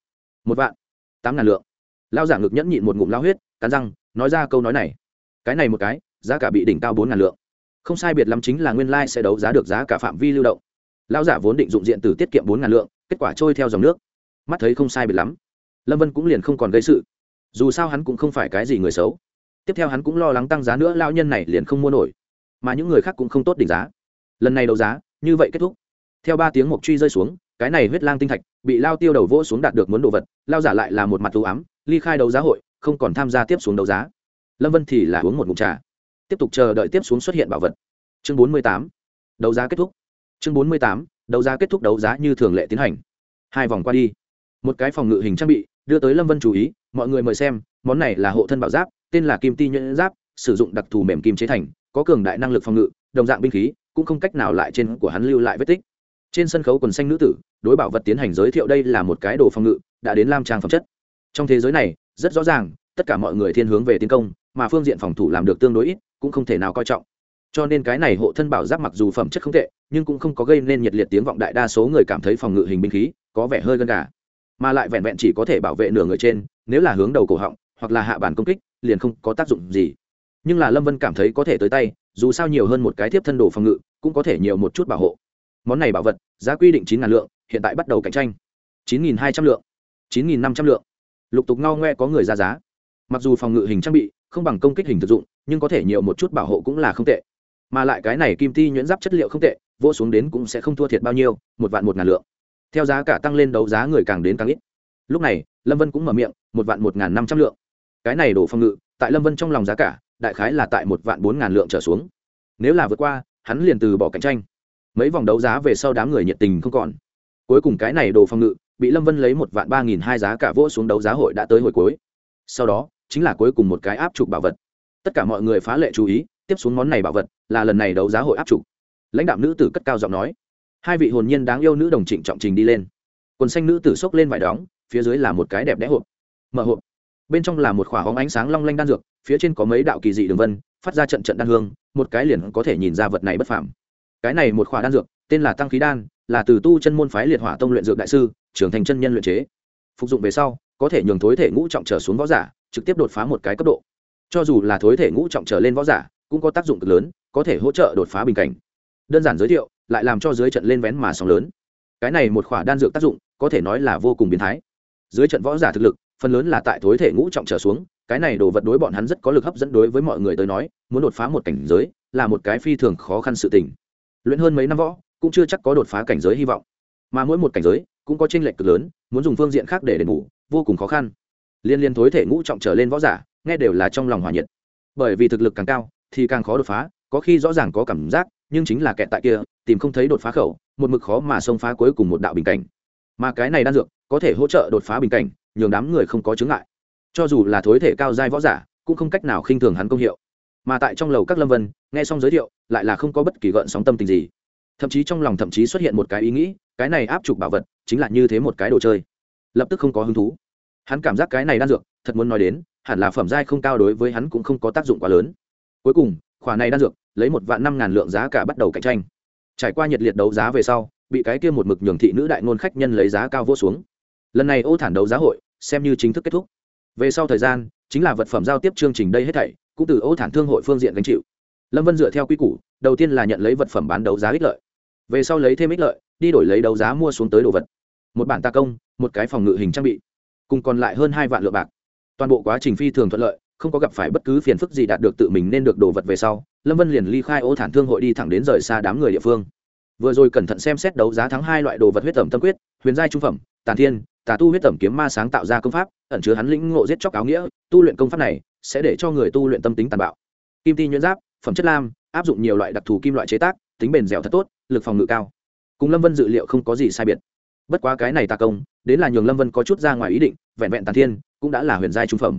Một vạn, tám ngàn lượng. Lao giả ngực nhẫn nhịn một ngụm lao huyết, cắn răng, nói ra câu nói này. Cái này một cái, giá cả bị đỉnh cao bốn ngàn lượng. Không sai biệt lắm chính là nguyên lai sẽ đấu giá được giá cả phạm vi lưu động. Lao giả vốn định dụng diện từ tiết kiệm bốn ngàn lượng, kết quả trôi theo dòng nước. Mắt thấy không sai biệt lắm lâm vân cũng liền không còn gây sự. Dù sao hắn cũng không phải cái gì người xấu. Tiếp theo hắn cũng lo lắng tăng giá nữa lao nhân này liền không mua nổi. Mà những người khác cũng không tốt đỉnh giá. Lần này đấu giá, như vậy kết thúc. Theo ba tiếng mộc truy rơi xuống, cái này huyết lang tinh thạch bị lao tiêu đầu vỗ xuống đạt được muốn đồ vật, lao giả lại là một mặt t ám, ly khai đấu giá hội, không còn tham gia tiếp xuống đấu giá. Lâm vân thì là uống một mục trà. Tiếp tục chờ đợi tiếp xuống xuất hiện bảo vật. Chương bốn mươi tám, đấu giá kết thúc. Chương bốn mươi tám, đấu giá kết thúc đấu giá như thường lệ tiến hành. Hai vòng qua đi. Một cái phòng ngự hình trang bị đưa tới lâm vân chú ý, mọi người mời xem, món này là hộ thân bảo giáp, tên là kim ti nhuyễn giáp, sử dụng đặc thù mềm kim chế thành, có cường đại năng lực phòng ngự, đồng dạng binh khí, cũng không cách nào lại trên của hắn lưu lại vết tích. Trên sân khấu quần xanh nữ tử, đối bảo vật tiến hành giới thiệu đây là một cái đồ phòng ngự, đã đến lam trang phẩm chất. Trong thế giới này, rất rõ ràng, tất cả mọi người thiên hướng về tiến công, mà phương diện phòng thủ làm được tương đối ít, cũng không thể nào coi trọng. Cho nên cái này hộ thân bảo giáp mặc dù phẩm chất không tệ, nhưng cũng không có gây nên nhiệt liệt tiếng vọng đại đa số người cảm thấy phòng ngự hình binh khí có vẻ hơi gần gà mà lại vẹn vẹn chỉ có thể bảo vệ nửa người trên, nếu là hướng đầu cổ họng, hoặc là hạ bản công kích, liền không có tác dụng gì. Nhưng là lâm vân cảm thấy có thể tới tay, dù sao nhiều hơn một cái tiếp thân đồ phòng ngự, cũng có thể nhiều một chút bảo hộ. Món này bảo vật, giá quy định chín ngàn lượng, hiện tại bắt đầu cạnh tranh. chín nghìn hai trăm lượng. chín nghìn năm trăm lượng. Lục tục ngao ngoe có người ra giá. Mặc dù phòng ngự hình trang bị, không bằng công kích hình thực dụng, nhưng có thể nhiều một chút bảo hộ cũng là không tệ. Mà lại cái này kim ti nhuyễn giáp chất liệu không tệ, vô xuống đến cũng sẽ không thua thiệt bao nhiêu, một vạn một ngàn lượng theo giá cả tăng lên đấu giá người càng đến càng ít. Lúc này, lâm vân cũng mở miệng, một vạn một ngàn năm trăm lượng. Cái này đổ phòng ngự, tại lâm vân trong lòng giá cả, đại khái là tại một vạn bốn ngàn lượng trở xuống. Nếu là vượt qua, hắn liền từ bỏ cạnh tranh. Mấy vòng đấu giá về sau đám người nhiệt tình không còn. Cuối cùng cái này đồ phòng ngự, bị lâm vân lấy một vạn ba nghìn hai giá cả vỗ xuống đấu giá hội đã tới hồi cuối. Sau đó, chính là cuối cùng một cái áp trục bảo vật. Tất cả mọi người phá lệ chú ý, tiếp xuống món này bảo vật là lần này đấu giá hội áp trục. Lãnh đạo nữ tử cất cao giọng nói hai vị hồn nhiên đáng yêu nữ đồng trịnh trọng trình đi lên. Quần xanh nữ tử xốc lên vải đóng, phía dưới là một cái đẹp đẽ hộp. Mở hộp. Bên trong là một khỏa hóng ánh sáng long lanh đan dược, phía trên có mấy đạo kỳ dị đường vân, phát ra trận trận đan hương, một cái liền có thể nhìn ra vật này bất phàm. Cái này một khỏa đan dược, tên là tăng khí đan, là từ tu chân môn phái liệt hỏa tông luyện dược đại sư, trưởng thành chân nhân luyện chế. Phục dụng về sau, có thể nhường thối thể ngũ trọng trở xuống võ giả, trực tiếp đột phá một cái cấp độ. Cho dù là thối thể ngũ trọng trở lên võ giả, cũng có tác dụng cực lớn, có thể hỗ trợ đột phá bình cảnh. Đơn giản giới thiệu lại làm cho dưới trận lên vén mà sóng lớn. Cái này một khỏa đan dược tác dụng, có thể nói là vô cùng biến thái. Dưới trận võ giả thực lực, phần lớn là tại thối thể ngũ trọng trở xuống, cái này đồ vật đối bọn hắn rất có lực hấp dẫn đối với mọi người tới nói, muốn đột phá một cảnh giới, là một cái phi thường khó khăn sự tình. Luyện hơn mấy năm võ, cũng chưa chắc có đột phá cảnh giới hy vọng. Mà mỗi một cảnh giới, cũng có tranh lệch cực lớn, muốn dùng phương diện khác để đền bù, vô cùng khó khăn. Liên liên thối thể ngũ trọng trở lên võ giả, nghe đều là trong lòng hòa nhiệt. Bởi vì thực lực càng cao, thì càng khó đột phá, có khi rõ ràng có cảm giác nhưng chính là kẹt tại kia, tìm không thấy đột phá khẩu, một mực khó mà xông phá cuối cùng một đạo bình cảnh. Mà cái này đan dược, có thể hỗ trợ đột phá bình cảnh, nhường đám người không có chứng ngại. Cho dù là thối thể cao giai võ giả, cũng không cách nào khinh thường hắn công hiệu. Mà tại trong lầu các lâm vân, nghe xong giới thiệu, lại là không có bất kỳ gợn sóng tâm tình gì. Thậm chí trong lòng thậm chí xuất hiện một cái ý nghĩ, cái này áp trục bảo vật, chính là như thế một cái đồ chơi. Lập tức không có hứng thú. Hắn cảm giác cái này đan dược, thật muốn nói đến, hẳn là phẩm giai không cao đối với hắn cũng không có tác dụng quá lớn. Cuối cùng khoản này đan dược, lấy một vạn năm ngàn lượng giá cả bắt đầu cạnh tranh. Trải qua nhiệt liệt đấu giá về sau, bị cái kia một mực nhường thị nữ đại ngôn khách nhân lấy giá cao vô xuống. Lần này ô thản đấu giá hội, xem như chính thức kết thúc. Về sau thời gian, chính là vật phẩm giao tiếp chương trình đây hết thảy, cũng từ ô thản thương hội phương diện gánh chịu. Lâm vân dựa theo quy củ, đầu tiên là nhận lấy vật phẩm bán đấu giá ích lợi. Về sau lấy thêm ích lợi, đi đổi lấy đấu giá mua xuống tới đồ vật. Một bản ta công, một cái phòng ngự hình trang bị, cùng còn lại hơn hai vạn lượng bạc. Toàn bộ quá trình phi thường thuận lợi không có gặp phải bất cứ phiền phức gì đạt được tự mình nên được đồ vật về sau, lâm vân liền ly khai ô thản thương hội đi thẳng đến rời xa đám người địa phương. Vừa rồi cẩn thận xem xét đấu giá thắng hai loại đồ vật huyết tẩm tâm quyết, huyền giai trung phẩm, tàn thiên, tà tu huyết tẩm kiếm ma sáng tạo ra công pháp, ẩn chứa hắn lĩnh ngộ giết chóc áo nghĩa, tu luyện công pháp này sẽ để cho người tu luyện tâm tính tàn bạo. Kim ti nhuyễn giáp, phẩm chất lam, áp dụng nhiều loại đặc thù kim loại chế tác, tính bền dẻo thật tốt, lực phòng ngự cao. Cùng lâm vân dự liệu không có gì sai biệt. Bất quá cái này tà công, đến là nhường lâm vân có chút ra ngoài ý định, vẹn vẹn tàn thiên, cũng đã là huyền giai trung phẩm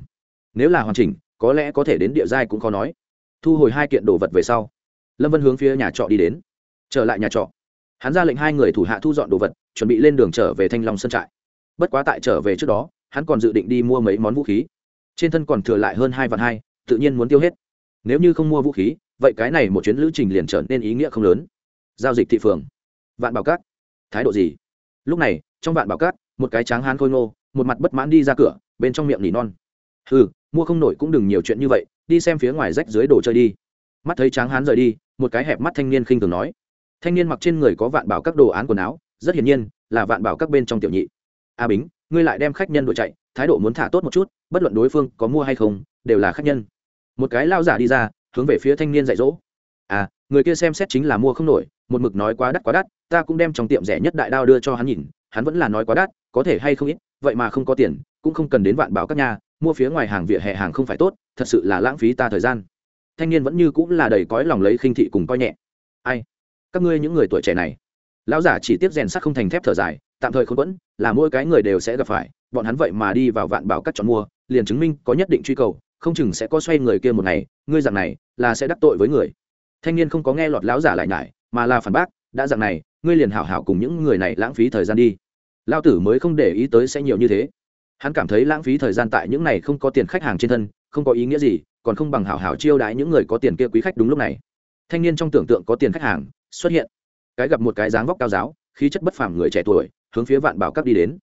nếu là hoàn chỉnh, có lẽ có thể đến địa giai cũng khó nói. Thu hồi hai kiện đồ vật về sau, lâm vân hướng phía nhà trọ đi đến. Trở lại nhà trọ, hắn ra lệnh hai người thủ hạ thu dọn đồ vật, chuẩn bị lên đường trở về thanh long sân trại. Bất quá tại trở về trước đó, hắn còn dự định đi mua mấy món vũ khí. Trên thân còn thừa lại hơn hai vạn hai, tự nhiên muốn tiêu hết. Nếu như không mua vũ khí, vậy cái này một chuyến lữ trình liền trở nên ý nghĩa không lớn. Giao dịch thị phường. Vạn bảo cát. Thái độ gì? Lúc này, trong vạn bảo cát, một cái tráng hán khôi ngô, một mặt bất mãn đi ra cửa, bên trong miệng nỉ non. Hừ mua không nổi cũng đừng nhiều chuyện như vậy, đi xem phía ngoài rách dưới đồ chơi đi. Mắt thấy tráng hán rời đi, một cái hẹp mắt thanh niên khinh thường nói. Thanh niên mặc trên người có vạn bảo các đồ án quần áo, rất hiển nhiên là vạn bảo các bên trong tiểu nhị. A bính, ngươi lại đem khách nhân đội chạy, thái độ muốn thả tốt một chút, bất luận đối phương có mua hay không, đều là khách nhân. Một cái lao giả đi ra, hướng về phía thanh niên dạy dỗ. À người kia xem xét chính là mua không nổi, một mực nói quá đắt quá đắt, ta cũng đem trong tiệm rẻ nhất đại đao đưa cho hắn nhìn, hắn vẫn là nói quá đắt, có thể hay không ít, vậy mà không có tiền, cũng không cần đến vạn bảo các nhà mua phía ngoài hàng vỉa hè hàng không phải tốt, thật sự là lãng phí ta thời gian. Thanh niên vẫn như cũng là đầy cõi lòng lấy khinh thị cùng coi nhẹ. Ai? Các ngươi những người tuổi trẻ này. Lão giả chỉ tiếp rèn sắc không thành thép thở dài, tạm thời không quẫn là mỗi cái người đều sẽ gặp phải, bọn hắn vậy mà đi vào vạn bảo các chọn mua, liền chứng minh có nhất định truy cầu, không chừng sẽ có xoay người kia một ngày, ngươi dạng này là sẽ đắc tội với người. Thanh niên không có nghe lọt lão giả lại nhải, mà là phản bác, đã dạng này, ngươi liền hảo hảo cùng những người này lãng phí thời gian đi. Lao tử mới không để ý tới sẽ nhiều như thế hắn cảm thấy lãng phí thời gian tại những này không có tiền khách hàng trên thân, không có ý nghĩa gì, còn không bằng hảo hảo chiêu đãi những người có tiền kia quý khách đúng lúc này. Thanh niên trong tưởng tượng có tiền khách hàng xuất hiện. Cái gặp một cái dáng vóc cao giáo, khí chất bất phàm người trẻ tuổi, hướng phía vạn bảo các đi đến.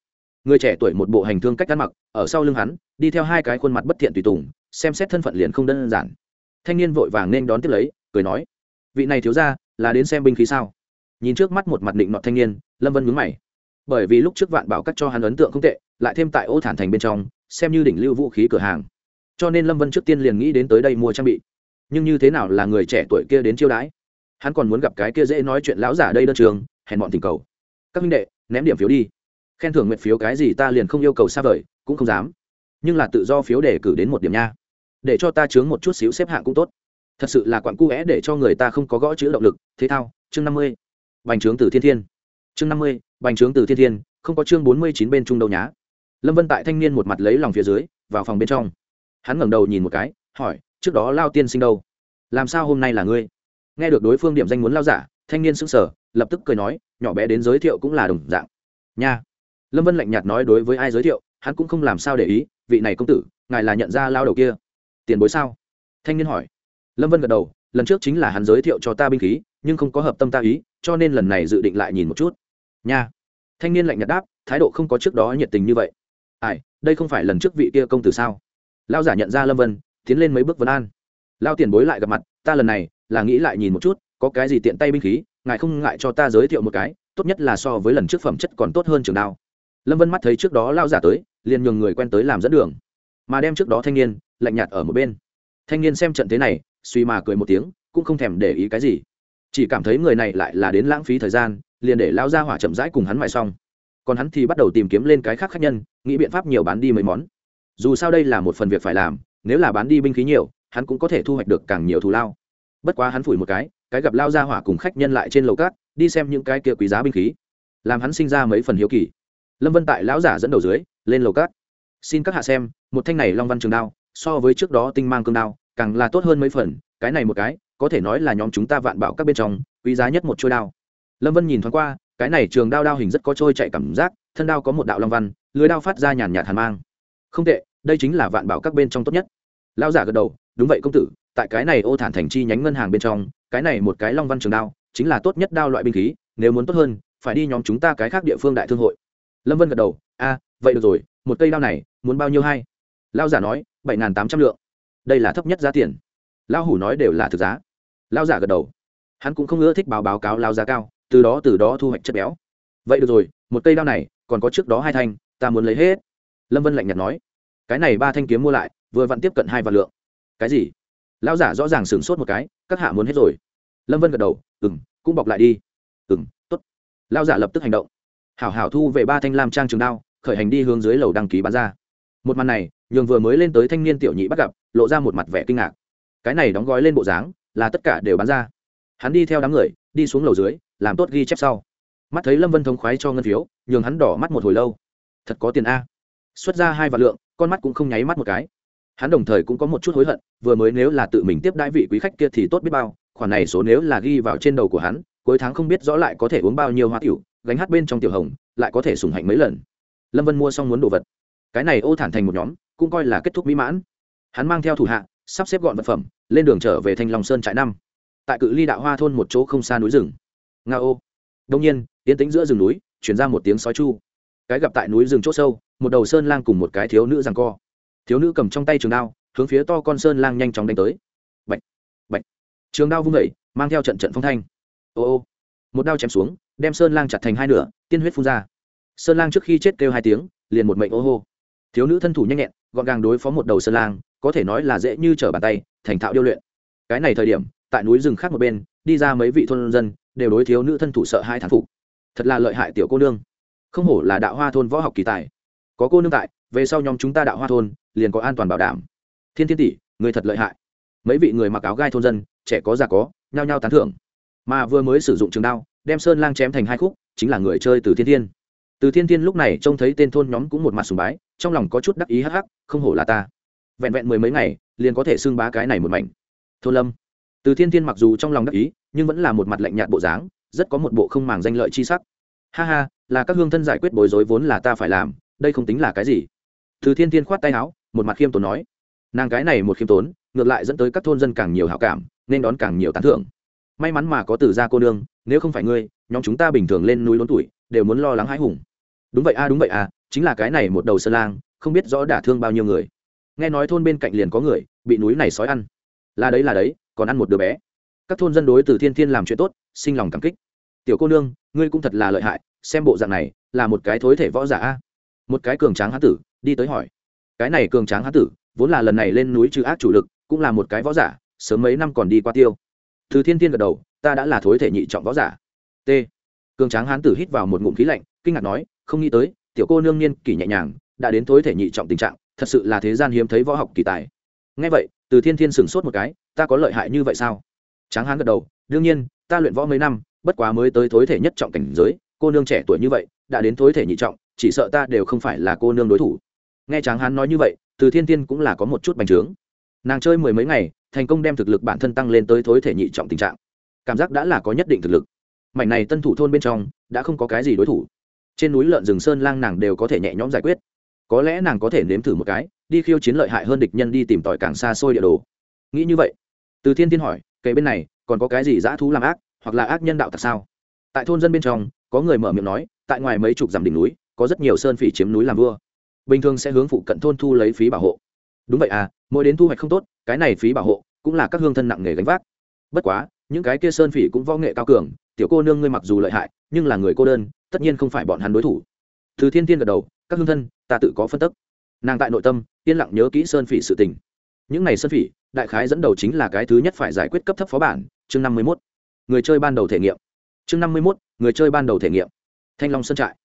Người trẻ tuổi một bộ hành thương cách ăn mặc, ở sau lưng hắn, đi theo hai cái khuôn mặt bất thiện tùy tùng, xem xét thân phận liền không đơn giản. Thanh niên vội vàng nên đón tiếp lấy, cười nói, vị này thiếu ra là đến xem binh khí sao? Nhìn trước mắt một mặt định nọ thanh niên, lâm vân mướn mày. Bởi vì lúc trước vạn bảo cắt cho hắn ấn tượng không tệ lại thêm tại ô thản thành bên trong, xem như đỉnh lưu vũ khí cửa hàng. Cho nên lâm vân trước tiên liền nghĩ đến tới đây mua trang bị. Nhưng như thế nào là người trẻ tuổi kia đến chiêu đãi? Hắn còn muốn gặp cái kia dễ nói chuyện lão giả đây đơn trường hẹn bọn tình cầu. Các minh đệ, ném điểm phiếu đi. Khen thưởng nguyện phiếu cái gì ta liền không yêu cầu xa vời, cũng không dám. Nhưng là tự do phiếu để cử đến một điểm nha. Để cho ta chướng một chút xíu xếp hạng cũng tốt. Thật sự là quặn cu vẽ để cho người ta không có gõ chữ động lực. Thế thao, chương năm mươi. Bành trướng từ thiên thiên. Chương năm mươi, bành trướng từ thiên thiên, không có chương bốn mươi chín bên trung đâu nhá lâm vân tại thanh niên một mặt lấy lòng phía dưới, vào phòng bên trong. Hắn ngẩng đầu nhìn một cái, hỏi, trước đó lao tiên sinh đâu? Làm sao hôm nay là ngươi? Nghe được đối phương điểm danh muốn lao giả, thanh niên sững sờ, lập tức cười nói, nhỏ bé đến giới thiệu cũng là đồng dạng. Nha. Lâm vân lạnh nhạt nói đối với ai giới thiệu, hắn cũng không làm sao để ý, vị này công tử, ngài là nhận ra lao đầu kia. Tiền bối sao? Thanh niên hỏi. Lâm vân gật đầu, lần trước chính là hắn giới thiệu cho ta binh khí, nhưng không có hợp tâm ta ý, cho nên lần này dự định lại nhìn một chút. Nha. Thanh niên lạnh nhạt đáp, thái độ không có trước đó nhiệt tình như vậy ai, đây không phải lần trước vị kia công tử sao? Lao giả nhận ra lâm vân, tiến lên mấy bước vấn an. Lao tiền bối lại gặp mặt, ta lần này là nghĩ lại nhìn một chút, có cái gì tiện tay binh khí, ngài không ngại cho ta giới thiệu một cái, tốt nhất là so với lần trước phẩm chất còn tốt hơn trường đao. Lâm vân mắt thấy trước đó lao giả tới, liền nhường người quen tới làm dẫn đường. Mà đem trước đó thanh niên, lạnh nhạt ở một bên. Thanh niên xem trận thế này, suy mà cười một tiếng, cũng không thèm để ý cái gì. Chỉ cảm thấy người này lại là đến lãng phí thời gian, liền để lao ra hỏa chậm rãi cùng hắn mại xong còn hắn thì bắt đầu tìm kiếm lên cái khác khác nhân, nghĩ biện pháp nhiều bán đi mấy món. Dù sao đây là một phần việc phải làm, nếu là bán đi binh khí nhiều, hắn cũng có thể thu hoạch được càng nhiều thù lao. Bất quá hắn phủi một cái cái gặp lao ra hỏa cùng khách nhân lại trên lầu cát, đi xem những cái kia quý giá binh khí. Làm hắn sinh ra mấy phần hiếu kỳ. Lâm vân tại lão giả dẫn đầu dưới, lên lầu cát. Xin các hạ xem, một thanh này long văn trường đao, so với trước đó tinh mang cương đao, càng là tốt hơn mấy phần, cái này một cái, có thể nói là nhóm chúng ta vạn bảo các bên trong, quý giá nhất một trôi đao. Lâm vân nhìn thoáng qua cái này trường đao đao hình rất có trôi chạy cảm giác, thân đao có một đạo long văn, lưới đao phát ra nhàn nhạt hàn mang. Không tệ, đây chính là vạn bảo các bên trong tốt nhất. Lao giả gật đầu, đúng vậy công tử, tại cái này ô thản thành chi nhánh ngân hàng bên trong, cái này một cái long văn trường đao, chính là tốt nhất đao loại binh khí, nếu muốn tốt hơn, phải đi nhóm chúng ta cái khác địa phương đại thương hội. Lâm vân gật đầu, a, vậy được rồi, một cây đao này, muốn bao nhiêu hay lao giả nói, bảy n g h n tám trăm lượng. Đây là thấp nhất giá tiền. Lao hủ nói đều là thực giá. Lao giả gật đầu. Hắn cũng không ưa thích báo báo cáo lao giá cao từ đó từ đó thu hoạch chất béo. Vậy được rồi, một cây đao này, còn có trước đó hai thanh, ta muốn lấy hết. Lâm vân lạnh nhạt nói. Cái này ba thanh kiếm mua lại, vừa vặn tiếp cận hai vạn lượng. Cái gì? Lão giả rõ ràng sửng sốt một cái, các hạ muốn hết rồi. Lâm vân gật đầu ừ m cũng bọc lại đi. Ừ m t ố t lão giả lập tức hành động. Hảo hảo thu về ba thanh lam trang trường đao, khởi hành đi hướng dưới lầu đăng ký bán ra. Một màn này, nhường vừa mới lên tới thanh niên tiểu nhị bắt gặp, lộ ra một mặt vẻ kinh ngạc. Cái này đóng gói lên bộ dáng, là tất cả đều bán ra. Hắn đi theo đám người đi xuống lầu dưới, làm tốt ghi chép sau. Mắt thấy lâm vân thống khoái cho ngân phiếu, nhường hắn đỏ mắt một hồi lâu. Thật có tiền a. Xuất ra hai vạn lượng, con mắt cũng không nháy mắt một cái. Hắn đồng thời cũng có một chút hối hận, vừa mới nếu là tự mình tiếp đãi vị quý khách kia thì tốt biết bao, khoản này số nếu là ghi vào trên đầu của hắn, cuối tháng không biết rõ lại có thể uống bao nhiêu hoa tiểu, gánh hát bên trong tiểu hồng, lại có thể sùng hạnh mấy lần. Lâm vân mua xong muốn đồ vật. Cái này ô thản thành một nhóm, cũng coi là kết thúc mỹ mãn. Hắn mang theo thủ hạ, sắp xếp gọn vật phẩm, lên đường trở về thanh long sơn trại năm tại cự ly đạo hoa thôn một chỗ không xa núi rừng. Nga ô. Đông nhiên tiến tĩnh giữa rừng núi chuyển ra một tiếng sói chu. Cái gặp tại núi rừng c h ỗ sâu một đầu sơn lang cùng một cái thiếu nữ rằng co. Thiếu nữ cầm trong tay trường đao hướng phía to con sơn lang nhanh chóng đánh tới. Bạch, bạch. trường đao vung vẩy mang theo trận trận phong thanh. Ô ô. Một đao chém xuống đem sơn lang chặt thành hai nửa tiên huyết phun ra. Sơn lang trước khi chết kêu hai tiếng liền một mệnh ô hô. Thiếu nữ thân thủ nhanh nhẹn gọn gàng đối phó một đầu sơn lang có thể nói là dễ như trở bàn tay thành thạo điêu luyện. Cái này thời điểm tại núi rừng khác một bên, đi ra mấy vị thôn dân, đều đối thiếu nữ thân thủ sợ hai thán phục. Thật là lợi hại tiểu cô nương. Không hổ là đạo hoa thôn võ học kỳ tài. Có cô nương tại, về sau nhóm chúng ta đạo hoa thôn, liền có an toàn bảo đảm. Thiên thiên tỷ, người thật lợi hại. Mấy vị người mặc áo gai thôn dân, trẻ có già có, nhao nhao tán thưởng. Mà vừa mới sử dụng trường đao, đem sơn lang chém thành hai khúc, chính là người chơi từ thiên thiên. Từ thiên thiên lúc này trông thấy tên thôn nhóm cũng một mặt sùng bái, trong lòng có chút đắc ý hắc hắc, không hổ là ta. Vẹn vẹn mười mấy ngày, liền có thể xưng bá cái này một mảnh. Thôn lâm từ thiên thiên mặc dù trong lòng đắc ý, nhưng vẫn là một mặt lạnh nhạt bộ dáng, rất có một bộ không màng danh lợi chi sắc. Ha ha, là các hương thân giải quyết bối rối vốn là ta phải làm, đây không tính là cái gì. Từ thiên thiên khoát tay áo, một mặt khiêm tốn nói. Nàng cái này một khiêm tốn, ngược lại dẫn tới các thôn dân càng nhiều hảo cảm, nên đón càng nhiều tán thưởng. May mắn mà có từ gia cô nương, nếu không phải ngươi, nhóm chúng ta bình thường lên núi lớn tuổi, đều muốn lo lắng hãi hùng. Đúng vậy a, đúng vậy a, chính là cái này một đầu sơn lang, không biết rõ đả thương bao nhiêu người. Nghe nói thôn bên cạnh liền có người, bị núi này sói ăn. Là đấy là đấy còn ăn một đứa bé. Các thôn dân đối từ thiên thiên làm chuyện tốt, sinh lòng cảm kích. Tiểu cô nương, ngươi cũng thật là lợi hại, xem bộ dạng này, là một cái thối thể võ giả a. Một cái cường tráng hán tử, đi tới hỏi. Cái này cường tráng hán tử, vốn là lần này lên núi trừ ác chủ lực, cũng là một cái võ giả, sớm mấy năm còn đi qua tiêu. Từ thiên thiên gật đầu, ta đã là thối thể nhị trọng võ giả. T. Cường tráng hán tử hít vào một ngụm khí lạnh, kinh ngạc nói, không nghĩ tới, tiểu cô nương niên kỷ nhẹ nhàng, đã đến thối thể nhị trọng tình trạng, thật sự là thế gian hiếm thấy võ học kỳ tài. Ngay vậy từ thiên thiên sửng sốt một cái, ta có lợi hại như vậy sao? Tráng hán gật đầu, đương nhiên, ta luyện võ mấy năm, bất quá mới tới thối thể nhất trọng cảnh giới, cô nương trẻ tuổi như vậy, đã đến thối thể nhị trọng, chỉ sợ ta đều không phải là cô nương đối thủ. Nghe tráng hán nói như vậy, từ thiên thiên cũng là có một chút bành trướng. Nàng chơi mười mấy ngày, thành công đem thực lực bản thân tăng lên tới thối thể nhị trọng tình trạng. Cảm giác đã là có nhất định thực lực. Mảnh này tân thủ thôn bên trong, đã không có cái gì đối thủ. Trên núi lợn rừng sơn lang nàng đều có thể nhẹ nhõm giải quyết có lẽ nàng có thể nếm thử một cái, đi khiêu chiến lợi hại hơn địch nhân đi tìm tòi càng xa xôi địa đồ. Nghĩ như vậy, từ thiên thiên hỏi, kể bên này, còn có cái gì dã thú làm ác, hoặc là ác nhân đạo tặc sao? Tại thôn dân bên trong, có người mở miệng nói, tại ngoài mấy chục dặm đỉnh núi, có rất nhiều sơn phỉ chiếm núi làm vua. Bình thường sẽ hướng phụ cận thôn thu lấy phí bảo hộ. Đúng vậy à mỗi đến thu hoạch không tốt, cái này phí bảo hộ cũng là các hương thân nặng nghề gánh vác. Bất quá, những cái kia sơn phỉ cũng võ nghệ cao cường, tiểu cô nương ngươi mặc dù lợi hại, nhưng là người cô đơn, tất nhiên không phải bọn hắn đối thủ từ thiên tiên gật đầu, các hương thân, ta tự có phân tức. Nàng tại nội tâm, yên lặng nhớ kỹ sơn phỉ sự tình. Những ngày sơn phỉ, đại khái dẫn đầu chính là cái thứ nhất phải giải quyết cấp thấp phó bản, chương năm mươi mốt. Người chơi ban đầu thể nghiệm. Chương năm mươi mốt, người chơi ban đầu thể nghiệm. Thanh long sơn trại.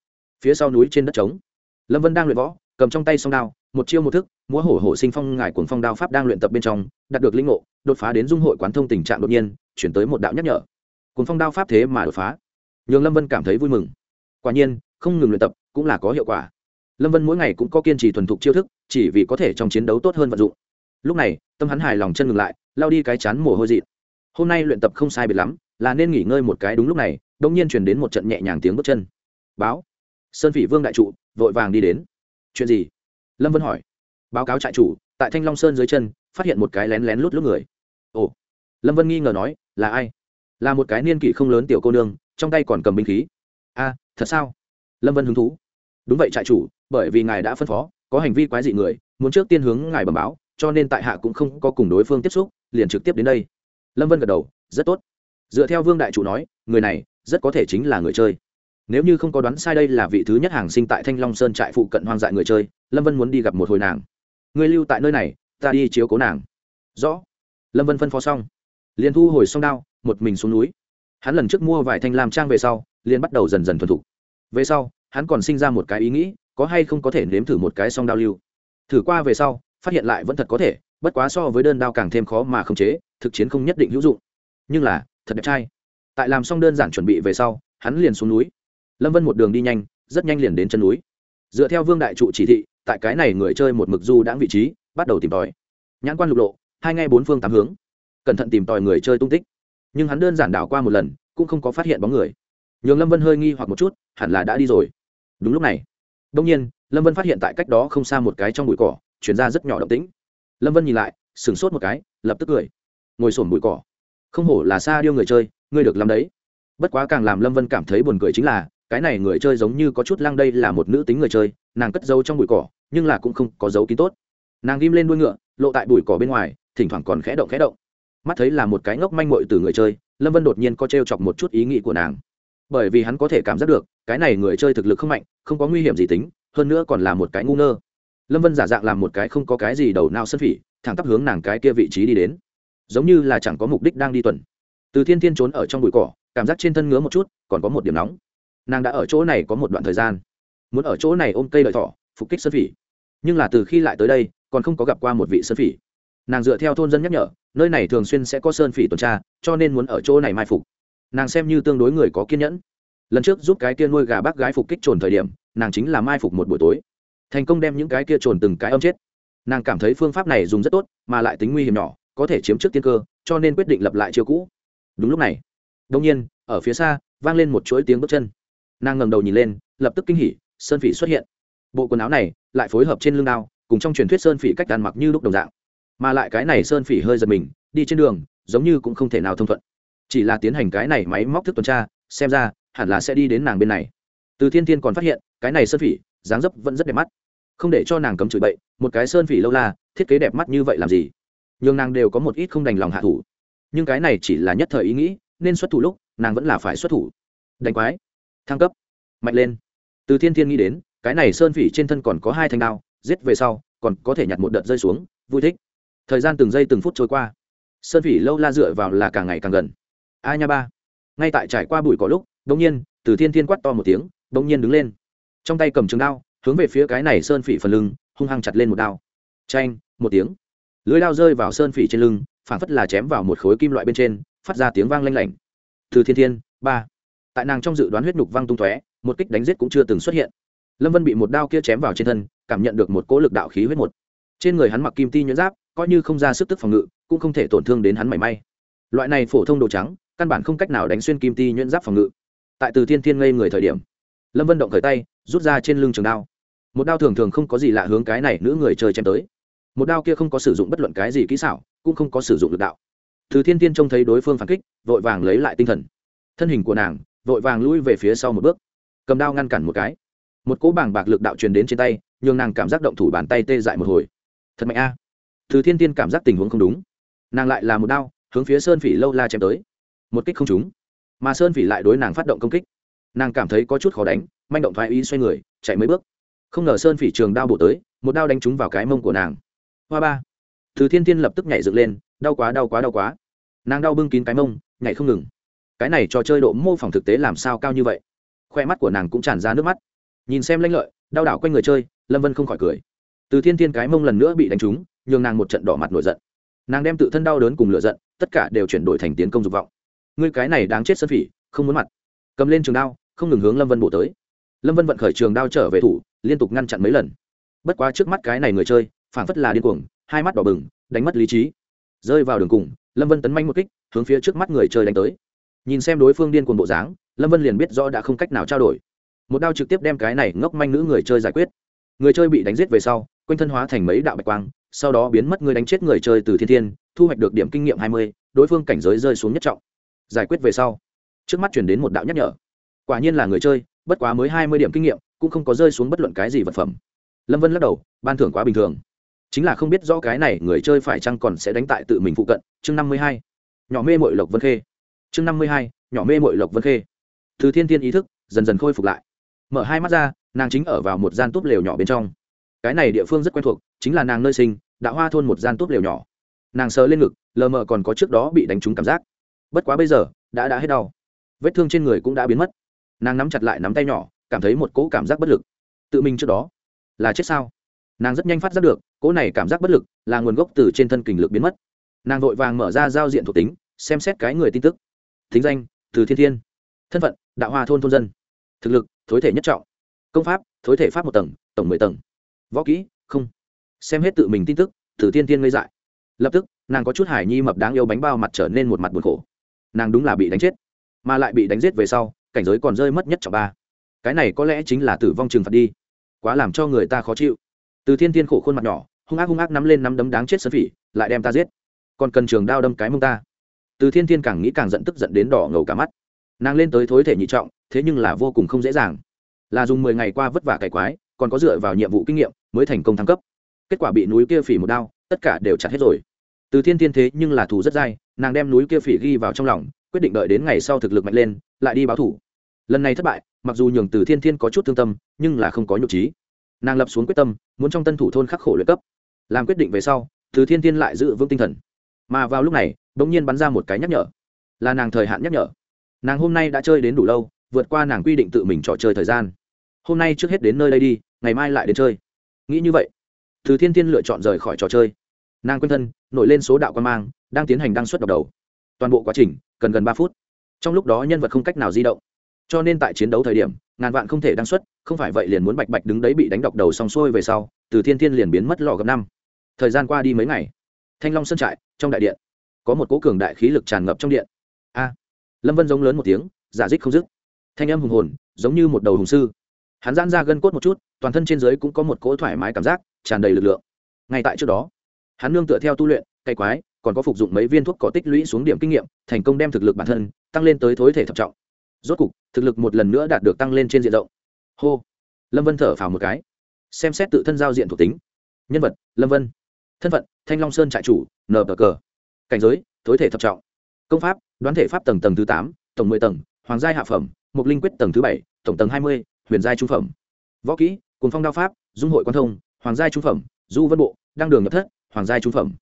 Phía sau núi trên đất trống. Lâm vân đang luyện võ, cầm trong tay song đao, một chiêu một thức, múa hổ hổ sinh phong ngải cuồng phong đao pháp đang luyện tập bên trong, đạt được linh ngộ, đột phá đến dung hội quán thông tình trạng đột nhiên, chuyển tới một đạo nhắc nhở. Cuồng phong đao pháp thế mà đột phá. Nhường lâm vân cảm thấy vui mừng. Quả nhiên, không ngừng luyện tập cũng là có hiệu quả. Lâm vân mỗi ngày cũng có kiên trì thuần thục chiêu thức, chỉ vì có thể trong chiến đấu tốt hơn vận dụng. Lúc này, tâm hắn hài lòng chân ngừng lại, lao đi cái chán mồ hôi dị hôm nay luyện tập không sai biệt lắm, là nên nghỉ ngơi một cái đúng lúc này đông nhiên chuyển đến một trận nhẹ nhàng tiếng bước chân. Báo. Sơn phỉ vương đại trụ, vội vàng đi đến. Chuyện gì? Lâm vân hỏi. Báo cáo trại chủ, tại thanh long sơn dưới chân, phát hiện một cái lén lén lút lút người. Ồ. Lâm vân nghi ngờ nói, là ai? Là một cái niên kỷ không lớn tiểu cô nương, trong tay còn cầm binh khí. A, thật sao? Lâm vân hứng thú. Đúng vậy trại chủ, bởi vì ngài đã phân phó, có hành vi quái dị người, muốn trước tiên hướng ngài bẩm báo, cho nên tại hạ cũng không có cùng đối phương tiếp xúc, liền trực tiếp đến đây. Lâm vân gật đầu, rất tốt. Dựa theo vương đại chủ nói, người này rất có thể chính là người chơi. Nếu như không có đoán sai đây là vị thứ nhất hàng sinh tại thanh long sơn trại phụ cận hoang dại người chơi, lâm vân muốn đi gặp một hồi nàng. Người lưu tại nơi này, ta đi chiếu cố nàng. Rõ. Lâm vân phân phó xong. Liền thu hồi song đao, một mình xuống núi. Hắn lần trước mua vài thanh làm trang về sau, liền bắt đầu dần dần thuần thục về sau, hắn còn sinh ra một cái ý nghĩ, có hay không có thể nếm thử một cái song đao lưu. Thử qua về sau, phát hiện lại vẫn thật có thể, bất quá so với đơn đao càng thêm khó mà khống chế, thực chiến không nhất định hữu dụng. Nhưng là, thật đẹp trai. Tại làm xong đơn giản chuẩn bị về sau, hắn liền xuống núi. Lâm vân một đường đi nhanh, rất nhanh liền đến chân núi. Dựa theo vương đại trụ chỉ thị, tại cái này người chơi một mực du đãng vị trí, bắt đầu tìm tòi. Nhãn quan lục lộ, hai ngay bốn phương tám hướng. Cẩn thận tìm tòi người chơi tung tích. Nhưng hắn đơn giản đảo qua một lần, cũng không có phát hiện bóng người nhường lâm vân hơi nghi hoặc một chút hẳn là đã đi rồi đúng lúc này đông nhiên lâm vân phát hiện tại cách đó không xa một cái trong bụi cỏ chuyển ra rất nhỏ động tĩnh lâm vân nhìn lại sửng sốt một cái lập tức cười ngồi sổm bụi cỏ không hổ là xa điêu người chơi ngươi được làm đấy bất quá càng làm lâm vân cảm thấy buồn cười chính là cái này người chơi giống như có chút lăng đây là một nữ tính người chơi nàng cất dấu trong bụi cỏ nhưng là cũng không có dấu kín tốt nàng ghim lên đuôi ngựa lộ tại bụi cỏ bên ngoài thỉnh thoảng còn khẽ động khẽ động mắt thấy là một cái ngốc manh mội từ người chơi lâm vân đột nhiên có t r e o chọc một chút ý nghĩ của nàng bởi vì hắn có thể cảm giác được, cái này người chơi thực lực không mạnh, không có nguy hiểm gì tính, hơn nữa còn là một cái ngu ngơ. Lâm vân giả dạng làm một cái không có cái gì đầu nao sân phỉ, thẳng tắp hướng nàng cái kia vị trí đi đến. Giống như là chẳng có mục đích đang đi tuần. Từ thiên thiên trốn ở trong bụi cỏ, cảm giác trên thân ngứa một chút, còn có một điểm nóng. Nàng đã ở chỗ này có một đoạn thời gian. Muốn ở chỗ này ôm cây đợi thỏ phục kích sơn phỉ. Nhưng là từ khi lại tới đây, còn không có gặp qua một vị sơn phỉ. Nàng dựa theo thôn dân nhắc nhở, nơi này thường xuyên sẽ có sơn phỉ tuần tra, cho nên muốn ở chỗ này mai phục nàng xem như tương đối người có kiên nhẫn. Lần trước giúp cái kia nuôi gà bác gái phục kích trồn thời điểm, nàng chính là mai phục một buổi tối. Thành công đem những cái kia trồn từng cái âm chết. Nàng cảm thấy phương pháp này dùng rất tốt, mà lại tính nguy hiểm nhỏ, có thể chiếm trước tiên cơ, cho nên quyết định lập lại chiêu cũ. Đúng lúc này đông nhiên, ở phía xa, vang lên một chuỗi tiếng bước chân. Nàng ngẩng đầu nhìn lên, lập tức kinh hỉ, sơn phỉ xuất hiện. Bộ quần áo này lại phối hợp trên lưng đao, cùng trong truyền thuyết sơn phỉ cách đàn mặc như lúc đồng dạng. Mà lại cái này sơn phỉ hơi giật mình, đi trên đường, giống như cũng không thể nào thông thuận chỉ là tiến hành cái này máy móc thức tuần tra, xem ra, hẳn là sẽ đi đến nàng bên này. Từ thiên thiên còn phát hiện, cái này sơn phỉ, dáng dấp vẫn rất đẹp mắt. Không để cho nàng cấm chửi bậy, một cái sơn phỉ lâu la, thiết kế đẹp mắt như vậy làm gì? Nhưng nàng đều có một ít không đành lòng hạ thủ. Nhưng cái này chỉ là nhất thời ý nghĩ, nên xuất thủ lúc, nàng vẫn là phải xuất thủ. Đánh quái. Thăng cấp. Mạnh lên. Từ thiên thiên nghĩ đến, cái này sơn phỉ trên thân còn có hai thanh đao, giết về sau, còn có thể nhặt một đợt rơi xuống. Vui thích. Thời gian từng giây từng phút trôi qua. Sơn phỉ lâu la dựa vào là càng ngày càng gần a nha ba. Ngay tại trải qua bụi cỏ lúc đ ỗ n g nhiên, từ thiên thiên quát to một tiếng đ ỗ n g nhiên đứng lên. Trong tay cầm trường đao, hướng về phía cái này sơn phỉ phần lưng, hung hăng chặt lên một đao. Tranh một tiếng. Lưới đao rơi vào sơn phỉ trên lưng phản phất là chém vào một khối kim loại bên trên, phát ra tiếng vang lanh lảnh. Từ thiên thiên, ba. Tại nàng trong dự đoán huyết nhục văng tung tóe, một kích đánh giết cũng chưa từng xuất hiện. Lâm vân bị một đao kia chém vào trên thân, cảm nhận được một cỗ lực đạo khí huyết một. Trên người hắn mặc kim ti nhuyễn giáp, coi như không ra sức tức phòng ngự, cũng không thể tổn thương đến hắn mảy may. Loại này phổ thông đồ trắng căn bản không cách nào đánh xuyên kim ti nhuyễn giáp phòng ngự. Tại từ thiên thiên ngây người thời điểm, lâm vân động khởi tay, rút ra trên lưng trường đao. Một đao thường thường không có gì lạ hướng cái này nữ người chơi chém tới. Một đao kia không có sử dụng bất luận cái gì kỹ xảo, cũng không có sử dụng lực đạo. Từ thiên thiên trông thấy đối phương phản kích, vội vàng lấy lại tinh thần. Thân hình của nàng, vội vàng lui về phía sau một bước. Cầm đao ngăn cản một cái. Một cỗ bảng bạc lực đạo truyền đến trên tay, nhường nàng cảm giác động thủ bàn tay tê dại một hồi. Thật mạnh a. Từ thiên tiên cảm giác tình huống không đúng. Nàng lại là một đao, hướng phía sơn phỉ lâu la chém tới một kích không trúng. Mà sơn phỉ lại đối nàng phát động công kích. Nàng cảm thấy có chút khó đánh, manh động thoái ý xoay người, chạy mấy bước. Không ngờ sơn phỉ trường đao bổ tới, một đao đánh trúng vào cái mông của nàng. Hoa ba. Từ thiên tiên lập tức nhảy dựng lên, đau quá đau quá đau quá. Nàng đau bưng kín cái mông, nhảy không ngừng. Cái này trò chơi độ mô phỏng thực tế làm sao cao như vậy? Khoe mắt của nàng cũng tràn ra nước mắt. Nhìn xem lanh lợi, đau đảo quanh người chơi, lâm vân không khỏi cười. Từ thiên thiên cái mông lần nữa bị đánh trúng, nhường nàng một trận đỏ mặt nổi giận. Nàng đem tự thân đau đớn cùng lựa giận, tất cả đều chuyển đổi thành tiến công dục vọng ngươi cái này đáng chết sân phỉ, không muốn mặt. Cầm lên trường đao, không ngừng hướng lâm vân bổ tới. Lâm vân vận khởi trường đao trở về thủ, liên tục ngăn chặn mấy lần. Bất quá trước mắt cái này người chơi, phảng phất là điên cuồng, hai mắt đỏ bừng, đánh mất lý trí. Rơi vào đường cùng, lâm vân tấn manh một kích, hướng phía trước mắt người chơi đánh tới. Nhìn xem đối phương điên cuồng bộ dáng, lâm vân liền biết rõ đã không cách nào trao đổi. Một đao trực tiếp đem cái này ngốc manh nữ người chơi giải quyết. Người chơi bị đánh giết về sau, quanh thân hóa thành mấy đạo bạch quang, sau đó biến mất người đánh chết người chơi từ thiên thiên, thu hoạch được điểm kinh nghiệm hai mươi, đối phương cảnh giới rơi xuống nhất trọng giải quyết về sau. Trước mắt chuyển đến một đạo nhắc nhở. Quả nhiên là người chơi, bất quá mới hai mươi điểm kinh nghiệm, cũng không có rơi xuống bất luận cái gì vật phẩm. Lâm vân lắc đầu, ban thưởng quá bình thường. Chính là không biết rõ cái này người chơi phải chăng còn sẽ đánh tại tự mình phụ cận. Chương năm mươi hai. Nhỏ mê mội lộc vân khê. Chương năm mươi hai. Nhỏ mê mội lộc vân khê. Từ thiên thiên ý thức, dần dần khôi phục lại. Mở hai mắt ra, nàng chính ở vào một gian túp lều nhỏ bên trong. Cái này địa phương rất quen thuộc, chính là nàng nơi sinh đã hoa thôn một gian túp lều nhỏ. Nàng sờ lên ngực, lờ mờ còn có trước đó bị đánh trúng cảm giác bất quá bây giờ, đã đã hết đau. Vết thương trên người cũng đã biến mất. Nàng nắm chặt lại nắm tay nhỏ, cảm thấy một cỗ cảm giác bất lực. Tự mình trước đó, là chết sao? Nàng rất nhanh phát giác được, cỗ này cảm giác bất lực là nguồn gốc từ trên thân kình lực biến mất. Nàng vội vàng mở ra giao diện thuộc tính, xem xét cái người tin tức. Thính danh, từ thiên thiên. Thân phận, đạo hoa thôn thôn dân. Thực lực, thối thể nhất trọng. Công pháp, thối thể pháp một tầng, tổng mười tầng. Võ kỹ, không. Xem hết tự mình tin tức, từ Thiên Thiên ngây dại. Lập tức, nàng có chút hải nhi mập đáng yêu bánh bao mặt trở nên một mặt buồn khổ nàng đúng là bị đánh chết. Mà lại bị đánh giết về sau, cảnh giới còn rơi mất nhất trọng ba. Cái này có lẽ chính là tử vong trừng phạt đi. Quá làm cho người ta khó chịu. Từ thiên Thiên khổ khuôn mặt nhỏ, hung ác hung ác nắm lên nắm đấm đáng chết sơn phỉ, lại đem ta giết. Còn cần trường đao đâm cái mông ta. Từ thiên thiên càng nghĩ càng giận tức giận đến đỏ ngầu cả mắt. Nàng lên tới thối thể nhị trọng, thế nhưng là vô cùng không dễ dàng. Là dùng mười ngày qua vất vả cày quái, còn có dựa vào nhiệm vụ kinh nghiệm mới thành công thăng cấp. Kết quả bị núi kia phỉ một đao, tất cả đều chặt hết rồi. Từ thiên thiên thế nhưng là thù rất dai nàng đem núi kia phỉ ghi vào trong lòng, quyết định đợi đến ngày sau thực lực mạnh lên, lại đi báo thủ. Lần này thất bại, mặc dù nhường từ thiên thiên có chút thương tâm, nhưng là không có nhục trí. Nàng lập xuống quyết tâm, muốn trong tân thủ thôn khắc khổ luyện cấp. Làm quyết định về sau, từ thiên thiên lại giữ vững tinh thần. Mà vào lúc này đ ỗ n g nhiên bắn ra một cái nhắc nhở. Là nàng thời hạn nhắc nhở. Nàng hôm nay đã chơi đến đủ lâu, vượt qua nàng quy định tự mình trò chơi thời gian. Hôm nay trước hết đến nơi đây đi, ngày mai lại đến chơi. Nghĩ như vậy, từ thiên thiên lựa chọn rời khỏi trò chơi. Nàng quên thân, nổi lên số đạo quan mang đang tiến hành đăng xuất đọc đầu. Toàn bộ quá trình, cần gần ba phút. Trong lúc đó nhân vật không cách nào di động. Cho nên tại chiến đấu thời điểm, ngàn vạn không thể đăng xuất, không phải vậy liền muốn bạch bạch đứng đấy bị đánh đọc đầu xong xuôi về sau, từ thiên thiên liền biến mất lò gấp năm. Thời gian qua đi mấy ngày, thanh long sơn trại, trong đại điện, có một cố cường đại khí lực tràn ngập trong điện. A! Lâm vân giống lớn một tiếng, giả dích không dứt. Thanh âm hùng hồn, giống như một đầu hùng sư. Hắn giãn ra gân cốt một chút, toàn thân trên dưới cũng có một cỗ thoải mái cảm giác, tràn đầy lực lượng. Ngay tại trước đó, hắn nương tựa theo tu luyện, cây quái còn có phục dụng mấy viên thuốc có tích lũy xuống điểm kinh nghiệm, thành công đem thực lực bản thân tăng lên tới thối thể thập trọng. Rốt cục, thực lực một lần nữa đạt được tăng lên trên diện rộng. Hô. Lâm vân thở phào một cái. Xem xét tự thân giao diện thuộc tính. Nhân vật, lâm vân. Thân phận, thanh long sơn trại chủ nờ cờ cờ cảnh giới, thối thể thập trọng. Công pháp, đoán thể pháp tầng tầng thứ tám, tổng mười tầng, hoàng giai hạ phẩm mục linh quyết tầng thứ bảy, tổng tầng hai mươi, huyền giai trung phẩm. Võ kỹ cùng phong đao pháp, dung hội quan thông, hoàng giai trung phẩm, du vân bộ, đăng đường nhập thất, hoàng giai trung phẩm.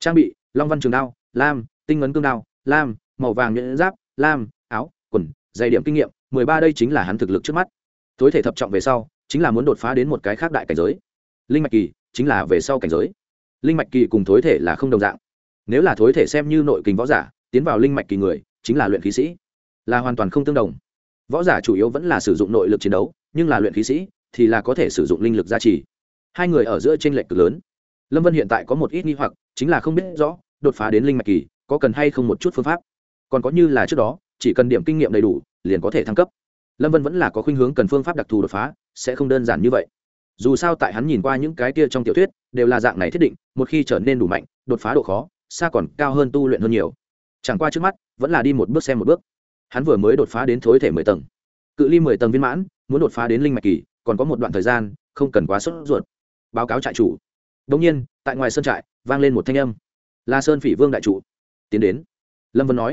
Trang bị long văn trường đao, lam, tinh ngấn cương đao, lam, màu vàng nhẫn giáp, lam, áo, quần, dày điểm kinh nghiệm, mười ba đây chính là hắn thực lực trước mắt. Tối thể thập trọng về sau, chính là muốn đột phá đến một cái khác đại cảnh giới. Linh mạch kỳ, chính là về sau cảnh giới. Linh mạch kỳ cùng thối thể là không đồng dạng. Nếu là thối thể xem như nội kình võ giả, tiến vào linh mạch kỳ người, chính là luyện khí sĩ, là hoàn toàn không tương đồng. Võ giả chủ yếu vẫn là sử dụng nội lực chiến đấu, nhưng là luyện khí sĩ thì là có thể sử dụng linh lực gia trì. Hai người ở giữa t r ê n lệch cực lớn lâm vân hiện tại có một ít nghi hoặc, chính là không biết rõ, đột phá đến linh mạch kỳ, có cần hay không một chút phương pháp? Còn có như là trước đó, chỉ cần điểm kinh nghiệm đầy đủ, liền có thể thăng cấp. Lâm vân vẫn là có khuynh hướng cần phương pháp đặc thù đột phá, sẽ không đơn giản như vậy. Dù sao tại hắn nhìn qua những cái kia trong tiểu thuyết, đều là dạng này thiết định, một khi trở nên đủ mạnh, đột phá độ khó, xa còn cao hơn tu luyện hơn nhiều. Chẳng qua trước mắt, vẫn là đi một bước xem một bước. Hắn vừa mới đột phá đến thối thể mười tầng. Cự ly mười tầng viên mãn, muốn đột phá đến linh mạch kỳ, còn có một đoạn thời gian, không cần quá sốt ruột. Báo cáo trại chủ đ ỗ n g nhiên, tại ngoài sơn trại, vang lên một thanh âm. La sơn phỉ vương đại trụ. Tiến đến. Lâm vân nói.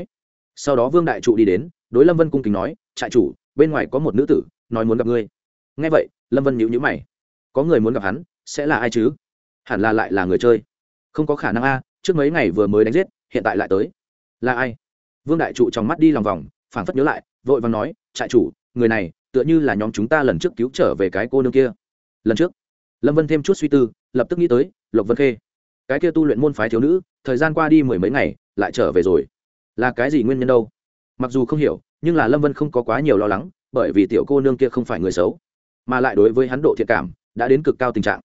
Sau đó vương đại trụ đi đến, đối lâm vân cung kính nói, trại chủ, bên ngoài có một nữ tử, nói muốn gặp ngươi. Nghe vậy, lâm vân nhịu nhữ mày. Có người muốn gặp hắn, sẽ là ai chứ? Hẳn là lại là người chơi. Không có khả năng a, trước mấy ngày vừa mới đánh giết, hiện tại lại tới. Là ai? Vương đại trụ trong mắt đi lòng vòng, phảng phất nhớ lại, vội vàng nói, trại chủ, người này, tựa như là nhóm chúng ta lần trước cứu trở về cái cô nương kia. Lần trước? Lâm vân thêm chút suy tư, lập tức nghĩ tới, lộc vân khê. Cái kia tu luyện môn phái thiếu nữ, thời gian qua đi mười mấy ngày, lại trở về rồi. Là cái gì nguyên nhân đâu? Mặc dù không hiểu, nhưng là lâm vân không có quá nhiều lo lắng, bởi vì tiểu cô nương kia không phải người xấu, mà lại đối với hắn độ thiện cảm, đã đến cực cao tình trạng.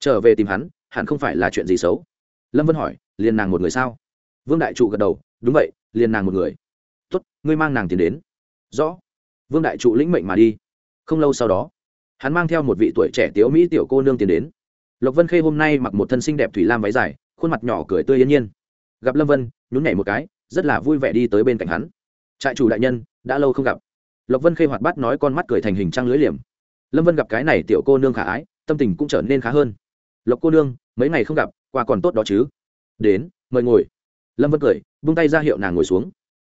Trở về tìm hắn, hẳn không phải là chuyện gì xấu. Lâm vân hỏi liền nàng một người sao? Vương đại trụ gật đầu, đúng vậy liền nàng một người. Tốt, ngươi mang nàng tiền đến. Rõ. Vương đại trụ lĩnh mệnh mà đi. Không lâu sau đó hắn mang theo một vị tuổi trẻ tiếu mỹ tiểu cô nương tiến đến. Lộc vân khê hôm nay mặc một thân xinh đẹp thủy lam váy dài, khuôn mặt nhỏ cười tươi yên nhiên. Gặp lâm vân, nhún nhảy một cái, rất là vui vẻ đi tới bên cạnh hắn. Trại chủ đại nhân, đã lâu không gặp. Lộc vân khê hoạt bát nói con mắt cười thành hình trăng lưới liềm. Lâm vân gặp cái này tiểu cô nương khả ái, tâm tình cũng trở nên khá hơn. Lộc cô nương, mấy ngày không gặp qua còn tốt đó chứ? Đến, mời ngồi. Lâm vân cười, buông tay ra hiệu nàng ngồi xuống.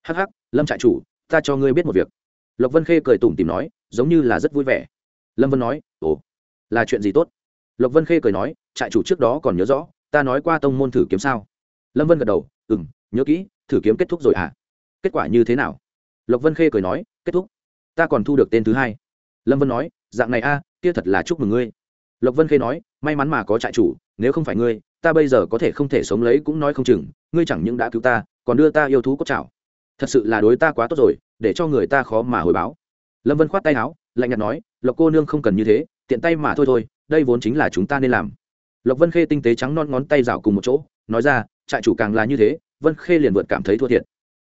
Hắc hắc, lâm trại chủ, ta cho ngươi biết một việc. Lộc vân khê cười tủm tìm nói, giống như là rất vui vẻ lâm vân nói ồ là chuyện gì tốt lộc vân khê cười nói trại chủ trước đó còn nhớ rõ ta nói qua tông môn thử kiếm sao lâm vân gật đầu ừ m nhớ kỹ thử kiếm kết thúc rồi à? kết quả như thế nào? lộc vân khê cười nói kết thúc. ta còn thu được tên thứ hai. lâm vân nói dạng này a à, kia thật là chúc mừng ngươi. lộc vân khê nói may mắn mà có trại chủ nếu không phải ngươi ta bây giờ có thể không thể sống lấy cũng nói không chừng ngươi chẳng những đã cứu ta còn đưa ta yêu thú cốt chảo thật sự là đối ta quá tốt rồi để cho người ta khó mà hồi báo. lâm vân khoát tay áo lạnh nhạt nói lộc cô nương không cần như thế, tiện tay mà thôi thôi, đây vốn chính là chúng ta nên làm. Lộc vân khê tinh tế trắng non ngón tay rào cùng một chỗ, nói ra, trại chủ càng là như thế, vân khê liền vượt cảm thấy thua thiệt.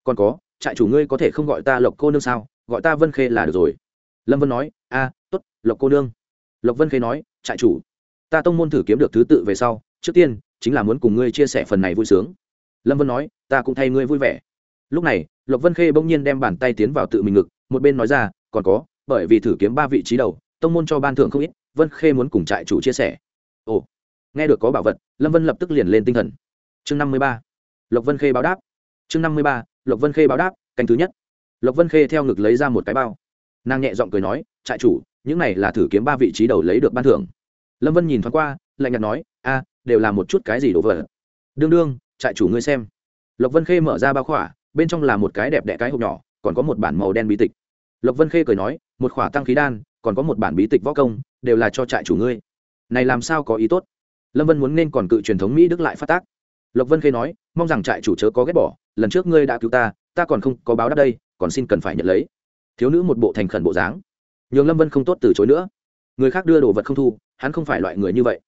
Còn có, trại chủ ngươi có thể không gọi ta lộc cô nương sao, gọi ta vân khê là được rồi. Lâm vân nói, a t ố t lộc cô nương. Lộc vân khê nói, trại chủ, ta tông môn thử kiếm được thứ tự về sau, trước tiên chính là muốn cùng ngươi chia sẻ phần này vui sướng. Lâm vân nói, ta cũng thay ngươi vui vẻ. Lúc này, lộc vân khê bỗng nhiên đem bàn tay tiến vào tự mình ngực, một bên nói ra, còn có bởi vì thử kiếm ba vị trí đầu, tông môn cho ban thưởng không ít, vân khê muốn cùng trại chủ chia sẻ. Ồ, nghe được có bảo vật, lâm vân lập tức liền lên tinh thần. Chương năm mươi ba, lộc vân khê báo đáp. Chương năm mươi ba, lộc vân khê báo đáp, canh thứ nhất. Lộc vân khê theo ngực lấy ra một cái bao. Nàng nhẹ giọng cười nói, trại chủ, những này là thử kiếm ba vị trí đầu lấy được ban thưởng. Lâm vân nhìn thoáng qua, lạnh nhạt nói, a, đều là một chút cái gì đổ vỡ đương đương, trại chủ ngươi xem. Lộc vân khê mở ra bao khỏa, bên trong là một cái đẹp đẽ cái hộp nhỏ, còn có một bản màu đen bí tịch lộc vân khê cười nói, một khỏa tăng khí đan, còn có một bản bí tịch võ công, đều là cho trại chủ ngươi. Này làm sao có ý tốt? Lâm vân muốn nên còn cự truyền thống mỹ đức lại phát tác. Lộc vân khê nói, mong rằng trại chủ chớ có ghét bỏ, lần trước ngươi đã cứu ta ta còn không có báo đáp đây, còn xin cần phải nhận lấy. Thiếu nữ một bộ thành khẩn bộ dáng. Nhường lâm vân không tốt từ chối nữa. Người khác đưa đồ vật không thu, hắn không phải loại người như vậy.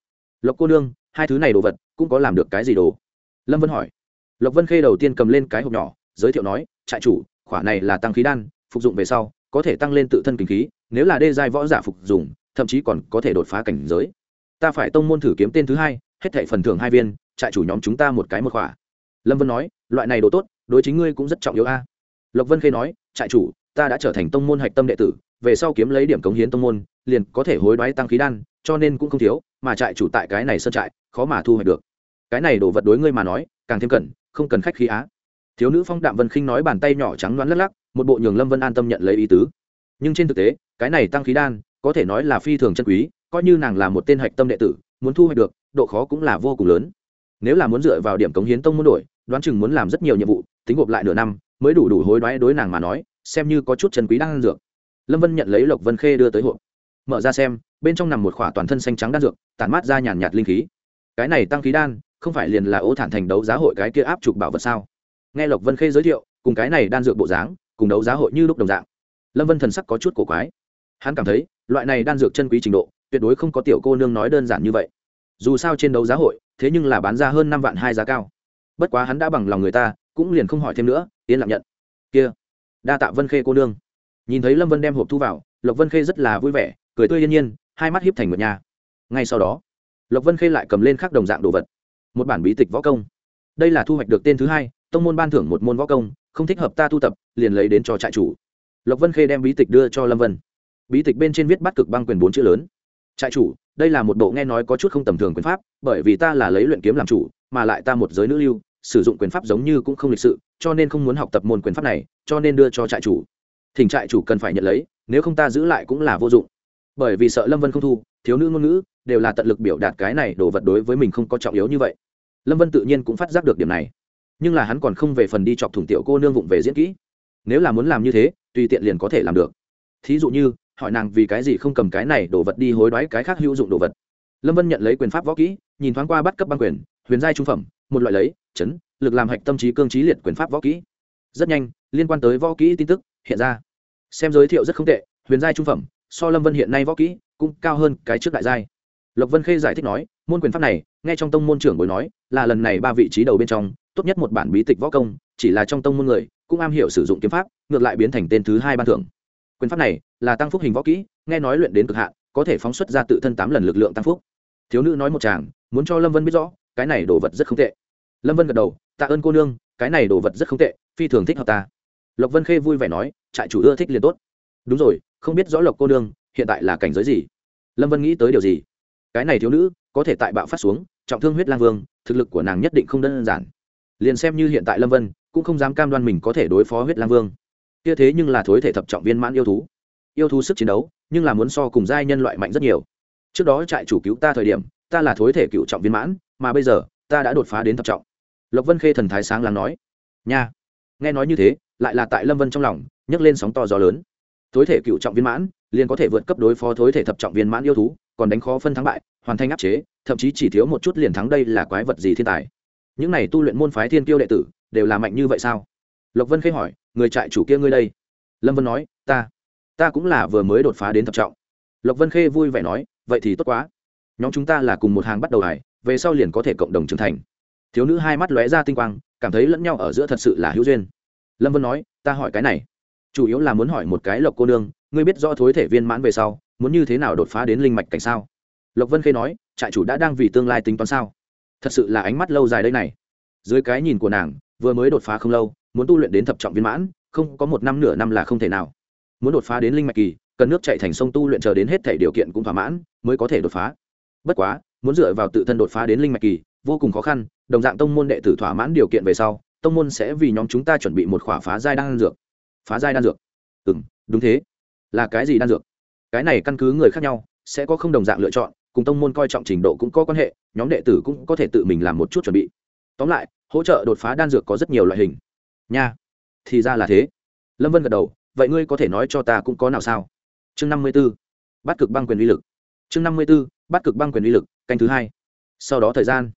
Lộc cô nương, hai thứ này đồ vật, cũng có làm được cái gì đồ? Lâm vân hỏi. Lộc vân khê đầu tiên cầm lên cái hộp nhỏ, giới thiệu nói, trại chủ, khỏa này là tăng khí đan, phục dụng về sau có thể tăng lên tự thân kinh khí, nếu là đê giai võ giả phục dùng, thậm chí còn có thể đột phá cảnh giới. Ta phải tông môn thử kiếm tên thứ hai, hết thảy phần thưởng hai viên, trại chủ nhóm chúng ta một cái một khỏa. Lâm vân nói, loại này đồ tốt, đối chính ngươi cũng rất trọng yếu a. Lộc vân khê nói, trại chủ, ta đã trở thành tông môn hạch tâm đệ tử, về sau kiếm lấy điểm cống hiến tông môn, liền có thể hối đoái tăng khí đan, cho nên cũng không thiếu, mà trại chủ tại cái này sơn trại, khó mà thu hoạch được. Cái này đồ vật đối ngươi mà nói, càng thêm cẩn không cần khách khí á thiếu nữ phong đạm vân khinh nói bàn tay nhỏ trắng đoán lắc lắc, một bộ nhường lâm vân an tâm nhận lấy ý tứ. Nhưng trên thực tế, cái này tăng khí đan, có thể nói là phi thường chân quý, coi như nàng là một tên hạch tâm đệ tử, muốn thu hoạch được, độ khó cũng là vô cùng lớn. Nếu là muốn dựa vào điểm cống hiến tông muốn đổi, đoán chừng muốn làm rất nhiều nhiệm vụ, tính gộp lại nửa năm, mới đủ đủ hối đoái đối nàng mà nói, xem như có chút chân quý đang ăn dược. Lâm vân nhận lấy lộc vân khê đưa tới hộp. Mở ra xem, bên trong nằm một khỏa toàn thân xanh trắng đan dược, tản mát ra nhàn nhạt linh khí. Cái này tăng khí đan, không phải liền là ô thản thành đấu giá hội cái kia áp trục bảo vật sao? Nghe lộc vân khê giới thiệu, cùng cái này đan dược bộ dáng, cùng đấu giá hội như lúc đồng dạng. Lâm vân thần sắc có chút cổ quái. Hắn cảm thấy, loại này đan dược chân quý trình độ, tuyệt đối không có tiểu cô nương nói đơn giản như vậy. Dù sao trên đấu giá hội, thế nhưng là bán ra hơn năm vạn hai giá cao. Bất quá hắn đã bằng lòng người ta, cũng liền không hỏi thêm nữa, yên lặng nhận. Kia, đa tạ vân khê cô nương. Nhìn thấy lâm vân đem hộp thu vào, lộc vân khê rất là vui vẻ, cười tươi yên nhiên, hai mắt hiếp thành một nhà. Ngay sau đó, lộc vân khê lại cầm lên khắc đồng dạng đồ vật. Một bản bí tịch võ công. Đây là thu hoạch được tên thứ hai tông môn ban thưởng một môn võ công, không thích hợp ta tu tập, liền lấy đến cho trại chủ. Lộc vân khê đem bí tịch đưa cho lâm vân. Bí tịch bên trên viết bắt cực băng quyền bốn chữ lớn. Trại chủ, đây là một bộ nghe nói có chút không tầm thường quyền pháp, bởi vì ta là lấy luyện kiếm làm chủ, mà lại ta một giới nữ lưu, sử dụng quyền pháp giống như cũng không lịch sự, cho nên không muốn học tập môn quyền pháp này, cho nên đưa cho trại chủ. Thỉnh trại chủ cần phải nhận lấy, nếu không ta giữ lại cũng là vô dụng. Bởi vì sợ lâm vân không thu, thiếu nữ ngôn ngữ, đều là tận lực biểu đạt cái này đồ vật đối với mình không có trọng yếu như vậy. Lâm vân tự nhiên cũng phát giác được điểm này nhưng là hắn còn không về phần đi chọc thủng tiểu cô nương vụng về diễn kỹ. Nếu là muốn làm như thế, tùy tiện liền có thể làm được. Thí dụ như, hỏi nàng vì cái gì không cầm cái này đồ vật đi hối đoái cái khác hữu dụng đồ vật. Lâm vân nhận lấy quyền pháp võ kỹ, nhìn thoáng qua bắt cấp băng quyền, huyền giai trung phẩm, một loại lấy, chấn, lực làm hạch tâm trí cương trí liệt quyền pháp võ kỹ. Rất nhanh, liên quan tới võ kỹ tin tức hiện ra. Xem giới thiệu rất không tệ, huyền giai trung phẩm, so lâm vân hiện nay võ kỹ cũng cao hơn cái trước đại giai. Lộc vân khê giải thích nói, môn quyền pháp này, nghe trong tông môn trưởng bồi nói, là lần này ba vị trí đầu bên trong tốt nhất một bản bí tịch võ công, chỉ là trong tông môn người, cũng am hiểu sử dụng kiếm pháp, ngược lại biến thành tên thứ hai ban thưởng. Quyền pháp này là tăng phúc hình võ kỹ, nghe nói luyện đến cực hạn, có thể phóng xuất ra tự thân tám lần lực lượng tăng phúc. Thiếu nữ nói một chàng, muốn cho lâm vân biết rõ, cái này đồ vật rất không tệ. Lâm vân gật đầu, tạ ơn cô nương, cái này đồ vật rất không tệ, phi thường thích hợp ta. Lộc vân khê vui vẻ nói, trại chủ ưa thích liền tốt. Đúng rồi, không biết rõ lộc cô nương, hiện tại là cảnh giới gì? Lâm vân nghĩ tới điều gì? Cái này thiếu nữ, có thể tại bạo phát xuống, trọng thương huyết lang vương, thực lực của nàng nhất định không đơn giản liền xem như hiện tại lâm vân, cũng không dám cam đoan mình có thể đối phó huyết lang vương. Kia thế nhưng là thối thể thập trọng viên mãn yêu thú. Yêu thú sức chiến đấu, nhưng là muốn so cùng giai nhân loại mạnh rất nhiều. Trước đó trại chủ cứu ta thời điểm, ta là thối thể cựu trọng viên mãn, mà bây giờ, ta đã đột phá đến thập trọng. Lộc vân khê thần thái sáng lắng nói, nha. Nghe nói như thế, lại là tại lâm vân trong lòng, nhấc lên sóng to gió lớn. Thối thể cựu trọng viên mãn, liền có thể vượt cấp đối phó thối thể thập trọng viên mãn yêu thú, còn đánh khó phân thắng bại, hoàn thành áp chế, thậm chí chỉ thiếu một chút liền thắng đây là quái vật gì thiên tài những này tu luyện môn phái thiên kiêu đệ tử đều là mạnh như vậy sao? Lộc vân khê hỏi, người trại chủ kia ngươi đây? Lâm vân nói, ta ta cũng là vừa mới đột phá đến thập trọng. Lộc vân khê vui vẻ nói, vậy thì tốt quá. Nhóm chúng ta là cùng một hàng bắt đầu hải về sau liền có thể cộng đồng trưởng thành. Thiếu nữ hai mắt lóe ra tinh quang, cảm thấy lẫn nhau ở giữa thật sự là hữu duyên. Lâm vân nói, ta hỏi cái này. Chủ yếu là muốn hỏi một cái lộc cô nương, ngươi biết rõ thối thể viên mãn về sau, muốn như thế nào đột phá đến linh mạch cảnh sao? Lộc vân khê nói, trại chủ đã đang vì tương lai tính toán sao? Thật sự là ánh mắt lâu dài đây này. Dưới cái nhìn của nàng, vừa mới đột phá không lâu, muốn tu luyện đến thập trọng viên mãn, không có một năm nửa năm là không thể nào. Muốn đột phá đến linh mạch kỳ, cần nước chạy thành sông tu luyện chờ đến hết thể điều kiện cũng thỏa mãn, mới có thể đột phá. Bất quá, muốn dựa vào tự thân đột phá đến linh mạch kỳ, vô cùng khó khăn, đồng dạng tông môn đệ tử thỏa mãn điều kiện về sau, tông môn sẽ vì nhóm chúng ta chuẩn bị một khỏa phá giai đan dược. Phá giai đan dược? Ừ m đúng thế. Là cái gì đan dược? Cái này căn cứ người khác nhau, sẽ có không đồng dạng lựa chọn cùng tông môn coi trọng trình độ cũng có quan hệ, nhóm đệ tử cũng có thể tự mình làm một chút chuẩn bị. Tóm lại, hỗ trợ đột phá đan dược có rất nhiều loại hình. Nha, thì ra là thế. Lâm vân gật đầu, vậy ngươi có thể nói cho ta cũng có nào sao? Chương năm mươi b ố bắt cực băng quyền uy lực. Chương năm mươi b ố bắt cực băng quyền uy lực, canh thứ hai. Sau đó thời gian.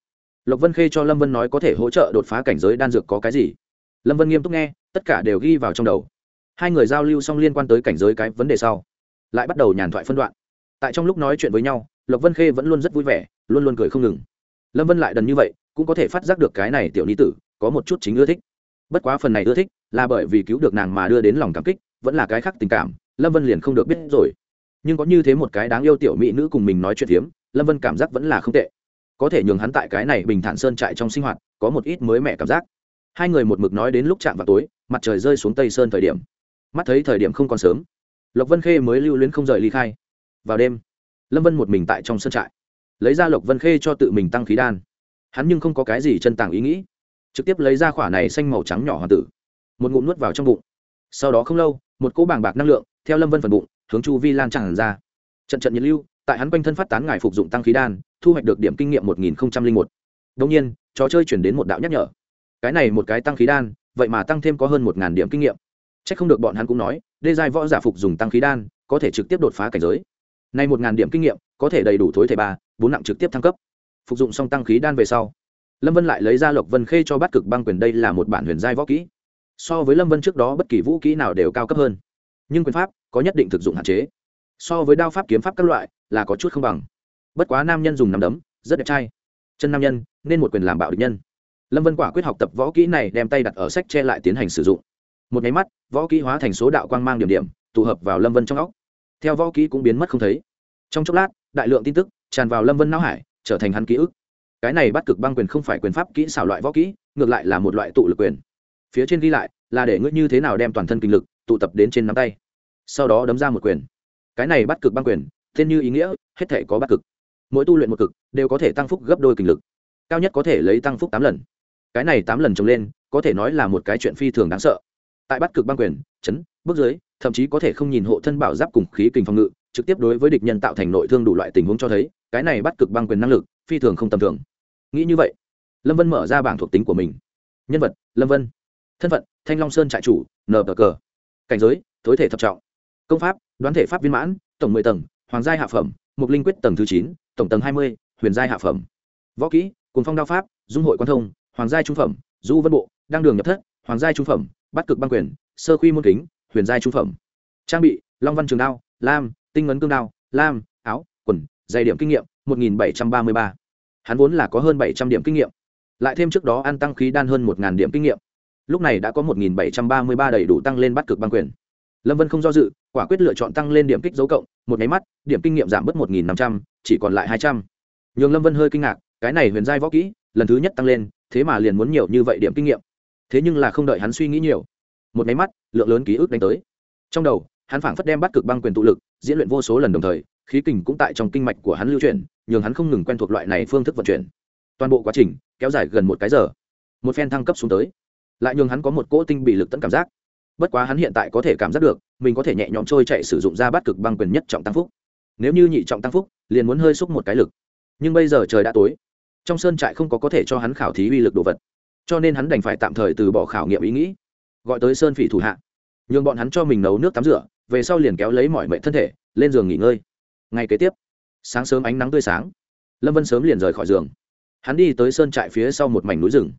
Lộc vân khê cho lâm vân nói có thể hỗ trợ đột phá cảnh giới đan dược có cái gì? Lâm vân nghiêm túc nghe, tất cả đều ghi vào trong đầu. Hai người giao lưu xong liên quan tới cảnh giới cái vấn đề sau. Lại bắt đầu nhàn thoại phân đoạn. Tại trong lúc nói chuyện với nhau lộc vân khê vẫn luôn rất vui vẻ, luôn luôn cười không ngừng. Lâm vân lại đần như vậy, cũng có thể phát giác được cái này tiểu ni tử, có một chút chính ưa thích. Bất quá phần này ưa thích, là bởi vì cứu được nàng mà đưa đến lòng cảm kích, vẫn là cái khác tình cảm, lâm vân liền không được biết rồi. Nhưng có như thế một cái đáng yêu tiểu mỹ nữ cùng mình nói chuyện hiếm lâm vân cảm giác vẫn là không tệ. Có thể nhường hắn tại cái này bình thản sơn trại trong sinh hoạt, có một ít mới mẻ cảm giác. Hai người một mực nói đến lúc chạm vào tối, mặt trời rơi xuống tây sơn thời điểm. Mắt thấy thời điểm không còn sớm, lộc vân khê mới lưu luyến không rời ly khai. Vào đêm lâm vân một mình tại trong sân trại, lấy ra lộc vân khê cho tự mình tăng khí đan. Hắn nhưng không có cái gì chân tàng ý nghĩ, trực tiếp lấy ra khỏa này xanh màu trắng nhỏ hoàng tử, một ngụm nuốt vào trong bụng. Sau đó không lâu, một cỗ bàng bạc năng lượng theo lâm vân phần bụng, hướng chu vi lan tràn ra. Trận trận nhiệt lưu, tại hắn quanh thân phát tán ngài phục dụng tăng khí đan, thu hoạch được điểm kinh nghiệm một nghìn một. Đông nhiên, trò chơi chuyển đến một đạo nhắc nhở. Cái này một cái tăng khí đan, vậy mà tăng thêm có hơn một điểm kinh nghiệm. C h ắ c không được bọn hắn cũng nói, đê giai võ giả phục dùng tăng khí đan, có thể trực tiếp đột phá cảnh giới nay một điểm kinh nghiệm, có thể đầy đủ thối thể ba, bốn nặng trực tiếp thăng cấp. Phục dụng xong tăng khí đan về sau, lâm vân lại lấy ra lộc vân khê cho bắt cực băng quyền, đây là một bản huyền giai võ kỹ. So với lâm vân trước đó, bất kỳ vũ kỹ nào đều cao cấp hơn. Nhưng quyền pháp có nhất định thực dụng hạn chế. So với đao pháp kiếm pháp các loại, là có chút không bằng. Bất quá nam nhân dùng nắm đấm, rất đẹp trai. Chân nam nhân, nên một quyền làm bạo địch nhân. Lâm vân quả quyết học tập võ kỹ này, đem tay đặt ở sách che lại tiến hành sử dụng. Một cái mắt, võ kỹ hóa thành số đạo quang mang điểm điểm, tụ hợp vào lâm vân trong óc theo võ kỹ cũng biến mất không thấy. Trong chốc lát, đại lượng tin tức tràn vào lâm vân não hải, trở thành hắn ký ức. Cái này bắt cực băng quyền không phải quyền pháp kỹ xảo loại võ kỹ, ngược lại là một loại tụ lực quyền. Phía trên ghi lại là để ngươi như thế nào đem toàn thân kinh lực tụ tập đến trên nắm tay. Sau đó đấm ra một quyền. Cái này bắt cực băng quyền, tên như ý nghĩa, hết thể có bắt cực. Mỗi tu luyện một cực đều có thể tăng phúc gấp đôi kinh lực. Cao nhất có thể lấy tăng phúc tám lần. Cái này tám lần trồng lên, có thể nói là một cái chuyện phi thường đáng sợ. Tại bắt cực băng quyền, chấn, bước dưới thậm chí có thể không nhìn hộ thân bảo giáp cùng khí kình phòng ngự, trực tiếp đối với địch nhân tạo thành nội thương đủ loại tình huống cho thấy, cái này bắt cực băng quyền năng lực, phi thường không tầm thường. Nghĩ như vậy, lâm vân mở ra bảng thuộc tính của mình. Nhân vật, lâm vân. Thân phận, thanh long sơn trại chủ nờ cờ cờ cảnh giới thối thể thập trọng. Công pháp, đoán thể pháp viên mãn, tổng mười tầng, hoàng giai hạ phẩm, mục linh quyết tầng thứ chín, tổng tầng hai mươi, huyền giai hạ phẩm. Võ kỹ cùng phong đao pháp, dung hội quan thông, hoàng giai trung phẩm, du vân bộ, đăng đường nhập thất, hoàng giai trung phẩm, bắt cực băng quyền, sơ khuy môn kính huyền giai trung phẩm. Trang bị, long văn trường đao, lam, tinh ngấn cương đao, lam, áo, quần, dày điểm kinh nghiệm, một nghìn bảy trăm ba mươi ba. Hắn vốn là có hơn bảy trăm điểm kinh nghiệm. Lại thêm trước đó ăn tăng khí đan hơn một điểm kinh nghiệm. Lúc này đã có một nghìn bảy trăm ba mươi ba đầy đủ tăng lên bắt cực băng quyền. Lâm vân không do dự, quả quyết lựa chọn tăng lên điểm kích dấu cộng, một máy mắt, điểm kinh nghiệm giảm bớt một nghìn năm trăm, chỉ còn lại hai trăm. Nhường lâm vân hơi kinh ngạc, cái này huyền giai võ kỹ, lần thứ nhất tăng lên, thế mà liền muốn nhiều như vậy điểm kinh nghiệm. Thế nhưng là không đợi hắn suy nghĩ nhiều. Một máy mắt lượng lớn ký ức đánh tới. Trong đầu, hắn phảng phất đem bắt cực băng quyền tụ lực, diễn luyện vô số lần đồng thời, khí kình cũng tại trong kinh mạch của hắn lưu chuyển, nhường hắn không ngừng quen thuộc loại này phương thức vận chuyển. Toàn bộ quá trình, kéo dài gần một cái giờ. Một phen thăng cấp xuống tới, lại nhường hắn có một cỗ tinh bị lực tận cảm giác. Bất quá hắn hiện tại có thể cảm giác được, mình có thể nhẹ nhõm trôi chạy sử dụng ra bắt cực băng quyền nhất trọng tăng phúc. Nếu như nhị trọng tăng phúc, liền muốn hơi xúc một cái lực. Nhưng bây giờ trời đã tối, trong sơn trại không có có thể cho hắn khảo thí uy lực đồ vật. Cho nên hắn đành phải tạm thời từ bỏ khảo nghiệm ý nghĩ gọi tới sơn phỉ thủ hạ. Nhường bọn hắn cho mình nấu nước tắm rửa, về sau liền kéo lấy mọi mệnh thân thể, lên giường nghỉ ngơi. Ngay kế tiếp, sáng sớm ánh nắng tươi sáng. Lâm vân sớm liền rời khỏi giường. Hắn đi tới sơn trại phía sau một mảnh núi rừng,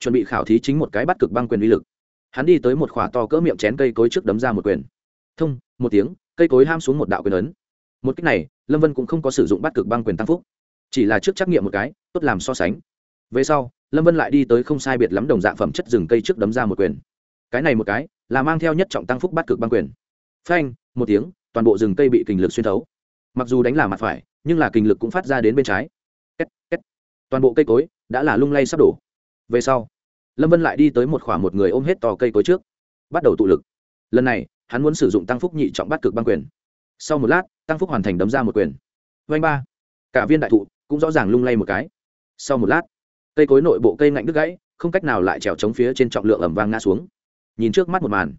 chuẩn bị khảo thí chính một cái bắt cực băng quyền uy lực. Hắn đi tới một khỏa to cỡ miệng chén cây cối trước đấm ra một quyền. Thông, một tiếng, cây cối ham xuống một đạo quyền ấn. Một cách này, lâm vân cũng không có sử dụng bắt cực băng quyền tăng phúc. Chỉ là trước trắc nghiệm một cái, tốt làm so sánh. Về sau, lâm vân lại đi tới không sai biệt lắm đồng dạng phẩm chất rừng cây trước đấm ra một quyền cái này một cái là mang theo nhất trọng tăng phúc bắt cực băng quyền. Phanh một tiếng toàn bộ rừng cây bị kình lực xuyên thấu. Mặc dù đánh là mặt phải nhưng là kình lực cũng phát ra đến bên trái. Két, két. toàn bộ cây cối đã là lung lay sắp đổ. Về sau lâm vân lại đi tới một khoảng một người ôm hết tò cây cối trước bắt đầu tụ lực. Lần này hắn muốn sử dụng tăng phúc nhị trọng bắt cực băng quyền. Sau một lát tăng phúc hoàn thành đấm ra một quyền. Vanh ba. Cả viên đại thụ cũng rõ ràng lung lay một cái. Sau một lát cây cối nội bộ cây ngạnh đứt gãy không cách nào lại trèo chống phía trên trọng lượng ẩm vang ngã xuống nhìn trước mắt một màn.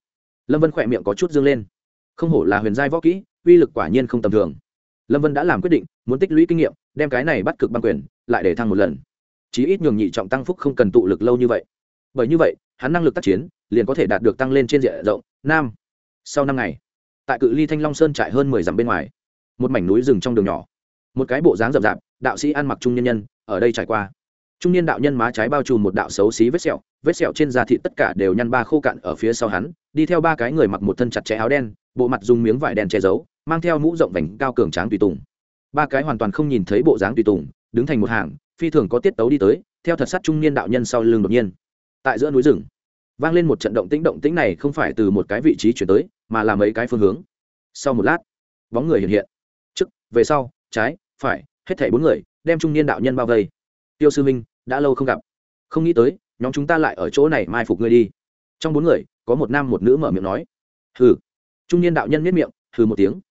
Lâm vân khỏe miệng có chút dương lên. Không hổ là huyền giai võ kỹ, uy lực quả nhiên không tầm thường. Lâm vân đã làm quyết định, muốn tích lũy kinh nghiệm, đem cái này bắt cực băng quyền, lại để thăng một lần. Chí ít nhường nhị trọng tăng phúc không cần tụ lực lâu như vậy. Bởi như vậy, hắn năng lực tác chiến, liền có thể đạt được tăng lên trên diện rộng, nam. Sau năm ngày, tại cự ly thanh long sơn trại hơn mười dặm bên ngoài, một mảnh núi rừng trong đường nhỏ. Một cái bộ dáng rậm rạp, đạo sĩ ăn mặc trung nhân nhân, ở đây trải qua trung niên đạo nhân má trái bao trùm một đạo xấu xí vết sẹo vết sẹo trên da thịt tất cả đều nhăn ba khô cạn ở phía sau hắn, đi theo ba cái người mặc một thân chặt chẽ áo đen, bộ mặt dùng miếng vải đen che giấu, mang theo mũ rộng vành cao cường tráng tùy tùng. Ba cái hoàn toàn không nhìn thấy bộ dáng tùy tùng, đứng thành một hàng, phi thường có tiết tấu đi tới, theo thật sát trung niên đạo nhân sau lưng đột nhiên. Tại giữa núi rừng, vang lên một trận động tĩnh động tĩnh này không phải từ một cái vị trí chuyển tới, mà là mấy cái phương hướng. Sau một lát, bóng người hiện hiện. Trước, về sau, trái, phải, hết thảy bốn người, đem trung niên đạo nhân bao vây. Tiêu sư minh đã lâu không gặp. Không nghĩ tới, nhóm chúng ta lại ở chỗ này mai phục ngươi đi. Trong bốn người, có một nam một nữ mở miệng nói. Hừ. Trung niên đạo nhân miết miệng, hừ một tiếng.